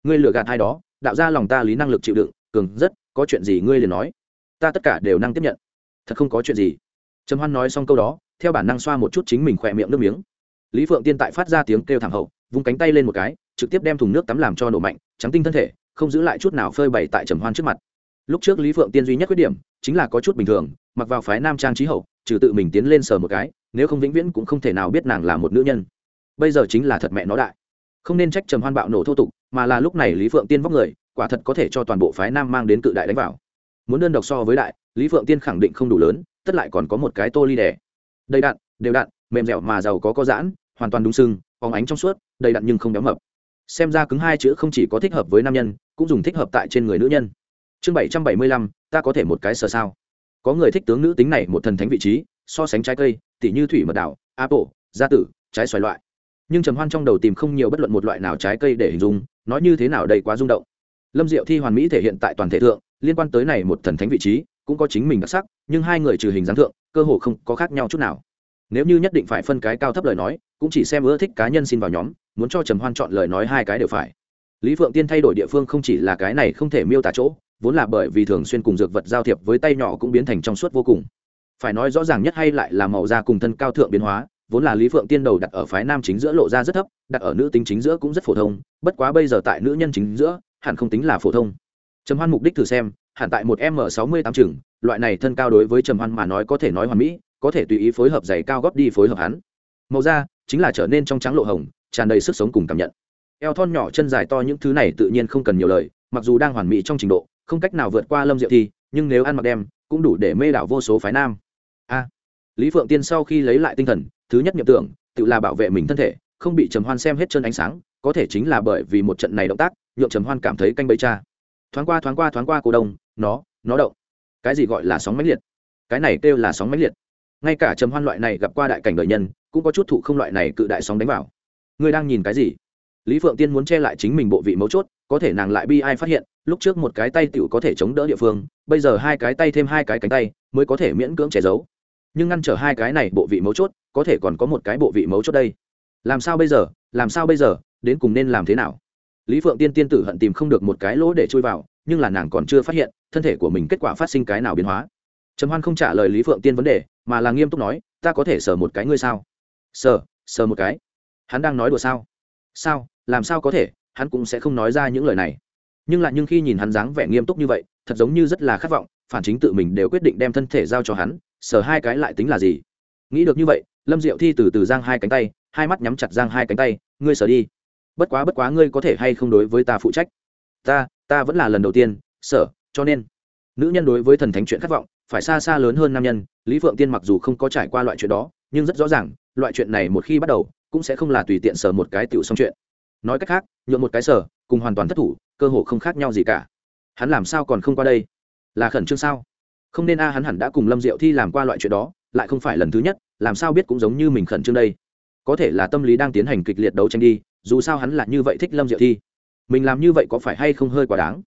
Ngươi lừa gạt hai đó, đạo ra lòng ta lý năng lực chịu đựng, cường rất, có chuyện gì ngươi liền nói. Ta tất cả đều năng tiếp nhận. Thật không có chuyện gì. Trầm hoan nói xong câu đó, theo bản năng xoa một chút chính mình khỏe miệng nước miếng lý phượng tiên tại phát ra tiếng kêu thảm hậu vung cánh tay lên một cái trực tiếp đem thùng nước tắm làm cho nổ mạnh trắng tinh thân thể không giữ lại chút nào phơi bày tại trầm hoan trước mặt. Lúc trước lý phượng tiên duy nhất khuyết điểm chính là có chút bình thường mặc vào phái nam trang trí hậu trừ tự mình tiến lên sờ một cái nếu không vĩnh viễn cũng không thể nào biết nàng là một nữ nhân. Bây giờ chính là thật mẹ nó đại. Không nên trách trầm hoan bạo nổ thô tục mà là lúc này lý phượng tiên vóc người quả thật có thể cho toàn bộ phái nam mang đến cự đại đánh vào. Muốn đơn độc so với đại lý phượng tiên khẳng định không đủ lớn tất lại còn có một cái tô ly đẻ đầy đạn, đều đạn, mềm dẻo mà giàu có có giãn hoàn toàn đúng sưng phóng ánh trong suốt, đầy đặn nhưng không béo mập. Xem ra cứng hai chữ không chỉ có thích hợp với nam nhân, cũng dùng thích hợp tại trên người nữ nhân. Chương bảy trăm bảy mươi lăm, ta có thể một cái sờ sao? Có người thích tướng nữ tính này một thần thánh vị trí, so sánh trái cây, tỉ như thủy mật đảo apple, gia tử, trái xoài loại. Nhưng trầm hoan trong đầu tìm không nhiều bất luận một loại nào trái cây để hình dung, nói như thế nào đây quá rung động. Lâm diệu thi hoàn mỹ thể hiện tại toàn thể thượng, liên quan tới này một thần thánh vị trí, cũng có chính mình đặc sắc, nhưng hai người trừ hình dáng thượng, cơ hồ không có khác nhau chút nào. Nếu như nhất định phải phân cái cao thấp lời nói cũng chỉ xem ưa thích cá nhân xin vào nhóm, muốn cho trầm hoan chọn lời nói hai cái đều phải. Lý phượng tiên thay đổi địa phương không chỉ là cái này không thể miêu tả chỗ, vốn là bởi vì thường xuyên cùng dược vật giao thiệp với tay nhỏ cũng biến thành trong suốt vô cùng. Phải nói rõ ràng nhất hay lại là màu da cùng thân cao thượng biến hóa, vốn là lý phượng tiên đầu đặt ở phái nam chính giữa lộ ra rất thấp, đặt ở nữ tính chính giữa cũng rất phổ thông, bất quá bây giờ tại nữ nhân chính giữa, hẳn không tính là phổ thông. Trầm hoan mục đích thử xem, hẳn tại một m sáu mươi tám chừng, loại này thân cao đối với trầm hoan mà nói có thể nói hoàn mỹ, có thể tùy ý phối hợp giày cao góp đi phối hợp hắn. Màu da chính là trở nên trong trắng lộ hồng, tràn đầy sức sống cùng cảm nhận. Eo thon nhỏ chân dài to những thứ này tự nhiên không cần nhiều lời, mặc dù đang hoàn mỹ trong trình độ, không cách nào vượt qua lâm diệu thi, nhưng nếu ăn mặc đem, cũng đủ để mê đảo vô số phái nam. A. Lý phượng tiên sau khi lấy lại tinh thần, thứ nhất nhập tưởng, tự là bảo vệ mình thân thể, không bị trầm hoan xem hết chân ánh sáng, có thể chính là bởi vì một trận này động tác, nhượng trầm hoan cảm thấy canh bẫy cha. Thoáng qua thoáng qua thoáng qua cổ đông, nó nó động. Cái gì gọi là sóng mãnh liệt? Cái này kêu là sóng mãnh liệt. Ngay cả trầm hoan loại này gặp qua đại cảnh đời nhân cũng có chút thụ không loại này cự đại sóng đánh vào. Ngươi đang nhìn cái gì? Lý phượng tiên muốn che lại chính mình bộ vị mấu chốt, có thể nàng lại bi ai phát hiện, lúc trước một cái tay tựu có thể chống đỡ địa phương, bây giờ hai cái tay thêm hai cái cánh tay, mới có thể miễn cưỡng che giấu. Nhưng ngăn trở hai cái này bộ vị mấu chốt, có thể còn có một cái bộ vị mấu chốt đây. Làm sao bây giờ? Làm sao bây giờ? Đến cùng nên làm thế nào? Lý phượng tiên tiên tử hận tìm không được một cái lỗ để chui vào, nhưng là nàng còn chưa phát hiện, thân thể của mình kết quả phát sinh cái nào biến hóa. Trầm hoan không trả lời lý phượng tiên vấn đề, mà là nghiêm túc nói, ta có thể sờ một cái ngươi sao? Sờ sờ một cái. Hắn đang nói đùa sao? Sao? Làm sao có thể? Hắn cũng sẽ không nói ra những lời này. Nhưng lại nhưng khi nhìn hắn dáng vẻ nghiêm túc như vậy, thật giống như rất là khát vọng, phản chính tự mình đều quyết định đem thân thể giao cho hắn, sờ hai cái lại tính là gì? Nghĩ được như vậy, lâm diệu thi từ từ giang hai cánh tay, hai mắt nhắm chặt giang hai cánh tay, ngươi sờ đi. Bất quá bất quá ngươi có thể hay không đối với ta phụ trách? Ta ta vẫn là lần đầu tiên sở cho nên. Nữ nhân đối với thần thánh chuyện khát vọng, phải xa xa lớn hơn nam nhân, lý phượng tiên mặc dù không có trải qua loại chuyện đó, nhưng rất rõ ràng loại chuyện này một khi bắt đầu, cũng sẽ không là tùy tiện sở một cái tiểu xong chuyện. Nói cách khác nhuộm một cái sở cùng hoàn toàn thất thủ, cơ hồ không khác nhau gì cả. Hắn làm sao còn không qua đây? Là khẩn trương sao? Không nên a, hắn hẳn đã cùng lâm diệu thi làm qua loại chuyện đó, lại không phải lần thứ nhất, làm sao biết cũng giống như mình khẩn trương đây. Có thể là tâm lý đang tiến hành kịch liệt đấu tranh đi, dù sao hắn là như vậy thích lâm diệu thi. Mình làm như vậy có phải hay không hơi quá đáng?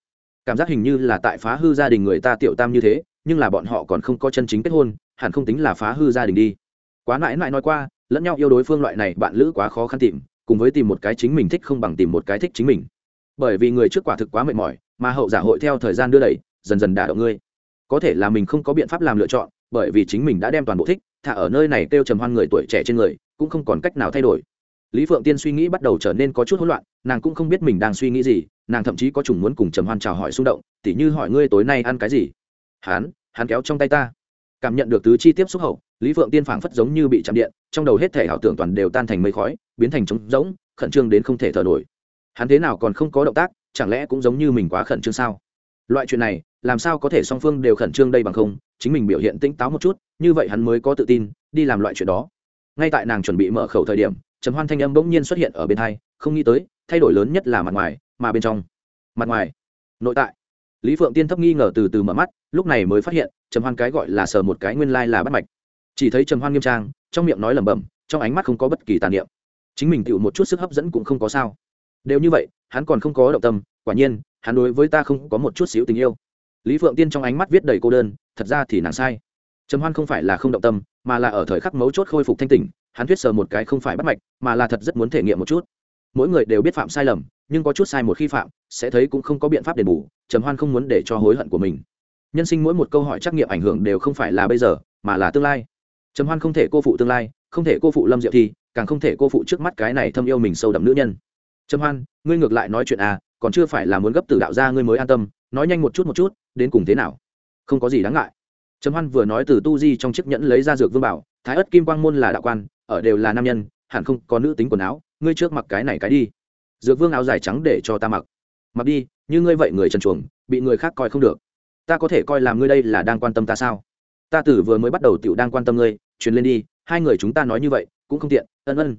Cảm giác hình như là tại phá hư gia đình người ta tiểu tam như thế, nhưng là bọn họ còn không có chân chính kết hôn, hẳn không tính là phá hư gia đình đi. Quá mãi mãi nói qua lẫn nhau yêu đối phương loại này bạn lữ quá khó khăn tìm, cùng với tìm một cái chính mình thích không bằng tìm một cái thích chính mình. Bởi vì người trước quả thực quá mệt mỏi, mà hậu giả hội theo thời gian đưa đẩy, dần dần đả động ngươi. Có thể là mình không có biện pháp làm lựa chọn, bởi vì chính mình đã đem toàn bộ thích, thả ở nơi này kêu trầm hoan người tuổi trẻ trên người, cũng không còn cách nào thay đổi. Lý phượng tiên suy nghĩ bắt đầu trở nên có chút hỗn loạn, nàng cũng không biết mình đang suy nghĩ gì, nàng thậm chí có chủng muốn cùng trầm hoan chào hỏi xung động, tỉ như hỏi ngươi tối nay ăn cái gì. Hắn hắn kéo trong tay ta. Cảm nhận được tứ chi tiếp xúc hậu lý phượng tiên phảng phất giống như bị chạm điện, trong đầu hết thể ảo tưởng toàn đều tan thành mây khói, biến thành trống rỗng, khẩn trương đến không thể thở nổi. Hắn thế nào còn không có động tác, chẳng lẽ cũng giống như mình quá khẩn trương sao? Loại chuyện này, làm sao có thể song phương đều khẩn trương đây bằng không? Chính mình biểu hiện tỉnh táo một chút, như vậy hắn mới có tự tin, đi làm loại chuyện đó. Ngay tại nàng chuẩn bị mở khẩu thời điểm, trầm hoan thanh âm bỗng nhiên xuất hiện ở bên hai, không nghĩ tới, thay đổi lớn nhất là mặt ngoài, mà bên trong. Mặt ngoài. Nội tại. Lý phượng tiên thấp nghi ngờ từ từ mở mắt, lúc này mới phát hiện, trầm hoan cái gọi là sờ một cái nguyên lai là bắt mạch chỉ thấy trầm hoan nghiêm trang, trong miệng nói lẩm bẩm, trong ánh mắt không có bất kỳ tàn niệm. Chính mình tựu một chút sức hấp dẫn cũng không có sao. Đều như vậy, hắn còn không có động tâm, quả nhiên, hắn đối với ta không có một chút xíu tình yêu. Lý phượng tiên trong ánh mắt viết đầy cô đơn, thật ra thì nàng sai. Trầm hoan không phải là không động tâm, mà là ở thời khắc mấu chốt khôi phục thanh tỉnh, hắn thuyết sờ một cái không phải bắt mạch, mà là thật rất muốn thể nghiệm một chút. Mỗi người đều biết phạm sai lầm, nhưng có chút sai một khi phạm, sẽ thấy cũng không có biện pháp đền bù, trầm hoan không muốn để cho hối hận của mình. Nhân sinh mỗi một câu hỏi trắc nghiệm ảnh hưởng đều không phải là bây giờ, mà là tương lai trầm hoan không thể cô phụ tương lai, không thể cô phụ lâm diệu thi, càng không thể cô phụ trước mắt cái này thâm yêu mình sâu đậm nữ nhân. Trầm hoan, ngươi ngược lại nói chuyện à còn chưa phải là muốn gấp từ đạo ra ngươi mới an tâm, nói nhanh một chút một chút, đến cùng thế nào? Không có gì đáng ngại. Trầm hoan vừa nói từ tu di trong chiếc nhẫn lấy ra dược vương bảo, thái ất kim quang môn là đạo quan, ở đều là nam nhân, hẳn không có nữ tính quần áo, ngươi trước mặc cái này cái đi. Dược vương áo dài trắng để cho ta mặc. Mặc đi, như ngươi vậy người trần chuồng, bị người khác coi không được. Ta có thể coi làm ngươi đây là đang quan tâm ta sao? Ta tử vừa mới bắt đầu tiểu đang quan tâm ngươi, truyền lên đi, hai người chúng ta nói như vậy, cũng không tiện, ân ân.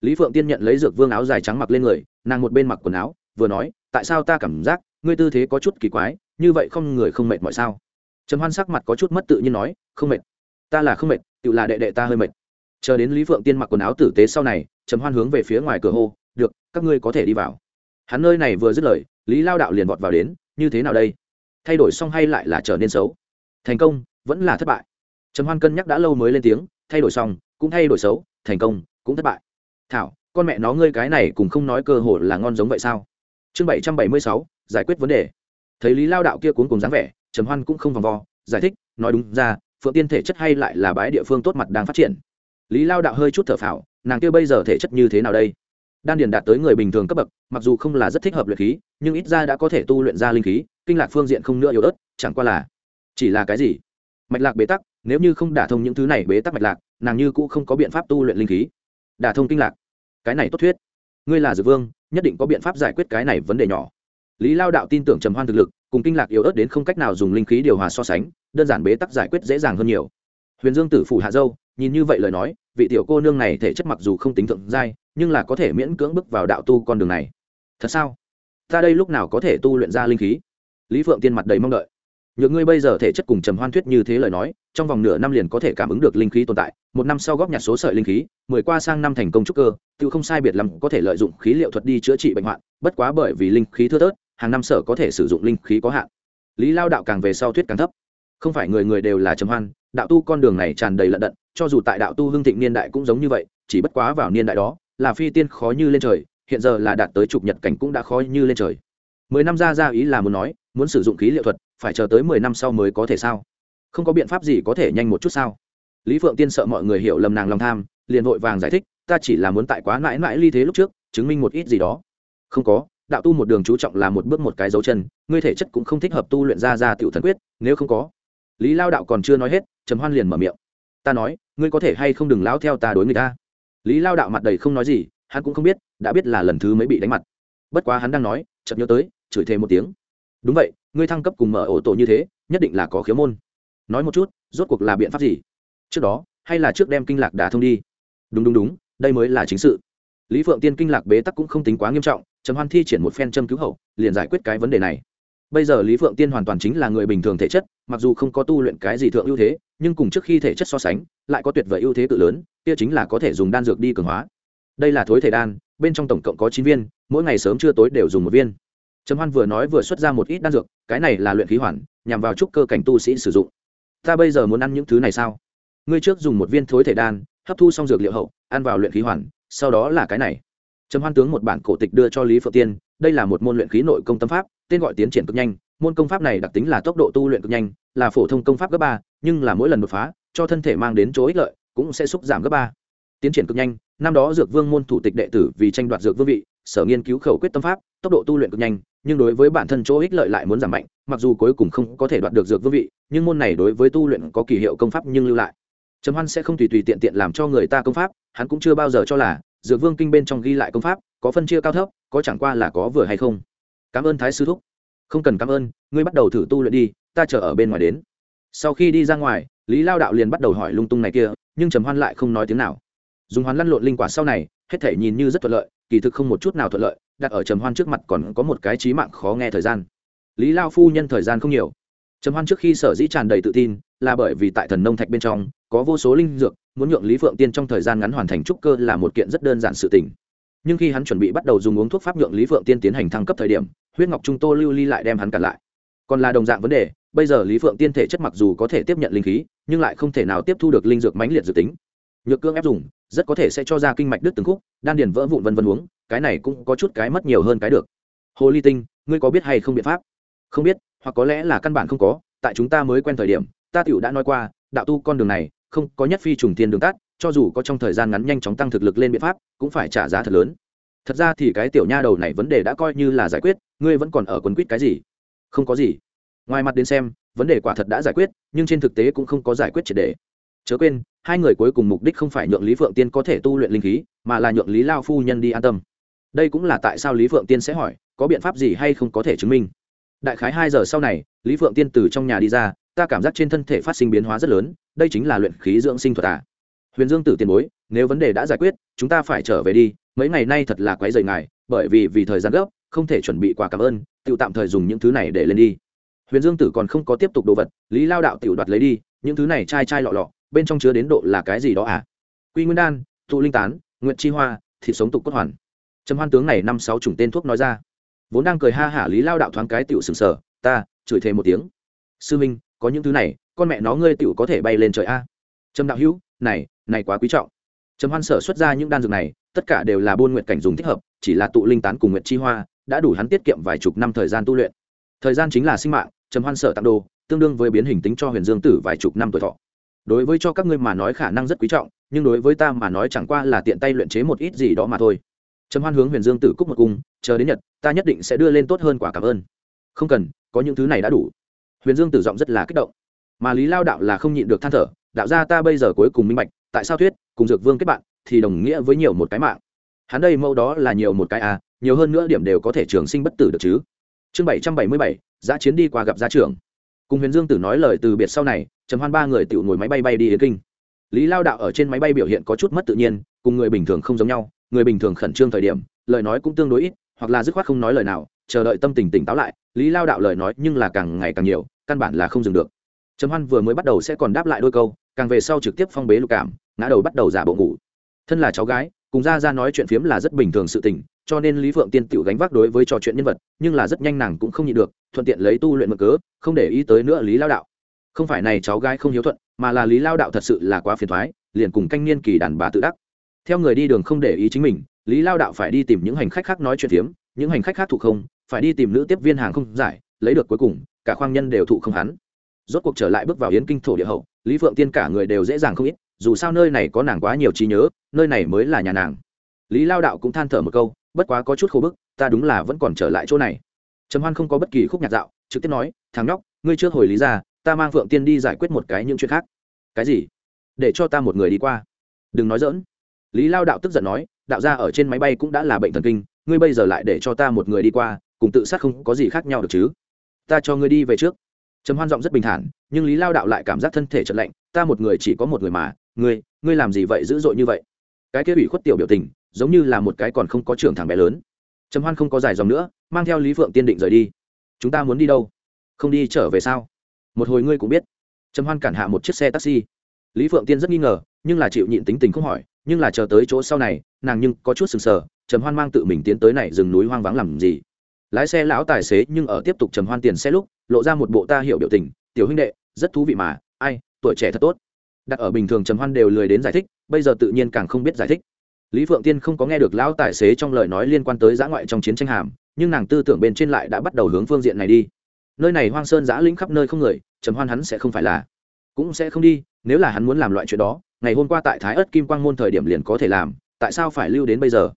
Lý phượng tiên nhận lấy dược vương áo dài trắng mặc lên người, nàng một bên mặc quần áo, vừa nói, tại sao ta cảm giác, ngươi tư thế có chút kỳ quái, như vậy không người không mệt mọi sao? Trầm hoan sắc mặt có chút mất tự nhiên nói, không mệt. Ta là không mệt tự là đệ đệ ta hơi mệt. Chờ đến lý phượng tiên mặc quần áo tử tế sau này, trầm hoan hướng về phía ngoài cửa hô, được, các ngươi có thể đi vào. Hắn nơi này vừa dứt lời, lý lao đạo liền vọt vào đến, như thế nào đây? Thay đổi xong hay lại là trở nên xấu? Thành công vẫn là thất bại. Trầm hoan cân nhắc đã lâu mới lên tiếng, thay đổi xong, cũng thay đổi xấu, thành công, cũng thất bại. Thảo, con mẹ nó ngươi cái này cũng không nói cơ hội là ngon giống vậy sao? Chương bảy trăm bảy mươi sáu, giải quyết vấn đề. Thấy lý lao đạo kia cuốn cùng dáng vẻ, trầm hoan cũng không vòng vo, giải thích, nói đúng ra, phượng tiên thể chất hay lại là bái địa phương tốt mặt đang phát triển. Lý lao đạo hơi chút thở phào, nàng kia bây giờ thể chất như thế nào đây? Đan điền đạt tới người bình thường cấp bậc, mặc dù không là rất thích hợp luyện khí, nhưng ít ra đã có thể tu luyện ra linh khí, kinh lạc phương diện không nữa yếu ớt, chẳng qua là chỉ là cái gì? Mạch lạc bế tắc, nếu như không đả thông những thứ này bế tắc mạch lạc, nàng như cũng không có biện pháp tu luyện linh khí. Đả thông kinh lạc. Cái này tốt thuyết. Ngươi là dược vương, nhất định có biện pháp giải quyết cái này vấn đề nhỏ. Lý lao đạo tin tưởng trầm hoan thực lực, cùng kinh lạc yếu ớt đến không cách nào dùng linh khí điều hòa so sánh, đơn giản bế tắc giải quyết dễ dàng hơn nhiều. Huyền dương tử phủ hạ dâu, nhìn như vậy lời nói, vị tiểu cô nương này thể chất mặc dù không tính thượng giai, nhưng là có thể miễn cưỡng bước vào đạo tu con đường này. Thật sao? Ta đây lúc nào có thể tu luyện ra linh khí? Lý phượng tiên mặt đầy mong đợi nhược ngươi bây giờ thể chất cùng trầm hoan thuyết như thế lời nói, trong vòng nửa năm liền có thể cảm ứng được linh khí tồn tại, một năm sau góp nhặt số sợi linh khí, mười qua sang năm thành công trúc cơ, tự không sai biệt lắm có thể lợi dụng khí liệu thuật đi chữa trị bệnh hoạn, bất quá bởi vì linh khí thưa thớt, hàng năm sở có thể sử dụng linh khí có hạn. Lý lao đạo càng về sau thuyết càng thấp. Không phải người người đều là trầm hoan, đạo tu con đường này tràn đầy lận đận, cho dù tại đạo tu hưng thịnh niên đại cũng giống như vậy, chỉ bất quá vào niên đại đó, là phi tiên khó như lên trời, hiện giờ là đạt tới trục nhật cảnh cũng đã khó như lên trời. Mười năm ra ra ý là muốn nói muốn sử dụng khí liệu thuật, phải chờ tới mười năm sau mới có thể sao? Không có biện pháp gì có thể nhanh một chút sao? Lý phượng tiên sợ mọi người hiểu lầm nàng lòng tham, liền vội vàng giải thích, ta chỉ là muốn tại quá mãi mãi ly thế lúc trước, chứng minh một ít gì đó. Không có, đạo tu một đường chú trọng là một bước một cái dấu chân, ngươi thể chất cũng không thích hợp tu luyện ra ra tiểu thần quyết, nếu không có. Lý lao đạo còn chưa nói hết, trầm hoan liền mở miệng. Ta nói, ngươi có thể hay không đừng lao theo ta đối người ta. Lý lao đạo mặt đầy không nói gì, hắn cũng không biết, đã biết là lần thứ mới bị đánh mặt. Bất quá hắn đang nói, chợt nhớ tới, chửi thêm một tiếng đúng vậy, ngươi thăng cấp cùng mở ổ tổ như thế, nhất định là có khiếu môn. Nói một chút, rốt cuộc là biện pháp gì? Trước đó, hay là trước đem kinh lạc đả thông đi? Đúng đúng đúng, đây mới là chính sự. Lý phượng tiên kinh lạc bế tắc cũng không tính quá nghiêm trọng, trầm hoan thi triển một phen châm cứu hậu, liền giải quyết cái vấn đề này. Bây giờ lý phượng tiên hoàn toàn chính là người bình thường thể chất, mặc dù không có tu luyện cái gì thượng ưu thế, nhưng cùng trước khi thể chất so sánh, lại có tuyệt vời ưu thế tự lớn, kia chính là có thể dùng đan dược đi cường hóa. Đây là thối thể đan, bên trong tổng cộng có chín viên, mỗi ngày sớm trưa tối đều dùng một viên trầm hoan vừa nói vừa xuất ra một ít đan dược, cái này là luyện khí hoàn, nhằm vào trúc cơ cảnh tu sĩ sử dụng. Ta bây giờ muốn ăn những thứ này sao? Ngươi trước dùng một viên thối thể đan, hấp thu xong dược liệu hậu, ăn vào luyện khí hoàn, sau đó là cái này. Trầm hoan tướng một bản cổ tịch đưa cho lý phượng tiên, đây là một môn luyện khí nội công tâm pháp, tên gọi tiến triển cực nhanh. Môn công pháp này đặc tính là tốc độ tu luyện cực nhanh, là phổ thông công pháp cấp ba, nhưng là mỗi lần đột phá, cho thân thể mang đến chỗ ích lợi, cũng sẽ xúc giảm gấp ba. Tiến triển cực nhanh, năm đó dược vương môn thủ tịch đệ tử vì tranh đoạt dược vương vị, sở nghiên cứu khẩu quyết tâm pháp, tốc độ tu luyện cực nhanh nhưng đối với bản thân chỗ ích lợi lại muốn giảm mạnh, mặc dù cuối cùng không có thể đoạt được dược vương vị, nhưng môn này đối với tu luyện có kỳ hiệu công pháp nhưng lưu lại. Trầm hoan sẽ không tùy tùy tiện tiện làm cho người ta công pháp, hắn cũng chưa bao giờ cho là dược vương kinh bên trong ghi lại công pháp, có phân chia cao thấp, có chẳng qua là có vừa hay không. Cảm ơn thái sư thúc. Không cần cảm ơn, ngươi bắt đầu thử tu luyện đi, ta chờ ở bên ngoài đến. Sau khi đi ra ngoài, lý lao đạo liền bắt đầu hỏi lung tung này kia, nhưng trầm hoan lại không nói tiếng nào. Dùng hoán lăn lộn linh quả sau này, hết thể nhìn như rất thuận lợi, kỳ thực không một chút nào thuận lợi đặt ở trầm hoan trước mặt còn có một cái trí mạng khó nghe thời gian. Lý lao phu nhân thời gian không nhiều. Trầm hoan trước khi sở dĩ tràn đầy tự tin là bởi vì tại thần nông thạch bên trong có vô số linh dược, muốn nhượng lý phượng tiên trong thời gian ngắn hoàn thành trúc cơ là một kiện rất đơn giản sự tình. Nhưng khi hắn chuẩn bị bắt đầu dùng uống thuốc pháp nhượng lý phượng tiên tiến hành thăng cấp thời điểm, huyết ngọc trung tô lưu ly lại đem hắn cản lại. Còn là đồng dạng vấn đề, bây giờ lý phượng tiên thể chất mặc dù có thể tiếp nhận linh khí, nhưng lại không thể nào tiếp thu được linh dược mãnh liệt dự tính. Nhược cương ép dùng, rất có thể sẽ cho ra kinh mạch đứt từng khúc, đan điền vỡ vụn vân vân uống cái này cũng có chút cái mất nhiều hơn cái được. Hồ ly tinh, ngươi có biết hay không biện pháp? Không biết, hoặc có lẽ là căn bản không có, tại chúng ta mới quen thời điểm, ta tiểu đã nói qua, đạo tu con đường này, không có nhất phi trùng tiên đường tắt, cho dù có trong thời gian ngắn nhanh chóng tăng thực lực lên biện pháp, cũng phải trả giá thật lớn. Thật ra thì cái tiểu nha đầu này vấn đề đã coi như là giải quyết, ngươi vẫn còn ở quấn quýt cái gì? Không có gì. Ngoài mặt đến xem, vấn đề quả thật đã giải quyết, nhưng trên thực tế cũng không có giải quyết triệt đề chớ quên, hai người cuối cùng mục đích không phải nhượng lý phượng tiên có thể tu luyện linh khí, mà là nhượng lý lao phu nhân đi an tâm đây cũng là tại sao lý phượng tiên sẽ hỏi, có biện pháp gì hay không có thể chứng minh. Đại khái hai giờ sau này, lý phượng tiên từ trong nhà đi ra, ta cảm giác trên thân thể phát sinh biến hóa rất lớn, đây chính là luyện khí dưỡng sinh thuật à. huyền dương tử tiền bối, nếu vấn đề đã giải quyết, chúng ta phải trở về đi, mấy ngày nay thật là quấy rầy ngài, bởi vì vì thời gian gấp, không thể chuẩn bị quà cảm ơn tự tạm thời dùng những thứ này để lên đi. Huyền dương tử còn không có tiếp tục đồ vật, lý lao đạo tiểu đoạt lấy đi, những thứ này chai chai lọ lọ, bên trong chứa đến độ là cái gì đó à? Quy nguyên đan tụ linh tán nguyện chi hoa, thịt sống tục cốt hoàn trầm hoan tướng này năm sáu chủng tên thuốc nói ra. Vốn đang cười ha hả lý lao đạo thoáng cái tiểu sừng sờ, ta, chửi thề một tiếng. Sư minh, có những thứ này, con mẹ nó ngươi tiểu có thể bay lên trời a. Trầm đạo hữu, này này quá quý trọng. Trầm hoan sở xuất ra những đan dược này, tất cả đều là buôn nguyện cảnh dùng thích hợp, chỉ là tụ linh tán cùng nguyện chi hoa, đã đủ hắn tiết kiệm vài chục năm thời gian tu luyện. Thời gian chính là sinh mạng, trầm hoan sở tặng đồ, tương đương với biến hình tính cho huyền dương tử vài chục năm tuổi thọ. Đối với cho các ngươi mà nói khả năng rất quý trọng, nhưng đối với ta mà nói chẳng qua là tiện tay luyện chế một ít gì đó mà thôi trầm hoan hướng huyền dương tử cúc một cung, chờ đến nhật, ta nhất định sẽ đưa lên tốt hơn quả cảm ơn. Không cần, có những thứ này đã đủ. Huyền dương tử giọng rất là kích động. Mà lý lao đạo là không nhịn được than thở, đạo gia ta bây giờ cuối cùng minh bạch, tại sao thuyết, cùng dược vương kết bạn, thì đồng nghĩa với nhiều một cái mạng. Hắn đây mẫu đó là nhiều một cái à nhiều hơn nữa điểm đều có thể trường sinh bất tử được chứ. Chương bảy trăm bảy mươi bảy, giã chiến đi qua gặp gia trưởng. Cùng huyền dương tử nói lời từ biệt sau này, trầm hoan ba người tự ngồi máy bay bay đi yến kinh. Lý lao đạo ở trên máy bay biểu hiện có chút mất tự nhiên, cùng người bình thường không giống nhau người bình thường khẩn trương thời điểm, lời nói cũng tương đối ít, hoặc là dứt khoát không nói lời nào, chờ đợi tâm tình tỉnh táo lại, lý lao đạo lời nói nhưng là càng ngày càng nhiều, căn bản là không dừng được. Trầm hoan vừa mới bắt đầu sẽ còn đáp lại đôi câu, càng về sau trực tiếp phong bế lục cảm, ngã đầu bắt đầu giả bộ ngủ. Thân là cháu gái, cùng ra ra nói chuyện phiếm là rất bình thường sự tình, cho nên lý phượng tiên tự gánh vác đối với trò chuyện nhân vật, nhưng là rất nhanh nàng cũng không nhịn được, thuận tiện lấy tu luyện mực cớ, không để ý tới nữa lý lao đạo. Không phải này cháu gái không hiếu thuận, mà là lý lao đạo thật sự là quá phiền thoái liền cùng canh niên kỳ đàn bà tự đắc theo người đi đường không để ý chính mình, lý lao đạo phải đi tìm những hành khách khác nói chuyện phiếm, những hành khách khác thụ không, phải đi tìm nữ tiếp viên hàng không giải, lấy được cuối cùng, cả khoang nhân đều thụ không hắn. Rốt cuộc trở lại bước vào yến kinh thổ địa hậu, lý phượng tiên cả người đều dễ dàng không ít, dù sao nơi này có nàng quá nhiều trí nhớ, nơi này mới là nhà nàng. Lý lao đạo cũng than thở một câu, bất quá có chút khô bức, ta đúng là vẫn còn trở lại chỗ này. Trầm hoan không có bất kỳ khúc nhạc dạo, trực tiếp nói, thằng nhóc, ngươi chưa hồi lý ra, ta mang phượng tiên đi giải quyết một cái những chuyện khác. Cái gì? Để cho ta một người đi qua. Đừng nói dỡn lý lao đạo tức giận nói, đạo ra ở trên máy bay cũng đã là bệnh thần kinh, ngươi bây giờ lại để cho ta một người đi qua, cùng tự sát không có gì khác nhau được chứ? Ta cho ngươi đi về trước. Trầm hoan giọng rất bình thản, nhưng lý lao đạo lại cảm giác thân thể trận lạnh, ta một người chỉ có một người mà, ngươi ngươi làm gì vậy dữ dội như vậy? Cái kia ủy khuất tiểu biểu tình, giống như là một cái còn không có trưởng thằng bé lớn. Trầm hoan không có dài dòng nữa, mang theo lý phượng tiên định rời đi. Chúng ta muốn đi đâu? Không đi trở về sao? Một hồi ngươi cũng biết. Trầm hoan cản hạ một chiếc xe taxi. Lý phượng tiên rất nghi ngờ, nhưng là chịu nhịn tính tình không hỏi nhưng là chờ tới chỗ sau này, nàng nhưng có chút sừng sờ, trầm hoan mang tự mình tiến tới này rừng núi hoang vắng làm gì? Lái xe lão tài xế nhưng ở tiếp tục trầm hoan tiền xe lúc, lộ ra một bộ ta hiểu biểu tình, tiểu huynh đệ, rất thú vị mà, ai, tuổi trẻ thật tốt. Đặt ở bình thường trầm hoan đều lười đến giải thích, bây giờ tự nhiên càng không biết giải thích. Lý phượng tiên không có nghe được lão tài xế trong lời nói liên quan tới giã ngoại trong chiến tranh hàm, nhưng nàng tư tưởng bên trên lại đã bắt đầu hướng phương diện này đi. Nơi này hoang sơn giã lĩnh khắp nơi không người, trầm hoan hắn sẽ không phải là, cũng sẽ không đi, nếu là hắn muốn làm loại chuyện đó ngày hôm qua tại thái ất kim quang môn thời điểm liền có thể làm, tại sao phải lưu đến bây giờ?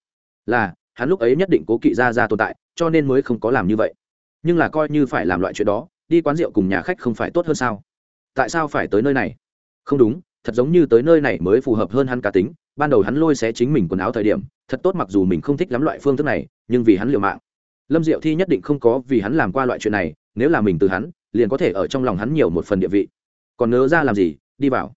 Là, hắn lúc ấy nhất định cố kỵ ra ra tồn tại, cho nên mới không có làm như vậy. Nhưng là coi như phải làm loại chuyện đó, đi quán rượu cùng nhà khách không phải tốt hơn sao? Tại sao phải tới nơi này? Không đúng, thật giống như tới nơi này mới phù hợp hơn hắn cá tính, ban đầu hắn lôi xé chính mình quần áo thời điểm, thật tốt mặc dù mình không thích lắm loại phương thức này, nhưng vì hắn liều mạng. Lâm diệu thi nhất định không có vì hắn làm qua loại chuyện này, nếu là mình từ hắn, liền có thể ở trong lòng hắn nhiều một phần địa vị. Còn nớ ra làm gì, đi vào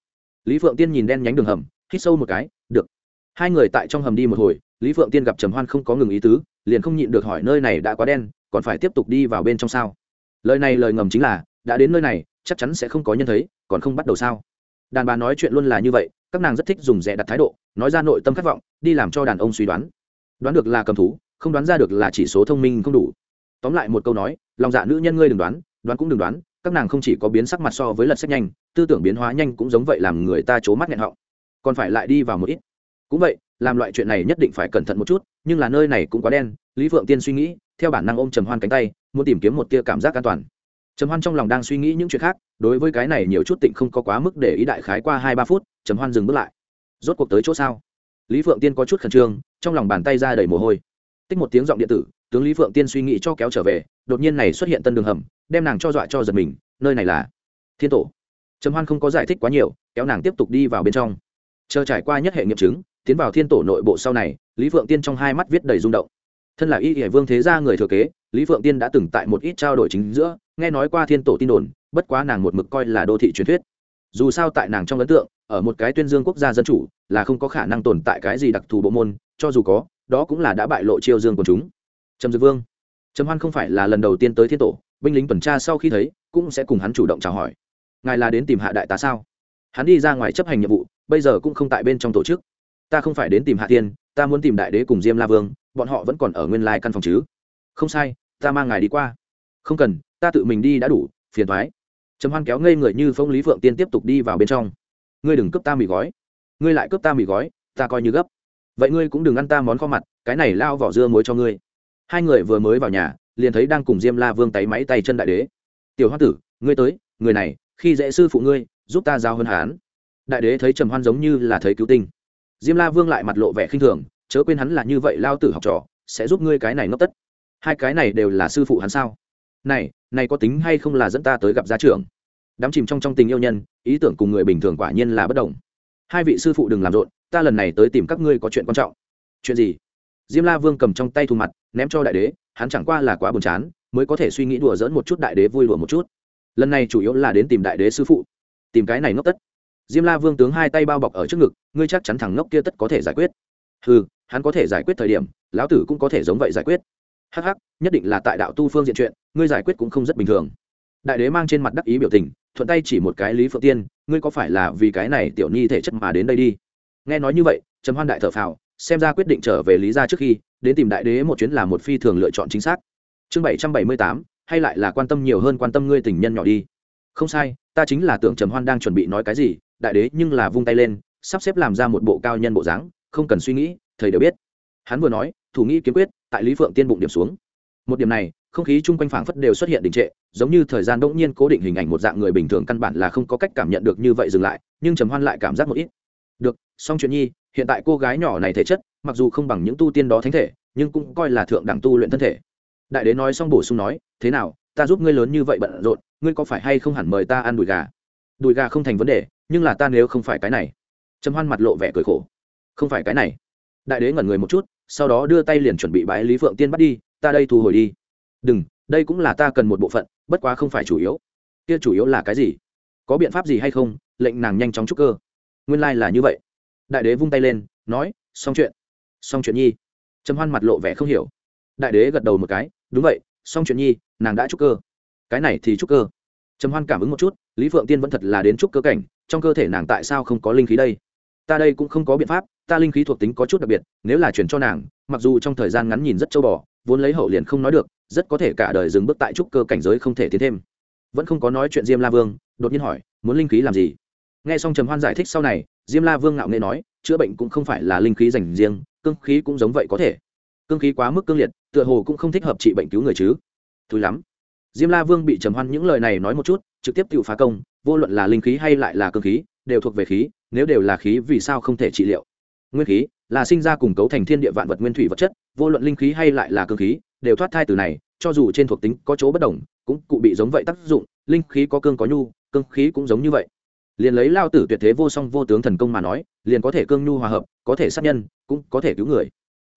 lý phượng tiên nhìn đen nhánh đường hầm, hít sâu một cái, được. Hai người tại trong hầm đi một hồi, lý phượng tiên gặp trầm hoan không có ngừng ý tứ, liền không nhịn được hỏi nơi này đã quá đen, còn phải tiếp tục đi vào bên trong sao? Lời này lời ngầm chính là, đã đến nơi này, chắc chắn sẽ không có nhân thấy, còn không bắt đầu sao? Đàn bà nói chuyện luôn là như vậy, các nàng rất thích dùng rẻ đặt thái độ, nói ra nội tâm khát vọng, đi làm cho đàn ông suy đoán. Đoán được là cầm thú, không đoán ra được là chỉ số thông minh không đủ. Tóm lại một câu nói, lòng dạ nữ nhân ngươi đừng đoán đoán cũng đừng đoán các nàng không chỉ có biến sắc mặt so với lật sách nhanh, tư tưởng biến hóa nhanh cũng giống vậy làm người ta c mắt nghẹn họng. Còn phải lại đi vào một ít. Cũng vậy, làm loại chuyện này nhất định phải cẩn thận một chút, nhưng là nơi này cũng quá đen, lý phượng tiên suy nghĩ, theo bản năng ôm trầm hoan cánh tay, muốn tìm kiếm một tia cảm giác an toàn. Trầm hoan trong lòng đang suy nghĩ những chuyện khác, đối với cái này nhiều chút tịnh không có quá mức để ý đại khái qua hai ba phút, trầm hoan dừng bước lại. Rốt cuộc tới chỗ sao? Lý phượng tiên có chút khẩn trương, trong lòng bàn tay ra đầy mồ hôi. Tích một tiếng giọng điện tử, tướng lý phượng tiên suy nghĩ cho kéo trở về, đột nhiên này xuất hiện tân đường hầm đem nàng cho dọa cho giật mình, nơi này là thiên tổ. Trầm hoan không có giải thích quá nhiều, kéo nàng tiếp tục đi vào bên trong. Chờ trải qua nhất hệ nghiệm chứng, tiến vào thiên tổ nội bộ sau này, lý phượng tiên trong hai mắt viết đầy rung động. Thân là y hải vương thế gia người thừa kế, lý phượng tiên đã từng tại một ít trao đổi chính giữa, nghe nói qua thiên tổ tin đồn, bất quá nàng một mực coi là đô thị truyền thuyết. Dù sao tại nàng trong ấn tượng, ở một cái tuyên dương quốc gia dân chủ, là không có khả năng tồn tại cái gì đặc thù bộ môn, cho dù có, đó cũng là đã bại lộ chiêu dương của chúng. Trầm dư vương. Trầm hoan không phải là lần đầu tiên tới thiên tổ binh lính tuần tra sau khi thấy, cũng sẽ cùng hắn chủ động chào hỏi. Ngài là đến tìm hạ đại tá sao? Hắn đi ra ngoài chấp hành nhiệm vụ, bây giờ cũng không tại bên trong tổ chức. Ta không phải đến tìm hạ tiên ta muốn tìm đại đế cùng diêm la vương, bọn họ vẫn còn ở nguyên lai căn phòng chứ. Không sai, ta mang ngài đi qua. Không cần, ta tự mình đi đã đủ, phiền thoái trầm hoan kéo ngây người như phong lý phượng tiên tiếp tục đi vào bên trong. Ngươi đừng cướp ta mì gói. Ngươi lại cướp ta mì gói, ta coi như gấp. Vậy ngươi cũng đừng ăn ta món kho mặt, cái này lao vỏ dưa muối cho ngươi. Hai người vừa mới vào nhà liền thấy đang cùng diêm la vương tay máy tay chân đại đế. Tiểu hoa tử, ngươi tới, người này, khi dễ sư phụ ngươi, giúp ta giao hơn hán. Đại đế thấy trầm hoan giống như là thấy cứu tinh. Diêm la vương lại mặt lộ vẻ khinh thường, chớ quên hắn là như vậy lao tử học trò, sẽ giúp ngươi cái này ngốc tất. Hai cái này đều là sư phụ hắn sao? Này này có tính hay không là dẫn ta tới gặp gia trưởng? Đám chìm trong trong tình yêu nhân, ý tưởng cùng người bình thường quả nhiên là bất đồng. Hai vị sư phụ đừng làm rộn, ta lần này tới tìm các ngươi có chuyện quan trọng. Chuyện gì? Diêm la vương cầm trong tay thu mặt, ném cho đại đế hắn chẳng qua là quá buồn chán, mới có thể suy nghĩ đùa dỡn một chút đại đế vui đùa một chút. Lần này chủ yếu là đến tìm đại đế sư phụ. Tìm cái này ngốc tất. Diêm la vương tướng hai tay bao bọc ở trước ngực, ngươi chắc chắn thằng ngốc kia tất có thể giải quyết. Ừ hắn có thể giải quyết thời điểm, lão tử cũng có thể giống vậy giải quyết. Hắc hắc, nhất định là tại đạo tu phương diện chuyện, ngươi giải quyết cũng không rất bình thường. Đại đế mang trên mặt đắc ý biểu tình, thuận tay chỉ một cái lý phượng tiên, ngươi có phải là vì cái này tiểu nhi thể chất mà đến đây đi? Nghe nói như vậy, trầm hoan đại thở phào, xem ra quyết định trở về lý gia trước khi đến tìm đại đế một chuyến là một phi thường lựa chọn chính xác. Chương bảy trăm bảy mươi tám, hay lại là quan tâm nhiều hơn quan tâm ngươi tình nhân nhỏ đi. Không sai, ta chính là tưởng trầm hoan đang chuẩn bị nói cái gì, đại đế nhưng là vung tay lên, sắp xếp làm ra một bộ cao nhân bộ dáng, không cần suy nghĩ, thầy đều biết. Hắn vừa nói, thủ nghĩ kiếm quyết, tại lý phượng tiên bụng điểm xuống. Một điểm này, không khí chung quanh phảng phất đều xuất hiện đình trệ, giống như thời gian đ nhiên cố định hình ảnh một dạng người bình thường căn bản là không có cách cảm nhận được như vậy dừng lại, nhưng trầm hoan lại cảm giác một ít. Được, xong chuyện nhi, hiện tại cô gái nhỏ này thể chất mặc dù không bằng những tu tiên đó thánh thể, nhưng cũng coi là thượng đẳng tu luyện thân thể. Đại đế nói xong bổ sung nói, thế nào, ta giúp ngươi lớn như vậy bận rộn, ngươi có phải hay không hẳn mời ta ăn đùi gà? Đùi gà không thành vấn đề, nhưng là ta nếu không phải cái này. Trầm hoan mặt lộ vẻ cười khổ. Không phải cái này. Đại đế ngẩn người một chút, sau đó đưa tay liền chuẩn bị bái lý phượng tiên bắt đi, ta đây thu hồi đi. Đừng, đây cũng là ta cần một bộ phận, bất quá không phải chủ yếu. Kia chủ yếu là cái gì? Có biện pháp gì hay không? Lệnh nàng nhanh chóng trúc cơ. Nguyên lai、like、là như vậy. Đại đế vung tay lên, nói, xong chuyện. Song chuyện nhi. Trầm hoan mặt lộ vẻ không hiểu. Đại đế gật đầu một cái, đúng vậy Song chuyện nhi, nàng đã trúc cơ. Cái này thì trúc cơ. Trầm hoan cảm ứng một chút, lý phượng tiên vẫn thật là đến trúc cơ cảnh, trong cơ thể nàng tại sao không có linh khí đây? Ta đây cũng không có biện pháp, ta linh khí thuộc tính có chút đặc biệt, nếu là chuyển cho nàng, mặc dù trong thời gian ngắn nhìn rất châu bò, vốn lấy hậu liền không nói được, rất có thể cả đời dừng bước tại trúc cơ cảnh giới không thể tiến thêm. Vẫn không có nói chuyện diêm la vương, đột nhiên hỏi, muốn linh khí làm gì? Nghe xong trầm hoan giải thích sau này, diêm la vương ngạo nghệ nói, chữa bệnh cũng không phải là linh khí dành riêng cương khí cũng giống vậy có thể. Cương khí quá mức cương liệt, tựa hồ cũng không thích hợp trị bệnh cứu người chứ. Thứ lắm. Diêm la vương bị trầm hoan những lời này nói một chút, trực tiếp tự phá công, vô luận là linh khí hay lại là cương khí, đều thuộc về khí, nếu đều là khí vì sao không thể trị liệu? Nguyên khí là sinh ra cùng cấu thành thiên địa vạn vật nguyên thủy vật chất, vô luận linh khí hay lại là cương khí, đều thoát thai từ này, cho dù trên thuộc tính có chỗ bất đồng, cũng cụ bị giống vậy tác dụng, linh khí có cương có nhu, cương khí cũng giống như vậy liền lấy lao tử tuyệt thế vô song vô tướng thần công mà nói, liền có thể cương nhu hòa hợp, có thể sát nhân, cũng có thể cứu người.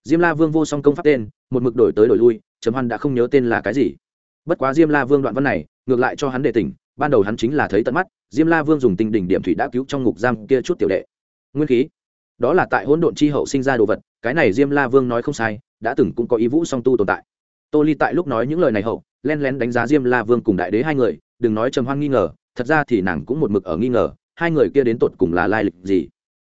Diêm la vương vô song công pháp tên, một mực đổi tới đổi lui, trầm hoan đã không nhớ tên là cái gì. Bất quá diêm la vương đoạn văn này, ngược lại cho hắn đề tỉnh, ban đầu hắn chính là thấy tận mắt, diêm la vương dùng tinh đỉnh điểm thủy đã cứu trong ngục giam kia chút tiểu đệ. Nguyên khí. Đó là tại hỗn độn chi hậu sinh ra đồ vật, cái này diêm la vương nói không sai, đã từng cũng có ý vũ song tu tồn tại. Tô ly tại lúc nói những lời này hậu, len lén đánh giá diêm la vương cùng đại đế hai người, đừng nói trầm hoan nghi ngờ thật ra thì nàng cũng một mực ở nghi ngờ, hai người kia đến tột cùng là lai lịch gì.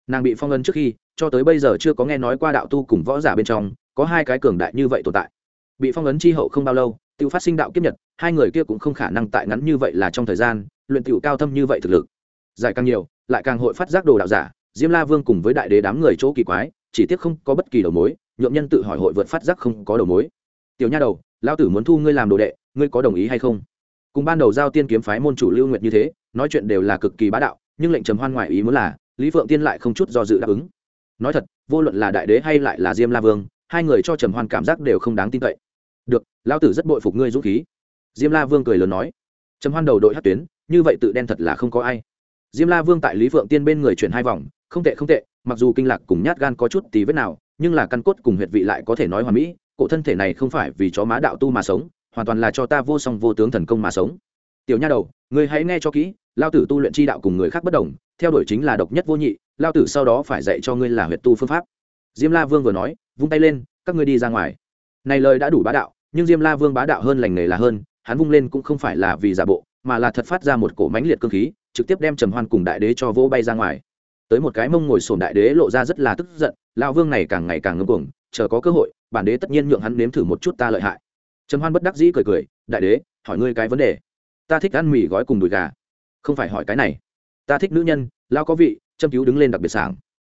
Nàng bị phong ấn trước khi, cho tới bây giờ chưa có nghe nói qua đạo tu cùng võ giả bên trong, có hai cái cường đại như vậy tồn tại. Bị phong ấn chi hậu không bao lâu, tự phát sinh đạo kiếp nhật, hai người kia cũng không khả năng tại ngắn như vậy là trong thời gian, luyện tựu cao thâm như vậy thực lực. Giải càng nhiều, lại càng hội phát giác đồ đạo giả, diêm la vương cùng với đại đế đám người chỗ kỳ quái, chỉ tiếc không có bất kỳ đầu mối nhuộm nhân tự hỏi hội vượt phát giác không có đầu mối. Tiểu nha đầu lao tử muốn thu ngươi làm đồ đệ, ngươi có đồng ý hay không? Cùng ban đầu giao tiên kiếm phái môn chủ lưu nguyệt như thế, nói chuyện đều là cực kỳ bá đạo, nhưng lệnh trầm hoan ngoại ý muốn là, lý phượng tiên lại không chút do dự đáp ứng. Nói thật, vô luận là đại đế hay lại là diêm la vương, hai người cho trầm hoan cảm giác đều không đáng tin cậy. Được lao tử rất bội phục ngươi dũng khí. Diêm la vương cười lớn nói. Trầm hoan đầu đội hát tuyến, như vậy tự đen thật là không có ai. Diêm la vương tại lý phượng tiên bên người chuyển hai vòng, không tệ không tệ, mặc dù kinh lạc cùng nhát gan có chút tí vết nào, nhưng là căn cốt cùng huyệt vị lại có thể nói hoàn mỹ, cổ thân thể này không phải vì chó má đạo tu mà sống hoàn toàn là cho ta vô song vô tướng thần công mà sống. Tiểu nha đầu, ngươi hãy nghe cho kỹ, lao tử tu luyện chi đạo cùng người khác bất đồng, theo đuổi chính là độc nhất vô nhị, lao tử sau đó phải dạy cho ngươi là huyệt tu phương pháp. Diêm la vương vừa nói, vung tay lên, các ngươi đi ra ngoài. Này lời đã đủ bá đạo, nhưng diêm la vương bá đạo hơn lành nghề là hơn, hắn vung lên cũng không phải là vì giả bộ, mà là thật phát ra một cổ mãnh liệt cương khí, trực tiếp đem trầm hoan cùng đại đế cho vỗ bay ra ngoài. Tới một cái mông ngồi sổn đại đế lộ ra rất là tức giận lao vương này càng ngày càng ngưng cuồng chờ có cơ hội, bản đế tất nhiên nhượng hắn nếm thử một chút ta lợi hại trầm hoan bất đắc dĩ cười cười, đại đế, hỏi ngươi cái vấn đề. Ta thích ăn mì gói cùng đùi gà. Không phải hỏi cái này. Ta thích nữ nhân, lao có vị, châm cứu đứng lên đặc biệt sảng.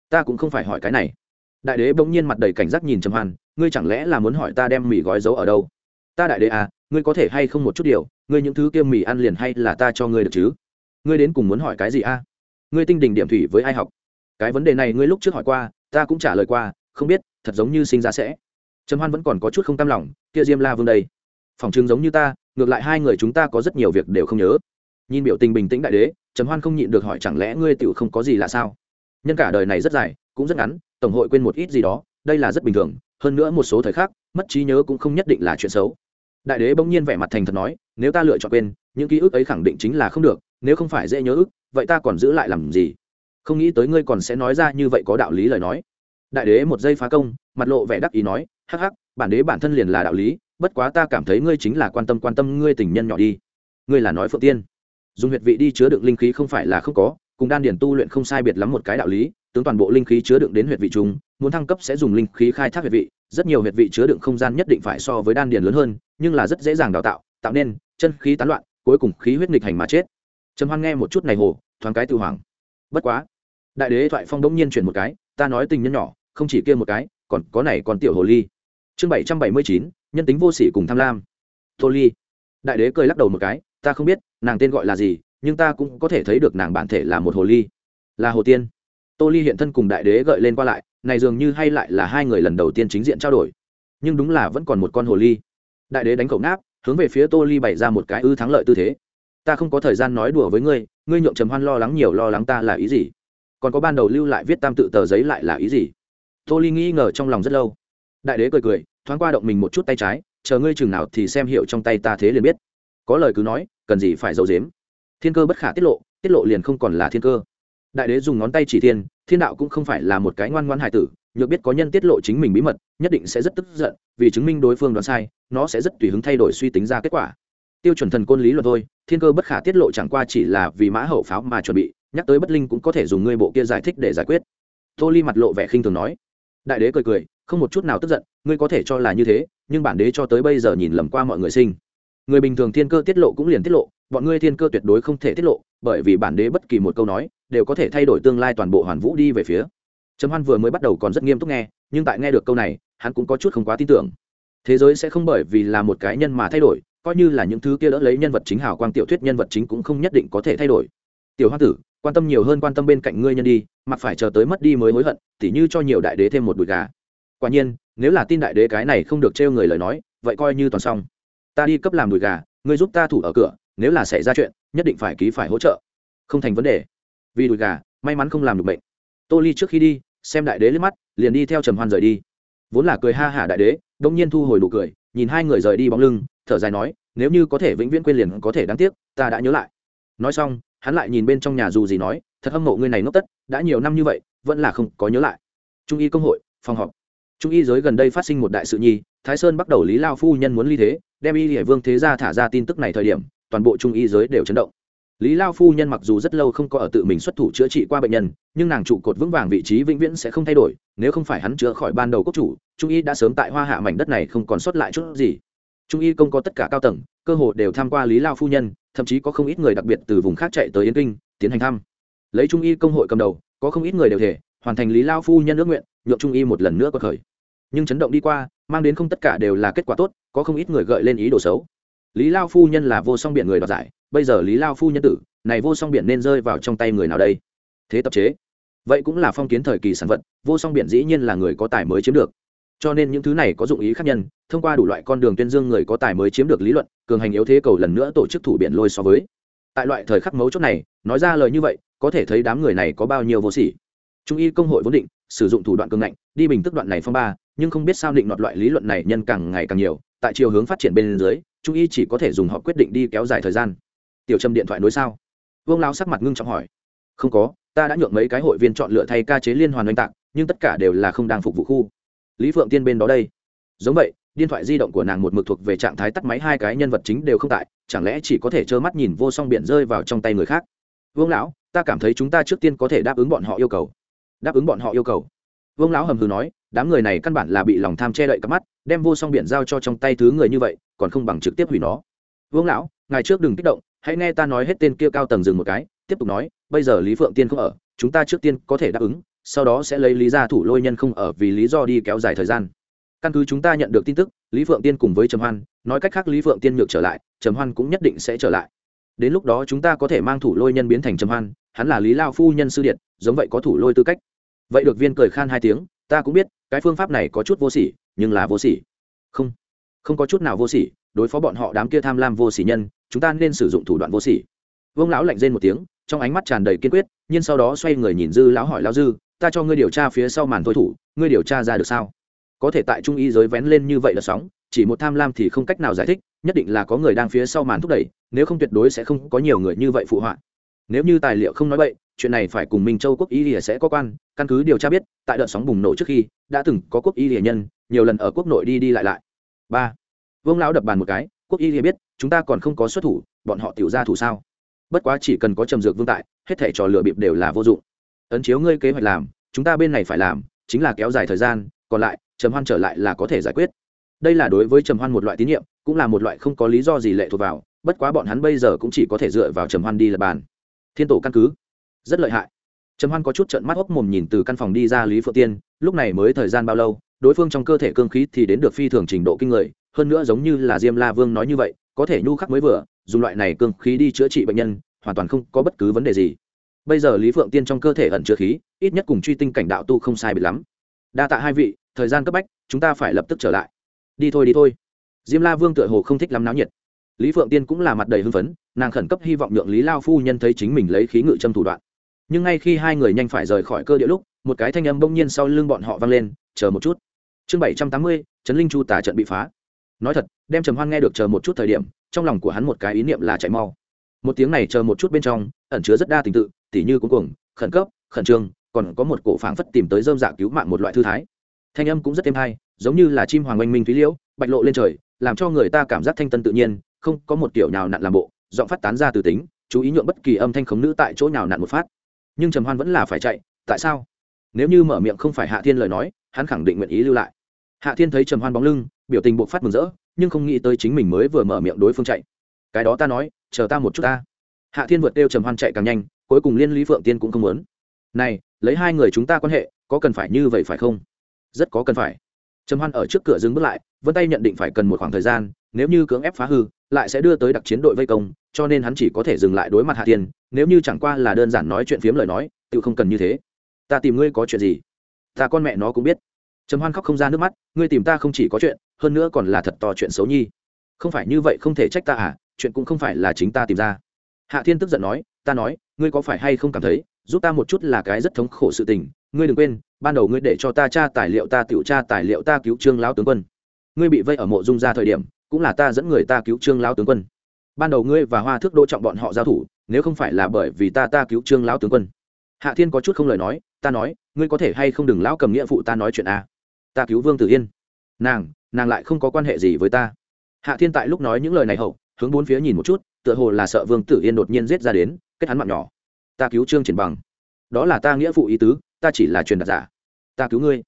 Ta cũng không phải hỏi cái này. Đại đế bỗng nhiên mặt đầy cảnh giác nhìn trầm hoan, ngươi chẳng lẽ là muốn hỏi ta đem mì gói giấu ở đâu? Ta đại đế à ngươi có thể hay không một chút điều, ngươi những thứ kia mì ăn liền hay là ta cho ngươi được chứ? Ngươi đến cùng muốn hỏi cái gì a? Ngươi tinh đỉnh điểm thủy với ai học? Cái vấn đề này ngươi lúc trước hỏi qua, ta cũng trả lời qua, không biết, thật giống như sinh ra sẽ. Trầm hoan vẫn còn có chút không tam lòng kia diêm la vương đây. Phòng chứng giống như ta, ngược lại hai người chúng ta có rất nhiều việc đều không nhớ. Nhìn biểu tình bình tĩnh đại đế, trầm hoan không nhịn được hỏi chẳng lẽ ngươi tiểu không có gì là sao? Nhân cả đời này rất dài, cũng rất ngắn, tổng hội quên một ít gì đó, đây là rất bình thường, hơn nữa một số thời khắc, mất trí nhớ cũng không nhất định là chuyện xấu. Đại đế bỗng nhiên vẻ mặt thành thật nói, nếu ta lựa chọn quên, những ký ức ấy khẳng định chính là không được, nếu không phải dễ nhớ ức, vậy ta còn giữ lại làm gì? Không nghĩ tới ngươi còn sẽ nói ra như vậy có đạo lý lời nói. Đại đế một giây phá công, mặt lộ vẻ đắc ý nói, hắc hắc bản đế bản thân liền là đạo lý, bất quá ta cảm thấy ngươi chính là quan tâm quan tâm ngươi tình nhân nhỏ đi. Ngươi là nói phượng tiên. Dùng huyệt vị đi chứa đựng linh khí không phải là không có, cùng đan điển tu luyện không sai biệt lắm một cái đạo lý, tướng toàn bộ linh khí chứa đựng đến huyệt vị chúng muốn thăng cấp sẽ dùng linh khí khai thác huyệt vị, rất nhiều huyệt vị chứa đựng không gian nhất định phải so với đan điển lớn hơn, nhưng là rất dễ dàng đào tạo tạo nên, chân khí tán loạn, cuối cùng khí huyết nghịch hành mà chết. Trầm hoan nghe một chút này hồ, thoáng cái tự hoàng bất quá, đại đế thoại phong đống nhiên chuyển một cái, ta nói tình nhân nhỏ, không chỉ kia một cái, còn có này còn tiểu hồ ly chương bảy trăm bảy mươi chín, nhân tính vô sỉ cùng tham lam. Tô ly. Đại đế cười lắc đầu một cái, ta không biết, nàng tên gọi là gì, nhưng ta cũng có thể thấy được nàng bản thể là một hồ ly. Là hồ tiên. Tô ly hiện thân cùng đại đế gợi lên qua lại, này dường như hay lại là hai người lần đầu tiên chính diện trao đổi. Nhưng đúng là vẫn còn một con hồ ly. Đại đế đánh cậu ngáp, hướng về phía tô ly bày ra một cái ư thắng lợi tư thế. Ta không có thời gian nói đùa với ngươi ngươi nhượng trầm hoan lo lắng nhiều lo lắng ta là ý gì? Còn có ban đầu lưu lại viết tam tự tờ giấy lại là ý gì? Tô ly nghi ngờ trong lòng rất lâu đại đế cười cười, thoáng qua động mình một chút tay trái, chờ ngươi chừng nào thì xem hiệu trong tay ta thế liền biết. Có lời cứ nói, cần gì phải giấu dếm thiên cơ bất khả tiết lộ tiết lộ liền không còn là thiên cơ. Đại đế dùng ngón tay chỉ thiên thiên đạo cũng không phải là một cái ngoan ngoan hài tử, nhược biết có nhân tiết lộ chính mình bí mật, nhất định sẽ rất tức giận, vì chứng minh đối phương đoán sai, nó sẽ rất tùy hứng thay đổi suy tính ra kết quả. Tiêu chuẩn thần côn lý luận thôi, thiên cơ bất khả tiết lộ chẳng qua chỉ là vì mã hậu pháo mà chuẩn bị, nhắc tới bất linh cũng có thể dùng ngươi bộ kia giải thích để giải quyết. Tô ly mặt lộ vẻ khinh thường nói đại đế cười cười, không một chút nào tức giận, ngươi có thể cho là như thế, nhưng bản đế cho tới bây giờ nhìn lầm qua mọi người sinh. Người bình thường thiên cơ tiết lộ cũng liền tiết lộ, bọn ngươi thiên cơ tuyệt đối không thể tiết lộ, bởi vì bản đế bất kỳ một câu nói, đều có thể thay đổi tương lai toàn bộ hoàn vũ đi về phía. Trầm hoan vừa mới bắt đầu còn rất nghiêm túc nghe, nhưng tại nghe được câu này, hắn cũng có chút không quá tin tưởng. Thế giới sẽ không bởi vì là một cái nhân mà thay đổi, coi như là những thứ kia đỡ lấy nhân vật chính hào quang tiểu thuyết nhân vật chính cũng không nhất định có thể thay đổi tiểu hoa tử, quan tâm nhiều hơn quan tâm bên cạnh ngươi nhân đi, mặc phải chờ tới mất đi mới hối hận, tỉ như cho nhiều đại đế thêm một đùi gà. Quả nhiên, nếu là tin đại đế cái này không được trêu người lời nói, vậy coi như toàn xong. Ta đi cấp làm đùi gà, ngươi giúp ta thủ ở cửa, nếu là xảy ra chuyện, nhất định phải ký phải hỗ trợ. Không thành vấn đề. Vì đùi gà, may mắn không làm được bệnh. Tô ly trước khi đi, xem đại đế lướt mắt, liền đi theo trầm hoan rời đi. Vốn là cười ha hả đại đế đông nhiên thu hồi nụ cười, nhìn hai người rời đi bóng lưng, thở dài nói, nếu như có thể vĩnh viễn quên liền có thể đáng tiếc, ta đã nhớ lại. Nói xong hắn lại nhìn bên trong nhà dù gì nói, thật hâm mộ ngươi này ngốc tất, đã nhiều năm như vậy, vẫn là không có nhớ lại. Trung y công hội, phòng họp. Trung y giới gần đây phát sinh một đại sự nhi, thái sơn bắt đầu lý lao phu nhân muốn ly thế, đem y hải vương thế gia thả ra tin tức này thời điểm, toàn bộ trung y giới đều chấn động. Lý lao phu nhân mặc dù rất lâu không có ở tự mình xuất thủ chữa trị qua bệnh nhân, nhưng nàng trụ cột vững vàng vị trí vĩnh viễn sẽ không thay đổi, nếu không phải hắn chữa khỏi ban đầu cốc chủ, trung y đã sớm tại hoa hạ mảnh đất này không còn sót lại chút gì trung y công có tất cả cao tầng, cơ hội đều tham qua lý lao phu nhân, thậm chí có không ít người đặc biệt từ vùng khác chạy tới yến kinh, tiến hành thăm. Lấy trung y công hội cầm đầu, có không ít người đều thể, hoàn thành lý lao phu nhân ước nguyện, nhượng trung y một lần nữa có khởi. Nhưng chấn động đi qua, mang đến không tất cả đều là kết quả tốt, có không ít người gợi lên ý đồ xấu. Lý lao phu nhân là vô song biển người đoạt giải, bây giờ lý lao phu nhân tử, này vô song biển nên rơi vào trong tay người nào đây? Thế tập chế. Vậy cũng là phong kiến thời kỳ sản vật, vô song biển dĩ nhiên là người có tài mới chiếm được cho nên những thứ này có dụng ý khác nhân, thông qua đủ loại con đường tuyên dương người có tài mới chiếm được lý luận, cường hành yếu thế cầu lần nữa tổ chức thủ biển lôi so với. Tại loại thời khắc mấu chốt này, nói ra lời như vậy, có thể thấy đám người này có bao nhiêu vô sỉ. Trung y công hội vốn định sử dụng thủ đoạn cường ngạnh, đi bình tức đoạn này phong ba, nhưng không biết sao định đoạt loại lý luận này nhân càng ngày càng nhiều, tại chiều hướng phát triển bên dưới, trung y chỉ có thể dùng họ quyết định đi kéo dài thời gian. Tiểu Trâm điện thoại nối sao? Vương lao sắc mặt ngưng trọng hỏi. Không có, ta đã nhượng mấy cái hội viên chọn lựa thay ca chế liên hoàn oanh tạc, nhưng tất cả đều là không đang phục vụ khu lý phượng tiên bên đó đây. Giống vậy, điện thoại di động của nàng một mực thuộc về trạng thái tắt máy, hai cái nhân vật chính đều không tại, chẳng lẽ chỉ có thể trơ mắt nhìn vô song biển rơi vào trong tay người khác? Vương lão, ta cảm thấy chúng ta trước tiên có thể đáp ứng bọn họ yêu cầu. Đáp ứng bọn họ yêu cầu. Vương lão hầm hừ nói, đám người này căn bản là bị lòng tham che đậy cắp mắt, đem vô song biển giao cho trong tay thứ người như vậy, còn không bằng trực tiếp hủy nó. Vương lão ngày trước đừng kích động, hãy nghe ta nói hết tên kia cao tầng dừng một cái, tiếp tục nói, bây giờ lý phượng tiên không ở, chúng ta trước tiên có thể đáp ứng sau đó sẽ lấy lý ra thủ lôi nhân không ở vì lý do đi kéo dài thời gian. Căn cứ chúng ta nhận được tin tức, lý phượng tiên cùng với trầm hoan, nói cách khác lý phượng tiên ngược trở lại, trầm hoan cũng nhất định sẽ trở lại. Đến lúc đó chúng ta có thể mang thủ lôi nhân biến thành trầm hoan, hắn là lý lao phu nhân sư điện, giống vậy có thủ lôi tư cách. Vậy được viên cười khan hai tiếng, ta cũng biết, cái phương pháp này có chút vô sỉ, nhưng là vô sỉ. Không không có chút nào vô sỉ, đối phó bọn họ đám kia tham lam vô sỉ nhân, chúng ta nên sử dụng thủ đoạn vô sỉ. Vương lão lạnh rên một tiếng, trong ánh mắt tràn đầy kiên quyết, nhưng sau đó xoay người nhìn dư lão hỏi lão dư ta cho ngươi điều tra phía sau màn thôi thủ, ngươi điều tra ra được sao? Có thể tại trung y giới vén lên như vậy là sóng, chỉ một tham lam thì không cách nào giải thích, nhất định là có người đang phía sau màn thúc đẩy, nếu không tuyệt đối sẽ không có nhiều người như vậy phụ họa. Nếu như tài liệu không nói vậy chuyện này phải cùng minh châu quốc y lìa sẽ có quan, căn cứ điều tra biết, tại đợt sóng bùng nổ trước khi, đã từng có quốc y lìa nhân, nhiều lần ở quốc nội đi đi lại lại. Ba. Vương lão đập bàn một cái, quốc y lìa biết, chúng ta còn không có xuất thủ, bọn họ tiểu ra thủ sao? Bất quá chỉ cần có trầm dược vương tại, hết thể trò lừa bịp đều là vô dụng ấn chiếu ngươi kế hoạch làm, chúng ta bên này phải làm, chính là kéo dài thời gian, còn lại, trầm hoan trở lại là có thể giải quyết. Đây là đối với trầm hoan một loại tín nhiệm, cũng là một loại không có lý do gì lệ thuộc vào, bất quá bọn hắn bây giờ cũng chỉ có thể dựa vào trầm hoan đi lập bàn. Thiên tổ căn cứ. Rất lợi hại. Trầm hoan có chút trận mắt hốc mồm nhìn từ căn phòng đi ra lý phượng tiên, lúc này mới thời gian bao lâu, đối phương trong cơ thể cương khí thì đến được phi thường trình độ kinh người, hơn nữa giống như là diêm la vương nói như vậy, có thể nhu khắc mới vừa, dùng loại này cương khí đi chữa trị bệnh nhân, hoàn toàn không có bất cứ vấn đề gì bây giờ lý phượng tiên trong cơ thể ẩn chứa khí, ít nhất cùng truy tinh cảnh đạo tu không sai bị lắm. Đa tạ hai vị, thời gian cấp bách, chúng ta phải lập tức trở lại. Đi thôi đi thôi. Diêm la vương tựa hồ không thích lắm náo nhiệt. Lý phượng tiên cũng là mặt đầy hưng phấn, nàng khẩn cấp hy vọng nhượng lý lao phu nhân thấy chính mình lấy khí ngự châm thủ đoạn. Nhưng ngay khi hai người nhanh phải rời khỏi cơ địa lúc, một cái thanh âm bỗng nhiên sau lưng bọn họ vang lên, chờ một chút. Chương bảy trăm tám mươi, trấn linh chu tả trận bị phá. Nói thật, đem trầm hoan nghe được chờ một chút thời điểm, trong lòng của hắn một cái ý niệm là chạy mau một tiếng này chờ một chút bên trong, ẩn chứa rất đa tình tự, tỉ như cuối cùng khẩn cấp, khẩn trương, còn có một cổ phảng phất tìm tới dơm dạ cứu mạng một loại thư thái. Thanh âm cũng rất êm hay, giống như là chim hoàng oanh minh thúy liễu, bạch lộ lên trời, làm cho người ta cảm giác thanh tân tự nhiên, không có một kiểu nào nặn làm bộ, giọng phát tán ra từ tính, chú ý nhuộm bất kỳ âm thanh khống nữ tại chỗ nào nặn một phát. Nhưng trầm hoan vẫn là phải chạy, tại sao? Nếu như mở miệng không phải hạ thiên lời nói, hắn khẳng định nguyện ý lưu lại. Hạ thiên thấy trầm hoan bóng lưng, biểu tình buộc phát mừng rỡ, nhưng không nghĩ tới chính mình mới vừa mở miệng đối phương chạy cái đó ta nói, chờ ta một chút ta. Hạ thiên vượt đeo trầm hoan chạy càng nhanh, cuối cùng liên lý phượng tiên cũng không muốn. Này, lấy hai người chúng ta quan hệ, có cần phải như vậy phải không? Rất có cần phải. Trầm hoan ở trước cửa dừng bước lại, vân tay nhận định phải cần một khoảng thời gian, nếu như cưỡng ép phá hư, lại sẽ đưa tới đặc chiến đội vây công, cho nên hắn chỉ có thể dừng lại đối mặt hạ thiên, nếu như chẳng qua là đơn giản nói chuyện phiếm lời nói, tự không cần như thế. Ta tìm ngươi có chuyện gì? Ta con mẹ nó cũng biết. Trầm hoan khóc không ra nước mắt, ngươi tìm ta không chỉ có chuyện, hơn nữa còn là thật to chuyện xấu nhi. Không phải như vậy không thể trách ta à? Chuyện cũng không phải là chính ta tìm ra. Hạ thiên tức giận nói, ta nói, ngươi có phải hay không cảm thấy, giúp ta một chút là cái rất thống khổ sự tình, ngươi đừng quên, ban đầu ngươi để cho ta tra tài liệu ta tiểu tra tài liệu ta cứu trương lão tướng quân. Ngươi bị vây ở mộ dung ra thời điểm, cũng là ta dẫn người ta cứu trương lão tướng quân. Ban đầu ngươi và hoa thước đỗ trọng bọn họ giao thủ, nếu không phải là bởi vì ta ta cứu trương lão tướng quân. Hạ thiên có chút không lời nói, ta nói, ngươi có thể hay không đừng lão cầm nghĩa phụ ta nói chuyện a? Ta cứu vương tử yên. Nàng nàng lại không có quan hệ gì với ta. Hạ thiên tại lúc nói những lời này hậu hướng bốn phía nhìn một chút, tựa hồ là sợ vương tử yên đột nhiên giết ra đến, kết hắn mạng nhỏ. Ta cứu trương triển bằng. Đó là ta nghĩa phụ ý tứ, ta chỉ là truyền đạt giả. Ta cứu ngươi.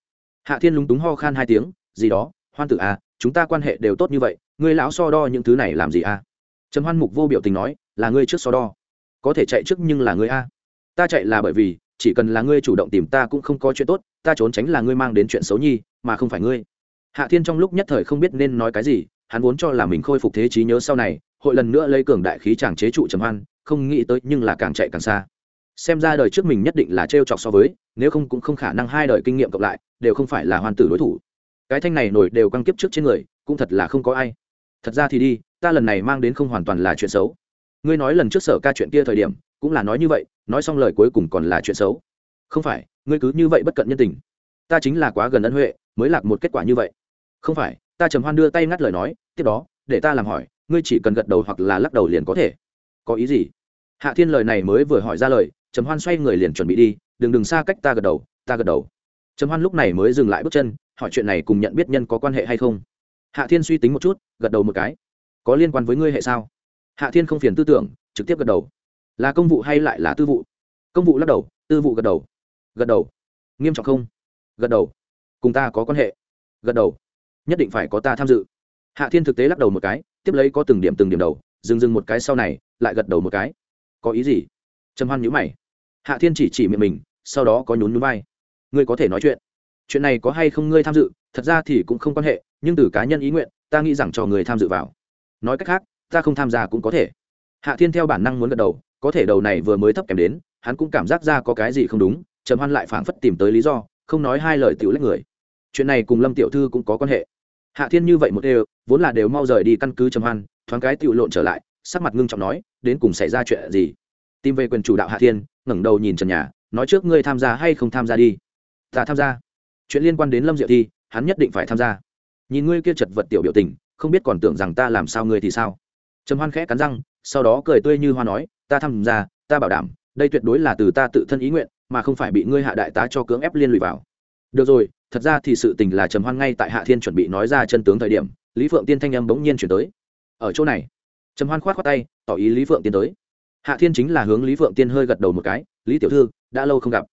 Hạ thiên lúng túng ho khan hai tiếng, gì đó, hoan tử à chúng ta quan hệ đều tốt như vậy, ngươi lão so đo những thứ này làm gì à? Trầm hoan mục vô biểu tình nói, là ngươi trước so đo. Có thể chạy trước nhưng là ngươi a. Ta chạy là bởi vì, chỉ cần là ngươi chủ động tìm ta cũng không có chuyện tốt, ta trốn tránh là ngươi mang đến chuyện xấu nhi, mà không phải ngươi. Hạ thiên trong lúc nhất thời không biết nên nói cái gì hắn vốn cho là mình khôi phục thế trí nhớ sau này, hội lần nữa lấy cường đại khí chàng chế trụ trầm hoan, không nghĩ tới nhưng là càng chạy càng xa. Xem ra đời trước mình nhất định là trêu chọc so với, nếu không cũng không khả năng hai đời kinh nghiệm cộng lại, đều không phải là hoàn tử đối thủ. Cái thanh này nổi đều căng kiếp trước trên người, cũng thật là không có ai. Thật ra thì đi, ta lần này mang đến không hoàn toàn là chuyện xấu. Ngươi nói lần trước sở ca chuyện kia thời điểm, cũng là nói như vậy, nói xong lời cuối cùng còn là chuyện xấu. Không phải, ngươi cứ như vậy bất cận nhân tình. Ta chính là quá gần ân huệ, mới lạc một kết quả như vậy. Không phải ta trầm hoan đưa tay ngắt lời nói, tiếp đó, để ta làm hỏi, ngươi chỉ cần gật đầu hoặc là lắc đầu liền có thể. Có ý gì? Hạ thiên lời này mới vừa hỏi ra lời, trầm hoan xoay người liền chuẩn bị đi, đừng đừng xa cách ta gật đầu, ta gật đầu. Trầm hoan lúc này mới dừng lại bước chân, hỏi chuyện này cùng nhận biết nhân có quan hệ hay không? Hạ thiên suy tính một chút, gật đầu một cái. Có liên quan với ngươi hệ sao? Hạ thiên không phiền tư tưởng, trực tiếp gật đầu. Là công vụ hay lại là tư vụ? Công vụ lắc đầu, tư vụ gật đầu. Gật đầu. Nghiêm trọng không? Gật đầu. Cùng ta có quan hệ. Gật đầu nhất định phải có ta tham dự. Hạ thiên thực tế lắc đầu một cái, tiếp lấy có từng điểm từng điểm đầu, dừng dừng một cái sau này, lại gật đầu một cái. Có ý gì? Trầm hoan nhữ mày. Hạ thiên chỉ chỉ miệng mình, sau đó có nhún nhún vai. Ngươi có thể nói chuyện. Chuyện này có hay không ngươi tham dự, thật ra thì cũng không quan hệ, nhưng từ cá nhân ý nguyện, ta nghĩ rằng cho người tham dự vào. Nói cách khác, ta không tham gia cũng có thể. Hạ thiên theo bản năng muốn gật đầu, có thể đầu này vừa mới thấp kèm đến, hắn cũng cảm giác ra có cái gì không đúng, trầm hoan lại phảng phất tìm tới lý do, không nói hai lời tiểu lách người. Chuyện này cùng lâm tiểu thư cũng có quan hệ hạ thiên như vậy một đều, vốn là đều mau rời đi căn cứ trầm hoan, thoáng cái tiểu lộn trở lại, sắc mặt ngưng trọng nói, đến cùng xảy ra chuyện gì? Tìm về quyền chủ đạo hạ thiên, ngẩng đầu nhìn trần nhà, nói trước ngươi tham gia hay không tham gia đi. Ta tham gia. Chuyện liên quan đến lâm diệu thi, hắn nhất định phải tham gia. Nhìn ngươi kia chật vật tiểu biểu tình, không biết còn tưởng rằng ta làm sao ngươi thì sao? Trầm hoan khẽ cắn răng, sau đó cười tươi như hoa nói, ta tham gia, ta bảo đảm, đây tuyệt đối là từ ta tự thân ý nguyện, mà không phải bị ngươi hạ đại tá cho cưỡng ép liên lụy vào. Được rồi thật ra thì sự tình là trầm hoan ngay tại hạ thiên chuẩn bị nói ra chân tướng thời điểm, lý phượng tiên thanh âm bỗng nhiên chuyển tới. Ở chỗ này, trầm hoan khoát khoát tay, tỏ ý lý phượng tiên tới. Hạ thiên chính là hướng lý phượng tiên hơi gật đầu một cái, lý tiểu thư, đã lâu không gặp.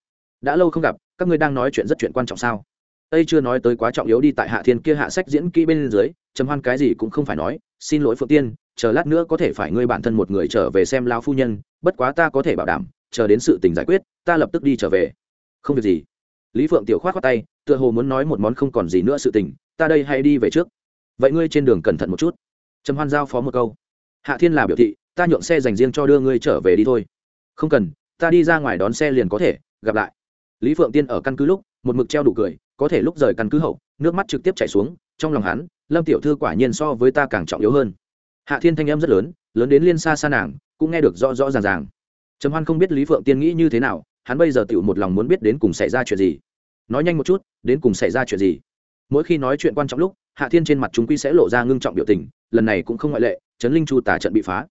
Đã lâu không gặp, các ngươi đang nói chuyện rất chuyện quan trọng sao? Tây chưa nói tới quá trọng yếu đi tại hạ thiên kia hạ sách diễn kỹ bên dưới, trầm hoan cái gì cũng không phải nói, xin lỗi phượng tiên, chờ lát nữa có thể phải ngươi bản thân một người trở về xem lao phu nhân, bất quá ta có thể bảo đảm, chờ đến sự tình giải quyết, ta lập tức đi trở về. Không việc gì. Lý phượng tiểu khoát khoát tay tựa hồ muốn nói một món không còn gì nữa sự tình, ta đây hay đi về trước. Vậy ngươi trên đường cẩn thận một chút. Trầm hoan giao phó một câu. Hạ thiên là biểu thị, ta nhượng xe dành riêng cho đưa ngươi trở về đi thôi. Không cần, ta đi ra ngoài đón xe liền có thể, gặp lại. Lý phượng tiên ở căn cứ lúc, một mực treo đủ cười, có thể lúc rời căn cứ hậu, nước mắt trực tiếp chảy xuống, trong lòng hắn, lâm tiểu thư quả nhiên so với ta càng trọng yếu hơn. Hạ thiên thanh âm rất lớn lớn đến liên xa xa nàng, cũng nghe được rõ rõ ràng ràng. Trầm hoan không biết lý phượng tiên nghĩ như thế nào, hắn bây giờ tựu một lòng muốn biết đến cùng xảy ra chuyện gì nói nhanh một chút, đến cùng xảy ra chuyện gì. Mỗi khi nói chuyện quan trọng lúc, hạ thiên trên mặt chúng quy sẽ lộ ra ngưng trọng biểu tình, lần này cũng không ngoại lệ, trấn linh chu tả trận bị phá.